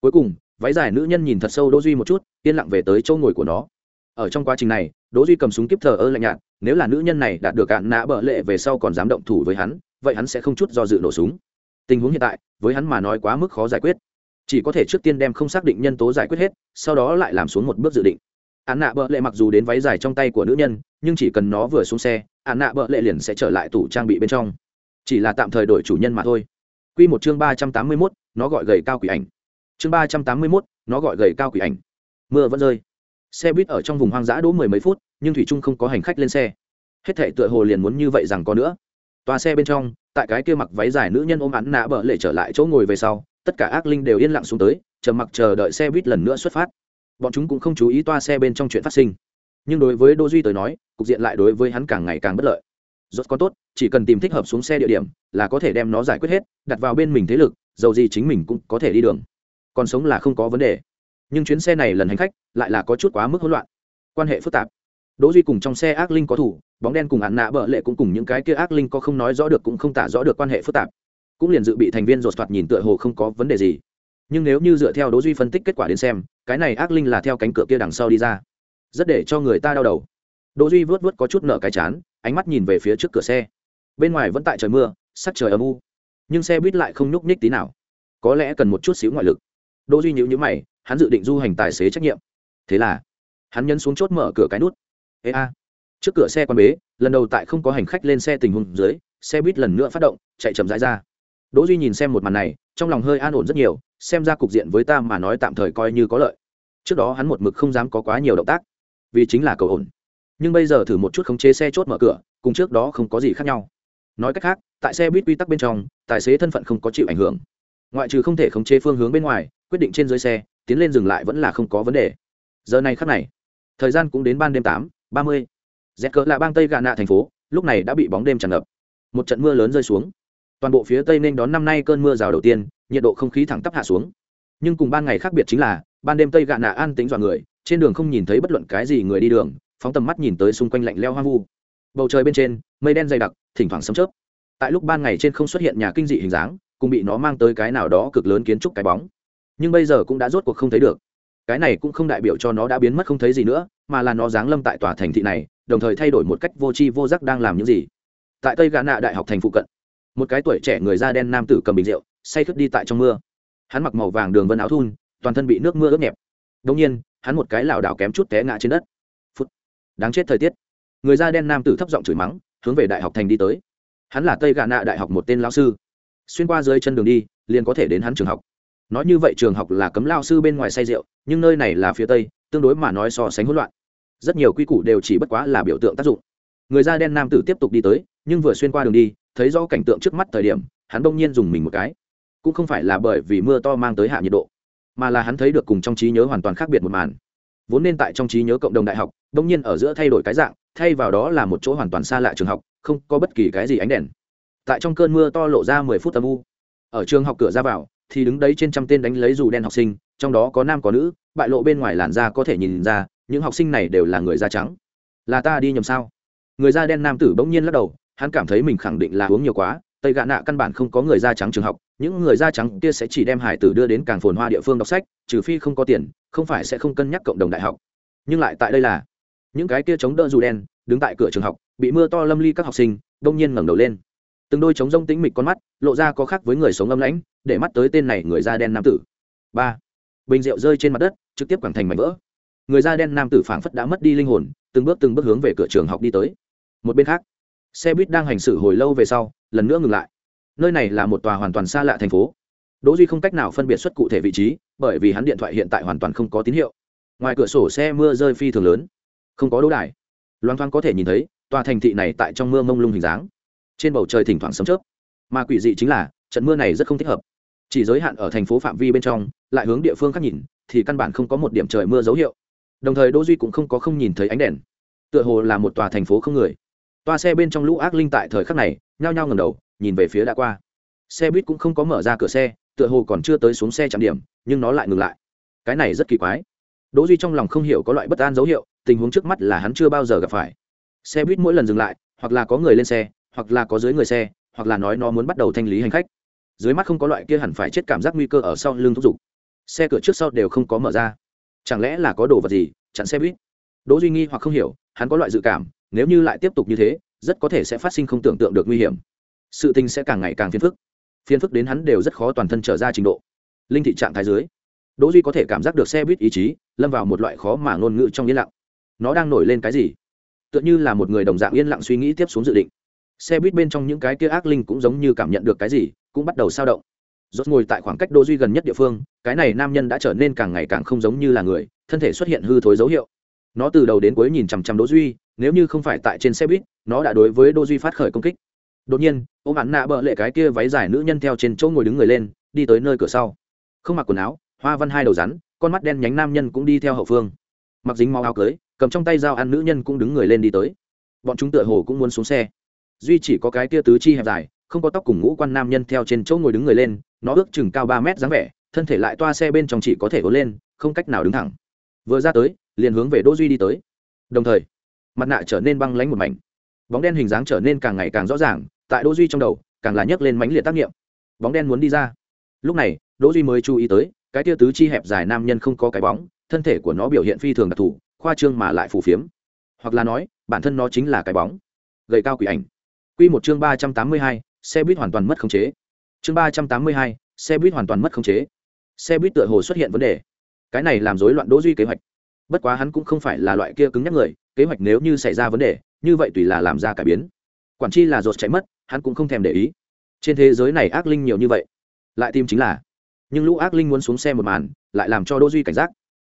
Cuối cùng, váy dài nữ nhân nhìn thật sâu đỗ duy một chút, yên lặng về tới chỗ ngồi của nó. Ở trong quá trình này, đỗ duy cầm súng kiếp thờ ơ lạnh nhạt, nếu là nữ nhân này đạt được cạn nã bợ lệ về sau còn dám động thủ với hắn, vậy hắn sẽ không chút do dự nổ súng tình huống hiện tại với hắn mà nói quá mức khó giải quyết chỉ có thể trước tiên đem không xác định nhân tố giải quyết hết sau đó lại làm xuống một bước dự định ạn nạ bợ lệ mặc dù đến váy dài trong tay của nữ nhân nhưng chỉ cần nó vừa xuống xe ạn nạ bợ lệ liền sẽ trở lại tủ trang bị bên trong chỉ là tạm thời đổi chủ nhân mà thôi Quy một chương ba trăm tám mươi mốt nó gọi gầy cao quỷ ảnh. Chương ba trăm tám mươi mốt nó gọi gầy cao quỷ ảnh. Mưa vẫn rơi. Xe buýt ở trong vùng hoang dã đỗ mười mấy phút, nhưng thủy trung không có hành khách lên xe. Hết thảy tựa hồ liền muốn như vậy rằng có nữa. Toa xe bên trong, tại cái kia mặc váy dài nữ nhân ôm án nạ bợ lệ trở lại chỗ ngồi về sau, tất cả ác linh đều yên lặng xuống tới, chờ mặc chờ đợi xe buýt lần nữa xuất phát. Bọn chúng cũng không chú ý toa xe bên trong chuyện phát sinh. Nhưng đối với Đỗ Duy tới nói, cục diện lại đối với hắn càng ngày càng bất lợi. Rốt có tốt chỉ cần tìm thích hợp xuống xe địa điểm là có thể đem nó giải quyết hết đặt vào bên mình thế lực dầu gì chính mình cũng có thể đi đường. Còn sống là không có vấn đề. Nhưng chuyến xe này lần hành khách lại là có chút quá mức hỗn loạn. Quan hệ phức tạp đỗ duy cùng trong xe ác linh có thủ, bóng đen cùng án nạ bợ lệ cũng cùng những cái kia ác linh có không nói rõ được cũng không tả rõ được quan hệ phức tạp. Cũng liền dự bị thành viên rột thoạt nhìn tựa hồ không có vấn đề gì. Nhưng nếu như dựa theo đỗ duy phân tích kết quả đến xem, cái này ác linh là theo cánh cửa kia đằng sau đi ra. Rất để cho người ta đau đầu. Đỗ duy vướt vướt có chút nợ cái chán, ánh mắt nhìn về phía trước cửa xe. Bên ngoài vẫn tại trời mưa, sắc trời âm u. Nhưng xe buýt lại không nhúc nhích tí nào. Có lẽ cần một chút xíu ngoại lực. Đỗ duy nhíu nhíu mày, hắn dự định du hành tài xế trách nhiệm. Thế là, hắn nhấn xuống chốt mở cửa cái nút ê a, trước cửa xe quan bế, lần đầu tại không có hành khách lên xe tình huống dưới, xe buýt lần nữa phát động, chạy chậm rãi ra. Đỗ duy nhìn xem một màn này, trong lòng hơi an ổn rất nhiều, xem ra cục diện với ta mà nói tạm thời coi như có lợi. Trước đó hắn một mực không dám có quá nhiều động tác, vì chính là cầu ổn. Nhưng bây giờ thử một chút khống chế xe chốt mở cửa, cùng trước đó không có gì khác nhau. Nói cách khác, tại xe buýt quy tắc bên trong, tài xế thân phận không có chịu ảnh hưởng. Ngoại trừ không thể khống chế phương hướng bên ngoài, quyết định trên dưới xe, tiến lên dừng lại vẫn là không có vấn đề. Giờ này khắc này, thời gian cũng đến ban đêm tám ba mươi. Dẹt cỡ là bang tây gà nạ thành phố, lúc này đã bị bóng đêm tràn ngập. Một trận mưa lớn rơi xuống. Toàn bộ phía tây nên đón năm nay cơn mưa rào đầu tiên, nhiệt độ không khí thẳng tắp hạ xuống. Nhưng cùng ban ngày khác biệt chính là, ban đêm tây gà nạ an tính dọa người, trên đường không nhìn thấy bất luận cái gì người đi đường, phóng tầm mắt nhìn tới xung quanh lạnh leo hoang vu. Bầu trời bên trên, mây đen dày đặc, thỉnh thoảng sấm chớp. Tại lúc ban ngày trên không xuất hiện nhà kinh dị hình dáng, cùng bị nó mang tới cái nào đó cực lớn kiến trúc cái bóng. Nhưng bây giờ cũng đã rốt cuộc không thấy được. Cái này cũng không đại biểu cho nó đã biến mất không thấy gì nữa mà là nó giáng lâm tại tòa thành thị này, đồng thời thay đổi một cách vô tri vô giác đang làm những gì. Tại tây gà nạ đại học thành phụ cận, một cái tuổi trẻ người da đen nam tử cầm bình rượu, say khướt đi tại trong mưa. Hắn mặc màu vàng đường vân áo thun, toàn thân bị nước mưa ướt nhẹp. Đông nhiên, hắn một cái lảo đảo kém chút té ngã trên đất. Phút. đáng chết thời tiết. Người da đen nam tử thấp giọng chửi mắng, hướng về đại học thành đi tới. Hắn là tây gà nạ đại học một tên lao sư. Xuyên qua dưới chân đường đi, liền có thể đến hắn trường học. Nói như vậy trường học là cấm lao sư bên ngoài say rượu, nhưng nơi này là phía tây, tương đối mà nói so sánh hỗn loạn rất nhiều quy củ đều chỉ bất quá là biểu tượng tác dụng. Người da đen nam tử tiếp tục đi tới, nhưng vừa xuyên qua đường đi, thấy rõ cảnh tượng trước mắt thời điểm, hắn đông nhiên dùng mình một cái. Cũng không phải là bởi vì mưa to mang tới hạ nhiệt độ, mà là hắn thấy được cùng trong trí nhớ hoàn toàn khác biệt một màn. Vốn nên tại trong trí nhớ cộng đồng đại học đông nhiên ở giữa thay đổi cái dạng, thay vào đó là một chỗ hoàn toàn xa lạ trường học, không có bất kỳ cái gì ánh đèn. Tại trong cơn mưa to lộ ra mười phút âm u. Ở trường học cửa ra vào, thì đứng đấy trên trăm tên đánh lấy dù đen học sinh, trong đó có nam có nữ, bại lộ bên ngoài làn da có thể nhìn ra những học sinh này đều là người da trắng. Là ta đi nhầm sao? Người da đen nam tử bỗng nhiên lắc đầu, hắn cảm thấy mình khẳng định là uống nhiều quá, tây gạ nạ căn bản không có người da trắng trường học, những người da trắng kia sẽ chỉ đem hải tử đưa đến càng phồn hoa địa phương đọc sách, trừ phi không có tiền, không phải sẽ không cân nhắc cộng đồng đại học. Nhưng lại tại đây là, những cái kia chống đỡ dù đen, đứng tại cửa trường học, bị mưa to lâm ly các học sinh đông nhiên ngẩng đầu lên. Từng đôi trống rông tĩnh mịch con mắt, lộ ra có khác với người sống âm lãnh, để mắt tới tên này người da đen nam tử. Ba. Bình rượu rơi trên mặt đất, trực tiếp quẳng thành mảnh vỡ người da đen nam tử phảng phất đã mất đi linh hồn, từng bước từng bước hướng về cửa trường học đi tới. Một bên khác, xe buýt đang hành xử hồi lâu về sau, lần nữa ngừng lại. Nơi này là một tòa hoàn toàn xa lạ thành phố. Đỗ duy không cách nào phân biệt xuất cụ thể vị trí, bởi vì hắn điện thoại hiện tại hoàn toàn không có tín hiệu. Ngoài cửa sổ xe mưa rơi phi thường lớn. Không có đỗ đài. Loan thoáng có thể nhìn thấy, tòa thành thị này tại trong mưa mông lung hình dáng. Trên bầu trời thỉnh thoảng sấm chớp. Mà quỷ dị chính là, trận mưa này rất không thích hợp. Chỉ giới hạn ở thành phố phạm vi bên trong, lại hướng địa phương khác nhìn, thì căn bản không có một điểm trời mưa dấu hiệu đồng thời đỗ duy cũng không có không nhìn thấy ánh đèn tựa hồ là một tòa thành phố không người toa xe bên trong lũ ác linh tại thời khắc này nhao nhao ngẩng đầu nhìn về phía đã qua xe buýt cũng không có mở ra cửa xe tựa hồ còn chưa tới xuống xe chạm điểm nhưng nó lại ngừng lại cái này rất kỳ quái đỗ duy trong lòng không hiểu có loại bất an dấu hiệu tình huống trước mắt là hắn chưa bao giờ gặp phải xe buýt mỗi lần dừng lại hoặc là có người lên xe hoặc là có dưới người xe hoặc là nói nó muốn bắt đầu thanh lý hành khách dưới mắt không có loại kia hẳn phải chết cảm giác nguy cơ ở sau lưng thúc giục xe cửa trước sau đều không có mở ra chẳng lẽ là có đồ vật gì, chặn xe buýt? Đỗ duy nghi hoặc không hiểu, hắn có loại dự cảm, nếu như lại tiếp tục như thế, rất có thể sẽ phát sinh không tưởng tượng được nguy hiểm. Sự tình sẽ càng ngày càng phiền phức. Phiền phức đến hắn đều rất khó toàn thân trở ra trình độ. Linh thị trạng thái dưới, đỗ duy có thể cảm giác được xe buýt ý chí lâm vào một loại khó mà ngôn ngữ trong yên lặng. Nó đang nổi lên cái gì? Tựa như là một người đồng dạng yên lặng suy nghĩ tiếp xuống dự định. Xe buýt bên trong những cái kia ác linh cũng giống như cảm nhận được cái gì, cũng bắt đầu sao động rốt ngồi tại khoảng cách đỗ duy gần nhất địa phương, cái này nam nhân đã trở nên càng ngày càng không giống như là người, thân thể xuất hiện hư thối dấu hiệu. Nó từ đầu đến cuối nhìn chằm chằm đỗ duy, nếu như không phải tại trên xe buýt, nó đã đối với đỗ duy phát khởi công kích. Đột nhiên, ôm hắn nạ bợ lệ cái kia váy dài nữ nhân theo trên chỗ ngồi đứng người lên, đi tới nơi cửa sau. Không mặc quần áo, hoa văn hai đầu rắn, con mắt đen nhánh nam nhân cũng đi theo hậu phương. Mặc dính máu áo cưới, cầm trong tay dao ăn nữ nhân cũng đứng người lên đi tới. Bọn chúng tựa hồ cũng muốn xuống xe. Duy chỉ có cái kia tứ chi hẹp dài, không có tóc cùng ngũ quan nam nhân theo trên chỗ ngồi đứng người lên nó ước chừng cao ba mét dáng vẻ thân thể lại toa xe bên trong chỉ có thể ốn lên không cách nào đứng thẳng. Vừa ra tới liền hướng về đỗ duy đi tới. Đồng thời mặt nạ trở nên băng lãnh một mảnh. Bóng đen hình dáng trở nên càng ngày càng rõ ràng tại đỗ duy trong đầu càng là nhấc lên mánh liệt tác nghiệm. Bóng đen muốn đi ra. Lúc này đỗ duy mới chú ý tới cái tia tứ chi hẹp dài nam nhân không có cái bóng thân thể của nó biểu hiện phi thường đặc thù khoa trương mà lại phù phiếm. Hoặc là nói bản thân nó chính là cái bóng. Gầy cao quỷ ảnh. Quy một chương ba trăm tám mươi hai, xe buýt hoàn toàn mất khống chế chương ba trăm tám mươi hai, xe buýt hoàn toàn mất khống chế. Xe buýt tựa hồ xuất hiện vấn đề. Cái này làm rối loạn đỗ duy kế hoạch. Bất quá hắn cũng không phải là loại kia cứng nhắc người kế hoạch nếu như xảy ra vấn đề như vậy tùy là làm ra cải biến. Quản chi là rột chạy mất hắn cũng không thèm để ý. Trên thế giới này ác linh nhiều như vậy. Lại tìm chính là. Nhưng lũ ác linh muốn xuống xe một màn lại làm cho đỗ duy cảnh giác.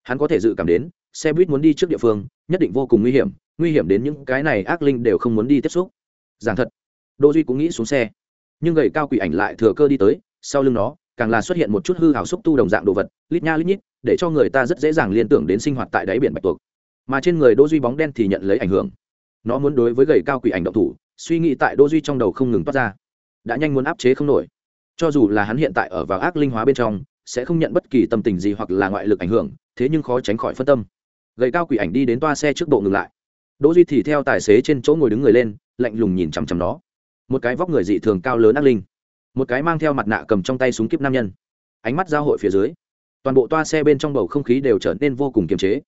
Hắn có thể dự cảm đến xe buýt muốn đi trước địa phương nhất định vô cùng nguy hiểm nguy hiểm đến những cái này ác linh đều không muốn đi tiếp xúc. Giảng thật đỗ duy cũng nghĩ xuống xe nhưng gầy cao quỷ ảnh lại thừa cơ đi tới, sau lưng nó, càng là xuất hiện một chút hư hào xúc tu đồng dạng đồ vật, lít nha lít nhít, để cho người ta rất dễ dàng liên tưởng đến sinh hoạt tại đáy biển bạch tuộc. Mà trên người đỗ duy bóng đen thì nhận lấy ảnh hưởng. Nó muốn đối với gầy cao quỷ ảnh động thủ, suy nghĩ tại đỗ duy trong đầu không ngừng toát ra. Đã nhanh muốn áp chế không nổi. Cho dù là hắn hiện tại ở vào ác linh hóa bên trong, sẽ không nhận bất kỳ tâm tình gì hoặc là ngoại lực ảnh hưởng, thế nhưng khó tránh khỏi phân tâm. Gầy cao quỷ ảnh đi đến toa xe trước bộ ngừng lại. Đỗ duy thì theo tài xế trên chỗ ngồi đứng người lên, lạnh lùng nhìn chằm chằm nó một cái vóc người dị thường cao lớn ác linh, một cái mang theo mặt nạ cầm trong tay súng kíp nam nhân. Ánh mắt giao hội phía dưới, toàn bộ toa xe bên trong bầu không khí đều trở nên vô cùng kiềm chế.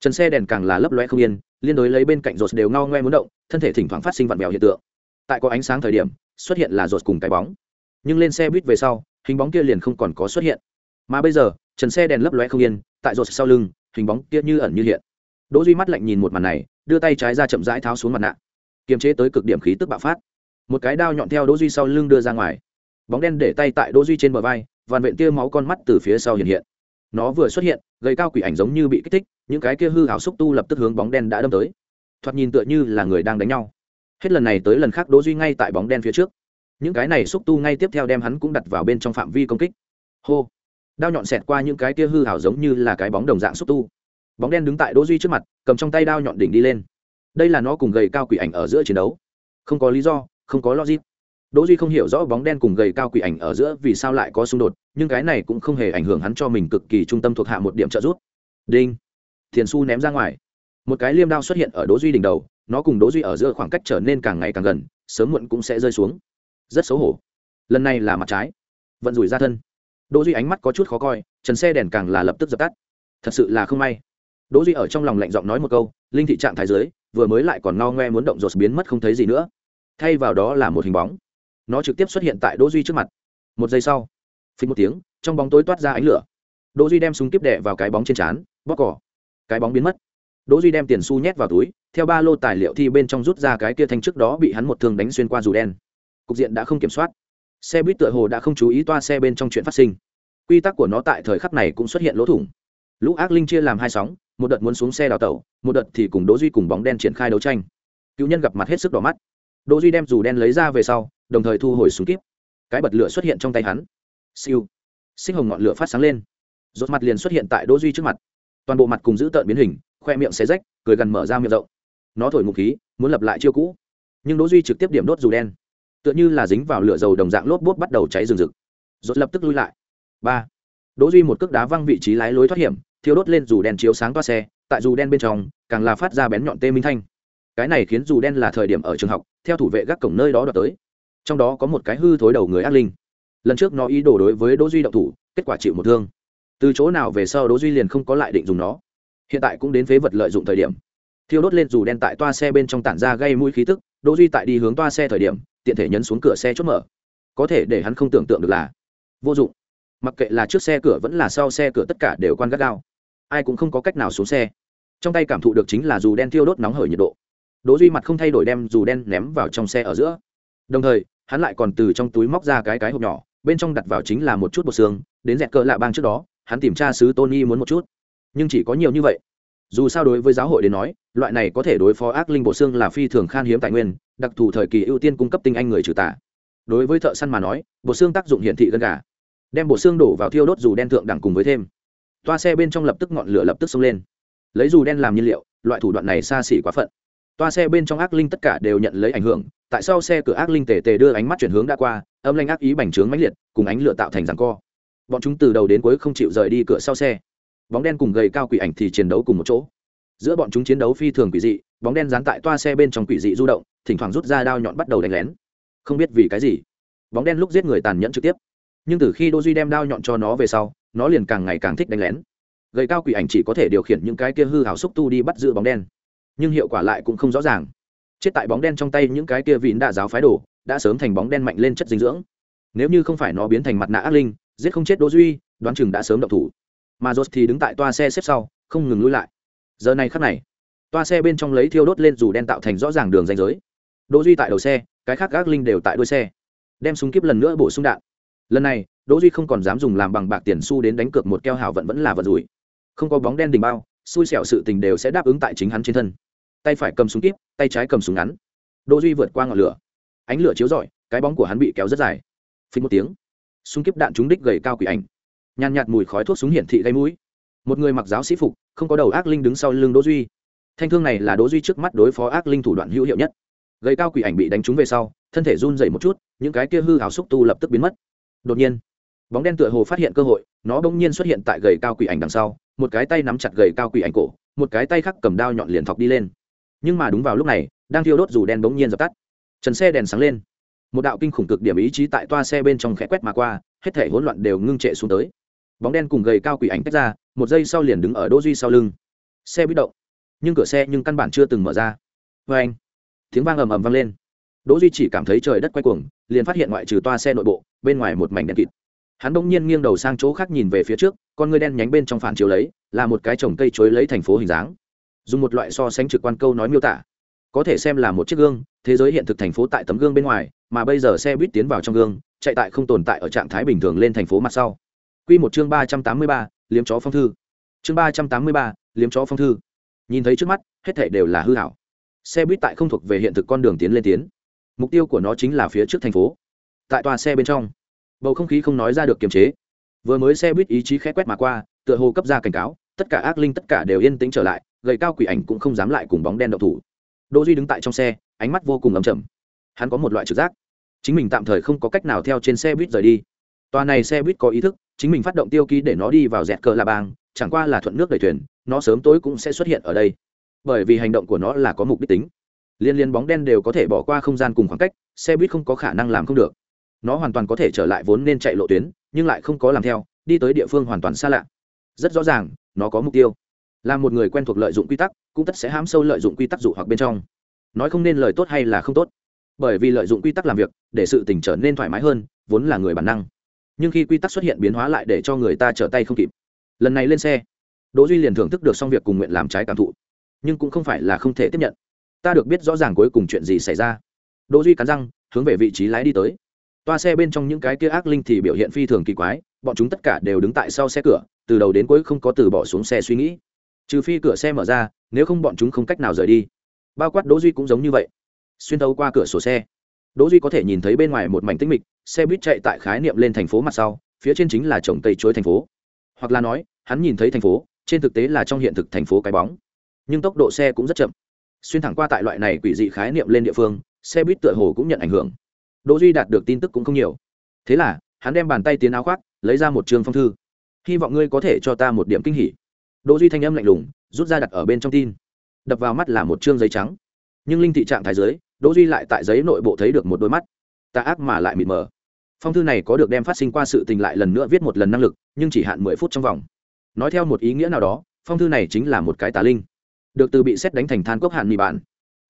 Trần xe đèn càng là lấp loe không yên, liên đối lấy bên cạnh rột đều ngao ngoe muốn động, thân thể thỉnh thoảng phát sinh vặn vẹo hiện tượng. Tại có ánh sáng thời điểm, xuất hiện là rột cùng cái bóng. Nhưng lên xe buýt về sau, hình bóng kia liền không còn có xuất hiện. Mà bây giờ, trần xe đèn lấp loe không yên, tại rột sau lưng, hình bóng kia như ẩn như hiện. Đỗ duy mắt lạnh nhìn một màn này, đưa tay trái ra chậm rãi tháo xuống mặt nạ, kiềm chế tới cực điểm khí tức bạo phát một cái đao nhọn theo đỗ duy sau lưng đưa ra ngoài. Bóng đen để tay tại đỗ duy trên bờ vai vằn vện tia máu con mắt từ phía sau hiện hiện. Nó vừa xuất hiện gây cao quỷ ảnh giống như bị kích thích, những cái kia hư hảo xúc tu lập tức hướng bóng đen đã đâm tới. Thoạt nhìn tựa như là người đang đánh nhau. Hết lần này tới lần khác đỗ duy ngay tại bóng đen phía trước. Những cái này xúc tu ngay tiếp theo đem hắn cũng đặt vào bên trong phạm vi công kích. Hô! Đao nhọn xẹt qua những cái kia hư hảo giống như là cái bóng đồng dạng xúc tu. Bóng đen đứng tại đỗ duy trước mặt, cầm trong tay đao nhọn đỉnh đi lên. Đây là nó cùng gầy cao quỷ ảnh ở giữa chiến đấu. Không có lý do không có logic. Đỗ duy không hiểu rõ bóng đen cùng gầy cao quỷ ảnh ở giữa vì sao lại có xung đột, nhưng cái này cũng không hề ảnh hưởng hắn cho mình cực kỳ trung tâm thuộc hạ một điểm trợ giúp. Đinh. Thiền su ném ra ngoài. Một cái liêm đao xuất hiện ở đỗ duy đỉnh đầu, nó cùng đỗ duy ở giữa khoảng cách trở nên càng ngày càng gần, sớm muộn cũng sẽ rơi xuống. Rất xấu hổ. Lần này là mặt trái. Vận rủi ra thân. Đỗ duy ánh mắt có chút khó coi, trần xe đèn càng là lập tức dập tắt. Thật sự là không may. Đỗ duy ở trong lòng lạnh giọng nói một câu, linh thị trạng thái dưới, vừa mới lại còn ngao ngoe muốn động rột biến mất không thấy gì nữa thay vào đó là một hình bóng. Nó trực tiếp xuất hiện tại đỗ duy trước mặt. Một giây sau, phình một tiếng, trong bóng tối toát ra ánh lửa. Đỗ duy đem súng tiếp đè vào cái bóng trên trán, bóp cỏ cái bóng biến mất. Đỗ duy đem tiền xu nhét vào túi, theo ba lô tài liệu thi bên trong rút ra cái kia thanh trước đó bị hắn một thương đánh xuyên qua dù đen. Cục diện đã không kiểm soát. Xe buýt tựa hồ đã không chú ý toa xe bên trong chuyện phát sinh. Quy tắc của nó tại thời khắc này cũng xuất hiện lỗ thủng. Lũ ác linh chia làm hai sóng, một đợt muốn xuống xe đào tẩu, một đợt thì cùng đỗ duy cùng bóng đen triển khai đấu tranh. Cựu nhân gặp mặt hết sức đỏ mắt đỗ duy đem dù đen lấy ra về sau, đồng thời thu hồi súng kíp. Cái bật lửa xuất hiện trong tay hắn. Siêu. Sinh hồng ngọn lửa phát sáng lên. Rốt mặt liền xuất hiện tại đỗ duy trước mặt. Toàn bộ mặt cùng giữ tợn biến hình, khoe miệng xé rách, cười gần mở ra miệng rộng. Nó thổi ngục khí, muốn lập lại chiêu cũ. Nhưng đỗ duy trực tiếp điểm đốt dù đen. Tựa như là dính vào lửa dầu đồng dạng lốp bút bắt đầu cháy rừng rực. Rốt lập tức lui lại. Ba. Đỗ duy một cước đá văng vị trí lái lối thoát hiểm, thiêu đốt lên dù đen chiếu sáng toa xe, tại dù đen bên trong, càng là phát ra bén nhọn tê minh thanh. Cái này khiến dù đen là thời điểm ở trường học theo thủ vệ gác cổng nơi đó đoạt tới. Trong đó có một cái hư thối đầu người ác linh. Lần trước nó ý đồ đối với đỗ duy động thủ, kết quả chịu một thương. Từ chỗ nào về sau đỗ duy liền không có lại định dùng nó. Hiện tại cũng đến phế vật lợi dụng thời điểm. Thiêu đốt lên dù đen tại toa xe bên trong tản ra gây mũi khí tức, đỗ duy tại đi hướng toa xe thời điểm, tiện thể nhấn xuống cửa xe chốt mở. Có thể để hắn không tưởng tượng được là vô dụng. Mặc kệ là trước xe cửa vẫn là sau xe cửa tất cả đều quan gắt gao. Ai cũng không có cách nào xuống xe. Trong tay cảm thụ được chính là dù đen thiêu đốt nóng hởi nhiệt độ đỗ duy mặt không thay đổi đem dù đen ném vào trong xe ở giữa. Đồng thời, hắn lại còn từ trong túi móc ra cái cái hộp nhỏ, bên trong đặt vào chính là một chút bột xương, đến dẹt cỡ lạ bang trước đó, hắn tìm tra sứ tony muốn một chút. Nhưng chỉ có nhiều như vậy. Dù sao đối với giáo hội đến nói, loại này có thể đối phó ác linh bộ xương là phi thường khan hiếm tài nguyên, đặc thù thời kỳ ưu tiên cung cấp tinh anh người trừ tà. Đối với thợ săn mà nói bộ xương tác dụng hiển thị gần gà. Đem bộ xương đổ vào thiêu đốt dù đen thượng đẳng cùng với thêm. Toa xe bên trong lập tức ngọn lửa lập tức xông lên. Lấy dù đen làm nhiên liệu, loại thủ đoạn này xa xỉ quá phận toa xe bên trong ác linh tất cả đều nhận lấy ảnh hưởng, tại sao xe cửa ác linh tề tề đưa ánh mắt chuyển hướng đã qua, âm lanh ác ý bành trướng mãnh liệt, cùng ánh lửa tạo thành rằng co. Bọn chúng từ đầu đến cuối không chịu rời đi cửa sau xe. Bóng đen cùng gầy cao quỷ ảnh thì chiến đấu cùng một chỗ. Giữa bọn chúng chiến đấu phi thường quỷ dị, bóng đen dán tại toa xe bên trong quỷ dị du động, thỉnh thoảng rút ra đao nhọn bắt đầu đánh lén. Không biết vì cái gì, bóng đen lúc giết người tàn nhẫn trực tiếp. Nhưng từ khi đô duy đem đao nhọn cho nó về sau, nó liền càng ngày càng thích đánh lén. Gầy cao quỷ ảnh chỉ có thể điều khiển những cái kia hư hào xúc tu đi bắt giữ bóng đen nhưng hiệu quả lại cũng không rõ ràng. Chết tại bóng đen trong tay những cái kia vịn đạ giáo phái đồ, đã sớm thành bóng đen mạnh lên chất dinh dưỡng. Nếu như không phải nó biến thành mặt nạ ác linh, giết không chết đỗ duy, đoán chừng đã sớm động thủ. Mà rốt thì đứng tại toa xe xếp sau, không ngừng lui lại. Giờ này khắc này, toa xe bên trong lấy thiêu đốt lên dù đen tạo thành rõ ràng đường ranh giới. Đỗ duy tại đầu xe, cái khác ác linh đều tại đuôi xe. Đem súng kiếp lần nữa bổ sung đạn. Lần này, đỗ duy không còn dám dùng làm bằng bạc tiền xu đến đánh cược một keo hào vận vẫn là vận rủi. Không có bóng đen đình bao, xui xẻo sự tình đều sẽ đáp ứng tại chính hắn trên thân tay phải cầm súng kíp, tay trái cầm súng ngắn. Đỗ duy vượt qua ngọn lửa. Ánh lửa chiếu rọi, cái bóng của hắn bị kéo rất dài. Phình một tiếng, súng kíp đạn trúng đích gầy cao quỷ ảnh. Nhàn nhạt mùi khói thuốc súng hiển thị gây mũi. Một người mặc giáo sĩ phục, không có đầu ác linh đứng sau lưng đỗ duy. Thanh thương này là đỗ duy trước mắt đối phó ác linh thủ đoạn hữu hiệu nhất. Gầy cao quỷ ảnh bị đánh trúng về sau, thân thể run rẩy một chút, những cái kia hư hào xúc tu lập tức biến mất. Đột nhiên, bóng đen tựa hồ phát hiện cơ hội, nó bỗng nhiên xuất hiện tại gầy cao quỷ ảnh đằng sau, một cái tay nắm chặt gầy cao quỷ ảnh cổ, một cái tay khác cầm đao nhọn liền thọc đi lên nhưng mà đúng vào lúc này, đang thiêu đốt dù đen bỗng nhiên dập tắt. Trần xe đèn sáng lên. Một đạo kinh khủng cực điểm ý chí tại toa xe bên trong khẽ quét mà qua, hết thể hỗn loạn đều ngưng trệ xuống tới. Bóng đen cùng gầy cao quỷ ảnh tách ra, một giây sau liền đứng ở đỗ duy sau lưng. Xe bị động, nhưng cửa xe nhưng căn bản chưa từng mở ra. Vê anh, tiếng vang ầm ầm vang lên. Đỗ duy chỉ cảm thấy trời đất quay cuồng, liền phát hiện ngoại trừ toa xe nội bộ, bên ngoài một mảnh đen kịt. Hắn bỗng nhiên nghiêng đầu sang chỗ khác nhìn về phía trước, con ngươi đen nhánh bên trong phản chiếu lấy, là một cái trồng cây chuối lấy thành phố hình dáng dùng một loại so sánh trực quan câu nói miêu tả. Có thể xem là một chiếc gương, thế giới hiện thực thành phố tại tấm gương bên ngoài, mà bây giờ xe buýt tiến vào trong gương, chạy tại không tồn tại ở trạng thái bình thường lên thành phố mặt sau. Quy một chương ba trăm tám mươi ba, liếm chó phong thư. Chương ba trăm tám mươi ba, liếm chó phong thư. Nhìn thấy trước mắt, hết thảy đều là hư hảo xe buýt tại không thuộc về hiện thực con đường tiến lên tiến. Mục tiêu của nó chính là phía trước thành phố. Tại toa xe bên trong, bầu không khí không nói ra được kiềm chế. Vừa mới xe buýt ý chí khẽ quét mà qua, tựa hồ cấp ra cảnh cáo, tất cả ác linh tất cả đều yên tĩnh trở lại gầy cao quỷ ảnh cũng không dám lại cùng bóng đen đậu thủ. Đỗ duy đứng tại trong xe, ánh mắt vô cùng ấm chầm hắn có một loại trực giác. Chính mình tạm thời không có cách nào theo trên xe buýt rời đi. Tòa này xe buýt có ý thức, chính mình phát động tiêu ký để nó đi vào dẹt cờ la bang, chẳng qua là thuận nước đẩy thuyền, nó sớm tối cũng sẽ xuất hiện ở đây. Bởi vì hành động của nó là có mục đích tính. Liên liên bóng đen đều có thể bỏ qua không gian cùng khoảng cách, xe buýt không có khả năng làm không được. Nó hoàn toàn có thể trở lại vốn nên chạy lộ tuyến, nhưng lại không có làm theo, đi tới địa phương hoàn toàn xa lạ. Rất rõ ràng, nó có mục tiêu là một người quen thuộc lợi dụng quy tắc, cũng tất sẽ hám sâu lợi dụng quy tắc dụ hoặc bên trong. Nói không nên lời tốt hay là không tốt. Bởi vì lợi dụng quy tắc làm việc, để sự tình trở nên thoải mái hơn, vốn là người bản năng. Nhưng khi quy tắc xuất hiện biến hóa lại để cho người ta trở tay không kịp. Lần này lên xe, đỗ duy liền thưởng thức được xong việc cùng nguyện làm trái cảm thụ. Nhưng cũng không phải là không thể tiếp nhận. Ta được biết rõ ràng cuối cùng chuyện gì xảy ra. Đỗ duy cắn răng, hướng về vị trí lái đi tới. Toa xe bên trong những cái kia ác linh thì biểu hiện phi thường kỳ quái, bọn chúng tất cả đều đứng tại sau xe cửa, từ đầu đến cuối không có từ bỏ xuống xe suy nghĩ trừ phi cửa xe mở ra, nếu không bọn chúng không cách nào rời đi. Bao quát đỗ duy cũng giống như vậy. Xuyên thấu qua cửa sổ xe, đỗ duy có thể nhìn thấy bên ngoài một mảnh tĩnh mịch, xe buýt chạy tại khái niệm lên thành phố mặt sau, phía trên chính là trồng cây chuối thành phố. Hoặc là nói, hắn nhìn thấy thành phố, trên thực tế là trong hiện thực thành phố cái bóng. Nhưng tốc độ xe cũng rất chậm. Xuyên thẳng qua tại loại này quỷ dị khái niệm lên địa phương, xe buýt tựa hồ cũng nhận ảnh hưởng. Đỗ duy đạt được tin tức cũng không nhiều. Thế là, hắn đem bàn tay tiến áo khoác, lấy ra một trường phong thư. Hy vọng ngươi có thể cho ta một điểm kinh hỉ đỗ duy thanh âm lạnh lùng, rút ra đặt ở bên trong tin. Đập vào mắt là một trương giấy trắng. Nhưng linh thị trạng thái dưới, đỗ duy lại tại giấy nội bộ thấy được một đôi mắt. Tà ác mà lại mịt mờ. Phong thư này có được đem phát sinh qua sự tình lại lần nữa viết một lần năng lực, nhưng chỉ hạn mười phút trong vòng. Nói theo một ý nghĩa nào đó, phong thư này chính là một cái tà linh. Được từ bị xét đánh thành than cốc hạn mì bản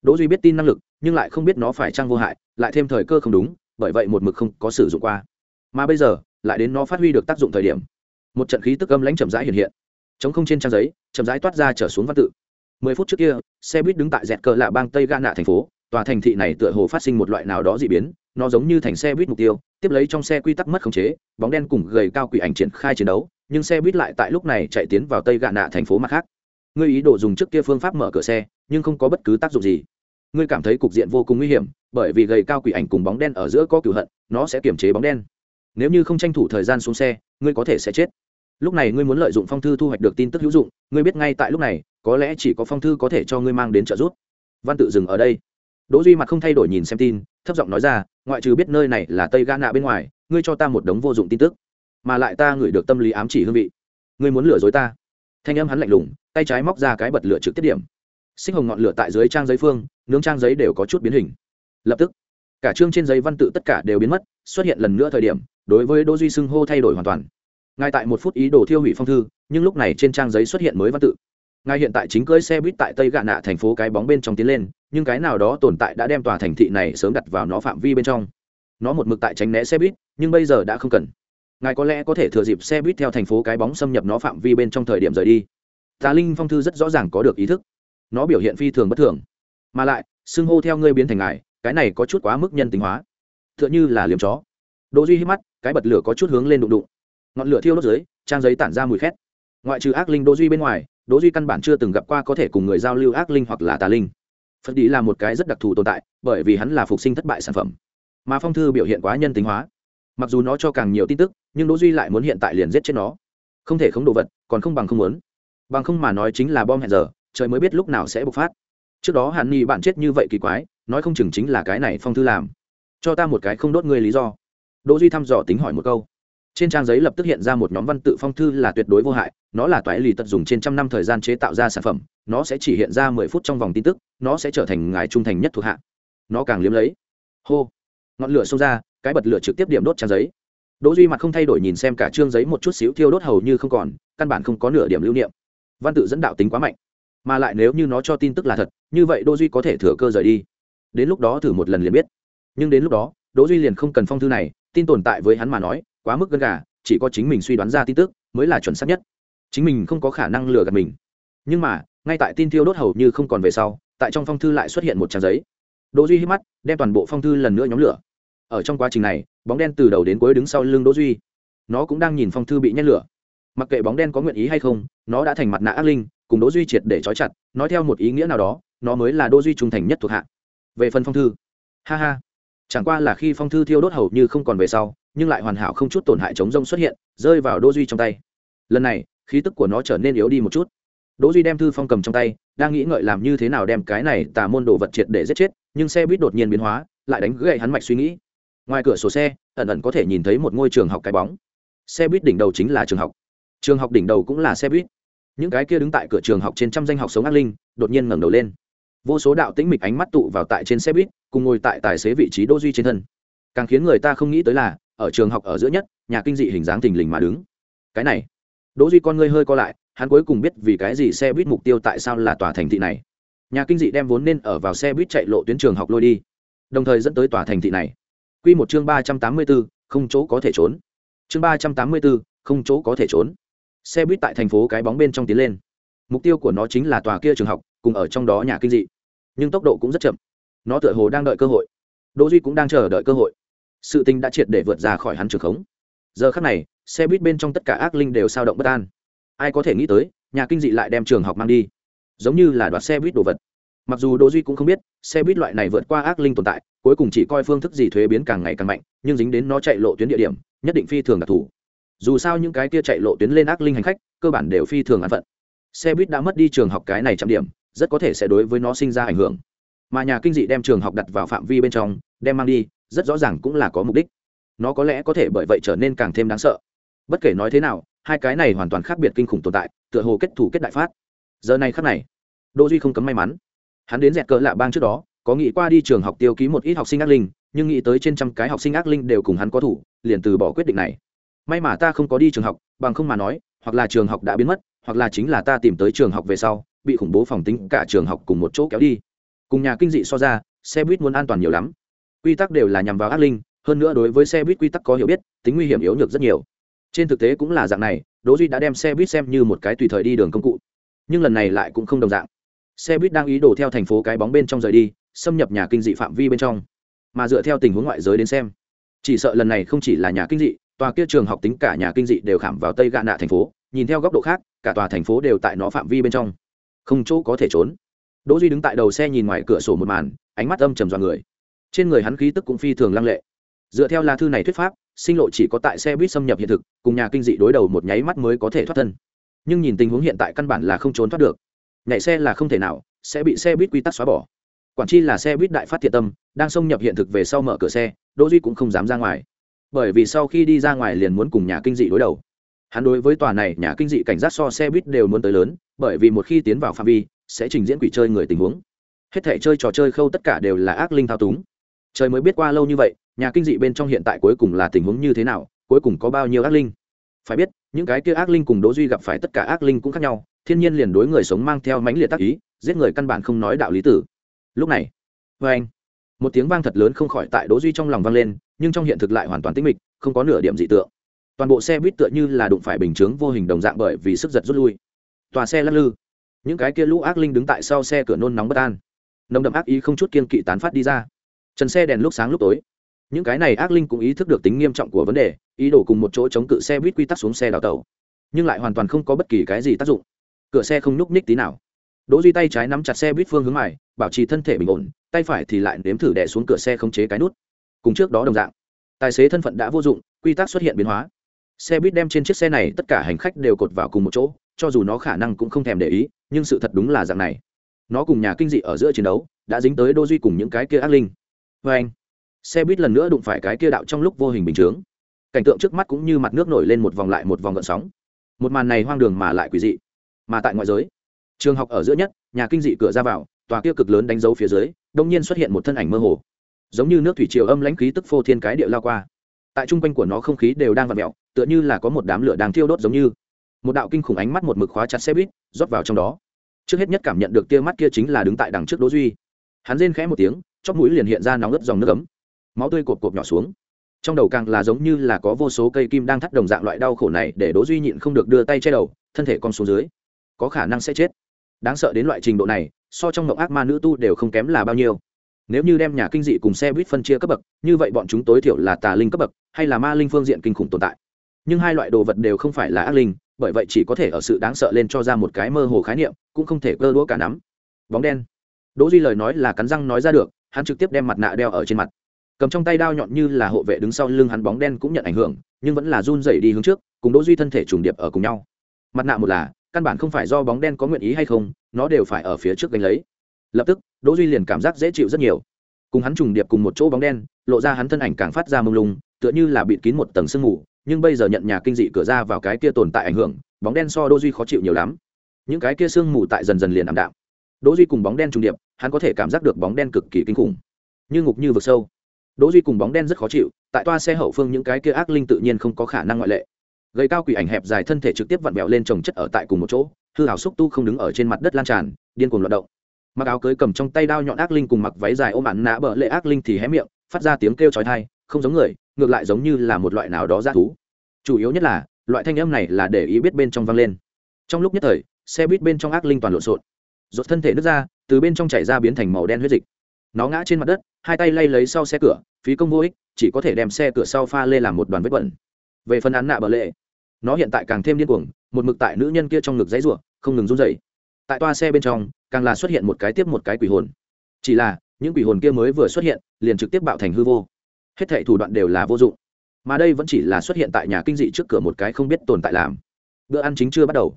đỗ duy biết tin năng lực, nhưng lại không biết nó phải trang vô hại, lại thêm thời cơ không đúng, bởi vậy một mực không có sử dụng qua. Mà bây giờ, lại đến nó phát huy được tác dụng thời điểm. Một trận khí tức âm lãnh chậm rãi hiện hiện chống không trên trang giấy, chậm rãi toát ra trở xuống văn tự. Mười phút trước kia, xe buýt đứng tại dẹt cờ lạ bang tây gana thành phố, tòa thành thị này tựa hồ phát sinh một loại nào đó dị biến, nó giống như thành xe buýt mục tiêu, tiếp lấy trong xe quy tắc mất khống chế, bóng đen cùng gầy cao quỷ ảnh triển khai chiến đấu, nhưng xe buýt lại tại lúc này chạy tiến vào tây gạ nạ thành phố mặt khác. Ngươi ý đồ dùng trước kia phương pháp mở cửa xe, nhưng không có bất cứ tác dụng gì. Ngươi cảm thấy cục diện vô cùng nguy hiểm, bởi vì gầy cao quỷ ảnh cùng bóng đen ở giữa có cửu hận, nó sẽ kiềm chế bóng đen. Nếu như không tranh thủ thời gian xuống xe, ngươi có thể sẽ chết lúc này ngươi muốn lợi dụng phong thư thu hoạch được tin tức hữu dụng, ngươi biết ngay tại lúc này, có lẽ chỉ có phong thư có thể cho ngươi mang đến trợ giúp. Văn tự dừng ở đây. Đỗ duy mặt không thay đổi nhìn xem tin, thấp giọng nói ra, ngoại trừ biết nơi này là tây Ghana bên ngoài, ngươi cho ta một đống vô dụng tin tức, mà lại ta ngửi được tâm lý ám chỉ hương vị. Ngươi muốn lừa dối ta. Thanh âm hắn lạnh lùng, tay trái móc ra cái bật lửa trực tiếp điểm. Xích hồng ngọn lửa tại dưới trang giấy phương, nướng trang giấy đều có chút biến hình. Lập tức, cả chương trên giấy văn tự tất cả đều biến mất, xuất hiện lần nữa thời điểm, đối với đỗ duy xưng hô thay đổi hoàn toàn ngay tại một phút ý đồ thiêu hủy phong thư, nhưng lúc này trên trang giấy xuất hiện mới văn tự. Ngài hiện tại chính cưỡi xe buýt tại tây gạ nạ thành phố cái bóng bên trong tiến lên, nhưng cái nào đó tồn tại đã đem tòa thành thị này sớm đặt vào nó phạm vi bên trong. Nó một mực tại tránh né xe buýt, nhưng bây giờ đã không cần. Ngài có lẽ có thể thừa dịp xe buýt theo thành phố cái bóng xâm nhập nó phạm vi bên trong thời điểm rời đi. Tà linh phong thư rất rõ ràng có được ý thức. Nó biểu hiện phi thường bất thường. Mà lại, xưng hô theo ngươi biến thành ngài, cái này có chút quá mức nhân tính hóa. T h ư ợ n h ư là liềm chó. Đỗ duy hít mắt, cái bật lửa có chút hướng lên đụng đụng ngọn lửa thiêu đốt dưới, trang giấy tản ra mùi khét. Ngoại trừ ác linh đỗ duy bên ngoài, đỗ duy căn bản chưa từng gặp qua có thể cùng người giao lưu ác linh hoặc là tà linh. Phật đi là một cái rất đặc thù tồn tại, bởi vì hắn là phục sinh thất bại sản phẩm. Mà phong thư biểu hiện quá nhân tính hóa. Mặc dù nó cho càng nhiều tin tức, nhưng đỗ duy lại muốn hiện tại liền giết chết nó. Không thể không đồ vật, còn không bằng không muốn. Bằng không mà nói chính là bom hẹn giờ, trời mới biết lúc nào sẽ bộc phát. Trước đó hàn ni bạn chết như vậy kỳ quái, nói không chừng chính là cái này phong thư làm. Cho ta một cái không đốt ngươi lý do. Đỗ duy thăm dò tính hỏi một câu trên trang giấy lập tức hiện ra một nhóm văn tự phong thư là tuyệt đối vô hại, nó là toái lì tật dùng trên trăm năm thời gian chế tạo ra sản phẩm, nó sẽ chỉ hiện ra mười phút trong vòng tin tức, nó sẽ trở thành ngài trung thành nhất thuộc hạ. Nó càng liếm lấy. Hô. Ngọn lửa xông ra, cái bật lửa trực tiếp điểm đốt trang giấy. Đỗ duy mặt không thay đổi nhìn xem cả trương giấy một chút xíu thiêu đốt hầu như không còn, căn bản không có nửa điểm lưu niệm. Văn tự dẫn đạo tính quá mạnh. Mà lại nếu như nó cho tin tức là thật, như vậy đỗ duy có thể thừa cơ rời đi. Đến lúc đó thử một lần liền biết. Nhưng đến lúc đó, đỗ duy liền không cần phong thư này, tin tồn tại với hắn mà nói quá mức gân gà, chỉ có chính mình suy đoán ra tin tức mới là chuẩn xác nhất. Chính mình không có khả năng lừa gạt mình. Nhưng mà, ngay tại tin thiêu đốt hầu như không còn về sau, tại trong phong thư lại xuất hiện một trang giấy. Đỗ duy hít mắt, đem toàn bộ phong thư lần nữa nhóm lửa. Ở trong quá trình này, bóng đen từ đầu đến cuối đứng sau lưng đỗ duy. Nó cũng đang nhìn phong thư bị nhét lửa. Mặc kệ bóng đen có nguyện ý hay không, nó đã thành mặt nạ ác linh, cùng đỗ duy triệt để trói chặt, nói theo một ý nghĩa nào đó, nó mới là đỗ duy trung thành nhất thuộc hạ. Về phần phong thư. Ha ha. Chẳng qua là khi phong thư thiêu đốt hầu như không còn về sau nhưng lại hoàn hảo không chút tổn hại chống rông xuất hiện, rơi vào đỗ duy trong tay. Lần này, khí tức của nó trở nên yếu đi một chút. Đỗ duy đem thư phong cầm trong tay, đang nghĩ ngợi làm như thế nào đem cái này tà môn đồ vật triệt để giết chết, nhưng xe buýt đột nhiên biến hóa, lại đánh gãy hắn mạch suy nghĩ. Ngoài cửa sổ xe, ẩn ẩn có thể nhìn thấy một ngôi trường học cái bóng. Xe buýt đỉnh đầu chính là trường học. Trường học đỉnh đầu cũng là xe buýt. Những cái kia đứng tại cửa trường học trên trăm danh học sống ác linh, đột nhiên ngẩng đầu lên. Vô số đạo tĩnh mịch ánh mắt tụ vào tại trên xe buýt, cùng ngồi tại tài xế vị trí đỗ duy trên thân. Càng khiến người ta không nghĩ tới là ở trường học ở giữa nhất nhà kinh dị hình dáng thình lình mà đứng. Cái này đỗ duy con ngươi hơi co lại hắn cuối cùng biết vì cái gì xe buýt mục tiêu tại sao là tòa thành thị này. Nhà kinh dị đem vốn nên ở vào xe buýt chạy lộ tuyến trường học lôi đi đồng thời dẫn tới tòa thành thị này. Quy một chương ba trăm tám mươi 384, không chỗ có thể trốn. Chương ba trăm tám mươi 384, không chỗ có thể trốn. Xe buýt tại thành phố cái bóng bên trong tiến lên. Mục tiêu của nó chính là tòa kia trường học cùng ở trong đó nhà kinh dị. Nhưng tốc độ cũng rất chậm. Nó tựa hồ đang đợi cơ hội. Đỗ duy cũng đang chờ đợi cơ hội sự tình đã triệt để vượt ra khỏi hắn trường khống. Giờ khắc này, xe buýt bên trong tất cả ác linh đều sao động bất an. Ai có thể nghĩ tới, nhà kinh dị lại đem trường học mang đi. Giống như là đoạt xe buýt đồ vật. Mặc dù đỗ duy cũng không biết, xe buýt loại này vượt qua ác linh tồn tại, cuối cùng chỉ coi phương thức gì thuế biến càng ngày càng mạnh, nhưng dính đến nó chạy lộ tuyến địa điểm, nhất định phi thường đặc thù. Dù sao những cái kia chạy lộ tuyến lên ác linh hành khách, cơ bản đều phi thường ăn phận. Xe buýt đã mất đi trường học cái này chạm điểm, rất có thể sẽ đối với nó sinh ra ảnh hưởng. Mà nhà kinh dị đem trường học đặt vào phạm vi bên trong, đem mang đi rất rõ ràng cũng là có mục đích. Nó có lẽ có thể bởi vậy trở nên càng thêm đáng sợ. Bất kể nói thế nào, hai cái này hoàn toàn khác biệt kinh khủng tồn tại, tựa hồ kết thủ kết đại phát. Giờ này khắc này, đỗ duy không cấm may mắn. Hắn đến dẹt cỡ lạ bang trước đó, có nghĩ qua đi trường học tiêu ký một ít học sinh ác linh, nhưng nghĩ tới trên trăm cái học sinh ác linh đều cùng hắn có thủ, liền từ bỏ quyết định này. May mà ta không có đi trường học, bằng không mà nói, hoặc là trường học đã biến mất, hoặc là chính là ta tìm tới trường học về sau, bị khủng bố phòng tính cả trường học cùng một chỗ kéo đi. Cùng nhà kinh dị so ra, xe buýt muốn an toàn nhiều lắm quy tắc đều là nhằm vào ác linh, hơn nữa đối với xe buýt quy tắc có hiểu biết, tính nguy hiểm yếu nhược rất nhiều. Trên thực tế cũng là dạng này, đỗ duy đã đem xe buýt xem như một cái tùy thời đi đường công cụ. Nhưng lần này lại cũng không đồng dạng. Xe buýt đang ý đồ theo thành phố cái bóng bên trong rời đi, xâm nhập nhà kinh dị phạm vi bên trong. Mà dựa theo tình huống ngoại giới đến xem, chỉ sợ lần này không chỉ là nhà kinh dị, tòa kia trường học tính cả nhà kinh dị đều khảm vào tây gạ nạ thành phố, nhìn theo góc độ khác, cả tòa thành phố đều tại nó phạm vi bên trong. Không chỗ có thể trốn. Đỗ duy đứng tại đầu xe nhìn ngoài cửa sổ một màn, ánh mắt âm trầm dọa người trên người hắn khí tức cũng phi thường lăng lệ. Dựa theo lá thư này thuyết pháp, sinh lộ chỉ có tại xe buýt xâm nhập hiện thực, cùng nhà kinh dị đối đầu một nháy mắt mới có thể thoát thân. Nhưng nhìn tình huống hiện tại căn bản là không trốn thoát được. Nhảy xe là không thể nào, sẽ bị xe buýt quy tắc xóa bỏ. Quản chi là xe buýt đại phát thiện tâm, đang xông nhập hiện thực về sau mở cửa xe, đỗ duy cũng không dám ra ngoài. Bởi vì sau khi đi ra ngoài liền muốn cùng nhà kinh dị đối đầu. Hắn đối với tòa này nhà kinh dị cảnh giác so xe buýt đều muốn tới lớn, bởi vì một khi tiến vào phạm vi, sẽ trình diễn quỷ chơi người tình huống. Hết thể chơi trò chơi khâu tất cả đều là ác linh thao túng trời mới biết qua lâu như vậy, nhà kinh dị bên trong hiện tại cuối cùng là tình huống như thế nào, cuối cùng có bao nhiêu ác linh. Phải biết, những cái kia ác linh cùng đỗ duy gặp phải tất cả ác linh cũng khác nhau, thiên nhiên liền đối người sống mang theo mãnh liệt tác ý, giết người căn bản không nói đạo lý tử. Lúc này với anh, một tiếng vang thật lớn không khỏi tại đỗ duy trong lòng vang lên, nhưng trong hiện thực lại hoàn toàn tĩnh mịch, không có nửa điểm dị tượng. Toàn bộ xe buýt tựa như là đụng phải bình chướng vô hình đồng dạng bởi vì sức giật rút lui. Tòa xe lắc lư. Những cái kia lũ ác linh đứng tại sau xe cửa nôn nóng bất an. Nồng đậm ác ý không chút kiên kỵ tán phát đi ra trần xe đèn lúc sáng lúc tối. Những cái này ác linh cũng ý thức được tính nghiêm trọng của vấn đề, ý đồ cùng một chỗ chống cự xe buýt quy tắc xuống xe đào tàu nhưng lại hoàn toàn không có bất kỳ cái gì tác dụng. Cửa xe không nhúc nhích tí nào. Đỗ duy tay trái nắm chặt xe buýt phương hướng mài, bảo trì thân thể bình ổn, tay phải thì lại nếm thử đè xuống cửa xe không chế cái nút. Cùng trước đó đồng dạng, tài xế thân phận đã vô dụng, quy tắc xuất hiện biến hóa. Xe buýt đem trên chiếc xe này tất cả hành khách đều cột vào cùng một chỗ, cho dù nó khả năng cũng không thèm để ý, nhưng sự thật đúng là dạng này. Nó cùng nhà kinh dị ở giữa chiến đấu, đã dính tới đô duy cùng những cái kia ác linh vê anh, xe buýt lần nữa đụng phải cái kia đạo trong lúc vô hình bình chướng. Cảnh tượng trước mắt cũng như mặt nước nổi lên một vòng lại một vòng gợn sóng. Một màn này hoang đường mà lại quỷ dị. Mà tại ngoại giới, trường học ở giữa nhất, nhà kinh dị cửa ra vào, tòa kia cực lớn đánh dấu phía dưới, đông nhiên xuất hiện một thân ảnh mơ hồ. Giống như nước thủy triều âm lãnh khí tức phô thiên cái địa lao qua. Tại trung quanh của nó không khí đều đang vặn mẹo tựa như là có một đám lửa đang thiêu đốt giống như. Một đạo kinh khủng ánh mắt một mực khóa chặt xe buýt, rót vào trong đó. Trước hết nhất cảm nhận được tia mắt kia chính là đứng tại đằng trước đỗ duy. Hắn rên khẽ một tiếng chóp mũi liền hiện ra nóng ướt dòng nước ấm. Máu tươi cột cột nhỏ xuống. Trong đầu càng là giống như là có vô số cây kim đang thắt đồng dạng loại đau khổ này để đỗ duy nhịn không được đưa tay che đầu, thân thể con xuống dưới. Có khả năng sẽ chết. Đáng sợ đến loại trình độ này, so trong mộng ác ma nữ tu đều không kém là bao nhiêu. Nếu như đem nhà kinh dị cùng xe buýt phân chia cấp bậc, như vậy bọn chúng tối thiểu là tà linh cấp bậc, hay là ma linh phương diện kinh khủng tồn tại. Nhưng hai loại đồ vật đều không phải là ác linh, bởi vậy chỉ có thể ở sự đáng sợ lên cho ra một cái mơ hồ khái niệm, cũng không thể cơ đũa cả nắm. Bóng đen. Đỗ duy lời nói là cắn răng nói ra được hắn trực tiếp đem mặt nạ đeo ở trên mặt. Cầm trong tay đao nhọn như là hộ vệ đứng sau lưng hắn bóng đen cũng nhận ảnh hưởng, nhưng vẫn là run dày đi hướng trước, cùng đỗ duy thân thể trùng điệp ở cùng nhau. Mặt nạ một là, căn bản không phải do bóng đen có nguyện ý hay không, nó đều phải ở phía trước gánh lấy. Lập tức, đỗ duy liền cảm giác dễ chịu rất nhiều. Cùng hắn trùng điệp cùng một chỗ bóng đen, lộ ra hắn thân ảnh càng phát ra mông lung, tựa như là bịt kín một tầng sương mù, nhưng bây giờ nhận nhà kinh dị cửa ra vào cái kia tồn tại ảnh hưởng, bóng đen so đỗ duy khó chịu nhiều lắm. Những cái kia sương mù tại dần dần liền ảm đạm. Đỗ duy cùng bóng đen trùng điệp hắn có thể cảm giác được bóng đen cực kỳ kinh khủng, như ngục như vực sâu. Đỗ duy cùng bóng đen rất khó chịu, tại toa xe hậu phương những cái kia ác linh tự nhiên không có khả năng ngoại lệ. Gây cao quỷ ảnh hẹp dài thân thể trực tiếp vặn vẹo lên trồng chất ở tại cùng một chỗ, hư hào xúc tu không đứng ở trên mặt đất lan tràn, điên cuồng loạt động. Mặc áo cưới cầm trong tay đao nhọn ác linh cùng mặc váy dài ôm ặn nã bờ lệ ác linh thì hé miệng, phát ra tiếng kêu chói tai, không giống người, ngược lại giống như là một loại nào đó g thú. Chủ yếu nhất là, loại thanh âm này là để ý biết bên trong vang lên. Trong lúc nhất thời, xe buýt bên trong ác linh toàn lộn xộn rột thân thể nước ra, từ bên trong chảy ra biến thành màu đen huyết dịch. Nó ngã trên mặt đất, hai tay lay lấy sau xe cửa, phí công vô ích, chỉ có thể đem xe cửa sau pha lê làm một đoàn vết bẩn. Về phần án nạ bờ lệ, nó hiện tại càng thêm điên cuồng, một mực tại nữ nhân kia trong ngực dãy ruộng không ngừng run dậy tại toa xe bên trong, càng là xuất hiện một cái tiếp một cái quỷ hồn. Chỉ là, những quỷ hồn kia mới vừa xuất hiện, liền trực tiếp bạo thành hư vô. Hết thệ thủ đoạn đều là vô dụng. Mà đây vẫn chỉ là xuất hiện tại nhà kinh dị trước cửa một cái không biết tồn tại làm. Bữa ăn chính chưa bắt đầu.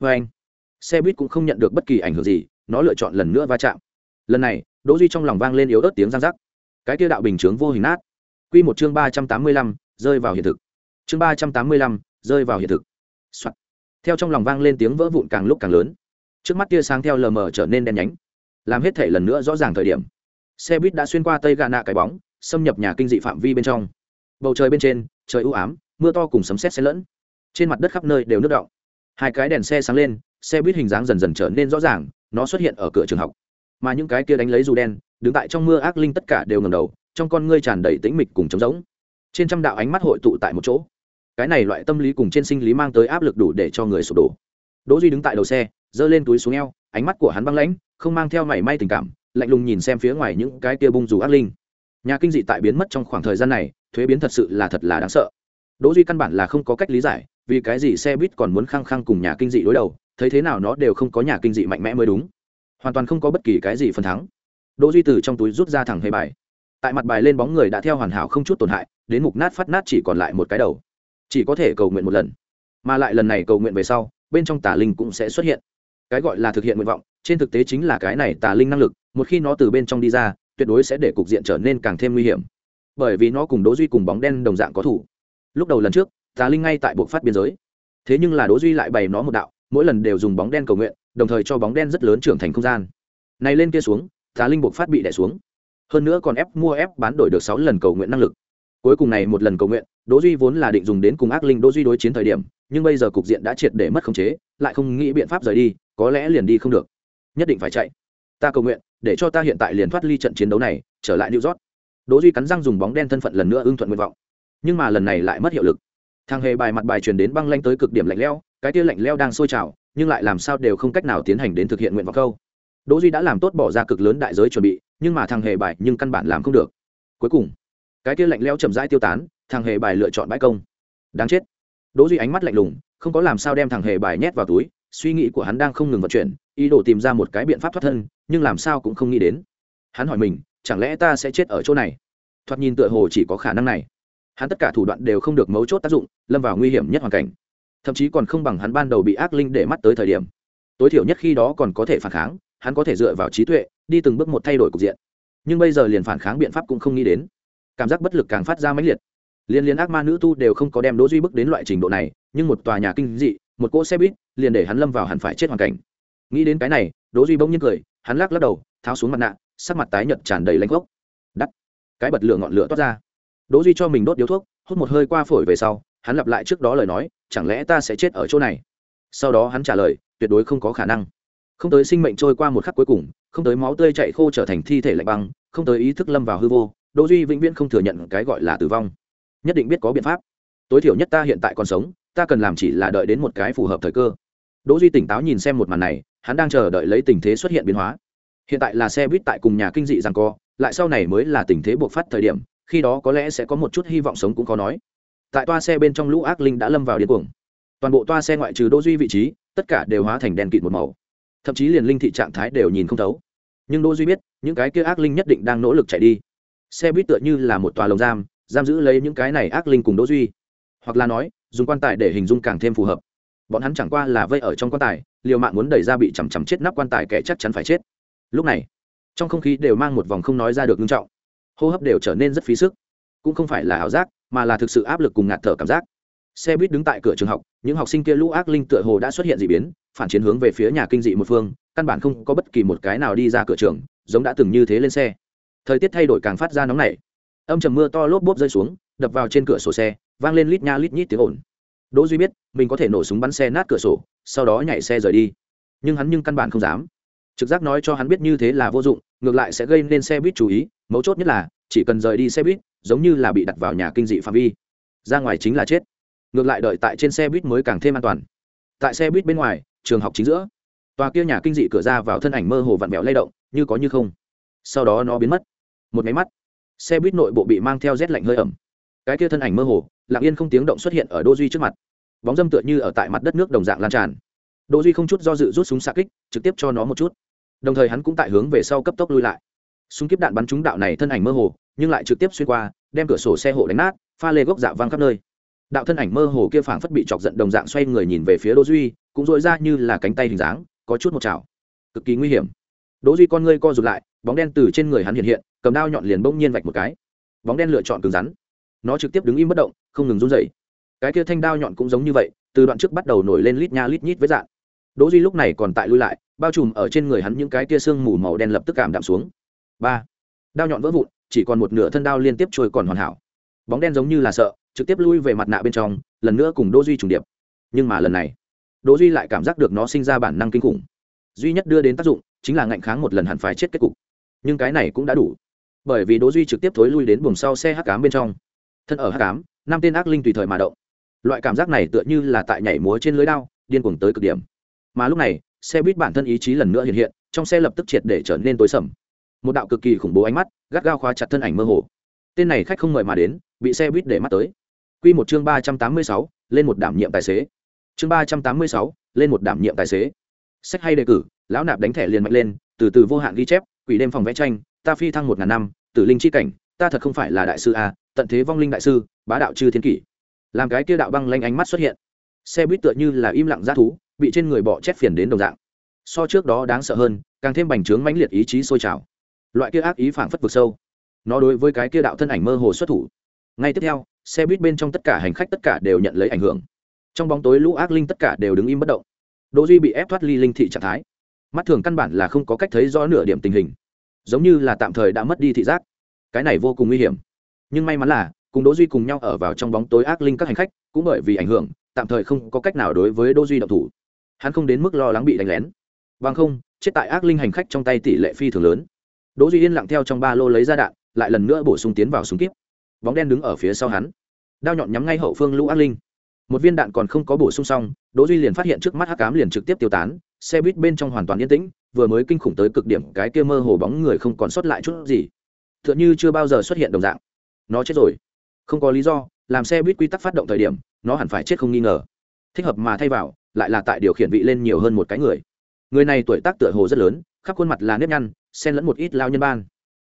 Vê anh xe buýt cũng không nhận được bất kỳ ảnh hưởng gì, nó lựa chọn lần nữa va chạm. Lần này, đỗ duy trong lòng vang lên yếu ớt tiếng răng rắc. Cái kia đạo bình chướng vô hình nát. Quy một chương ba trăm tám mươi lăm, rơi vào hiện thực. Chương ba trăm tám mươi lăm, rơi vào hiện thực、Soạn. theo trong lòng vang lên tiếng vỡ vụn càng lúc càng lớn. Trước mắt tia sáng theo lờ mờ trở nên đen nhánh. Làm hết thể lần nữa rõ ràng thời điểm. Xe buýt đã xuyên qua tây gà nạ cái bóng, xâm nhập nhà kinh dị phạm vi bên trong. Bầu trời bên trên, trời u ám, mưa to cùng sấm sét xen lẫn. Trên mặt đất khắp nơi đều nước động hai cái đèn xe sáng lên xe buýt hình dáng dần dần trở nên rõ ràng, nó xuất hiện ở cửa trường học. Mà những cái kia đánh lấy dù đen, đứng tại trong mưa ác linh tất cả đều ngầm đầu, trong con ngươi tràn đầy tĩnh mịch cùng trống rỗng. Trên trăm đạo ánh mắt hội tụ tại một chỗ. Cái này loại tâm lý cùng trên sinh lý mang tới áp lực đủ để cho người sụp đổ. Đỗ duy đứng tại đầu xe, giơ lên túi xuống eo, ánh mắt của hắn băng lãnh, không mang theo mảy may tình cảm, lạnh lùng nhìn xem phía ngoài những cái kia bung dù ác linh. Nhà kinh dị tại biến mất trong khoảng thời gian này, thuế biến thật sự là thật là đáng sợ. Đỗ duy căn bản là không có cách lý giải, vì cái gì xe buýt còn muốn khăng khăng cùng nhà kinh dị đối đầu thấy thế nào nó đều không có nhà kinh dị mạnh mẽ mới đúng. Hoàn toàn không có bất kỳ cái gì phần thắng. Đỗ duy từ trong túi rút ra thẳng hề bài. Tại mặt bài lên bóng người đã theo hoàn hảo không chút tổn hại, đến mục nát phát nát chỉ còn lại một cái đầu. Chỉ có thể cầu nguyện một lần. Mà lại lần này cầu nguyện về sau, bên trong tà linh cũng sẽ xuất hiện. Cái gọi là thực hiện nguyện vọng, trên thực tế chính là cái này tà linh năng lực, một khi nó từ bên trong đi ra, tuyệt đối sẽ để cục diện trở nên càng thêm nguy hiểm. Bởi vì nó cùng đỗ duy cùng bóng đen đồng dạng có thủ. Lúc đầu lần trước, tà linh ngay tại buộc phát biên giới. Thế nhưng là đỗ duy lại bày nó một đạo mỗi lần đều dùng bóng đen cầu nguyện, đồng thời cho bóng đen rất lớn trưởng thành không gian. Này lên kia xuống, tà linh buộc phát bị đè xuống. Hơn nữa còn ép mua ép bán đổi được sáu lần cầu nguyện năng lực. Cuối cùng này một lần cầu nguyện, đỗ duy vốn là định dùng đến cùng ác linh đỗ duy đối chiến thời điểm, nhưng bây giờ cục diện đã triệt để mất khống chế, lại không nghĩ biện pháp rời đi, có lẽ liền đi không được. Nhất định phải chạy. Ta cầu nguyện, để cho ta hiện tại liền thoát ly trận chiến đấu này, trở lại new york. Đỗ duy cắn răng dùng bóng đen thân phận lần nữa ưng thuận nguyện vọng. Nhưng mà lần này lại mất hiệu lực. Thang hề bài mặt bài truyền đến băng lanh tới cực điểm lạnh lẽo cái tia lạnh leo đang sôi trào, nhưng lại làm sao đều không cách nào tiến hành đến thực hiện nguyện vọng câu. Đỗ duy đã làm tốt bỏ ra cực lớn đại giới chuẩn bị, nhưng mà thằng hề bài nhưng căn bản làm không được. Cuối cùng, cái tia lạnh leo chậm rãi tiêu tán, thằng hề bài lựa chọn bãi công. Đáng chết. Đỗ duy ánh mắt lạnh lùng, không có làm sao đem thằng hề bài nhét vào túi, suy nghĩ của hắn đang không ngừng vận chuyển, ý đồ tìm ra một cái biện pháp thoát thân, nhưng làm sao cũng không nghĩ đến. Hắn hỏi mình, chẳng lẽ ta sẽ chết ở chỗ này? Thoạt nhìn tựa hồ chỉ có khả năng này. Hắn tất cả thủ đoạn đều không được mấu chốt tác dụng, lâm vào nguy hiểm nhất hoàn cảnh thậm chí còn không bằng hắn ban đầu bị ác linh để mắt tới thời điểm. Tối thiểu nhất khi đó còn có thể phản kháng, hắn có thể dựa vào trí tuệ, đi từng bước một thay đổi cục diện. Nhưng bây giờ liền phản kháng biện pháp cũng không nghĩ đến. Cảm giác bất lực càng phát ra mãnh liệt. Liên liên ác ma nữ tu đều không có đem đỗ duy bức đến loại trình độ này, nhưng một tòa nhà kinh dị, một cỗ xe buýt, liền để hắn lâm vào hẳn phải chết hoàn cảnh. Nghĩ đến cái này, đỗ duy bỗng nhiên cười, hắn lắc lắc đầu, tháo xuống mặt nạ, sắc mặt tái nhợt tràn đầy lãnh gốc đắt cái bật lửa ngọn lửa toát ra. Đỗ duy cho mình đốt điếu thuốc, hút một hơi qua phổi về sau, hắn lặp lại trước đó lời nói chẳng lẽ ta sẽ chết ở chỗ này? Sau đó hắn trả lời, tuyệt đối không có khả năng. Không tới sinh mệnh trôi qua một khắc cuối cùng, không tới máu tươi chạy khô trở thành thi thể lạnh băng, không tới ý thức lâm vào hư vô, đỗ duy vĩnh viễn không thừa nhận cái gọi là tử vong. Nhất định biết có biện pháp. Tối thiểu nhất ta hiện tại còn sống, ta cần làm chỉ là đợi đến một cái phù hợp thời cơ. Đỗ duy tỉnh táo nhìn xem một màn này, hắn đang chờ đợi lấy tình thế xuất hiện biến hóa. Hiện tại là xe buýt tại cùng nhà kinh dị rằng co, lại sau này mới là tình thế buộc phát thời điểm, khi đó có lẽ sẽ có một chút hy vọng sống cũng có nói tại toa xe bên trong lũ ác linh đã lâm vào điên cuồng. Toàn bộ toa xe ngoại trừ đỗ duy vị trí, tất cả đều hóa thành đèn kịt một màu. Thậm chí liền linh thị trạng thái đều nhìn không thấu. Nhưng đỗ duy biết, những cái kia ác linh nhất định đang nỗ lực chạy đi. Xe buýt tựa như là một tòa lồng giam giam giữ lấy những cái này ác linh cùng đỗ duy. Hoặc là nói, dùng quan tài để hình dung càng thêm phù hợp. Bọn hắn chẳng qua là vây ở trong quan tài, liều mạng muốn đẩy ra bị chằm chằm chết nắp quan tài kẻ chắc chắn phải chết. Lúc này, trong không khí đều mang một vòng không nói ra được nghiêm trọng. Hô hấp đều trở nên rất phí sức. Cũng không phải là ảo giác mà là thực sự áp lực cùng ngạt thở cảm giác. Xe buýt đứng tại cửa trường học, những học sinh kia lũ ác linh tựa hồ đã xuất hiện d ị biến, phản chiến hướng về phía nhà kinh dị một phương, căn bản không có bất kỳ một cái nào đi ra cửa trường, giống đã từng như thế lên xe. Thời tiết thay đổi càng phát ra nóng nảy. Âm trầm mưa to lốp bốp rơi xuống, đập vào trên cửa sổ xe, vang lên lít nha lít nhít tiếng ồn. Đỗ duy biết, mình có thể nổ súng bắn xe nát cửa sổ, sau đó nhảy xe rời đi. Nhưng hắn nhưng căn bản không dám. Trực giác nói cho hắn biết như thế là vô dụng, ngược lại sẽ gây nên xe buýt chú ý, mấu chốt nhất là, chỉ cần rời đi xe buýt giống như là bị đặt vào nhà kinh dị phạm vi. Ra ngoài chính là chết. Ngược lại đợi tại trên xe buýt mới càng thêm an toàn. Tại xe buýt bên ngoài, trường học chính giữa. Tòa kia nhà kinh dị cửa ra vào thân ảnh mơ hồ vặn vẹo lay động, như có như không. Sau đó nó biến mất. Một máy mắt. Xe buýt nội bộ bị mang theo rét lạnh hơi ẩm. Cái kia thân ảnh mơ hồ, lặng yên không tiếng động xuất hiện ở đô duy trước mặt. Bóng dâm tựa như ở tại mặt đất nước đồng dạng lan tràn. Đô duy không chút do dự rút súng xa kích, trực tiếp cho nó một chút. Đồng thời hắn cũng tại hướng về sau cấp tốc lui lại. Súng kiếp đạn bắn trúng đạo này thân ảnh mơ hồ nhưng lại trực tiếp xuyên qua, đem cửa sổ xe hộ đánh nát, pha lê gốc dạ văng khắp nơi. Đạo thân ảnh mơ hồ kia phảng phất bị chọc giận đồng dạng xoay người nhìn về phía đỗ duy, cũng dội ra như là cánh tay hình dáng, có chút một chảo cực kỳ nguy hiểm. Đỗ duy con ngươi co rụt lại, bóng đen từ trên người hắn hiện hiện, cầm đao nhọn liền bỗng nhiên vạch một cái. Bóng đen lựa chọn cứng rắn. Nó trực tiếp đứng im bất động, không ngừng run rẩy. Cái kia thanh đao nhọn cũng giống như vậy, từ đoạn trước bắt đầu nổi lên lít nha lít nhít với dạng đỗ duy lúc này còn tại lui lại, bao trùm ở trên người hắn những cái kia xương mù màu đen lập tức cảm đạm xuống. Ba. Đao nhọn vỡ vụn chỉ còn một nửa thân đao liên tiếp trôi còn hoàn hảo. Bóng đen giống như là sợ, trực tiếp lui về mặt nạ bên trong, lần nữa cùng đỗ duy trùng điệp. Nhưng mà lần này, đỗ duy lại cảm giác được nó sinh ra bản năng kinh khủng. Duy nhất đưa đến tác dụng chính là ngạnh kháng một lần hẳn phải chết kết cục. Nhưng cái này cũng đã đủ. Bởi vì đỗ duy trực tiếp thối lui đến buồng sau xe hắc ám bên trong. Thân ở hắc ám, năm tên ác linh tùy thời mà động. Loại cảm giác này tựa như là tại nhảy múa trên lưới đao, điên cuồng tới cực điểm. Mà lúc này, xe buýt bản thân ý chí lần nữa hiện hiện, trong xe lập tức triệt để trở nên tối sầm một đạo cực kỳ khủng bố ánh mắt, gắt gao khóa chặt thân ảnh mơ hồ. Tên này khách không mời mà đến, bị xe buýt để mắt tới. Quy một chương ba trăm tám mươi sáu, lên một đảm nhiệm tài xế. Chương ba trăm tám mươi sáu, lên một đảm nhiệm tài xế. Sách hay đề cử, lão nạp đánh thẻ liền mạnh lên, từ từ vô hạn ghi chép, quỷ đêm phòng vẽ tranh, ta phi thăng một ngàn năm, tử linh chi cảnh, ta thật không phải là đại sư a, tận thế vong linh đại sư, bá đạo chư thiên kỷ. Làm cái kia đạo băng lanh ánh mắt xuất hiện. Xe buýt tựa như là im lặng g thú, bị trên người bọ chép phiền đến đồng dạng. So trước đó đáng sợ hơn, càng thêm bành trướng mãnh liệt ý chí sôi trào loại kia ác ý phảng phất vực sâu. Nó đối với cái kia đạo thân ảnh mơ hồ xuất thủ. Ngay tiếp theo, xe buýt bên trong tất cả hành khách tất cả đều nhận lấy ảnh hưởng. Trong bóng tối lũ ác linh tất cả đều đứng im bất động. Đỗ duy bị ép thoát ly linh thị trạng thái. Mắt thường căn bản là không có cách thấy rõ nửa điểm tình hình. Giống như là tạm thời đã mất đi thị giác. Cái này vô cùng nguy hiểm. Nhưng may mắn là, cùng đỗ duy cùng nhau ở vào trong bóng tối ác linh các hành khách, cũng bởi vì ảnh hưởng, tạm thời không có cách nào đối với đỗ duy động thủ. Hắn không đến mức lo lắng bị đánh lén. Bằng không, chết tại ác linh hành khách trong tay tỷ lệ phi thường lớn đỗ duy yên lặng theo trong ba lô lấy ra đạn, lại lần nữa bổ sung tiến vào súng kíp. Bóng đen đứng ở phía sau hắn. Đao nhọn nhắm ngay hậu phương lũ ác linh. Một viên đạn còn không có bổ sung xong, đỗ duy liền phát hiện trước mắt hắc ám liền trực tiếp tiêu tán, xe buýt bên trong hoàn toàn yên tĩnh, vừa mới kinh khủng tới cực điểm, cái kia mơ hồ bóng người không còn sót lại chút gì. Tựa như chưa bao giờ xuất hiện đồng dạng. Nó chết rồi. Không có lý do, làm xe buýt quy tắc phát động thời điểm, nó hẳn phải chết không nghi ngờ. Thích hợp mà thay vào, lại là tại điều khiển vị lên nhiều hơn một cái người. Người này tuổi tác tựa hồ rất lớn khắp khuôn mặt là nếp nhăn, xen lẫn một ít lao nhân ban.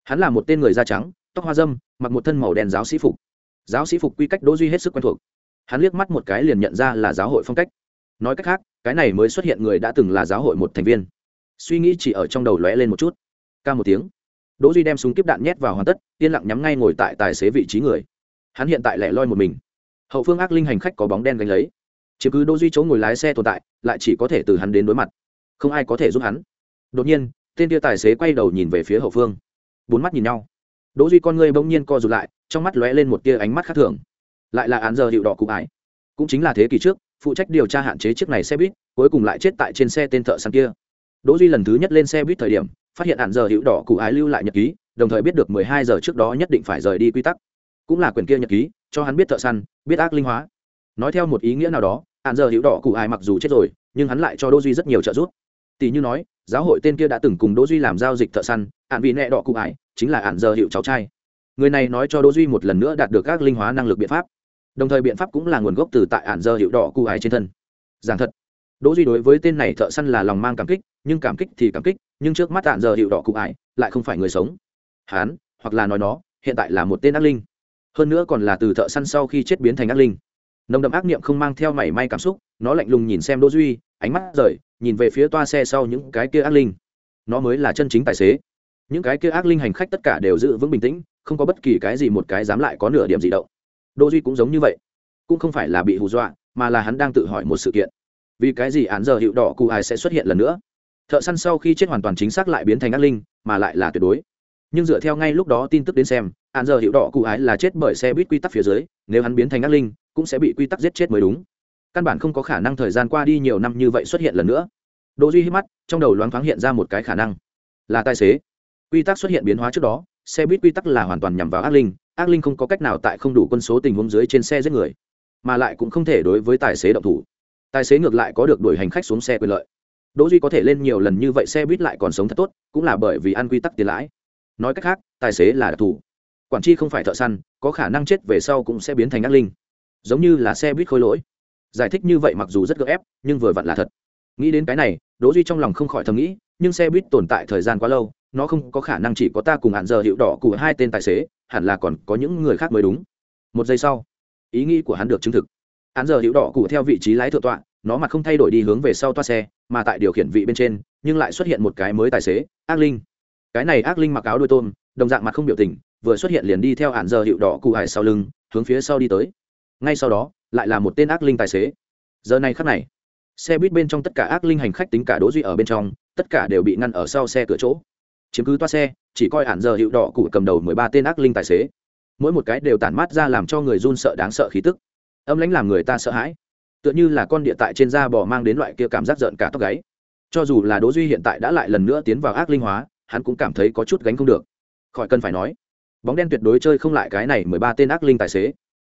Hắn là một tên người da trắng, tóc hoa dâm, mặc một thân màu đen giáo sĩ phục. Giáo sĩ phục quy cách đỗ duy hết sức quen thuộc. Hắn liếc mắt một cái liền nhận ra là giáo hội phong cách. Nói cách khác, cái này mới xuất hiện người đã từng là giáo hội một thành viên. Suy nghĩ chỉ ở trong đầu lóe lên một chút. Ca một tiếng. Đỗ duy đem súng kiếp đạn nhét vào hoàn tất, yên lặng nhắm ngay ngồi tại tài xế vị trí người. Hắn hiện tại lẻ loi một mình. Hậu phương ác linh hành khách có bóng đen gánh lấy. Chứ cứ đỗ duy chỗ ngồi lái xe tồn tại, lại chỉ có thể từ hắn đến đối mặt. Không ai có thể giúp hắn đột nhiên, tên tia tài xế quay đầu nhìn về phía hậu phương. Bốn mắt nhìn nhau. Đỗ duy con ngươi bỗng nhiên co rụt lại, trong mắt lóe lên một tia ánh mắt khác thường. Lại là án giờ hiệu đỏ cụ ải. Cũng chính là thế kỷ trước, phụ trách điều tra hạn chế chiếc này xe buýt, cuối cùng lại chết tại trên xe tên thợ săn kia. Đỗ duy lần thứ nhất lên xe buýt thời điểm, phát hiện hạn giờ hiệu đỏ cụ ái lưu lại nhật ký, đồng thời biết được mười hai giờ trước đó nhất định phải rời đi quy tắc. Cũng là quyền kia nhật ký, cho hắn biết thợ săn, biết ác linh hóa. Nói theo một ý nghĩa nào đó, hạn giờ hiệu đỏ cụ ái mặc dù chết rồi, nhưng hắn lại cho đỗ duy rất nhiều trợ giúp tỷ như nói giáo hội tên kia đã từng cùng đỗ duy làm giao dịch thợ săn ạn vị nẹ đỏ cụ ải, chính là ạn giờ hiệu cháu trai. Người này nói cho đỗ duy một lần nữa đạt được các linh hóa năng lực biện pháp. Đồng thời biện pháp cũng là nguồn gốc từ tại ạn giờ hiệu đỏ cụ ải trên thân. Giảng thật đỗ duy đối với tên này thợ săn là lòng mang cảm kích nhưng cảm kích thì cảm kích nhưng trước mắt ạn giờ hiệu đỏ cụ ải lại không phải người sống. Hán hoặc là nói nó hiện tại là một tên ác linh. Hơn nữa còn là từ thợ săn sau khi chết biến thành ác linh. Nồng đậm ác niệm không mang theo mảy may cảm xúc nó lạnh lùng nhìn xem đỗ duy ánh mắt rời nhìn về phía toa xe sau những cái kia ác linh. Nó mới là chân chính tài xế. Những cái kia ác linh hành khách tất cả đều giữ vững bình tĩnh, không có bất kỳ cái gì một cái dám lại có nửa điểm gì động. Đô duy cũng giống như vậy. Cũng không phải là bị hù dọa, mà là hắn đang tự hỏi một sự kiện. Vì cái gì án giờ hiệu đỏ cụ ai sẽ xuất hiện lần nữa? Thợ săn sau khi chết hoàn toàn chính xác lại biến thành ác linh, mà lại là tuyệt đối. Nhưng dựa theo ngay lúc đó tin tức đến xem, án giờ hiệu đỏ cụ ái là chết bởi xe buýt quy tắc phía dưới, nếu hắn biến thành ác linh, cũng sẽ bị quy tắc giết chết mới đúng căn bản không có khả năng thời gian qua đi nhiều năm như vậy xuất hiện lần nữa. Đỗ duy hít mắt, trong đầu loáng thoáng hiện ra một cái khả năng. Là tài xế. Quy tắc xuất hiện biến hóa trước đó, xe buýt quy tắc là hoàn toàn nhằm vào ác linh ác linh không có cách nào tại không đủ quân số tình huống dưới trên xe giết người, mà lại cũng không thể đối với tài xế động thủ. Tài xế ngược lại có được đuổi hành khách xuống xe quyền lợi. Đỗ duy có thể lên nhiều lần như vậy xe buýt lại còn sống thật tốt, cũng là bởi vì ăn quy tắc tiền lãi. Nói cách khác, tài xế là đặc thù. Quản tri không phải thợ săn, có khả năng chết về sau cũng sẽ biến thành ác linh. Giống như là xe buýt khôi lỗi giải thích như vậy mặc dù rất gợ ép, nhưng vừa vặn là thật. Nghĩ đến cái này, đỗ duy trong lòng không khỏi thầm nghĩ, nhưng xe buýt tồn tại thời gian quá lâu, nó không có khả năng chỉ có ta cùng hạn giờ hiệu đỏ của hai tên tài xế, hẳn là còn có những người khác mới đúng. Một giây sau, ý nghĩ của hắn được chứng thực. Hạn giờ hiệu đỏ cụ theo vị trí lái thượng tọa, nó mặt không thay đổi đi hướng về sau toa xe, mà tại điều khiển vị bên trên, nhưng lại xuất hiện một cái mới tài xế, ác linh. Cái này ác linh mặc áo đôi tôm, đồng dạng mặt không biểu tình, vừa xuất hiện liền đi theo hạn giờ hiệu đỏ cụ hải sau lưng, hướng phía sau đi tới ngay sau đó, lại là một tên ác linh tài xế. Giờ này khắc này, xe buýt bên trong tất cả ác linh hành khách tính cả đỗ duy ở bên trong, tất cả đều bị ngăn ở sau xe cửa chỗ. Chiếm cứ toa xe, chỉ coi hẳn giờ hiệu đỏ cụ cầm đầu mười ba tên ác linh tài xế. Mỗi một cái đều tản mát ra làm cho người run sợ đáng sợ khí tức. Âm lãnh làm người ta sợ hãi. Tựa như là con địa tại trên da bò mang đến loại kia cảm giác giận cả tóc gáy. Cho dù là đỗ duy hiện tại đã lại lần nữa tiến vào ác linh hóa, hắn cũng cảm thấy có chút gánh không được. Khỏi cần phải nói, bóng đen tuyệt đối chơi không lại cái này mười ba tên ác linh tài xế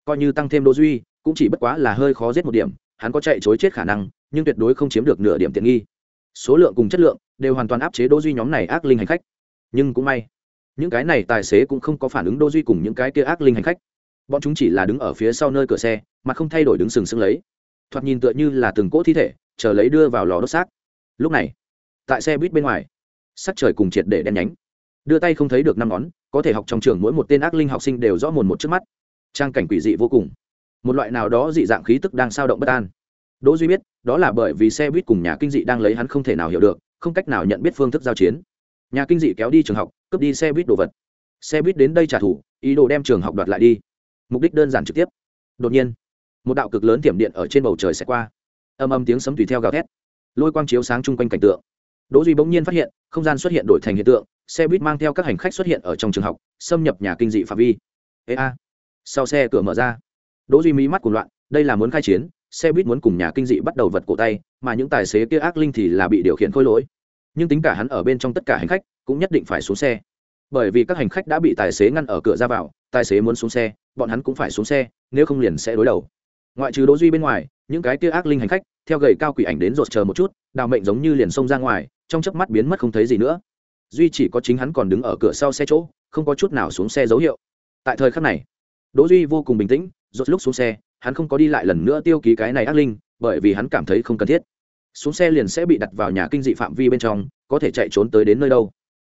coi như tăng thêm đỗ duy, cũng chỉ bất quá là hơi khó giết một điểm, hắn có chạy chối chết khả năng, nhưng tuyệt đối không chiếm được nửa điểm tiện nghi. Số lượng cùng chất lượng đều hoàn toàn áp chế đỗ duy nhóm này ác linh hành khách. Nhưng cũng may, những cái này tài xế cũng không có phản ứng đỗ duy cùng những cái kia ác linh hành khách. Bọn chúng chỉ là đứng ở phía sau nơi cửa xe, mà không thay đổi đứng sừng sững lấy. Thoạt nhìn tựa như là từng cỗ thi thể, chờ lấy đưa vào lò đốt xác. Lúc này, tại xe buýt bên ngoài, sắc trời cùng triệt để đen nhánh. Đưa tay không thấy được năm ngón, có thể học trong trường mỗi một tên ác linh học sinh đều rõ mồn một trước mắt trang cảnh quỷ dị vô cùng. Một loại nào đó dị dạng khí tức đang sao động bất an. Đỗ duy biết, đó là bởi vì xe buýt cùng nhà kinh dị đang lấy hắn không thể nào hiểu được, không cách nào nhận biết phương thức giao chiến. Nhà kinh dị kéo đi trường học, cướp đi xe buýt đồ vật. Xe buýt đến đây trả thù, ý đồ đem trường học đoạt lại đi. Mục đích đơn giản trực tiếp. Đột nhiên, một đạo cực lớn tiềm điện ở trên bầu trời sẽ qua. Âm âm tiếng sấm tùy theo gào thét. Lôi quang chiếu sáng chung quanh cảnh tượng. Đỗ duy bỗng nhiên phát hiện, không gian xuất hiện đổi thành hiện tượng, xe buýt mang theo các hành khách xuất hiện ở trong trường học, xâm nhập nhà kinh dị phạm vi. Ê a sau xe cửa mở ra. Đỗ duy mí mắt cuồng loạn, đây là muốn khai chiến, xe buýt muốn cùng nhà kinh dị bắt đầu vật cổ tay, mà những tài xế kia ác linh thì là bị điều khiển khôi lỗi. Nhưng tính cả hắn ở bên trong tất cả hành khách, cũng nhất định phải xuống xe. Bởi vì các hành khách đã bị tài xế ngăn ở cửa ra vào, tài xế muốn xuống xe, bọn hắn cũng phải xuống xe, nếu không liền sẽ đối đầu. Ngoại trừ đỗ duy bên ngoài, những cái kia ác linh hành khách, theo gầy cao quỷ ảnh đến rột chờ một chút, đào mệnh giống như liền xông ra ngoài, trong chớp mắt biến mất không thấy gì nữa. Duy chỉ có chính hắn còn đứng ở cửa sau xe chỗ, không có chút nào xuống xe dấu hiệu. Tại thời khắc này đỗ duy vô cùng bình tĩnh rốt lúc xuống xe, hắn không có đi lại lần nữa tiêu ký cái này ác linh, bởi vì hắn cảm thấy không cần thiết. Xuống xe liền sẽ bị đặt vào nhà kinh dị phạm vi bên trong, có thể chạy trốn tới đến nơi đâu.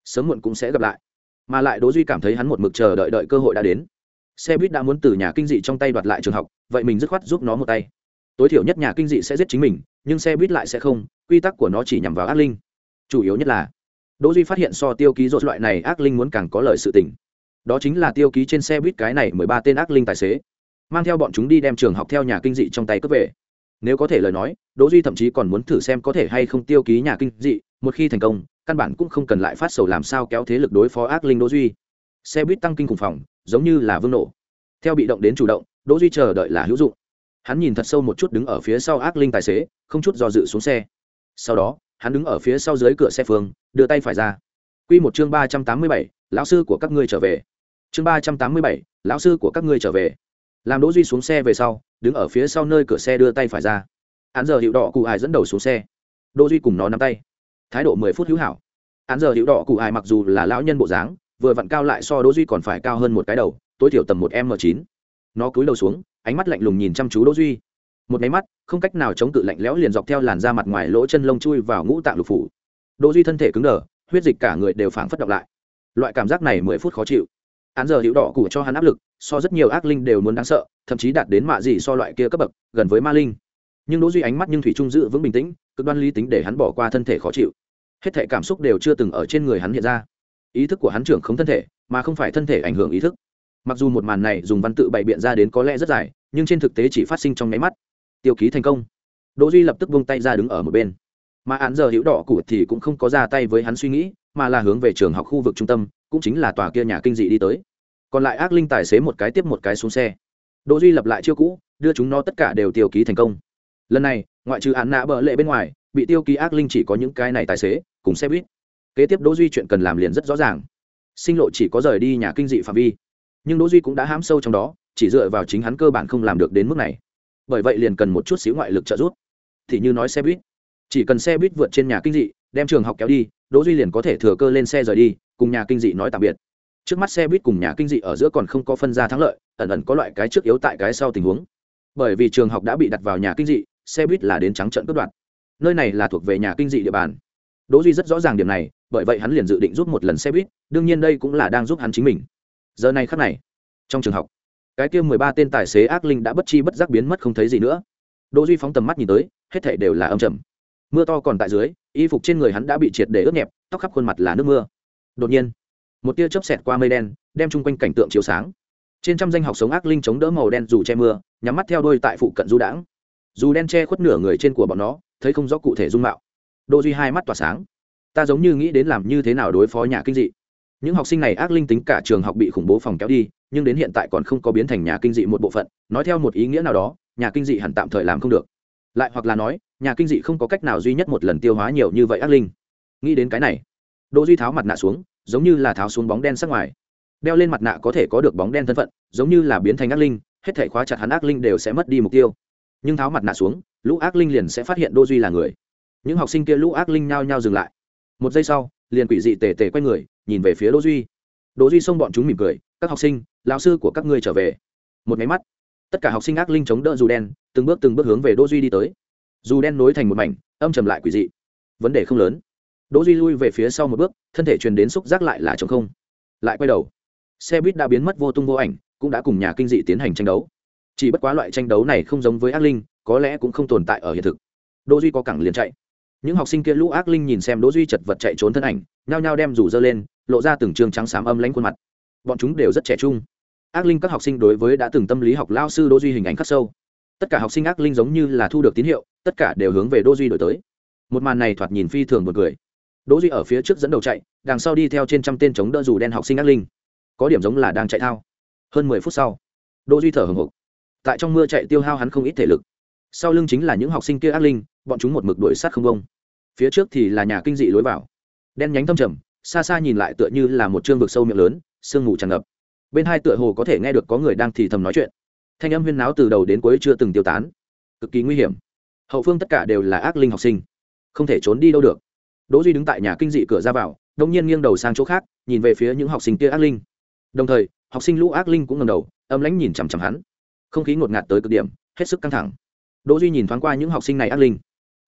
Sớm muộn cũng sẽ gặp lại. Mà lại đỗ duy cảm thấy hắn một mực chờ đợi đợi cơ hội đã đến. Xe buýt đã muốn từ nhà kinh dị trong tay đoạt lại trường học, vậy mình dứt khoát giúp nó một tay. Tối thiểu nhất nhà kinh dị sẽ giết chính mình, nhưng xe buýt lại sẽ không, quy tắc của nó chỉ nhằm vào ác linh. Chủ yếu nhất là, đỗ duy phát hiện so tiêu ký rột loại này ác linh muốn càng có lợi sự tình đó chính là tiêu ký trên xe buýt cái này mười ba tên ác linh tài xế. Mang theo bọn chúng đi đem trường học theo nhà kinh dị trong tay cướp về. Nếu có thể lời nói, đỗ duy thậm chí còn muốn thử xem có thể hay không tiêu ký nhà kinh dị, một khi thành công, căn bản cũng không cần lại phát sầu làm sao kéo thế lực đối phó ác linh đỗ duy. Xe buýt tăng kinh khủng phòng, giống như là vương nổ. Theo bị động đến chủ động, đỗ duy chờ đợi là hữu dụng. Hắn nhìn thật sâu một chút đứng ở phía sau ác linh tài xế, không chút do dự xuống xe. Sau đó, hắn đứng ở phía sau dưới cửa xe phương, đưa tay phải ra. Quy một chương ba trăm tám mươi bảy, lão sư của các ngươi trở về chương ba trăm tám mươi bảy, lão sư của các ngươi trở về. Làm đỗ duy xuống xe về sau, đứng ở phía sau nơi cửa xe đưa tay phải ra. Hắn giờ hiệu đỏ cụ hải dẫn đầu xuống xe. Đỗ duy cùng nó nắm tay. Thái độ mười phút hữu hảo. Hắn giờ hiệu đỏ cụ hải mặc dù là lão nhân bộ dáng, vừa vặn cao lại so đỗ duy còn phải cao hơn một cái đầu, tối thiểu tầm một m chín. Nó cúi đầu xuống, ánh mắt lạnh lùng nhìn chăm chú đỗ duy. Một máy mắt, không cách nào chống cự lạnh lẽo liền dọc theo làn da mặt ngoài lỗ chân lông chui vào ngũ tạng lục phủ. Đỗ duy thân thể cứng đờ, huyết dịch cả người đều phảng phất động lại. Loại cảm giác này mười phút khó chịu án giờ hữu đỏ cụ cho hắn áp lực, so rất nhiều ác linh đều muốn đáng sợ, thậm chí đạt đến mạ gì so loại kia cấp bậc, gần với ma linh. Nhưng đỗ duy ánh mắt nhưng thủy trung giữ vững bình tĩnh, cực đoan lý tính để hắn bỏ qua thân thể khó chịu. Hết thảy cảm xúc đều chưa từng ở trên người hắn hiện ra. Ý thức của hắn trưởng không thân thể, mà không phải thân thể ảnh hưởng ý thức. Mặc dù một màn này dùng văn tự bày biện ra đến có lẽ rất dài, nhưng trên thực tế chỉ phát sinh trong nháy mắt. Tiêu ký thành công. Đỗ duy lập tức buông tay ra đứng ở một bên. Mà án giờ hữu đỏ cụ thì cũng không có ra tay với hắn suy nghĩ, mà là hướng về trường học khu vực trung tâm cũng chính là tòa kia nhà kinh dị đi tới. Còn lại ác linh tài xế một cái tiếp một cái xuống xe. Đỗ duy lập lại chiêu cũ, đưa chúng nó tất cả đều tiêu ký thành công. Lần này, ngoại trừ án nạ bợ lệ bên ngoài, bị tiêu ký ác linh chỉ có những cái này tài xế, cùng xe buýt. Kế tiếp đỗ duy chuyện cần làm liền rất rõ ràng. Sinh lộ chỉ có rời đi nhà kinh dị phạm vi. Nhưng đỗ duy cũng đã hám sâu trong đó, chỉ dựa vào chính hắn cơ bản không làm được đến mức này. Bởi vậy liền cần một chút xíu ngoại lực trợ giúp. Thì như nói xe buýt. Chỉ cần xe buýt vượt trên nhà kinh dị, đem trường học kéo đi, đỗ duy liền có thể thừa cơ lên xe rời đi cùng nhà kinh dị nói tạm biệt. Trước mắt xe buýt cùng nhà kinh dị ở giữa còn không có phân ra thắng lợi, ẩn ẩn có loại cái trước yếu tại cái sau tình huống. Bởi vì trường học đã bị đặt vào nhà kinh dị, xe buýt là đến trắng trận cướp đoạt. Nơi này là thuộc về nhà kinh dị địa bàn. Đỗ duy rất rõ ràng điểm này, bởi vậy hắn liền dự định giúp một lần xe buýt, đương nhiên đây cũng là đang giúp hắn chính mình. Giờ này khắc này, trong trường học, cái kia mười ba tên tài xế ác linh đã bất chi bất giác biến mất không thấy gì nữa. Đỗ duy phóng tầm mắt nhìn tới, hết thảy đều là âm trầm. Mưa to còn tại dưới, y phục trên người hắn đã bị triệt để ướt nhẹp, tóc khắp khuôn mặt là nước mưa đột nhiên, một tia chớp xẹt qua mây đen, đem chung quanh cảnh tượng chiếu sáng. Trên trăm danh học sống ác linh chống đỡ màu đen dù che mưa, nhắm mắt theo đuôi tại phụ cận du đãng. Dù đen che khuất nửa người trên của bọn nó, thấy không rõ cụ thể dung mạo. Đô duy hai mắt tỏa sáng. Ta giống như nghĩ đến làm như thế nào đối phó nhà kinh dị. Những học sinh này ác linh tính cả trường học bị khủng bố phòng kéo đi, nhưng đến hiện tại còn không có biến thành nhà kinh dị một bộ phận, nói theo một ý nghĩa nào đó, nhà kinh dị hẳn tạm thời làm không được. Lại hoặc là nói, nhà kinh dị không có cách nào duy nhất một lần tiêu hóa nhiều như vậy ác linh. Nghĩ đến cái này đỗ duy tháo mặt nạ xuống, giống như là tháo xuống bóng đen sắc ngoài. Đeo lên mặt nạ có thể có được bóng đen thân phận, giống như là biến thành ác linh, hết thể khóa chặt hắn ác linh đều sẽ mất đi mục tiêu. Nhưng tháo mặt nạ xuống, lũ ác linh liền sẽ phát hiện đỗ duy là người. Những học sinh kia lũ ác linh nhao nhao dừng lại. Một giây sau, liền quỷ dị tề tề quay người, nhìn về phía đỗ duy. Đỗ duy xông bọn chúng mỉm cười, các học sinh, lão sư của các ngươi trở về. Một máy mắt, tất cả học sinh ác linh chống đỡ dù đen, từng bước từng bước hướng về đỗ duy đi tới. Dù đen nối thành một mảnh, âm trầm lại quỷ dị. Vấn đề không lớn đỗ duy lui về phía sau một bước, thân thể truyền đến xúc giác lại là trống không. Lại quay đầu. Xe buýt đã biến mất vô tung vô ảnh, cũng đã cùng nhà kinh dị tiến hành tranh đấu. Chỉ bất quá loại tranh đấu này không giống với ác linh, có lẽ cũng không tồn tại ở hiện thực. Đỗ duy có cẳng liền chạy. Những học sinh kia lũ ác linh nhìn xem đỗ duy chật vật chạy trốn thân ảnh, nhao nhao đem rủ dơ lên, lộ ra từng trường trắng xám âm lãnh khuôn mặt. Bọn chúng đều rất trẻ trung. Ác linh các học sinh đối với đã từng tâm lý học lao sư đỗ duy hình ảnh khắc sâu. Tất cả học sinh ác linh giống như là thu được tín hiệu, tất cả đều hướng về đỗ duy đổi tới. Một màn này thoạt nhìn phi thường một người đỗ duy ở phía trước dẫn đầu chạy, đằng sau đi theo trên trăm tên chống đỡ dù đen học sinh ác linh. Có điểm giống là đang chạy thao. Hơn mười phút sau, đỗ duy thở hổn hển. tại trong mưa chạy tiêu hao hắn không ít thể lực. Sau lưng chính là những học sinh kia ác linh, bọn chúng một mực đuổi sát không bông. Phía trước thì là nhà kinh dị lối vào. Đen nhánh thâm trầm, xa xa nhìn lại tựa như là một chương vực sâu miệng lớn, sương mù tràn ngập. Bên hai tựa hồ có thể nghe được có người đang thì thầm nói chuyện. Thanh âm huyên náo từ đầu đến cuối chưa từng tiêu tán. Cực kỳ nguy hiểm. Hậu phương tất cả đều là ác linh học sinh. Không thể trốn đi đâu được đỗ duy đứng tại nhà kinh dị cửa ra vào đông nhiên nghiêng đầu sang chỗ khác, nhìn về phía những học sinh kia ác linh. Đồng thời, học sinh lũ ác linh cũng ngẩng đầu, âm lãnh nhìn chằm chằm hắn. Không khí ngột ngạt tới cực điểm, hết sức căng thẳng. Đỗ duy nhìn thoáng qua những học sinh này ác linh.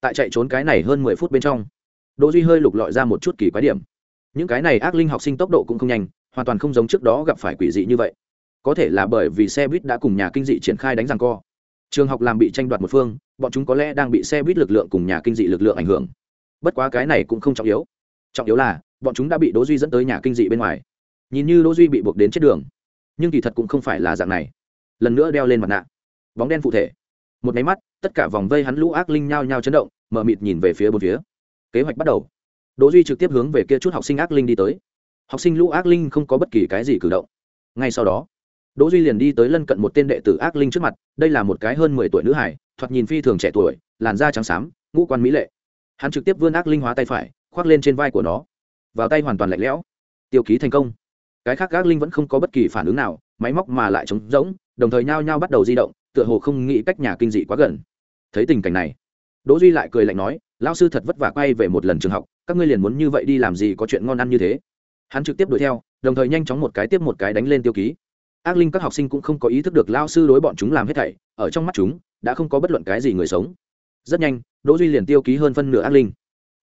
Tại chạy trốn cái này hơn mười phút bên trong, đỗ duy hơi lục lọi ra một chút kỳ quái điểm. Những cái này ác linh học sinh tốc độ cũng không nhanh, hoàn toàn không giống trước đó gặp phải quỷ dị như vậy. Có thể là bởi vì xe buýt đã cùng nhà kinh dị triển khai đánh giằng co. Trường học làm bị tranh đoạt một phương, bọn chúng có lẽ đang bị xe buýt lực lượng cùng nhà kinh dị lực lượng ảnh hưởng bất quá cái này cũng không trọng yếu. Trọng yếu là, bọn chúng đã bị đỗ duy dẫn tới nhà kinh dị bên ngoài. Nhìn như đỗ duy bị buộc đến chết đường, nhưng kỳ thật cũng không phải là dạng này. Lần nữa đeo lên mặt nạ. Bóng đen phụ thể. Một máy mắt, tất cả vòng vây hắn lũ ác linh nhao nhao chấn động, mở mịt nhìn về phía bốn phía. Kế hoạch bắt đầu. Đỗ duy trực tiếp hướng về kia chút học sinh ác linh đi tới. Học sinh lũ ác linh không có bất kỳ cái gì cử động. Ngay sau đó, đỗ duy liền đi tới lân cận một tên đệ tử ác linh trước mặt, đây là một cái hơn mười tuổi nữ hải, thoạt nhìn phi thường trẻ tuổi, làn da trắng xám, ngũ quan mỹ lệ hắn trực tiếp vươn ác linh hóa tay phải, khoác lên trên vai của nó. Vào tay hoàn toàn lạnh lẽo. Tiêu ký thành công. Cái khác ác linh vẫn không có bất kỳ phản ứng nào, máy móc mà lại trống rỗng, đồng thời nhao nhao bắt đầu di động, tựa hồ không nghĩ cách nhà kinh dị quá gần. Thấy tình cảnh này, đỗ duy lại cười lạnh nói, lão sư thật vất vả quay về một lần trường học, các ngươi liền muốn như vậy đi làm gì có chuyện ngon ăn như thế? Hắn trực tiếp đuổi theo, đồng thời nhanh chóng một cái tiếp một cái đánh lên tiêu ký. Ác linh các học sinh cũng không có ý thức được lao sư đối bọn chúng làm hết thảy, ở trong mắt chúng, đã không có bất luận cái gì người sống rất nhanh, đỗ duy liền tiêu ký hơn phân nửa ác linh.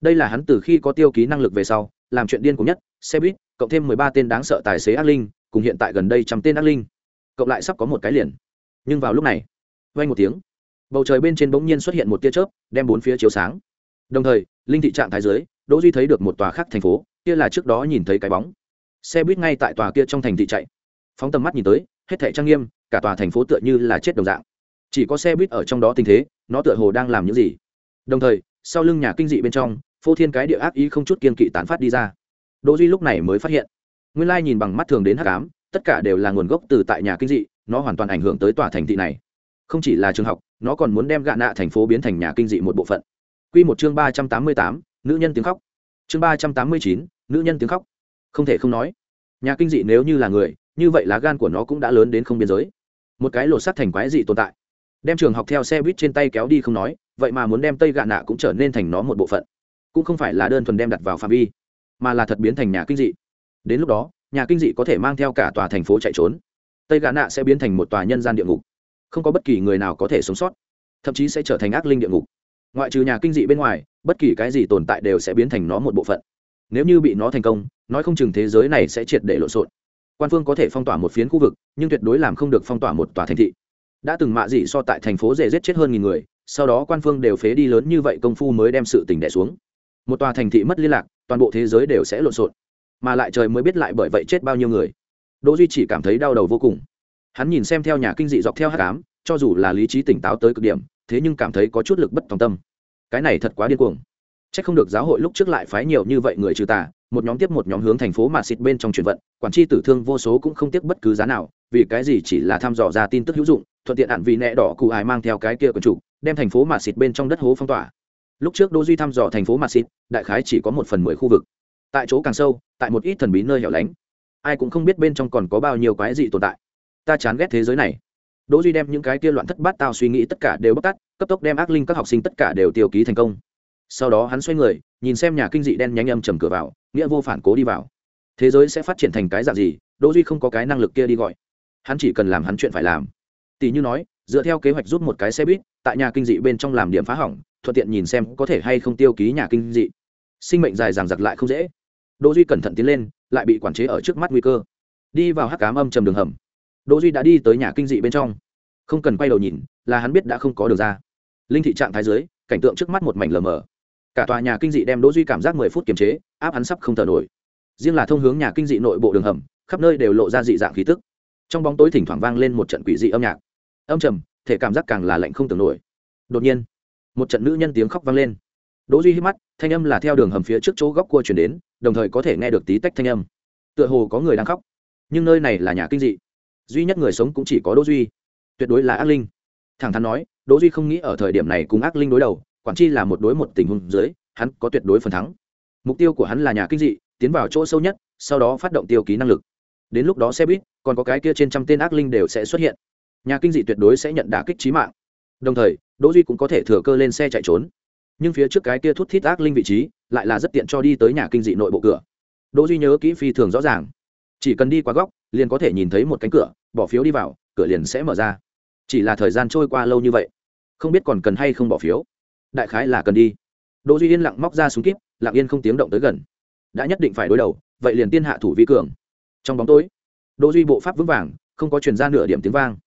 Đây là hắn từ khi có tiêu ký năng lực về sau, làm chuyện điên cùng nhất, xe buýt, cộng thêm mười ba tên đáng sợ tài xế ác linh, cùng hiện tại gần đây trăm tên ác linh. Cộng lại sắp có một cái liền. Nhưng vào lúc này, vang một tiếng. Bầu trời bên trên bỗng nhiên xuất hiện một tia chớp, đem bốn phía chiếu sáng. Đồng thời, linh thị trạng thái dưới, đỗ duy thấy được một tòa khác thành phố, kia là trước đó nhìn thấy cái bóng. Xe buýt ngay tại tòa kia trong thành thị chạy. Phóng tầm mắt nhìn tới, hết thảy trang nghiêm, cả tòa thành phố tựa như là chết đồng dạng. Chỉ có xe buýt ở trong đó tình thế nó tựa hồ đang làm những gì. Đồng thời, sau lưng nhà kinh dị bên trong, phô thiên cái địa ác ý không chút kiên kỵ tán phát đi ra. Đỗ duy lúc này mới phát hiện, nguyên lai nhìn bằng mắt thường đến hắc ám, tất cả đều là nguồn gốc từ tại nhà kinh dị, nó hoàn toàn ảnh hưởng tới tòa thành thị này. Không chỉ là trường học, nó còn muốn đem gạ nạ thành phố biến thành nhà kinh dị một bộ phận. Quy một chương ba trăm tám mươi tám, nữ nhân tiếng khóc. Chương ba trăm tám mươi chín, nữ nhân tiếng khóc. Không thể không nói, nhà kinh dị nếu như là người, như vậy lá gan của nó cũng đã lớn đến không biên giới. Một cái lột sắt thành quái dị tồn tại đem trường học theo xe buýt trên tay kéo đi không nói, vậy mà muốn đem tây gạ nạ cũng trở nên thành nó một bộ phận. Cũng không phải là đơn thuần đem đặt vào phạm vi, mà là thật biến thành nhà kinh dị. Đến lúc đó, nhà kinh dị có thể mang theo cả tòa thành phố chạy trốn. Tây gạ nạ sẽ biến thành một tòa nhân gian địa ngục. Không có bất kỳ người nào có thể sống sót, thậm chí sẽ trở thành ác linh địa ngục. Ngoại trừ nhà kinh dị bên ngoài, bất kỳ cái gì tồn tại đều sẽ biến thành nó một bộ phận. Nếu như bị nó thành công, nói không chừng thế giới này sẽ triệt để lộn xộn. Quan phương có thể phong tỏa một phiến khu vực, nhưng tuyệt đối làm không được phong tỏa một tòa thành thị đã từng mạ dị so tại thành phố dễ giết chết hơn nghìn người, sau đó quan phương đều phế đi lớn như vậy công phu mới đem sự tình đẻ xuống. Một tòa thành thị mất liên lạc, toàn bộ thế giới đều sẽ lộn xộn, mà lại trời mới biết lại bởi vậy chết bao nhiêu người. Đỗ duy chỉ cảm thấy đau đầu vô cùng. Hắn nhìn xem theo nhà kinh dị dọc theo hát cám cho dù là lý trí tỉnh táo tới cực điểm, thế nhưng cảm thấy có chút lực bất tòng tâm. Cái này thật quá điên cuồng. C h ắ c không được giáo hội lúc trước lại phái nhiều như vậy người trừ tà một nhóm tiếp một nhóm hướng thành phố mà xịt bên trong chuyển vận, quản tri tử thương vô số cũng không tiếc bất cứ giá nào, vì cái gì chỉ là thăm dò ra tin tức hữu dụng, thuận tiện hạn vì nẹ đỏ cụ ai mang theo cái kia quần chủ, đem thành phố mà xịt bên trong đất hố phong tỏa. Lúc trước đô duy thăm dò thành phố mà xịt, đại khái chỉ có một phần mười khu vực. Tại chỗ càng sâu, tại một ít thần bí nơi hẻo lánh, ai cũng không biết bên trong còn có bao nhiêu cái gì tồn tại. Ta chán ghét thế giới này. Đỗ duy đem những cái kia loạn thất bát tao suy nghĩ tất cả đều bóc tát, cấp tốc đem ác linh các học sinh tất cả đều tiêu ký thành công. Sau đó hắn xoay người, nhìn xem nhà kinh dị đen nhánh âm trầm cửa vào nghĩa vô phản cố đi vào. Thế giới sẽ phát triển thành cái dạng gì, đỗ duy không có cái năng lực kia đi gọi. Hắn chỉ cần làm hắn chuyện phải làm. Tỷ như nói, dựa theo kế hoạch rút một cái xe buýt, tại nhà kinh dị bên trong làm điểm phá hỏng, thuận tiện nhìn xem có thể hay không tiêu ký nhà kinh dị. Sinh mệnh dài dằng dặc lại không dễ. Đỗ duy cẩn thận tiến lên, lại bị quản chế ở trước mắt nguy cơ. Đi vào hắc ám âm trầm đường hầm. Đỗ duy đã đi tới nhà kinh dị bên trong. Không cần quay đầu nhìn, là hắn biết đã không có đường ra. Linh thị trạng thái dưới, cảnh tượng trước mắt một mảnh lờ mờ cả tòa nhà kinh dị đem đỗ duy cảm giác mười phút kiềm chế, áp hắn sắp không thở nổi. Riêng là thông hướng nhà kinh dị nội bộ đường hầm, khắp nơi đều lộ ra dị dạng khí tức. Trong bóng tối thỉnh thoảng vang lên một trận quỷ dị âm nhạc. Âm trầm, thể cảm giác càng là lạnh không tưởng nổi. Đột nhiên, một trận nữ nhân tiếng khóc vang lên. Đỗ duy hít mắt, thanh âm là theo đường hầm phía trước chỗ góc cua truyền đến, đồng thời có thể nghe được tí tách thanh âm. Tựa hồ có người đang khóc. Nhưng nơi này là nhà kinh dị. Duy nhất người sống cũng chỉ có đỗ duy. Tuyệt đối là ác linh. Thẳng thắn nói, đỗ duy không nghĩ ở thời điểm này cùng ác linh đối đầu quản chi là một đối một tình huống dưới, hắn có tuyệt đối phần thắng. Mục tiêu của hắn là nhà kinh dị, tiến vào chỗ sâu nhất, sau đó phát động tiêu ký năng lực. Đến lúc đó xe buýt, còn có cái kia trên trăm tên ác linh đều sẽ xuất hiện. Nhà kinh dị tuyệt đối sẽ nhận đả kích chí mạng. Đồng thời, đỗ duy cũng có thể thừa cơ lên xe chạy trốn. Nhưng phía trước cái kia thút thít ác linh vị trí, lại là rất tiện cho đi tới nhà kinh dị nội bộ cửa. Đỗ duy nhớ kỹ phi thường rõ ràng. Chỉ cần đi qua góc, liền có thể nhìn thấy một cánh cửa, bỏ phiếu đi vào, cửa liền sẽ mở ra. Chỉ là thời gian trôi qua lâu như vậy, không biết còn cần hay không bỏ phiếu đại khái là cần đi. Đỗ duy yên lặng móc ra súng kíp, lặng yên không tiếng động tới gần. Đã nhất định phải đối đầu, vậy liền tiên hạ thủ vi cường. Trong bóng tối, đỗ duy bộ pháp vững vàng, không có truyền ra nửa điểm tiếng vang.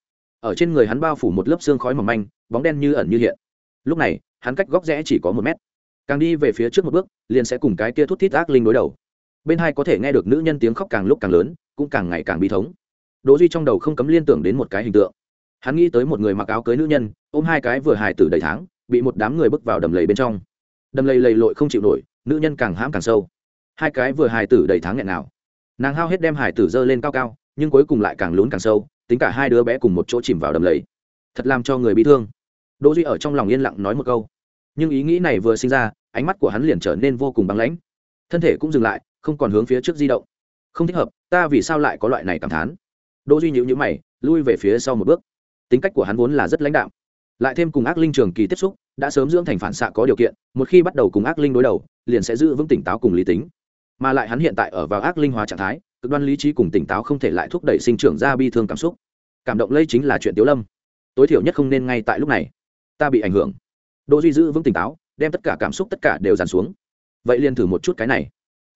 Ở trên người hắn bao phủ một lớp xương khói mỏng manh, bóng đen như ẩn như hiện. Lúc này, hắn cách góc rẽ chỉ có một mét. Càng đi về phía trước một bước, liền sẽ cùng cái kia thút thít ác linh đối đầu. Bên hai có thể nghe được nữ nhân tiếng khóc càng lúc càng lớn, cũng càng ngày càng bi thống. Đỗ duy trong đầu không cấm liên tưởng đến một cái hình tượng. Hắn nghĩ tới một người mặc áo cưới nữ nhân, ôm hai cái vừa hài tử đầy tháng bị một đám người bước vào đầm lầy bên trong. Đầm lầy lầy lội không chịu nổi, nữ nhân càng hãm càng sâu. Hai cái vừa hài tử đầy tháng nghẹn nào. Nàng hao hết đem hài tử dơ lên cao cao, nhưng cuối cùng lại càng lún càng sâu, tính cả hai đứa bé cùng một chỗ chìm vào đầm lầy. Thật làm cho người bị thương. Đỗ duy ở trong lòng yên lặng nói một câu. Nhưng ý nghĩ này vừa sinh ra, ánh mắt của hắn liền trở nên vô cùng băng lãnh. Thân thể cũng dừng lại, không còn hướng phía trước di động. Không thích hợp, ta vì sao lại có loại này cảm thán? Đỗ duy nhíu nhíu mày, lui về phía sau một bước. Tính cách của hắn vốn là rất lãnh đạm lại thêm cùng ác linh trường kỳ tiếp xúc, đã sớm dưỡng thành phản xạ có điều kiện, một khi bắt đầu cùng ác linh đối đầu, liền sẽ giữ vững tỉnh táo cùng lý tính. Mà lại hắn hiện tại ở vào ác linh hóa trạng thái, cực đoan lý trí cùng tỉnh táo không thể lại thúc đẩy sinh trưởng ra bi thương cảm xúc. Cảm động lây chính là chuyện tiếu lâm. Tối thiểu nhất không nên ngay tại lúc này. Ta bị ảnh hưởng. Đỗ duy giữ vững tỉnh táo, đem tất cả cảm xúc tất cả đều dàn xuống. Vậy liền thử một chút cái này.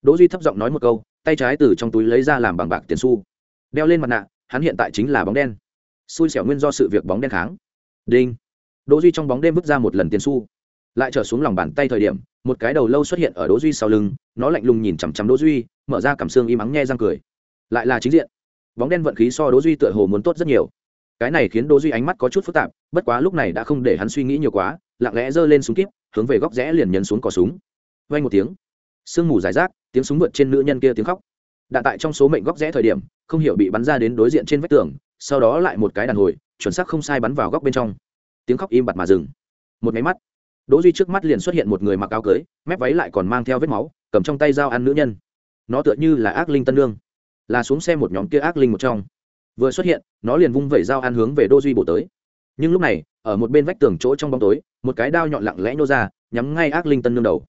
Đỗ duy thấp giọng nói một câu, tay trái từ trong túi lấy ra làm bằng bạc tiền xu. Đeo lên mặt nạ, hắn hiện tại chính là bóng đen. Xui xẻo nguyên do sự việc bóng đen kháng. Đinh đỗ duy trong bóng đêm vứt ra một lần tiền xu. Lại trở xuống lòng bàn tay thời điểm, một cái đầu lâu xuất hiện ở đỗ duy sau lưng, nó lạnh lùng nhìn chằm chằm đỗ duy, mở ra cằm xương im ắng nhe răng cười. Lại là chính diện. Bóng đen vận khí so đỗ duy tựa hồ muốn tốt rất nhiều. Cái này khiến đỗ duy ánh mắt có chút phức tạp, bất quá lúc này đã không để hắn suy nghĩ nhiều quá, lặng lẽ giơ lên súng kíp, hướng về góc rẽ liền nhấn xuống cò súng. Vang một tiếng. Sương mù dài rác, tiếng súng vượt trên nữ nhân kia tiếng khóc. Đạn tại trong số mệnh góc rẽ thời điểm, không hiểu bị bắn ra đến đối diện trên vách tường, sau đó lại một cái đàn hồi, chuẩn xác không sai bắn vào góc bên trong tiếng khóc im bặt mà dừng. Một máy mắt, đỗ duy trước mắt liền xuất hiện một người mặc áo cưới, mép váy lại còn mang theo vết máu, cầm trong tay dao ăn nữ nhân. Nó tựa như là ác linh tân lương là xuống xe một nhóm kia ác linh một trong. Vừa xuất hiện, nó liền vung vẩy dao ăn hướng về đỗ duy bổ tới. Nhưng lúc này, ở một bên vách tường chỗ trong bóng tối, một cái đao nhọn lặng lẽ nô ra, nhắm ngay ác linh tân nương đầu.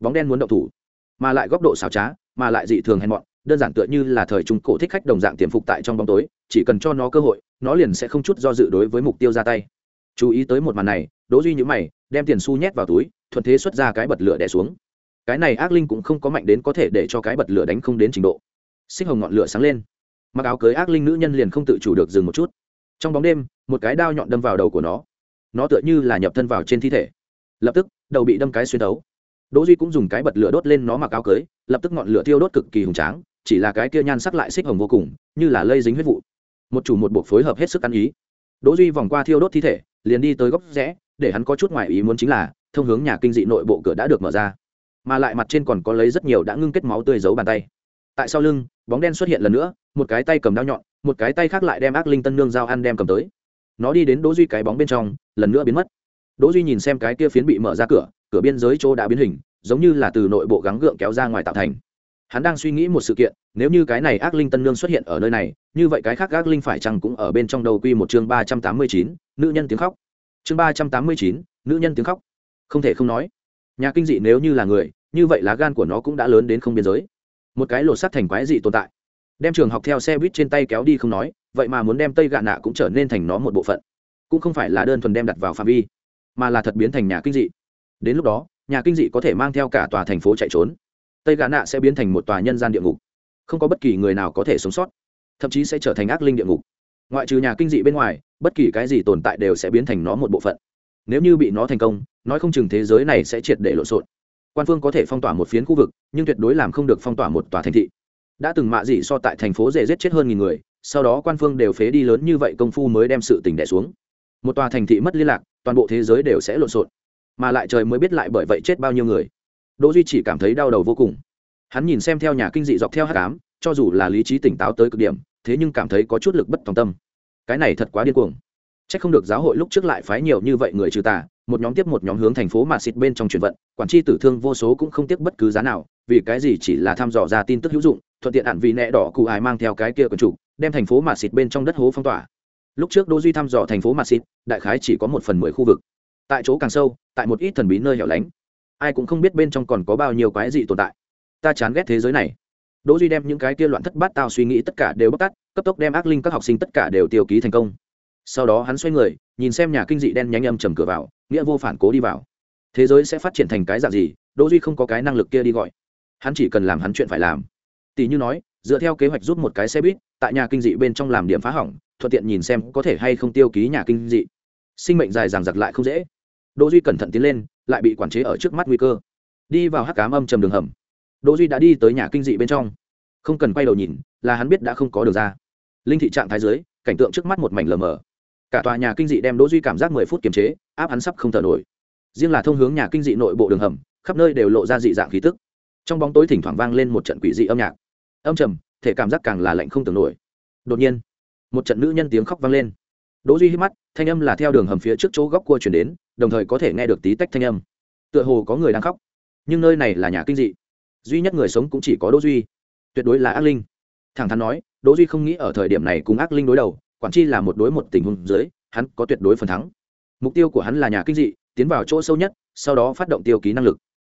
Bóng đen muốn động thủ, mà lại góc độ xảo trá, mà lại dị thường hèn mọn, đơn giản tựa như là thời trung cổ thích khách đồng dạng tiềm phục tại trong bóng tối, chỉ cần cho nó cơ hội, nó liền sẽ không chút do dự đối với mục tiêu ra tay chú ý tới một màn này, đỗ duy nhíu mày, đem tiền xu nhét vào túi, thuận thế xuất ra cái bật lửa đè xuống. Cái này ác linh cũng không có mạnh đến có thể để cho cái bật lửa đánh không đến trình độ. Xích hồng ngọn lửa sáng lên. Mặc áo cưới ác linh nữ nhân liền không tự chủ được dừng một chút. Trong bóng đêm, một cái đao nhọn đâm vào đầu của nó. Nó tựa như là nhập thân vào trên thi thể. Lập tức, đầu bị đâm cái xuyên đấu. đỗ duy cũng dùng cái bật lửa đốt lên nó mặc áo cưới, lập tức ngọn lửa thiêu đốt cực kỳ hùng tráng, chỉ là cái kia nhan sắc lại xích hồng vô cùng, như là lây dính huyết vụ. Một chủ một buộc phối hợp hết sức ăn ý đỗ duy vòng qua thiêu đốt thi thể, liền đi tới góc rẽ, để hắn có chút ngoài ý muốn chính là, thông hướng nhà kinh dị nội bộ cửa đã được mở ra. Mà lại mặt trên còn có lấy rất nhiều đã ngưng kết máu tươi giấu bàn tay. Tại sau lưng, bóng đen xuất hiện lần nữa, một cái tay cầm dao nhọn, một cái tay khác lại đem ác linh tân nương dao ăn đem cầm tới. Nó đi đến đỗ duy cái bóng bên trong, lần nữa biến mất. Đỗ duy nhìn xem cái kia phiến bị mở ra cửa cửa biên giới chỗ đã biến hình, giống như là từ nội bộ gắng gượng kéo ra ngoài tạo thành hắn đang suy nghĩ một sự kiện, nếu như cái này ác linh tân nương xuất hiện ở nơi này, như vậy cái khác ác linh phải chăng cũng ở bên trong đầu quy một chương ba trăm tám mươi chín, nữ nhân tiếng khóc. Chương ba trăm tám mươi chín, nữ nhân tiếng khóc. Không thể không nói, nhà kinh dị nếu như là người, như vậy lá gan của nó cũng đã lớn đến không biên giới. Một cái lột sắt thành quái dị tồn tại. Đem trường học theo xe buýt trên tay kéo đi không nói, vậy mà muốn đem tây gạ nạ cũng trở nên thành nó một bộ phận. Cũng không phải là đơn thuần đem đặt vào phạm vi, mà là thật biến thành nhà kinh dị. Đến lúc đó, nhà kinh dị có thể mang theo cả tòa thành phố chạy trốn tây gạ nạ sẽ biến thành một tòa nhân gian địa ngục. Không có bất kỳ người nào có thể sống sót, thậm chí sẽ trở thành ác linh địa ngục. Ngoại trừ nhà kinh dị bên ngoài, bất kỳ cái gì tồn tại đều sẽ biến thành nó một bộ phận. Nếu như bị nó thành công, nói không chừng thế giới này sẽ triệt để lộn xộn. Quan phương có thể phong tỏa một phiến khu vực, nhưng tuyệt đối làm không được phong tỏa một tòa thành thị. Đã từng mạ dị so tại thành phố dễ giết chết hơn nghìn người, sau đó quan phương đều phế đi lớn như vậy công phu mới đem sự tỉnh đẻ xuống. Một tòa thành thị mất liên lạc, toàn bộ thế giới đều sẽ lộn xộn. Mà lại trời mới biết lại bởi vậy chết bao nhiêu người đỗ duy chỉ cảm thấy đau đầu vô cùng hắn nhìn xem theo nhà kinh dị dọc theo hát cám cho dù là lý trí tỉnh táo tới cực điểm thế nhưng cảm thấy có chút lực bất tòng tâm cái này thật quá điên cuồng Chắc không được giáo hội lúc trước lại phái nhiều như vậy người trừ tà, một nhóm tiếp một nhóm hướng thành phố mà xịt bên trong chuyển vận, quản tri tử thương vô số cũng không tiếc bất cứ giá nào, vì cái gì chỉ là thăm dò ra tin tức hữu dụng, thuận tiện ẩn vì nẹ đỏ cụ ai mang theo cái kia quần chủ, đem thành phố mà xịt bên trong đất hố phong tỏa. Lúc trước Đỗ Duy thăm dò thành phố mà xịt, đại khái chỉ có một phần mười khu vực. Tại chỗ càng sâu, tại một ít thần bí nơi hẻo lánh, ai cũng không biết bên trong còn có bao nhiêu quái dị tồn tại. Ta chán ghét thế giới này. Đỗ Duy đem những cái kia loạn thất bát tao suy nghĩ tất cả đều bóc tát, cấp tốc đem ác linh các học sinh tất cả đều tiêu ký thành công. Sau đó hắn xoay người nhìn xem nhà kinh dị đen nhánh âm trầm cửa vào nghĩa vô phản cố đi vào. Thế giới sẽ phát triển thành cái dạng gì đỗ duy không có cái năng lực kia đi gọi. Hắn chỉ cần làm hắn chuyện phải làm. Tỷ như nói dựa theo kế hoạch rút một cái xe buýt tại nhà kinh dị bên trong làm điểm phá hỏng thuận tiện nhìn xem có thể hay không tiêu ký nhà kinh dị. Sinh mệnh dài dằng dặc lại không dễ đỗ duy cẩn thận tiến lên, lại bị quản chế ở trước mắt nguy cơ. Đi vào hắc cám âm trầm đường hầm. Đỗ duy đã đi tới nhà kinh dị bên trong. Không cần quay đầu nhìn, là hắn biết đã không có đường ra. Linh thị trạng thái dưới, cảnh tượng trước mắt một mảnh lờ mờ. Cả tòa nhà kinh dị đem đỗ duy cảm giác mười phút kiềm chế, áp hắn sắp không thở nổi. Riêng là thông hướng nhà kinh dị nội bộ đường hầm, khắp nơi đều lộ ra dị dạng khí tức. Trong bóng tối thỉnh thoảng vang lên một trận quỷ dị âm nhạc. Âm trầm, thể cảm giác càng là lạnh không tưởng nổi. Đột nhiên, một trận nữ nhân tiếng khóc vang lên. Đỗ duy hít mắt, thanh âm là theo đường hầm phía trước chỗ góc cua truyền đến đồng thời có thể nghe được tí tách thanh âm. Tựa hồ có người đang khóc. Nhưng nơi này là nhà kinh dị. Duy nhất người sống cũng chỉ có đỗ duy. Tuyệt đối là ác linh. Thẳng thắn nói, đỗ duy không nghĩ ở thời điểm này cùng ác linh đối đầu, quản chi là một đối một tình huống dưới, hắn có tuyệt đối phần thắng. Mục tiêu của hắn là nhà kinh dị, tiến vào chỗ sâu nhất, sau đó phát động tiêu ký năng lực.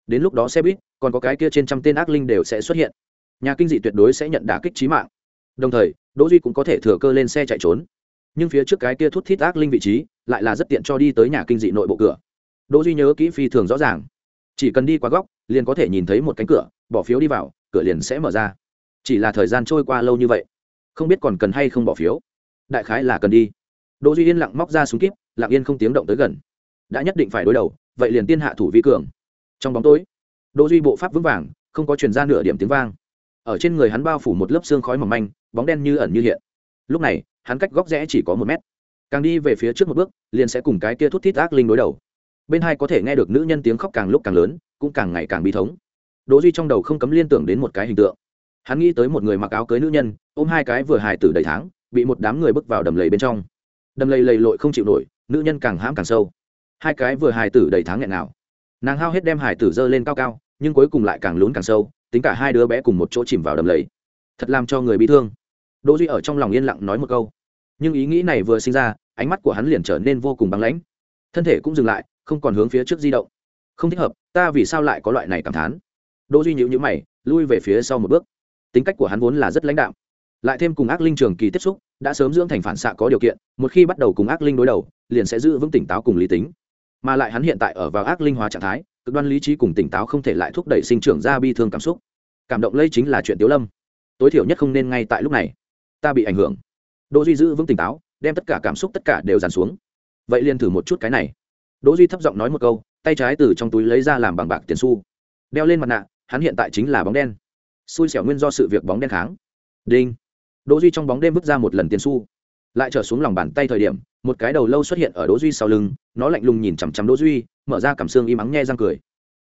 Đến lúc đó xe buýt còn có cái kia trên trăm tên ác linh đều sẽ xuất hiện. Nhà kinh dị tuyệt đối sẽ nhận đả kích trí mạng. Đồng thời, đỗ duy cũng có thể thừa cơ lên xe chạy trốn nhưng phía trước cái kia thút thít ác linh vị trí lại là rất tiện cho đi tới nhà kinh dị nội bộ cửa. Đỗ duy nhớ kỹ phi thường rõ ràng. Chỉ cần đi qua góc, liền có thể nhìn thấy một cánh cửa, bỏ phiếu đi vào, cửa liền sẽ mở ra. Chỉ là thời gian trôi qua lâu như vậy, không biết còn cần hay không bỏ phiếu. Đại khái là cần đi. Đỗ duy yên lặng móc ra súng kíp, lặng yên không tiếng động tới gần. Đã nhất định phải đối đầu, vậy liền tiên hạ thủ vi cường. Trong bóng tối, đỗ duy bộ pháp vững vàng, không có truyền ra nửa điểm tiếng vang. Ở trên người hắn bao phủ một lớp xương khói mỏng manh, bóng đen như ẩn như hiện. Lúc này hắn cách góc rẽ chỉ có một mét. Càng đi về phía trước một bước, liền sẽ cùng cái kia thút thít ác linh đối đầu. Bên hai có thể nghe được nữ nhân tiếng khóc càng lúc càng lớn, cũng càng ngày càng bi thống. Đỗ duy trong đầu không cấm liên tưởng đến một cái hình tượng. Hắn nghĩ tới một người mặc áo cưới nữ nhân, ôm hai cái vừa hài tử đầy tháng, bị một đám người bước vào đầm lầy bên trong. Đầm lầy lầy lội không chịu nổi, nữ nhân càng hãm càng sâu. Hai cái vừa hài tử đầy tháng nghẹn nào nàng hao hết đem hài tử dơ lên cao cao, nhưng cuối cùng lại càng lún càng sâu, tính cả hai đứa bé cùng một chỗ chìm vào đầm lầy. Thật làm cho người bị thương đỗ duy ở trong lòng yên lặng nói một câu. Nhưng ý nghĩ này vừa sinh ra, ánh mắt của hắn liền trở nên vô cùng băng lãnh. Thân thể cũng dừng lại, không còn hướng phía trước di động. Không thích hợp, ta vì sao lại có loại này cảm thán? Đỗ duy nhíu nhíu mày, lui về phía sau một bước. Tính cách của hắn vốn là rất lãnh đạm. Lại thêm cùng ác linh trường kỳ tiếp xúc, đã sớm dưỡng thành phản xạ có điều kiện, một khi bắt đầu cùng ác linh đối đầu, liền sẽ giữ vững tỉnh táo cùng lý tính. Mà lại hắn hiện tại ở vào ác linh hóa trạng thái, cực đoan lý trí cùng tỉnh táo không thể lại thúc đẩy sinh trưởng ra bi thương cảm xúc. Cảm động lây chính là chuyện tiếu lâm. Tối thiểu nhất không nên ngay tại lúc này ta bị ảnh hưởng. Đỗ duy giữ vững tỉnh táo, đem tất cả cảm xúc tất cả đều dàn xuống. Vậy liền thử một chút cái này. Đỗ duy thấp giọng nói một câu, tay trái từ trong túi lấy ra làm bằng bạc tiền xu. Đeo lên mặt nạ, hắn hiện tại chính là bóng đen. Xui xẻo nguyên do sự việc bóng đen kháng. Đinh. Đỗ duy trong bóng đêm vứt ra một lần tiền xu. Lại trở xuống lòng bàn tay thời điểm, một cái đầu lâu xuất hiện ở đỗ duy sau lưng, nó lạnh lùng nhìn chằm chằm đỗ duy, mở ra cảm xương im ắng nghe răng cười.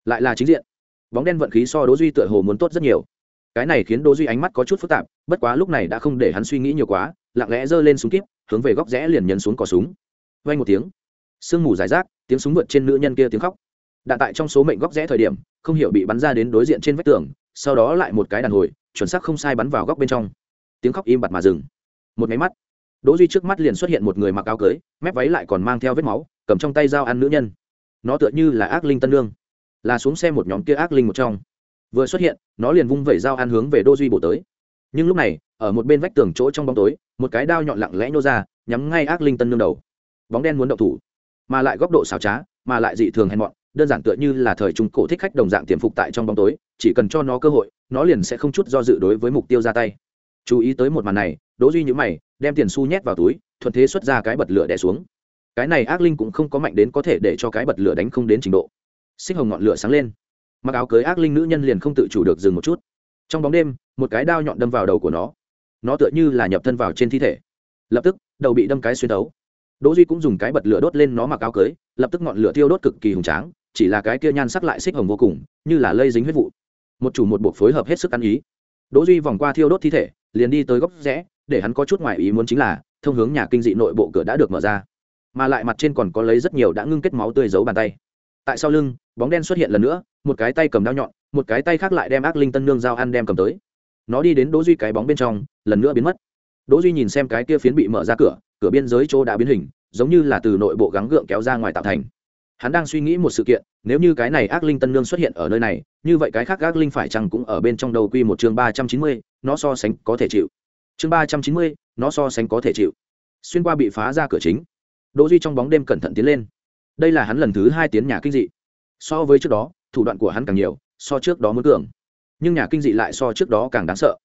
Lại là chính diện. Bóng đen vận khí so đỗ duy tựa hồ muốn tốt rất nhiều cái này khiến đỗ duy ánh mắt có chút phức tạp, bất quá lúc này đã không để hắn suy nghĩ nhiều quá, lặng lẽ giơ lên súng kíp, hướng về góc rẽ liền nhấn xuống cò súng. Vang một tiếng, sương mù giải rác, tiếng súng vượt trên nữ nhân kia tiếng khóc. Đạn tại trong số mệnh góc rẽ thời điểm, không hiểu bị bắn ra đến đối diện trên vách tường, sau đó lại một cái đàn hồi, chuẩn xác không sai bắn vào góc bên trong. Tiếng khóc im bặt mà dừng. Một máy mắt, đỗ duy trước mắt liền xuất hiện một người mặc áo cưới, mép váy lại còn mang theo vết máu, cầm trong tay dao ăn nữ nhân. Nó tựa như là ác linh tân lương là xuống xe một nhóm kia ác linh một trong vừa xuất hiện, nó liền vung vẩy dao ăn hướng về Đô duy bổ tới. Nhưng lúc này, ở một bên vách tường chỗ trong bóng tối, một cái đao nhọn lặng lẽ nhô ra, nhắm ngay ác linh tân nương đầu. Bóng đen muốn động thủ, mà lại góc độ xảo trá, mà lại dị thường hèn mọn, đơn giản tựa như là thời trung cổ thích khách đồng dạng tiềm phục tại trong bóng tối, chỉ cần cho nó cơ hội, nó liền sẽ không chút do dự đối với mục tiêu ra tay. Chú ý tới một màn này, đỗ duy nhíu mày, đem tiền xu nhét vào túi, thuận thế xuất ra cái bật lửa đè xuống. Cái này ác linh cũng không có mạnh đến có thể để cho cái bật lửa đánh không đến trình độ. Xích hồng ngọn lửa sáng lên mặc áo cưới ác linh nữ nhân liền không tự chủ được dừng một chút. Trong bóng đêm, một cái đao nhọn đâm vào đầu của nó. Nó tựa như là nhập thân vào trên thi thể. Lập tức, đầu bị đâm cái xuyên đấu đỗ duy cũng dùng cái bật lửa đốt lên nó mặc áo cưới, lập tức ngọn lửa thiêu đốt cực kỳ hùng tráng, chỉ là cái kia nhan sắc lại xích hồng vô cùng, như là lây dính huyết vụ. Một chủ một buộc phối hợp hết sức ăn ý. Đỗ duy vòng qua thiêu đốt thi thể, liền đi tới góc rẽ, để hắn có chút ngoài ý muốn chính là, thông hướng nhà kinh dị nội bộ cửa đã được mở ra. Mà lại mặt trên còn có lấy rất nhiều đã ngưng kết máu tươi giấu bàn tay tại sau lưng, bóng đen xuất hiện lần nữa, một cái tay cầm dao nhọn, một cái tay khác lại đem ác linh tân nương dao ăn đem cầm tới. Nó đi đến đỗ duy cái bóng bên trong, lần nữa biến mất. Đỗ duy nhìn xem cái kia phiến bị mở ra cửa cửa biên giới chỗ đã biến hình, giống như là từ nội bộ gắng gượng kéo ra ngoài tạo thành. Hắn đang suy nghĩ một sự kiện, nếu như cái này ác linh tân nương xuất hiện ở nơi này, như vậy cái khác ác linh phải chăng cũng ở bên trong đầu quy một chương ba trăm chín mươi, nó so sánh có thể chịu. Chương ba trăm chín mươi, nó so sánh có thể chịu. Xuyên qua bị phá ra cửa chính. Đỗ duy trong bóng đêm cẩn thận tiến lên đây là hắn lần thứ hai tiến nhà kinh dị. So với trước đó, thủ đoạn của hắn càng nhiều, so trước đó mới cường. Nhưng nhà kinh dị lại so trước đó càng đáng sợ.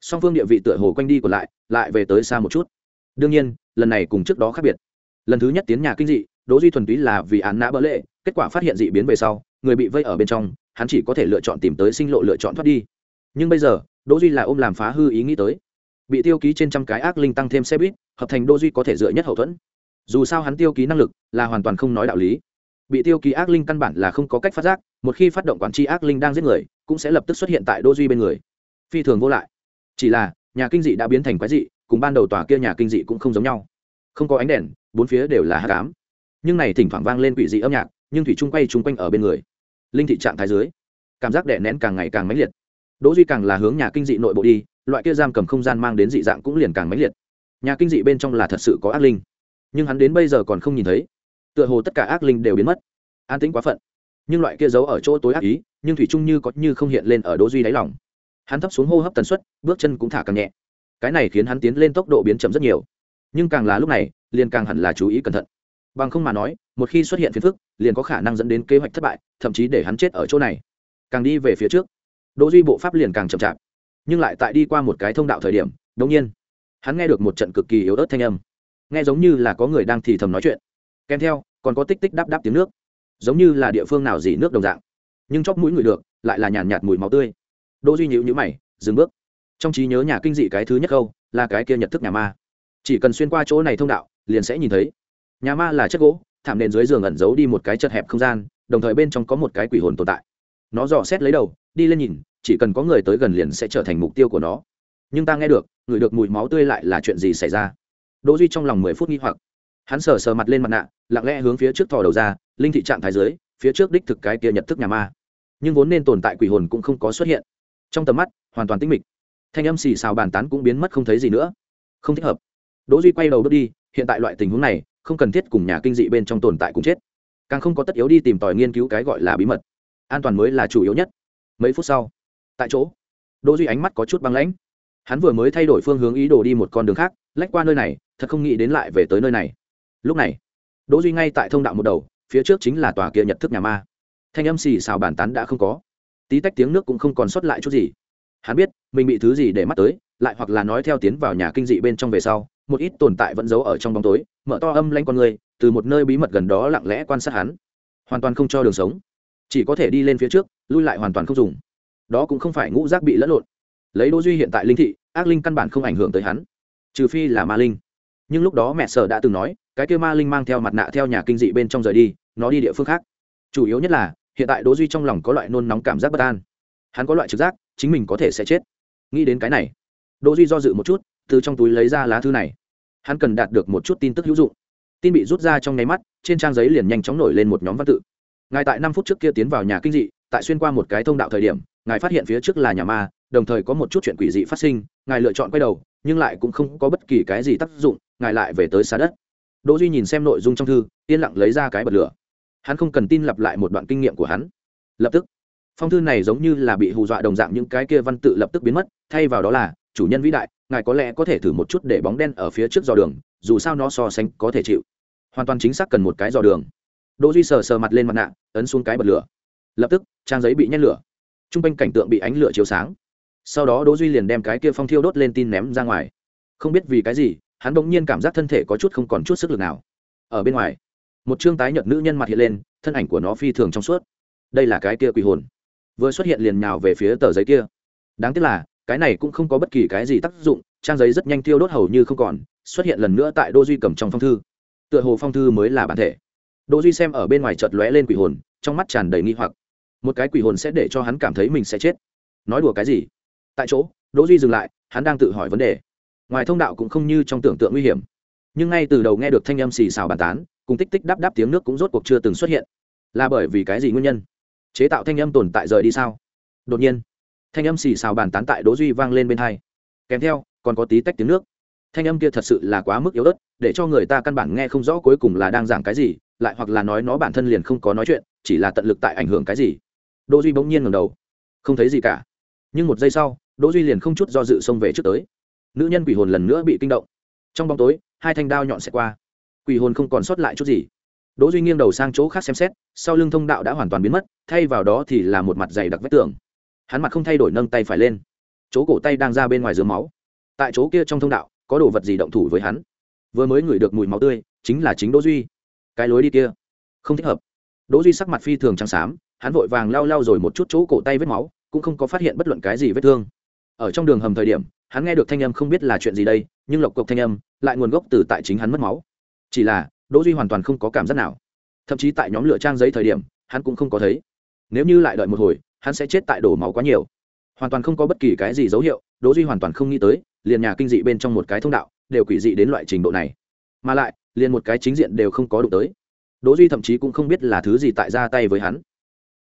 Song phương địa vị tựa hồ quanh đi còn lại lại về tới xa một chút. Đương nhiên, lần này cùng trước đó khác biệt. Lần thứ nhất tiến nhà kinh dị, đỗ duy thuần túy là vì án nã bỡ lệ, kết quả phát hiện dị biến về sau, người bị vây ở bên trong, hắn chỉ có thể lựa chọn tìm tới sinh lộ lựa chọn thoát đi. Nhưng bây giờ, đỗ duy là ôm làm phá hư ý nghĩ tới. Bị tiêu ký trên trăm cái ác linh tăng thêm xe buýt, hợp thành đỗ duy có thể dựa nhất hậu thuẫn dù sao hắn tiêu ký năng lực là hoàn toàn không nói đạo lý. Bị tiêu ký ác linh căn bản là không có cách phát giác, một khi phát động quản tri ác linh đang giết người, cũng sẽ lập tức xuất hiện tại đỗ duy bên người. Phi thường vô lại. Chỉ là, nhà kinh dị đã biến thành quái dị, cùng ban đầu tòa kia nhà kinh dị cũng không giống nhau. Không có ánh đèn, bốn phía đều là hát cám. Nhưng này thỉnh thoảng vang lên quỷ dị âm nhạc, nhưng thủy chung quay chung quanh ở bên người. Linh thị trạng thái dưới, cảm giác đè nén càng ngày càng mãnh liệt. Đỗ duy càng là hướng nhà kinh dị nội bộ đi, loại kia giam cầm không gian mang đến dị dạng cũng liền càng mãnh liệt. Nhà kinh dị bên trong là thật sự có ác linh nhưng hắn đến bây giờ còn không nhìn thấy. Tựa hồ tất cả ác linh đều biến mất. An tĩnh quá phận. Nhưng loại kia giấu ở chỗ tối ác ý, nhưng thủy trung như có như không hiện lên ở đỗ duy đáy lòng. Hắn thấp xuống hô hấp tần suất, bước chân cũng thả càng nhẹ. Cái này khiến hắn tiến lên tốc độ biến chậm rất nhiều. Nhưng càng là lúc này, liền càng hẳn là chú ý cẩn thận. Bằng không mà nói, một khi xuất hiện phiền phức, liền có khả năng dẫn đến kế hoạch thất bại, thậm chí để hắn chết ở chỗ này. Càng đi về phía trước đỗ duy bộ pháp liền càng chậm chạp. Nhưng lại tại đi qua một cái thông đạo thời điểm, đột nhiên, hắn nghe được một trận cực kỳ yếu ớt thanh âm nghe giống như là có người đang thì thầm nói chuyện. Kèm theo còn có tích tích đáp đáp tiếng nước. Giống như là địa phương nào dỉ nước đồng dạng. Nhưng chóp mũi người được lại là nhàn nhạt, nhạt mùi máu tươi. Đỗ duy nhữ nhíu mày dừng bước. Trong trí nhớ nhà kinh dị cái thứ nhất câu là cái kia nhật thức nhà ma. Chỉ cần xuyên qua chỗ này thông đạo liền sẽ nhìn thấy. Nhà ma là chất gỗ thảm nền dưới giường ẩn giấu đi một cái chật hẹp không gian đồng thời bên trong có một cái quỷ hồn tồn tại. Nó dò xét lấy đầu đi lên nhìn chỉ cần có người tới gần liền sẽ trở thành mục tiêu của nó. Nhưng ta nghe được ngửi được mùi máu tươi lại là chuyện gì xảy ra? Đỗ duy trong lòng mười phút nghi hoặc. Hắn sờ sờ mặt lên mặt nạ, lặng lẽ hướng phía trước thò đầu ra, linh thị trạng thái dưới, phía trước đích thực cái kia nhật thức nhà ma. Nhưng vốn nên tồn tại quỷ hồn cũng không có xuất hiện. Trong tầm mắt, hoàn toàn tĩnh mịch. Thanh âm xì xào bàn tán cũng biến mất không thấy gì nữa. Không thích hợp. Đỗ duy quay đầu bước đi, hiện tại loại tình huống này, không cần thiết cùng nhà kinh dị bên trong tồn tại cũng chết. Càng không có tất yếu đi tìm tòi nghiên cứu cái gọi là bí mật. An toàn mới là chủ yếu nhất. Mấy phút sau, tại chỗ, đỗ duy ánh mắt có chút băng lãnh. Hắn vừa mới thay đổi phương hướng ý đồ đi một con đường khác, lách qua nơi này thật không nghĩ đến lại về tới nơi này. Lúc này, đỗ duy ngay tại thông đạo một đầu, phía trước chính là tòa kia nhật thức nhà ma. Thanh âm xì xào bàn tán đã không có. Tí tách tiếng nước cũng không còn sót lại chút gì. Hắn biết, mình bị thứ gì để mắt tới, lại hoặc là nói theo tiến vào nhà kinh dị bên trong về sau, một ít tồn tại vẫn giấu ở trong bóng tối, mở to âm lanh con người, từ một nơi bí mật gần đó lặng lẽ quan sát hắn. Hoàn toàn không cho đường sống. Chỉ có thể đi lên phía trước, lui lại hoàn toàn không dùng. Đó cũng không phải ngũ giác bị lẫn lộn. Lấy đỗ duy hiện tại linh thị, ác linh căn bản không ảnh hưởng tới hắn. Trừ phi là ma linh nhưng lúc đó mẹ sở đã từng nói, cái kia ma linh mang theo mặt nạ theo nhà kinh dị bên trong rời đi, nó đi địa phương khác. Chủ yếu nhất là, hiện tại đỗ duy trong lòng có loại nôn nóng cảm giác bất an. Hắn có loại trực giác, chính mình có thể sẽ chết. Nghĩ đến cái này, đỗ duy do dự một chút, từ trong túi lấy ra lá thư này. Hắn cần đạt được một chút tin tức hữu dụng. Tin bị rút ra trong nháy mắt, trên trang giấy liền nhanh chóng nổi lên một nhóm văn tự. Ngài tại năm phút trước kia tiến vào nhà kinh dị, tại xuyên qua một cái thông đạo thời điểm, ngài phát hiện phía trước là nhà ma, đồng thời có một chút chuyện quỷ dị phát sinh, ngài lựa chọn quay đầu nhưng lại cũng không có bất kỳ cái gì tác dụng, ngài lại về tới xa đất. Đỗ duy nhìn xem nội dung trong thư, yên lặng lấy ra cái bật lửa. Hắn không cần tin lặp lại một đoạn kinh nghiệm của hắn. Lập tức, phong thư này giống như là bị hù dọa đồng dạng những cái kia văn tự lập tức biến mất, thay vào đó là, chủ nhân vĩ đại, ngài có lẽ có thể thử một chút để bóng đen ở phía trước dò đường, dù sao nó so sánh có thể chịu. Hoàn toàn chính xác cần một cái dò đường. Đỗ duy sờ sờ mặt lên mặt nạ, ấn xuống cái bật lửa. Lập tức, trang giấy bị nhét lửa. Trung quanh cảnh tượng bị ánh lửa chiếu sáng sau đó đỗ duy liền đem cái kia phong thiêu đốt lên tin ném ra ngoài. Không biết vì cái gì, hắn bỗng nhiên cảm giác thân thể có chút không còn chút sức lực nào. Ở bên ngoài, một trương tái nhợt nữ nhân mặt hiện lên, thân ảnh của nó phi thường trong suốt. Đây là cái kia quỷ hồn. Vừa xuất hiện liền nhào về phía tờ giấy kia. Đáng tiếc là, cái này cũng không có bất kỳ cái gì tác dụng, trang giấy rất nhanh thiêu đốt hầu như không còn, xuất hiện lần nữa tại đô duy cầm trong phong thư. Tựa hồ phong thư mới là bản thể. Đỗ duy xem ở bên ngoài chợt lóe lên quỷ hồn, trong mắt tràn đầy nghi hoặc. Một cái quỷ hồn sẽ để cho hắn cảm thấy mình sẽ chết. Nói đùa cái gì? Tại chỗ, đỗ duy dừng lại, hắn đang tự hỏi vấn đề. Ngoài thông đạo cũng không như trong tưởng tượng nguy hiểm. Nhưng ngay từ đầu nghe được thanh âm xì xào bàn tán, cùng tích tích đáp đáp tiếng nước cũng rốt cuộc chưa từng xuất hiện. Là bởi vì cái gì nguyên nhân? Chế tạo thanh âm tồn tại rời đi sao? Đột nhiên, thanh âm xì xào bàn tán tại đỗ duy vang lên bên hai. Kèm theo, còn có tí tách tiếng nước. Thanh âm kia thật sự là quá mức yếu ớt, để cho người ta căn bản nghe không rõ cuối cùng là đang giảng cái gì, lại hoặc là nói nó bản thân liền không có nói chuyện, chỉ là tận lực tại ảnh hưởng cái gì. Đỗ duy bỗng nhiên ngẩng đầu, không thấy gì cả nhưng một giây sau, đỗ duy liền không chút do dự xông về trước tới. Nữ nhân quỷ hồn lần nữa bị kinh động. Trong bóng tối, hai thanh đao nhọn sẽ qua. Quỷ hồn không còn sót lại chút gì. Đỗ duy nghiêng đầu sang chỗ khác xem xét, sau lưng thông đạo đã hoàn toàn biến mất, thay vào đó thì là một mặt dày đặc vết tường. Hắn mặt không thay đổi nâng tay phải lên. Chỗ cổ tay đang ra bên ngoài dưới máu. Tại chỗ kia trong thông đạo, có đồ vật gì động thủ với hắn? Vừa mới ngửi được mùi máu tươi, chính là chính đỗ duy. Cái lối đi kia, không thích hợp. Đỗ duy sắc mặt phi thường trắng xám, hắn vội vàng lau lau rồi một chút chỗ cổ tay vết máu cũng không có phát hiện bất luận cái gì vết thương. Ở trong đường hầm thời điểm, hắn nghe được thanh âm không biết là chuyện gì đây, nhưng lộc cộc thanh âm lại nguồn gốc từ tại chính hắn mất máu. Chỉ là, đỗ duy hoàn toàn không có cảm giác nào. Thậm chí tại nhóm lửa trang giấy thời điểm, hắn cũng không có thấy. Nếu như lại đợi một hồi, hắn sẽ chết tại đổ máu quá nhiều. Hoàn toàn không có bất kỳ cái gì dấu hiệu, đỗ duy hoàn toàn không nghĩ tới, liền nhà kinh dị bên trong một cái thông đạo đều quỷ dị đến loại trình độ này. Mà lại, liền một cái chính diện đều không có đụng tới. Đỗ duy thậm chí cũng không biết là thứ gì tại ra tay với hắn.